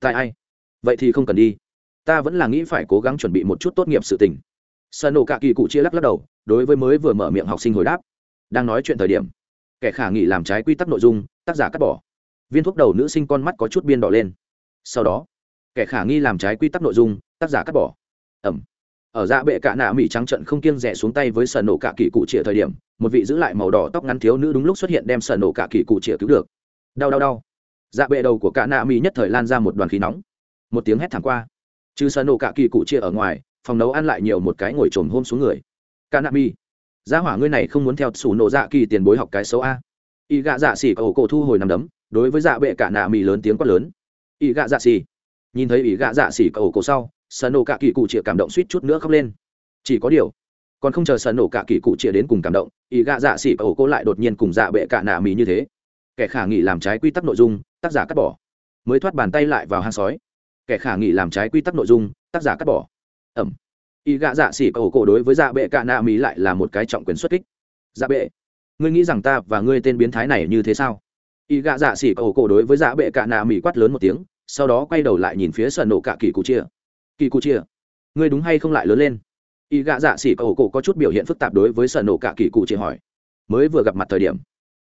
Speaker 1: Tại ai? Vậy thì không cần đi. Ta vẫn là nghĩ phải cố gắng chuẩn bị một chút tốt nghiệp sự tình. Sơn nổ cả kỳ cụ chia lắc lắc đầu, đối với mới vừa mở miệng học sinh hồi đáp. Đang nói chuyện thời điểm, kẻ khả nghị làm trái quy tắc nội dung, tác giả cắt bỏ. Viên thuốc đầu nữ sinh con mắt có chút biên đỏ lên. Sau đó, kẻ khả nghi làm trái quy tắc nội dung, tác giả cắt bỏ. Ẩm ở dạ bệ cả nạ mỹ trắng trận không kiêng rẻ xuống tay với sở nổ cả kỳ cụ chĩa thời điểm, một vị giữ lại màu đỏ tóc ngắn thiếu nữ đúng lúc xuất hiện đem sở nổ cả kỳ cụ chĩa cứu được. Đau đau đau. Dạ bệ đầu của cả nạ mỹ nhất thời lan ra một đoàn khí nóng. Một tiếng hét thẳng qua. Trừ sở nổ cả kỳ cụ chĩa ở ngoài, phòng nấu ăn lại nhiều một cái ngồi trồm hôm xuống người. Cả nạ mỹ gia hỏa ngươi này không muốn theo sủ nổ dạ kỳ tiền bối học cái xấu a. Y gạ dạ xỉ cổ cổ thu hồi nằm đấm, đối với dạ bệ cả nạ mỹ lớn tiếng quát lớn. Y gạ dạ xỉ. Nhìn thấy y gạ dạ xỉ cổ cổ sau sợ nổ cả kỳ cụ chĩa cảm động suýt chút nữa khóc lên. Chỉ có điều, còn không chờ sợ nổ cả kỳ cụ chĩa đến cùng cảm động, ý gạ dạ xỉ ổ cô lại đột nhiên cùng dạ bệ cả nạ mì như thế. Kẻ khả nghị làm trái quy tắc nội dung, tác giả cắt bỏ. Mới thoát bàn tay lại vào hang sói. Kẻ khả nghị làm trái quy tắc nội dung, tác giả cắt bỏ. Ẩm. Ý gạ dạ xỉ ổ cô đối với dạ bệ cả nạ mì lại là một cái trọng quyền xuất kích. Dạ bệ, ngươi nghĩ rằng ta và ngươi tên biến thái này như thế sao? Ý gạ dạ xỉ ổ cô đối với dạ bệ cả nạ mì quát lớn một tiếng, sau đó quay đầu lại nhìn phía sợ nổ cả kỳ cụ chia kỳ cụ chia ngươi đúng hay không lại lớn lên? Y gạ dạ xỉ cầu cổ có chút biểu hiện phức tạp đối với sợ nổ cả kỳ cụ chia hỏi. Mới vừa gặp mặt thời điểm,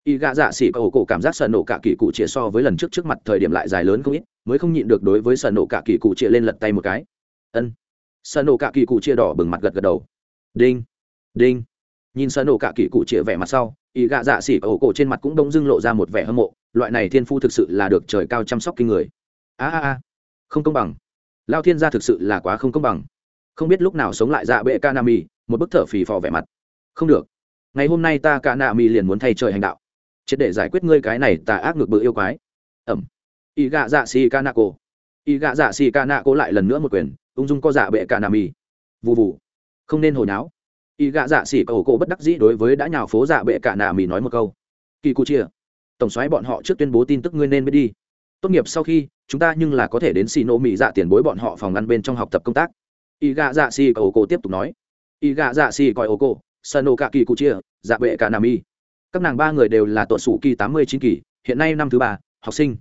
Speaker 1: y gạ dạ xỉ cầu cổ cảm giác sợ nổ cả kỳ cụ chia so với lần trước trước mặt thời điểm lại dài lớn không ít, mới không nhịn được đối với sợ nổ cả kỳ cụ chia lên lật tay một cái. Ân. Sợ nổ cả kỳ cụ chia đỏ bừng mặt gật gật đầu. Đinh đinh. Nhìn sợ nổ cả kỳ cụ chia vẻ mặt sau, y gạ dạ xỉ cầu cổ trên mặt cũng đông dưng lộ ra một vẻ hâm mộ, loại này thiên phu thực sự là được trời cao chăm sóc kinh người. A a a. Không công bằng lao thiên gia thực sự là quá không công bằng. Không biết lúc nào sống lại dạ bệ ca nam mi, một bức thở phì phò vẻ mặt. Không được. Ngày hôm nay ta ca nam mi liền muốn thay trời hành đạo. Triệt để giải quyết ngươi cái này ta ác ngược bự yêu quái. Ẩm. Y gạ dạ si ca nạ cô. Y gạ dạ si ca nạ cô lại lần nữa một quyền, ung dung co dạ bệ ca nam mi. Vụ vụ không nên hồi náo. Y gạ dạ xì cầu cổ bất đắc dĩ đối với đã nhào phố dạ bệ ca nạ mì nói một câu. Kỳ cụ chia tổng xoáy bọn họ trước tuyên bố tin tức ngươi nên mới đi tốt nghiệp sau khi, chúng ta nhưng là có thể đến xì nổ mỹ dạ tiền bối bọn họ phòng ngăn bên trong học tập công tác. Y gạ dạ xì cầu cô tiếp tục nói. Y gạ dạ xì coi ô cô sân ô cả kỳ cụ chia dạ bệ cả nam y các nàng ba người đều là tuột sủ kỳ tám mươi chín kỳ, hiện nay năm thứ ba, học sinh.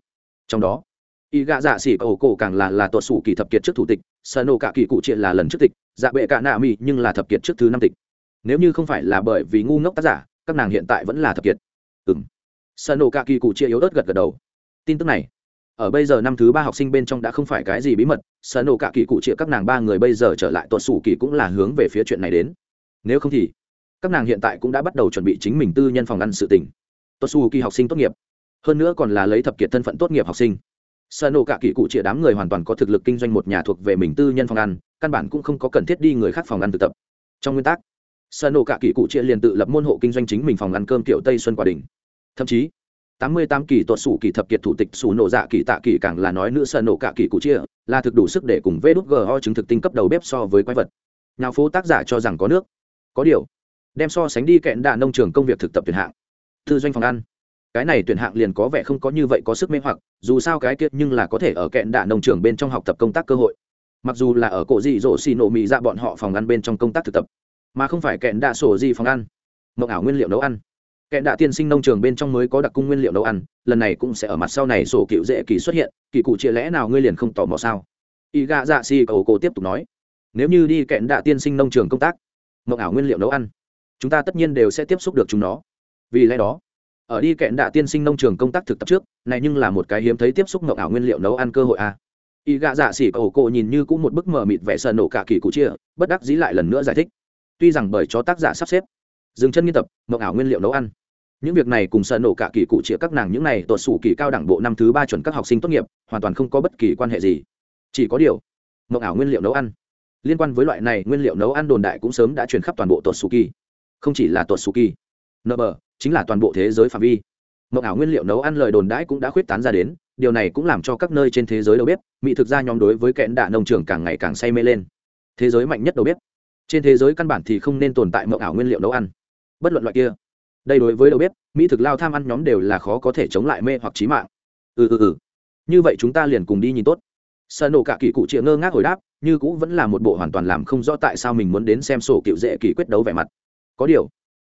Speaker 1: Trong đó y gạ dạ xì cầu cổ càng là là tuột sủ kỳ thập kiệt trước thủ tịch sân ô cả kỳ cụ chia là lần trước tịch dạ bệ cả nam y nhưng là thập kiệt trước thứ năm tịch. Nếu như không phải là bởi vì ngu ngốc tác giả, các nàng hiện tại vẫn là thập kiệt. Ừng sân ô cả kỳ cụ chia yếu ớt gật gật đầu. Tin tức này ở bây giờ năm thứ ba học sinh bên trong đã không phải cái gì bí mật, sở nổ cả kỳ cụ chĩa các nàng ba người bây giờ trở lại tuột sủ kỳ cũng là hướng về phía chuyện này đến. Nếu không thì, các nàng hiện tại cũng đã bắt đầu chuẩn bị chính mình tư nhân phòng ăn sự tình. Tuột sủ kỳ học sinh tốt nghiệp. Hơn nữa còn là lấy thập kiệt thân phận tốt nghiệp học sinh. Sở nổ cả kỳ cụ chĩa đám người hoàn toàn có thực lực kinh doanh một nhà thuộc về mình tư nhân phòng ăn, căn bản cũng không có cần thiết đi người khác phòng ăn thực tập. Trong nguyên tắc, sở nổ cả kỳ cụ chĩa liền tự lập môn hộ kinh doanh chính mình phòng ăn cơm kiểu tây xuân quả đình. Thậm chí tám mươi tám kỳ tuột sủ kỳ thập kiệt thủ tịch sủ nổ dạ kỳ tạ kỳ càng là nói nữ sơn nổ cả kỳ cụ chia, là thực đủ sức để cùng vê đút ho chứng thực tinh cấp đầu bếp so với quái vật. Nhào phố tác giả cho rằng có nước, có điều, đem so sánh đi kẹn đạ nông trường công việc thực tập tuyển hạng. Tư doanh phòng ăn. Cái này tuyển hạng liền có vẻ không có như vậy có sức mê hoặc, dù sao cái kiệt nhưng là có thể ở kẹn đạ nông trường bên trong học tập công tác cơ hội. Mặc dù là ở cổ dị dỗ xì nổ mì ra dạ bọn họ phòng ăn bên trong công tác thực tập, mà không phải kẹn đạ sổ gì phòng ăn. Mộng ảo nguyên liệu nấu ăn kẻ đạ tiên sinh nông trường bên trong mới có đặc cung nguyên liệu nấu ăn, lần này cũng sẽ ở mặt sau này sổ cựu dễ kỳ xuất hiện, kỳ cụ chia lẽ nào ngươi liền không tỏ mò sao? Y gạ dạ si cầu cổ tiếp tục nói, nếu như đi kẹn đạ tiên sinh nông trường công tác, mộng ảo nguyên liệu nấu ăn, chúng ta tất nhiên đều sẽ tiếp xúc được chúng nó. Vì lẽ đó, ở đi kẹn đạ tiên sinh nông trường công tác thực tập trước, này nhưng là một cái hiếm thấy tiếp xúc mộng ảo nguyên liệu nấu ăn cơ hội a. Y gạ dạ xỉ cầu cổ nhìn như cũng một bức mờ mịt vẽ sờ nổ cả kỳ cụ chia bất đắc dĩ lại lần nữa giải thích. Tuy rằng bởi cho tác giả sắp xếp dừng chân nghiên tập, mộng ảo nguyên liệu nấu ăn. Những việc này cùng sợ nổ cả kỳ cụ chĩa các nàng những này tuột sủ kỳ cao đẳng bộ năm thứ ba chuẩn các học sinh tốt nghiệp, hoàn toàn không có bất kỳ quan hệ gì. Chỉ có điều, mộng ảo nguyên liệu nấu ăn. Liên quan với loại này nguyên liệu nấu ăn đồn đại cũng sớm đã truyền khắp toàn bộ tuột sủ kỳ. Không chỉ là tuột sủ kỳ nợ bờ chính là toàn bộ thế giới phạm vi. Mộng ảo nguyên liệu nấu ăn lời đồn đãi cũng đã khuyết tán ra đến, điều này cũng làm cho các nơi trên thế giới đầu bếp, mỹ thực ra nhóm đối với kẽn đạ nông trường càng ngày càng say mê lên. Thế giới mạnh nhất đầu bếp. Trên thế giới căn bản thì không nên tồn tại mộng ảo nguyên liệu nấu ăn bất luận loại kia. Đây đối với đầu bếp, mỹ thực lao tham ăn nhóm đều là khó có thể chống lại mê hoặc trí mạng. Ừ ừ ừ. Như vậy chúng ta liền cùng đi nhìn tốt. Sợ nổ cả kỳ cụ chịa ngơ ngác hồi đáp, như cũ vẫn là một bộ hoàn toàn làm không rõ tại sao mình muốn đến xem sổ cựu dễ kỳ quyết đấu vẻ mặt. Có điều,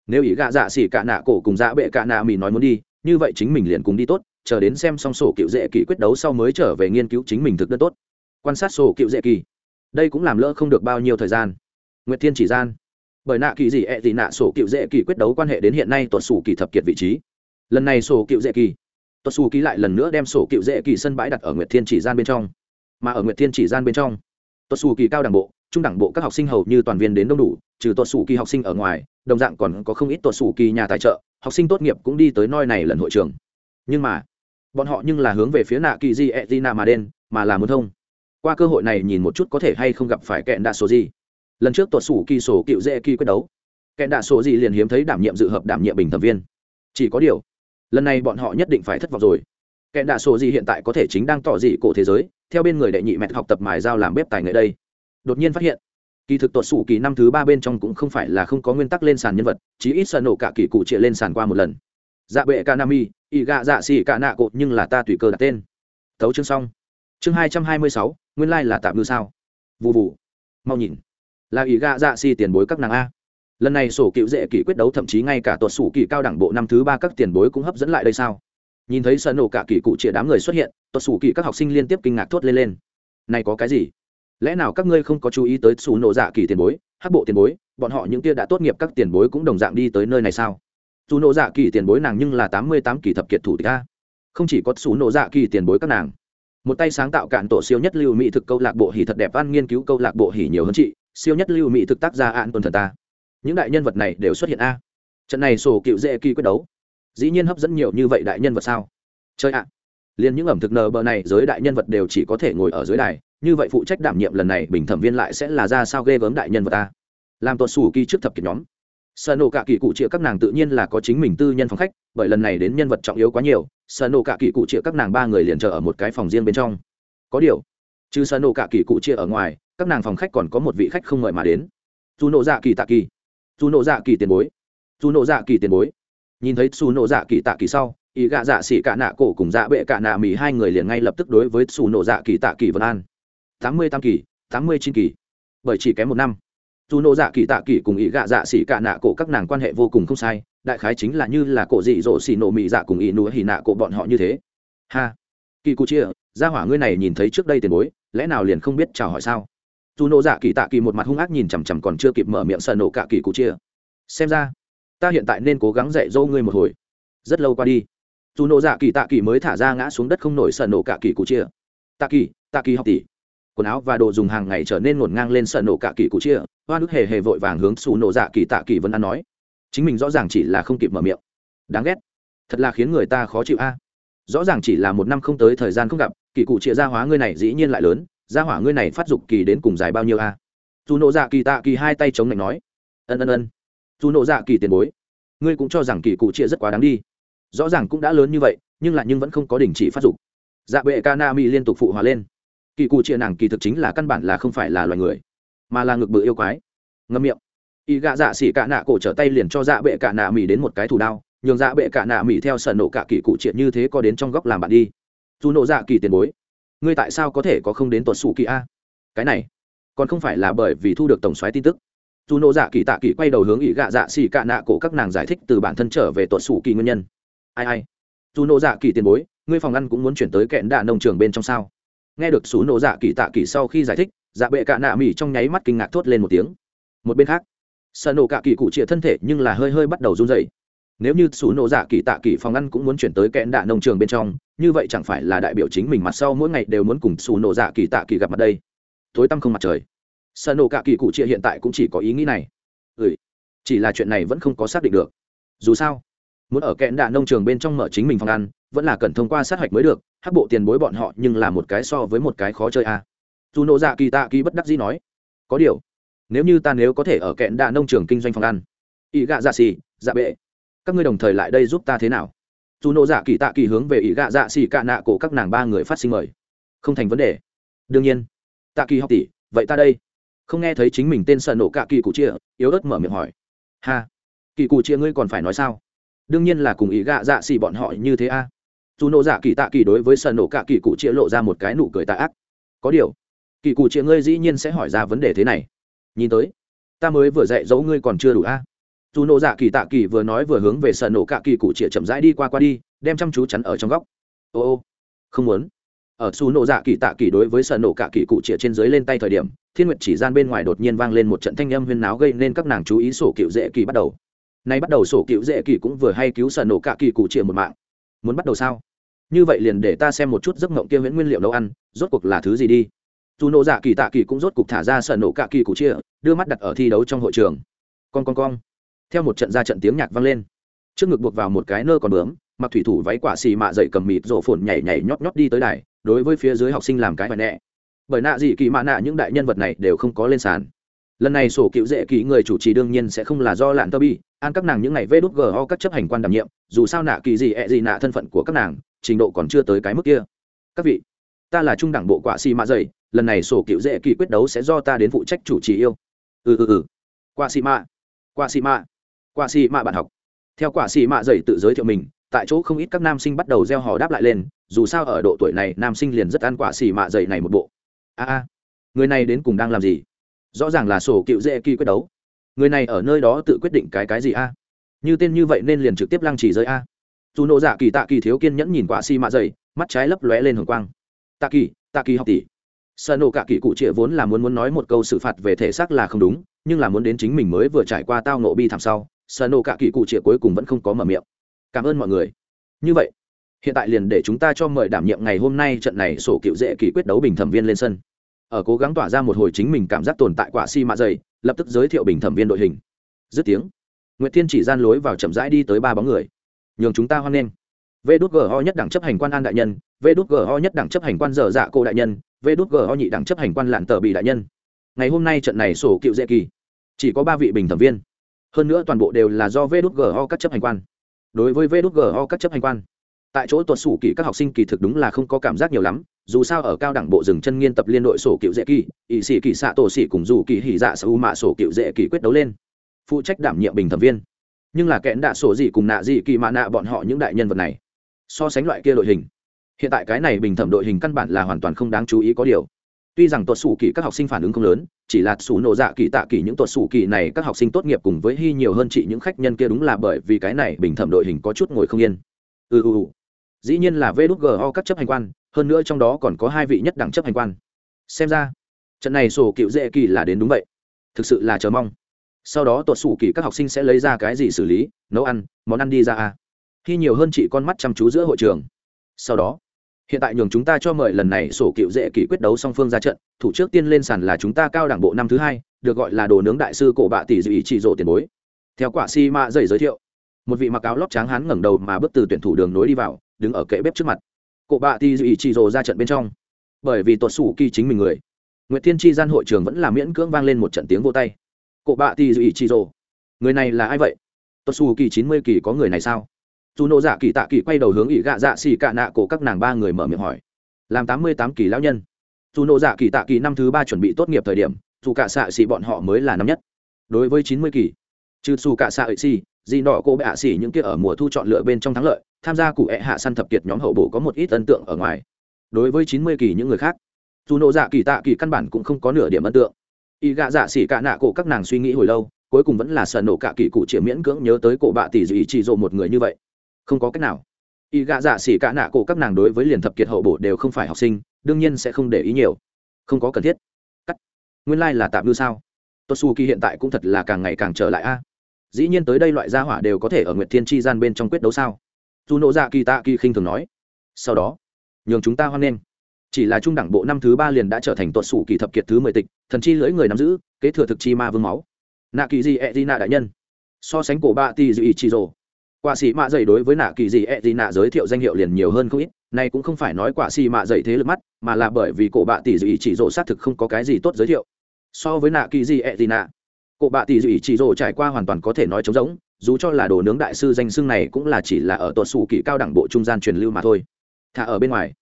Speaker 1: nếu ý gạ dạ xỉ cả nạ cổ cùng dạ bệ cả nạ mì nói muốn đi, như vậy chính mình liền cùng đi tốt, chờ đến xem xong sổ cựu dễ kỳ quyết đấu sau mới trở về nghiên cứu chính mình thực đơn tốt. Quan sát sổ cựu dễ kỳ. Đây cũng làm lỡ không được bao nhiêu thời gian. Nguyệt thiên chỉ gian bởi nạ kỳ gì ẹ gì nạ sổ cựu dễ kỳ quyết đấu quan hệ đến hiện nay tuột sủ kỳ thập kiệt vị trí. Lần này sổ cựu dễ kỳ tuột sủ kỳ lại lần nữa đem sổ cựu dễ kỳ sân bãi đặt ở nguyệt thiên chỉ gian bên trong. Mà ở nguyệt thiên chỉ gian bên trong tuột sủ kỳ cao đẳng bộ, trung đẳng bộ các học sinh hầu như toàn viên đến đông đủ, trừ tuột sủ kỳ học sinh ở ngoài, đồng dạng còn có không ít tuột sủ kỳ nhà tài trợ, học sinh tốt nghiệp cũng đi tới nơi này lần hội trường. Nhưng mà, bọn họ nhưng là hướng về phía nạ kỳ di e d mà đen, mà là muốn thông. Qua cơ hội này nhìn một chút có thể hay không gặp phải kẹn đạ số gì lần trước tuột sủ kỳ sổ cựu dễ kỳ quyết đấu. Kẹn đạ số gì liền hiếm thấy đảm nhiệm dự hợp, đảm nhiệm bình thẩm viên. Chỉ có điều, lần này bọn họ nhất định phải thất vọng rồi. Kẹn đạ số gì hiện tại có thể chính đang tỏ dị cổ thế giới, theo bên người đệ nhị mẹ học tập mài dao làm bếp tài nghệ đây. Đột nhiên phát hiện, kỳ thực tuột sủ kỳ năm thứ ba bên trong cũng không phải là không có nguyên tắc lên sàn nhân vật, chí ít sợ nổ cả kỳ cụ trịa lên sàn qua một lần. Dạ bệ kanami ị gạ dạ xì cả nạ cột, nhưng là ta tùy cơ đặt tên. Tấu chương xong. Chương hai trăm hai mươi sáu, nguyên lai là tạm ngư sao. Vụ vụ mau nhìn là ý gạ dạ si tiền bối các nàng a. Lần này sổ cựu dễ kỷ quyết đấu thậm chí ngay cả tuột sủ kỳ cao đẳng bộ năm thứ ba các tiền bối cũng hấp dẫn lại đây sao? Nhìn thấy sợ nổ cả kỳ cụ chĩa đám người xuất hiện, tuột sủ kỳ các học sinh liên tiếp kinh ngạc thốt lên lên. Này có cái gì? Lẽ nào các ngươi không có chú ý tới sủ nổ dạ kỳ tiền bối hát bộ tiền bối, bọn họ những kia đã tốt nghiệp các tiền bối cũng đồng dạng đi tới nơi này sao? Dù nổ dạ kỳ tiền bối nàng nhưng là tám mươi tám kỳ thập kiệt thủ tịch a. Không chỉ có sủ nổ dạ kỳ tiền bối các nàng, một tay sáng tạo cạn tổ siêu nhất lưu mỹ thực câu lạc bộ hỉ thật đẹp văn nghiên cứu câu lạc bộ hỉ nhiều hơn chị siêu nhất lưu mỹ thực tác gia an tuần thần ta. Những đại nhân vật này đều xuất hiện a. Trận này sổ cựu dễ kỳ quyết đấu. Dĩ nhiên hấp dẫn nhiều như vậy đại nhân vật sao? Chơi ạ. Liền những ẩm thực nờ bờ này, giới đại nhân vật đều chỉ có thể ngồi ở dưới đài, như vậy phụ trách đảm nhiệm lần này bình thẩm viên lại sẽ là ra sao ghê gớm đại nhân vật ta làm tuột xù kỳ trước thập kiệt nhóm. Sợ nổ cả kỳ cụ chĩa các nàng tự nhiên là có chính mình tư nhân phòng khách, bởi lần này đến nhân vật trọng yếu quá nhiều sợ nổ cả kỳ cụ chĩa các nàng ba người liền chờ ở một cái phòng riêng bên trong. Có điều, trừ sợ nổ cả kỳ cụ chĩa ở ngoài các nàng phòng khách còn có một vị khách không mời mà đến. Dù nộ dạ kỳ tạ kỳ. Dù nộ dạ kỳ tiền bối. Dù nộ dạ kỳ tiền bối. Nhìn thấy xù nộ dạ kỳ tạ kỳ sau ý gạ dạ xỉ cả nạ cổ cùng dạ bệ cả nạ mỹ hai người liền ngay lập tức đối với xù nộ dạ kỳ tạ kỳ vân an. Tám mươi tam kỳ, tám mươi chín kỳ. Bởi chỉ kém một năm. Dù nộ dạ kỳ tạ kỳ cùng ý gạ dạ xỉ cả nạ cổ các nàng quan hệ vô cùng không sai, đại khái chính là như là cổ dị dỗ xỉ nộ mị dạ cùng ý núa hỉ nạ cổ bọn họ như thế. Ha. Kỳ cụ chia, gia hỏa ngươi này nhìn thấy trước đây tiền bối, lẽ nào liền không biết chào hỏi sao? Dù nộ dạ kỳ tạ kỳ một mặt hung ác nhìn chằm chằm còn chưa kịp mở miệng sợ nổ cả kỳ cụ chia. Xem ra, ta hiện tại nên cố gắng dạy dỗ ngươi một hồi. Rất lâu qua đi dù nộ dạ kỳ tạ kỳ mới thả ra ngã xuống đất không nổi sợ nổ cả kỳ cụ chia. Tạ kỳ tạ kỳ học tỷ. Quần áo và đồ dùng hàng ngày trở nên ngổn ngang lên sợ nổ cả kỳ cụ chia. Hoa nước hề hề vội vàng hướng xù nộ dạ kỳ tạ kỳ vẫn ăn nói, chính mình rõ ràng chỉ là không kịp mở miệng. Đáng ghét. Thật là khiến người ta khó chịu a. Rõ ràng chỉ là một năm không tới thời gian không gặp, kỳ cụ chia gia hóa ngươi này dĩ nhiên lại lớn gia hỏa ngươi này phát dục kỳ đến cùng dài bao nhiêu a? Dù nộ dạ kỳ tạ kỳ hai tay chống lạnh nói. Ân ân ân. Dù nộ dạ kỳ tiền bối, ngươi cũng cho rằng kỳ cụ chia rất quá đáng đi. Rõ ràng cũng đã lớn như vậy, nhưng lại nhưng vẫn không có đình chỉ phát dục. Dạ bệ ca na mi liên tục phụ hòa lên. Kỳ cụ chia nàng kỳ thực chính là căn bản là không phải là loài người, mà là ngực bự yêu quái. Ngâm miệng. Y gạ dạ xỉ cạ nạ cổ trở tay liền cho dạ bệ cạ nạ mỹ đến một cái thủ đao, nhường dạ bệ cạ nạ mỹ theo sợ nổ cả kỳ cụ triệt như thế có đến trong góc làm bạn đi. Dù nổ dạ kỳ tiền bối ngươi tại sao có thể có không đến tuột xù kỳ a? Cái này, còn không phải là bởi vì thu được tổng xoáy tin tức. Dù nộ dạ kỳ tạ kỳ quay đầu hướng ỵ gạ dạ xỉ cạ nạ cổ các nàng giải thích từ bản thân trở về tuột xù kỳ nguyên nhân. Ai ai, dù nộ dạ kỳ tiền bối, ngươi phòng ăn cũng muốn chuyển tới kẹn đạ nông trường bên trong sao? Nghe được xú nộ dạ kỳ tạ kỳ sau khi giải thích dạ bệ cạ nạ mỹ trong nháy mắt kinh ngạc thốt lên một tiếng. Một bên khác,
Speaker 2: sợ nộ cạ kỳ cụ chĩa thân thể nhưng là hơi hơi bắt đầu run dậy nếu như sủ nổ dạ kỳ tạ kỳ phòng ăn cũng muốn chuyển tới kẽn đạ nông trường bên trong, như vậy chẳng phải là đại biểu chính mình mặt sau mỗi ngày đều muốn cùng sủ nổ dạ kỳ tạ kỳ gặp mặt đây? Tối tăm không mặt trời. Sợ nổ cả kỳ cụ chia hiện tại cũng chỉ có ý nghĩ này. Ừ chỉ là chuyện này vẫn không có xác định được. Dù sao, muốn ở kẽn đạ nông trường bên trong mở chính mình phòng ăn, vẫn là cần thông qua sát hạch mới được, hắc bộ tiền bối bọn họ nhưng là một cái so với một cái khó chơi a à. dù nổ dạ kỳ tạ kỳ bất đắc dĩ nói, có điều, nếu như ta nếu có thể ở kẽn đạ nông trường kinh doanh phòng ăn ý gạ dạ xì dạ bệ các ngươi đồng thời lại đây giúp ta thế nào? Dù nộ dạ kỳ tạ kỳ hướng về ý gạ dạ xì cạ nạ cổ các nàng ba người phát sinh mời. Không thành vấn đề. Đương nhiên. Tạ kỳ học tỷ, vậy ta đây. Không nghe thấy chính mình tên sợ nổ cạ kỳ cụ chia yếu ớt mở miệng hỏi. Ha. Kỳ cụ chia ngươi còn phải nói sao? Đương nhiên là cùng ý gạ dạ xì bọn họ như thế a. Dù nộ dạ kỳ tạ kỳ đối với sợ nổ cạ kỳ cụ chia lộ ra một cái nụ cười tạ ác. Có điều, kỳ cụ chia ngươi dĩ nhiên sẽ hỏi ra vấn đề thế này. Nhìn tới, ta mới vừa dạy dỗ ngươi còn chưa đủ a dù nộ dạ kỳ tạ kỳ vừa nói vừa hướng về sợ nổ cạ kỳ cụ chĩa chậm rãi đi qua qua đi, đem chăm chú chắn ở trong góc. Ô ô, không muốn. Ở xù nộ dạ kỳ tạ kỳ đối với sợ nổ cạ kỳ cụ chĩa trên dưới lên tay thời điểm, thiên nguyệt chỉ gian bên ngoài đột nhiên vang lên một trận thanh âm huyên náo gây nên các nàng chú ý sổ cựu dễ kỳ bắt đầu. Nay bắt đầu sổ cựu dễ kỳ cũng vừa hay cứu sợ nổ cạ kỳ cụ chĩa một mạng. Muốn bắt đầu sao? Như vậy liền để ta xem một chút giấc mộng kia nguyễn nguyên liệu nấu ăn, rốt cuộc là thứ gì đi? Dù nộ dạ kỳ tạ kỳ cũng rốt cục thả ra sợ nổ cạ kỳ cụ chĩa đưa mắt đặt ở thi đấu trong hội trường. Con con con theo một trận ra trận tiếng nhạc vang lên. Trước ngực buộc vào một cái nơ còn bướm, mặc thủy thủ váy quả xì mạ dậy cầm mịt rổ phồn nhảy nhảy nhót nhót đi tới đài, đối với phía dưới học sinh làm cái vải nẹ. Bởi nạ gì kỳ mạ nạ những đại nhân vật này đều không có lên sàn. Lần này sổ cựu dễ ký người chủ trì đương nhiên sẽ không là do lạn tơ bi, an các nàng những ngày vê đút gò các chấp hành quan đảm nhiệm, dù sao nạ kỳ gì ẹ gì nạ thân phận của các nàng, trình độ còn chưa tới cái mức kia. Các vị, ta là trung đẳng bộ quả xì mạ dày lần này sổ cựu dễ kỳ quyết đấu sẽ do ta đến phụ trách chủ trì yêu. Ừ ừ ừ. Quả xì mạ, quả xì mạ quả xì mạ bạn học. Theo quả xì mạ dày tự giới thiệu mình, tại chỗ không ít các nam sinh bắt đầu gieo hò đáp lại lên, dù sao ở độ tuổi này, nam sinh liền rất ăn quả xì mạ dày này một bộ. A người này đến cùng đang làm gì? Rõ ràng là sổ cựu dễ kỳ quyết đấu. Người này ở nơi đó tự quyết định cái cái gì a? Như tên như vậy nên liền trực tiếp lăng chỉ giới a. Dù nộ giả kỳ tạ kỳ thiếu kiên nhẫn nhìn quả xì mạ dày mắt trái lấp lóe lên hồng quang. Tạ kỳ tạ kỳ học tỷ. Sợ nộ cả kỳ cụ trịa vốn là muốn muốn nói một câu xử phạt về thể xác là không đúng, nhưng là muốn đến chính mình mới vừa trải qua tao nộ bi thảm sau sở nổ cả kỳ cụ chĩa cuối cùng vẫn không có mở miệng. Cảm ơn mọi người. Như vậy, hiện tại liền để chúng ta cho mời đảm nhiệm ngày hôm nay trận này sổ cựu dễ kỳ quyết đấu bình thẩm viên lên sân. Ở cố gắng tỏa ra một hồi chính mình cảm giác tồn tại quả si mạ dày, lập tức giới thiệu bình thẩm viên đội hình. Dứt tiếng nguyễn thiên chỉ gian lối vào chậm rãi đi tới ba bóng người. Nhường chúng ta hoan nghênh. Vê đút ho nhất đẳng chấp hành quan an đại nhân vê đút ho nhất đẳng chấp hành quan dở dạ cô đại nhân vê đút ho nhị đẳng chấp hành quan lạn tờ bị đại nhân. Ngày hôm nay trận này sổ cựu dễ kỳ. Chỉ có ba vị bình thẩm viên hơn nữa toàn bộ đều là do vê đút các chấp hành quan. Đối với vê đút các chấp hành quan, tại chỗ tuột sủ kỳ các học sinh kỳ thực đúng là không có cảm giác nhiều lắm, dù sao ở cao đẳng bộ rừng chân nghiên tập liên đội sổ cựu dễ kỳ, ỵ sĩ kỳ xạ tổ sĩ cùng dù kỳ hỉ dạ sở u mạ sổ cựu dễ kỳ quyết đấu lên. Phụ trách đảm nhiệm bình thẩm viên. Nhưng là kẽn đạ sổ gì cùng nạ gì kỳ mạ nạ bọn họ những đại nhân vật này, so sánh loại kia đội hình. Hiện tại cái này bình thẩm đội hình căn bản là hoàn toàn không đáng chú ý có điều tuy rằng tuột sủ kỳ các học sinh phản ứng không lớn chỉ là sủ nổ dạ kỳ tạ kỳ những tuột sủ kỳ này các học sinh tốt nghiệp cùng với hy nhiều hơn chị những khách nhân kia đúng là bởi vì cái này bình thẩm đội hình có chút ngồi không yên. Ừ ừ, ừ. dĩ nhiên là vê đúc go các chấp hành quan hơn nữa trong đó còn có hai vị nhất đẳng chấp hành quan. Xem ra trận này sổ cựu dễ kỳ là đến đúng vậy. Thực sự là chờ mong. Sau đó tuột sủ kỳ các học sinh sẽ lấy ra cái gì xử lý nấu ăn món ăn đi ra à. Khi nhiều hơn chị con mắt chăm chú giữa hội trường. Sau đó hiện tại nhường chúng ta cho mời lần này sổ cựu dễ kỷ quyết đấu song phương ra trận, thủ trước tiên lên sàn là chúng ta cao đảng bộ năm thứ hai, được gọi là đồ nướng đại sư cổ bạ tỷ dự ý chỉ rộ tiền bối. Theo quả si mạ dày giới thiệu, một vị mặc áo lót trắng hán ngẩng đầu mà bước từ tuyển thủ đường nối đi vào, đứng ở kệ bếp trước mặt. Cổ bạ tỷ dự ý chỉ rộ ra trận bên trong. Bởi vì tuột sủ kỳ chính mình người nguyễn thiên tri gian hội trường vẫn là miễn cưỡng vang lên một trận tiếng vô tay. Cổ bạ tỷ dự ý chỉ rộ, người này là ai vậy? Tuột sủ kỳ chín mươi kỳ có người này sao? Dù nộ dạ kỳ tạ kỳ quay đầu hướng ỉ gạ dạ xì cạ nạ cổ các nàng ba người mở miệng hỏi. Làm tám mươi tám kỳ lão nhân. Dù nộ dạ kỳ tạ kỳ năm thứ ba chuẩn bị tốt nghiệp thời điểm dù cả xạ xì bọn họ mới là năm nhất. Đối với chín mươi kỳ, trừ dù cả xạ xì gì nọ cô bạ xì xỉ những kia ở mùa thu chọn lựa bên trong thắng lợi, tham gia cụ ẹ hạ săn thập kiệt nhóm hậu bổ có một ít ấn tượng ở ngoài. Đối với chín mươi kỳ những người khác dù nộ dạ kỳ tạ kỳ căn bản cũng không có nửa điểm ấn tượng. Y gạ dạ xỉ cạ nạ cổ các nàng suy nghĩ hồi lâu, cuối cùng vẫn là sợ nổ cạ kỳ cụ chĩa miễn cưỡng nhớ tới cổ bạ tỷ dị chỉ dụ một người như vậy không có cách nào. Y gạ dạ xỉ cả nạ cổ các nàng đối với liền thập kiệt hậu bổ đều không phải học sinh, đương nhiên sẽ không để ý nhiều. Không có cần thiết. Cắt. Nguyên lai、like、là tạm ngư sao? Tốt su kỳ hiện tại cũng thật là càng ngày càng trở lại a. Dĩ nhiên tới đây loại gia hỏa đều có thể ở nguyệt thiên chi gian bên trong quyết đấu sao? Dù nộ dạ kỳ tạ kỳ khinh thường nói. Sau đó, nhường chúng ta hoan nghênh. Chỉ là trung đẳng bộ năm thứ ba liền đã trở thành tuột sủ kỳ thập kiệt thứ mười tịch, thần chi lưỡi người nắm giữ, kế thừa thực chi ma vương máu. Nạ kỳ gì e di nạ đại nhân. So sánh cổ ba ti dư ý chi rồ quả sĩ mạ dày đối với nạ kỳ dị e gì nạ giới thiệu danh hiệu liền nhiều hơn không ít này cũng không phải nói quả sĩ mạ dày thế lực mắt, mà là bởi vì cổ bạ tỷ dị chỉ rộ xác thực không có cái gì tốt giới thiệu. So với nạ kỳ dị e gì nạ, cổ bạ tỷ dị chỉ rộ trải qua hoàn toàn có thể nói trống rỗng, dù cho là đồ nướng đại sư danh xưng này cũng là chỉ là ở tuột xù kỳ cao đẳng bộ trung gian truyền lưu mà thôi. Thả ở bên ngoài,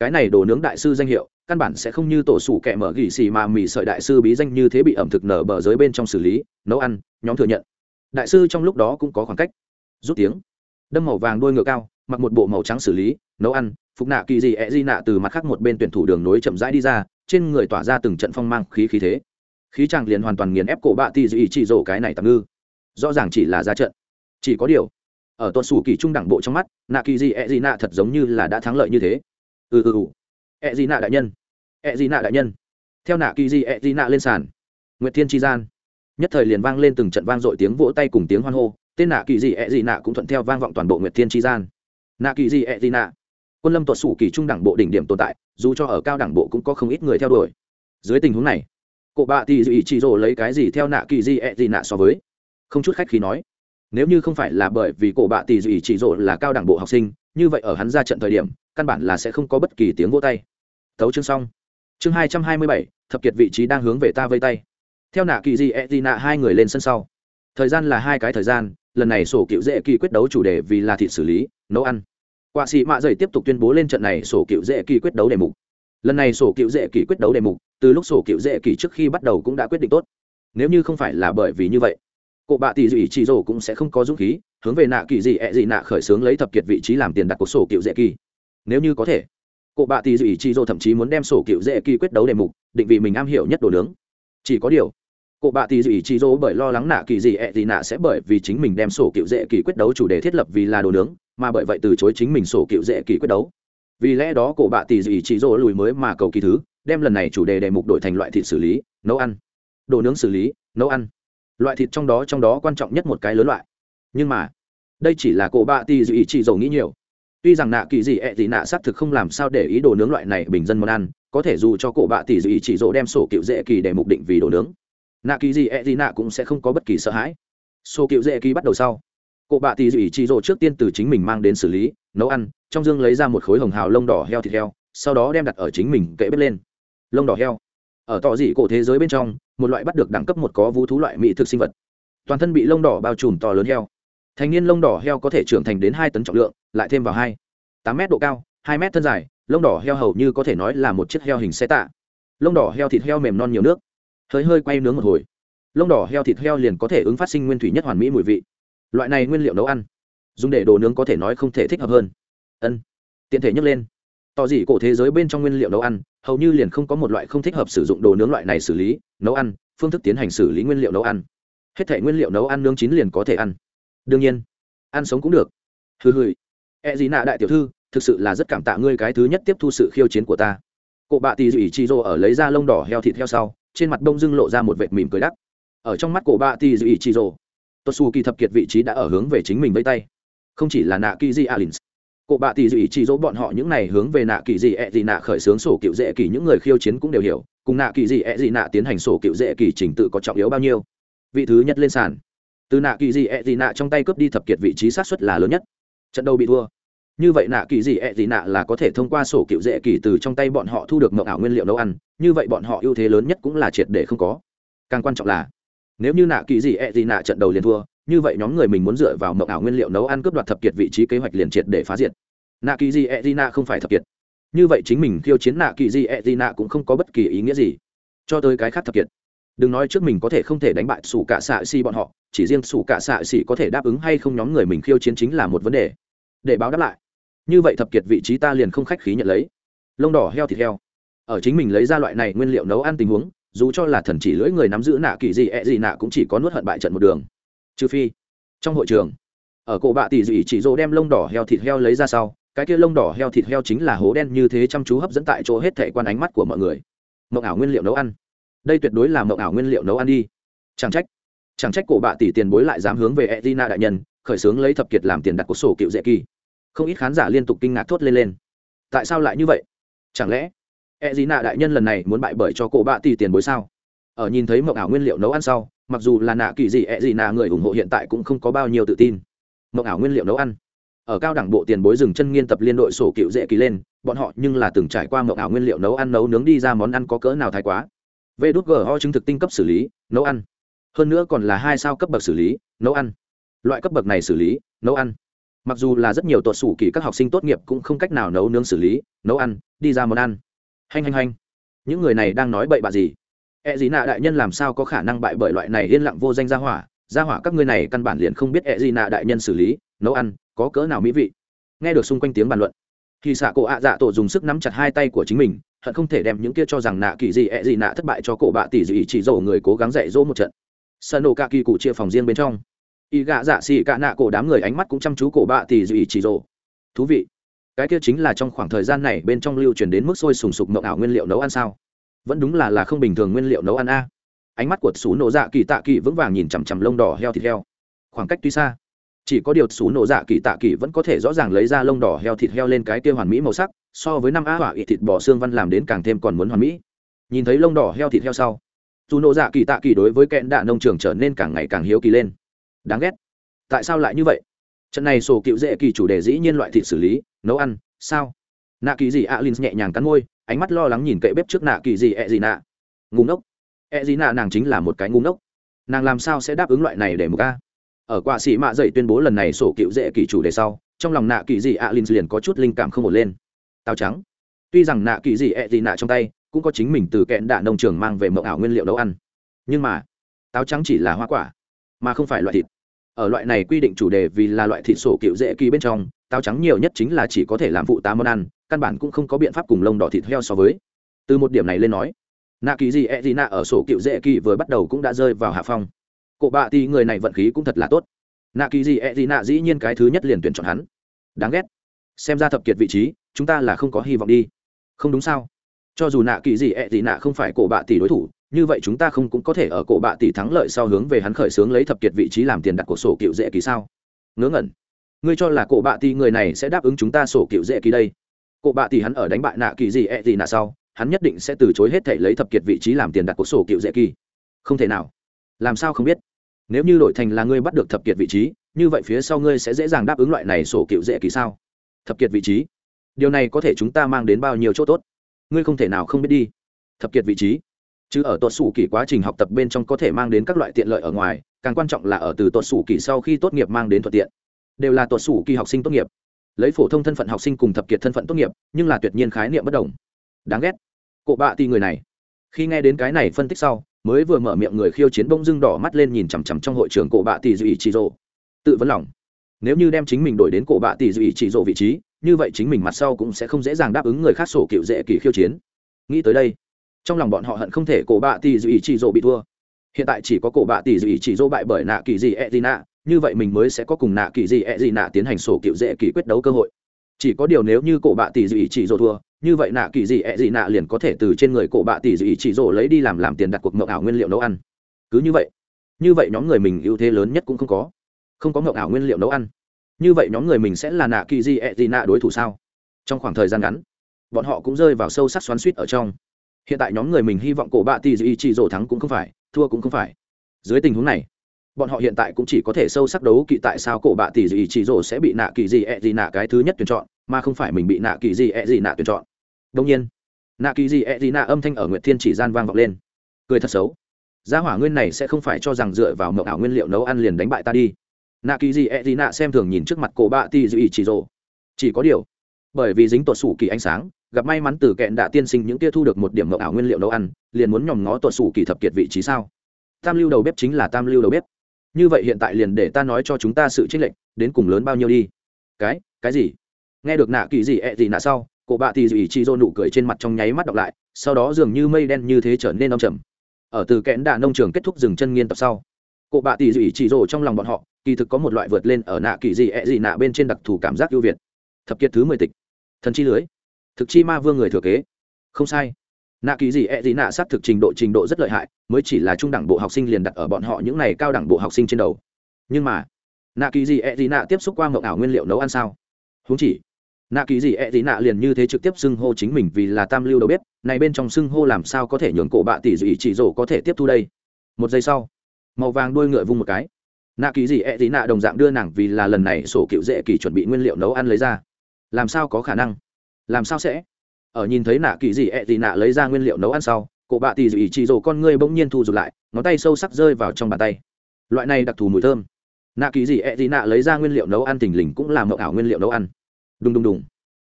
Speaker 2: cái này đồ nướng đại sư danh hiệu, căn bản sẽ không như tổ sủ kẹ mở gỉ xì mà mì sợi đại sư bí danh như thế bị ẩm thực nở bờ giới bên trong xử lý, nấu ăn, nhóm thừa nhận. Đại sư trong lúc đó cũng có khoảng cách rút tiếng. Đâm màu vàng đôi ngựa cao, mặc một bộ màu trắng xử lý, nấu ăn, phục nạ kỳ dị ẹ di nạ từ mặt khác một bên tuyển thủ đường nối chậm rãi đi ra, trên người tỏa ra từng trận phong mang khí khí thế. Khí chàng liền hoàn toàn nghiền ép cổ bạ tì dị chỉ rổ cái này tạm ngư. Rõ ràng chỉ là ra trận. Chỉ có điều, ở tuần sủ kỳ trung đẳng bộ trong mắt, nạ kỳ dị ẹ di nạ thật giống như là đã thắng lợi như thế. Ừ ừ ừ. Ẹ di nạ đại nhân. Ẹ di nạ đại nhân. Theo nạ kỳ dị ẹ di nạ lên sàn. Nguyệt thiên tri gian. Nhất thời liền vang lên từng trận vang dội tiếng vỗ tay cùng tiếng hoan hô tên nạ kỳ dị ẹ dị nạ cũng thuận theo vang vọng toàn bộ nguyệt thiên tri gian. Nạ kỳ dị ẹ dị nạ. Quân lâm tuột sủ kỳ trung đẳng bộ đỉnh điểm tồn tại, dù cho ở cao đẳng bộ cũng có không ít người theo đuổi. Dưới tình huống này cụ bạ thì dị chỉ rồ lấy cái gì theo nạ kỳ dị ẹ dị nạ so với? Không chút khách khi nói, nếu như không phải là bởi vì cổ bạ tỷ dị chỉ rộ là cao đẳng bộ học sinh, như vậy ở hắn ra trận thời điểm, căn bản là sẽ không có bất kỳ tiếng vỗ tay. Tấu chương xong. Chương hai trăm hai mươi bảy, thập kiệt vị trí đang hướng về ta vây tay. Theo nạ kỳ di e d nạ hai người lên sân sau. Thời gian là hai cái thời gian lần này sổ cựu dễ kỳ quyết đấu chủ đề vì là thịt xử lý, nấu ăn. Quạ sĩ mạ dày tiếp tục tuyên bố lên trận này sổ cựu dễ kỳ quyết đấu đề mục. Lần này sổ cựu dễ kỳ quyết đấu đề mục, từ lúc sổ cựu dễ kỳ trước khi bắt đầu cũng đã quyết định tốt. Nếu như không phải là bởi vì như vậy cụ bạ tỷ dị chỉ rổ cũng sẽ không có dũng khí, hướng về nạ kỳ dị ẹ dị nạ khởi xướng lấy thập kiệt vị trí làm tiền đặt của sổ cựu dễ kỳ. Nếu như có thể cụ bạ tỷ dị chỉ rổ thậm chí muốn đem sổ cựu dễ kỳ quyết đấu đề mục định vị mình am hiểu nhất đồ nướng. Chỉ có điều cụ bạ tỷ dị chỉ dỗ bởi lo lắng nạ kỳ dị ẹ dị nạ sẽ bởi vì chính mình đem sổ cựu dễ kỳ quyết đấu chủ đề thiết lập vì là đồ nướng, mà bởi vậy từ chối chính mình sổ cựu dễ kỳ quyết đấu. Vì lẽ đó cụ bạ tỷ dị chỉ dỗ lùi mới mà cầu kỳ thứ, đem lần này chủ đề đề mục đổi thành loại thịt xử lý, nấu ăn. Đồ nướng xử lý, nấu ăn. Loại thịt trong đó trong đó quan trọng nhất một cái lớn loại. Nhưng mà, đây chỉ là cụ bạ tì dị chỉ dầu nghĩ nhiều. Tuy rằng nạ kỳ dị ẹ thì nạ xác thực không làm sao để ý đồ nướng loại này bình dân món ăn, có thể dù cho cụ bạ tỷ dị chỉ dỗ đem sổ cựu dễ kỳ để mục định vì đồ nướng nạ kỳ gì e gì nạ cũng sẽ không có bất kỳ sợ hãi. Số cựu dễ kỳ bắt đầu sau. Cụ bạ tỷ dị chỉ dỗ trước tiên từ chính mình mang đến xử lý, nấu ăn, trong dương lấy ra một khối hồng hào lông đỏ heo thịt heo, sau đó đem đặt ở chính mình kệ bếp lên. Lông đỏ heo. Ở tỏ dị cổ thế giới bên trong, một loại bắt được đẳng cấp một có vũ thú loại mỹ thực sinh vật. Toàn thân bị lông đỏ bao trùm to lớn heo. Thành niên lông đỏ heo có thể trưởng thành đến hai tấn trọng lượng, lại thêm vào hai, tám m độ cao, hai m thân dài, lông đỏ heo hầu như có thể nói là một chiếc heo hình xe tạ. Lông đỏ heo thịt heo mềm non nhiều nước hơi hơi quay nướng một hồi. Lông đỏ heo thịt heo liền có thể ứng phát sinh nguyên thủy nhất hoàn mỹ mùi vị. Loại này nguyên liệu nấu ăn, dùng để đồ nướng có thể nói không thể thích hợp hơn. Ân, tiện thể nhấc lên. Tỏ dị cổ thế giới bên trong nguyên liệu nấu ăn, hầu như liền không có một loại không thích hợp sử dụng đồ nướng loại này xử lý, nấu ăn, phương thức tiến hành xử lý nguyên liệu nấu ăn. Hết thể nguyên liệu nấu ăn nướng chín liền có thể ăn. Đương nhiên, ăn sống cũng được. Hừ hừ. E gì nạ đại tiểu thư, thực sự là rất cảm tạ ngươi cái thứ nhất tiếp thu sự khiêu chiến của ta. Cụ bạ tì dị chi rô ở lấy ra lông đỏ heo thịt heo sau trên mặt đông dưng lộ ra một vệt mỉm cười đắc. Ở trong mắt cổ bạ dư ý chị rồ tốt su kỳ thập kiệt vị trí đã ở hướng về chính mình vây tay. Không chỉ là nạ kỳ di alins, cổ bạ tỷ ý chị rỗ bọn họ những này hướng về nạ kỳ dị ẹ dị nạ khởi xướng sổ cựu dễ kỳ những người khiêu chiến cũng đều hiểu, cùng nạ kỳ dị ẹ dị nạ tiến hành sổ cựu dễ kỳ trình tự có trọng yếu bao nhiêu. Vị thứ nhất lên sàn. Từ nạ kỳ dị ẹ dị nạ trong tay cướp đi thập kiệt vị trí sát xuất là lớn nhất. Trận đầu bị thua như vậy nạ kỳ gì ẹ gì nạ là có thể thông qua sổ cựu dễ kỳ từ trong tay bọn họ thu được mậu ảo nguyên liệu nấu ăn, như vậy bọn họ ưu thế lớn nhất cũng là triệt để không có. Càng quan trọng là, nếu như nạ kỳ gì ẹ gì nạ trận đầu liền thua, như vậy nhóm người mình muốn dựa vào mậu ảo nguyên liệu nấu ăn cướp đoạt thập kiệt vị trí kế hoạch liền triệt để phá diệt. Nạ kỳ gì e gì nạ không phải thập kiệt. Như vậy chính mình khiêu chiến nạ kỳ gì e gì nạ cũng không có bất kỳ ý nghĩa gì. Cho tới cái khác thập kiệt. Đừng nói trước mình có thể không thể đánh bại sủ cả xạ xì bọn họ, chỉ riêng sủ cả xạ xì có thể đáp ứng hay không nhóm người mình khiêu chiến chính là một vấn đề. Để báo đáp lại như vậy thập kiệt vị trí ta liền không khách khí nhận lấy. Lông đỏ heo thịt heo. Ở chính mình lấy ra loại này nguyên liệu nấu ăn tình huống, dù cho là thần chỉ lưỡi người nắm giữ nạ kỳ gì, ẹ、e、gì gì nạ cũng chỉ có nuốt hận bại trận một đường. Trừ phi, trong hội trường, ở cổ bạ tỷ dị chỉ dỗ đem lông đỏ heo thịt heo lấy ra sau, cái kia lông đỏ heo thịt heo chính là hố đen như thế chăm chú hấp dẫn tại chỗ hết thệ quan ánh mắt của mọi người. Mộng ảo nguyên liệu nấu ăn. Đây tuyệt đối là mộng ảo nguyên liệu nấu ăn đi.
Speaker 1: Chẳng trách chẳng trách cổ bạ tỷ tiền bối lại dám hướng về edina đại nhân, khởi xướng lấy thập kiệt làm tiền đặt của sổ cựu dễ kỳ không ít khán giả liên tục kinh ngạc thốt lên lên. Tại sao lại như vậy? Chẳng lẽ e gì nạ đại nhân lần này muốn bại bởi cho cổ bạ tỷ tiền bối sao? Ở nhìn thấy mộng ảo nguyên liệu nấu ăn sau, mặc dù là nạ kỳ gì e gì nạ người ủng hộ hiện tại cũng không có bao nhiêu tự tin. Mộng ảo nguyên liệu nấu ăn. Ở cao đẳng bộ tiền bối dừng chân nghiên tập liên đội sổ cựu dễ kỳ lên, bọn họ nhưng là từng trải qua mộng ảo nguyên liệu nấu ăn nấu nướng đi ra món ăn có cỡ nào thái quá. Vê đút ho chứng thực tinh cấp xử lý, nấu ăn. Hơn nữa còn là hai sao cấp bậc xử lý, nấu ăn. Loại cấp bậc này xử lý, nấu ăn mặc dù là rất nhiều tuột sủ kỳ các học sinh tốt nghiệp cũng không cách nào nấu nướng xử lý, nấu ăn, đi ra món ăn. Hành hành hành những người này đang nói bậy bạ gì? E gì nạ đại nhân làm sao có khả năng bại bởi loại này yên lặng vô danh gia hỏa? Gia hỏa các ngươi này căn bản liền không biết E gì nạ đại nhân xử lý, nấu ăn, có cỡ nào mỹ vị? Nghe được xung quanh tiếng bàn luận thì xạ cổ ạ dạ tổ dùng sức nắm chặt hai tay của chính mình, hận không thể đem những kia cho rằng nạ kỳ gì e gì nạ thất bại cho cổ bạ tỷ dị chỉ dỗ người cố gắng dạy dỗ một trận. Sân nổ cả kỳ cụ chia phòng riêng bên trong y gạ dạ xì cả nạ cổ đám người ánh mắt cũng chăm chú cổ bạ tỷ dị chỉ rồ. Thú vị. Cái kia chính là trong khoảng thời gian này bên trong lưu truyền đến mức sôi sùng sục mộng ảo nguyên liệu nấu ăn sao? Vẫn đúng là là không bình thường nguyên liệu nấu ăn a. Ánh mắt của xú nổ dạ kỳ tạ kỳ vững vàng nhìn chằm chằm lông đỏ heo thịt heo. Khoảng cách tuy xa, chỉ có điều xú nổ dạ kỳ tạ kỳ vẫn có thể rõ ràng lấy ra lông đỏ heo thịt heo lên cái kia hoàn mỹ màu sắc, so với năm a hỏa ị thịt bò xương văn làm đến càng thêm còn muốn hoàn mỹ. Nhìn thấy lông đỏ heo thịt heo sau dù nổ dạ kỳ tạ kỳ đối với kẹn đạ nông trường trở nên càng ngày càng hiếu kỳ lên đáng ghét. Tại sao lại như vậy? Trận này sổ cựu dễ kỳ chủ đề dĩ nhiên loại thịt xử lý, nấu ăn, sao? Nạ kỳ gì alin nhẹ nhàng cắn môi, ánh mắt lo lắng nhìn kệ bếp trước nạ kỳ gì ẹ gì nạ. Ngúng ốc ẹ e gì nạ nàng chính là một cái ngúng ốc nàng làm sao sẽ đáp ứng loại này để một ca? Ở quả sĩ mạ dậy tuyên bố lần này sổ cựu dễ kỳ chủ đề sau, trong lòng nạ kỳ gì alin liền có chút linh cảm không ổn lên. Táo trắng. Tuy rằng nạ kỳ gì ẹ gì nạ trong tay cũng có chính mình từ kẹn đạ nông trường mang về mẫu ảo nguyên liệu nấu ăn. Nhưng mà táo trắng chỉ là hoa quả mà không phải loại thịt. Ở loại này quy định chủ đề vì là loại thịt sổ cựu dễ kỳ bên trong, táo trắng nhiều nhất chính là chỉ có thể làm phụ tá món ăn, căn bản cũng không có biện pháp cùng lông đỏ thịt heo so với. Từ một điểm này lên nói nạ kỳ gì e gì nạ ở sổ cựu dễ kỳ vừa bắt đầu cũng đã rơi vào hạ phong. Cổ bạ thì người này vận khí cũng thật là tốt. Nạ kỳ gì e gì nạ dĩ nhiên cái thứ nhất liền tuyển chọn hắn. Đáng ghét. Xem ra thập kiệt vị trí, chúng ta là không có hy vọng đi. Không đúng sao? Cho dù nạ kỳ gì e gì nạ không phải cổ bạ tỷ đối thủ như vậy chúng ta không cũng có thể ở cổ bạ tỷ thắng lợi sau hướng về hắn khởi xướng lấy thập kiệt vị trí làm tiền đặt của sổ cựu dễ kỳ sao? Ngớ ngẩn. Ngươi cho là cổ bạ tỷ người này sẽ đáp ứng chúng ta sổ cựu dễ kỳ đây? Cổ bạ tỷ hắn ở đánh bại nạ kỳ gì ẹ、e、gì gì nạ sau, hắn nhất định sẽ từ chối hết thể lấy thập kiệt vị trí làm tiền đặt của sổ cựu dễ kỳ. Không thể nào. Làm sao không biết? Nếu như đổi thành là ngươi bắt được thập kiệt vị trí, như vậy phía sau ngươi sẽ dễ dàng đáp ứng loại này sổ cựu dễ kỳ sao? Thập kiệt vị trí? Điều này có thể chúng ta mang đến bao nhiêu chỗ tốt? Ngươi không thể nào không biết đi. Thập kiệt vị trí? Chứ ở tuột sủ kỳ quá trình học tập bên trong có thể mang đến các loại tiện lợi ở ngoài, càng quan trọng là ở từ tuột sủ kỳ sau khi tốt nghiệp mang đến thuận tiện. Đều là tuột sủ kỳ học sinh tốt nghiệp. Lấy phổ thông thân phận học sinh cùng thập kiệt thân phận tốt nghiệp, nhưng là tuyệt nhiên khái niệm bất đồng. Đáng ghét. Cộ bạ thì người này. Khi nghe đến cái này phân tích sau, mới vừa mở miệng người khiêu chiến bông dưng đỏ mắt lên nhìn chằm chằm trong hội trường cổ bạ tỷ dù ý chỉ rộ tự vấn lòng. Nếu như đem chính mình đổi đến cổ bạ tỷ dù ý chỉ rộ vị trí, như vậy chính mình mặt sau cũng sẽ không dễ dàng đáp ứng người khác sổ cựu dễ kỳ khiêu chiến. Nghĩ tới đây trong lòng bọn họ hận không thể cổ bạ tỷ dù ý chỉ dỗ bị thua. Hiện tại chỉ có cổ bạ tỷ dù ý chỉ dỗ bại bởi nạ kỳ gì e gì nạ, như vậy mình mới sẽ có cùng nạ kỳ gì e gì nạ tiến hành sổ cựu dễ kỳ quyết đấu cơ hội. Chỉ có điều nếu như cổ bạ tỷ dù ý chỉ dỗ thua, như vậy nạ kỳ gì e gì nạ liền có thể từ trên người cổ bạ tỷ dù ý chỉ dỗ lấy đi làm làm tiền đặt cuộc mộng ảo nguyên liệu nấu ăn. Cứ như vậy như vậy nhóm người mình ưu thế lớn nhất cũng không có. Không có mộng ảo nguyên liệu nấu ăn. Như vậy nhóm người mình sẽ là nạ kỳ dị ẹ gì e nạ đối thủ sao? Trong khoảng thời gian ngắn, bọn họ cũng rơi vào sâu sắc xoắn suýt ở trong hiện tại nhóm người mình hy vọng cổ bạ tỷ dị chỉ rổ thắng cũng không phải thua cũng không phải. Dưới tình huống này bọn họ hiện tại cũng chỉ có thể sâu sắc đấu kỵ tại sao cổ bạ tỷ dị chỉ rổ sẽ bị nạ kỳ gì ẹ gì nạ cái thứ nhất tuyển chọn mà không phải mình bị nạ kỳ gì ẹ gì nạ tuyển chọn. Đông nhiên nạ kỳ gì ẹ gì nạ âm thanh ở nguyệt thiên chỉ gian vang vọng lên. Cười thật xấu. Gia hỏa nguyên này sẽ không phải cho rằng dựa vào mậu ảo nguyên liệu nấu ăn liền đánh bại ta đi. Nạ kỳ gì ẹ gì nạ xem thường nhìn trước mặt cổ bạ tỷ dị chỉ rổ, chỉ có điều bởi vì dính tuột sủ kỳ ánh sáng gặp may mắn từ kẹn đã tiên sinh những tia thu được một điểm ngậu ảo nguyên liệu nấu ăn, liền muốn nhòm ngó tuột sủ kỳ thập kiệt vị trí sao? Tam lưu đầu bếp chính là tam lưu đầu bếp. Như vậy hiện tại liền để ta nói cho chúng ta sự trích lệnh đến cùng lớn bao nhiêu đi? Cái cái gì? Nghe được nạ kỳ gì ẹ gì nạ sau, cổ bạ tỷ dị chi dô nụ cười trên mặt trong nháy mắt đọc lại, sau đó dường như mây đen như thế trở nên đông trầm. Ở từ kẽn đạ nông trường kết thúc dừng chân nghiên tập sau, cổ bạ tỷ dị chỉ rồ trong lòng bọn họ, kỳ thực có một loại vượt lên ở nạ kỳ gì ẹ gì nạ bên trên đặc thù cảm giác ưu việt. Thập kiệt thứ mười tịch. Thần chi lưới thực chi ma vương người thừa kế. Không sai. Nạ kỳ gì e gì nạ t thực trình độ trình độ rất lợi hại, mới chỉ là trung đẳng bộ học sinh liền đặt ở bọn họ những này cao đẳng bộ học sinh trên đầu. Nhưng mà, nạ kỳ gì e gì nạ tiếp xúc qua mậu ảo nguyên liệu nấu ăn sao? Húng chỉ, nạ kỳ gì e gì nạ liền như thế trực tiếp xưng hô chính mình vì là tam lưu đầu bếp, này bên trong xưng hô làm sao có thể nhường cổ bạ tỷ dị chỉ rổ có thể tiếp thu đây? Một giây sau, màu vàng đuôi ngựa vung một cái. Nạ kỳ gì e gì nạ đồng dạng đưa nàng vì là lần này sổ cựu dễ kỳ chuẩn bị nguyên liệu nấu ăn lấy ra. Làm sao có khả năng? Làm sao sẽ? Ở nhìn thấy nạ kỳ gì e gì nạ lấy ra nguyên liệu nấu ăn sau, cổ bạ tì dị chỉ rồ con ngươi bỗng nhiên thu rụt lại, ngón tay sâu sắc rơi vào trong bàn tay. Loại này đặc thù mùi thơm. Nạ kỳ gì e gì nạ lấy ra nguyên liệu nấu ăn thình lình cũng làm mậu ảo nguyên liệu nấu ăn. Đùng đùng đùng.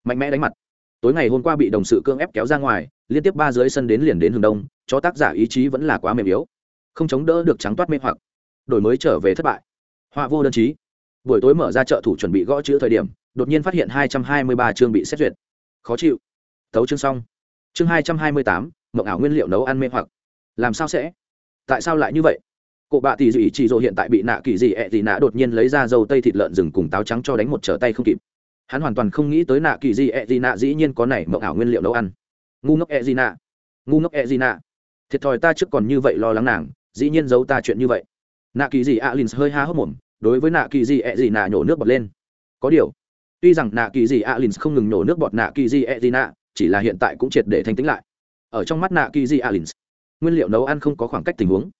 Speaker 1: Mạnh mẽ đánh mặt. Tối ngày hôm qua bị đồng sự cưỡng ép kéo ra ngoài, liên tiếp ba dưới sân đến liền đến hướng đông, cho tác giả ý chí vẫn là quá mềm yếu. Không chống đỡ được trắng toát mê hoặc. Đổi mới trở về thất bại. Họa vô đơn chí. Buổi tối mở ra chợ thủ chuẩn bị gõ chữ thời điểm, đột nhiên phát hiện hai trăm hai mươi ba chương bị xét duyệt khó chịu. Tấu chương xong. Chương hai trăm hai mươi tám, mộng ảo nguyên liệu nấu ăn mê hoặc. Làm sao sẽ? Tại sao lại như vậy? Cụ bạ tỷ dị chỉ dỗ hiện tại bị nạ kỳ dị ẹ、e、thì nạ đột nhiên lấy ra dâu tây thịt lợn rừng cùng táo trắng cho đánh một trở tay không kịp. Hắn hoàn toàn không nghĩ tới nạ kỳ dị ẹ、e、thì nạ dĩ nhiên có này mộng ảo nguyên liệu nấu ăn. Ngu ngốc ẹ、e、gì nạ. Ngu ngốc ẹ、e、gì nạ. Thiệt thòi ta trước còn như vậy lo lắng nàng, dĩ nhiên giấu ta chuyện như vậy. Nạ kỳ dị alin hơi ha hốc mồm, đối với nạ kỳ dị ẹ、e、gì nạ nhổ nước bật lên. Có điều tuy rằng nạ kỳ dị alin không ngừng nhổ nước bọt nạ kỳ dị edina, chỉ là hiện tại cũng triệt để thanh tĩnh lại. Ở trong mắt nạ kỳ dị alin nguyên liệu nấu ăn không có khoảng cách tình huống.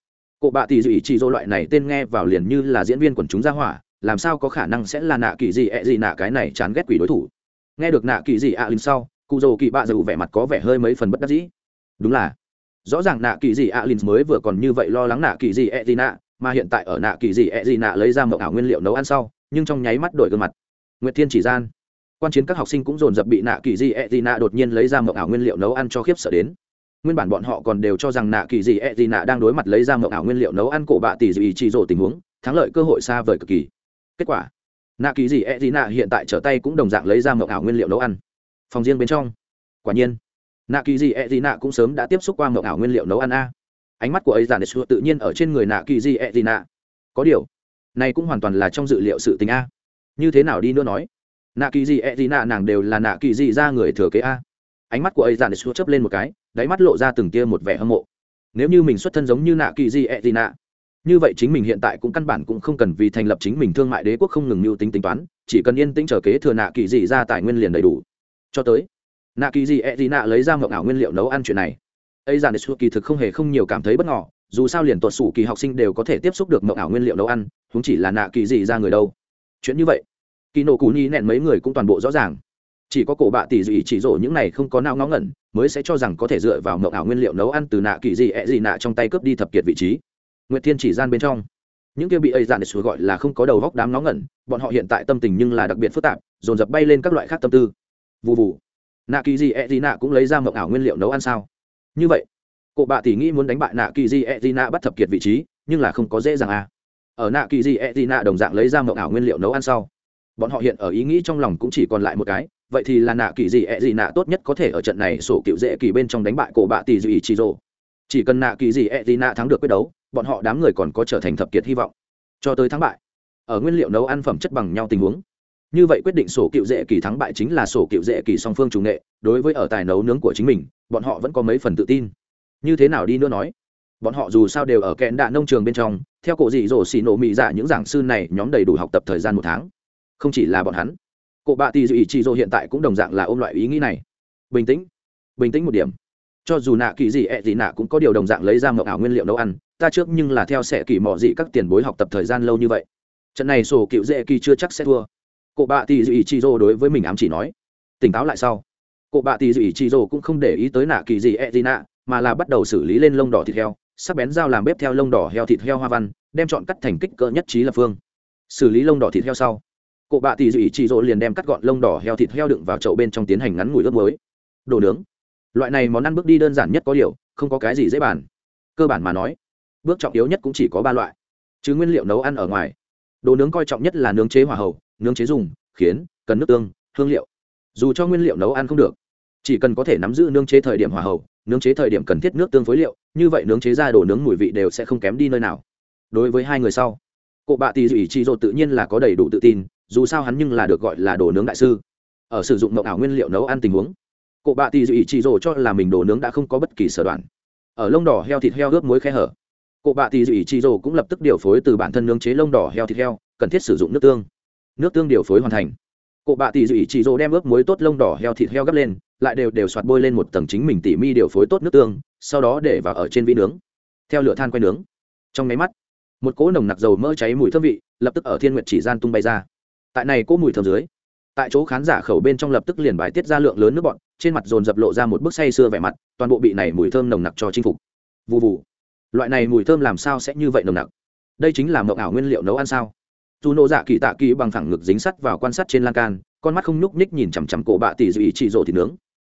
Speaker 1: Cụ bạ tỷ dị chỉ dô loại này tên nghe vào liền như là diễn viên quần chúng ra hỏa, làm sao có khả năng sẽ là nạ kỳ dị ẹ gì nạ cái này chán ghét quỷ đối thủ? Nghe được nạ kỳ dị alin sau, cụ dô kỳ bạ dầu vẻ mặt có vẻ hơi mấy phần bất đắc dĩ. Đúng là, rõ ràng nạ kỳ dị alin mới vừa còn như vậy lo lắng nạ kỳ dị ẹ gì nạ mà hiện tại ở nạ kỳ dị ẹ gì nạ lấy ra mộng ảo nguyên liệu nấu ăn sau, nhưng trong nháy mắt đổi gương mặt nguyệt thiên chỉ gian. Quan chiến các học sinh cũng dồn dập bị nạ kỳ dị e gì nạ đột nhiên lấy ra mậu ảo nguyên liệu nấu ăn cho khiếp sợ đến. Nguyên bản bọn họ còn đều cho rằng nạ kỳ dị e gì nạ đang đối mặt lấy ra mậu ảo nguyên liệu nấu ăn cổ bạ tỷ dị chỉ rổ tình huống, thắng lợi cơ hội xa vời cực kỳ. Kết quả, nạ kỳ dị e gì nạ hiện tại trở tay cũng đồng dạng lấy ra mậu ảo nguyên liệu nấu ăn. Phòng riêng bên trong, quả nhiên, nạ kỳ dị e gì nạ cũng sớm đã tiếp xúc qua mậu ảo nguyên liệu nấu ăn a. Ánh mắt của ấy giản tự nhiên ở trên người nạ kỳ dị e gì nạ. Có điều, này cũng hoàn toàn là trong dự liệu sự tình a như thế nào đi nữa nói? Nạ kỳ gì ẹ gì nạ, nàng đều là nạ kỳ gì ra người thừa kế a. Ánh mắt của ấy giản xua chớp lên một cái, đáy mắt lộ ra từng tia một vẻ hâm mộ. Nếu như mình xuất thân giống như nạ kỳ gì ẹ gì nạ, như vậy chính mình hiện tại cũng căn bản cũng không cần vì thành lập chính mình thương mại đế quốc không ngừng mưu tính tính toán, chỉ cần yên tĩnh trở kế thừa nạ kỳ gì ra tài nguyên liền đầy đủ. Cho tới, nạ kỳ gì ẹ gì nạ lấy ra mộng ảo nguyên liệu nấu ăn chuyện này. Ấy giản xua kỳ thực không hề không nhiều cảm thấy bất ngờ, dù sao liền tuột sủ kỳ học sinh đều có thể tiếp xúc được mộng ảo nguyên liệu nấu ăn chúng chỉ là nạ kỳ gì ra người đâu. Chuyện như vậy kỳ nổ cù nhi nẹn mấy người cũng toàn bộ rõ ràng. Chỉ có cổ bạ tỷ dị chỉ rổ những này không có nao ngó ngẩn, mới sẽ cho rằng có thể dựa vào mậu ảo nguyên liệu nấu ăn từ nạ kỳ dị ẹ gì nạ trong tay cướp đi thập kiệt vị trí. Nguyệt thiên chỉ gian bên trong, những kia bị ây dạn xuống gọi là không có đầu góc đám ngó ngẩn, bọn họ hiện tại tâm tình nhưng là đặc biệt phức tạp, dồn dập bay lên các loại khác tâm tư. Vụ vụ nạ kỳ dị ẹ gì nạ cũng lấy ra mậu ảo nguyên liệu nấu ăn sao? Như vậy, cổ bạ tỷ nghĩ muốn đánh bại nạ kỳ dị ẹ gì nạ bắt thập kiệt vị trí, nhưng là không có dễ dàng à. Ở nạ kỳ dị ẹ gì nạ đồng dạng lấy ra mậu ảo nguyên liệu nấu ăn sau bọn họ hiện ở ý nghĩ trong lòng cũng chỉ còn lại một cái, vậy thì là nạ kỳ gì, ẹ gì nạ tốt nhất có thể ở trận này sổ cựu dễ kỳ bên trong đánh bại cổ bạ tỷ dị chỉ rồ. Chỉ cần nạ kỳ gì, ẹ gì nạ thắng được quyết đấu, bọn họ đám người còn có trở thành thập kiệt hy vọng. Cho tới thắng bại, ở nguyên liệu nấu ăn phẩm chất bằng nhau tình huống. Như vậy quyết định sổ cựu dễ kỳ thắng bại chính là sổ cựu dễ kỳ song phương chủ nghệ, đối với ở tài nấu nướng của chính mình, bọn họ vẫn có mấy phần tự tin. Như thế nào đi nữa nói? Bọn họ dù sao đều ở kẽn đạ nông trường bên trong, theo cổ dị dỗ xì nổ mị dạ những giảng sư này, nhóm đầy đủ học tập thời gian một tháng không chỉ là bọn hắn, cụ bạ tỷ dị chị dô hiện tại cũng đồng dạng là ôm loại ý nghĩ này. Bình tĩnh bình tĩnh một điểm. Cho dù nạ kỳ gì, ẹ gì nạ cũng có điều đồng dạng lấy ra mậu ảo nguyên liệu nấu ăn, ta trước nhưng là theo sẽ kỳ mò dị các tiền bối học tập thời gian lâu như vậy. Trận này sổ cựu dễ kỳ chưa chắc sẽ thua. Cụ bạ tỷ dị chị dô đối với mình ám chỉ nói, tỉnh táo lại sau. Cụ bạ tỷ dị chị dô cũng không để ý tới nạ kỳ gì, ẹ gì nạ, mà là bắt đầu xử lý lên lông đỏ thịt heo, sắc bén dao làm bếp theo lông đỏ heo thịt heo hoa văn, đem chọn cắt thành kích cỡ nhất trí lập phương. Xử lý lông đỏ thịt heo sau cụ bạ tỷ dị chỉ rộ liền đem cắt gọn lông đỏ heo thịt heo đựng vào chậu bên trong tiến hành ngắn ngủi ướp mới đồ nướng. Loại này món ăn bước đi đơn giản nhất có điều, không có cái gì dễ bàn. Cơ bản mà nói, bước trọng yếu nhất cũng chỉ có ba loại, chứ nguyên liệu nấu ăn ở ngoài. Đồ nướng coi trọng nhất là nướng chế hỏa hậu nướng chế dùng, khiến, cần nước tương, hương liệu. Dù cho nguyên liệu nấu ăn không được, chỉ cần có thể nắm giữ nướng chế thời điểm hỏa hậu nướng chế thời điểm cần thiết nước tương phối liệu, như vậy nướng chế ra đồ nướng mùi vị đều sẽ không kém đi nơi nào. Đối với hai người sau cụ bạ tỷ dị chỉ rộ tự nhiên là có đầy đủ tự tin dù sao hắn nhưng là được gọi là đồ nướng đại sư. Ở sử dụng mậu ảo nguyên liệu nấu ăn tình huống cụ bạ tỷ dự ý chỉ rồ cho là mình đồ nướng đã không có bất kỳ sở đoạn. Ở lông đỏ heo thịt heo ướp muối khe hở cụ bạ tỷ dự ý chỉ rồ cũng lập tức điều phối từ bản thân nướng chế lông đỏ heo thịt heo, cần thiết sử dụng nước tương. Nước tương điều phối hoàn thành. Cụ bạ tỷ dự ý chỉ rồ đem ướp muối tốt lông đỏ heo thịt heo gấp lên, lại đều đều soạt bôi lên một tầng chính mình tỉ mi điều phối tốt nước tương, sau đó để vào ở trên vi nướng, theo lửa than quay nướng. Trong máy mắt, một cỗ nồng nặc dầu mỡ cháy mùi thơm vị, lập tức ở thiên nguyệt chỉ gian tung bay ra tại này cỗ mùi thơm dưới tại chỗ khán giả khẩu bên trong lập tức liền bài tiết ra lượng lớn nước bọn trên mặt dồn dập lộ ra một bức say sưa vẻ mặt toàn bộ bị này mùi thơm nồng nặc cho chinh phục. Vụ vụ loại này mùi thơm làm sao sẽ như vậy nồng nặc? Đây chính là mộng ảo nguyên liệu nấu ăn sao? Dù nộ dạ kỳ tạ kỳ bằng thẳng ngực dính sắt vào quan sát trên lan can con mắt không nhúc nhích nhìn chằm chằm cổ bạ tỉ dị chỉ rộ thịt nướng.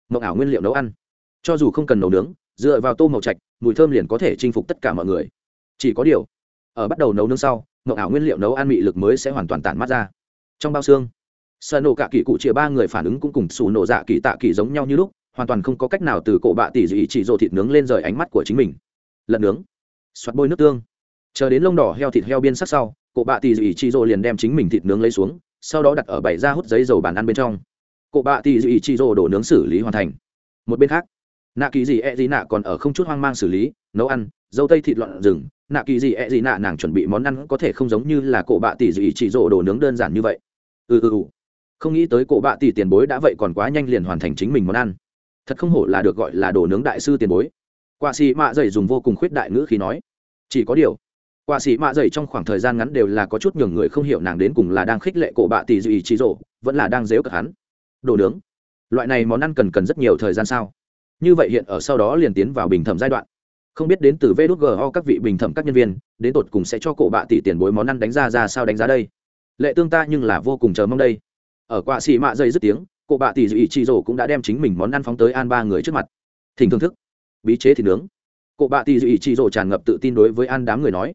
Speaker 1: Mộng ảo nguyên liệu nấu ăn. Cho dù không cần nấu nướng dựa vào tô màu trạch, mùi thơm liền có thể chinh phục tất cả mọi người. Chỉ có điều ở bắt đầu nấu nướng sau mộng ảo nguyên liệu nấu ăn mị lực mới sẽ hoàn toàn tản mát ra trong bao xương. Sợ nổ cả kỳ cụ chia ba người phản ứng cũng cùng sủ nổ dạ kỳ tạ kỳ giống nhau như lúc, hoàn toàn không có cách nào từ cổ bạ tỉ dị chỉ rộ thịt nướng lên rời ánh mắt của chính mình. Lật nướng. Xoát bôi nước tương. Chờ đến lông đỏ heo thịt heo biên sắc sau, cổ bạ tỉ dị chỉ rộ liền đem chính mình thịt nướng lấy xuống, sau đó đặt ở bảy ra hút giấy dầu bàn ăn bên trong. Cổ bạ tỉ dị chỉ rộ đổ nướng xử lý hoàn thành. Một bên khác, nạ kỳ dị e dị nạ còn ở không chút hoang mang xử lý, nấu ăn, dâu tây thịt loạn rừng. Nạ kỳ dị e dị nạ nàng chuẩn bị món ăn có thể không giống như là cổ bạ tỉ dị chỉ rộ đổ nướng đơn giản như vậy ừ ừ ừ. Không nghĩ tới cổ bạ tỷ tiền bối đã vậy còn quá nhanh liền hoàn thành chính mình món ăn. Thật không hổ là được gọi là đồ nướng đại sư tiền bối. Quạ sĩ mạ dày dùng vô cùng khuyết đại ngữ khi nói. Chỉ có điều, quạ sĩ mạ dày trong khoảng thời gian ngắn đều là có chút nhường người không hiểu nàng đến cùng là đang khích lệ cổ bạ tỷ dị trí rộ vẫn là đang dếu cật hắn. Đồ nướng. Loại này món ăn cần cần rất nhiều thời gian sao? Như vậy hiện ở sau đó liền tiến vào bình thẩm giai đoạn. Không biết đến từ vđgo các vị bình thẩm các nhân viên, đến tột cùng sẽ cho cổ bạ tỷ tiền bối món ăn đánh ra ra sao đánh giá đây? Lệ tương ta nhưng là vô cùng chờ mong đây. Ở quạ xì mạ dây dứt tiếng cụ bạ tỷ dị chị rổ cũng đã đem chính mình món ăn phóng tới an ba người trước mặt. Thỉnh thưởng thức. Bí chế thì nướng. Cụ bạ tỷ dị chị rổ tràn ngập tự tin đối với an đám người nói.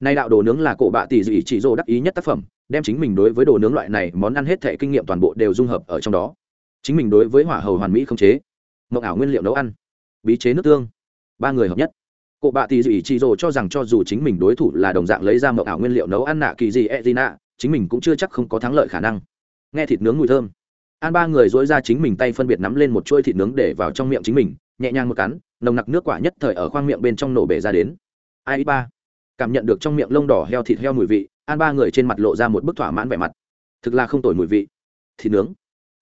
Speaker 1: Nay đạo đồ nướng là cụ bạ tỷ dị chị rổ đắc ý nhất tác phẩm, đem chính mình đối với đồ nướng loại này món ăn hết thể kinh nghiệm toàn bộ đều dung hợp ở trong đó. Chính mình đối với hỏa hầu hoàn mỹ không chế, mộng ảo nguyên liệu nấu ăn, bí chế nước tương, ba người hợp nhất. Cụ bạ tỷ dị chị rổ cho rằng cho dù chính mình đối thủ là đồng dạng lấy ra mộng ảo nguyên liệu nấu ăn nạ kỳ gì e gì nạ chính mình cũng chưa chắc không có thắng lợi khả năng. Nghe thịt nướng mùi thơm. An ba người dối ra chính mình tay phân biệt nắm lên một chuôi thịt nướng để vào trong miệng chính mình, nhẹ nhàng một cắn, nồng nặc nước quả nhất thời ở khoang miệng bên trong nổ bể ra đến. Ai ba? Cảm nhận được trong miệng lông đỏ heo thịt heo mùi vị, an ba người trên mặt lộ ra một bức thỏa mãn vẻ mặt. Thực là không tồi mùi vị. Thịt nướng.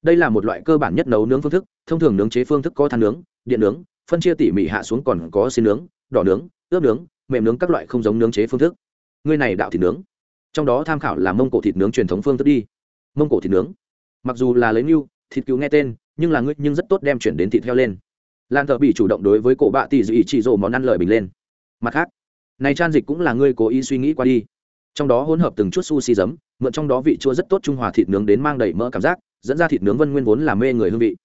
Speaker 1: Đây là một loại cơ bản nhất nấu nướng phương thức, thông thường nướng chế phương thức có than nướng, điện nướng, phân chia tỉ mỉ hạ xuống còn có xin nướng, đỏ nướng, ướp nướng, mềm nướng các loại không giống nướng chế phương thức. Ngươi này đạo thịt nướng trong đó tham khảo là mông cổ thịt nướng truyền thống phương thức đi. Mông cổ thịt nướng. Mặc dù là lấy mưu, thịt cứu nghe tên, nhưng là ngươi nhưng rất tốt đem chuyển đến thịt heo lên. Lan thợ bị chủ động đối với cổ bạ tỷ dị chỉ rộ món ăn lợi bình lên. Mặt khác, này trang dịch cũng là ngươi cố ý suy nghĩ qua đi. Trong đó hỗn hợp từng chút sushi giấm, mượn trong đó vị chua rất tốt trung hòa thịt nướng đến mang đầy mỡ cảm giác, dẫn ra thịt nướng vân nguyên vốn làm mê người hương vị.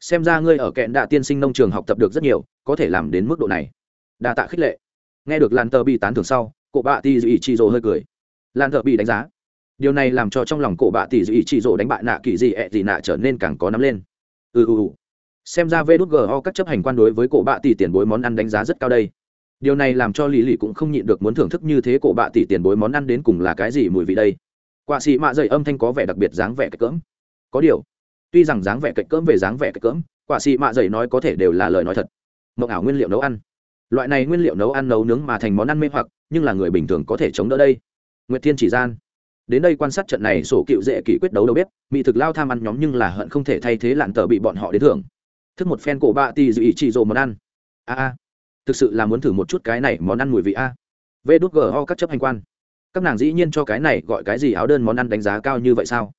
Speaker 1: Xem ra ngươi ở kẹn đạ tiên sinh nông trường học tập được rất nhiều, có thể làm đến mức độ này. Đa tạ khích lệ. Nghe được lan tờ bị tán thưởng sau, cổ bạ tỷ dị chỉ rồ hơi cười lan thợ bị đánh giá. Điều này làm cho trong lòng cổ bạ tỷ dị chỉ rộ đánh bại nạ kỳ dị ẹ dị nạ trở nên càng có nắm lên. Ừ ừ ừ. Xem ra vê đút go các chấp hành quan đối với cổ bạ tỷ tiền bối món ăn đánh giá rất cao đây. Điều này làm cho lì lì cũng không nhịn được muốn thưởng thức như thế cổ bạ tỷ tiền bối món ăn đến cùng là cái gì mùi vị đây. Quạ xị mạ dày âm thanh có vẻ đặc biệt dáng vẻ cạch cỡm có điều, tuy rằng dáng vẻ cạch cỡm về dáng vẻ cạch cỡm quạ xị mạ dày nói có thể đều là lời nói thật. Mộng ảo nguyên liệu nấu ăn. Loại này nguyên liệu nấu ăn nấu nướng mà thành món ăn mê hoặc, nhưng là người bình thường có thể chống đỡ đây nguyệt thiên chỉ gian. Đến đây quan sát trận này, sổ cựu dễ kỷ quyết đấu đâu biết mỹ thực lao tham ăn nhóm nhưng là hận không thể thay thế lạn tờ bị bọn họ đến thưởng. Thức một phen cổ bạ tì dự ý chỉ dồ món ăn. A a. Thực sự là muốn thử một chút cái này món ăn mùi vị a. Vê đốt gờ ho các chấp hành quan. Các nàng dĩ nhiên cho cái này gọi cái gì áo đơn món ăn đánh giá cao như vậy sao?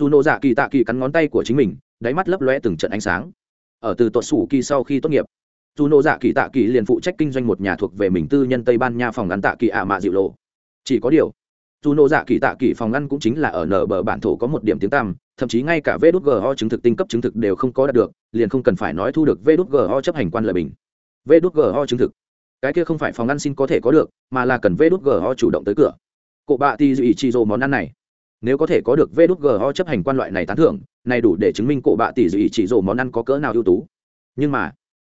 Speaker 1: Dù nộ dạ kỳ tạ kỳ cắn ngón tay của chính mình, đáy mắt lấp lóe từng trận ánh sáng. Ở từ tuột sủ kỳ sau khi tốt nghiệp, dù nộ dạ kỳ tạ kỳ liền phụ trách kinh doanh một nhà thuộc về mình tư nhân tây ban nha phòng ngắn tạ kỳ ạ mạ dịu lộ. Chỉ có điều dù nộ dạ kỳ tạ kỳ phòng ngăn cũng chính là ở nở bờ bản thổ có một điểm tiếng tăm, thậm chí ngay cả vê đút ho chứng thực tinh cấp chứng thực đều không có đạt được, liền không cần phải nói thu được vê đút ho chấp hành quan lợi bình. Vê đút ho chứng thực. Cái kia không phải phòng ngăn xin có thể có được, mà là cần vê đút ho chủ động tới cửa. Cụ bạ thì ý chi dô món ăn này. Nếu có thể có được vê đút ho chấp hành quan loại này tán thưởng, này đủ để chứng minh cụ bạ tỷ ý chỉ dô món ăn có cỡ nào ưu tú. Nhưng mà,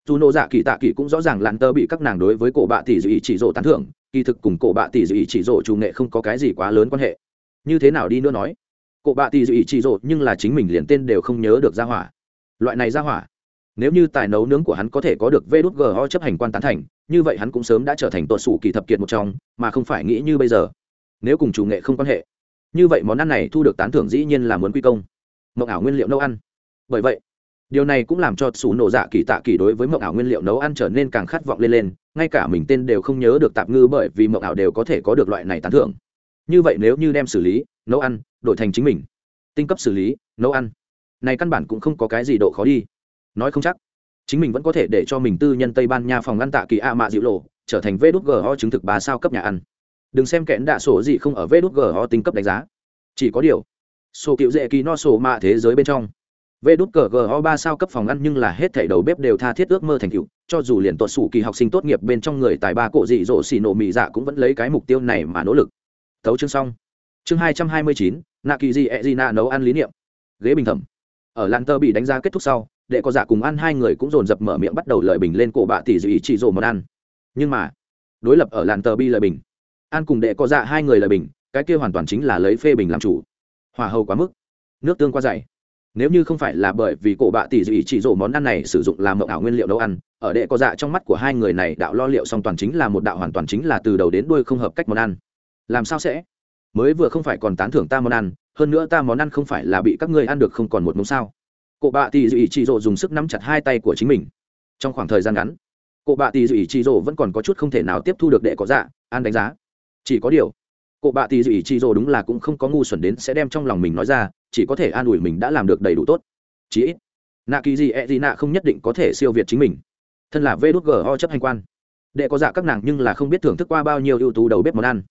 Speaker 1: dù nộ dạ kỳ tạ kỳ cũng rõ ràng lặn tơ bị các nàng đối với cổ bạ tỷ ý chỉ dô tán thưởng kỳ thực cùng cổ bạ tỷ dự ý chỉ rộ chủ nghệ không có cái gì quá lớn quan hệ. Như thế nào đi nữa nói? Cổ bạ tỷ dự ý chỉ rộ nhưng là chính mình liền tên đều không nhớ được ra hỏa. Loại này ra hỏa,
Speaker 2: nếu như tài nấu nướng của hắn có thể có được vê đốt g ho chấp hành quan tán thành, như vậy hắn cũng sớm đã trở thành tuột sủ kỳ thập kiệt một trong, mà không phải nghĩ như bây giờ. Nếu cùng chủ nghệ không quan hệ, như vậy món ăn này thu được tán thưởng dĩ nhiên là muốn quy công. Mộng ảo nguyên liệu nấu ăn. Bởi vậy điều này cũng làm cho sủ nổ dạ kỳ tạ kỳ đối với mộng ảo nguyên liệu nấu ăn trở nên càng khát vọng lên lên, ngay cả mình tên đều không nhớ được tạp ngư bởi vì mộng ảo đều có thể có được loại này tán thưởng. Như vậy nếu như đem xử lý, nấu ăn, đổi thành chính mình. Tinh cấp xử lý, nấu ăn. Này căn bản cũng không có cái gì độ khó đi. Nói không chắc. Chính mình vẫn có thể để cho mình tư nhân tây ban nha phòng ngăn tạ kỳ a mạ dịu lộ, trở thành vê đút g ho chứng thực bà sao cấp nhà ăn. Đừng xem kẽn đạ sổ gì không ở vê đút g ho tinh cấp đánh giá. Chỉ có điều sổ cựu dễ kỳ no sổ mạ thế giới bên trong. Vệ đút cờ ho ba sao cấp phòng ăn nhưng là hết thảy đầu bếp đều tha thiết ước mơ thành tựu, cho dù liền tuột sủ kỳ học sinh tốt nghiệp bên trong người tài ba cổ dị dỗ xì nổ mì dạ cũng vẫn lấy cái mục tiêu này mà nỗ lực. Tấu chương xong. Chương hai trăm hai mươi chín nạ kỳ dị ẹ dị nạ nấu ăn lý niệm. Ghế bình thẩm. Ở lan tơ bị đánh giá kết thúc sau đệ có dạ cùng ăn hai người cũng dồn dập mở miệng bắt đầu lời bình lên cổ bạ tỷ dị chỉ rồ món ăn. Nhưng mà đối lập ở làn Tơ bi lời bình. Ăn cùng đệ có dạ hai người lời bình cái kia hoàn toàn chính là lấy phê bình làm chủ. Hòa hầu quá mức. Nước tương quá dày nếu như không phải là bởi vì cổ bạ tỷ dị chỉ rổ món ăn này sử dụng làm mộng ảo nguyên liệu nấu ăn, ở đệ có dạ trong mắt của hai người này đạo lo liệu song toàn chính là một đạo hoàn toàn chính là từ đầu đến đuôi không hợp cách món ăn. Làm sao sẽ? Mới vừa không phải còn tán thưởng ta món ăn, hơn nữa ta món ăn không phải là bị các ngươi ăn được không còn một mống sao? Cụ bạ tỷ dị chỉ rộ dùng sức nắm chặt hai tay của chính mình. Trong khoảng thời gian ngắn cụ bạ tỷ dị chỉ rộ vẫn còn có chút không thể nào tiếp thu được đệ có dạ an đánh giá. Chỉ có điều cụ bạ tỷ dị chỉ rộ đúng là cũng không có ngu xuẩn đến sẽ đem trong lòng mình nói ra chỉ có thể an ủi mình đã làm được đầy đủ tốt. Chí ít nạ kỳ gì e gì nạ không nhất định có thể siêu việt chính mình. Thân là vê đốt g ho chấp hành quan. Đệ có dạ các nàng nhưng là không biết thưởng thức qua bao nhiêu ưu tú đầu bếp món ăn.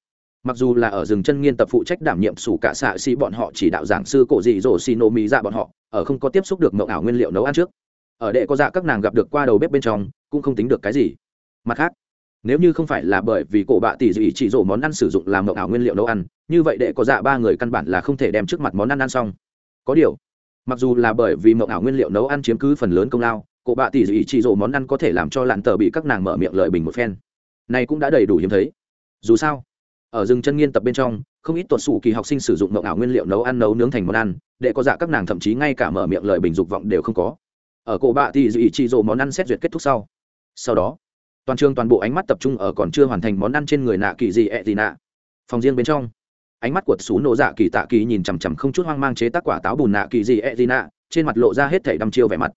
Speaker 2: Mặc dù là ở rừng chân nghiên tập phụ trách đảm nhiệm sủ cả xạ xị bọn họ chỉ đạo giảng sư cổ dị dỗ xì nổ mỹ dạ bọn họ, ở không có tiếp xúc được mẫu ảo nguyên liệu nấu ăn trước. Ở đệ có dạ các nàng gặp được qua đầu bếp bên trong, cũng không tính được cái gì. Mặt khác nếu như không phải là bởi vì cổ bạ tỷ dị chỉ rổ món ăn sử dụng làm mộng ảo nguyên liệu nấu ăn, như vậy để có dạ ba người căn bản là không thể đem trước mặt món ăn ăn xong. Có điều, mặc dù là bởi vì mộng ảo nguyên liệu nấu ăn chiếm cứ phần lớn công lao, cổ bạ tỷ dị chỉ rổ món ăn có thể làm cho lạn tờ bị các nàng mở miệng lợi bình một phen. Này cũng đã đầy đủ hiếm thấy. Dù sao, ở rừng chân nghiên tập bên trong, không ít tuột sủ kỳ học sinh sử dụng mộng ảo nguyên liệu nấu ăn nấu nướng thành món ăn để có dạ các nàng thậm chí ngay cả mở miệng lời bình dục vọng đều không có. Ở cổ bạ thì dị chỉ rổ món ăn xét duyệt kết thúc sau sau đó toàn trường toàn bộ ánh mắt tập trung ở còn chưa hoàn thành món ăn trên người nạ kỳ gì ẹ gì nạ. Phòng riêng bên trong, ánh mắt của xú nổ dạ kỳ tạ kỳ nhìn chằm chằm không chút hoang mang chế tác quả táo bùn nạ kỳ gì ẹ gì nạ, trên mặt lộ ra hết thảy đăm chiêu vẻ mặt.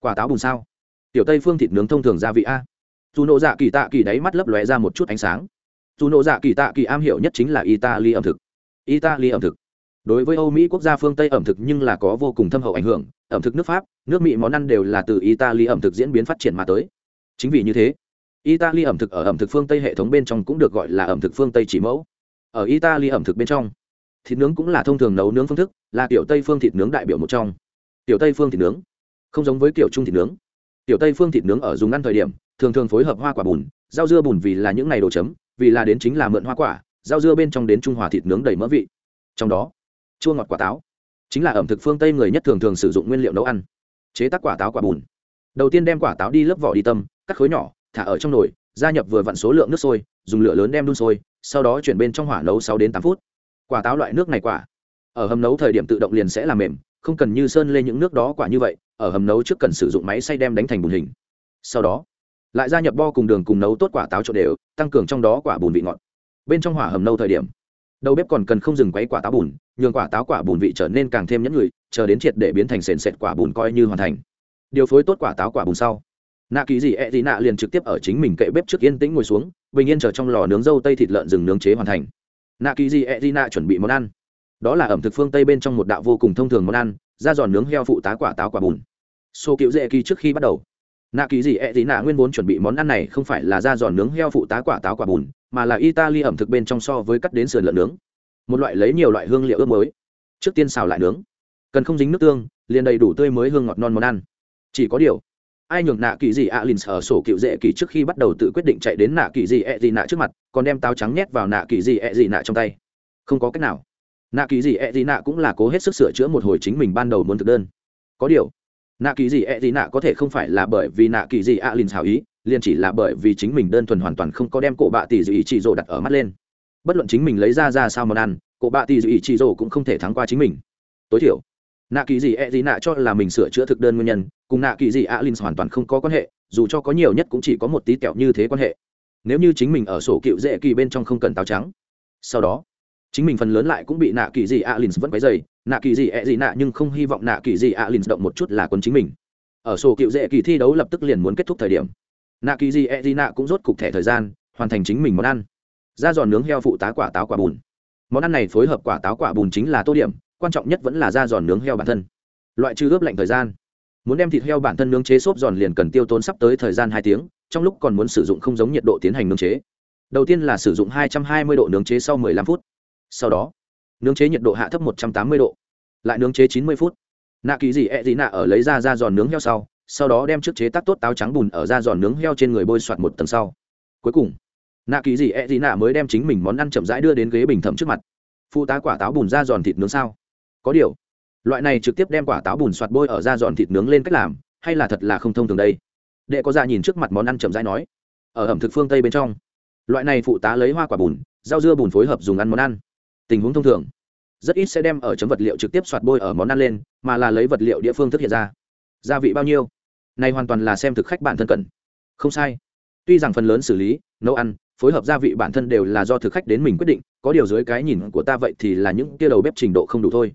Speaker 2: Quả táo bùn sao? Tiểu tây phương thịt nướng thông thường gia vị a. Dù nổ dạ kỳ tạ kỳ đáy mắt lấp lóe ra một chút ánh sáng. Dù nổ dạ kỳ tạ kỳ am hiểu nhất chính là italy ẩm thực. Italy ẩm thực. Đối với âu mỹ quốc gia phương tây ẩm thực nhưng là có vô cùng thâm hậu ảnh hưởng. Ẩm thực nước pháp, nước mỹ món ăn đều là từ italy ẩm thực diễn biến phát triển mà tới. Chính vì như thế italy ẩm thực ở ẩm thực phương tây hệ thống bên trong cũng được gọi là ẩm thực phương tây chỉ mẫu. Ở italy ẩm thực bên trong, thịt nướng cũng là thông thường nấu nướng phương thức, là kiểu tây phương thịt nướng đại biểu một trong. Tiểu tây phương thịt nướng, không giống với kiểu trung thịt nướng. Tiểu tây phương thịt nướng ở dùng ăn thời điểm, thường thường phối hợp hoa quả bùn, rau dưa bùn vì là những ngày đồ chấm, vì là đến chính là mượn hoa quả, rau dưa bên trong đến trung hòa thịt nướng đầy mỡ vị. Trong đó, chua ngọt quả táo, chính là ẩm thực phương tây người nhất thường thường sử dụng nguyên liệu nấu ăn, chế tác quả táo quả bùn. Đầu tiên đem quả táo đi lớp vỏ đi tâm, cắt khối nhỏ thả ở trong nồi, gia nhập vừa vặn số lượng nước sôi, dùng lửa lớn đem đun sôi, sau đó chuyển bên trong hỏa nấu sáu đến tám phút. Quả táo loại nước này quả, ở hầm nấu thời điểm tự động liền sẽ làm mềm, không cần như sơn lên những nước đó quả như vậy, ở hầm nấu trước cần sử dụng máy xay đem đánh thành bùn hình. Sau đó, lại gia nhập bo cùng đường cùng nấu tốt quả táo trộn đều, tăng cường trong đó quả bùn vị ngọt. Bên trong hỏa hầm nâu thời điểm, đầu bếp còn cần không dừng quấy quả táo bùn, nhường quả táo quả bùn vị trở nên càng thêm nhẫn người chờ đến triệt để biến thành sền sệt quả bùn coi như hoàn thành. Điều phối tốt quả táo quả bùn sau nạ kỳ gì ẹ、e、gì nạ liền trực tiếp ở chính mình kệ bếp trước yên tĩnh ngồi xuống, bình yên chờ trong lò nướng dâu tây thịt lợn rừng nướng chế hoàn thành. Nạ kỳ gì ẹ、e、gì nạ chuẩn bị món ăn. Đó là ẩm thực phương tây bên trong một đạo vô cùng thông thường món ăn da giòn nướng heo phụ tá quả táo quả bùn. Xô cựu dễ kỳ trước khi bắt đầu. Nạ kỳ gì ẹ gì nạ nguyên vốn chuẩn bị món ăn này không phải là da giòn nướng heo phụ tá quả táo quả bùn, mà là italy ẩm thực bên trong so với cắt đến sườn lợn nướng. Một loại lấy nhiều loại hương liệu ướp mới. Trước tiên xào lại nướng. Cần không dính nước tương, liền đầy đủ tươi mới hương ngọt non món ăn. Chỉ có điều ai nhường nạ kỳ gì ạ lìn ở sổ cựu dễ kỳ trước khi bắt đầu tự quyết định chạy đến nạ kỳ gì ẹ gì nạ trước mặt, còn đem táo trắng nhét vào nạ kỳ gì ẹ gì nạ trong tay. Không có cách nào. Nạ kỳ gì ẹ gì nạ cũng là cố hết sức sửa chữa một hồi chính mình ban đầu muốn thực đơn. Có điều, nạ kỳ gì ẹ gì nạ có thể không phải là bởi vì nạ kỳ gì ạ lìn hào ý, liền chỉ là bởi vì chính mình đơn thuần hoàn toàn không có đem cổ bạ tỷ dị chỉ rồ đặt ở mắt lên. Bất luận chính mình lấy ra ra sao món ăn, cổ bạ tỷ dị chỉ rồ cũng không thể thắng qua chính mình. Tối thiểu
Speaker 1: nạ kỳ gì e gì nạ cho là mình sửa chữa thực đơn nguyên nhân, cùng nạ kỳ gì alin hoàn toàn không có quan hệ, dù cho có nhiều nhất cũng chỉ có một tí kẹo như thế quan hệ. Nếu như chính mình ở sổ cựu dễ kỳ bên trong không cần táo trắng. Sau đó, chính mình phần lớn lại cũng bị nạ kỳ gì alin vẫn quấy dày nạ kỳ gì e gì nạ nhưng không hy vọng nạ kỳ gì alin động một chút là quân chính mình. Ở sổ cựu dễ kỳ thi đấu lập tức liền muốn kết thúc thời điểm, nạ kỳ gì e gì nạ cũng rốt cục thẻ thời gian, hoàn thành chính mình món ăn. Da giòn nướng heo phụ tá quả táo quả bùn. Món ăn này phối hợp quả táo quả bùn chính là tô điểm quan trọng nhất vẫn là da giòn nướng heo bản thân. Loại trừ ướp lạnh thời gian. Muốn đem thịt heo bản thân nướng chế xốp giòn liền cần tiêu tốn sắp tới thời gian hai tiếng, trong lúc còn muốn sử dụng không giống nhiệt độ tiến hành nướng chế. Đầu tiên là sử dụng 220 độ nướng chế sau 15 phút. Sau đó, nướng chế nhiệt độ hạ thấp 180 độ. Lại nướng chế 90 phút. Nạ kỳ gì ẹ gì nạ ở lấy ra da giòn nướng heo sau sau đó đem trước chế tác tốt táo trắng bùn ở da giòn nướng heo trên người bôi soạt một tầng sau. Cuối cùng, nạ kỳ gì ẹ gì nạ mới đem chính mình món ăn chậm rãi đưa đến ghế bình thẩm trước mặt. Phụ tá quả táo bùn da giòn thịt nướng sao? Có điều, loại này trực tiếp đem quả táo bùn soạt bôi ở da giòn thịt nướng lên cách làm, hay là thật là không thông thường đây? Đệ có ra nhìn trước mặt món ăn chậm rãi nói, ở ẩm thực phương tây bên trong, loại này phụ tá lấy hoa quả bùn, rau dưa bùn phối hợp dùng ăn món ăn. Tình huống thông thường, rất ít sẽ đem ở chấm vật liệu trực tiếp soạt bôi ở món ăn lên, mà là lấy vật liệu địa phương thực hiện ra. Gia vị bao nhiêu? Này hoàn toàn là xem thực khách bản thân cần không sai. Tuy rằng phần lớn xử lý, nấu ăn, phối hợp gia vị bản thân đều là do thực khách đến mình quyết định, có điều dưới cái nhìn của ta vậy thì là những kia đầu bếp trình độ không đủ thôi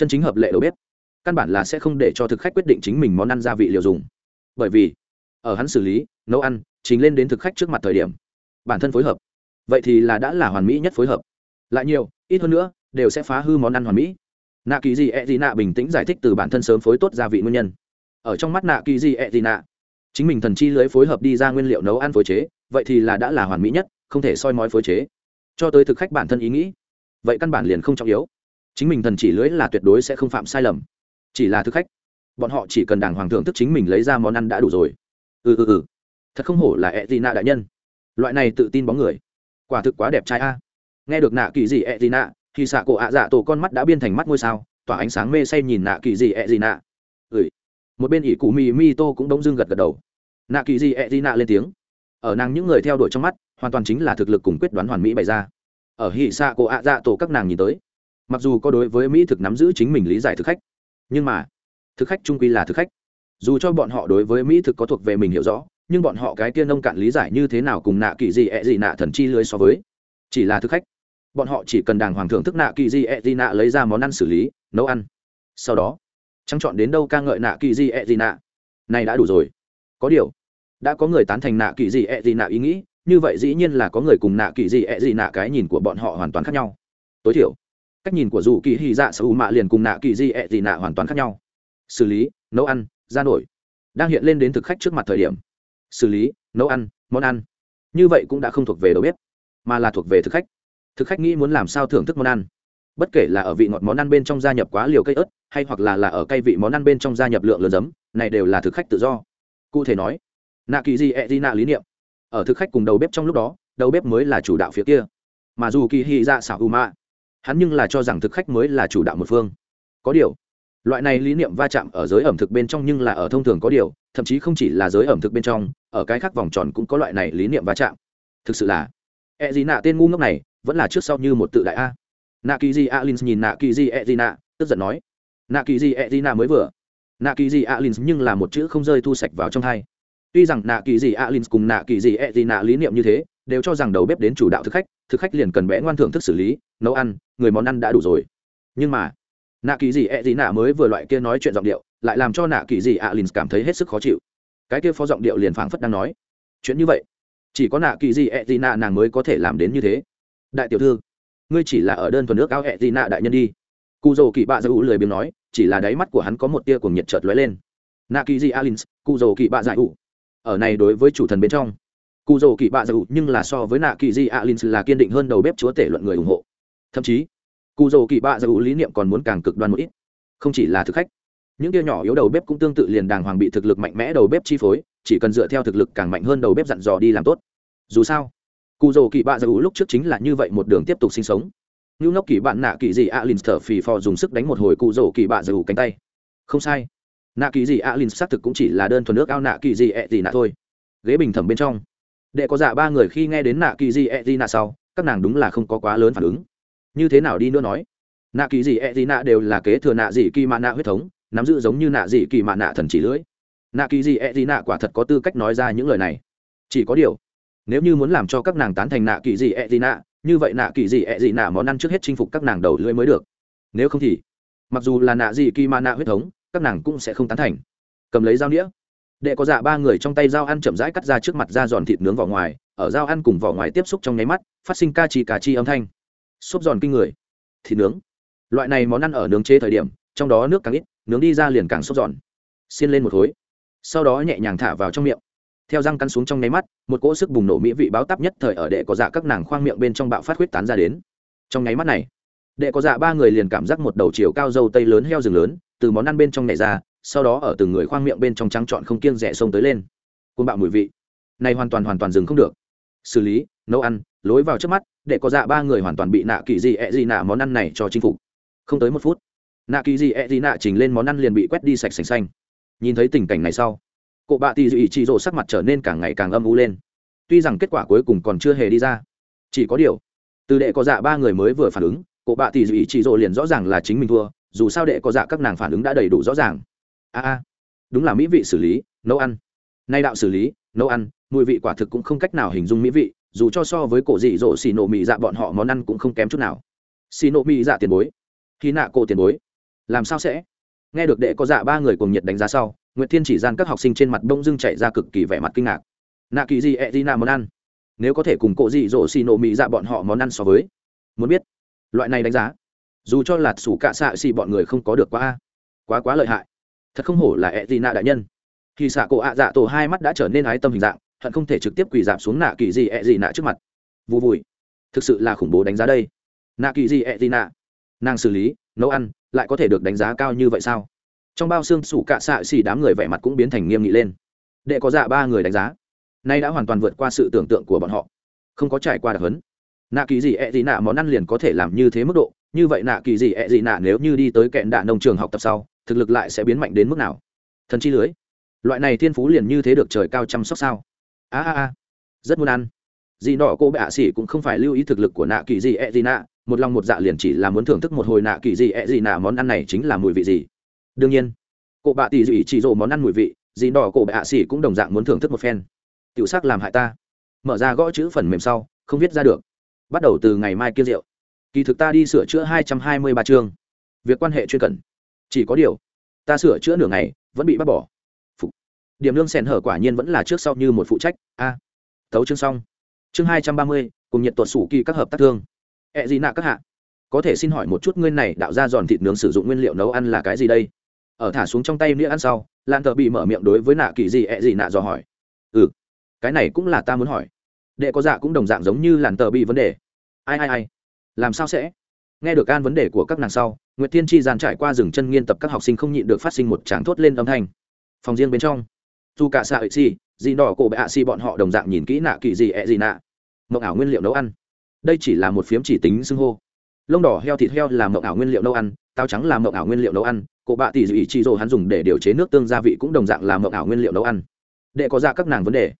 Speaker 1: chân chính hợp lệ đầu bếp. Căn bản là sẽ không để cho thực khách quyết định chính mình món ăn gia vị liều dùng. Bởi vì, ở hắn xử lý, nấu ăn chính lên đến thực khách trước mặt thời điểm, bản thân phối hợp. Vậy thì là đã là hoàn mỹ nhất phối hợp. Lại nhiều, ít hơn nữa, đều sẽ phá hư món ăn hoàn mỹ. Nạ kỳ gì e gì nạ bình tĩnh giải thích từ bản thân sớm phối tốt gia vị nguyên nhân. Ở trong mắt nạ kỳ gì e gì nạ, chính mình thần chi lưới phối hợp đi ra nguyên liệu nấu ăn phối chế, vậy thì là đã là hoàn mỹ nhất, không thể soi mói phối chế. Cho tới thực khách bản thân ý nghĩ, vậy căn bản liền không trọng yếu chính mình thần chỉ lưới là tuyệt đối sẽ không phạm sai lầm. Chỉ là thực khách, bọn họ chỉ cần đàng hoàng thưởng thức chính mình lấy ra món ăn đã đủ rồi. Ừ ừ ừ. Thật không hổ là e d nạ đại nhân. Loại này tự tin bóng người, quả thực quá đẹp trai a. Nghe được nạ kỳ gì e d nạ thì xạ cổ ạ dạ tổ con mắt đã biên thành mắt ngôi sao, tỏa ánh sáng mê say nhìn nạ kỳ gì e d nạ ừ. Một bên ỷ cụ mì mi tô cũng đông dưng gật gật đầu. Nạ kỳ gì e d nạ lên tiếng. Ở nàng những người theo đuổi trong mắt, hoàn toàn chính là thực lực cùng quyết đoán hoàn mỹ bày ra. Ở hỉ xạ cổ ạ dạ tổ các nàng nhìn tới mặc dù có đối với mỹ thực nắm giữ chính mình lý giải thực khách, nhưng mà thực khách trung quy là thực khách. Dù cho bọn họ đối với mỹ thực có thuộc về mình hiểu rõ, nhưng bọn họ cái tiên nông cạn lý giải như thế nào cùng nạ kỳ gì, ẹ gì nạ thần chi lưới so với? Chỉ là thực khách. Bọn họ chỉ cần đàng hoàng thưởng thức nạ kỳ gì, ẹ gì nạ lấy ra món ăn xử lý, nấu ăn. Sau đó trắng chọn đến đâu ca ngợi nạ kỳ gì, ẹ gì nạ. Này đã đủ rồi. Có điều, đã có người tán thành nạ kỳ gì, ẹ gì nạ ý nghĩ, như vậy dĩ nhiên là có người cùng nạ kỳ gì, ẹ gì nạ cái nhìn của bọn họ hoàn toàn khác nhau. Tối thiểu cách nhìn của dù kỳ hy dạ sở hữu mạ liền cùng nạ kỳ di ẹ gì nạ hoàn toàn khác nhau. Xử lý, nấu ăn, ra nổi. Đang hiện lên đến thực khách trước mặt thời điểm. Xử lý, nấu ăn, món ăn. Như vậy cũng đã không thuộc về đầu bếp, mà là thuộc về thực khách. Thực khách nghĩ muốn làm sao thưởng thức món ăn. Bất kể là ở vị ngọt món ăn bên trong gia nhập quá liều cây ớt, hay hoặc là là ở cây vị món ăn bên trong gia nhập lượng lớn giấm, này đều là thực khách tự do. Cụ thể nói, nạ kỳ di ẹ di nạ lý niệm. Ở thực khách cùng đầu bếp trong lúc đó, đầu bếp mới là chủ đạo phía kia. Mà dù kỳ hy dạ xảo u mạ hắn nhưng là cho rằng thực khách mới là chủ đạo một phương. Có điều, loại này lý niệm va chạm ở giới ẩm thực bên trong nhưng là ở thông thường có điều, thậm chí không chỉ là giới ẩm thực bên trong, ở cái khác vòng tròn cũng có loại này lý niệm va chạm. Thực sự là e gì nạ tên ngu ngốc này vẫn là trước sau như một tự đại a. Nạ kỳ di alin nhìn nạ kỳ di e gì nạ tức giận nói. Nạ kỳ di e gì nạ mới vừa. Nạ kỳ di alin nhưng là một chữ không rơi thu sạch vào trong hai. Tuy rằng nạ kỳ di alin cùng nạ kỳ di e gì nạ lý niệm như thế đều cho rằng đầu bếp đến chủ đạo thực khách thực khách liền cần vẽ ngoan thưởng thức xử lý, nấu ăn, người món ăn đã đủ rồi. Nhưng mà, nạ kỳ gì ẹ、e、gì nạ mới vừa loại kia nói chuyện giọng điệu, lại làm cho nạ kỳ gì ạ lìn cảm thấy hết sức khó chịu. Cái kia phó giọng điệu liền phảng phất đang nói, chuyện như vậy, chỉ có nạ kỳ gì ẹ、e、gì nạ nàng mới có thể làm đến như thế. Đại tiểu thư, ngươi chỉ là ở đơn thuần nước áo ẹ、e、gì nạ đại nhân đi. Cụ dầu kỳ bạ giải ủ lười biếng nói, chỉ là đáy mắt của hắn có một tia cùng nhiệt chợt lóe lên. Nạ kỳ gì alin cụ dầu kỳ bạ giải ủ, ở này đối với chủ thần bên trong cụ dầu kỳ bạ dầu nhưng là so với nạ kỳ gì alin là kiên định hơn đầu bếp chúa tể luận người ủng hộ. Thậm chí, cụ dầu kỳ bạ dầu lý niệm còn muốn càng cực đoan một ít. Không chỉ là thực khách, những kia nhỏ yếu đầu bếp cũng tương tự liền đàng hoàng bị thực lực mạnh mẽ đầu bếp chi phối, chỉ cần dựa theo thực lực càng mạnh hơn đầu bếp dặn dò đi làm tốt. Dù sao, cụ dầu kỳ bạ dầu lúc trước chính là như vậy một đường tiếp tục sinh sống. Như ngốc kỳ bạn nạ kỳ gì alin thở phì phò dùng sức đánh một hồi cụ dầu kỳ bạ dầu cánh tay. Không sai, nạ kỳ gì alin xác thực cũng chỉ là đơn thuần nước ao nạ kỳ gì ẹ gì nạ thôi. Ghế bình thẩm bên trong đệ có dạ ba người khi nghe đến nạ kỳ di e di nạ sau, các nàng đúng là không có quá lớn phản ứng. Như thế nào đi nữa nói? Nạ kỳ di e di nạ đều là kế thừa nạ dị kỳ mạ nạ huyết thống, nắm giữ giống như nạ dị kỳ mạ nạ thần chỉ lưỡi. Nạ kỳ di e di nạ quả thật có tư cách nói ra những lời này. Chỉ có điều, nếu như muốn làm cho các nàng tán thành nạ kỳ di e di nạ, như vậy nạ kỳ di e di nạ món ăn trước hết chinh phục các nàng đầu lưỡi mới được. Nếu không thì, mặc dù là nạ dị kỳ mạ nạ huyết thống, các nàng cũng sẽ không tán thành. Cầm lấy dao nĩa đệ có dạ ba người trong tay dao ăn chậm rãi cắt ra trước mặt da giòn thịt nướng vỏ ngoài, ở dao ăn cùng vỏ ngoài tiếp xúc trong nháy mắt, phát sinh ca chi cà chi âm thanh. Xốp giòn kinh người. Thịt nướng. Loại này món ăn ở nướng chế thời điểm, trong đó nước càng ít, nướng đi ra liền càng xốp giòn. Xiên lên một khối. Sau đó nhẹ nhàng thả vào trong miệng. Theo răng cắn xuống trong nháy mắt, một cỗ sức bùng nổ mỹ vị báo tắp nhất thời ở đệ có dạ các nàng khoang miệng bên trong bạo phát huyết tán ra đến. Trong nháy mắt này, đệ có dạ ba người liền cảm giác một đầu chiều cao dâu tây lớn heo rừng lớn, từ món ăn bên trong này ra sau đó ở từng người khoang miệng bên trong trắng trọn không kiêng rẻ sông tới lên. Côn bạo mùi vị. Này hoàn toàn hoàn toàn dừng không được. Xử lý, nấu ăn, lối vào trước mắt, để có dạ ba người hoàn toàn bị nạ kỳ gì ẹ gì nạ món ăn này cho chinh phục. Không tới một phút, nạ kỳ gì ẹ gì nạ chỉnh lên món ăn liền bị quét đi sạch sành xanh. Nhìn thấy tình cảnh này sau cụ bạ tì dị chỉ rộ sắc mặt trở nên càng ngày càng âm u lên. Tuy rằng kết quả cuối cùng còn chưa hề đi ra, chỉ có điều, từ đệ có dạ ba người mới vừa phản ứng cụ bạ tì dị chỉ rộ liền rõ ràng là chính mình thua, dù sao đệ có dạ các nàng phản ứng đã đầy đủ rõ ràng a a, đúng là mỹ vị xử lý, nấu ăn. Nay đạo xử lý, nấu ăn, mùi vị quả thực cũng không cách nào hình dung mỹ vị, dù cho so với cổ dị dỗ xì nổ mỹ dạ bọn họ món ăn cũng không kém chút nào. Xì nổ mỹ dạ tiền bối. Khi nạ cổ tiền bối. Làm sao sẽ? Nghe được đệ có dạ ba người cùng nhiệt đánh giá sau nguyễn thiên chỉ gian các học sinh trên mặt đông dưng chạy ra cực kỳ vẻ mặt kinh ngạc. Nạ kỳ gì ẹ gì nạ món ăn? Nếu có thể cùng cổ dị dỗ xì nổ mỹ dạ bọn họ món ăn so với. Muốn biết. Loại này đánh giá. Dù cho lạt sủ cạ xạ xì bọn người không có được quá quá quá lợi hại thật không hổ là e gì nạ đại nhân. Khi xạ cổ ạ dạ tổ hai mắt đã trở nên ái tâm hình dạng, hận không thể trực tiếp quỳ giảm xuống nạ kỳ gì ẹ gì nạ trước mặt. Vù vùi. Thực sự là khủng bố đánh giá đây. Nạ kỳ gì ẹ gì nạ? Nàng xử lý, nấu ăn, lại có thể được đánh giá cao như vậy sao? Trong bao xương sủ cạ xạ xì đám người vẻ mặt cũng biến thành nghiêm nghị lên. Đệ có dạ ba người đánh giá. Nay đã hoàn toàn vượt qua sự tưởng tượng của bọn họ. Không có trải qua đặc hấn nạ kỳ gì ẹ gì nạ món ăn liền có thể làm như thế mức độ. Như vậy nạ kỳ gì ẹ gì nạ nếu như đi tới kẹn đạ nông trường học tập sau thực lực lại sẽ biến mạnh đến mức nào? Thần chi lưới. Loại này thiên phú liền như thế được trời cao chăm sóc sao? A a a. Rất muốn ăn. Dì nọ cô bạ xỉ cũng không phải lưu ý thực lực của nạ kỳ gì ẹ e gì nạ, một lòng một dạ liền chỉ là muốn thưởng thức một hồi nạ kỳ gì ẹ e gì nạ món ăn này chính là mùi vị gì. Đương nhiên, cô bạ tỷ dị chỉ rộ món ăn mùi vị, dì nọ cô bạ xỉ cũng đồng dạng muốn thưởng thức một phen. Tiểu sắc làm hại ta. Mở ra gõ chữ phần mềm sau, không viết ra được. Bắt đầu từ ngày mai kia rượu. Kỳ thực ta đi sửa chữa hai trăm hai mươi ba chương. Việc quan hệ chuyên cần chỉ có điều ta sửa chữa nửa ngày vẫn bị bắt bỏ. Phụ. điểm lương sèn hở quả nhiên vẫn là trước sau như một phụ trách. A. À, thấu chương xong. Chương hai trăm ba mươi cùng nhiệt tuột sủ kỳ các hợp tác thương. Ẹ gì nạ các hạ? Có thể xin hỏi một chút ngươi này đạo ra giòn thịt nướng sử dụng nguyên liệu nấu ăn là cái gì đây? Ở thả xuống trong tay nĩa ăn sau lan tờ bị mở miệng đối với nạ kỳ gì ẹ gì nạ dò hỏi. Ừ cái này cũng là ta muốn hỏi. Đệ có dạ cũng đồng dạng giống như làn tờ bị vấn đề. Ai ai ai? Làm sao sẽ? Nghe được an vấn đề của các nàng sau nguyệt thiên Chi gian trải qua rừng chân nghiên tập các học sinh không nhịn được phát sinh một tràng thốt lên âm thanh. Phòng riêng bên trong dù cả xạ ệ xì gì đỏ cổ bệ ạ xì bọn họ đồng dạng nhìn kỹ nạ kỳ gì ẹ gì nạ. Mộng ảo nguyên liệu nấu ăn. Đây chỉ là một phiếm chỉ tính xưng hô. Lông đỏ heo thịt heo là mộng ảo nguyên liệu nấu ăn, táo trắng là mộng ảo nguyên liệu nấu ăn, cổ bạ tỷ dị chi rồ hắn dùng để điều chế nước tương gia vị cũng đồng dạng là mộng ảo nguyên liệu nấu ăn. Để có ra các nàng vấn đề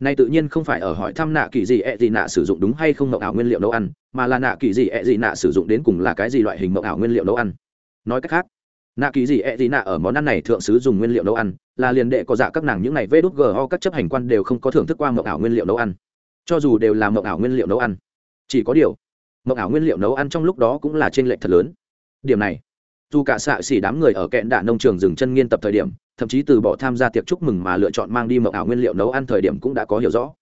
Speaker 1: này tự nhiên không phải ở hỏi thăm nạ kỳ gì, ẹ gì nạ sử dụng đúng hay không mộng ảo nguyên liệu nấu ăn, mà là nạ kỳ gì, ẹ gì nạ sử dụng đến cùng là cái gì loại hình mộng ảo nguyên liệu nấu ăn. Nói cách khác, nạ kỳ gì, ẹ gì nạ ở món ăn này thượng sứ dùng nguyên liệu nấu ăn, là liền đệ có dạ các nàng những này vê đút go các chấp hành quan đều không có thưởng thức qua mộng ảo nguyên liệu nấu ăn. Cho dù đều là mộng ảo nguyên liệu nấu ăn, chỉ có điều, mộng ảo nguyên liệu nấu ăn trong lúc đó cũng là trên lệch thật lớn. Điểm này, dù cả xạ xỉ đám người ở kẹn đạ nông trường dừng chân nghiên tập thời điểm thậm chí từ bỏ tham gia tiệc chúc mừng mà lựa chọn mang đi mộng ảo nguyên liệu nấu ăn thời điểm cũng đã có hiểu rõ.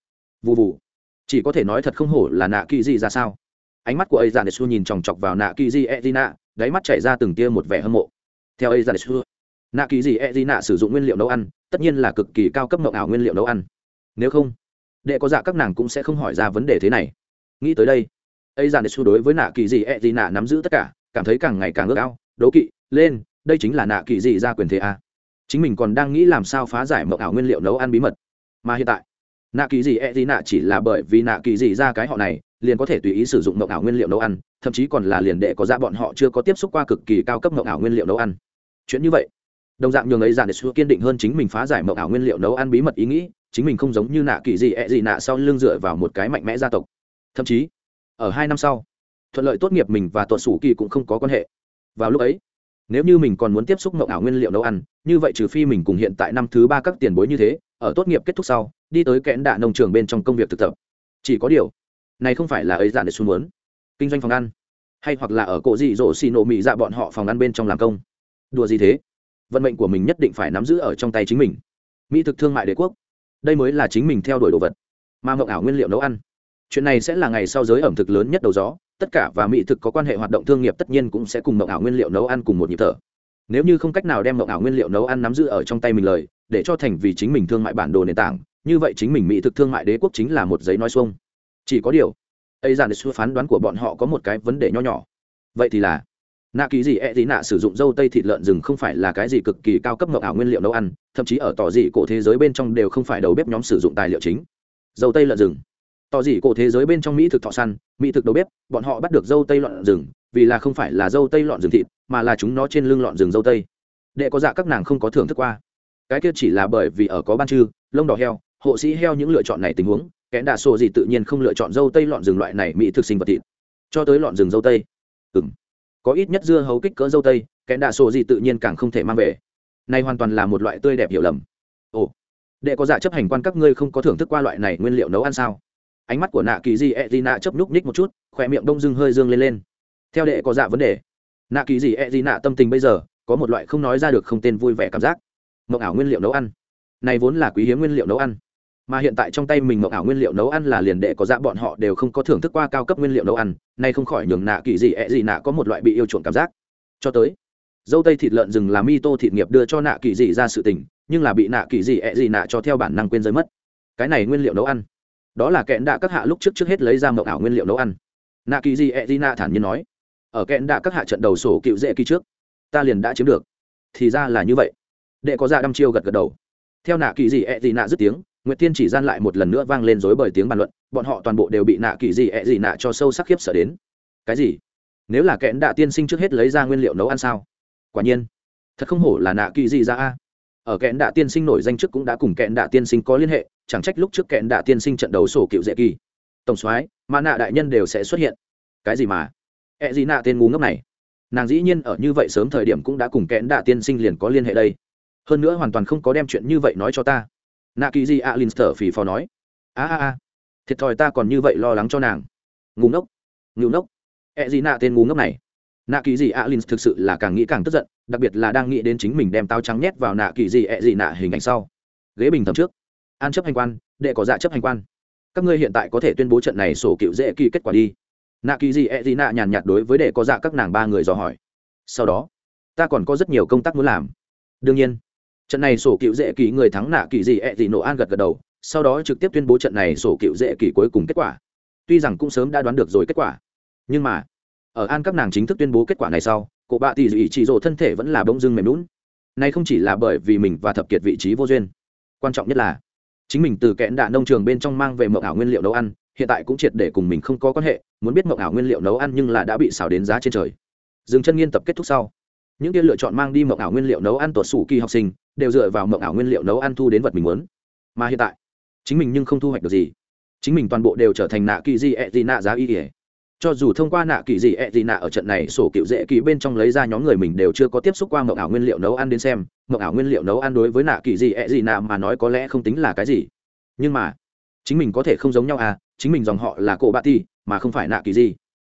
Speaker 1: Vụ vụ chỉ có thể nói thật không hổ là nạ kỳ gì ra sao. Ánh mắt của ấy dàn xu nhìn chòng chọc vào nạ kỳ gì edina, đáy mắt chảy ra từng tia một vẻ hâm mộ. Theo ấy dàn xu nạ kỳ gì edina sử dụng nguyên liệu nấu ăn, tất nhiên là cực kỳ cao cấp mộng ảo nguyên liệu nấu ăn. Nếu không, đệ có dạ các nàng cũng sẽ không hỏi ra vấn đề thế này. Nghĩ tới đây ấy dàn xu đối với nạ kỳ gì edina nắm giữ tất cả, cảm thấy càng ngày càng ước ao, đố kỵ, lên, đây chính là nạ kỳ gì ra quyền thế a chính mình còn đang nghĩ làm sao phá giải mộng ảo nguyên liệu nấu ăn bí mật. Mà hiện tại, nạ kỳ gì e gì nạ chỉ là bởi vì nạ kỳ gì ra cái họ này, liền có thể tùy ý sử dụng mộng ảo nguyên liệu nấu ăn, thậm chí còn là liền đệ có ra bọn họ chưa có tiếp xúc qua cực kỳ cao cấp mộng ảo nguyên liệu nấu ăn. Chuyện như vậy, đồng dạng nhường ấy giản để xua kiên định hơn chính mình phá giải mộng ảo nguyên liệu nấu ăn bí mật ý nghĩ, chính mình không giống như nạ kỳ gì e gì nạ sau lưng dựa vào một cái mạnh mẽ gia tộc. Thậm chí, ở hai năm sau, thuận lợi tốt nghiệp mình và tuột sủ kỳ cũng không có quan hệ. Vào lúc ấy nếu như mình còn muốn tiếp xúc mộng ảo nguyên liệu nấu ăn, như vậy trừ phi mình cùng hiện tại năm thứ ba các tiền bối như thế, ở tốt nghiệp kết thúc sau, đi tới kẽn đạ nông trường bên trong công việc thực tập. Chỉ có điều, này không phải là ấy dạn để xuống muốn. Kinh doanh phòng ăn, hay hoặc là ở cổ dị dỗ xì nổ mị dạ bọn họ phòng ăn bên trong làm công. Đùa gì thế? Vận mệnh của mình nhất định phải nắm giữ ở trong tay chính mình. Mỹ thực thương mại đế quốc. Đây mới là chính mình theo đuổi đồ vật. Mà mộng ảo nguyên liệu nấu ăn. Chuyện này sẽ là ngày sau giới ẩm thực lớn nhất đầu gió tất cả và mỹ thực có quan hệ hoạt động thương nghiệp tất nhiên cũng sẽ cùng mộng ảo nguyên liệu nấu ăn cùng một nhịp thở. Nếu như không cách nào đem mộng ảo nguyên liệu nấu ăn nắm giữ ở trong tay mình lời, để cho thành vì chính mình thương mại bản đồ nền tảng, như vậy chính mình mỹ thực thương mại đế quốc chính là một giấy nói xuông. Chỉ có điều, ấy dàn để phán đoán của bọn họ có một cái vấn đề nho nhỏ. Vậy thì là, nạ ký gì e gì nạ sử dụng dâu tây thịt lợn rừng không phải là cái gì cực kỳ cao cấp mộng ảo nguyên liệu nấu ăn, thậm chí ở tỏ dị cổ thế giới bên trong đều không phải đầu bếp nhóm sử dụng tài liệu chính. Dâu tây lợn rừng tỏ dị cổ thế giới bên trong mỹ thực thọ săn, mỹ thực đầu bếp, bọn họ bắt được dâu tây lọn rừng, vì là không phải là dâu tây lọn rừng thịt, mà là chúng nó trên lưng lọn rừng dâu tây. Đệ có dạ các nàng không có thưởng thức qua. Cái kia chỉ là bởi vì ở có ban chư lông đỏ heo, hộ sĩ heo những lựa chọn này tình huống kẽ đạ sổ gì tự nhiên không lựa chọn dâu tây lọn rừng loại này mỹ thực sinh vật thịt. Cho tới lọn rừng dâu tây. Ừng có ít nhất dưa hấu kích cỡ dâu tây kẽ đạ sổ gì tự nhiên càng không thể mang về. Này hoàn toàn là một loại tươi đẹp hiểu lầm. Ồ. Đệ có dạ chấp hành quan các ngươi không có thưởng thức qua loại này nguyên liệu nấu ăn sao? Ánh mắt của nạ kỳ e di e d nạ chấp nhúc ních một chút khỏe miệng đông dưng hơi dương lên lên. Theo đệ có dạ vấn đề. Nạ kỳ e di e d nạ tâm tình bây giờ, có một loại không nói ra được không tên vui vẻ cảm giác. Mộng ảo nguyên liệu nấu ăn. Này vốn là quý hiếm nguyên liệu nấu ăn. Mà hiện tại trong tay mình mộng ảo nguyên liệu nấu ăn là liền đệ có dạ bọn họ đều không có thưởng thức qua cao cấp nguyên liệu nấu ăn, nay không khỏi nhường nạ kỳ gì e ẹ gì nạ có một loại bị yêu chuộng cảm giác. Cho tới, dâu tây thịt lợn rừng là mi tô thịt nghiệp đưa cho nạ kỳ gì ra sự tình, nhưng là bị nạ kỳ gì ẹ gì nạ cho theo bản năng quên rơi mất. Cái này nguyên liệu nấu ăn đó là kẽn đạ các hạ lúc trước trước hết lấy ra mộng ảo nguyên liệu nấu ăn nạ kỳ gì ẹ gì nạ thản nhiên nói ở kẽn đạ các hạ trận đầu sổ cựu dễ kỳ trước ta liền đã chiếm được thì ra là như vậy đệ có ra đăm chiêu gật gật đầu theo nạ kỳ gì ẹ gì nạ dứt tiếng Nguyệt Tiên chỉ gian lại một lần nữa vang lên rối bời tiếng bàn luận, bọn họ toàn bộ đều bị nạ kỳ gì ẹ gì nạ cho sâu sắc khiếp sợ đến. Cái gì? Nếu là kẽn đạ tiên sinh trước hết lấy ra nguyên liệu nấu ăn sao? Quả nhiên, thật không hổ là nạ kỳ gì ra a. Ở kẽn đạ tiên sinh nổi danh trước cũng đã cùng kẽn đạ tiên sinh có liên hệ, chẳng trách lúc trước kẹn đạ tiên sinh trận đấu sổ cựu dễ kỳ. Tổng soái, mà nạ đại nhân đều sẽ xuất hiện. Cái gì mà? ẹ gì nạ tên ngu ngốc này? Nàng dĩ nhiên ở như vậy sớm thời điểm cũng đã cùng kẽn đạ tiên sinh liền có liên hệ đây. Hơn nữa hoàn toàn không có đem chuyện như vậy nói cho ta nạ kỳ di alin thở phì phò nói a a a thiệt thòi ta còn như vậy lo lắng cho nàng ngủ ngốc ngủ ngốc ẹ gì nạ tên ngu ngốc này nạ kỳ di alin thực sự là càng nghĩ càng tức giận đặc biệt là đang nghĩ đến chính mình đem tao trắng nhét vào nạ kỳ di ẹ gì nạ hình ảnh sau ghế bình thầm trước an chấp hành quan, đệ có dạ chấp hành quan. Các ngươi hiện tại có thể tuyên bố trận này sổ cựu dễ kỳ kết quả đi. Nạ kỳ gì e gì nạ nhàn nhạt đối với đệ có dạ các nàng ba người dò hỏi. Sau đó, ta còn có rất nhiều công tác muốn làm. Đương nhiên, trận này sổ cựu dễ kỳ người thắng nạ kỳ gì e gì nổ an gật gật đầu, sau đó trực tiếp tuyên bố trận này sổ cựu dễ kỳ cuối cùng kết quả. Tuy rằng cũng sớm đã đoán được rồi kết quả, nhưng mà, ở an các nàng chính thức tuyên bố kết quả này sau cụ bạ tỷ dị chỉ rộ thân thể vẫn là bông dưng mềm lún nay không chỉ là bởi vì mình và thập kiệt vị trí vô duyên, quan trọng nhất là chính mình từ kẽn đạn nông trường bên trong mang về mộng ảo nguyên liệu nấu ăn, hiện tại cũng triệt để cùng mình không có quan hệ, muốn biết mộng ảo nguyên liệu nấu ăn nhưng là đã bị xào đến giá trên trời. Dừng chân nghiên tập kết thúc sau. Những kia lựa chọn mang đi mộng ảo nguyên liệu nấu ăn tuột sủ kỳ học sinh, đều dựa vào mộng ảo nguyên liệu nấu ăn thu đến vật mình muốn. Mà hiện tại, chính mình nhưng không thu hoạch được gì. Chính mình toàn bộ đều trở thành nạ kỳ di e ẹ gì nạ giá y ỉa cho dù thông qua nạ kỳ gì ẹ gì nạ ở trận này sổ cựu dễ kỳ bên trong lấy ra nhóm người mình đều chưa có tiếp xúc qua mộng ảo nguyên liệu nấu ăn đến xem mộng ảo nguyên liệu nấu ăn đối với nạ kỳ gì ẹ gì nạ mà nói có lẽ không tính là cái gì nhưng mà chính mình có thể không giống nhau à chính mình dòng họ là cổ bạ ti mà không phải nạ kỳ gì.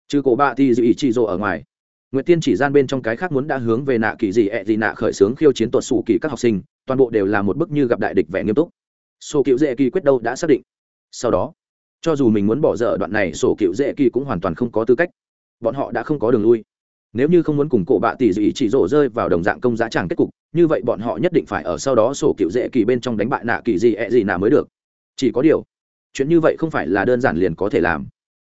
Speaker 1: chứ cổ bạ ti dự ý chị rộ ở ngoài Nguyệt Tiên chỉ gian bên trong cái khác muốn đã hướng về nạ kỳ gì ẹ gì nạ khởi sướng khiêu chiến tuột sủ kỳ các học sinh, toàn bộ đều là một bức như gặp đại địch vẻ nghiêm túc. Sổ cựu dễ kỳ quyết đâu đã xác định. Sau đó, cho dù mình muốn bỏ dở đoạn này, sổ cựu dễ kỳ cũng hoàn toàn không có tư cách. Bọn họ đã không có đường lui. Nếu như không muốn cùng cổ bạ tỷ dị chỉ rổ rơi vào đồng dạng công giá tràng kết cục, như vậy bọn họ nhất định phải ở sau đó sổ cựu dễ kỳ bên trong đánh bại nạ kỳ gì ẹ gì nạ mới được. Chỉ có điều, chuyện như vậy không phải là đơn giản liền có thể làm.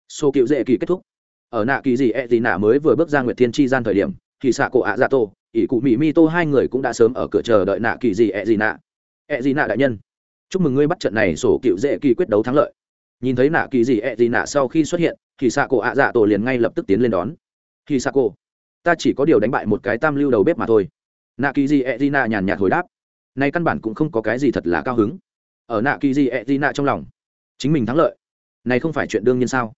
Speaker 1: Sổ cựu dễ kỳ kết thúc ở nạ kỳ gì ẹ gì nạ mới vừa bước ra nguyệt thiên chi gian thời điểm thì xạ cổ ạ dạ tô ỷ cụ mỹ mi tô hai người cũng đã sớm ở cửa chờ đợi nạ kỳ gì ẹ gì nạ ẹ gì nạ đại nhân chúc mừng ngươi bắt trận này sổ cựu dễ kỳ quyết đấu thắng lợi nhìn thấy nạ kỳ gì ẹ gì nạ sau khi xuất hiện, thì xạ cổ ạ dạ tổ liền ngay lập tức tiến lên đón. Thì xạ cổ, ta chỉ có điều đánh bại một cái tam lưu đầu bếp mà thôi. Nạ kỳ gì ẹ gì nạ nhàn nhạt hồi đáp. Nay căn bản cũng không có cái gì thật là cao hứng. Ở nạ kỳ gì ẹ gì nạ trong lòng, chính mình thắng lợi. Này không phải chuyện đương nhiên sao?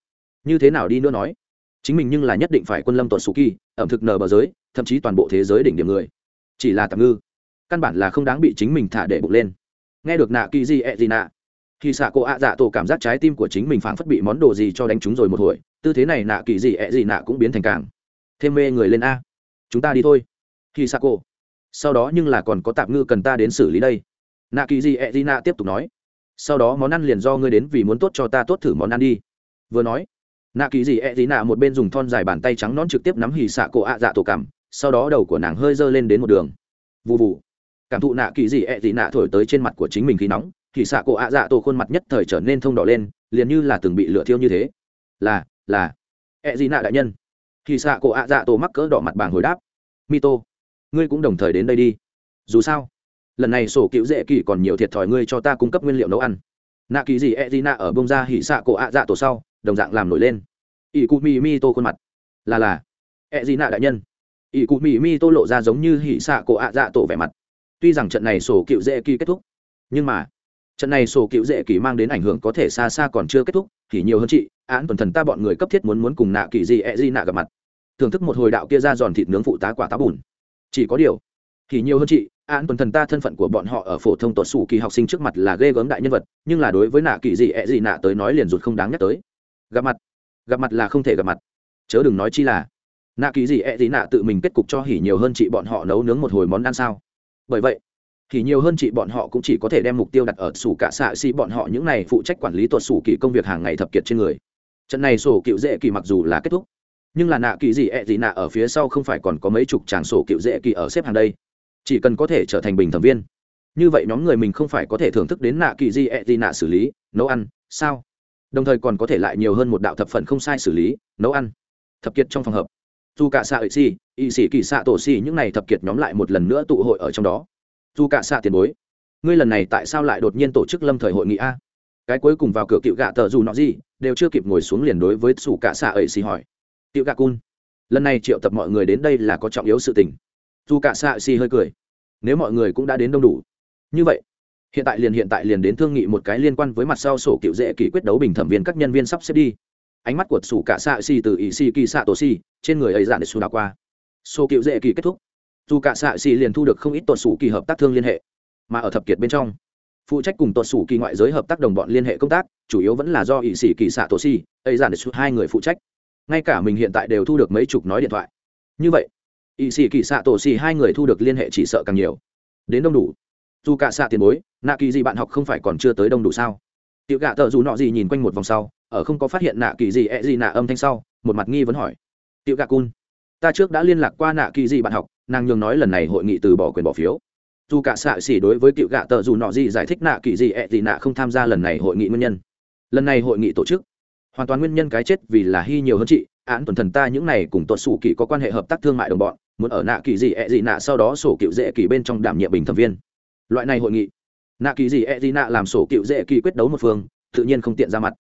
Speaker 1: Như thế nào đi nữa nói? Chính mình nhưng là nhất định phải quân lâm tuột sù kỳ, ẩm thực nở bờ giới, thậm chí toàn bộ thế giới đỉnh điểm người. Chỉ là tạm ngư, căn bản là không đáng bị chính mình thả để bụng lên. Nghe được nạ kỳ gì ẹ gì nạ khi xạ cô ạ dạ tổ cảm giác trái tim của chính mình phảng phất bị món đồ gì cho đánh trúng rồi một hồi, tư thế này nạ kỳ gì ẹ gì nạ cũng biến thành càng. Thêm mê người lên a. Chúng ta đi thôi. Khi xạ cô sau đó nhưng là còn có tạm ngư cần ta đến xử lý đây. Nạ kỳ gì ẹ gì nạ tiếp tục nói. Sau đó món ăn liền do ngươi đến vì muốn tốt cho ta tốt thử món ăn đi. Vừa nói, nạ kỳ gì ẹ gì nạ một bên dùng thon dài bàn tay trắng nón trực tiếp nắm hì xạ cổ ạ dạ tổ cảm, sau đó đầu của nàng hơi dơ lên đến một đường. Vụ vụ cảm thụ nạ kỳ gì ẹ gì nạ thổi tới trên mặt của chính mình khí nóng thì xạ cổ ạ dạ tổ khuôn mặt nhất thời trở nên thông đỏ lên, liền như là từng bị lửa thiêu như thế. Là là, ẹ gì nạ đại nhân. Thì xạ cổ ạ dạ tổ mắc cỡ đỏ mặt bảng hồi đáp. Mito, ngươi cũng đồng thời đến đây đi. Dù sao, lần này sổ cựu dễ kỳ còn nhiều thiệt thòi ngươi cho ta cung cấp nguyên liệu nấu ăn. Nạ kỳ gì e d nạ ở bông ra hỉ xạ cổ ạ dạ tổ sau, đồng dạng làm nổi lên. Ỷ cụ mi mi tô khuôn mặt. Là là e d nạ đại nhân. Ỷ cụ mi mi tô lộ ra giống như hỉ xạ cổ ạ dạ tổ vẻ mặt. Tuy rằng trận này sổ cựu dễ kỳ kết thúc, nhưng mà trận này sổ cựu dễ kỳ mang đến ảnh hưởng có thể xa xa còn chưa kết thúc, thì nhiều hơn chị, án tuần thần ta bọn người cấp thiết muốn muốn cùng nạ kỳ gì e d nạ gặp mặt. Thưởng thức một hồi đạo kia ra giòn thịt nướng phụ tá quả táo bùn. Chỉ có điều, thì nhiều hơn chị, án tuần thần ta thân phận của bọn họ ở phổ thông tuột xù kỳ học sinh trước mặt là ghê gớm đại nhân vật, nhưng là đối với nạ kỳ gì e gì nạ tới nói liền rụt không đáng nhắc tới. Gặp mặt gặp mặt là không thể gặp mặt. Chớ đừng nói chi là, nạ kỳ gì e gì nạ tự mình kết cục cho hỉ nhiều hơn chị bọn họ nấu nướng một hồi món ăn sao. Bởi vậy thì nhiều hơn chị bọn họ cũng chỉ có thể đem mục tiêu đặt ở sủ cả xạ xị bọn họ những này phụ trách quản lý tuột sủ kỳ công việc hàng ngày thập kiệt trên người. Trận này sổ cựu dễ kỳ mặc dù là kết thúc, nhưng là nạ kỳ gì ẹ、e、gì gì nạ ở phía sau không phải còn có mấy chục tràng sổ cựu dễ kỳ ở xếp hàng đây. Chỉ cần có thể trở thành bình thẩm viên. Như vậy nhóm người mình không phải có thể thưởng thức đến nạ kỳ gì e nạ xử lý, nấu ăn, sao? Đồng thời còn có thể lại nhiều hơn một đạo thập phần không sai xử lý, nấu ăn. Thập kiệt trong phòng hợp. Dù cả xạ ị xì ị xì kỳ xạ tổ xì những n à y thập kiệt nhóm lại một lần nữa tụ hội ở trong đó dù cả xạ tiền bối. Ngươi lần này tại sao lại đột nhiên tổ chức lâm thời hội nghị a? Cái cuối cùng vào cửa cựu gạ tờ dù nọ gì, đều chưa kịp ngồi xuống liền đối với dù cả xạ ấy xì hỏi. Cựu gạ cun, lần này triệu tập mọi người đến đây là có trọng yếu sự tình. Dù cả xạ xì hơi cười. Nếu mọi người cũng đã đến đông đủ. Như vậy, hiện tại liền hiện tại liền đến thương nghị một cái liên quan với mặt sau sổ cựu dễ kỷ quyết đấu bình thẩm viên các nhân viên sắp xếp đi. Ánh mắt của sủ cả xạ xì từ ỷ xì kỳ xạ tổ xì trên người ấy dạn để xù đào qua. Sổ cựu dễ kỳ kết thúc dù cả xạ xì liền thu được không ít tuột sủ kỳ hợp tác thương liên hệ, mà ở thập kiệt bên trong, phụ trách cùng tuột sủ kỳ ngoại giới hợp tác đồng bọn liên hệ công tác, chủ yếu vẫn là do ỵ sĩ kỳ xạ tổ xì ây giản được hai người phụ trách. Ngay cả mình hiện tại đều thu được mấy chục nói điện thoại. Như vậy, ỵ sĩ kỳ xạ tổ xì hai người thu được liên hệ chỉ sợ càng nhiều. Đến đông đủ. Dù cả xạ tiền bối, nạ kỳ gì bạn học không phải còn chưa tới đông đủ sao? Tiểu gạ tờ dù nọ gì nhìn quanh một vòng sau, ở không có phát hiện nạ kỳ gì ẹ、e、gì gì nạ âm thanh sau, một mặt nghi vấn hỏi. Tiểu gạ cun, ta trước đã liên lạc qua nạ kỳ gì bạn học nàng nhường nói lần này hội nghị từ bỏ quyền bỏ phiếu. Dù cả xạ xỉ đối với cựu gạ tờ dù nọ gì giải thích nạ kỳ gì, ẹ gì nạ không tham gia lần này hội nghị nguyên nhân. Lần này hội nghị tổ chức, hoàn toàn nguyên nhân cái chết vì là hy nhiều hơn chị, án tuần thần ta những này cùng tuột sủ kỳ có quan hệ hợp tác thương mại đồng bọn, muốn ở nạ kỳ gì, ẹ gì nạ sau đó sổ cựu dễ kỳ bên trong đảm nhiệm bình thẩm viên. Loại này hội nghị, nạ kỳ gì, ẹ gì nạ làm sổ cựu dễ kỳ quyết đấu một phương, tự nhiên không tiện ra mặt.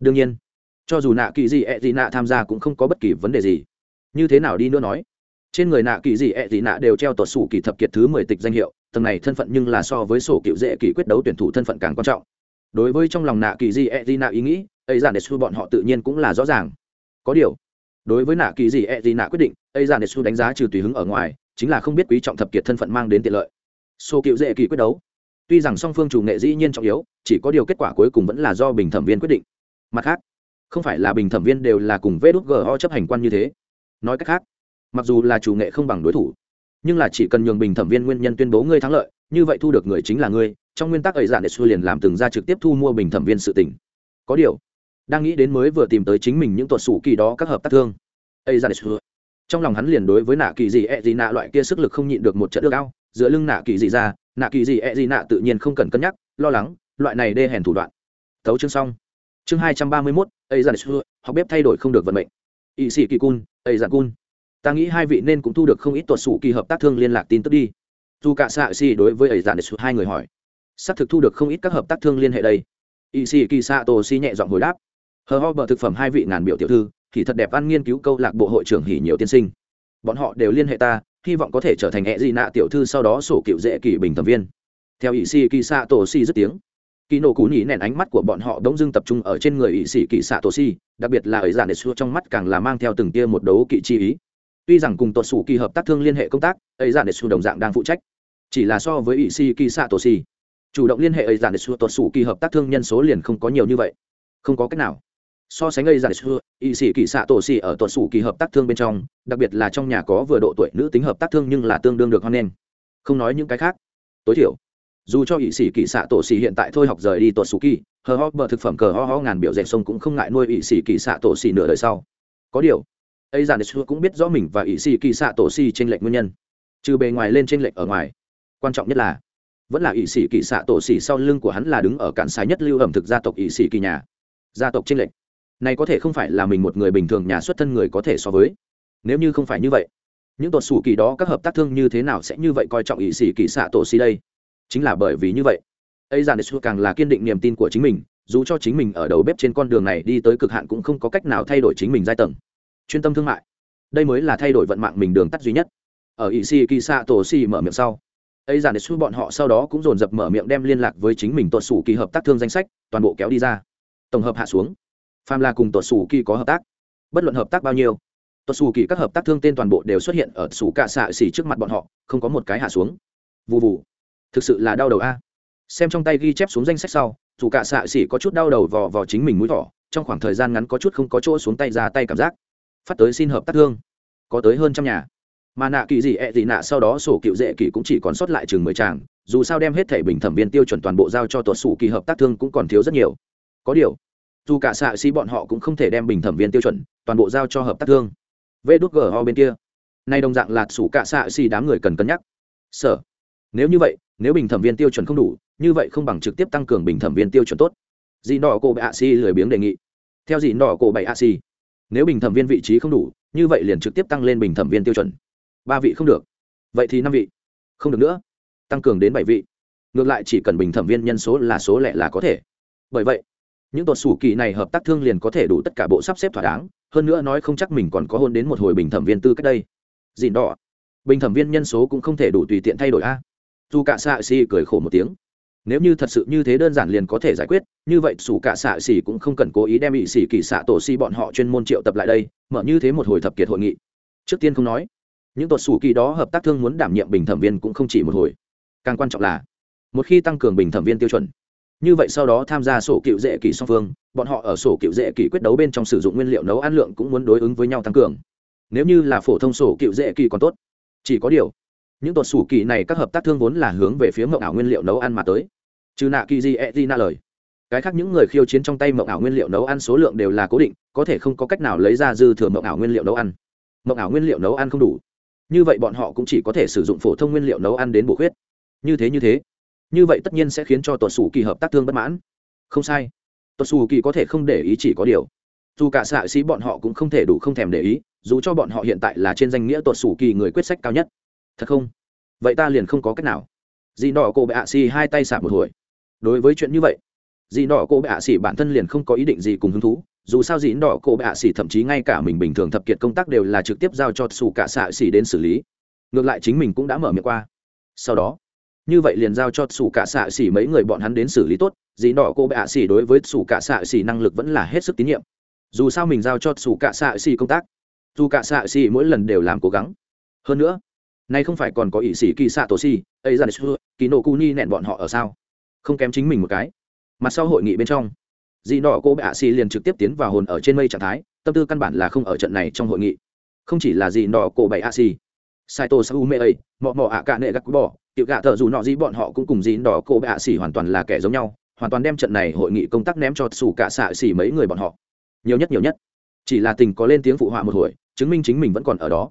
Speaker 1: Đương nhiên, cho dù nạ kỳ gì, ẹ gì nạ tham gia cũng không có bất kỳ vấn đề gì. Như thế nào đi nữa nói trên người nạ kỳ gì ẹ gì nạ đều treo tuột sủ kỳ thập kiệt thứ mười tịch danh hiệu, tầng này thân phận nhưng là so với sổ cựu dễ kỳ quyết đấu tuyển thủ thân phận càng quan trọng. Đối với trong lòng nạ kỳ gì ẹ gì nạ ý nghĩ ấy giản để xu bọn họ tự nhiên cũng là rõ ràng. Có điều, đối với nạ kỳ gì ẹ gì nạ quyết định ấy giản để xu đánh giá trừ tùy hứng ở ngoài, chính là không biết quý trọng thập kiệt thân phận mang đến tiện lợi. Sổ cựu dễ kỳ quyết đấu. Tuy rằng song phương chủ nghệ dĩ nhiên trọng yếu, chỉ có điều kết quả cuối cùng vẫn là do bình thẩm viên quyết định. Mặt khác, không phải là bình thẩm viên đều là cùng vê đút gò chấp hành quan như thế. Nói cách khác mặc dù là chủ nghệ không bằng đối thủ, nhưng là chỉ cần nhường bình thẩm viên nguyên nhân tuyên bố ngươi thắng lợi, như vậy thu được người chính là ngươi. Trong nguyên tắc ấy giản để xu liền làm từng ra trực tiếp thu mua bình thẩm viên sự tỉnh có điều, đang nghĩ đến mới vừa tìm tới chính mình những tuột sủ kỳ đó các hợp tác thương ây ra trong lòng hắn liền đối với nạ kỳ gì ẹ gì nạ loại kia sức lực không nhịn được một trận ước ao giữa lưng nạ kỳ gì ra, nạ kỳ gì ẹ gì nạ tự nhiên không cần cân nhắc, lo lắng, loại này đê hèn thủ đoạn. Thấu chương xong. Chương hai trăm ba mươi mốt ây ra học bếp thay đổi không được vận mệnh. Ỵ sĩ kỳ cun, ấy giản cun ta nghĩ hai vị nên cũng thu được không ít tuột sủ kỳ hợp tác thương liên lạc tin tức đi. Dù cả xạ xì đối với ây giản hai người hỏi xác thực thu được không ít các hợp tác thương liên hệ đây? Y sĩ kỳ xạ tổ si nhẹ giọng hồi đáp, hờ ho, bờ thực phẩm hai vị ngàn biểu tiểu thư, thì thật đẹp ăn nghiên cứu câu lạc bộ hội trưởng hỉ nhiều tiên sinh. Bọn họ đều liên hệ ta, hy vọng có thể trở thành hệ gì nạ tiểu thư sau đó sổ cựu dễ kỳ bình thẩm viên. Theo ỷ xì kỳ xạ tổ si rất tiếng, kỳ nổ cú nhỉ nẹn ánh mắt của bọn họ đông dưng tập trung ở trên người y sĩ kỳ xạ tổ si đặc biệt là ấy giản để xua trong mắt càng là mang theo từng tia một đấu kỵ chi ý tuy rằng cùng tuột sủ kỳ hợp tác thương liên hệ công tác ấy giản để xu đồng dạng đang phụ trách. Chỉ là so với ỵ sĩ kỳ xạ tổ si chủ động liên hệ ấy giản để xu tuột sủ kỳ hợp tác thương nhân số liền không có nhiều như vậy. Không có cách nào. So sánh ấy giản để xu ỵ sĩ kỳ xạ tổ si ở tuột sủ kỳ hợp tác thương bên trong, đặc biệt là trong nhà có vừa độ tuổi nữ tính hợp tác thương nhưng là tương đương được hoan nghênh. Không nói những cái khác. Tối thiểu, dù cho ỵ sĩ kỳ xạ tổ xì hiện tại thôi học rời đi tuột xù kỳ, hờ ho bờ thực phẩm cờ ho ho ngàn biểu dạy sông cũng không ngại nuôi ỵ sĩ kỳ xạ tổ xì nửa đời sau. Có điều ấy dàn xua cũng biết rõ mình và ỷ xì kỳ xạ tổ xì trên lệnh nguyên nhân. Trừ bề ngoài lên trên lệnh ở ngoài, quan trọng nhất là, vẫn là ỷ xì kỳ xạ tổ xì sau lưng của hắn là đứng ở cạn sái nhất lưu ẩm thực gia tộc ỷ xì kỳ nhà, gia tộc trên lệnh này có thể không phải là mình một người bình thường nhà xuất thân người có thể so với. Nếu như không phải như vậy, những tuột xù kỳ đó các hợp tác thương như thế nào sẽ như vậy coi trọng ỷ xì kỳ xạ tổ xì đây? Chính là bởi vì như vậy, ấy dàn xua càng là kiên định niềm tin của chính mình, dù cho chính mình ở đầu bếp trên con đường này đi tới cực hạn cũng không có cách nào thay đổi chính mình giai tầng chuyên tâm thương mại. Đây mới là thay đổi vận mạng mình đường tắt duy nhất. Ở ỵ xì kỳ xạ tổ xì mở miệng sau ấy giản xua bọn họ sau đó cũng dồn dập mở miệng đem liên lạc với chính mình tuột xù kỳ hợp tác thương danh sách, toàn bộ kéo đi ra. Tổng hợp hạ xuống. Pham là cùng tuột xù kỳ có hợp tác. Bất luận hợp tác bao nhiêu tuột xù kỳ các hợp tác thương tên toàn bộ đều xuất hiện ở xù cạ xạ xỉ trước mặt bọn họ, không có một cái hạ xuống. Vụ vụ thực sự là đau đầu a. Xem trong tay ghi chép xuống danh sách sau dù cả xạ xỉ có chút đau đầu vò vò chính mình mũi thỏ, trong khoảng thời gian ngắn có chút không có chỗ xuống tay ra tay cảm giác phát tới xin hợp tác thương. Có tới hơn trăm nhà. Mà nạ kỳ gì, ẹ gì nạ sau đó sổ cựu dễ kỳ cũng chỉ còn sót lại chừng mười tràng dù sao đem hết thể bình thẩm viên tiêu chuẩn toàn bộ giao cho tuột sủ kỳ hợp tác thương cũng còn thiếu rất nhiều. Có điều, dù cả xạ xỉ bọn họ cũng không thể đem bình thẩm viên tiêu chuẩn toàn bộ giao cho hợp tác thương. Vê đút gờ ho bên kia. Nay đồng dạng là sủ cả xạ xỉ đám người cần cân nhắc. Sở, nếu như vậy, nếu bình thẩm viên tiêu chuẩn không đủ, như vậy không bằng trực tiếp tăng cường bình thẩm viên tiêu chuẩn tốt. Dị đỏ cổ bệ ạ xi lười biếng đề nghị. Theo dị đỏ cổ bệ ạ xi nếu bình thẩm viên vị trí không đủ, như vậy liền trực tiếp tăng lên bình thẩm viên tiêu chuẩn. Ba vị không được. Vậy thì năm vị. Không được nữa. Tăng cường đến bảy vị. Ngược lại chỉ cần bình thẩm viên nhân số là số lẻ là có thể. Bởi vậy, những tuột sủ kỳ này hợp tác thương liền có thể đủ tất cả bộ sắp xếp thỏa đáng. Hơn nữa nói không chắc mình còn có hôn đến một hồi bình thẩm viên tư cách đây. Dìn đỏ. Bình thẩm viên nhân số cũng không thể đủ tùy tiện thay đổi a. Dù cả xạ xì cười khổ một tiếng nếu như thật sự như thế đơn giản liền có thể giải quyết, như vậy sủ cả xạ xỉ cũng không cần cố ý đem ỵ xỉ kỳ xạ tổ xì bọn họ chuyên môn triệu tập lại đây, mở như thế một hồi thập kiệt hội nghị. Trước tiên không nói, những tuột sủ kỳ đó hợp tác thương muốn đảm nhiệm bình thẩm viên cũng không chỉ một hồi. Càng quan trọng là, một khi tăng cường bình thẩm viên tiêu chuẩn, như vậy sau đó tham gia sổ cựu dễ kỳ song phương, bọn họ ở sổ cựu dễ kỳ quyết đấu bên trong sử dụng nguyên liệu nấu ăn lượng cũng muốn đối ứng với nhau tăng cường. Nếu như là phổ thông sổ cựu dễ kỳ còn tốt, chỉ có điều những tuột sủ kỳ này các hợp tác thương vốn là hướng về phía mộng ảo nguyên liệu nấu ăn mà tới. Trừ nạ kỳ di e di na lời. Cái khác những người khiêu chiến trong tay mộng ảo nguyên liệu nấu ăn số lượng đều là cố định, có thể không có cách nào lấy ra dư thừa mộng ảo nguyên liệu nấu ăn. Mộng ảo nguyên liệu nấu ăn không đủ. Như vậy bọn họ cũng chỉ có thể sử dụng phổ thông nguyên liệu nấu ăn đến bổ khuyết. Như thế như thế. Như vậy tất nhiên sẽ khiến cho tuột sủ kỳ hợp tác thương bất mãn. Không sai. Tuột sủ kỳ có thể không để ý chỉ có điều. Dù cả xạ sĩ bọn họ cũng không thể đủ không thèm để ý, dù cho bọn họ hiện tại là trên danh nghĩa tuột sủ kỳ người quyết sách cao nhất thật không? Vậy ta liền không có cách nào. Dì đỏ cô bệ ạ xì hai tay sạp một hồi. Đối với chuyện như vậy, dì đỏ cô bệ ạ xì bản thân liền không có ý định gì cùng hứng thú, dù sao dì đỏ cô bệ ạ xì thậm chí ngay cả mình bình thường thập kiệt công tác đều là trực tiếp giao cho xù cả xạ xì đến xử lý. Ngược lại chính mình cũng đã mở miệng qua. Sau đó, như vậy liền giao cho xù cả xạ xì mấy người bọn hắn đến xử lý tốt, dì đỏ cô bệ ạ xì đối với xù cả xạ xì năng lực vẫn là hết sức tín nhiệm. Dù sao mình giao cho xù cả xạ xì công tác, dù cả xạ xì mỗi lần đều làm cố gắng. Hơn nữa nay không phải còn có ỷ sĩ kỳ xạ tổ si ấy ra xưa kỳ nổ cu ni nẹn bọn họ ở sao? Không kém chính mình một cái. Mặt sau hội nghị bên trong dị nọ cô bệ ạ xì liền trực tiếp tiến vào hồn ở trên mây trạng thái, tâm tư căn bản là không ở trận này trong hội nghị. Không chỉ là dị nọ cô bệ ạ xì saito sa mê ấy mọ mọ ạ cả nệ gắt bỏ tiểu gạ thợ dù nọ dĩ bọn họ cũng cùng dị nọ cô bệ ạ xì hoàn toàn là kẻ giống nhau, hoàn toàn đem trận này hội nghị công tác ném cho xù cả xạ xì mấy người bọn họ. Nhiều nhất nhiều nhất. Chỉ là tình có lên tiếng phụ họa một hồi, chứng minh chính mình vẫn còn ở đó.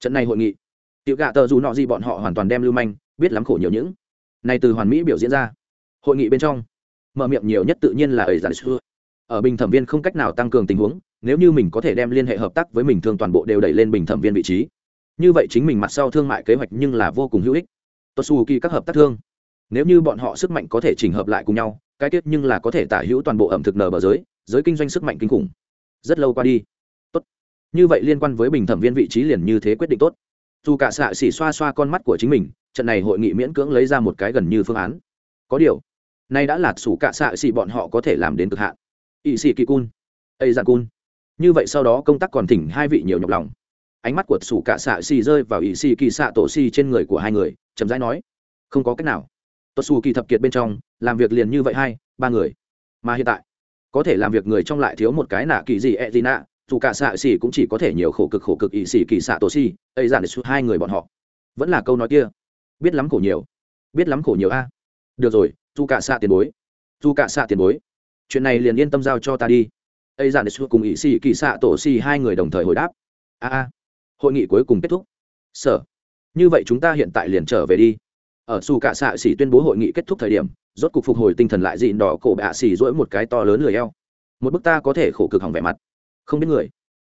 Speaker 1: Trận này hội nghị tiểu gạ tờ dù nọ gì bọn họ hoàn toàn đem lưu manh, biết lắm khổ nhiều những. Này từ hoàn mỹ biểu diễn ra. Hội nghị bên trong, mở miệng nhiều nhất tự nhiên là ấy giản xưa ở bình thẩm viên không cách nào tăng cường tình huống, nếu như mình có thể đem liên hệ hợp tác với mình thương toàn bộ đều đẩy lên bình thẩm viên vị trí. Như vậy chính mình mặt sau thương mại kế hoạch nhưng là vô cùng hữu ích. Tốt xù kỳ các hợp tác thương, nếu như bọn họ sức mạnh có thể chỉnh hợp lại cùng nhau, cái tiết nhưng là có thể tả hữu toàn bộ ẩm thực nở bờ giới giới kinh doanh sức mạnh kinh khủng. Rất lâu qua đi. Tốt. Như vậy liên quan với bình thẩm viên vị trí liền như thế quyết định tốt dù cả xạ xỉ xoa xoa con mắt của chính mình, trận này hội nghị miễn cưỡng lấy ra một cái gần như phương án. Có điều, nay đã là sủ cả xạ xỉ bọn họ có thể làm đến cực hạn. Ỵ xỉ kỳ cun ây giàn cun. Như vậy sau đó công tác còn thỉnh hai vị nhiều nhọc lòng. Ánh mắt của sủ cả xạ xỉ rơi vào ỵ xỉ kỳ xạ tổ xỉ trên người của hai người, chậm rãi nói, không có cách nào. Tuột xù kỳ thập kiệt bên trong, làm việc liền như vậy hai ba người. Mà hiện tại, có thể làm việc người trong lại thiếu một cái nạ kỳ gì e gì nạ dù cả xạ xỉ cũng chỉ có thể nhiều khổ cực khổ cực ỵ xỉ kỳ xạ tổ xỉ ây giản để suốt hai người bọn họ. Vẫn là câu nói kia. Biết lắm khổ nhiều. Biết lắm khổ nhiều a. Được rồi, dù cả xạ tiền bối. Dù cả xạ tiền bối. Chuyện này liền yên tâm giao cho ta đi. Ây giản để suốt cùng ỵ xỉ kỳ xạ tổ xỉ hai người đồng thời hồi đáp. A a. Hội nghị cuối cùng kết thúc. Sở. Như vậy chúng ta hiện tại liền trở về đi. Ở xù cả xạ xỉ tuyên bố hội nghị kết thúc thời điểm, rốt cục phục hồi tinh thần lại dịn đỏ cổ bạ xỉ rỗi một cái to lớn lười eo. Một bức ta có thể khổ cực hỏng vẻ mặt không biết người.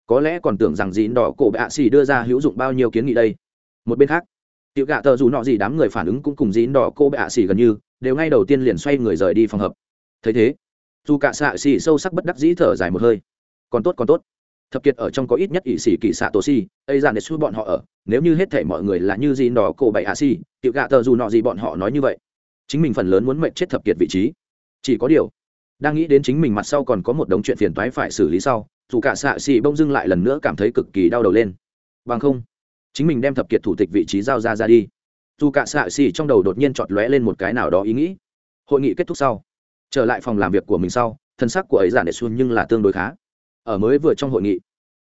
Speaker 1: Có lẽ còn tưởng rằng dịn đỏ cổ bạ xì đưa ra hữu dụng bao nhiêu kiến nghị đây. Một bên khác, tiểu gạ tờ dù nọ gì đám người phản ứng cũng cùng dịn đỏ cổ bạ xì gần như, đều ngay đầu tiên liền xoay người rời đi phòng hợp thấy thế, dù cả xạ xì sâu sắc bất đắc dĩ thở dài một hơi. Còn tốt còn tốt. Thập kiệt ở trong có ít nhất ỷ sĩ kỳ xạ tổ si ây ra để xui bọn họ ở. Nếu như hết thể mọi người là như gì đỏ cổ bạ hạ si tiểu gạ tờ dù nọ gì bọn họ nói như vậy. Chính mình phần lớn muốn mệnh chết thập kiệt vị trí. Chỉ có điều đang nghĩ đến chính mình mặt sau còn có một đống chuyện phiền toái phải xử lý sau, dù cả xạ xì bông dưng lại lần nữa cảm thấy cực kỳ đau đầu lên. Bằng không, chính mình đem thập kiệt thủ tịch vị trí giao ra ra đi. Dù cả xạ xì trong đầu đột nhiên chọt lóe lên một cái nào đó ý nghĩ. Hội nghị kết thúc sau, trở lại phòng làm việc của mình sau, thân sắc của ấy giản đệ xuân nhưng là tương đối khá. Ở mới vừa trong hội nghị,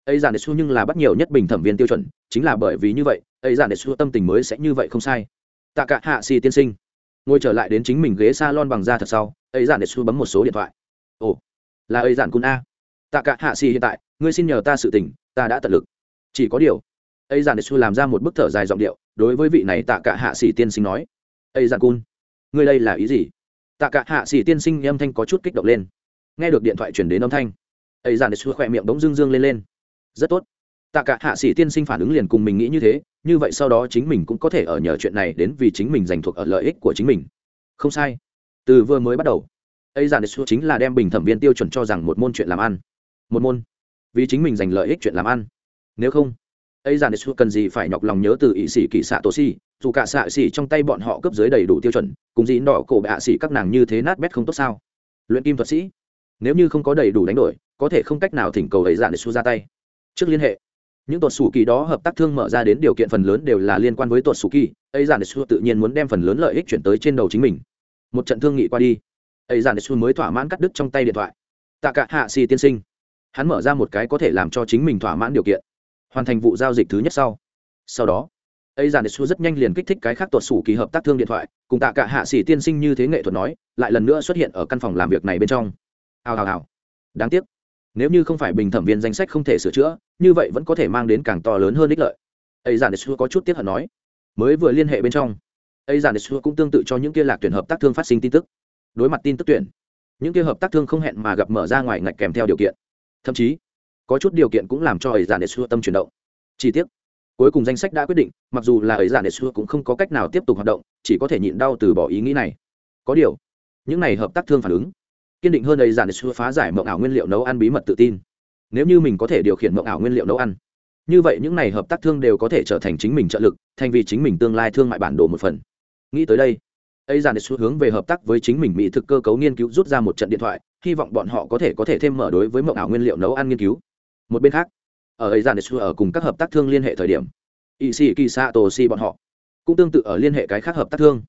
Speaker 1: ấy giản đệ xuân nhưng là bắt nhiều nhất bình thẩm viên tiêu chuẩn, chính là bởi vì như vậy, ấy giản đệ xuân tâm tình mới sẽ như vậy không sai. Tạ cả hạ xì tiên sinh, ngồi trở lại đến chính mình ghế salon lon bằng da thật sau ấy giản để xu bấm một số điện thoại. Ồ, là ấy giản cun a. Tạ cả hạ xì hiện tại, ngươi xin nhờ ta sự tình, ta đã tận lực. Chỉ có điều, ấy giản để xu làm ra một bức thở dài giọng điệu, đối với vị này tạ cả hạ xì tiên sinh nói, ấy giản cun ngươi đây là ý gì? Tạ cả hạ xì tiên sinh âm thanh có chút kích động lên. Nghe được điện thoại chuyển đến âm thanh, ấy giản để xu khỏe miệng bỗng dương dương lên lên. Rất tốt. Tạ cả hạ sĩ tiên sinh phản ứng liền cùng mình nghĩ như thế, như vậy sau đó chính mình cũng có thể ở nhờ chuyện này đến vì chính mình giành thuộc ở lợi ích của chính mình. Không sai từ vừa mới bắt đầu, ấy giản xu chính là đem bình thẩm viên tiêu chuẩn cho rằng một môn chuyện làm ăn. Một môn? Vì chính mình giành lợi ích chuyện làm ăn. Nếu không, ấy giản xu cần gì phải nhọc lòng nhớ từ ỵ sĩ kỳ xạ tổ si dù cả xạ xỉ trong tay bọn họ cấp dưới đầy đủ tiêu chuẩn, cùng dĩ đỏ cổ bạ xỉ các nàng như thế nát bét không tốt sao? Luyện kim thuật sĩ, nếu như không có đầy đủ đánh đổi, có thể không cách nào thỉnh cầu ấy giản xu ra tay. Trước liên hệ, những tuột sủ kỳ đó hợp tác thương mở ra đến điều kiện phần lớn đều là liên quan với tuột sủ kỳ, ấy giản xu tự nhiên muốn đem phần lớn lợi ích chuyển tới trên đầu chính mình một trận thương nghị qua đi. Ấy dàn xu mới thỏa mãn cắt đứt trong tay điện thoại. Tạ cả hạ xì tiên sinh. Hắn mở ra một cái có thể làm cho chính mình thỏa mãn điều kiện. Hoàn thành vụ giao dịch thứ nhất sau. Sau đó, ấy dàn xu rất nhanh liền kích thích cái khác tuột sủ kỳ hợp tác thương điện thoại, cùng tạ cả hạ xì tiên sinh như thế nghệ thuật nói, lại lần nữa xuất hiện ở căn phòng làm việc này bên trong. Hào hào hào. Đáng tiếc, nếu như không phải bình thẩm viên danh sách không thể sửa chữa, như vậy vẫn có thể mang đến càng to lớn hơn ích lợi. Ấy dàn xu có chút tiếc hận nói, mới vừa liên hệ bên trong ấy giản xua cũng tương tự cho những kia lạc tuyển hợp tác thương phát sinh tin tức. Đối mặt tin tức tuyển, những kia hợp tác thương không hẹn mà gặp mở ra ngoài ngạch kèm theo điều kiện. Thậm chí, có chút điều kiện cũng làm cho ấy giản xua tâm chuyển động. Chi tiết cuối cùng danh sách đã quyết định, mặc dù là ấy giản xua cũng không có cách nào tiếp tục hoạt động, chỉ có thể nhịn đau từ bỏ ý nghĩ này. Có điều, những này hợp tác thương phản ứng, kiên định hơn ấy giản xua phá giải mộng ảo nguyên liệu nấu ăn bí mật tự tin. Nếu như mình có thể điều khiển mộng ảo nguyên liệu nấu ăn, như vậy những này hợp tác thương đều có thể trở thành chính mình trợ lực thành vì chính mình tương lai thương mại bản đồ một phần nghĩ tới đây ấy giản xu hướng về hợp tác với chính mình mỹ thực cơ cấu nghiên cứu rút ra một trận điện thoại, hy vọng bọn họ có thể có thể thêm mở đối với mẫu ảo nguyên liệu nấu ăn nghiên cứu. Một bên khác, ở ấy giản xu ở cùng các hợp tác thương liên hệ thời điểm y sĩ kỳ xạ tổ si bọn họ cũng tương tự ở liên hệ cái khác hợp tác thương.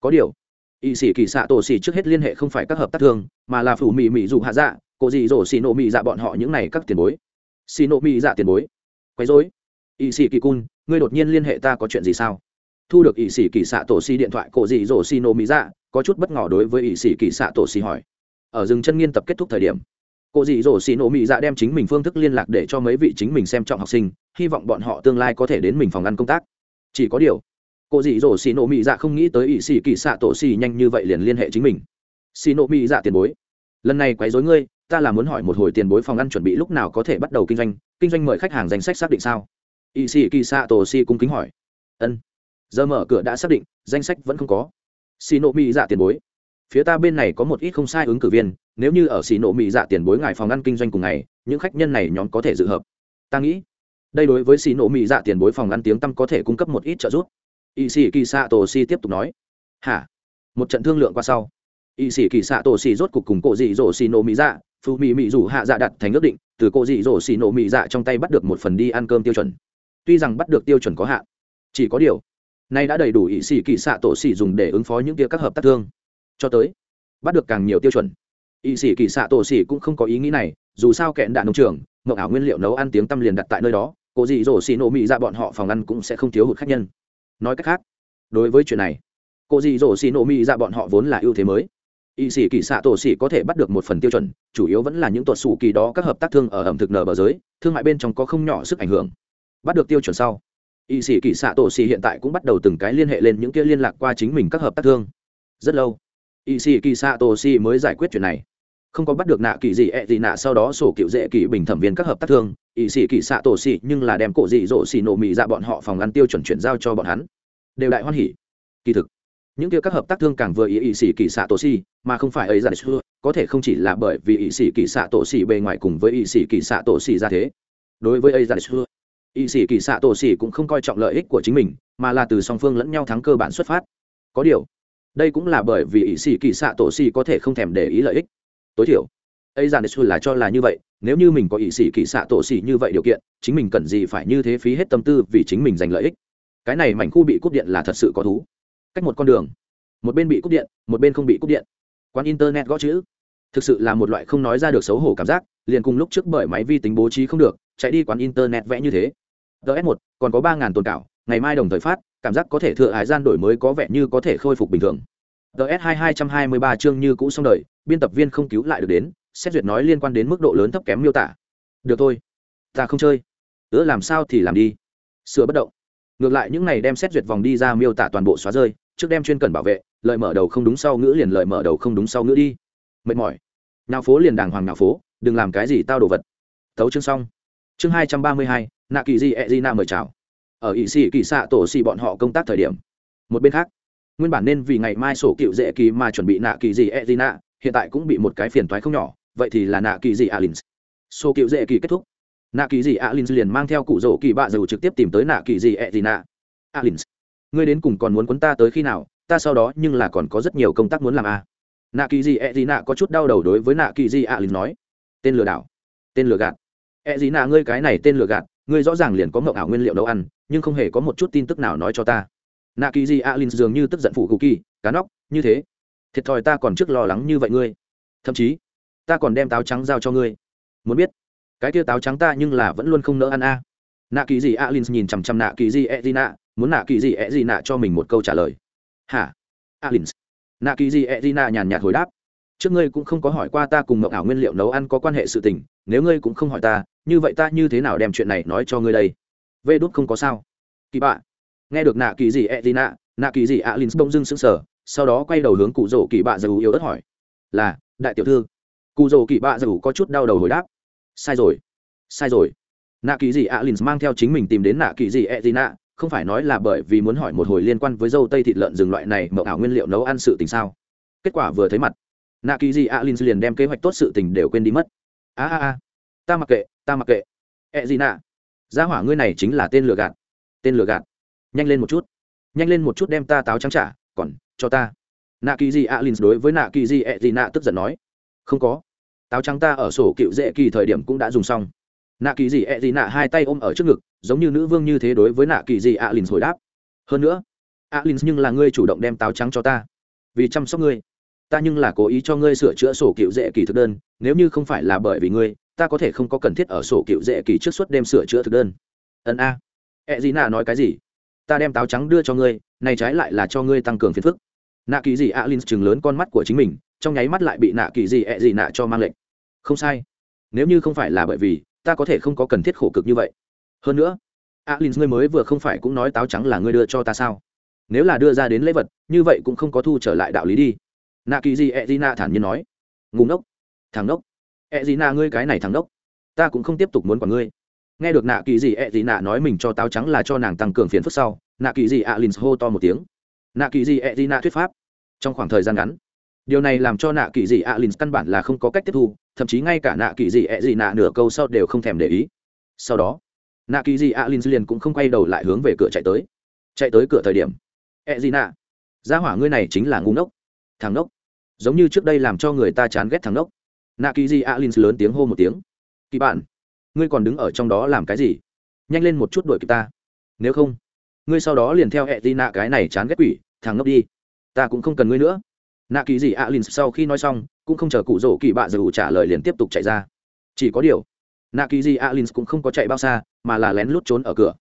Speaker 1: Có điều y sĩ kỳ xạ tổ xì trước hết liên hệ không phải các hợp tác thương, mà là phủ mỹ mỹ dù hạ dạ cô gì dỗ xì nộ mỹ dạ bọn họ những này các tiền bối. Xì nộ mỹ dạ tiền bối. Quấy dối y sĩ kỳ cun ngươi đột nhiên liên hệ ta có chuyện gì sao? Thu được y sĩ kỳ xạ tổ xì điện thoại cổ dị dỗ xì nộ mỹ dạ có chút bất ngờ đối với y sĩ kỳ xạ tổ xì hỏi. Ở rừng chân nghiên tập kết thúc thời điểm, cổ dị dỗ xì nổ mỹ dạ đem chính mình phương thức liên lạc để cho mấy vị chính mình xem trọng học sinh, hy vọng bọn họ tương lai có thể đến mình phòng ăn công tác. Chỉ có điều, cổ dị dỗ xì nổ mỹ dạ không nghĩ tới ỷ sĩ kỳ xạ tổ xì nhanh như vậy liền liên hệ chính mình. Xì nổ mỹ dạ tiền bối, lần này quấy dối ngươi, ta là muốn hỏi một hồi tiền bối phòng ăn chuẩn bị lúc nào có thể bắt đầu kinh doanh kinh doanh mời khách hàng danh sách xác định sao? Ỷ sĩ kỳ xạ tổ xì cung kính hỏi. Ân giờ mở cửa đã xác định, danh sách vẫn không có. Xì nổ mỹ dạ tiền bối. Phía ta bên này có một ít không sai ứng cử viên, nếu như ở xì nổ mỹ dạ tiền bối ngài phòng ăn kinh doanh cùng ngày, những khách nhân này nhóm có thể dự hợp. Ta nghĩ, đây đối với xì nổ mỹ dạ tiền bối phòng ăn tiếng tăm có thể cung cấp một ít trợ giúp. Y sĩ kỳ xạ tổ si tiếp tục nói. Hả? Một trận thương lượng qua sau.
Speaker 2: Y sĩ kỳ xạ tổ si rốt cục cùng cổ dị dỗ xì nổ mỹ dạ phụ mỹ mỹ rủ hạ dạ đặt thành ước định, từ cổ dị dỗ xì nổ mỹ dạ trong tay bắt được một phần đi ăn cơm tiêu chuẩn. Tuy rằng bắt được tiêu chuẩn có hạn, chỉ có điều nay đã đầy đủ y sĩ kỳ xạ tổ xỉ dùng để ứng phó những kia các hợp tác thương. Cho tới, bắt được càng nhiều tiêu chuẩn. Y sĩ kỳ xạ tổ xỉ cũng không có ý nghĩ này, dù sao kẹn đạn nông trường mậu ảo nguyên liệu nấu ăn tiếng tăm liền đặt tại nơi đó cổ dị dỗ xì nổ mị ra bọn họ phòng ăn cũng sẽ không thiếu hụt khách nhân. Nói cách khác, đối với chuyện này cổ dị dỗ xì nổ mị ra bọn họ vốn là ưu thế mới. Y sĩ kỳ xạ tổ xỉ có thể bắt được một phần tiêu chuẩn, chủ yếu vẫn là những tuột xù kỳ đó các hợp tác thương ở ẩm thực nở bờ giới, thương mại bên trong có không nhỏ sức ảnh hưởng. Bắt được tiêu chuẩn sau y sĩ kỳ xạ tổ xì hiện tại cũng bắt đầu từng cái liên hệ lên những kia liên lạc qua chính mình các hợp tác thương. Rất lâu, y sĩ kỳ xạ tổ xì mới giải quyết chuyện này. Không có bắt được nạ kỳ gì ẹ gì nạ, sau đó sổ cựu dễ kỳ bình thẩm viên các hợp tác thương. Y sĩ kỳ xạ tổ xì nhưng là đem cổ dị dỗ xì nổ mị ra bọn họ phòng ăn tiêu chuẩn chuyển giao cho bọn hắn. Đều đại hoan hỉ. Kỳ thực, những kia các hợp tác thương càng vừa ý y sĩ kỳ xạ tổ xì mà không phải ấy ra xưa, có thể không chỉ là bởi vì y sĩ kỳ xạ tổ xì bề ngoài cùng với y sĩ kỳ xạ tổ xì ra thế. Đối với ấy ra xưa ỵ sĩ kỳ xạ tổ xỉ cũng không coi trọng lợi ích của chính mình, mà là từ song phương lẫn nhau thắng cơ bản xuất phát. Có điều, đây cũng là bởi vì ỵ sĩ kỳ xạ tổ xỉ có thể không thèm để ý lợi ích. Tối thiểu, ấy ra xu là cho là như vậy, nếu như mình có ỵ sĩ kỳ xạ tổ xỉ như vậy điều kiện, chính mình cần gì phải như thế phí hết tâm tư vì chính mình giành lợi ích? Cái này mảnh khu bị cúp điện là thật sự có thú. Cách một con đường, một bên bị cúp điện, một bên không bị cúp điện. Quán internet gõ chữ. Thực sự là một loại không nói ra được xấu hổ cảm giác, liền cùng lúc trước bởi máy vi tính bố trí không được, chạy đi quán internet vẽ như thế ts một, còn có ba ngàn tồn cảo, ngày mai đồng thời phát, cảm giác có thể thừa ái gian đổi mới có vẻ như có thể khôi phục bình thường. Ts hai hai trăm hai mươi ba chương như cũ xong đời, biên tập viên không cứu lại được đến, xét duyệt nói liên quan đến mức độ lớn thấp kém miêu tả. Được thôi. Ta không chơi. Ứa làm sao thì làm đi. Sửa bất động. Ngược lại những này đem xét duyệt vòng đi ra miêu tả toàn bộ xóa rơi, trước đem chuyên cần bảo vệ lợi mở đầu không đúng sau ngữ liền lợi mở đầu không đúng sau ngữ đi. Mệt mỏi. Nào phố liền đàng hoàng nào phố, đừng làm cái gì tao đồ vật. Thấu chương xong. Chương hai trăm ba mươi hai nạ kỳ di e di na mời chào. Ở ỵ sĩ kỳ xạ tổ xì bọn họ công tác thời điểm. Một bên khác, nguyên bản nên vì ngày mai sổ cựu dễ kỳ mà chuẩn bị nạ kỳ di e di na, hiện tại cũng bị một cái phiền toái không nhỏ, vậy thì là nạ kỳ di alin sổ cựu dễ kỳ kết thúc. Nạ kỳ di alin liền mang theo cụ rỗ kỳ bạ dầu trực tiếp tìm tới nạ kỳ di e di na. Alin ngươi đến cùng còn muốn quấn ta tới khi nào? Ta sau đó nhưng là còn có rất nhiều công tác muốn làm a à. nạ kỳ gì e di nạ có chút đau đầu đối với nạ kỳ gì alin nói. Tên lừa đảo. Tên lừa gạt. E di nạ ngươi cái này tên lừa gạt ngươi rõ ràng liền có mậu ảo nguyên liệu nấu ăn, nhưng không hề có một chút tin tức nào nói cho ta. Nạ kỳ gì alin dường như tức giận phụ cụ kỳ, cá nóc, như thế, thiệt thòi ta còn trước lo lắng như vậy ngươi. Thậm chí, ta còn đem táo trắng giao cho ngươi. Muốn biết, cái kia táo trắng ta nhưng là vẫn luôn không nỡ ăn a. Nạ kỳ gì alin nhìn chằm chằm nạ kỳ gì e gì nạ muốn nạ kỳ gì e gì nạ cho mình một câu trả lời. Hả? Alin? Nạ kỳ gì e gì nạ nhàn nhạt hồi đáp. Trước ngươi cũng không có hỏi qua ta cùng mộng ảo nguyên liệu nấu ăn có quan hệ sự tình, nếu ngươi cũng không hỏi ta như vậy ta như thế nào đem chuyện này nói cho ngươi đây? Vê đốt không có sao. Kỳ bạ. Nghe được nạ kỳ gì e gì nạ nạ kỳ gì alin bỗng dưng sững sờ, sau đó quay đầu hướng cụ rổ kỳ bạ dù yếu ớt hỏi. Là, đại tiểu thư. Cụ rổ kỳ bạ dù có chút đau đầu hồi đáp. Sai rồi sai rồi. Nạ kỳ gì alin mang theo chính mình tìm đến nạ kỳ gì e gì nạ, không phải nói là bởi vì muốn hỏi một hồi liên quan với dâu tây thịt lợn rừng loại này mậu ảo nguyên liệu nấu ăn sự tình sao? Kết quả vừa thấy mặt, nạ kỳ gì alin liền đem kế hoạch tốt sự tình đều quên đi mất. A a a ta mặc kệ, ta mặc kệ. Ẹ gì nạ? Gia hỏa ngươi này chính là tên lừa gạt. Tên lừa gạt. Nhanh lên một chút. Nhanh lên một chút đem ta táo trắng trả, còn cho ta. Nạ kỳ dị alin đối với nạ kỳ gì ẹ e gì nạ tức giận nói. Không có. Táo trắng ta ở sổ cựu dễ kỳ thời điểm cũng đã dùng xong. Nạ kỳ di ẹ gì nạ hai tay ôm ở trước ngực, giống như nữ vương như thế đối với nạ kỳ dị alin hồi đáp. Hơn nữa alin nhưng là ngươi chủ động đem táo trắng cho ta. Vì chăm sóc ngươi. Ta nhưng là cố ý cho ngươi sửa chữa sổ cựu dễ kỳ thực đơn, nếu như không phải là bởi vì ngươi ta có thể không có cần thiết ở sổ cựu dễ kỳ trước suốt đêm sửa chữa thực đơn. Ân a. Ẹ dị nạ nói cái gì? Ta đem táo trắng đưa cho ngươi, này trái lại là cho ngươi tăng cường phiền phức. Nạ kỳ gì alin chừng lớn con mắt của chính mình, trong nháy mắt lại bị nạ kỳ gì ẹ dị nạ cho mang lệnh. Không sai. Nếu như không phải là bởi vì, ta có thể không có cần thiết khổ cực như vậy. Hơn nữa, alin, ngươi mới vừa không phải cũng nói táo trắng là ngươi đưa cho ta sao? Nếu là đưa ra đến lễ vật, như vậy cũng không có thu trở lại đạo lý đi. Nạ kỳ gì e gì nạ thản nhiên nói. Ngủ ngốc. Thằng ngốc ẹ d nạ ngươi cái này thằng đốc. Ta cũng không tiếp tục muốn quản ngươi. Nghe được nạ kỳ gì, ẹ d nạ nói mình cho táo trắng là cho nàng tăng cường phiền phức sau, nạ kỳ gì alin hô to một tiếng. Nạ kỳ gì, ẹ d nạ thuyết pháp. Trong khoảng thời gian ngắn, điều này làm cho nạ kỳ dị alin căn bản là không có cách tiếp thu, thậm chí ngay cả nạ kỳ dị ẹ dị nạ nửa câu sau đều không thèm để ý. Sau đó, nạ kỳ dị alin liền cũng không quay đầu lại hướng về cửa chạy tới. Chạy tới cửa thời điểm, ẹ dị nạ, gia hỏa ngươi này chính là ngu ngốc, thằng ngốc giống như trước đây làm cho người ta chán ghét thằng ngốc nạ kỳ di alin lớn tiếng hô một tiếng. Kỳ bạn, ngươi còn đứng ở trong đó làm cái gì? Nhanh lên một chút đuổi kịp ta. Nếu không, ngươi sau đó liền theo hệ di nạ cái này chán ghét quỷ, thằng ngốc đi. Ta cũng không cần ngươi nữa. Nạ kỳ di alin sau khi nói xong, cũng không chờ cụ rỗ kỳ bạn dù trả lời liền tiếp tục chạy ra. Chỉ có điều, nạ kỳ di alin cũng không có chạy bao xa, mà là lén lút trốn ở cửa.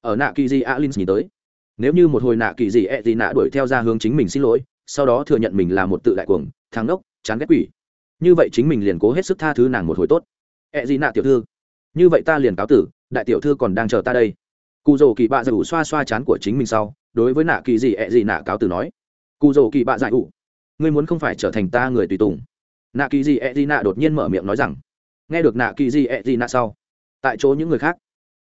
Speaker 2: Ở nạ kỳ di alin nhìn tới, nếu như một hồi nạ kỳ di e di nạ đuổi theo ra hướng chính mình xin lỗi, sau đó thừa nhận mình là một tự đại cuồng, thằng ngốc, chán ghét quỷ như vậy chính mình liền cố hết sức tha thứ nàng một hồi tốt. E gì nạ tiểu thư? Như vậy ta liền cáo tử, đại tiểu thư còn đang chờ ta đây. Cụ rồ kỳ bạ giải ủ xoa xoa chán của chính mình sau, đối với nạ kỳ gì, ẹ gì nạ cáo tử nói. Cụ rồ kỳ bạ giải ủ, ngươi muốn không phải trở thành ta người tùy tùng. Nạ kỳ gì, ẹ gì nạ đột nhiên mở miệng nói rằng. Nghe được nạ kỳ gì, ẹ gì nạ sau, tại chỗ những người khác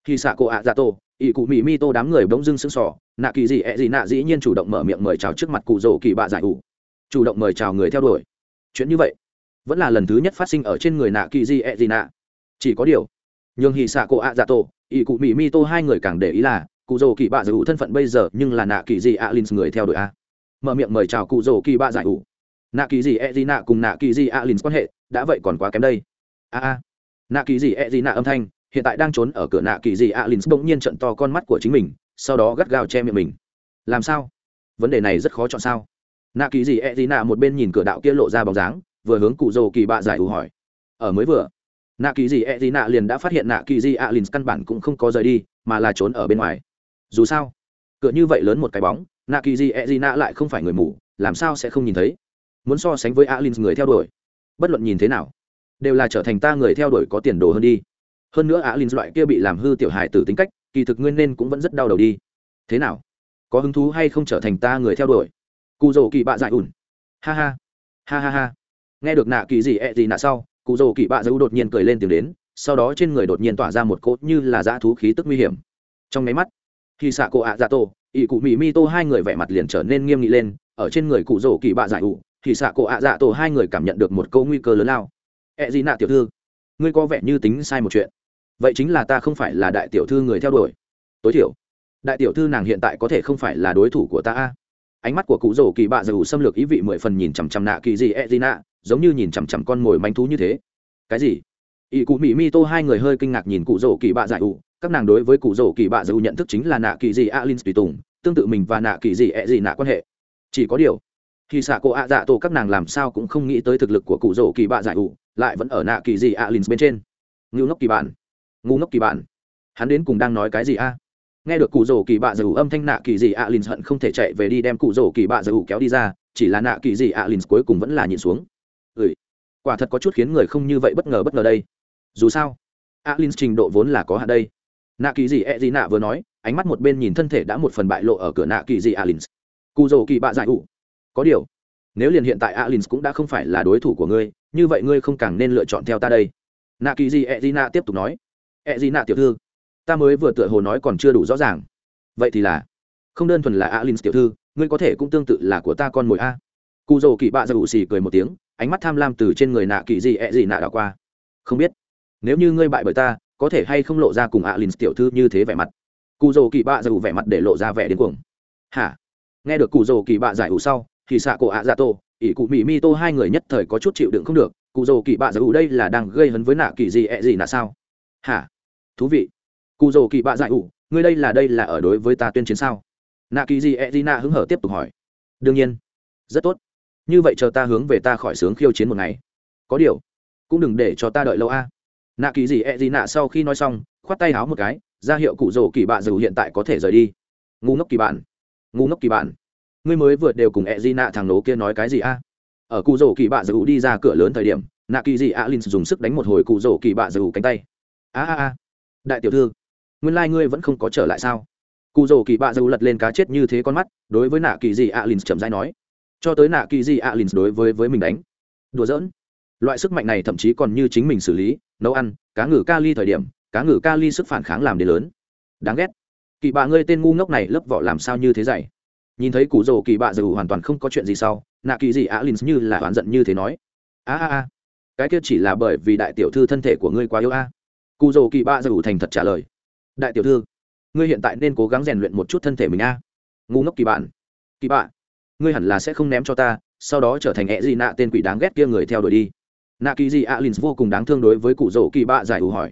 Speaker 2: khi xạ cổ ạ dạ tổ, ỷ cụ mỹ mi tô đám người bỗng dưng sưng sỏ nạ kỳ gì, ẹ gì nạ dĩ nhiên chủ động mở miệng mời chào trước mặt cụ rồ kỳ bạ giải ủ. Chủ động mời chào người theo đuổi. Chuyện như vậy vẫn là lần thứ nhất phát sinh ở trên người nạ kỳ di e ẹ gì nạ. Chỉ có điều, nhường hì xạ cổ ạ dạ tổ, ỷ cụ mỹ mi tô hai người càng để ý là, cụ rồ kỳ bạ giải ủ thân phận bây giờ nhưng là nạ kỳ di ạ linh người theo đuổi a. Mở miệng mời chào cụ rồ kỳ bạ giải ủ. Nạ kỳ di e ẹ gì nạ cùng nạ kỳ di ạ linh quan hệ đã vậy còn quá kém đây. A a. Nạ kỳ di e ẹ gì nạ âm thanh hiện tại đang trốn ở cửa nạ kỳ di ạ linh bỗng nhiên trận to con mắt của chính mình, sau đó gắt gao che miệng mình. Làm sao? Vấn đề này rất khó chọn sao? Nạ kỳ gì e gì nạ một bên nhìn cửa đạo kia lộ ra bóng dáng vừa hướng cụ rồ kỳ bạ giải ủ hỏi. Ở mới vừa, nạ kỳ gì e gì nạ liền đã phát hiện nạ kỳ gì a lìn căn bản cũng không có rời đi, mà là trốn ở bên ngoài. Dù sao, cửa như vậy lớn một cái bóng, nạ kỳ gì e gì nạ lại không phải người mù, làm sao sẽ không nhìn thấy? Muốn so sánh với a lin người theo đuổi, bất luận nhìn thế nào, đều là trở thành ta người theo đuổi có tiền đồ hơn đi. Hơn nữa a lin loại kia bị làm hư tiểu hài từ tính cách, kỳ thực nguyên nên cũng vẫn rất đau đầu đi. Thế nào? Có hứng thú hay không trở thành ta người theo đuổi? Cụ rồ kỳ bạ dại ủn. Ha ha. Ha ha ha nghe được nạ kỳ gì ẹ gì nạ sau, cụ rồ kỳ bạ dạy đột nhiên cười lên tiếng đến, sau đó trên người đột nhiên tỏa ra một cốt như là dã thú khí tức nguy hiểm. Trong máy mắt khi xạ cổ ạ dạ tổ ỵ cụ mỹ mi tô hai người vẻ mặt liền trở nên nghiêm nghị lên, ở trên người cụ rồ kỳ bạ giải ủ thì xạ cổ ạ dạ tổ hai người cảm nhận được một câu nguy cơ lớn lao. Ẹ gì nạ tiểu thư, ngươi có vẻ như tính sai một chuyện. Vậy chính là ta không phải là đại tiểu thư người theo đuổi. Tối thiểu, đại tiểu thư nàng hiện tại có thể không phải là đối thủ của ta a. Ánh mắt của cụ rổ kỳ bạ dù xâm lược ý vị mười phần nhìn chằm chằm nạ kỳ gì e gì nạ giống như nhìn chằm chằm con mồi manh thú như thế. Cái gì? Ỷ cụ mỹ mi tô hai người hơi kinh ngạc nhìn cụ rổ kỳ bạ giải ủ. Các nàng đối với cụ rổ kỳ bạ dù nhận thức chính là nạ kỳ gì alin tùy tùng, tương tự mình và nạ kỳ gì e gì nạ quan hệ. Chỉ có điều, khi xạ cô ạ dạ tổ các nàng làm sao cũng không nghĩ tới thực lực của cụ rổ kỳ bạ giải ủ, lại vẫn ở nạ kỳ gì alin bên trên. Ngu ngốc kỳ bản ngu ngốc kỳ bản hắn đến cùng đang nói cái gì a? Nghe được cụ rổ kỳ bạ dù âm thanh nạ kỳ gì alin hận không thể chạy về đi đem cụ rổ kỳ bạ dù kéo đi ra, chỉ là nạ kỳ gì alin cuối cùng vẫn là nhìn xuống ừ quả thật có chút khiến người không như vậy bất ngờ bất ngờ đây. Dù sao ạ lìn trình độ vốn là có hạn đây. Nạ kỳ gì e gì nạ vừa nói, ánh mắt một bên nhìn thân thể đã một phần bại lộ ở cửa nạ kỳ gì ạ lìn cụ rổ kỳ bạ giải ủ. Có điều, nếu liền hiện tại ạ lìn cũng đã không phải là đối thủ của ngươi, như vậy ngươi không càng nên lựa chọn theo ta đây. Nạ kỳ gì e gì nạ tiếp tục nói e gì nạ tiểu thư, ta mới vừa tựa hồ nói còn chưa đủ rõ ràng. Vậy thì là, không đơn thuần là alin tiểu thư, ngươi có thể cũng tương tự là của ta con mồi a. Cụ dầu kỳ bạ ra ủ xì cười một tiếng ánh mắt tham lam từ trên người nạ kỳ gì ẹ gì nạ đảo qua. Không biết, nếu như ngươi bại bởi ta, có thể hay không lộ ra cùng ạ lìn tiểu thư như thế vẻ mặt? Cụ dầu kỳ bạ ra ủ vẻ mặt để lộ ra vẻ đến cuồng. Hả? Nghe được cụ dầu kỳ bạ giải ủ sau, thì xạ cổ ạ dạ tô ỷ cụ mỹ mi tô hai người nhất thời có chút chịu đựng không được. Cụ dầu kỳ bạ giải ủ đây là đang gây hấn với nạ kỳ gì ẹ gì nạ sao? Hả? Thú vị. Cụ dồ kỳ bạ giải ủ, ngươi đây là đây là ở đối với ta tuyên chiến sao? Nạ kỳ gì ẹ gì nạ hứng hở tiếp tục hỏi. Đương nhiên. Rất tốt như vậy chờ ta hướng về ta khỏi sướng khiêu chiến một ngày. Có điều, cũng đừng để cho ta đợi lâu a. À. nạ kỳ gì e gì nạ sau khi nói xong, khoát tay háo một cái, ra hiệu cụ rồ kỳ bạ dù hiện tại có thể rời đi. Ngu ngốc kỳ bạn. Ngu ngốc kỳ bạn. Ngươi mới vượt đều cùng e gì nạ thằng nố kia nói cái gì a? Ở cụ rồ kỳ bạ dù đi ra cửa lớn thời điểm, nạ kỳ gì a linh dùng sức đánh một hồi cụ rồ kỳ bạ dù cánh tay. A a a. Đại tiểu thư, nguyên lai、like、ngươi vẫn không có trở lại sao? Cụ rồ kỳ bạ dầu lật lên cá chết như thế con mắt, đối với nạ kỳ dị linh chậm dãi nói cho tới nạ kỳ dị alin đối với với mình đánh. Đùa giỡn. Loại sức mạnh này thậm chí còn như chính mình xử lý, nấu ăn, cá ngừ kali thời điểm, cá ngừ kali sức phản kháng làm đến lớn. Đáng ghét. Kỳ bạ ngươi tên ngu ngốc này lấp vỏ làm sao như thế dày nhìn thấy củ rồ kỳ bạ dù hoàn toàn không có chuyện gì sau, nạ kỳ dị alin như là oán giận như thế nói. A a a. Cái kia chỉ là bởi vì đại tiểu thư thân thể của ngươi quá yếu a. Cụ rồ kỳ bạ dù thành thật trả lời. Đại tiểu thư, ngươi hiện tại nên cố gắng rèn luyện một chút thân thể mình a. Ngu ngốc kỳ bạn. Kỳ bạn ngươi hẳn là sẽ không ném cho ta,
Speaker 1: sau đó trở thành ẹ gì nạ tên quỷ đáng ghét kia người theo đuổi đi. Nạ kỳ di alin vô cùng đáng thương đối với cụ rổ kỳ bạ giải ủ hỏi.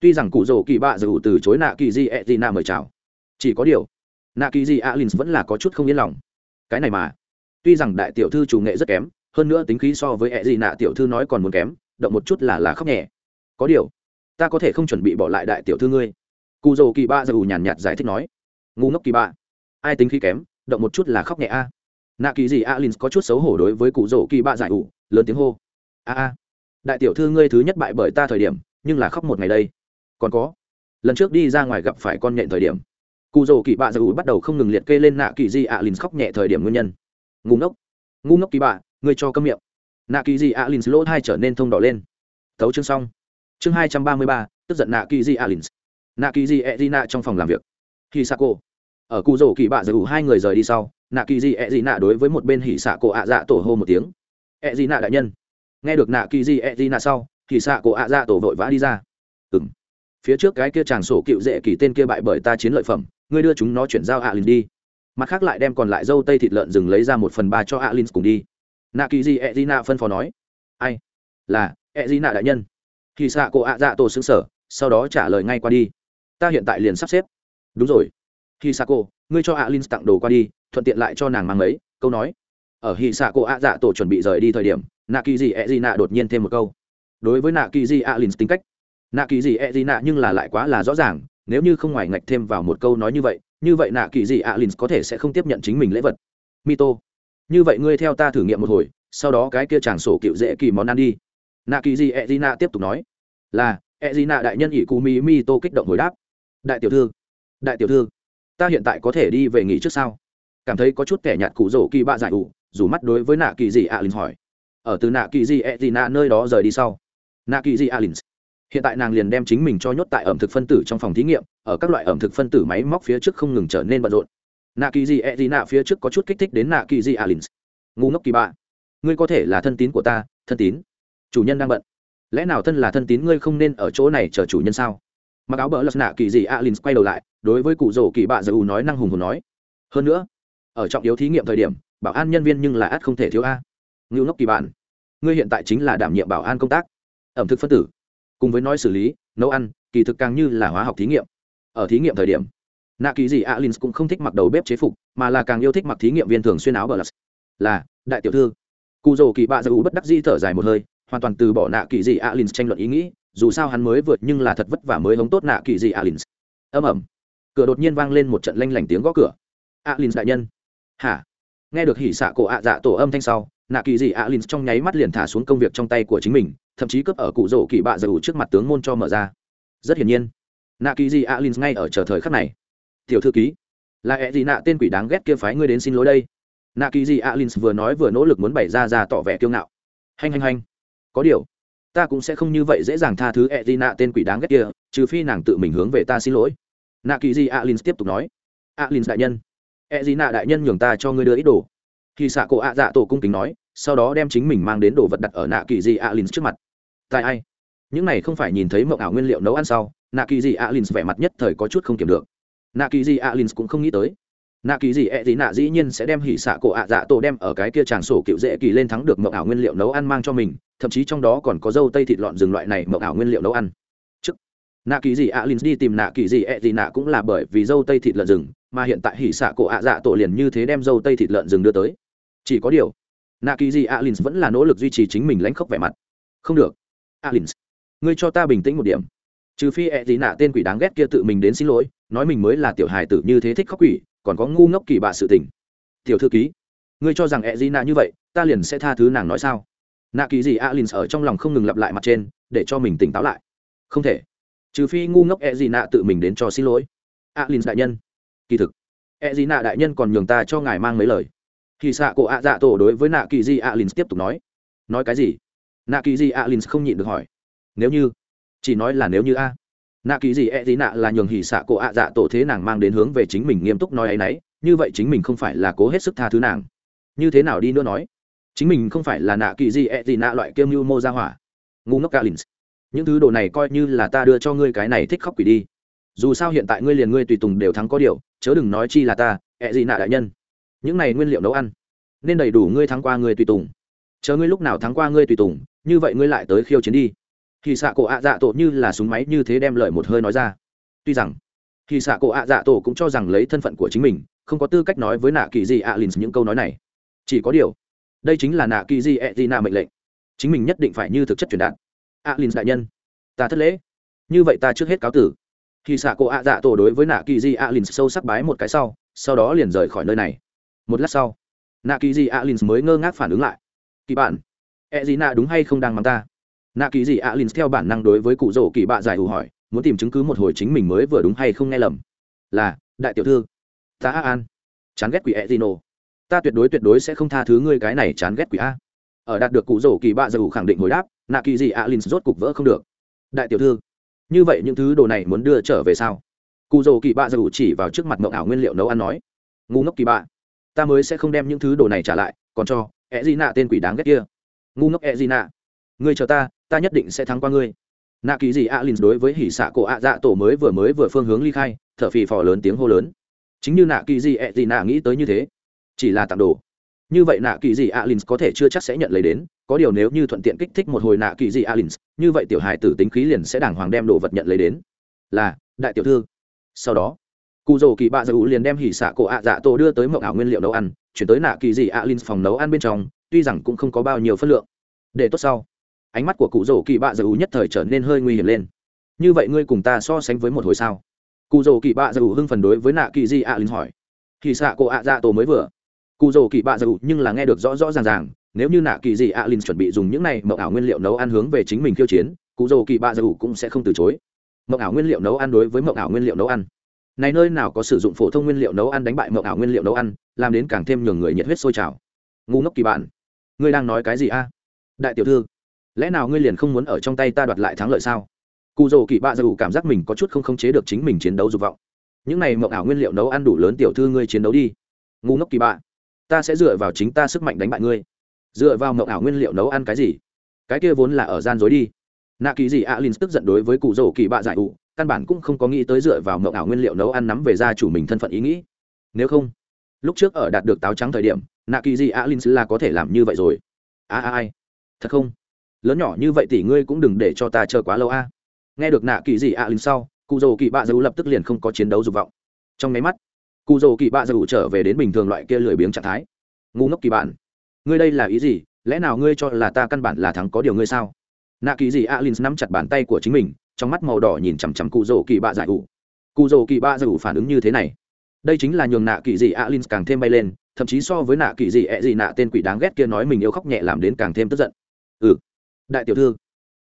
Speaker 1: Tuy rằng cụ rổ kỳ bạ giải ủ từ chối nạ kỳ di ẹ gì nạ mời chào, chỉ có điều, nạ kỳ di alin vẫn là có chút không yên lòng. Cái này mà, tuy rằng đại tiểu thư chủ nghệ rất kém, hơn nữa tính khí so với ẹ gì nạ tiểu thư nói còn muốn kém, động một chút là là khóc nhẹ. Có điều, ta có thể không chuẩn bị bỏ lại đại tiểu thư ngươi. Cụ dầu kỳ ba dù nhàn nhạt giải thích nói. Ngu ngốc kỳ ba ai tính khí kém, động một chút là khóc nhẹ a nạ kỳ gì alin có chút xấu hổ đối với cụ rổ kỳ bạ giải ủ, lớn tiếng hô. A a. Đại tiểu thư ngươi thứ nhất bại bởi ta thời điểm, nhưng là khóc một ngày đây. Còn có. Lần trước đi ra ngoài gặp phải con nhện thời điểm. Cụ rổ kỳ bạ giải ủ bắt đầu không ngừng liệt kê lên nạ kỳ di alin khóc nhẹ thời điểm nguyên nhân. Ngu ngốc. Ngu ngốc kỳ bạ, ngươi cho câm miệng. Nạ kỳ di alin lỗ hai trở nên thông đỏ lên. Thấu chương xong. Chương hai trăm ba mươi ba, tức giận nạ kỳ di alin nạ kỳ di edina nạ trong phòng làm việc. Khi sa cô ở cụ rổ kỳ bạ giải ủ hai người rời đi sau nạ kỳ di e nạ đối với một bên hỉ xạ cổ ạ dạ tổ hô một tiếng. E nạ đại nhân. Nghe được nạ kỳ di e nạ sau, hỉ xạ cổ ạ dạ tổ vội vã đi ra. Ừ m phía trước cái kia chàng sổ cựu dễ kỳ tên kia bại bởi ta chiến lợi phẩm, ngươi đưa chúng nó chuyển giao ạ à đi. Mặt khác lại đem còn lại dâu tây thịt lợn rừng lấy ra một phần ba cho ạ Linh cùng đi. Nạ kỳ di e nạ phân phó nói. Ai? Là e nạ đại nhân. Hỉ xạ cổ ạ dạ tổ xứng sở sau đó trả lời ngay qua đi. Ta hiện tại liền sắp xếp. Đúng rồi. Hỉ xạ cô ngươi cho alin tặng đồ qua đi, thuận tiện lại cho nàng mang ấy câu nói. Ở hì sa cô ạ dạ tổ chuẩn bị rời đi thời điểm nạ kỳ gì e d nạ đột nhiên thêm một câu. Đối với nạ kỳ gì alin tính cách nạ kỳ gì e d nạ nhưng là lại quá là rõ ràng, nếu như không ngoài ngạch thêm vào một câu nói như vậy như vậy nạ kỳ gì alin có thể sẽ không tiếp nhận chính mình lễ vật. Mito, như vậy ngươi theo ta thử nghiệm một hồi, sau đó cái kia chàng sổ cựu dễ kỳ món ăn đi. Nạ kỳ gì e d nạ tiếp tục nói. Là e d nạ đại nhân ỷ cú mi mi tô kích động hồi đáp. Đại tiểu thư, đại tiểu thư ta hiện tại có thể đi về nghỉ trước sao? Cảm thấy có chút kẻ nhạt cụ rổ kỳ bạ giải ủ, dù mắt đối với nạ kỳ dị alin hỏi. Ở từ nạ kỳ gì e gì nạ nơi đó rời đi sau. Nạ kỳ dị alin hiện tại nàng liền đem chính mình cho nhốt tại ẩm thực phân tử trong phòng thí nghiệm, ở các loại ẩm thực phân tử máy móc phía trước không ngừng trở nên bận rộn. Nạ kỳ gì e gì nạ phía trước có chút kích thích đến nạ kỳ dị alin ngu ngốc kỳ bạ. Ngươi có thể là thân tín của ta, thân tín. Chủ nhân đang bận. Lẽ nào thân là thân tín ngươi không nên ở chỗ này chờ chủ nhân sao? Mặc áo bỡ lật nạ kỳ dị alin quay đầu lại đối với cụ rổ kỳ bạ giờ u nói năng hùng hồn nói. Hơn nữa, ở trọng yếu thí nghiệm thời điểm, bảo an nhân viên nhưng là ắt không thể thiếu a. Ngưu ngốc kỳ bạn, ngươi hiện tại chính là đảm nhiệm bảo an công tác. Ẩm thực phân tử, cùng với nói xử lý, nấu ăn, kỳ thực càng như là hóa học thí nghiệm. Ở thí nghiệm thời điểm nạ kỳ dị alin cũng không thích mặc đầu bếp chế phục, mà là càng yêu thích mặc thí nghiệm viên thường xuyên áo bờ lật. Là, đại tiểu thư. Cụ rổ kỳ bạ giờ u bất đắc di thở dài một hơi, hoàn toàn từ bỏ nạ kỳ dị alin tranh luận ý nghĩ, dù sao hắn mới vượt nhưng là thật vất vả mới hống tốt nạ kỳ dị alin âm ẩm cửa đột nhiên vang lên một trận lanh lảnh tiếng gõ cửa. Alin đại nhân. Hả? Nghe được hỉ xạ cổ ạ dạ tổ âm thanh sau, nạ kỳ dị alin trong nháy mắt liền thả xuống công việc trong tay của chính mình, thậm chí cướp ở cụ rỗ kỳ bạ dầu trước mặt tướng môn cho mở ra. Rất hiển nhiên, nạ kỳ dị alin ngay ở chờ thời khắc này. Tiểu thư ký, là ẹ gì nạ tên quỷ đáng ghét kia phái ngươi đến xin lỗi đây? Nạ kỳ dị alin vừa nói vừa nỗ lực muốn bày ra ra tỏ vẻ kiêu ngạo. Hành hành hành có điều, ta cũng sẽ không như vậy dễ dàng tha thứ ẹ gì nạ tên quỷ đáng ghét kia, trừ phi nàng tự mình hướng về ta xin lỗi nạ kỳ di alin tiếp tục nói. Alin đại nhân. E di nạ đại nhân nhường ta cho ngươi đưa ít đồ. Khi xạ cổ ạ dạ tổ cung kính nói, sau đó đem chính mình mang đến đồ vật đặt ở nạ kỳ di alin trước mặt. Tại ai? Những này không phải nhìn thấy mộng ảo nguyên liệu nấu ăn sau, nạ kỳ di alin vẻ mặt nhất thời có chút không kiểm được. Nạ kỳ di alin cũng không nghĩ tới. Nạ kỳ gì e gì nạ dĩ nhiên sẽ đem hỉ xạ cổ ạ dạ tổ đem ở cái kia tràng sổ cựu dễ kỳ lên thắng được mộng ảo nguyên liệu nấu ăn mang cho mình, thậm chí trong đó còn có dâu tây thịt lọn rừng loại này mộng ảo nguyên liệu nấu ăn nạ kỳ dị alin đi tìm nạ kỳ dị ẹ gì nạ cũng là bởi vì dâu tây thịt lợn rừng, mà hiện tại hỉ xạ cổ ạ dạ tổ liền như thế đem dâu tây thịt lợn rừng đưa tới. Chỉ có điều, nạ kỳ dị alin vẫn là nỗ lực duy trì chính mình lãnh khốc vẻ mặt. Không được. Alin ngươi cho ta bình tĩnh một điểm. Trừ phi ẹ gì nạ tên quỷ đáng ghét kia tự mình đến xin lỗi, nói mình mới là tiểu hài tử như thế thích khóc quỷ, còn có ngu ngốc kỳ bạ sự tình. Tiểu thư ký, ngươi cho rằng ẹ gì nạ như vậy, ta liền sẽ tha thứ nàng nói sao? Nạ kỳ dị alin ở trong lòng không ngừng lặp lại mặt trên, để cho mình tỉnh táo lại. Không thể trừ phi ngu ngốc e gì nạ tự mình đến cho xin lỗi. A alin đại nhân. Kỳ thực e gì nạ đại nhân còn nhường ta cho ngài mang mấy lời. Khi xạ cổ ạ dạ tổ đối với nạ kỳ di alin tiếp tục nói. Nói cái gì? Nạ kỳ di alin không nhịn được hỏi. Nếu như, chỉ nói là nếu như a. Nạ kỳ gì e gì nạ là nhường hỉ xạ cổ ạ dạ tổ thế nàng mang đến hướng về chính mình nghiêm túc nói ấ y n ấ y như vậy chính mình không phải là cố hết sức tha thứ nàng. Như thế nào đi nữa nói? Chính mình không phải là nạ kỳ gì e gì nạ loại kiêm mưu mô ra hỏa. Ngu ngốc alin những thứ đồ này coi như là ta đưa cho ngươi cái này thích khóc quỷ đi. Dù sao hiện tại ngươi liền ngươi tùy tùng đều thắng có điều, chớ đừng nói chi là ta, ẹ gì nạ đại nhân. Những này nguyên liệu nấu ăn, nên đầy đủ ngươi thắng qua ngươi tùy tùng. Chờ ngươi lúc nào thắng qua ngươi tùy tùng, như vậy ngươi lại tới khiêu chiến đi. Thì xạ cổ ạ dạ tổ như là súng máy như thế đem lời một hơi nói ra. Tuy rằng thì xạ cổ ạ dạ tổ cũng cho rằng lấy thân phận của chính mình, không có tư cách nói với nạ kỳ di ạ lìn những câu nói này. Chỉ có điều, đây chính là nạ kỳ di ẹ di nạ mệnh lệnh. Chính mình nhất định phải như thực chất truyền đạt ạ lìn đại nhân. Ta thất lễ. Như vậy ta trước hết cáo tử. Khi xạ cổ ạ dạ tổ đối với nạ kỳ di ạ sâu sắc bái một cái sau sau đó liền rời khỏi nơi này. Một lát sau, nạ kỳ di ạ mới ngơ ngác phản ứng lại. Kỳ bạn e gì nạ đúng hay không đang mắng ta? Nạ kỳ di ạ theo bản năng đối với cụ rổ kỳ bạ giải hù hỏi, muốn tìm chứng cứ một hồi chính mình mới vừa đúng hay không nghe lầm? Là, đại tiểu thư. Ta an. Chán ghét quỷ e gì nổ. Ta tuyệt đối tuyệt đối sẽ không tha thứ ngươi cái này chán ghét quỷ a. Ở đạt được cụ rổ kỳ bạ giải hù khẳng định hồi đáp nạ kỳ gì ạ lìn rốt cục vỡ không được. Đại tiểu thư, như vậy những thứ đồ này muốn đưa trở về sao? Cụ dầu kỳ bạ giải chỉ vào trước mặt mộng ảo nguyên liệu nấu ăn nói. Ngu ngốc kỳ bạ, ta mới sẽ không đem những thứ đồ này trả lại, còn cho e gì nạ tên quỷ đáng ghét kia. Ngu ngốc e gì nạ, ngươi chờ ta ta nhất định sẽ thắng qua ngươi. Nạ kỳ gì alin đối với hỉ xạ cổ ạ dạ tổ mới vừa mới vừa phương hướng ly khai, thở phì phò lớn tiếng hô lớn. Chính như nạ kỳ gì e gì nạ nghĩ tới như thế, chỉ là tặng đồ như vậy nạ kỳ dị alin có thể chưa chắc sẽ nhận lấy đến, có điều nếu như thuận tiện kích thích một hồi nạ kỳ dị alin như vậy tiểu hài tử tính khí liền sẽ đàng hoàng đem đồ vật nhận lấy đến. Là, đại tiểu thư. Sau đó cụ dầu kỳ bạ dầu liền đem hỉ xạ cổ ạ dạ tổ đưa tới mậu ảo nguyên liệu nấu ăn, chuyển tới nạ kỳ dị alin phòng nấu ăn bên trong, tuy rằng cũng không có bao nhiêu phân lượng. Để tốt sau. Ánh mắt của cụ dầu kỳ bạ dầu nhất thời trở nên hơi nguy hiểm lên. Như vậy ngươi cùng ta so sánh với một hồi sao? Cụ dầu kỳ bạ dầu hưng phần đối với nạ kỳ dị alin hỏi. Hỉ xạ cổ ạ dạ tổ mới vừa cụ dầu kỳ bạ dầu nhưng là nghe được rõ rõ ràng ràng, nếu như nạ kỳ dị alin chuẩn bị dùng những này mậu ảo nguyên liệu nấu ăn hướng về chính mình khiêu chiến cụ dầu kỳ bạ dầu cũng sẽ không từ chối. Mậu ảo nguyên liệu nấu ăn đối với mậu ảo nguyên liệu nấu ăn. Này nơi nào có sử dụng phổ thông nguyên liệu nấu ăn đánh bại mậu ảo nguyên liệu nấu ăn, làm đến càng thêm nhường người nhiệt huyết sôi trào. Ngu ngốc kỳ bạn, ngươi đang nói cái gì a? Đại tiểu thư, lẽ nào ngươi liền không muốn ở trong tay ta đoạt lại thắng lợi sao? Cụ dầu kỳ bạ dầu cảm giác mình có chút không khống chế được chính mình chiến đấu dục vọng. Những này mậu ảo nguyên liệu nấu ăn đủ lớn tiểu thư ngươi chiến đấu đi. Ngu ngốc kỳ bạn ta sẽ dựa vào chính ta sức mạnh đánh bại ngươi. Dựa vào mậu ảo nguyên liệu nấu ăn cái gì? Cái kia vốn là ở gian dối đi. Nạ kỳ gì alin tức giận đối với cụ rổ kỳ bạ giải ụ căn bản cũng không có nghĩ tới dựa vào mậu ảo nguyên liệu nấu ăn nắm về gia chủ mình thân phận ý nghĩ. Nếu không, lúc trước ở đạt được táo trắng thời điểm, nạ kỳ gì alin là có thể làm như vậy rồi. A a ai thật không? Lớn nhỏ như vậy tỷ ngươi cũng đừng để cho ta chờ quá lâu a. Nghe được nạ kỳ gì alin sau, cụ rổ kỳ bạ dầu lập tức liền không có chiến đấu dục vọng. Trong máy mắt cụ dầu kỳ bạ dầu trở về đến bình thường loại kia lười biếng trạng thái. Ngu ngốc kỳ bạn. Ngươi đây là ý gì? Lẽ nào ngươi cho là ta căn bản là thắng có điều ngươi sao? Nạ kỳ dị alin nắm chặt bàn tay của chính mình, trong mắt màu đỏ nhìn chằm chằm cụ rổ kỳ bạ giải ủ cụ rổ kỳ bạ giải ủ phản ứng như thế này. Đây chính là nhường nạ kỳ dị alin càng thêm bay lên, thậm chí so với nạ kỳ dị ẹ dị nạ tên quỷ đáng ghét kia nói mình yêu khóc nhẹ làm đến càng thêm tức giận. Ừ. Đại tiểu thư,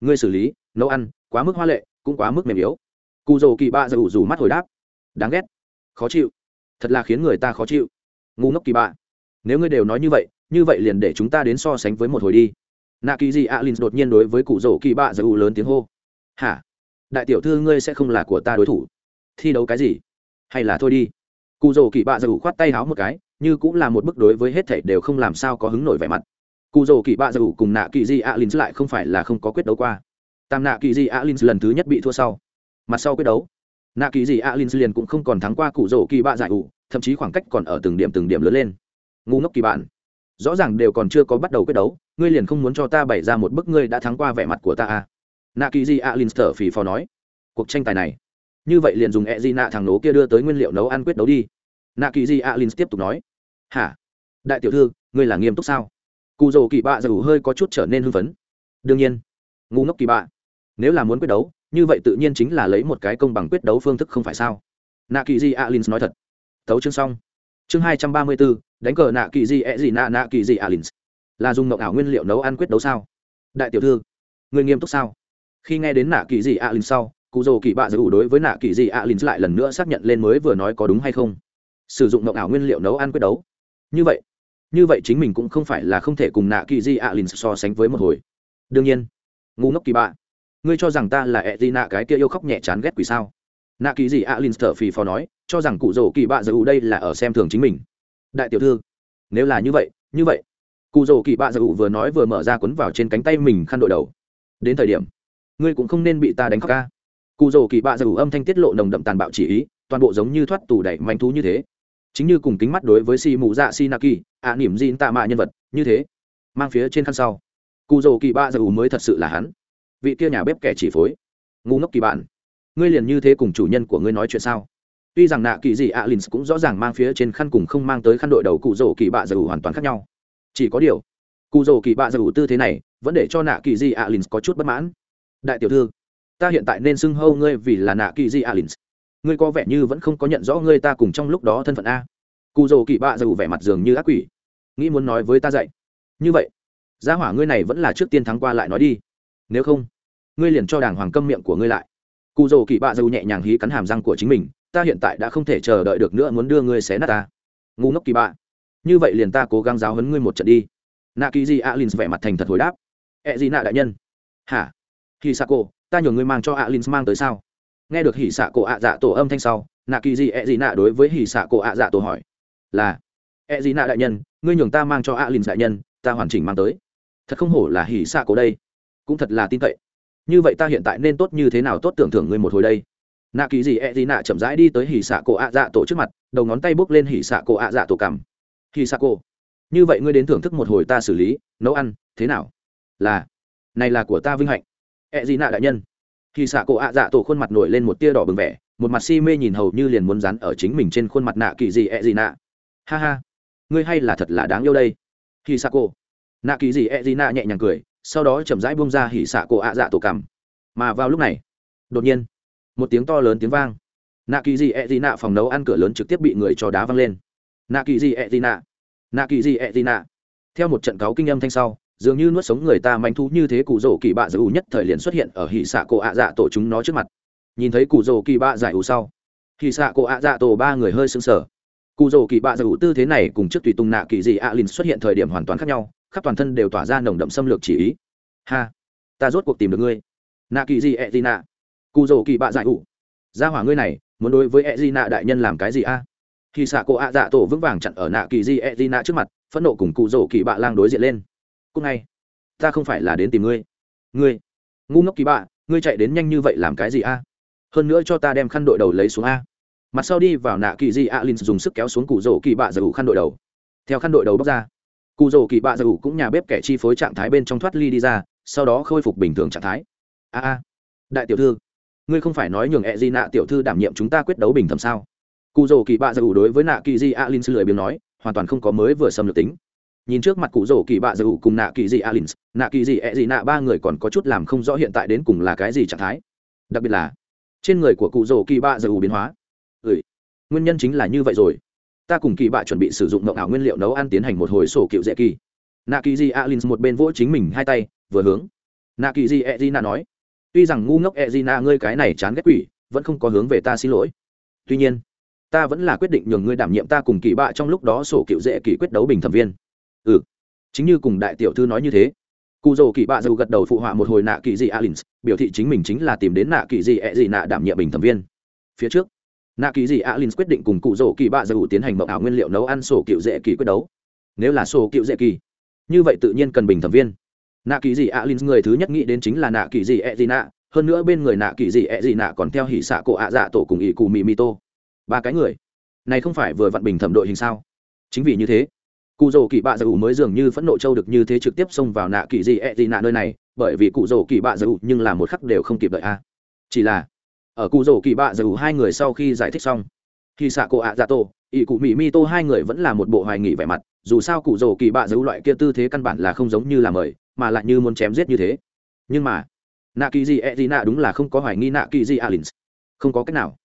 Speaker 1: ngươi xử lý, nấu ăn, quá mức hoa lệ, cũng quá mức mềm yếu. Cụ rổ kỳ bạ giải ủ rủ mắt hồi đáp. Đáng ghét. Khó chịu thật là khiến người ta khó chịu. Ngu ngốc kỳ bạ. Nếu ngươi đều nói như vậy như vậy liền để chúng ta đến so sánh với một hồi đi. Nạ kỳ dị alin đột nhiên đối với cụ rổ kỳ bạ giải lớn tiếng hô. Hả? Đại tiểu thư ngươi sẽ không là của ta đối thủ? Thi đấu cái gì? Hay là thôi đi. Cụ rổ kỳ bạ dù khoát tay háo một cái, như cũng là một bức đối với hết thảy đều không làm sao có hứng nổi vẻ mặt. Cụ rổ kỳ bạ dù cùng nạ kỳ di alin lại không phải là không có quyết đấu qua. Tam nạ kỳ di alin lần thứ nhất bị thua sau. Mặt sau quyết đấu nạ kỳ di alin liền cũng không còn thắng qua cụ rổ kỳ bạ giải ủ, thậm chí khoảng cách còn ở từng điểm từng điểm lớn lên. Ngu ngốc kỳ bạn, rõ ràng đều còn chưa có bắt đầu quyết đấu, ngươi liền không muốn cho ta bày ra một bức ngươi đã thắng qua vẻ mặt của ta à? Nạ kỳ di alin thở phì phò nói. Cuộc tranh tài này, như vậy liền dùng e di nạ thằng nố kia đưa tới nguyên liệu nấu ăn quyết đấu đi. Nạ kỳ di alin tiếp tục nói. Hả? Đại tiểu thư, ngươi là nghiêm túc sao? Cụ rổ kỳ bạ dù hơi có chút trở nên hưng phấn. Đương nhiên. Ngu ngốc kỳ bạ nếu là muốn quyết đấu như vậy tự nhiên chính là lấy một cái công bằng quyết đấu phương thức không phải sao? Nạ kỳ di alin nói thật. Thấu chương xong. Chương hai trăm ba mươi bốn đánh cờ nạ kỳ di e gì nạ nạ kỳ di alin là dùng mộng ảo nguyên liệu nấu ăn quyết đấu sao? Đại tiểu thư, người nghiêm túc sao? Khi nghe đến nạ kỳ di alin sau cụ dồ kỳ bạ giữ đối với nạ kỳ di alin lại lần nữa xác nhận lên mới vừa nói có đúng hay không. Sử dụng mộng ảo nguyên liệu nấu ăn quyết đấu. Như vậy như vậy chính mình cũng không phải là không thể cùng nạ kỳ di alin so sánh với một hồi. Đương nhiên, ngu ngốc kỳ bạ ngươi cho rằng ta là e dị nạ cái kia yêu khóc nhẹ chán ghét quỷ sao? Nạ kỳ dị alin thở phì phò nói, cho rằng cụ dồ kỳ bạ giữ đây là ở xem thường chính mình. Đại tiểu thư, nếu là như vậy như vậy. Cụ dồ kỳ bạ giữ vừa nói vừa mở ra quấn vào trên cánh tay mình khăn đội đầu. Đến thời điểm, ngươi cũng không nên bị ta đánh khóc ca cụ rổ kỳ bạ dù âm thanh tiết lộ nồng đậm tàn bạo chỉ ý, toàn bộ giống như thoát tù đẩy manh thú như thế. Chính như cùng kính mắt đối với si mù dạ si naki ạ nỉm di tạ mạ nhân vật, như thế. Mang phía trên khăn sau. Cụ rổ kỳ bạ dù mới thật sự là hắn vị kia nhà bếp kẻ chỉ phối. Ngu ngốc kỳ bạn, ngươi liền như thế cùng chủ nhân của ngươi nói chuyện sao? Tuy rằng nạ kỳ dị alin cũng rõ ràng mang phía trên khăn cùng không mang tới khăn đội đầu cụ rổ kỳ bạ dầu hoàn toàn khác nhau. Chỉ có điều, cụ rổ kỳ bạ dầu tư thế này vẫn để cho nạ kỳ dị alin có chút bất mãn. Đại tiểu thư, ta hiện tại nên xưng hâu ngươi vì là nạ kỳ dị alin ngươi có vẻ như vẫn không có nhận rõ ngươi ta cùng trong lúc đó thân phận a. Cụ rổ kỳ bạ dầu vẻ mặt dường như ác quỷ, nghĩ muốn nói với ta dạy như vậy, gia hỏa ngươi này vẫn là trước tiên thắng qua lại nói đi nếu không, ngươi liền cho đàng hoàng câm miệng của ngươi lại. Cụ dầu kỳ bạ dâu nhẹ nhàng hí cắn hàm răng của chính mình, ta hiện tại đã không thể chờ đợi được nữa muốn đưa ngươi xé nát ta. Ngu ngốc kỳ bạ. Như vậy liền ta cố gắng giáo hấn ngươi một trận đi. Nạ kỳ di alin vẻ mặt thành thật hồi đáp. E ẹ gì nạ đại nhân. Hả? Hì xạ cổ, ta nhường ngươi mang cho alin mang tới sao? Nghe được hì xạ cổ ạ dạ tổ âm thanh sau, nạ kỳ di e ẹ gì nạ đối với hì xạ cổ ạ dạ tổ hỏi. Là e ẹ gì nạ đại nhân, ngươi nhường ta mang cho alin đại nhân, ta hoàn chỉnh mang tới. Thật không hổ là hì xạ cổ đây cũng thật là tin cậy. Như vậy ta hiện tại nên tốt như thế nào tốt tưởng thưởng ngươi một hồi đây? Nạ kỳ gì e gì nạ chậm rãi đi tới hỉ xạ cổ ạ dạ tổ trước mặt, đầu ngón tay bốc lên hỉ xạ cổ ạ dạ tổ cằm. Hỉ xạ cổ, như vậy ngươi đến thưởng thức một hồi ta xử lý, nấu ăn, thế nào? Là, này là của ta vinh hạnh. E gì nạ đại nhân. Hỉ xạ cổ ạ dạ tổ khuôn mặt nổi lên một tia đỏ bừng vẻ, một mặt si mê nhìn hầu như liền muốn dán ở chính mình trên khuôn mặt nạ kỳ gì e gì nạ. Ha ha, ngươi hay là thật là đáng yêu đây. Hỉ xạ cổ, nạ kỳ gì e gì nạ nhẹ nhàng cười sau đó chậm rãi buông ra hỉ xạ cổ ạ dạ tổ cằm mà vào lúc này, đột nhiên, một tiếng to lớn tiếng vang. Nạ kỳ dị ẹ dị nạ phòng nấu ăn cửa lớn trực tiếp bị người cho đá văng lên. Nạ kỳ dị ẹ dị nạ nạ kỳ dị ẹ dị nạ. Theo một trận cáo kinh âm thanh sau, dường như nuốt sống người ta manh thú như thế cụ rổ kỳ bạ giải ủ nhất thời liền xuất hiện ở hỉ xạ cổ ạ dạ tổ chúng nó trước mặt. Nhìn thấy cụ rổ kỳ bạ giải ủ sau, hỉ xạ cổ ạ dạ tổ ba người hơi sững sờ. Cụ rổ kỳ bạ giải ủ tư thế này cùng trước tùy tùng nạ kỳ dị ạ lìn xuất hiện thời điểm hoàn toàn khác nhau khắp toàn thân đều tỏa ra nồng đậm xâm lược chỉ ý. Ha, ta rốt cuộc tìm được ngươi. Nạ kỳ dị ẹ e dị nạ. Cụ rổ kỳ bạ giải ủ ra hỏa ngươi này, muốn đối với e ẹ dị nạ đại nhân làm cái gì a? Khi xạ cô ạ dạ tổ vững vàng chặn ở nạ kỳ di e dị nạ trước mặt, phẫn nộ cùng cụ rổ kỳ bạ lang đối diện lên. Cúc ngay, ta không phải là đến tìm ngươi. Ngươi, ngu ngốc kỳ bạ, ngươi chạy đến nhanh như vậy làm cái gì a? Hơn nữa cho ta đem khăn đội đầu lấy xuống a. Mặt sau đi vào nạ kỳ di alin linh dùng sức kéo xuống cụ rổ kỳ bạ giải ủ khăn đội đầu. Theo khăn đội đầu bóc ra cụ rổ kỳ bạ Dầu cũng nhà bếp kẻ chi phối trạng thái bên trong thoát ly đi ra, sau đó khôi phục bình thường trạng thái. A a. Đại tiểu thư, ngươi không phải nói nhường e di nạ tiểu thư đảm nhiệm chúng ta quyết đấu bình thầm sao? Cụ rổ kỳ bạ dầu đối với nạ kỳ di alin sư lười biếng nói, hoàn toàn không có mới vừa xâm lược tính. Nhìn trước mặt cụ rổ kỳ bạ dầu cùng nạ kỳ di alin nạ kỳ di e di nạ ba người còn có chút làm không rõ hiện tại đến cùng là cái gì trạng thái. Đặc biệt là, trên người của cụ rổ kỳ bạ dầu biến hóa. Ừ nguyên nhân chính là như vậy rồi ta cùng kỳ bạ chuẩn bị sử dụng mộng ảo nguyên liệu nấu ăn tiến hành một hồi sổ cựu dễ kỳ. Nạ kỳ di alin một bên vỗ chính mình hai tay, vừa hướng. Nạ kỳ di e di nạ nói, tuy rằng ngu ngốc e di nạ ngươi cái này chán ghét quỷ, vẫn không có hướng về ta xin lỗi. Tuy nhiên, ta vẫn là quyết định nhường ngươi đảm nhiệm ta cùng kỳ bạ trong lúc đó sổ cựu dễ kỳ quyết đấu bình thẩm viên. Ừ. Chính như cùng đại tiểu thư nói như thế cụ dầu kỳ bạ dù gật đầu phụ họa một hồi nạ kỳ di alin biểu thị chính mình chính là tìm đến nạ kỳ di e di nạ đảm nhiệm bình thẩm viên. Phía trước nạ kỳ di alin quyết định cùng cụ rỗ kỳ bạ dù tiến hành mộng ảo nguyên liệu nấu ăn sổ cựu dễ kỳ quyết đấu. Nếu là sổ cựu dễ kỳ, như vậy tự nhiên cần bình thẩm viên. Nạ kỳ dị alin người thứ nhất nghĩ đến chính là nạ kỳ dị e dị nạ, hơn nữa bên người nạ kỳ dị e dị nạ còn theo hỉ xạ cổ ạ dạ tổ cùng ỷ cù mì mì tô. Ba cái người, này không phải vừa vặn bình thẩm đội hình sao? Chính vì như thế, cụ rỗ kỳ bạ dạ ủ mới dường như phẫn nộ châu được như thế trực tiếp xông vào nạ kỳ dị e dị nạ nơi này, bởi vì cụ rỗ kỳ bạ dạ ủ nhưng là một khắc đều không kịp đợi a. Chỉ là ở cụ rổ kỳ bạ dù hai người sau khi giải thích xong. Khi xạ cổ ạ dạ tổ, ỷ cụ mỹ mi tô hai người vẫn là một bộ hoài nghỉ vẻ mặt, dù sao cụ rổ kỳ bạ dù loại kia tư thế căn bản là không giống như là mời, mà lại như muốn chém giết như thế. Nhưng mà, nạ kỳ gì e gì nạ đúng là không có hoài nghi nạ kỳ gì alin không có cách nào.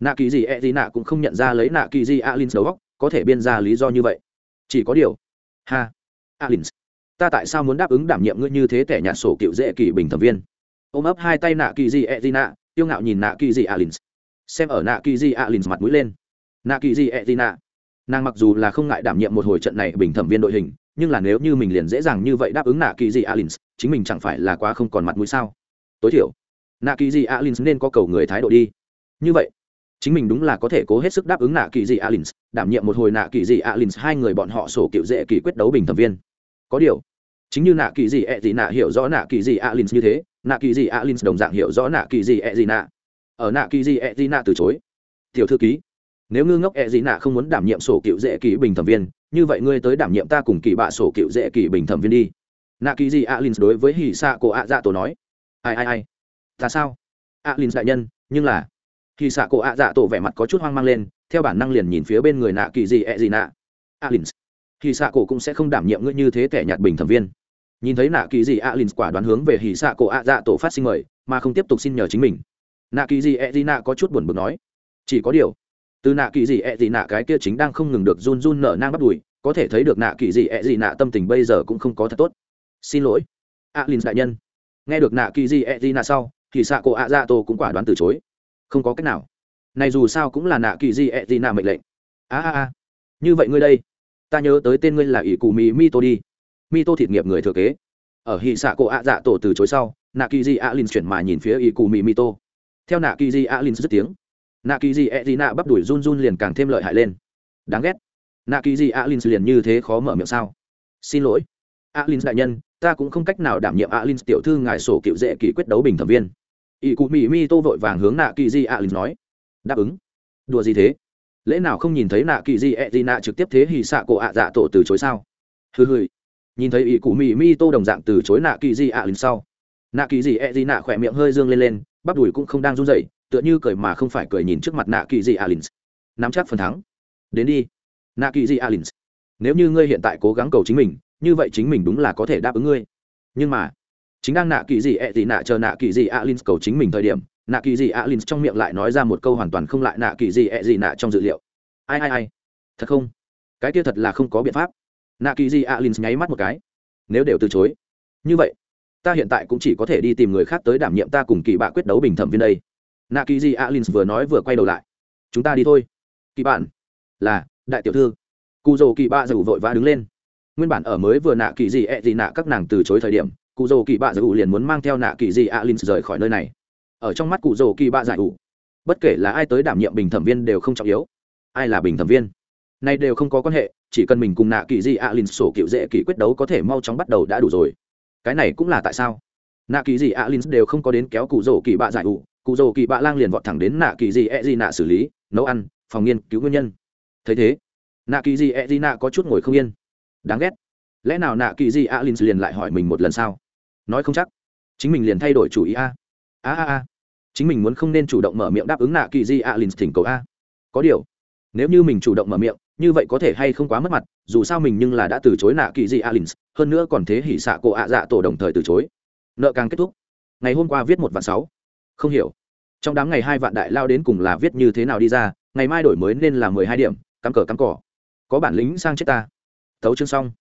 Speaker 1: Nạ kỳ gì e gì nạ cũng không nhận ra lấy nạ kỳ gì alin đầu góc có thể biên ra lý do như vậy. Chỉ có điều, ha alin ta tại sao muốn đáp ứng đảm nhiệm ngươi như thế kẻ nhạt sổ cựu dễ kỳ bình thẩm viên? Ôm ấp hai tay nạ kỳ gì e gì nạ tiêu ngạo nhìn nạ kỳ dị alin xem ở nạ kỳ dị alin mặt mũi lên. Nạ kỳ Dị e d nạ nàng mặc dù là không ngại đảm nhiệm một hồi trận này bình thẩm viên đội hình, nhưng là nếu như mình liền dễ dàng như vậy đáp ứng nạ kỳ dị alin chính mình chẳng phải là quá không còn mặt mũi sao? Tối thiểu, nạ kỳ dị alin nên có cầu người thái độ đi. Như vậy, chính mình đúng là có thể cố hết sức đáp ứng nạ kỳ dị alin đảm nhiệm một hồi nạ kỳ dị alin hai người bọn họ sổ cựu dễ kỳ quyết đấu bình thẩm viên. Có điều, chính như nạ kỳ dị ẹ dị nạ hiểu rõ nạ kỳ dị alin như thế nạ kỳ dị alin đồng dạng hiểu rõ nạ kỳ gì e gì nạ ở nạ kỳ gì e gì nạ từ chối. Tiểu thư ký, nếu ngư ngốc e gì nạ không muốn đảm nhiệm sổ cựu dễ kỳ bình thẩm viên, như vậy ngươi tới đảm nhiệm ta cùng kỳ bạ sổ cựu dễ kỳ bình thẩm viên đi. Nạ kỳ dị alin đối với hỉ xạ cổ ạ dạ tổ nói. Ai ai ai? Ta sao? Alin đại nhân, nhưng là, hỉ xạ cổ ạ dạ tổ vẻ mặt có chút hoang mang lên, theo bản năng liền nhìn phía bên người nạ kỳ gì e gì nạ alin hỉ xạ cổ cũng sẽ không đảm nhiệm ngươi như thế kẻ nhạt bình thẩm viên nhìn thấy nạ kỳ dị alin quả đoán hướng về hỉ xạ cổ ạ dạ tổ phát sinh mời, mà không tiếp tục xin nhờ chính mình. Nạ kỳ dị e dị nạ có chút buồn bực nói, chỉ có điều, từ nạ kỳ dị d d nạ cái kia chính đang không ngừng được run run nở nang bắt đùi, có thể thấy được nạ kỳ dị d d nạ tâm tình bây giờ cũng không có thật tốt. Xin lỗi, a l i n h đại nhân. Nghe được nạ kỳ dị d d nạ sau thì xạ cổ ạ dạ tổ cũng quả đoán từ chối. Không có cách nào. Này dù sao cũng là nạ kỳ dị d d nạ mệnh lệnh. A a a, như vậy ngươi đây, ta nhớ tới tên ngươi là ỷ cụ mì mi tô đi mi tô thịt nghiệp người thừa kế. Ở hì xạ cổ ạ dạ tổ từ chối sau nạ kỳ di a chuyển mà nhìn phía y cù mì mi tô theo nạ kỳ di a dứt tiếng nạ kỳ dị ẹ dị nạ bắp đuổi run run liền càng thêm lợi hại lên. Đáng ghét. Nạ kỳ dị alin liền như thế khó mở miệng sao? Xin lỗi. Alin đại nhân, ta cũng không cách nào đảm nhiệm alin tiểu thư ngài sổ cựu dễ kỷ quyết đấu bình thẩm viên. Y cù mì mi tô vội vàng hướng nạ kỳ dị alin nói. Đáp ứng. Đùa gì thế? Lẽ nào không nhìn thấy nạ kỳ dị ẹ dị nạ trực tiếp thế hì xạ cổ ạ dạ tổ từ chối sao? Hừ hừ nhìn thấy ý cụ mì mi tô đồng dạng từ chối nạ kỳ dị lần sau. Nạ kỳ di ẹ di nạ khỏe miệng hơi dương lên lên, bắp đùi cũng không đang run rẩy, tựa như cười mà không phải cười nhìn trước mặt nạ kỳ dị alin nắm chắc phần thắng. Đến đi. Nạ kỳ dị alin nếu như ngươi hiện tại cố gắng cầu chính mình, như vậy chính mình đúng là có thể đáp ứng ngươi. Nhưng mà, chính đang nạ kỳ di ẹ di nạ chờ nạ kỳ dị alin cầu chính mình thời điểm, nạ kỳ dị alin trong miệng lại nói ra một câu hoàn toàn không lại nạ kỳ di ẹ di nạ trong dự liệu. Ai ai ai. Thật không? Cái kia thật là không có biện pháp nạ kỳ dị alin nháy mắt một cái. Nếu đều từ chối, như vậy, ta hiện tại cũng chỉ có thể đi tìm người khác tới đảm nhiệm ta cùng kỳ bạ quyết đấu bình thẩm viên đây. Nạ kỳ di alin vừa nói vừa quay đầu lại. Chúng ta đi thôi. Kỳ bạn, là, đại tiểu thư. Cụ dầu kỳ bạ dầu vội vã đứng lên. Nguyên bản ở mới vừa nạ kỳ di ẹ、e、gì nạ các nàng từ chối thời điểm, cụ dầu kỳ bạ dầu liền muốn mang theo nạ kỳ di alin rời khỏi nơi này. Ở trong mắt cụ dầu kỳ bạ giải ủ bất kể là ai tới đảm nhiệm bình thẩm viên đều không trọng yếu. Ai là bình thẩm viên? Nay đều không có quan hệ, chỉ cần mình cùng nạ kỳ di alin sổ cựu dễ kỳ quyết đấu có thể mau chóng bắt đầu đã đủ rồi. Cái này cũng là tại sao? Nạ kỳ di alin đều không có đến kéo cụ rổ kỳ bạ giải ụ cụ rổ kỳ bạ lang liền vọt thẳng đến nạ kỳ di e di nạ xử lý, nấu ăn, phòng nghiên cứu nguyên nhân. Thấy thế, nạ kỳ di e di nạ có chút ngồi không yên. Đáng ghét. Lẽ nào nạ kỳ di alin liền lại hỏi mình một lần sao? Nói không chắc. Chính mình liền thay đổi chủ ý a. A a a. Chính mình muốn không nên chủ động mở miệng đáp ứng nạ kỳ di alin thỉnh cầu a. Có điều nếu như mình chủ động mở miệng, như vậy có thể hay không quá mất mặt, dù sao mình nhưng là đã từ chối nạ kỳ di alin hơn nữa còn thế hỉ xạ cổ ạ dạ tổ đồng thời từ chối. Nợ càng kết thúc. Ngày hôm qua viết một vạn sáu. Không hiểu. Trong đám ngày hai vạn đại lao đến cùng là viết như thế nào đi ra, ngày mai đổi mới nên là mười hai điểm, cắm cờ cắm cỏ. Có bản lĩnh sang chết ta. Thấu chương xong.